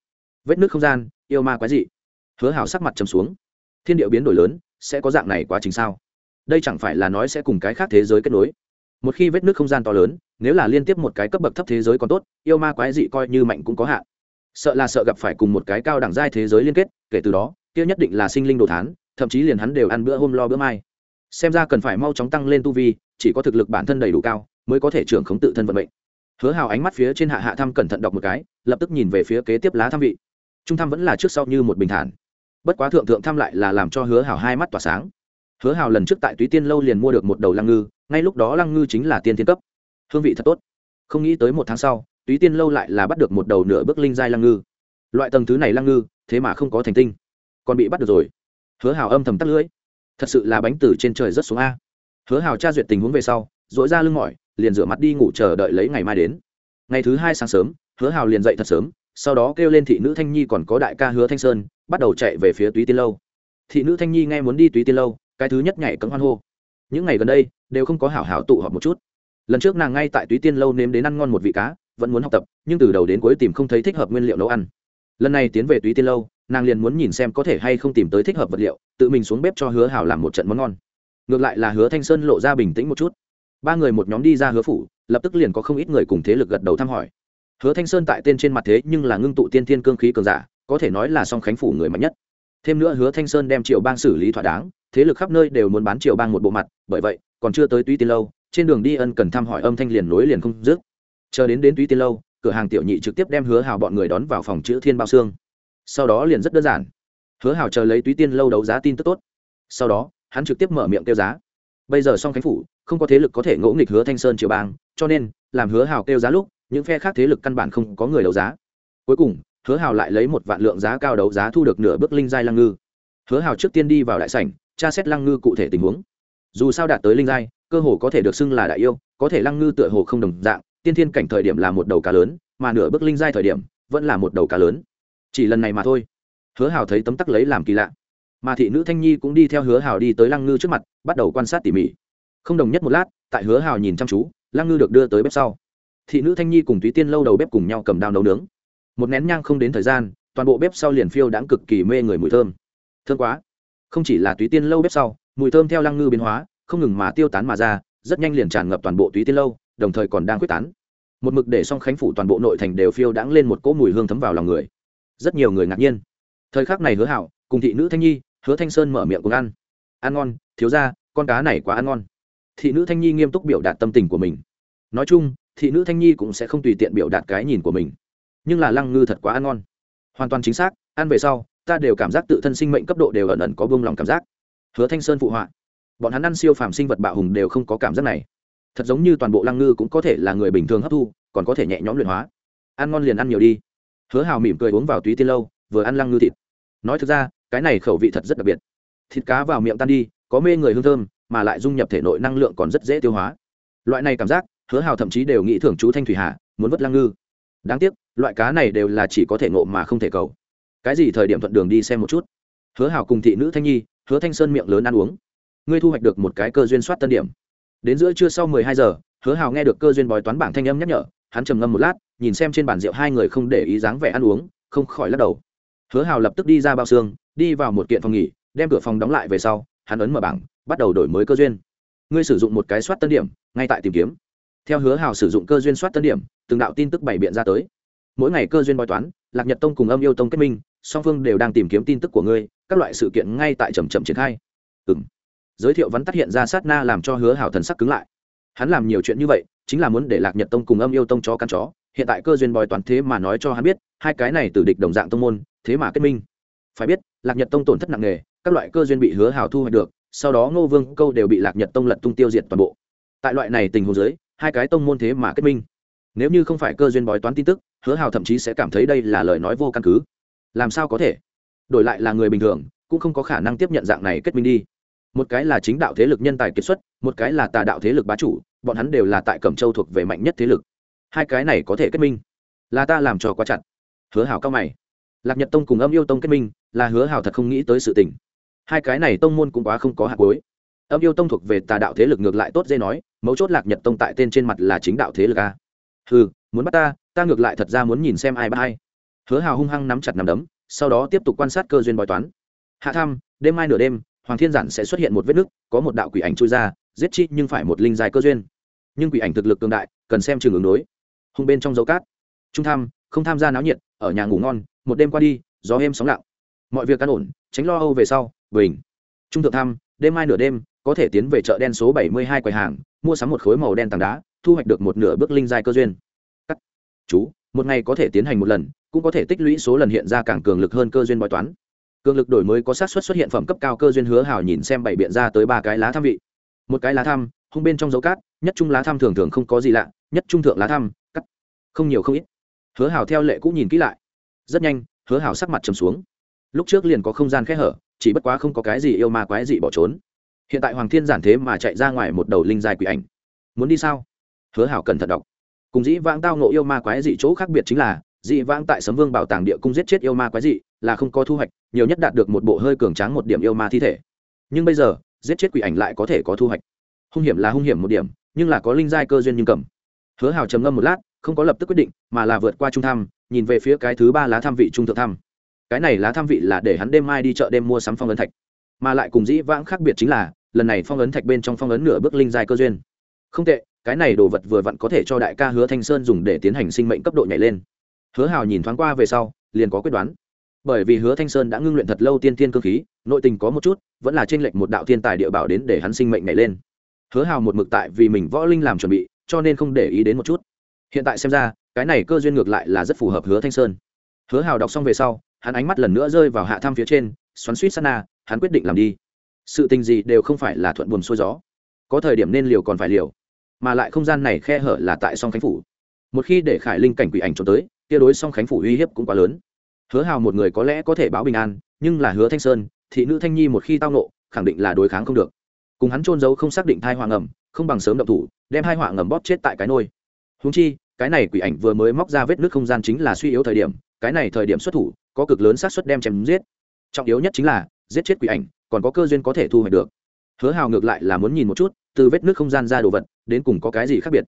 Vết nước không gian yêu ma quái dị. Hứa hào sắc mặt trầm xuống. Thiên điệu biến đổi lớn, sẽ có dạng này quá trình sao? Đây chẳng phải là nói sẽ cùng cái khác thế giới kết nối? Một khi vết nước không gian to lớn, nếu là liên tiếp một cái cấp bậc thấp thế giới còn tốt, yêu ma quái dị coi như mạnh cũng có hạn. Sợ là sợ gặp phải cùng một cái cao đẳng giai thế giới liên kết, kể từ đó, kia nhất định là sinh linh đồ thán, thậm chí liền hắn đều ăn bữa hôm lo bữa mai. Xem ra cần phải mau chóng tăng lên tu vi, chỉ có thực lực bản thân đầy đủ cao, mới có thể trưởng khống tự thân vận mệnh. Hứa hào ánh mắt phía trên hạ hạ thăm cẩn thận đọc một cái, lập tức nhìn về phía kế tiếp lá thăm vị trung thăm vẫn là trước sau như một bình thản. Bất quá thượng thượng thăm lại là làm cho hứa hào hai mắt tỏa sáng. Hứa hào lần trước tại túy tiên lâu liền mua được một đầu lăng ngư, ngay lúc đó lăng ngư chính là tiên thiên cấp. Hương vị thật tốt. Không nghĩ tới một tháng sau, túy tiên lâu lại là bắt được một đầu nửa bước linh giai lăng ngư. Loại tầng thứ này lăng ngư, thế mà không có thành tinh. Còn bị bắt được rồi. Hứa hào âm thầm tắt lưỡi. Thật sự là bánh từ trên trời rất xuống a. Hứa hào tra duyệt tình huống về sau dội ra lưng mỏi, liền rửa mặt đi ngủ chờ đợi lấy ngày mai đến. Ngày thứ hai sáng sớm, hứa hào liền dậy thật sớm sau đó kêu lên thị nữ thanh nhi còn có đại ca hứa thanh sơn, bắt đầu chạy về phía túy tiên lâu. Thị nữ thanh nhi nghe muốn đi túy tiên lâu, cái thứ nhất nhảy cấm hoan hô. Những ngày gần đây, đều không có hảo hảo tụ họp một chút. Lần trước nàng ngay tại túy tiên lâu nếm đến ăn ngon một vị cá, vẫn muốn học tập, nhưng từ đầu đến cuối tìm không thấy thích hợp nguyên liệu nấu ăn. Lần này tiến về túy tiên lâu, nàng liền muốn nhìn xem có thể hay không tìm tới thích hợp vật liệu, tự mình xuống bếp cho hứa hảo làm một trận món ngon. Ngược lại là hứa thanh sơn lộ ra bình tĩnh một chút. Ba người một nhóm đi ra hứa phủ, lập tức liền có không ít người cùng thế lực gật đầu thăm hỏi hứa thanh sơn tại tên trên mặt thế nhưng là ngưng tụ tiên thiên cương khí cường giả, có thể nói là song khánh phủ người mạnh nhất. Thêm nữa hứa thanh sơn đem triệu bang xử lý thỏa đáng, thế lực khắp nơi đều muốn bán triệu bang một bộ mặt, bởi vậy, còn chưa tới túy tiên lâu, trên đường đi ân cần thăm hỏi âm thanh liền nối liền không dứt. Chờ đến đến túy tiên lâu, cửa hàng tiểu nhị trực tiếp đem hứa hào bọn người đón vào phòng chữ thiên bao xương. Sau đó liền rất đơn giản. Hứa hào chờ lấy túy tiên lâu đấu giá tin tức tốt. Sau đó, hắn trực tiếp mở miệng kêu giá. Bây giờ song khánh phủ, không có thế lực có thể ngỗ nghịch hứa thanh sơn triều bang, cho nên, làm hứa hào kêu giá lúc những phe khác thế lực căn bản không có người đấu giá. Cuối cùng, hứa hào lại lấy một vạn lượng giá cao đấu giá thu được nửa bước linh giai lăng ngư. Hứa hào trước tiên đi vào đại sảnh, tra xét lăng ngư cụ thể tình huống. Dù sao đạt tới linh giai, cơ hồ có thể được xưng là đại yêu, có thể lăng ngư tựa hồ không đồng dạng, tiên thiên cảnh thời điểm là một đầu cá lớn, mà nửa bước linh giai thời điểm, vẫn là một đầu cá lớn. Chỉ lần này mà thôi. Hứa hào thấy tấm tắc lấy làm kỳ lạ. Mà thị nữ thanh nhi cũng đi theo hứa hào đi tới lăng ngư trước mặt, bắt đầu quan sát tỉ mỉ. Không đồng nhất một lát, tại hứa hào nhìn chăm chú, lăng ngư được đưa tới bếp sau thị nữ thanh nhi cùng túy tiên lâu đầu bếp cùng nhau cầm đao nấu nướng. Một nén nhang không đến thời gian, toàn bộ bếp sau liền phiêu đãng cực kỳ mê người mùi thơm. Thơm quá. Không chỉ là túy tiên lâu bếp sau, mùi thơm theo lăng ngư biến hóa, không ngừng mà tiêu tán mà ra, rất nhanh liền tràn ngập toàn bộ túy tiên lâu, đồng thời còn đang quyết tán. Một mực để song khánh phủ toàn bộ nội thành đều phiêu đãng lên một cỗ mùi hương thấm vào lòng người. Rất nhiều người ngạc nhiên. Thời khắc này hứa hảo, cùng thị nữ thanh nhi, hứa thanh sơn mở miệng cùng ăn. Ăn ngon, thiếu ra con cá này quá ăn ngon. Thị nữ thanh nhi nghiêm túc biểu đạt tâm tình của mình. Nói chung thị nữ thanh nhi cũng sẽ không tùy tiện biểu đạt cái nhìn của mình. Nhưng là lăng ngư thật quá ăn ngon. Hoàn toàn chính xác, ăn về sau, ta đều cảm giác tự thân sinh mệnh cấp độ đều ẩn ẩn có bông lòng cảm giác. Hứa thanh sơn phụ họa. Bọn hắn ăn siêu phàm sinh vật bạo hùng đều không có cảm giác này. Thật giống như toàn bộ lăng ngư cũng có thể là người bình thường hấp thu, còn có thể nhẹ nhõm luyện hóa. Ăn ngon liền ăn nhiều đi. Hứa hào mỉm cười uống vào túy tiên lâu, vừa ăn lăng ngư thịt. Nói thực ra, cái này khẩu vị thật rất đặc biệt. Thịt cá vào miệng tan đi, có mê người hương thơm, mà lại dung nhập thể nội năng lượng còn rất dễ tiêu hóa. Loại này cảm giác hứa hào thậm chí đều nghĩ thưởng chú thanh thủy hà, muốn vất lăng ngư. Đáng tiếc, loại cá này đều là chỉ có thể ngộ mà không thể cầu. Cái gì thời điểm thuận đường đi xem một chút. Hứa hào cùng thị nữ thanh nhi, hứa thanh sơn miệng lớn ăn uống. Ngươi thu hoạch được một cái cơ duyên soát tân điểm. Đến giữa trưa sau mười hai giờ, hứa hào nghe được cơ duyên bói toán bảng thanh âm nhắc nhở, hắn trầm ngâm một lát, nhìn xem trên bàn rượu hai người không để ý dáng vẻ ăn uống, không khỏi lắc đầu. Hứa hào lập tức đi ra bao xương, đi vào một kiện phòng nghỉ, đem cửa phòng đóng lại về sau, hắn ấn mở bảng, bắt đầu đổi mới cơ duyên. Ngươi sử dụng một cái soát tân điểm, ngay tại tìm kiếm theo hứa hào sử dụng cơ duyên soát tân điểm, từng đạo tin tức bày biện ra tới. Mỗi ngày cơ duyên bói toán, lạc nhật tông cùng âm yêu tông kết minh, song phương đều đang tìm kiếm tin tức của ngươi, các loại sự kiện ngay tại trầm trầm triển khai. Ừ m giới thiệu vắn tắt hiện ra sát na làm cho hứa hào thần sắc cứng lại. Hắn làm nhiều chuyện như vậy, chính là muốn để lạc nhật tông cùng âm yêu tông cho căn chó. Hiện tại cơ duyên bói toán thế mà nói cho hắn biết, hai cái này từ địch đồng dạng tông môn, thế mà kết minh. Phải biết, lạc nhật tông tổn thất nặng nề, các loại cơ duyên bị hứa hào thu hoạch được, sau đó ngô vương câu đều bị lạc nhật tông lật tung tiêu diệt toàn bộ. Tại loại này tình huống giới hai cái tông môn thế mà kết minh. Nếu như không phải cơ duyên bói toán tin tức, hứa hào thậm chí sẽ cảm thấy đây là lời nói vô căn cứ. Làm sao có thể? Đổi lại là người bình thường, cũng không có khả năng tiếp nhận dạng này kết minh đi. Một cái là chính đạo thế lực nhân tài kiệt xuất, một cái là tà đạo thế lực bá chủ, bọn hắn đều là tại cẩm châu thuộc về mạnh nhất thế lực. Hai cái này có thể kết minh? Là ta làm cho quá chặt. Hứa hảo cao mày. Lạc nhật tông cùng âm yêu tông kết minh, là hứa hảo thật không nghĩ tới sự tình. Hai cái này tông môn cũng quá không có hạt cuối. Âm yêu tông thuộc về tà đạo thế lực ngược lại tốt dễ nói mấu chốt lạc nhật tông tại tên trên mặt là chính đạo thế lực a. Ừ muốn bắt ta ta ngược lại thật ra muốn nhìn xem ai bắt ai. Hứa hào hung hăng nắm chặt nằm đấm, sau đó tiếp tục quan sát cơ duyên bói toán. Hạ thăm, đêm mai nửa đêm, hoàng thiên giản sẽ xuất hiện một vết nứt, có một đạo quỷ ảnh trôi ra, giết chi nhưng phải một linh dài cơ duyên. Nhưng quỷ ảnh thực lực cường đại, cần xem trường ứng đối. Hung bên trong dấu cát. Trung tham không tham gia náo nhiệt, ở nhà ngủ ngon, một đêm qua đi, gió êm sóng lặng. Mọi việc căn ổn, tránh lo âu về sau, bình. Trung thượng tham đêm mai nửa đêm có thể tiến về chợ đen số bảy mươi hai quầy hàng, mua sắm một khối màu đen tảng đá, thu hoạch được một nửa bước linh giai cơ duyên. Cắt chú, một ngày có thể tiến hành một lần, cũng có thể tích lũy số lần hiện ra càng cường lực hơn cơ duyên bói toán. Cường lực đổi mới có xác suất xuất hiện phẩm cấp cao cơ duyên hứa hào nhìn xem bảy biện ra tới ba cái lá tham vị. Một cái lá tham, hung bên trong dấu cát, nhất trung lá tham thường thường không có gì lạ, nhất trung thượng lá tham, cắt, không nhiều không ít. Hứa hào theo lệ cũng nhìn kỹ lại. Rất nhanh, hứa hào sắc mặt trầm xuống. Lúc trước liền có không gian khẽ hở, chỉ bất quá không có cái gì yêu ma quái gì bỏ trốn hiện tại hoàng thiên giản thế mà chạy ra ngoài một đầu linh dài quỷ ảnh. Muốn đi sao? Hứa hảo cẩn thận đọc. Cùng dĩ vãng tao nộ yêu ma quái dị chỗ khác biệt chính là, dĩ vãng tại sấm vương bảo tàng địa cung giết chết yêu ma quái dị là không có thu hoạch, nhiều nhất đạt được một bộ hơi cường tráng một điểm yêu ma thi thể. Nhưng bây giờ, giết chết quỷ ảnh lại có thể có thu hoạch. Hung hiểm là hung hiểm một điểm, nhưng là có linh giai cơ duyên nhưng cầm. Hứa hào trầm ngâm một lát, không có lập tức quyết định, mà là vượt qua trung tham, nhìn về phía cái thứ ba lá tham vị trung thượng tham. Cái này lá tham vị là để hắn đêm mai đi chợ đêm mua sắm phong ấn thạch mà lại cùng dĩ vãng khác biệt chính là, lần này phong ấn thạch bên trong phong ấn nửa bước linh giai cơ duyên. Không tệ, cái này đồ vật vừa vặn có thể cho đại ca hứa thanh sơn dùng để tiến hành sinh mệnh cấp độ nhảy lên. Hứa hào nhìn thoáng qua về sau, liền có quyết đoán. Bởi vì hứa thanh sơn đã ngưng luyện thật lâu tiên tiên cơ khí, nội tình có một chút, vẫn là t r ê n lệch một đạo thiên tài địa bảo đến để hắn sinh mệnh nhảy lên. Hứa hào một mực tại vì mình võ linh làm chuẩn bị, cho nên không để ý đến một chút. Hiện tại xem ra, cái này cơ duyên ngược lại là rất phù hợp hứa thanh sơn. Hứa hào đọc xong về sau, hắn ánh mắt lần nữa rơi vào hạ thăm phía trên, xoắn suýt sana hắn quyết định làm đi. Sự tình gì đều không phải là thuận buồm xuôi gió. Có thời điểm nên liều còn phải liều, mà lại không gian này khe hở là tại song khánh phủ. Một khi để khải linh cảnh quỷ ảnh trốn tới tia đối song khánh phủ uy hiếp cũng quá lớn. Hứa hào một người có lẽ có thể báo bình an, nhưng là hứa thanh sơn, thị nữ thanh nhi một khi tao nộ khẳng định là đối kháng không được. Cùng hắn trôn giấu không xác định thai họa ngầm, không bằng sớm động thủ, đem hai họa ngầm bóp chết tại cái nôi. Húng chi, cái này quỷ ảnh vừa mới móc ra vết nước không gian chính là suy yếu thời điểm, cái này thời điểm xuất thủ, có cực lớn xác suất đem chém giết. Trọng yếu nhất chính là giết chết quỷ ảnh, còn có cơ duyên có thể thu hoạch được. Hứa hào ngược lại là muốn nhìn một chút, từ vết nước không gian ra đồ vật, đến cùng có cái gì khác biệt.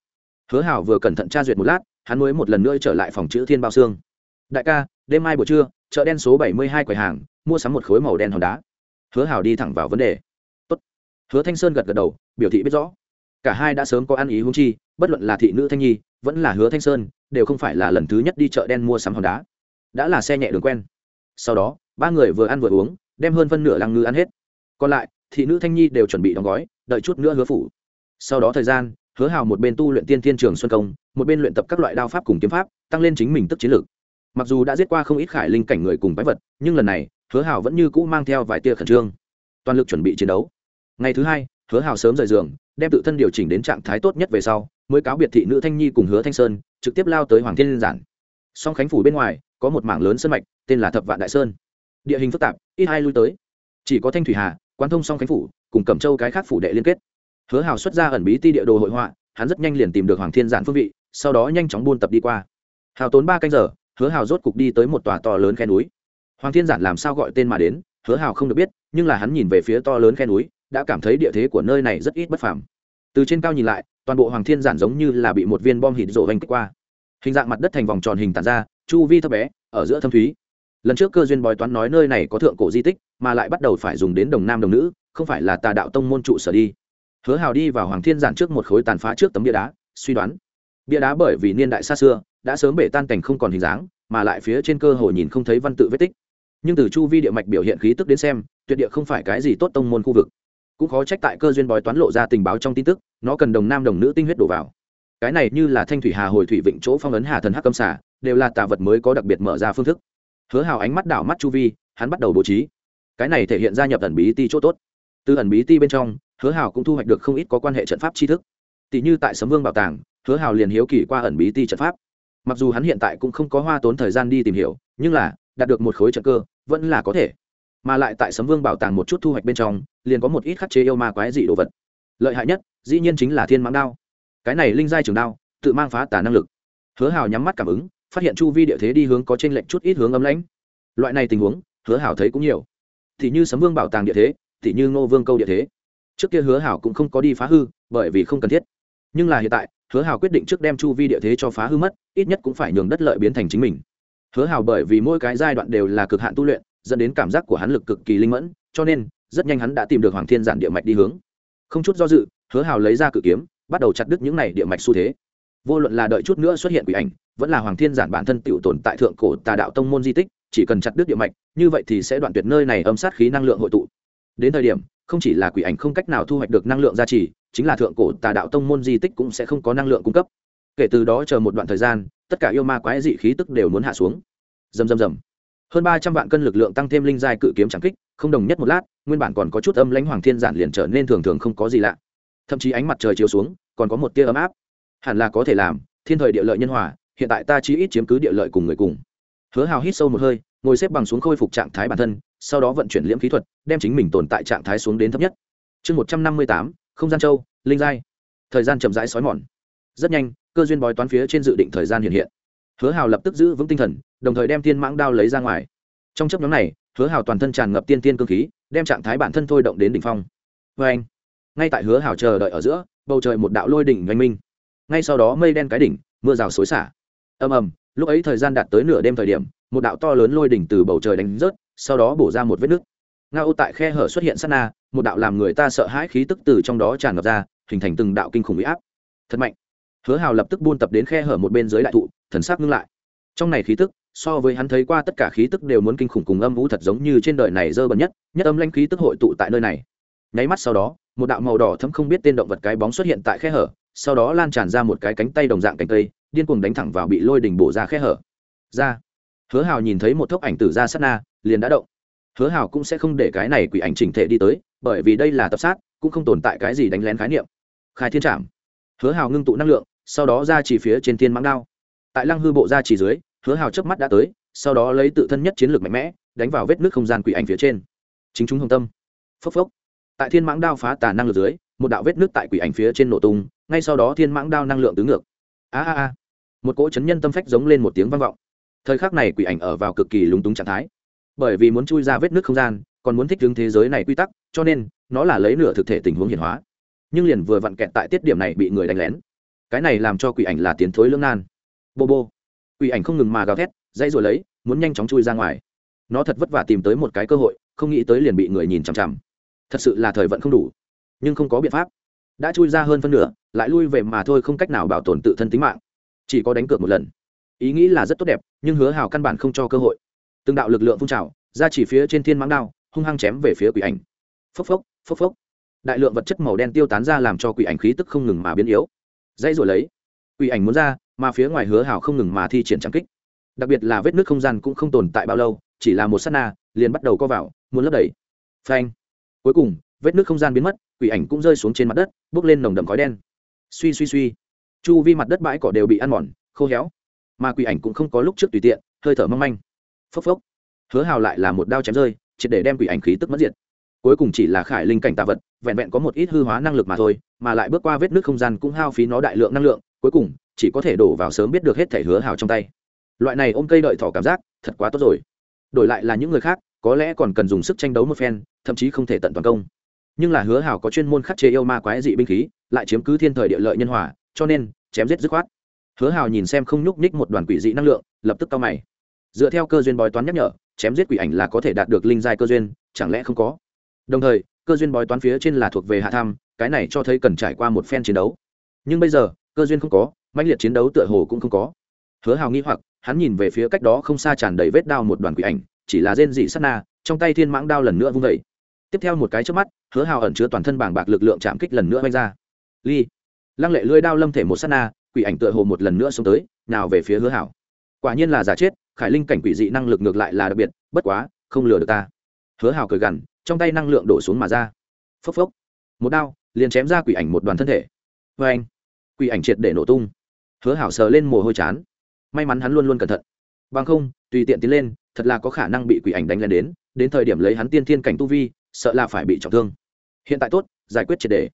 Hứa hào vừa cẩn thận tra duyệt một lát, hắn mới một lần nữa trở lại phòng chữ thiên bao xương. Đại ca, đêm mai buổi trưa, chợ đen số bảy mươi hai quầy hàng, mua sắm một khối màu đen hòn đá. Hứa hào đi thẳng vào vấn đề. Tốt. hứa thanh sơn gật gật đầu, biểu thị biết rõ. Cả hai đã sớm có ăn ý hung chi, bất luận là thị nữ thanh nhi, vẫn là hứa thanh sơn, đều không phải là lần thứ nhất đi chợ đen mua sắm hòn đá. Đã là xe nhẹ đường quen. Sau đó, ba người vừa ăn vừa uống đem hơn phân nửa lăng ngư ăn hết. Còn lại, thị nữ thanh nhi đều chuẩn bị đóng gói, đợi chút nữa hứa phủ. Sau đó thời gian, hứa hào một bên tu luyện tiên thiên trường xuân công, một bên luyện tập các loại đao pháp cùng kiếm pháp, tăng lên chính mình tức chiến lược mặc dù đã giết qua không ít khải linh cảnh người cùng bái vật, nhưng lần này, hứa hào vẫn như cũ mang theo vài tia khẩn trương. Toàn lực chuẩn bị chiến đấu. Ngày thứ hai, hứa hào sớm rời giường, đem tự thân điều chỉnh đến trạng thái tốt nhất về sau, mới cáo biệt thị nữ thanh nhi cùng hứa thanh sơn, trực tiếp lao tới hoàng thiên liên giản. Song khánh phủ bên ngoài, có một mảng lớn sân mạch, tên là thập vạn đại sơn địa hình phức tạp, ít hai lui tới. Chỉ có thanh thủy hà quan thông song khánh phủ, cùng cẩm châu cái khác phủ đệ liên kết. Hứa hào xuất ra ẩn bí ti địa đồ hội họa, hắn rất nhanh liền tìm được hoàng thiên giản phương vị, sau đó nhanh chóng buôn tập đi qua. Hào tốn ba canh giờ, hứa hào rốt cục đi tới một tòa to lớn khe núi. Hoàng thiên giản làm sao gọi tên mà đến, hứa hào không được biết, nhưng là hắn nhìn về phía to lớn khe núi, đã cảm thấy địa thế của nơi này rất ít bất phàm. Từ trên cao nhìn lại, toàn bộ hoàng thiên giản giống như là bị một viên bom hít rổ vanh kích qua. Hình dạng mặt đất thành vòng tròn hình tàn ra, chu vi thấp bé, ở giữa thâm thúy lần trước cơ duyên bói toán nói nơi này có thượng cổ di tích, mà lại bắt đầu phải dùng đến đồng nam đồng nữ, không phải là tà đạo tông môn trụ sở đi. Hứa hào đi vào hoàng thiên giản trước một khối tàn phá trước tấm bia đá, suy đoán. Bia đá bởi vì niên đại xa xưa, đã sớm bể tan cảnh không còn hình dáng, mà lại phía trên cơ hồ nhìn không thấy văn tự vết tích. Nhưng từ chu vi địa mạch biểu hiện khí tức đến xem, tuyệt địa không phải cái gì tốt tông môn khu vực. Cũng khó trách tại cơ duyên bói toán lộ ra tình báo trong tin tức, nó cần đồng nam đồng nữ tinh huyết đổ vào. Cái này như là thanh thủy hà hồi thủy vịnh chỗ phong ấn hà thần hắc cầm xả đều là tà vật mới có đặc biệt mở ra phương thức hứa hào ánh mắt đảo mắt chu vi, hắn bắt đầu bố trí. Cái này thể hiện ra nhập ẩn bí ti chỗ tốt. Từ ẩn bí ti bên trong, hứa hào cũng thu hoạch được không ít có quan hệ trận pháp tri thức. Tỷ như tại sấm vương bảo tàng, hứa hào liền hiếu kỳ qua ẩn bí ti trận pháp. Mặc dù hắn hiện tại cũng không có hoa tốn thời gian đi tìm hiểu, nhưng là, đạt được một khối trận cơ, vẫn là có thể. Mà lại tại sấm vương bảo tàng một chút thu hoạch bên trong, liền có một ít khắc chế yêu ma quái dị đồ vật. Lợi hại nhất, dĩ nhiên chính là thiên mãng đao. Cái này linh giai trường đao, tự mang phá tả năng lực. Hứa hào nhắm mắt cảm ứng phát hiện chu vi địa thế đi hướng có trên lệnh chút ít hướng ấm lãnh. Loại này tình huống, hứa hảo thấy cũng nhiều. Thì như sấm vương bảo tàng địa thế, thì như ngô vương câu địa thế. Trước kia hứa hảo cũng không có đi phá hư, bởi vì không cần thiết. Nhưng là hiện tại, hứa hảo quyết định trước đem chu vi địa thế cho phá hư mất, ít nhất cũng phải nhường đất lợi biến thành chính mình. Hứa hảo bởi vì mỗi cái giai đoạn đều là cực hạn tu luyện, dẫn đến cảm giác của hắn lực cực kỳ linh mẫn, cho nên, rất nhanh hắn đã tìm được hoàng thiên giản địa mạch đi hướng. Không chút do dự, hứa hảo lấy ra cự kiếm, bắt đầu chặt đứt những này địa mạch xu thế vô luận là đợi chút nữa xuất hiện quỷ ảnh, vẫn là hoàng thiên giản bản thân tiểu tồn tại thượng cổ tà đạo tông môn di tích, chỉ cần chặt đứt địa mạch, như vậy thì sẽ đoạn tuyệt nơi này âm sát khí năng lượng hội tụ. Đến thời điểm, không chỉ là quỷ ảnh không cách nào thu hoạch được năng lượng gia trì, chính là thượng cổ tà đạo tông môn di tích cũng sẽ không có năng lượng cung cấp. Kể từ đó chờ một đoạn thời gian, tất cả yêu ma quái dị khí tức đều muốn hạ xuống. Dầm dầm dầm hơn ba trăm vạn cân lực lượng tăng thêm linh giai cự kiếm trắng kích, không đồng nhất một lát, nguyên bản còn có chút âm lãnh hoàng thiên giản liền trở nên thường thường không có gì lạ. Thậm chí ánh mặt trời chiếu xuống, còn có một tia ấm áp hẳn là có thể làm, thiên thời địa lợi nhân hòa, hiện tại ta chỉ ít chiếm cứ địa lợi cùng người cùng. Hứa hào hít sâu một hơi, ngồi xếp bằng xuống khôi phục trạng thái bản thân, sau đó vận chuyển liễm khí thuật, đem chính mình tồn tại trạng thái xuống đến thấp nhất. Chương một trăm năm mươi tám, không gian châu, linh giai. Thời gian chậm rãi xói mòn. Rất nhanh, cơ duyên bói toán phía trên dự định thời gian hiện hiện. Hứa hào lập tức giữ vững tinh thần, đồng thời đem tiên mãng đao lấy ra ngoài. Trong chấp nhóm này, hứa hào toàn thân tràn ngập tiên tiên cơ khí, đem trạng thái bản thân thôi động đến đỉnh phong. Vê anh, ngay tại hứa hào chờ đợi ở giữa, bầu trời một đạo lôi đỉnh oanh minh ngay sau đó mây đen cái đỉnh, mưa rào xối xả. Ầm ầm, lúc ấy thời gian đạt tới nửa đêm thời điểm, một đạo to lớn lôi đỉnh từ bầu trời đánh rớt, sau đó bổ ra một vết nứt. Nga ô tại khe hở xuất hiện sát na, một đạo làm người ta sợ hãi khí tức từ trong đó tràn ngập ra, hình thành từng đạo kinh khủng bị áp. Thật mạnh. Hứa hào lập tức buôn tập đến khe hở một bên dưới đại thụ, thần sắc ngưng lại. Trong này khí tức, so với hắn thấy qua tất cả khí tức đều muốn kinh khủng cùng âm vũ thật giống như trên đời này dơ bẩn nhất nhất âm lanh khí tức hội tụ tại nơi này. Nháy mắt sau đó, một đạo màu đỏ thấm không biết tên động vật cái bóng xuất hiện tại khe hở sau đó lan tràn ra một cái cánh tay đồng dạng cánh cây, điên cuồng đánh thẳng vào bị lôi đình bổ ra khe hở. Ra. Hứa hào nhìn thấy một thốc ảnh tử ra sát na, liền đã động. Hứa hào cũng sẽ không để cái này quỷ ảnh chỉnh thể đi tới, bởi vì đây là tập sát, cũng không tồn tại cái gì đánh lén khái niệm. Khai thiên trảm. Hứa hào ngưng tụ năng lượng, sau đó ra chỉ phía trên thiên mãng đao. Tại lăng hư bộ ra chỉ dưới, hứa hào chớp mắt đã tới, sau đó lấy tự thân nhất chiến lược mạnh mẽ, đánh vào vết nước không gian quỷ ảnh phía trên. Chính chúng hồng tâm. Phốc phốc. Tại thiên mãng đao phá tà năng lực dưới một đạo vết nước tại quỷ ảnh phía trên nổ tung, ngay sau đó thiên mãng đao năng lượng tứ ngược. A a a. Một cỗ chấn nhân tâm phách giống lên một tiếng vang vọng. Thời khắc này quỷ ảnh ở vào cực kỳ lúng túng trạng thái. Bởi vì muốn chui ra vết nước không gian, còn muốn thích ứng thế giới này quy tắc, cho nên, nó là lấy nửa thực thể tình huống hiển hóa. Nhưng liền vừa vặn kẹt tại tiết điểm này bị người đánh lén. Cái này làm cho quỷ ảnh là tiến thối lưỡng nan. Bô bô. Quỷ ảnh không ngừng mà gào thét dây rồi lấy, muốn nhanh chóng chui ra ngoài. Nó thật vất vả tìm tới một cái cơ hội, không nghĩ tới liền bị người nhìn chằm chằm. Thật sự là thời vận không đủ nhưng không có biện pháp. Đã chui ra hơn phân nửa, lại lui về mà thôi không cách nào bảo tồn tự thân tính mạng. Chỉ có đánh cược một lần. Ý nghĩ là rất tốt đẹp, nhưng hứa hào căn bản không cho cơ hội. Từng đạo lực lượng phun trào, ra chỉ phía trên thiên mãng đao, hung hăng chém về phía quỷ ảnh. Phốc phốc phốc phốc. Đại lượng vật chất màu đen tiêu tán ra làm cho quỷ ảnh khí tức không ngừng mà biến yếu. Dãy rồi lấy. Quỷ ảnh muốn ra, mà phía ngoài hứa hào không ngừng mà thi triển trang kích. Đặc biệt là vết nước không gian cũng không tồn tại bao lâu, chỉ là một s á t na, liền bắt đầu co vào, muốn lấp đầy. Phanh. Cuối cùng, vết nước không gian biến mất quỷ ảnh cũng rơi xuống trên mặt đất bước lên nồng đậm khói đen. Suy suy suy. Chu vi mặt đất bãi cỏ đều bị ăn mòn, khô héo. Mà quỷ ảnh cũng không có lúc trước tùy tiện, hơi thở mong manh. Phốc phốc. Hứa hào lại là một đao chém rơi, triệt để đem quỷ ảnh khí tức mất diệt. Cuối cùng chỉ là khải linh cảnh tạ vật, vẹn vẹn có một ít hư hóa năng lực mà thôi, mà lại bước qua vết nước không gian cũng hao phí nó đại lượng năng lượng, cuối cùng chỉ có thể đổ vào sớm biết được hết thể hứa hào trong tay. Loại này ôm cây đợi thỏ cảm giác, thật quá tốt rồi. Đổi lại là những người khác, có lẽ còn cần dùng sức tranh đấu một phen, thậm chí không thể tận toàn công nhưng là hứa hào có chuyên môn khắc chế yêu ma quái dị binh khí, lại chiếm cứ thiên thời địa lợi nhân hòa, cho nên, chém giết dứt khoát. Hứa hào nhìn xem không nhúc nhích một đoàn quỷ dị năng lượng, lập tức cao mày. Dựa theo cơ duyên bói toán nhắc nhở, chém giết quỷ ảnh là có thể đạt được linh giai cơ duyên, chẳng lẽ không có? Đồng thời, cơ duyên bói toán phía trên là thuộc về hạ tham, cái này cho thấy cần trải qua một phen chiến đấu. Nhưng bây giờ, cơ duyên không có, mãnh liệt chiến đấu tựa hồ cũng không có. Hứa hào nghi hoặc, hắn nhìn về phía cách đó không xa tràn đầy vết đao một đoàn quỷ ảnh, chỉ là rên dị sát na, trong tay thiên mãng đao lần nữa vung vẩy tiếp theo một cái trước mắt, hứa hào ẩn chứa toàn thân bảng bạc lực lượng chạm kích lần nữa vanh ra. Ly, lăng lệ lưỡi đao lâm thể một sát na, quỷ ảnh tựa hồ một lần nữa xuống tới, nào về phía hứa hảo quả nhiên là giả chết, khải linh cảnh quỷ dị năng lực ngược lại là đặc biệt, bất quá, không lừa được ta. Hứa hảo cười gằn, trong tay năng lượng đổ xuống mà ra. Phốc phốc. Một đao, liền chém ra quỷ ảnh một đoàn thân thể. Vê anh quỷ ảnh triệt để nổ tung. Hứa hảo sờ lên mồ hôi chán. May mắn hắn luôn luôn cẩn thận. Bằng không, tùy tiện tiến lên, thật là có khả năng bị quỷ ảnh đánh lên đến đến thời điểm lấy hắn tiên thiên cảnh tu vi sợ là phải bị trọng thương. Hiện tại tốt, giải quyết triệt đề.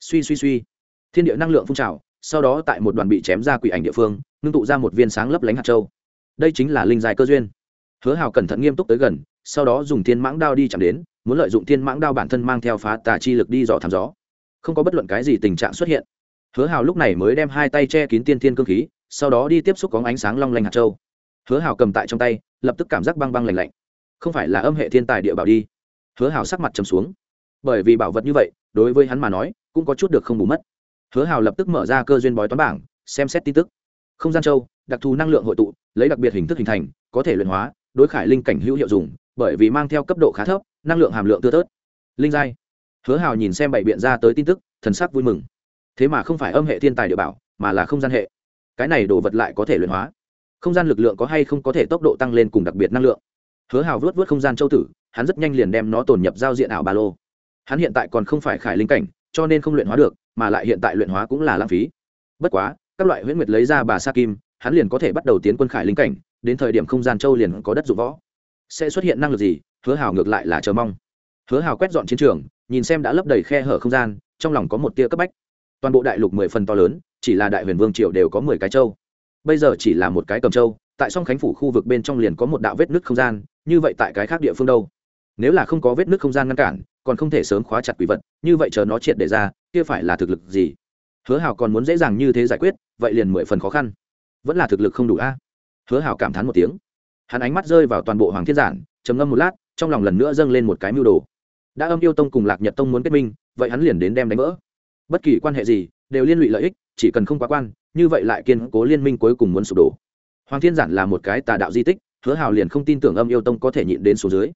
Suy suy suy. Thiên địa năng lượng phun trào, sau đó tại một đoàn bị chém ra quỷ ảnh địa phương, ngưng tụ ra một viên sáng lấp lánh hạt châu. Đây chính là linh dài cơ duyên. Hứa hào cẩn thận nghiêm túc tới gần, sau đó dùng thiên mãng đao đi chạm đến, muốn lợi dụng thiên mãng đao bản thân mang theo phá tà chi lực đi dò thám gió. Không có bất luận cái gì tình trạng xuất hiện. Hứa hào lúc này mới đem hai tay che kín tiên thiên cơ khí, sau đó đi tiếp xúc có ánh sáng long lanh hạt châu. Hứa hào cầm tại trong tay, lập tức cảm giác băng băng lạnh lạnh. Không phải là âm hệ thiên tài địa bảo đi hứa hào sắc mặt trầm xuống. Bởi vì bảo vật như vậy, đối với hắn mà nói, cũng có chút được không bù mất. Hứa hào lập tức mở ra cơ duyên bói toán bảng, xem xét tin tức. Không gian châu, đặc thù năng lượng hội tụ, lấy đặc biệt hình thức hình thành, có thể luyện hóa, đối khải linh cảnh hữu hiệu dùng, bởi vì mang theo cấp độ khá thấp, năng lượng hàm lượng tưa tớt linh giai. Hứa hào nhìn xem bảy biện ra tới tin tức, thần sắc vui mừng. Thế mà không phải âm hệ thiên tài địa bảo, mà là không gian hệ. Cái này đồ vật lại có thể luyện hóa. Không gian lực lượng có hay không có thể tốc độ tăng lên cùng đặc biệt năng lượng? Hứa hào vớt vớt không gian châu tử, hắn rất nhanh liền đem nó tồn nhập giao diện ảo ba lô. Hắn hiện tại còn không phải khải linh cảnh, cho nên không luyện hóa được, mà lại hiện tại luyện hóa cũng là lãng phí. Bất quá, các loại huyễn nguyệt lấy ra bà sa kim, hắn liền có thể bắt đầu tiến quân khải linh cảnh, đến thời điểm không gian châu liền có đất dụng võ. Sẽ xuất hiện năng lực gì? Hứa hào ngược lại là chờ mong. Hứa hào quét dọn chiến trường, nhìn xem đã lấp đầy khe hở không gian, trong lòng có một tia cấp bách. Toàn bộ đại lục mười phần to lớn, chỉ là đại huyền vương triều đều có mười cái châu. Bây giờ chỉ là một cái cầm châu tại song khánh phủ khu vực bên trong liền có một đạo vết nứt không gian, như vậy tại cái khác địa phương đâu? Nếu là không có vết nứt không gian ngăn cản, còn không thể sớm khóa chặt quỷ vật, như vậy chờ nó triệt để ra, kia phải là thực lực gì? Hứa hảo còn muốn dễ dàng như thế giải quyết, vậy liền mười phần khó khăn. Vẫn là thực lực không đủ a. Hứa hảo cảm thán một tiếng. Hắn ánh mắt rơi vào toàn bộ hoàng thiên giản, trầm ngâm một lát, trong lòng lần nữa dâng lên một cái mưu đồ. Đã âm yêu tông cùng lạc nhật tông muốn kết minh, vậy hắn liền đến đem đánh vỡ. Bất kỳ quan hệ gì, đều liên lụy lợi ích, chỉ cần không quá quan, như vậy lại kiên cố liên minh cuối cùng muốn sụp đổ hoàng thiên giản là một cái tà đạo di tích, hứa hào liền không tin tưởng âm yêu tông có thể nhịn đến số dưới.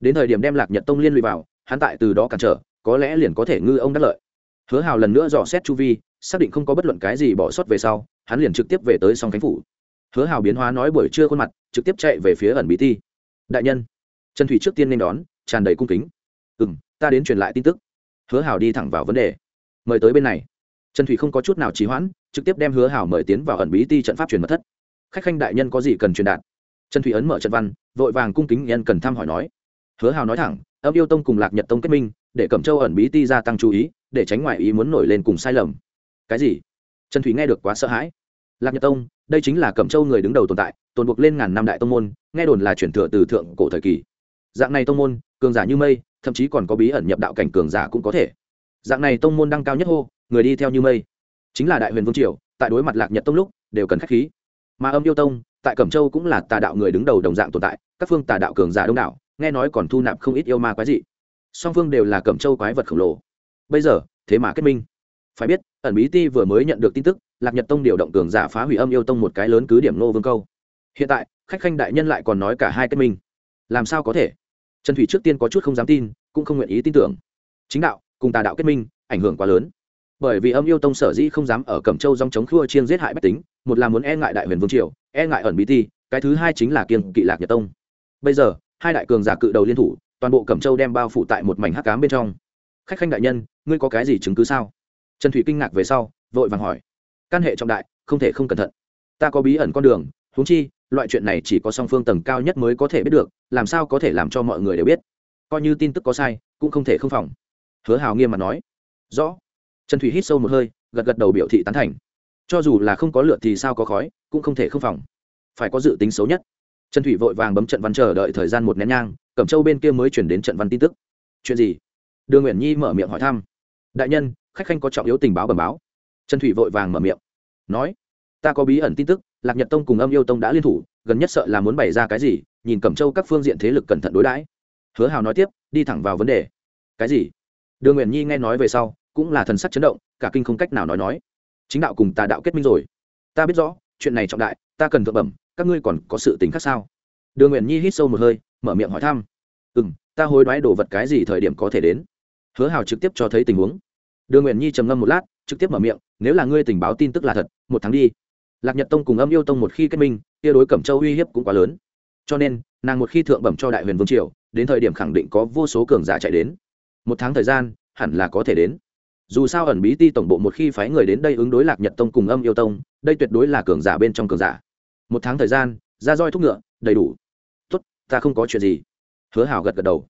Đến thời điểm đem lạc nhật tông liên lụy vào, hắn tại từ đó cản trở, có lẽ liền có thể ngư ông đắc lợi. Hứa hào lần nữa dò xét chu vi, xác định không có bất luận cái gì bỏ sót về sau, hắn liền trực tiếp về tới song khánh phủ. Hứa hào biến hóa nói buổi trưa khuôn mặt, trực tiếp chạy về phía ẩn bí thi đại nhân, trần thủy trước tiên nên đón, tràn đầy cung kính. Ừ m ta đến truyền lại tin tức. Hứa Hào đi thẳng vào vấn đề. Mời tới bên này. Trần thủy không có chút nào trì hoãn, trực tiếp đem hứa Hào mời tiến vào ẩn bí ti trận pháp truyền mật thất khách khanh đại nhân có gì cần truyền đạt? Trần thủy ấn mở trận văn, vội vàng cung kính nhân cần thăm hỏi nói. Hứa Hào nói thẳng, âm yêu tông cùng lạc nhật tông kết minh, để cẩm châu ẩn bí ti gia tăng chú ý, để tránh ngoại ý muốn nổi lên cùng sai lầm. Cái gì? Trần thủy nghe được quá sợ hãi. Lạc nhật tông, đây chính là cẩm châu người đứng đầu tồn tại, tồn buộc lên ngàn năm đại tông môn, nghe đồn là chuyển thừa từ thượng cổ thời kỳ. Dạng này tông môn, cường giả như mây, thậm chí còn có bí ẩn nhập đạo cảnh cường giả cũng có thể. Dạng này tông môn đăng cao nhất hô, người đi theo như mây. Chính là đại huyền vương triều, tại đối mặt lạc nhật tông lúc, đều cần khách khí mà âm yêu tông, tại cẩm châu cũng là tà đạo người đứng đầu đồng dạng tồn tại, các phương tà đạo cường giả đông đảo, nghe nói còn thu nạp không ít yêu ma quái dị. Song phương đều là cẩm châu quái vật khổng lồ. Bây giờ, thế mà kết minh. Phải biết, ẩn bí ti vừa mới nhận được tin tức, lạc nhật tông điều động cường giả phá hủy âm yêu tông một cái lớn cứ điểm nô vương câu. Hiện tại, khách khanh đại nhân lại còn nói cả hai kết minh. Làm sao có thể? Trần thủy trước tiên có chút không dám tin, cũng không nguyện ý tin tưởng. Chính đạo, cùng tà đạo kết minh, ảnh hưởng quá lớn bởi vì âm yêu tông sở dĩ không dám ở cẩm châu dòng chống khua chiên giết hại bách tính, một là muốn e ngại đại huyền vương triều e ngại ẩn bí ti, cái thứ hai chính là kiên kỵ lạc nhật tông. Bây giờ, hai đại cường giả cự đầu liên thủ, toàn bộ cẩm châu đem bao phủ tại một mảnh hắc cám bên trong. Khách khanh đại nhân, ngươi có cái gì chứng cứ sao? Trần thủy kinh ngạc về sau, vội vàng hỏi. Căn hệ trọng đại, không thể không cẩn thận. Ta có bí ẩn con đường, huống chi, loại chuyện này chỉ có song phương tầng cao nhất mới có thể biết được, làm sao có thể làm cho mọi người đều biết. Coi như tin tức có sai, cũng không thể không phòng. Hứa hào nghiêm mặt nói. Rõ trần thủy hít sâu một hơi, gật gật đầu biểu thị tán thành. Cho dù là không có lượt thì sao có khói, cũng không thể không phòng. Phải có dự tính xấu nhất. Trần thủy vội vàng bấm trận văn chờ đợi thời gian một nén nhang, cẩm châu bên kia mới chuyển đến trận văn tin tức. Chuyện gì? Đường nguyễn nhi mở miệng hỏi thăm. Đại nhân, khách khanh có trọng yếu tình báo bẩm báo. Trần thủy vội vàng mở miệng. Nói, ta có bí ẩn tin tức, lạc nhật tông cùng âm yêu tông đã liên thủ, gần nhất sợ là muốn bày ra cái gì, nhìn cẩm châu các phương diện thế lực cẩn thận đối đãi. Hứa hào nói tiếp, đi thẳng vào vấn đề. Cái gì? Đường nguyễn nhi nghe nói về sau cũng là thần sắc chấn động, cả kinh không cách nào nói nói. Chính đạo cùng tà đạo kết minh rồi. Ta biết rõ, chuyện này trọng đại, ta cần thượng bẩm, các ngươi còn có sự tính khác sao? Đường nguyện nhi hít sâu một hơi, mở miệng hỏi thăm. Ừ m ta hối đoái đồ vật cái gì thời điểm có thể đến? Hứa hào trực tiếp cho thấy tình huống. Đường nguyện nhi trầm ngâm một lát, trực tiếp mở miệng, nếu là ngươi tình báo tin tức là thật, một tháng đi. Lạc nhật tông cùng âm yêu tông một khi kết minh tia đối cẩm châu uy hiếp cũng quá lớn. Cho nên, nàng một khi thượng bẩm cho đại huyền vương triều, đến thời điểm khẳng định có vô số cường giả chạy đến. Một tháng thời gian, hẳn là có thể đến dù sao ẩn bí ti tổng bộ một khi phái người đến đây ứng đối lạc nhật tông cùng âm yêu tông, đây tuyệt đối là cường giả bên trong cường giả. Một tháng thời gian, ra roi thúc ngựa, đầy đủ. Tốt, ta không có chuyện gì. Hứa hào gật gật đầu.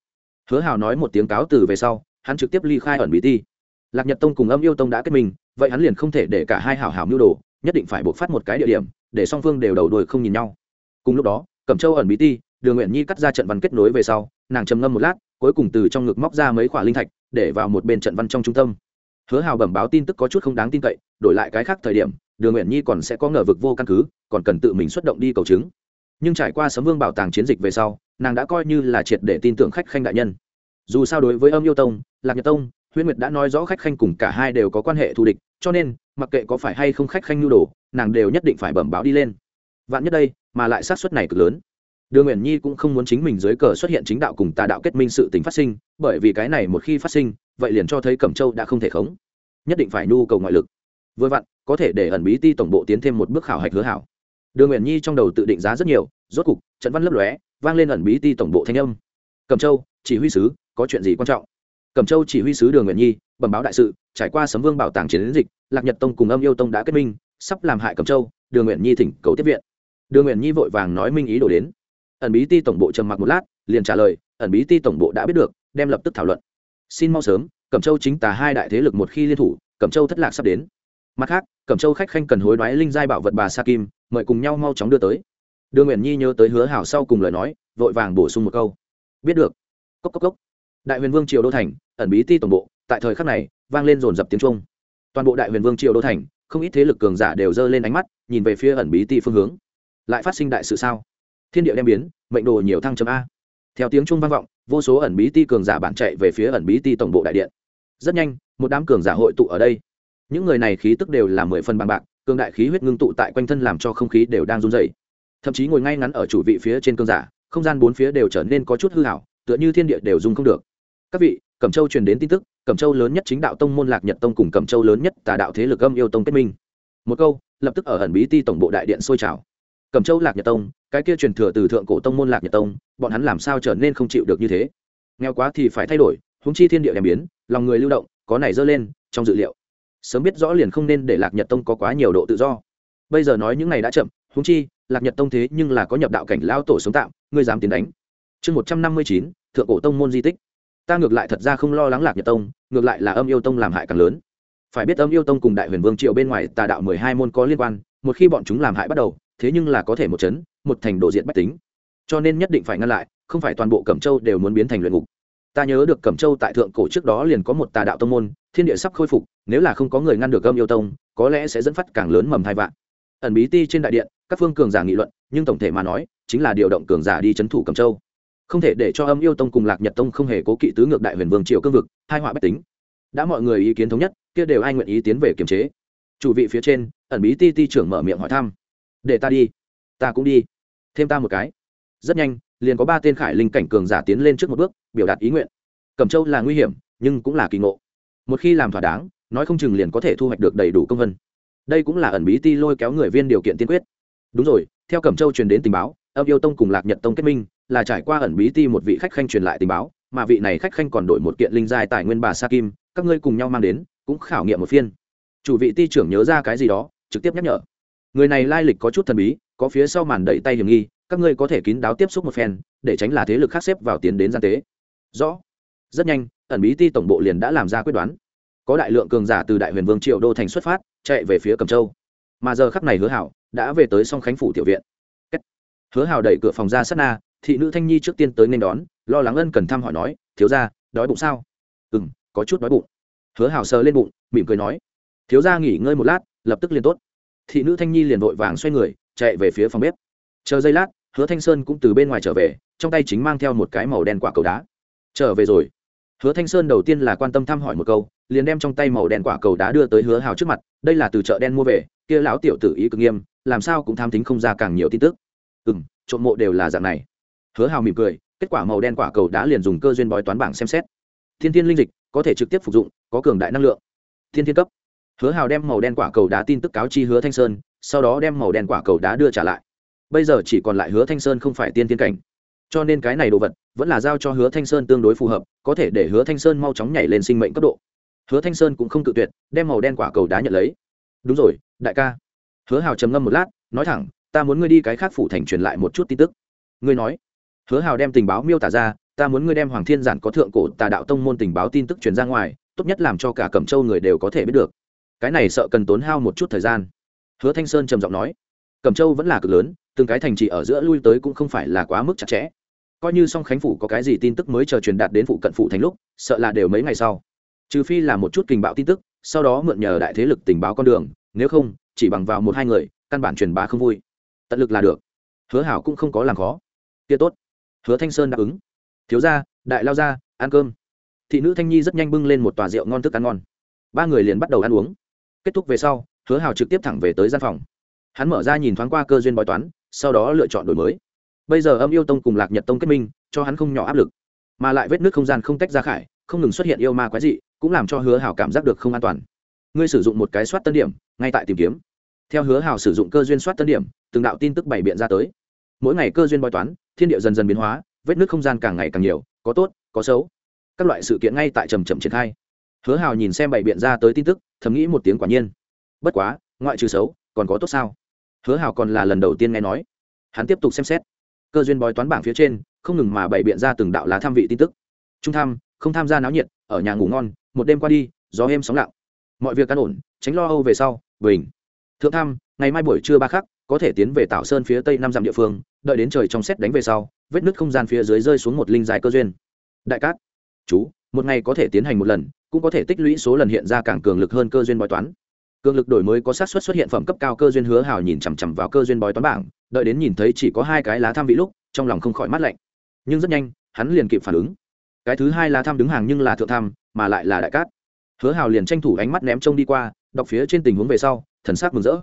Hứa hào nói một tiếng cáo từ về sau, hắn trực tiếp ly khai ẩn bí ti. Lạc nhật tông cùng âm yêu tông đã kết minh, vậy hắn liền không thể để cả hai hảo hảo mưu đồ, nhất định phải buộc phát một cái địa điểm, để song phương đều đầu đuôi không nhìn nhau. Cùng lúc đó, cẩm châu ẩn bí ti, đường nguyện nhi cắt ra trận văn kết nối về sau, nàng trầm ngâm một lát, cuối cùng từ trong ngực móc ra mấy khoả linh thạch, để vào một bên trận văn trong trung tâm hứa hào bẩm báo tin tức có chút không đáng tin cậy, đổi lại cái khác thời điểm, đường nguyện nhi còn sẽ có ngờ vực vô căn cứ, còn cần tự mình xuất động đi cầu chứng. Nhưng trải qua sấm vương bảo tàng chiến dịch về sau, nàng đã coi như là triệt để tin tưởng khách khanh đại nhân. Dù sao đối với âm yêu tông, lạc nhật tông, huyễn nguyệt đã nói rõ khách khanh cùng cả hai đều có quan hệ thù địch, cho nên, mặc kệ có phải hay không khách khanh nhu đồ, nàng đều nhất định phải bẩm báo đi lên. Vạn nhất đây, mà lại sát suất này cực lớn đường Uyển nhi cũng không muốn chính mình dưới cờ xuất hiện chính đạo cùng tà đạo kết minh sự tình phát sinh, bởi vì cái này một khi phát sinh, vậy liền cho thấy cẩm châu đã không thể khống. Nhất định phải nhu cầu ngoại lực. Vừa vặn, có thể để ẩn bí ti tổng bộ tiến thêm một bước khảo hạch hứa hảo. Đường Uyển nhi trong đầu tự định giá rất nhiều, rốt cục, trận văn lấp lóe, vang lên ẩn bí ti tổng bộ thanh âm. Cẩm châu, chỉ huy sứ, có chuyện gì quan trọng? Cẩm châu chỉ huy sứ đường Uyển nhi, bẩm báo đại sự, trải qua sấm vương bảo tàng chiến dịch, lạc nhật tông cùng âm yêu tông đã kết minh, sắp làm hại cẩm châu, đường Uyển nhi thỉnh cầu tiếp viện. Đường Uyển nhi vội vàng nói minh ý đồ đến ẩn bí ti tổng bộ trầm mặc một lát, liền trả lời, ẩn bí ti tổng bộ đã biết được, đem lập tức thảo luận. Xin mau sớm, cẩm châu chính tà hai đại thế lực một khi liên thủ, cẩm châu thất lạc sắp đến. Mặt khác, cẩm châu khách khanh cần hối đoái linh giai bảo vật bà sa kim, mời cùng nhau mau chóng đưa tới. Đưa nguyện nhi nhớ tới hứa hảo sau cùng lời nói, vội vàng bổ sung một câu. Biết được. Cốc cốc cốc. Đại huyền vương triều đô thành, ẩn bí ti tổng bộ, tại thời khắc này, vang lên rồn rập tiếng trung toàn bộ đại huyền vương triều đô thành, không ít thế lực cường giả đều giơ lên ánh mắt, nhìn về phía ẩn bí ti phương hướng. Lại phát sinh đại sự sao? Thiên địa đem biến, mệnh đồ nhiều thăng chấm a. Theo tiếng trung vang vọng, vô số ẩn bí ti cường giả bản chạy về phía ẩn bí ti tổng bộ đại điện. Rất nhanh, một đám cường giả hội tụ ở đây. Những người này khí tức đều là mười phần bằng bạc, cường đại khí huyết ngưng tụ tại quanh thân làm cho không khí đều đang run dày thậm chí ngồi ngay ngắn ở chủ vị phía trên cường giả, không gian bốn phía đều trở nên có chút hư hảo tựa như thiên địa đều dùng không được. Các vị, cẩm châu truyền đến tin tức, cẩm châu lớn nhất chính đạo tông môn lạc nhật tông cùng cẩm châu lớn nhất tà đạo thế lực âm yêu tông kết minh. Một câu, lập tức ở ẩn bí ti tổng bộ đại điện sôi trào cẩm châu lạc nhật tông, cái kia truyền thừa từ thượng cổ tông môn lạc nhật tông, bọn hắn làm sao trở nên không chịu được như thế? Nghèo quá thì phải thay đổi húng chi thiên địa đem biến, lòng người lưu động, có này dơ lên, trong dự liệu. Sớm biết rõ liền không nên để lạc nhật tông có quá nhiều độ tự do. Bây giờ nói những ngày đã chậm húng chi, lạc nhật tông thế nhưng là có nhập đạo cảnh lao tổ sống tạm, ngươi dám tiến đánh. Chương một trăm năm mươi chín, thượng cổ tông môn di tích. Ta ngược lại thật ra không lo lắng lạc nhật tông, ngược lại là âm yêu tông làm hại càng lớn. Phải biết âm yêu tông cùng đại huyền vương triệu bên ngoài tà đạo mười hai môn có liên quan, một khi bọn chúng làm hại bắt đầu thế nhưng là có thể một chấn, một thành đồ diện bách tính. Cho nên nhất định phải ngăn lại, không phải toàn bộ cẩm châu đều muốn biến thành luyện ngục. Ta nhớ được cẩm châu tại thượng cổ trước đó liền có một tà đạo tông môn, thiên địa sắp khôi phục, nếu là không có người ngăn được âm yêu tông, có lẽ sẽ dẫn phát càng lớn mầm hai vạn. Ẩn bí ti trên đại điện, các phương cường giả nghị luận, nhưng tổng thể mà nói, chính là điều động cường giả đi c h ấ n thủ cẩm châu. Không thể để cho âm yêu tông cùng lạc nhật tông không hề cố kỵ tứ ngược đại huyền vương triều cương vực, hai họa bách tính. Đã mọi người ý kiến thống nhất, kia đều ai nguyện ý tiến về kiềm chế? Chủ vị phía trên, ẩn bí ti ti trưởng mở miệng hỏi thăm để ta đi. Ta cũng đi. Thêm ta một cái. Rất nhanh, liền có ba tên khải linh cảnh cường giả tiến lên trước một bước, biểu đạt ý nguyện. Cẩm châu là nguy hiểm, nhưng cũng là kỳ ngộ. Một khi làm thỏa đáng, nói không chừng liền có thể thu hoạch được đầy đủ công vân. Đây cũng là ẩn bí ti lôi kéo người viên điều kiện tiên quyết. Đúng rồi, theo cẩm châu truyền đến tình báo, âm yêu tông cùng lạc nhật tông kết minh, là trải qua ẩn bí ti một vị khách khanh truyền lại tình báo, mà vị này khách khanh còn đổi một kiện linh giai tài nguyên bà sa kim, các ngươi cùng nhau mang đến, cũng khảo nghiệm một phiên. Chủ vị ti trưởng nhớ ra cái gì đó, trực tiếp nhắc nhở người này lai lịch có chút thần bí, có phía sau màn đẩy tay hiểm nghi, các ngươi có thể kín đáo tiếp xúc một phen, để tránh là thế lực khác xếp vào tiến đến gian tế. Rõ. Rất nhanh, ẩn bí ti tổng bộ liền đã làm ra quyết đoán. Có đại lượng cường giả từ đại huyền vương triệu đô thành xuất phát, chạy về phía cầm châu. Mà giờ khắc này hứa hảo đã về tới song khánh phủ tiểu viện. Hứa hảo đẩy cửa phòng ra sát na, thị nữ thanh nhi trước tiên tới nên đón, lo lắng ân cần thăm hỏi nói, thiếu ra đói bụng sao? Ừ m có chút đói bụng. Hứa hảo sờ lên bụng, mỉm cười nói, thiếu ra nghỉ ngơi một lát, lập tức liền tốt thị nữ thanh nhi liền vội vàng xoay người, chạy về phía phòng bếp. Chờ giây lát, hứa thanh sơn cũng từ bên ngoài trở về, trong tay chính mang theo một cái màu đen quả cầu đá. Trở về rồi. Hứa thanh sơn đầu tiên là quan tâm thăm hỏi một câu, liền đem trong tay màu đen quả cầu đá đưa tới hứa hào trước mặt, đây là từ chợ đen mua về, kia lão tiểu tử ý cực nghiêm, làm sao cũng tham tính không ra càng nhiều tin tức. Ừ m trộm mộ đều là dạng này. Hứa hào mỉm cười, kết quả màu đen quả cầu đá liền dùng cơ duyên bói toán bảng xem xét. Thiên thiên linh dịch có thể trực tiếp phục dụng, có cường đại năng lượng. Thiên thiên cấp hứa hào đem màu đen quả cầu đá tin tức cáo chi hứa thanh sơn, sau đó đem màu đen quả cầu đá đưa trả lại. Bây giờ chỉ còn lại hứa thanh sơn không phải tiên tiên cảnh. Cho nên cái này đồ vật vẫn là giao cho hứa thanh sơn tương đối phù hợp, có thể để hứa thanh sơn mau chóng nhảy lên sinh mệnh cấp độ. Hứa thanh sơn cũng không tự tuyệt, đem màu đen quả cầu đá nhận lấy. Đúng rồi, đại ca. Hứa hào trầm ngâm một lát, nói thẳng, ta muốn ngươi đi cái khác phủ thành truyền lại một chút tin tức. Ngươi nói. Hứa hào đem tình báo miêu tả ra, ta muốn ngươi đem hoàng thiên giản có thượng cổ tà đạo tông môn tình báo tin tức truyền ra ngoài, tốt nhất làm cho cả cẩm châu người đều có thể biết được cái này sợ cần tốn hao một chút thời gian. Hứa thanh sơn trầm giọng nói cẩm châu vẫn là cực lớn từng cái thành trì ở giữa lui tới cũng không phải là quá mức chặt chẽ. Coi như song khánh phủ có cái gì tin tức mới chờ truyền đạt đến phụ cận phụ thành lúc sợ là đều mấy ngày sau. Trừ phi là một chút tình báo tin tức sau đó mượn nhờ đại thế lực tình báo con đường nếu không chỉ bằng vào một hai người căn bản truyền bá không vui. Tận lực là được. Hứa hảo cũng không có làm khó. Kia tốt. Hứa thanh sơn đáp ứng. Thiếu gia đại lao gia, ăn cơm. Thị nữ thanh nhi rất nhanh bưng lên một tòa rượu ngon thức ăn ngon. Ba người liền bắt đầu ăn uống kết thúc về sau, hứa hào trực tiếp thẳng về tới gian phòng. Hắn mở ra nhìn thoáng qua cơ duyên bói toán, sau đó lựa chọn đổi mới. Bây giờ âm yêu tông cùng lạc nhật tông kết minh, cho hắn không nhỏ áp lực. Mà lại vết nước không gian không tách ra khải, không ngừng xuất hiện yêu ma quái dị, cũng làm cho hứa hào cảm giác được không an toàn. Ngươi sử dụng một cái soát tân điểm, ngay tại tìm kiếm. Theo hứa hào sử dụng cơ duyên soát tân điểm, từng đạo tin tức bày biện ra tới. Mỗi ngày cơ duyên bói toán, thiên địa dần dần biến hóa, vết nước không gian càng ngày càng nhiều, có tốt, có xấu. Các loại sự kiện ngay tại trầm trầm triển khai hứa hào nhìn xem bày biện ra tới tin tức, thầm nghĩ một tiếng quả nhiên. Bất quá, ngoại trừ xấu, còn có tốt sao? Hứa hào còn là lần đầu tiên nghe nói. Hắn tiếp tục xem xét. Cơ duyên bói toán bảng phía trên, không ngừng mà bày biện ra từng đạo lá tham vị tin tức. Trung tham, không tham gia náo nhiệt, ở nhà ngủ ngon, một đêm qua đi, gió êm sóng lặng. Mọi việc căn ổn, tránh lo âu về sau, bình. Thượng tham, ngày mai buổi trưa ba khắc, có thể tiến về tạo sơn phía tây năm dặm địa phương, đợi đến trời trong xét đánh về sau, vết nứt không gian phía dưới rơi xuống một linh dài cơ duyên. Đại cát. Chú một ngày có thể tiến hành một lần, cũng có thể tích lũy số lần hiện ra càng cường lực hơn cơ duyên bói toán. Cường lực đổi mới có sát xuất xuất hiện phẩm cấp cao cơ duyên hứa hào nhìn chằm chằm vào cơ duyên bói toán bảng, đợi đến nhìn thấy chỉ có hai cái lá tham vị lúc, trong lòng không khỏi mát lạnh. Nhưng rất nhanh, hắn liền kịp phản ứng. Cái thứ hai lá tham đứng hàng nhưng là thượng tham, mà lại là đại cát. Hứa hào liền tranh thủ ánh mắt ném trông đi qua, đọc phía trên tình huống về sau, thần sắc mừng rỡ.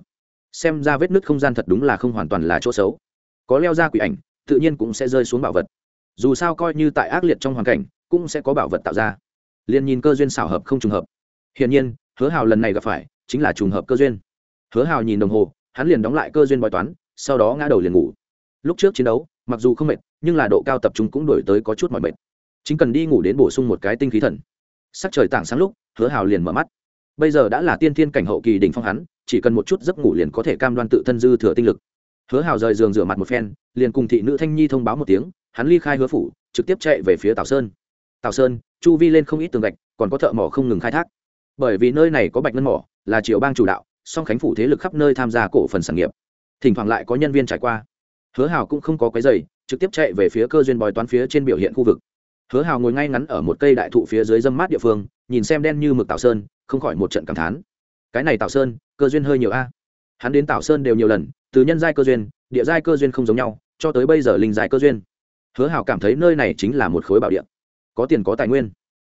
Xem ra vết nứt không gian thật đúng là không hoàn toàn là chỗ xấu. Có leo ra quỷ ảnh, tự nhiên cũng sẽ rơi xuống bảo vật. Dù sao coi như tại ác liệt trong hoàn cảnh cũng sẽ có bảo vật tạo ra. Liền nhìn cơ duyên xảo hợp không trùng hợp. Hiển nhiên, hứa hào lần này gặp phải chính là trùng hợp cơ duyên. Hứa hào nhìn đồng hồ, hắn liền đóng lại cơ duyên bói toán, sau đó ngã đầu liền ngủ. Lúc trước chiến đấu, mặc dù không mệt, nhưng là độ cao tập trung cũng đổi tới có chút mỏi mệt. Chính cần đi ngủ đến bổ sung một cái tinh khí thần. Sắc trời tảng sáng lúc, hứa hào liền mở mắt. Bây giờ đã là tiên thiên cảnh hậu kỳ đỉnh phong hắn, chỉ cần một chút giấc ngủ liền có thể cam đoan tự thân dư thừa tinh lực. Hứa hào rời giường rửa mặt một phen, liền cùng thị nữ thanh nhi thông báo một tiếng, hắn ly khai hứa phủ, trực tiếp chạy về phía tào sơn tào sơn, chu vi lên không ít tường gạch, còn có thợ mỏ không ngừng khai thác. Bởi vì nơi này có bạch ngân mỏ, là triệu bang chủ đạo, song khánh phủ thế lực khắp nơi tham gia cổ phần sản nghiệp. Thỉnh thoảng lại có nhân viên trải qua. Hứa hào cũng không có cái giày trực tiếp chạy về phía cơ duyên bói toán phía trên biểu hiện khu vực. Hứa hào ngồi ngay ngắn ở một cây đại thụ phía dưới dâm mát địa phương, nhìn xem đen như mực Tào sơn, không khỏi một trận cảm thán. Cái này Tào sơn, cơ duyên hơi nhiều a. Hắn đến Tào sơn đều nhiều lần, từ nhân giai cơ duyên, địa giai cơ duyên không giống nhau, cho tới bây giờ linh giai cơ duyên. Hứa hào cảm thấy nơi này chính là một khối bảo địa có tiền có tài nguyên.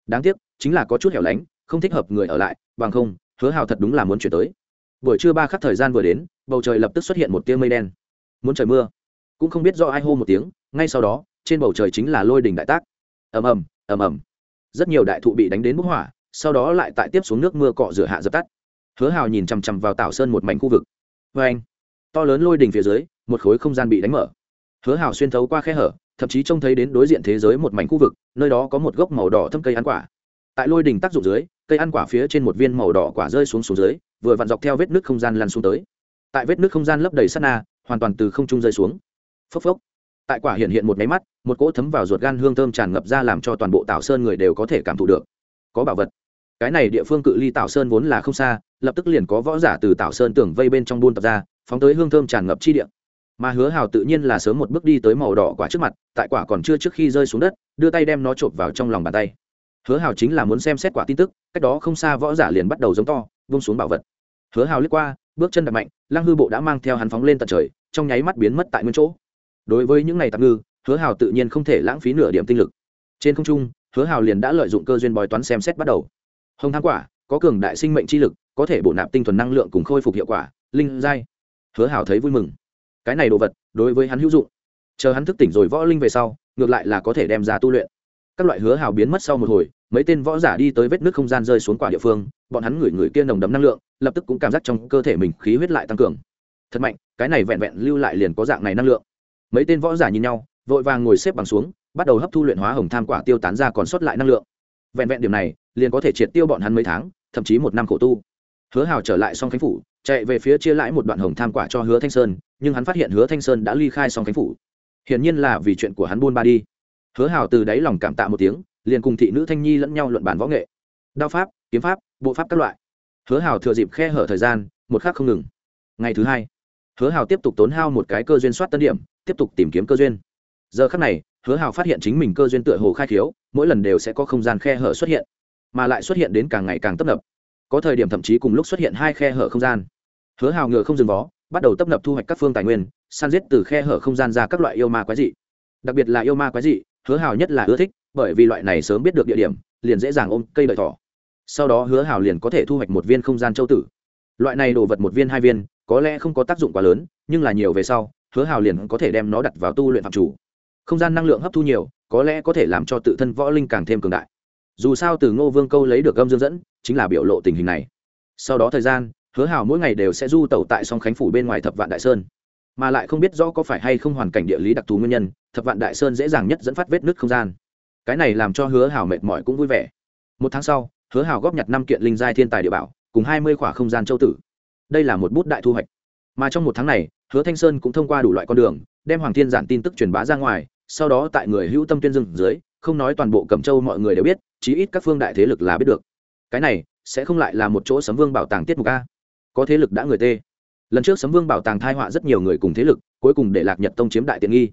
Đáng tiếc, chính là có chút hẻo lánh, không thích hợp người ở lại, bằng không, hứa hào thật đúng là muốn chuyển tới. Buổi trưa ba khắc thời gian vừa đến, bầu trời lập tức xuất hiện một tia mây đen. Muốn trời mưa, cũng không biết do ai hô một tiếng, ngay sau đó, trên bầu trời chính là lôi đình đại tác. Ầm ầm ầm ầm. Rất nhiều đại thụ bị đánh đến bức hỏa, sau đó lại tại tiếp xuống nước mưa cọ rửa hạ dập tắt. Hứa hào nhìn chằm chằm vào tảo sơn một mảnh khu vực. Vê anh to lớn lôi đình phía dưới, một khối không gian bị đánh mở. Hứa hào xuyên thấu qua khe hở thậm chí trông thấy đến đối diện thế giới một mảnh khu vực, nơi đó có một gốc màu đỏ thâm cây ăn quả. Tại lôi đỉnh tác dụng dưới, cây ăn quả phía trên một viên màu đỏ quả rơi xuống xuống dưới, vừa vặn dọc theo vết nước không gian lăn xuống tới. Tại vết nước không gian lấp đầy sát na, hoàn toàn từ không trung rơi xuống. Phốc phốc. Tại quả hiện hiện một máy mắt, một cỗ thấm vào ruột gan hương thơm tràn ngập ra làm cho toàn bộ tảo sơn người đều có thể cảm thụ được. Có bảo vật. Cái này địa phương cự ly tảo sơn vốn là không xa, lập tức liền có võ giả từ tảo sơn tưởng vây bên trong buôn tập ra, phóng tới hương thơm tràn ngập chi địa mà hứa hào tự nhiên là sớm một bước đi tới màu đỏ quả trước mặt, tại quả còn chưa trước khi rơi xuống đất, đưa tay đem nó chộp vào trong lòng bàn tay. Hứa hào chính là muốn xem xét quả tin tức, cách đó không xa võ giả liền bắt đầu giống to, vung xuống bảo vật. Hứa hào lướt qua, bước chân đập mạnh, lăng hư bộ đã mang theo hắn phóng lên tận trời, trong nháy mắt biến mất tại nguyên chỗ. Đối với những ngày tạm ngư, hứa hào tự nhiên không thể lãng phí nửa điểm tinh lực. Trên không trung, hứa hào liền đã lợi dụng cơ duyên bói toán xem xét bắt đầu. Hồng thang quả, có cường đại sinh mệnh chi lực, có thể bổ nạp tinh thuần năng lượng cùng khôi phục hiệu quả, linh giai. Hứa hào thấy vui mừng cái này đồ vật, đối với hắn hữu dụng. Chờ hắn thức tỉnh rồi võ linh về sau, ngược lại là có thể đem ra tu luyện. Các loại hứa hào biến mất sau một hồi, mấy tên võ giả đi tới vết nước không gian rơi xuống quả địa phương, bọn hắn ngửi người kia nồng đấm năng lượng, lập tức cũng cảm giác trong cơ thể mình khí huyết lại tăng cường. Thật mạnh, cái này vẹn vẹn lưu lại liền có dạng này năng lượng. Mấy tên võ giả nhìn nhau, vội vàng ngồi xếp bằng xuống, bắt đầu hấp thu luyện hóa hồng tham quả tiêu tán ra còn sót lại năng lượng. Vẹn vẹn điểm này, liền có thể triệt tiêu bọn hắn mấy tháng, thậm chí một năm khổ tu hứa hào trở lại song khánh phủ, chạy về phía chia lãi một đoạn hồng tham quả cho hứa thanh sơn, nhưng hắn phát hiện hứa thanh sơn đã ly khai song khánh phủ. Hiển nhiên là vì chuyện của hắn buôn ba đi. Hứa hào từ đáy lòng cảm tạ một tiếng, liền cùng thị nữ thanh nhi lẫn nhau luận bàn võ nghệ. Đao pháp, kiếm pháp, bộ pháp các loại. Hứa hào thừa dịp khe hở thời gian, một khác không ngừng. Ngày thứ hai, hứa hào tiếp tục tốn hao một cái cơ duyên soát tân điểm, tiếp tục tìm kiếm cơ duyên. Giờ khắc này, hứa hào phát hiện chính mình cơ duyên tựa hồ khai thiếu mỗi lần đều sẽ có không gian khe hở xuất hiện, mà lại xuất hiện đến càng ngày càng tấp nập có thời điểm thậm chí cùng lúc xuất hiện hai khe hở không gian. Hứa hào ngựa không dừng vó, bắt đầu tấp nập thu hoạch các phương tài nguyên san giết từ khe hở không gian ra các loại yêu ma quái dị. Đặc biệt là yêu ma quái dị, hứa hào nhất là ưa thích, bởi vì loại này sớm biết được địa điểm, liền dễ dàng ôm cây đợi thỏ. Sau đó hứa hào liền có thể thu hoạch một viên không gian châu tử. Loại này đồ vật một viên hai viên, có lẽ không có tác dụng quá lớn, nhưng là nhiều về sau, hứa hào liền có thể đem nó đặt vào tu luyện phạm chủ. Không gian năng lượng hấp thu nhiều, có lẽ có thể làm cho tự thân võ linh càng thêm cường đại dù sao từ ngô vương câu lấy được gâm dương dẫn, chính là biểu lộ tình hình này. Sau đó thời gian, hứa hào mỗi ngày đều sẽ du tẩu tại song khánh phủ bên ngoài thập vạn đại sơn. Mà lại không biết rõ có phải hay không hoàn cảnh địa lý đặc thù nguyên nhân, thập vạn đại sơn dễ dàng nhất dẫn phát vết nứt không gian. Cái này làm cho hứa hào mệt mỏi cũng vui vẻ. Một tháng sau, hứa hào góp nhặt năm kiện linh giai thiên tài địa bảo, cùng hai mươi khỏa không gian châu tử. Đây là một bút đại thu hoạch. Mà trong một tháng này, hứa thanh sơn cũng thông qua đủ loại con đường, đem hoàng thiên giản tin tức truyền bá ra ngoài, sau đó tại người hữu tâm tuyên dương dưới không nói toàn bộ cẩm châu mọi người đều biết, chí ít các phương đại thế lực là biết được. Cái này, sẽ không lại là một chỗ sấm vương bảo tàng tiết mục a. Có thế lực đã người tê. Lần trước sấm vương bảo tàng thai họa rất nhiều người cùng thế lực, cuối cùng để lạc nhật tông chiếm đại tiện nghi.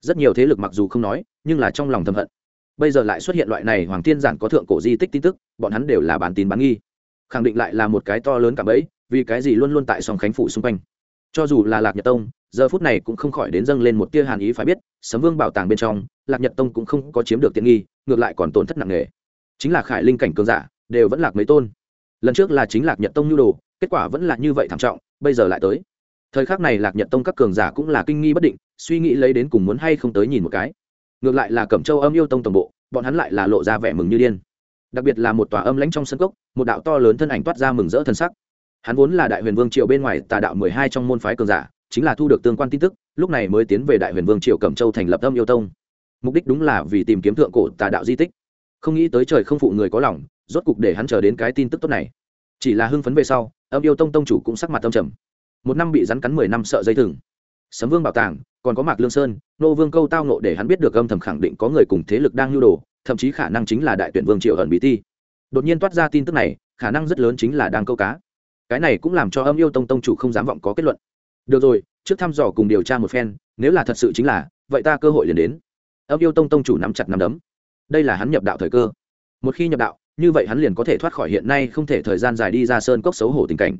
Rất nhiều thế lực mặc dù không nói, nhưng là trong lòng thầm hận. Bây giờ lại xuất hiện loại này hoàng thiên giản có thượng cổ di tích tin tức, bọn hắn đều là bán tín bán nghi. Khẳng định lại là một cái to lớn cả bấy vì cái gì luôn luôn tại sòng khánh phủ xung quanh. Cho dù là lạc nhật tông giờ phút này cũng không khỏi đến dâng lên một tia hàn ý phải biết, sấm vương bảo tàng bên trong, lạc nhật tông cũng không có chiếm được tiện nghi, ngược lại còn tổn thất nặng nề. Chính là khải linh cảnh cường giả, đều vẫn lạc mấy tôn. Lần trước là chính lạc nhật tông nhu đồ, kết quả vẫn là như vậy thảm trọng, bây giờ lại tới. Thời khắc này lạc nhật tông các cường giả cũng là kinh nghi bất định, suy nghĩ lấy đến cùng muốn hay không tới nhìn một cái. Ngược lại là cẩm châu âm yêu tông tổng bộ, bọn hắn lại là lộ ra vẻ mừng như điên. Đặc biệt là một tòa âm lãnh trong sân cốc, một đạo to lớn thân ảnh toát ra mừng rỡ thân sắc. Hắn vốn là đại huyền vương triều bên ngoài tà đạo mười hai trong môn phái cường giả chính là thu được tương quan tin tức, lúc này mới tiến về đại huyền vương triều cẩm châu thành lập âm yêu tông. Mục đích đúng là vì tìm kiếm thượng cổ tà đạo di tích. Không nghĩ tới trời không phụ người có lòng, rốt cục để hắn chờ đến cái tin tức tốt này. Chỉ là hưng phấn về sau, âm yêu tông tông chủ cũng sắc mặt tâm trầm. Một năm bị rắn cắn mười năm sợ dây thừng. Sấm vương bảo tàng, còn có mạc lương sơn, nô vương câu tao nộ để hắn biết được âm thầm khẳng định có người cùng thế lực đang nhu đồ, thậm chí khả năng chính là đại tuyển vương triệu ẩn bí thi. đột nhiên toát ra tin tức này, khả năng rất lớn chính là đang câu cá. Cái này cũng làm cho âm yêu tông tông chủ không dám vọng có kết luận được rồi, trước thăm dò cùng điều tra một phen, nếu là thật sự chính là, vậy ta cơ hội liền đến. Âm yêu tông tông chủ nắm chặt nắm đấm. Đây là hắn nhập đạo thời cơ. Một khi nhập đạo, như vậy hắn liền có thể thoát khỏi hiện nay không thể thời gian dài đi ra sơn cốc xấu hổ tình cảnh.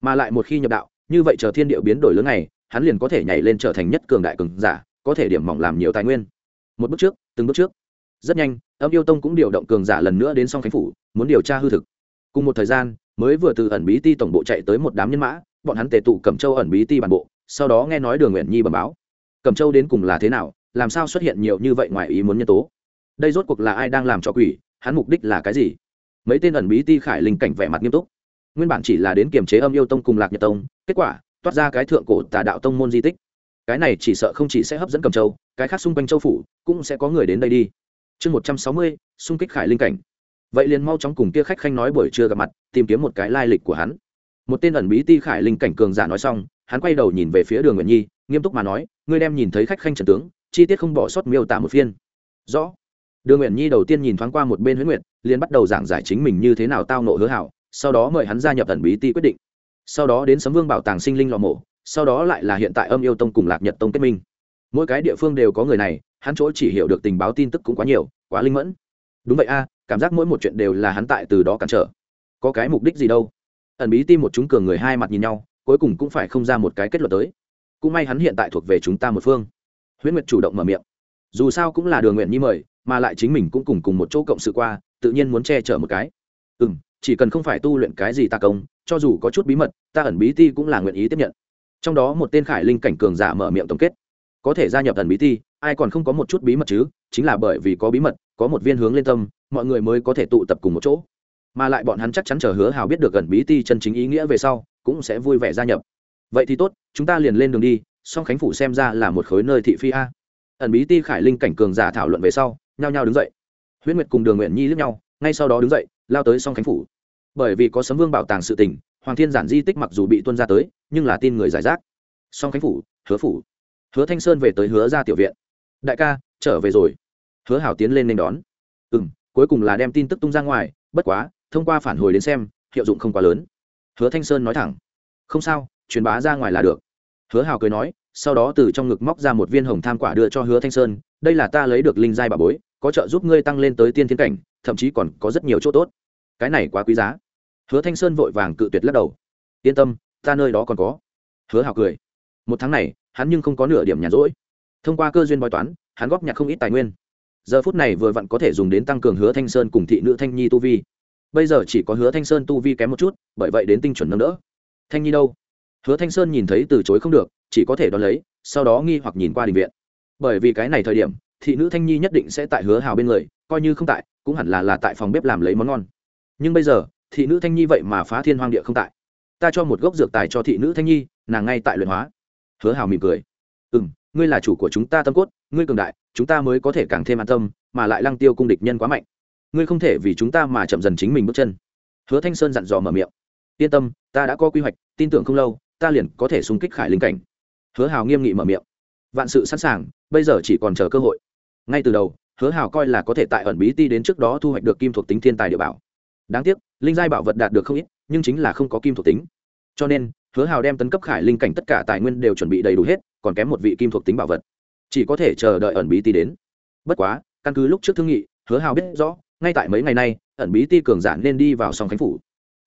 Mà lại một khi nhập đạo, như vậy chờ thiên điệu biến đổi lớn này, hắn liền có thể nhảy lên trở thành nhất cường đại cường giả, có thể điểm mỏng làm nhiều tài nguyên. Một bước trước, từng bước trước. Rất nhanh, âm yêu tông cũng điều động cường giả lần nữa đến song khánh phủ, muốn điều tra hư thực. Cùng một thời gian, mới vừa từ ẩn bí ti tổng bộ chạy tới một đám nhân mã bọn hắn tề tụ cẩm châu ẩn bí ti bản bộ, sau đó nghe nói đường nguyện nhi bẩm báo. Cẩm châu đến cùng là thế nào, làm sao xuất hiện nhiều như vậy ngoài ý muốn nhân tố? Đây rốt cuộc là ai đang làm cho quỷ, hắn mục đích là cái gì? Mấy tên ẩn bí ti khải linh cảnh vẻ mặt nghiêm túc. Nguyên bản chỉ là đến kiềm chế âm yêu tông cùng lạc nhật tông, kết quả, toát ra cái thượng cổ tà đạo tông môn di tích. Cái này chỉ sợ không chỉ sẽ hấp dẫn cầm châu, cái khác xung quanh châu phủ cũng sẽ có người đến đây đi. Chương một trăm sáu mươi, xung kích khải linh cảnh. Vậy liền mau chóng cùng kia khách khanh nói buổi trưa gặp mặt, tìm kiếm một cái lai lịch của hắn một tên ẩn bí ti khải linh cảnh cường giả nói xong, hắn quay đầu nhìn về phía đường nguyện nhi, nghiêm túc mà nói, ngươi đem nhìn thấy khách khanh trần tướng, chi tiết không bỏ sót miêu tả một phiên. Rõ. Đường nguyện nhi đầu tiên nhìn thoáng qua một bên Huấn nguyện liền bắt đầu giảng giải chính mình như thế nào tao nộ hứa hảo, sau đó mời hắn gia nhập ẩn bí ti quyết định. Sau đó đến sấm vương bảo tàng sinh linh lò mộ sau đó lại là hiện tại âm yêu tông cùng lạc nhật tông kết minh. Mỗi cái địa phương đều có người này, hắn chỗ chỉ hiểu được tình báo tin tức cũng quá nhiều, quá linh mẫn. Đúng vậy a, cảm giác mỗi một chuyện đều là hắn tại từ đó cản trở. Có cái mục đích gì đâu? Ẩn bí tim một chúng cường người hai mặt nhìn nhau, cuối cùng cũng phải không ra một cái kết luận tới. Cũng may hắn hiện tại thuộc về chúng ta một phương. Huyễn nguyệt chủ động mở miệng. Dù sao cũng là đường nguyện nhi mời, mà lại chính mình cũng cùng cùng một chỗ cộng sự qua, tự nhiên muốn che chở một cái. Ừ m chỉ cần không phải tu luyện cái gì ta công, cho dù có chút bí mật, ta ẩn bí ti cũng là nguyện ý tiếp nhận. Trong đó một tên khải linh cảnh cường giả mở miệng tổng kết. Có thể gia nhập ẩn bí ti, ai còn không có một chút bí mật chứ, chính là bởi vì có bí mật, có một viên hướng lên tâm, mọi người mới có thể tụ tập cùng một chỗ mà lại bọn hắn chắc chắn chờ hứa hào biết được gần bí ti chân chính ý nghĩa về sau, cũng sẽ vui vẻ gia nhập. Vậy thì tốt, chúng ta liền lên đường đi, song khánh phủ xem ra là một khối nơi thị phi a. Ẩn bí ti khải linh cảnh cường giả thảo luận về sau, nhao nhao đứng dậy. Huyễn nguyệt cùng đường nguyện nhi lướt nhau, ngay sau đó đứng dậy, lao tới song khánh phủ. Bởi vì có sấm vương bảo tàng sự tình, hoàng thiên giản di tích mặc dù bị tuân ra tới, nhưng là tin người giải rác. Song khánh phủ, hứa phủ. Hứa thanh sơn về tới hứa ra tiểu viện. Đại ca, trở về rồi. Hứa hảo tiến lên nên đón. Ừ m cuối cùng là đem tin tức tung ra ngoài, bất quá thông qua phản hồi đến xem, hiệu dụng không quá lớn. Hứa thanh sơn nói thẳng, không sao, truyền bá ra ngoài là được. Hứa hào cười nói, sau đó từ trong ngực móc ra một viên hồng tham quả đưa cho hứa thanh sơn, đây là ta lấy được linh giai bà bối, có trợ giúp ngươi tăng lên tới tiên thiên cảnh, thậm chí còn có rất nhiều chỗ tốt. Cái này quá quý giá. Hứa thanh sơn vội vàng cự tuyệt lắc đầu, yên tâm, ta nơi đó còn có. Hứa hào cười, một tháng này, hắn nhưng không có nửa điểm nhàn rỗi. Thông qua cơ duyên bói toán, hắn góp nhặt không ít tài nguyên. Giờ phút này vừa vặn có thể dùng đến tăng cường hứa thanh sơn cùng thị nữ thanh nhi tu vi bây giờ chỉ có hứa thanh sơn tu vi kém một chút, bởi vậy đến tinh chuẩn nâng đỡ. Thanh nhi đâu? Hứa thanh sơn nhìn thấy từ chối không được, chỉ có thể đón lấy, sau đó nghi hoặc nhìn qua đình viện. Bởi vì cái này thời điểm, thị nữ thanh nhi nhất định sẽ tại hứa hào bên người, coi như không tại, cũng hẳn là là tại phòng bếp làm lấy món ngon. Nhưng bây giờ, thị nữ thanh nhi vậy mà phá thiên hoang địa không tại. Ta cho một gốc dược tài cho thị nữ thanh nhi, nàng ngay tại luyện hóa. Hứa hào mỉm cười. Ừ m ngươi là chủ của chúng ta tâm cốt, ngươi cường đại, chúng ta mới có thể càng thêm an tâm, mà lại lăng tiêu cung địch nhân quá mạnh ngươi không thể vì chúng ta mà chậm dần chính mình bước chân. Hứa thanh sơn dặn dò mở miệng. Yên tâm, ta đã có quy hoạch, tin tưởng không lâu, ta liền có thể xung kích khải linh cảnh. Hứa hào nghiêm nghị mở miệng. Vạn sự sẵn sàng, bây giờ chỉ còn chờ cơ hội. Ngay từ đầu, hứa hào coi là có thể tại ẩn bí ti đến trước đó thu hoạch được kim thuộc tính thiên tài địa bảo. Đáng tiếc, linh giai bảo vật đạt được không ít, nhưng chính là không có kim thuộc tính. Cho nên, hứa hào đem tấn cấp khải linh cảnh tất cả tài nguyên đều chuẩn bị đầy đủ hết, còn kém một vị kim thuộc tính bảo vật. Chỉ có thể chờ đợi ẩn bí ti đến. Bất quá, căn cứ lúc trước thương nghị, hứa hào biết rõ ngay tại mấy ngày nay, ẩn bí ti cường giả nên đi vào song khánh phủ.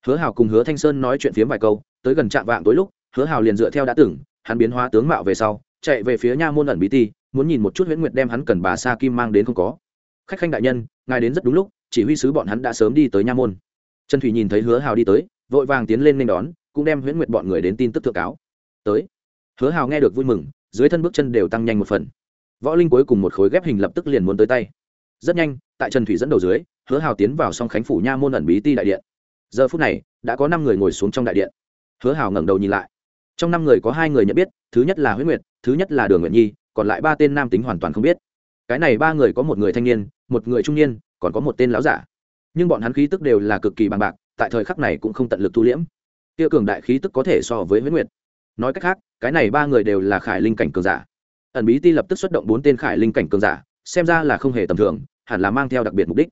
Hứa hào cùng hứa thanh sơn nói chuyện phiếm vài câu, tới gần trạm vạng tối lúc, hứa hào liền dựa theo đã tưởng hắn biến hóa tướng mạo về sau, chạy về phía nha môn ẩn bí ti, muốn nhìn một chút huyễn nguyệt đem hắn cần bà sa kim mang đến không có. Khách khanh đại nhân, ngài đến rất đúng lúc, chỉ huy sứ bọn hắn đã sớm đi tới nha môn. Trần thủy nhìn thấy hứa hào đi tới, vội vàng tiến lên nên đón, cũng đem huyễn nguyệt bọn người đến tin tức thượng cáo. Tới. Hứa hào nghe được vui mừng, dưới thân bước chân đều tăng nhanh một phần. Võ linh cuối cùng một khối ghép hình lập tức liền muốn tới tay. Rất nhanh tại trần thủy dẫn đầu dưới, hứa hào tiến vào song khánh phủ nha môn ẩn bí ti đại điện. Giờ phút này, đã có năm người ngồi xuống trong đại điện. Hứa hào ngẩng đầu nhìn lại. Trong năm người có hai người nhận biết, thứ nhất là huyết nguyệt, thứ nhất là đường nguyện nhi, còn lại ba tên nam tính hoàn toàn không biết. Cái này ba người có một người thanh niên, một người trung niên, còn có một tên lão giả. Nhưng bọn hắn khí tức đều là cực kỳ bằng bạc, tại thời khắc này cũng không tận lực thu liễm. Kia cường đại khí tức có thể so với huyết nguyệt. Nói cách khác, cái này ba người đều là khải linh cảnh cường giả. Ẩn bí ti lập tức xuất động bốn tên khải linh cảnh cường giả, xem ra là không hề tầm thường hẳn là mang theo đặc biệt mục đích.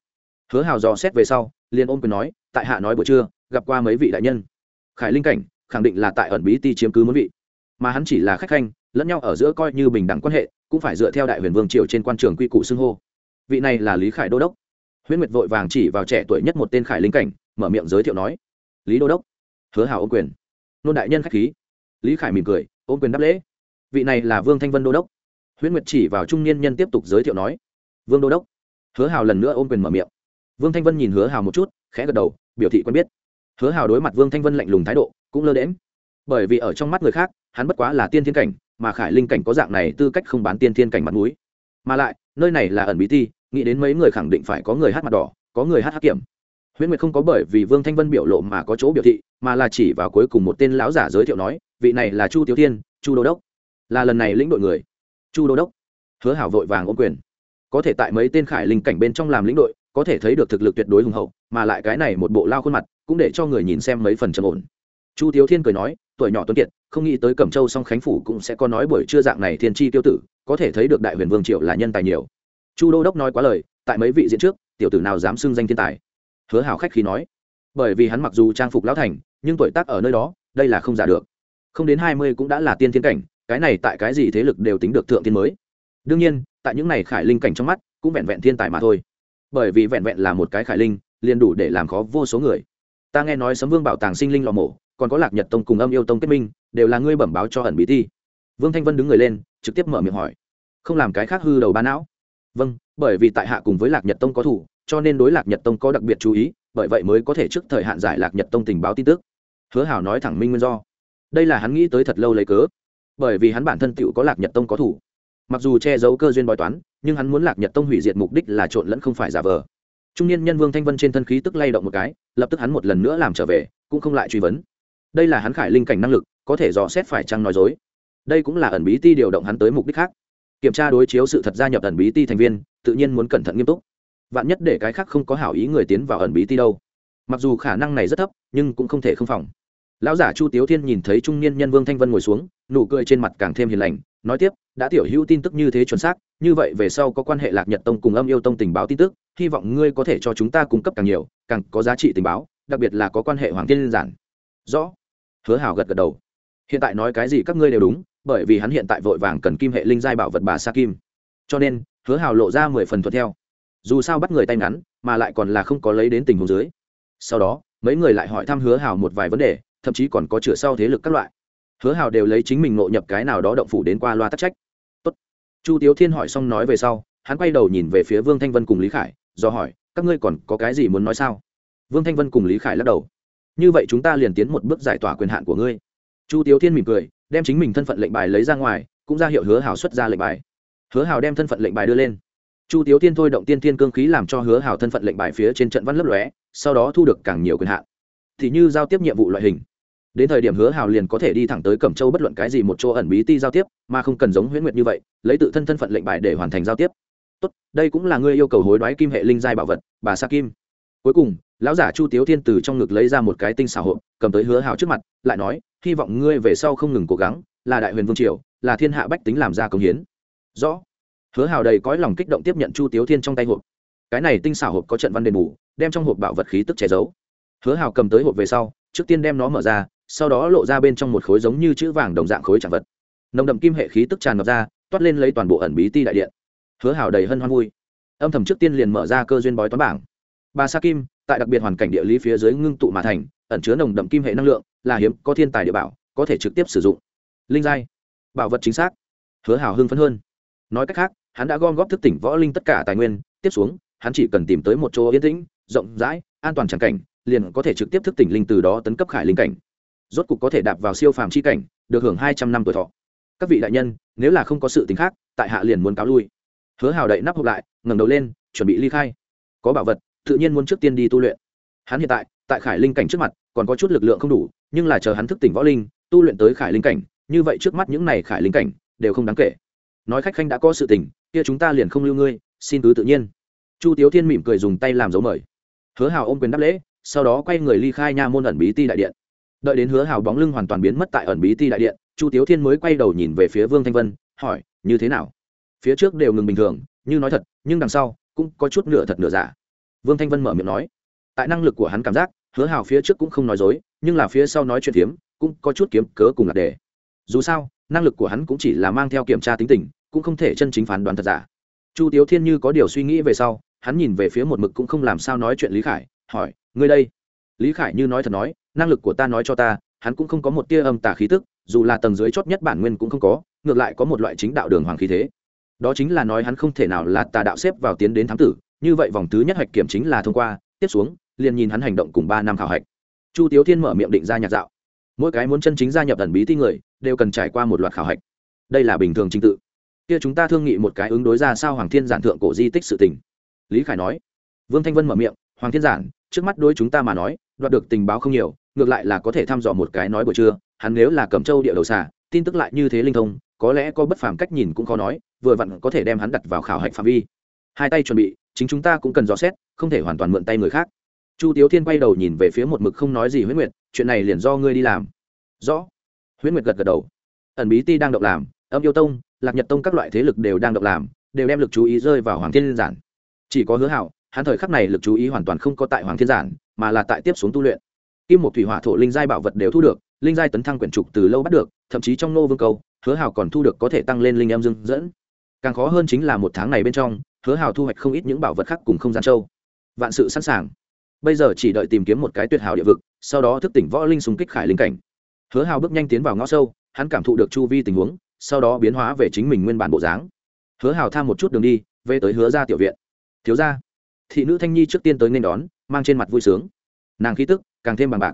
Hứa hào dò xét về sau, liền ôm quyền nói, tại hạ nói buổi trưa, gặp qua mấy vị đại nhân. Khải linh cảnh, khẳng định là tại ẩn bí ti chiếm cứ muốn vị. Mà hắn chỉ là khách khanh, lẫn nhau ở giữa coi như bình đẳng quan hệ, cũng phải dựa theo đại huyền vương triều trên quan trường quy củ xưng hô. Vị này là lý khải đô đốc. Huyễn nguyệt vội vàng chỉ vào trẻ tuổi nhất một tên khải linh cảnh, mở miệng giới thiệu nói, lý đô đốc. Hứa hào ô quyền. Nôn đại nhân khách khí. Lý khải mỉm cười, ôm quyền đáp lễ. Vị này là vương thanh vân đô đốc. Huyễn nguyệt chỉ vào trung niên nhân tiếp tục giới thiệu nói, vương đô đốc hứa hào lần nữa ôm quyền mở miệng. Vương thanh vân nhìn hứa hào một chút, khẽ gật đầu, biểu thị quen biết. Hứa hào đối mặt vương thanh vân lạnh lùng thái độ, cũng lơ đễm bởi vì ở trong mắt người khác, hắn bất quá là tiên thiên cảnh, mà khải linh cảnh có dạng này tư cách không bán tiên thiên cảnh mặt mũi. Mà lại, nơi này là ẩn bí ti, nghĩ đến mấy người khẳng định phải có người hát mặt đỏ, có người hát hát kiểm. Huyễn nguyệt không có bởi vì vương thanh vân biểu lộ mà có chỗ biểu thị, mà là chỉ vào cuối cùng một tên lão giả giới thiệu nói, vị này là chu tiểu tiên chu đô đốc. Là lần này lĩnh đội người. Chu đô đốc. Hứa hảo vội vàng ôm quyền có thể tại mấy tên khải linh cảnh bên trong làm lĩnh đội, có thể thấy được thực lực tuyệt đối hùng hậu, mà lại cái này một bộ lao khuôn mặt, cũng để cho người nhìn xem mấy phần trầm ổn. Chu thiếu thiên cười nói, tuổi nhỏ tuấn kiệt, không nghĩ tới cẩm châu song khánh phủ cũng sẽ có nói buổi trưa dạng này thiên tri tiêu tử, có thể thấy được đại huyền vương triệu là nhân tài nhiều. Chu đô đốc nói quá lời, tại mấy vị diễn trước, tiểu tử nào dám xưng danh thiên tài? Hứa hảo khách khí nói, bởi vì hắn mặc dù trang phục lão thành, nhưng tuổi tác ở nơi đó, đây là không giả được. Không đến hai mươi cũng đã là tiên thiên cảnh, cái này tại cái gì thế lực đều tính được thượng tiên mới đương nhiên, tại những này khải linh cảnh trong mắt, cũng vẹn vẹn thiên tài mà thôi. Bởi vì vẹn vẹn là một cái khải linh, liền đủ để làm khó vô số người. Ta nghe nói sấm vương bảo tàng sinh linh lò mổ, còn có lạc nhật tông cùng âm yêu tông kết minh, đều là ngươi bẩm báo cho ẩn bí thi vương thanh vân đứng người lên, trực tiếp mở miệng hỏi. Không làm cái khác hư đầu ba não. Vâng bởi vì tại hạ cùng với lạc nhật tông có thủ, cho nên đối lạc nhật tông có đặc biệt chú ý, bởi vậy mới có thể trước thời hạn giải lạc nhật tông tình báo tin tức. Hứa hảo nói thẳng minh nguyên do. Đây là hắn nghĩ tới thật lâu lấy cớ. Bởi vì hắn bản thân tựu có lạc nhật tông có thủ mặc dù che giấu cơ duyên bói toán, nhưng hắn muốn lạc nhật tông hủy diệt mục đích là trộn lẫn không phải giả vờ. Trung niên nhân vương thanh vân trên thân khí tức lay động một cái, lập tức hắn một lần nữa làm trở về, cũng không lại truy vấn. Đây là hắn khải linh cảnh năng lực, có thể dò xét phải chăng nói dối. Đây cũng là ẩn bí ti điều động hắn tới mục đích khác. Kiểm tra đối chiếu sự thật gia nhập ẩn bí ti thành viên, tự nhiên muốn cẩn thận nghiêm túc. Vạn nhất để cái khác không có hảo ý người tiến vào ẩn bí ti đâu. Mặc dù khả năng này rất thấp, nhưng cũng không thể không phòng. Lão giả chu tiếu thiên nhìn thấy trung niên nhân vương thanh vân ngồi xuống, nụ cười trên mặt càng thêm hiền lành nói tiếp, đã tiểu hữu tin tức như thế chuẩn xác, như vậy về sau có quan hệ lạc nhật tông cùng âm yêu tông tình báo tin tức, hy vọng ngươi có thể cho chúng ta cung cấp càng nhiều, càng có giá trị tình báo, đặc biệt là có quan hệ hoàng tiên liên giản. Rõ. Hứa hảo gật gật đầu. Hiện tại nói cái gì các ngươi đều đúng, bởi vì hắn hiện tại vội vàng cần kim hệ linh giai bảo vật bà sa kim. Cho nên, hứa hảo lộ ra mười phần thuận theo. Dù sao bắt người tay ngắn, mà lại còn là không có lấy đến tình huống dưới. Sau đó, mấy người lại hỏi thăm hứa hảo một vài vấn đề, thậm chí còn có chữa sau thế lực các loại hứa hảo đều lấy chính mình ngộ nhập cái nào đó động phủ đến qua loa tắc trách. Tốt. chu tiếu thiên hỏi xong nói về sau, hắn quay đầu nhìn về phía vương thanh vân cùng lý khải, do hỏi, các ngươi còn có cái gì muốn nói sao? Vương thanh vân cùng lý khải lắc đầu. Như vậy chúng ta liền tiến một bước giải tỏa quyền hạn của ngươi. Chu tiếu thiên mỉm cười, đem chính mình thân phận lệnh bài lấy ra ngoài, cũng ra hiệu hứa hảo xuất ra lệnh bài. Hứa hảo đem thân phận lệnh bài đưa lên. Chu tiếu thiên thôi động tiên thiên cương khí làm cho hứa hảo thân phận lệnh bài phía trên trận văn lấp lóe, sau đó thu được càng nhiều quyền hạn. Thì như giao tiếp nhiệm vụ loại hình đến thời điểm hứa Hào liền có thể đi thẳng tới cẩm châu bất luận cái gì một chỗ ẩn bí ti giao tiếp, mà không cần giống huyễn nguyệt như vậy, lấy tự thân thân phận lệnh bài để hoàn thành giao tiếp. Tốt, đây cũng là ngươi yêu cầu hối đoái kim hệ linh giai bảo vật, bà sa kim. Cuối cùng, lão giả chu tiếu thiên từ trong ngực lấy ra một cái tinh xảo hộp, cầm tới hứa hào trước mặt, lại nói, hy vọng ngươi về sau không ngừng cố gắng, là đại huyền vương triều, là thiên hạ bách tính làm ra công hiến. Rõ. Hứa hào đầy cõi lòng kích động tiếp nhận chu tiếu thiên trong tay hộp. Cái này tinh xảo hộp có trận văn đền bù, đem trong hộp bảo vật khí tức che giấu. Hứa hào cầm tới hộp về sau, trước tiên đem nó mở ra sau đó lộ ra bên trong một khối giống như chữ vàng đồng dạng khối trạng vật. Nồng đậm kim hệ khí tức tràn ngập ra, toát lên lấy toàn bộ ẩn bí ti đại điện. Hứa hào đầy hân hoan vui. Âm thầm trước tiên liền mở ra cơ duyên bói toán bảng. Bà sa kim, tại đặc biệt hoàn cảnh địa lý phía dưới ngưng tụ mà thành, ẩn chứa nồng đậm kim hệ năng lượng, là hiếm, có thiên tài địa bảo, có thể trực tiếp sử dụng. Linh giai. Bảo vật chính xác. Hứa hào hưng phấn hơn. Nói cách khác, hắn đã gom góp thức tỉnh võ linh tất cả tài nguyên, tiếp xuống, hắn chỉ cần tìm tới một chỗ yên tĩnh, rộng rãi, an toàn tràng cảnh, liền có thể trực tiếp thức tỉnh linh từ đó tấn cấp khải linh cảnh rốt cục có thể đạp vào siêu phàm chi cảnh, được hưởng hai trăm năm tuổi thọ. Các vị đại nhân, nếu là không có sự tính khác, tại hạ liền muốn cáo lui. Hứa hào đậy nắp hộp lại, ngẩng đầu lên, chuẩn bị ly khai. Có bảo vật, tự nhiên muốn trước tiên đi tu luyện. Hắn hiện tại tại khải linh cảnh trước mặt, còn có chút lực lượng không đủ, nhưng là chờ hắn thức tỉnh võ linh, tu luyện tới khải linh cảnh, như vậy trước mắt những này khải linh cảnh, đều không đáng kể. Nói khách khanh đã có sự tình, kia chúng ta liền không lưu ngươi, xin cứ tự nhiên. Chu tiếu thiên mỉm cười dùng tay làm dấu mời. Hứa hào ôm quyền đáp lễ, sau đó quay người ly khai nha môn ẩn bí ti đại điện đợi đến hứa hào bóng lưng hoàn toàn biến mất tại ẩn bí ti đại điện, chu tiếu thiên mới quay đầu nhìn về phía vương thanh vân, hỏi, như thế nào? Phía trước đều ngừng bình thường, như nói thật, nhưng đằng sau cũng có chút nửa thật nửa giả. Vương thanh vân mở miệng nói, tại năng lực của hắn cảm giác, hứa hào phía trước cũng không nói dối, nhưng là phía sau nói chuyện phiếm, cũng có chút kiếm cớ cùng lạc đề. Dù sao, năng lực của hắn cũng chỉ là mang theo kiểm tra tính tình, cũng không thể chân chính phán đoán thật giả. Chu tiếu thiên như có điều suy nghĩ về sau, hắn nhìn về phía một mực cũng không làm sao nói chuyện lý khải, hỏi, ngươi đây? Lý khải như nói thật nói năng lực của ta nói cho ta, hắn cũng không có một tia âm tà khí tức, dù là tầng dưới chót nhất bản nguyên cũng không có, ngược lại có một loại chính đạo đường hoàng khí thế. Đó chính là nói hắn không thể nào là tà đạo xếp vào tiến đến thám tử, như vậy vòng thứ nhất hạch kiểm chính là thông qua, tiếp xuống, liền nhìn hắn hành động cùng ba năm khảo hạch. Chu tiếu thiên mở miệng định ra nhạc dạo. Mỗi cái muốn chân chính gia nhập ẩn bí ti người, đều cần trải qua một loạt khảo hạch. Đây là bình thường trình tự. Kia chúng ta thương nghị một cái ứng đối ra sao hoàng thiên giản thượng cổ di tích sự tình. Lý khải nói. Vương thanh vân mở miệng. Hoàng thiên giản, trước mắt đối chúng ta mà nói, đoạt được tình báo không nhiều ngược lại là có thể thăm dò một cái nói buổi trưa, hắn nếu là cầm châu địa đầu xà, tin tức lại như thế linh thông, có lẽ có bất phàm cách nhìn cũng khó nói, vừa vặn có thể đem hắn đặt vào khảo hạch phạm vi. Hai tay chuẩn bị, chính chúng ta cũng cần dò xét, không thể hoàn toàn mượn tay người khác. Chu tiếu thiên quay đầu nhìn về phía một mực không nói gì huyết nguyệt, chuyện này liền do ngươi đi làm. Rõ. Huyết nguyệt gật gật đầu. Ẩn bí ti đang động làm, âm yêu tông, lạc nhật tông các loại thế lực đều đang động làm, đều đem lực chú ý rơi vào hoàng thiên giản. Chỉ có hứa hảo, hắn thời khắc này lực chú ý hoàn toàn không có tại hoàng thiên giản, mà là tại tiếp xuống tu luyện kim một thủy hỏa thổ linh giai bảo vật đều thu được, linh giai tấn thăng quyển trục từ lâu bắt được, thậm chí trong nô vương cầu, hứa Hào còn thu được có thể tăng lên linh em dương dẫn. Càng khó hơn chính là một tháng này bên trong, hứa Hào thu hoạch không ít những bảo vật khác cùng không gian châu. Vạn sự sẵn sàng. Bây giờ chỉ đợi tìm kiếm một cái tuyệt hảo địa vực, sau đó thức tỉnh võ linh xung kích khải linh cảnh. Hứa hào bước nhanh tiến vào ngõ sâu, hắn cảm thụ được chu vi tình huống, sau đó biến hóa về chính mình nguyên bản bộ dáng. Hứa hào tham một chút đường đi, về tới hứa ra tiểu viện. Thiếu ra thị nữ thanh nhi trước tiên tới nên đón, mang trên mặt vui sướng. Nàng khí tức càng thêm bằng bạc.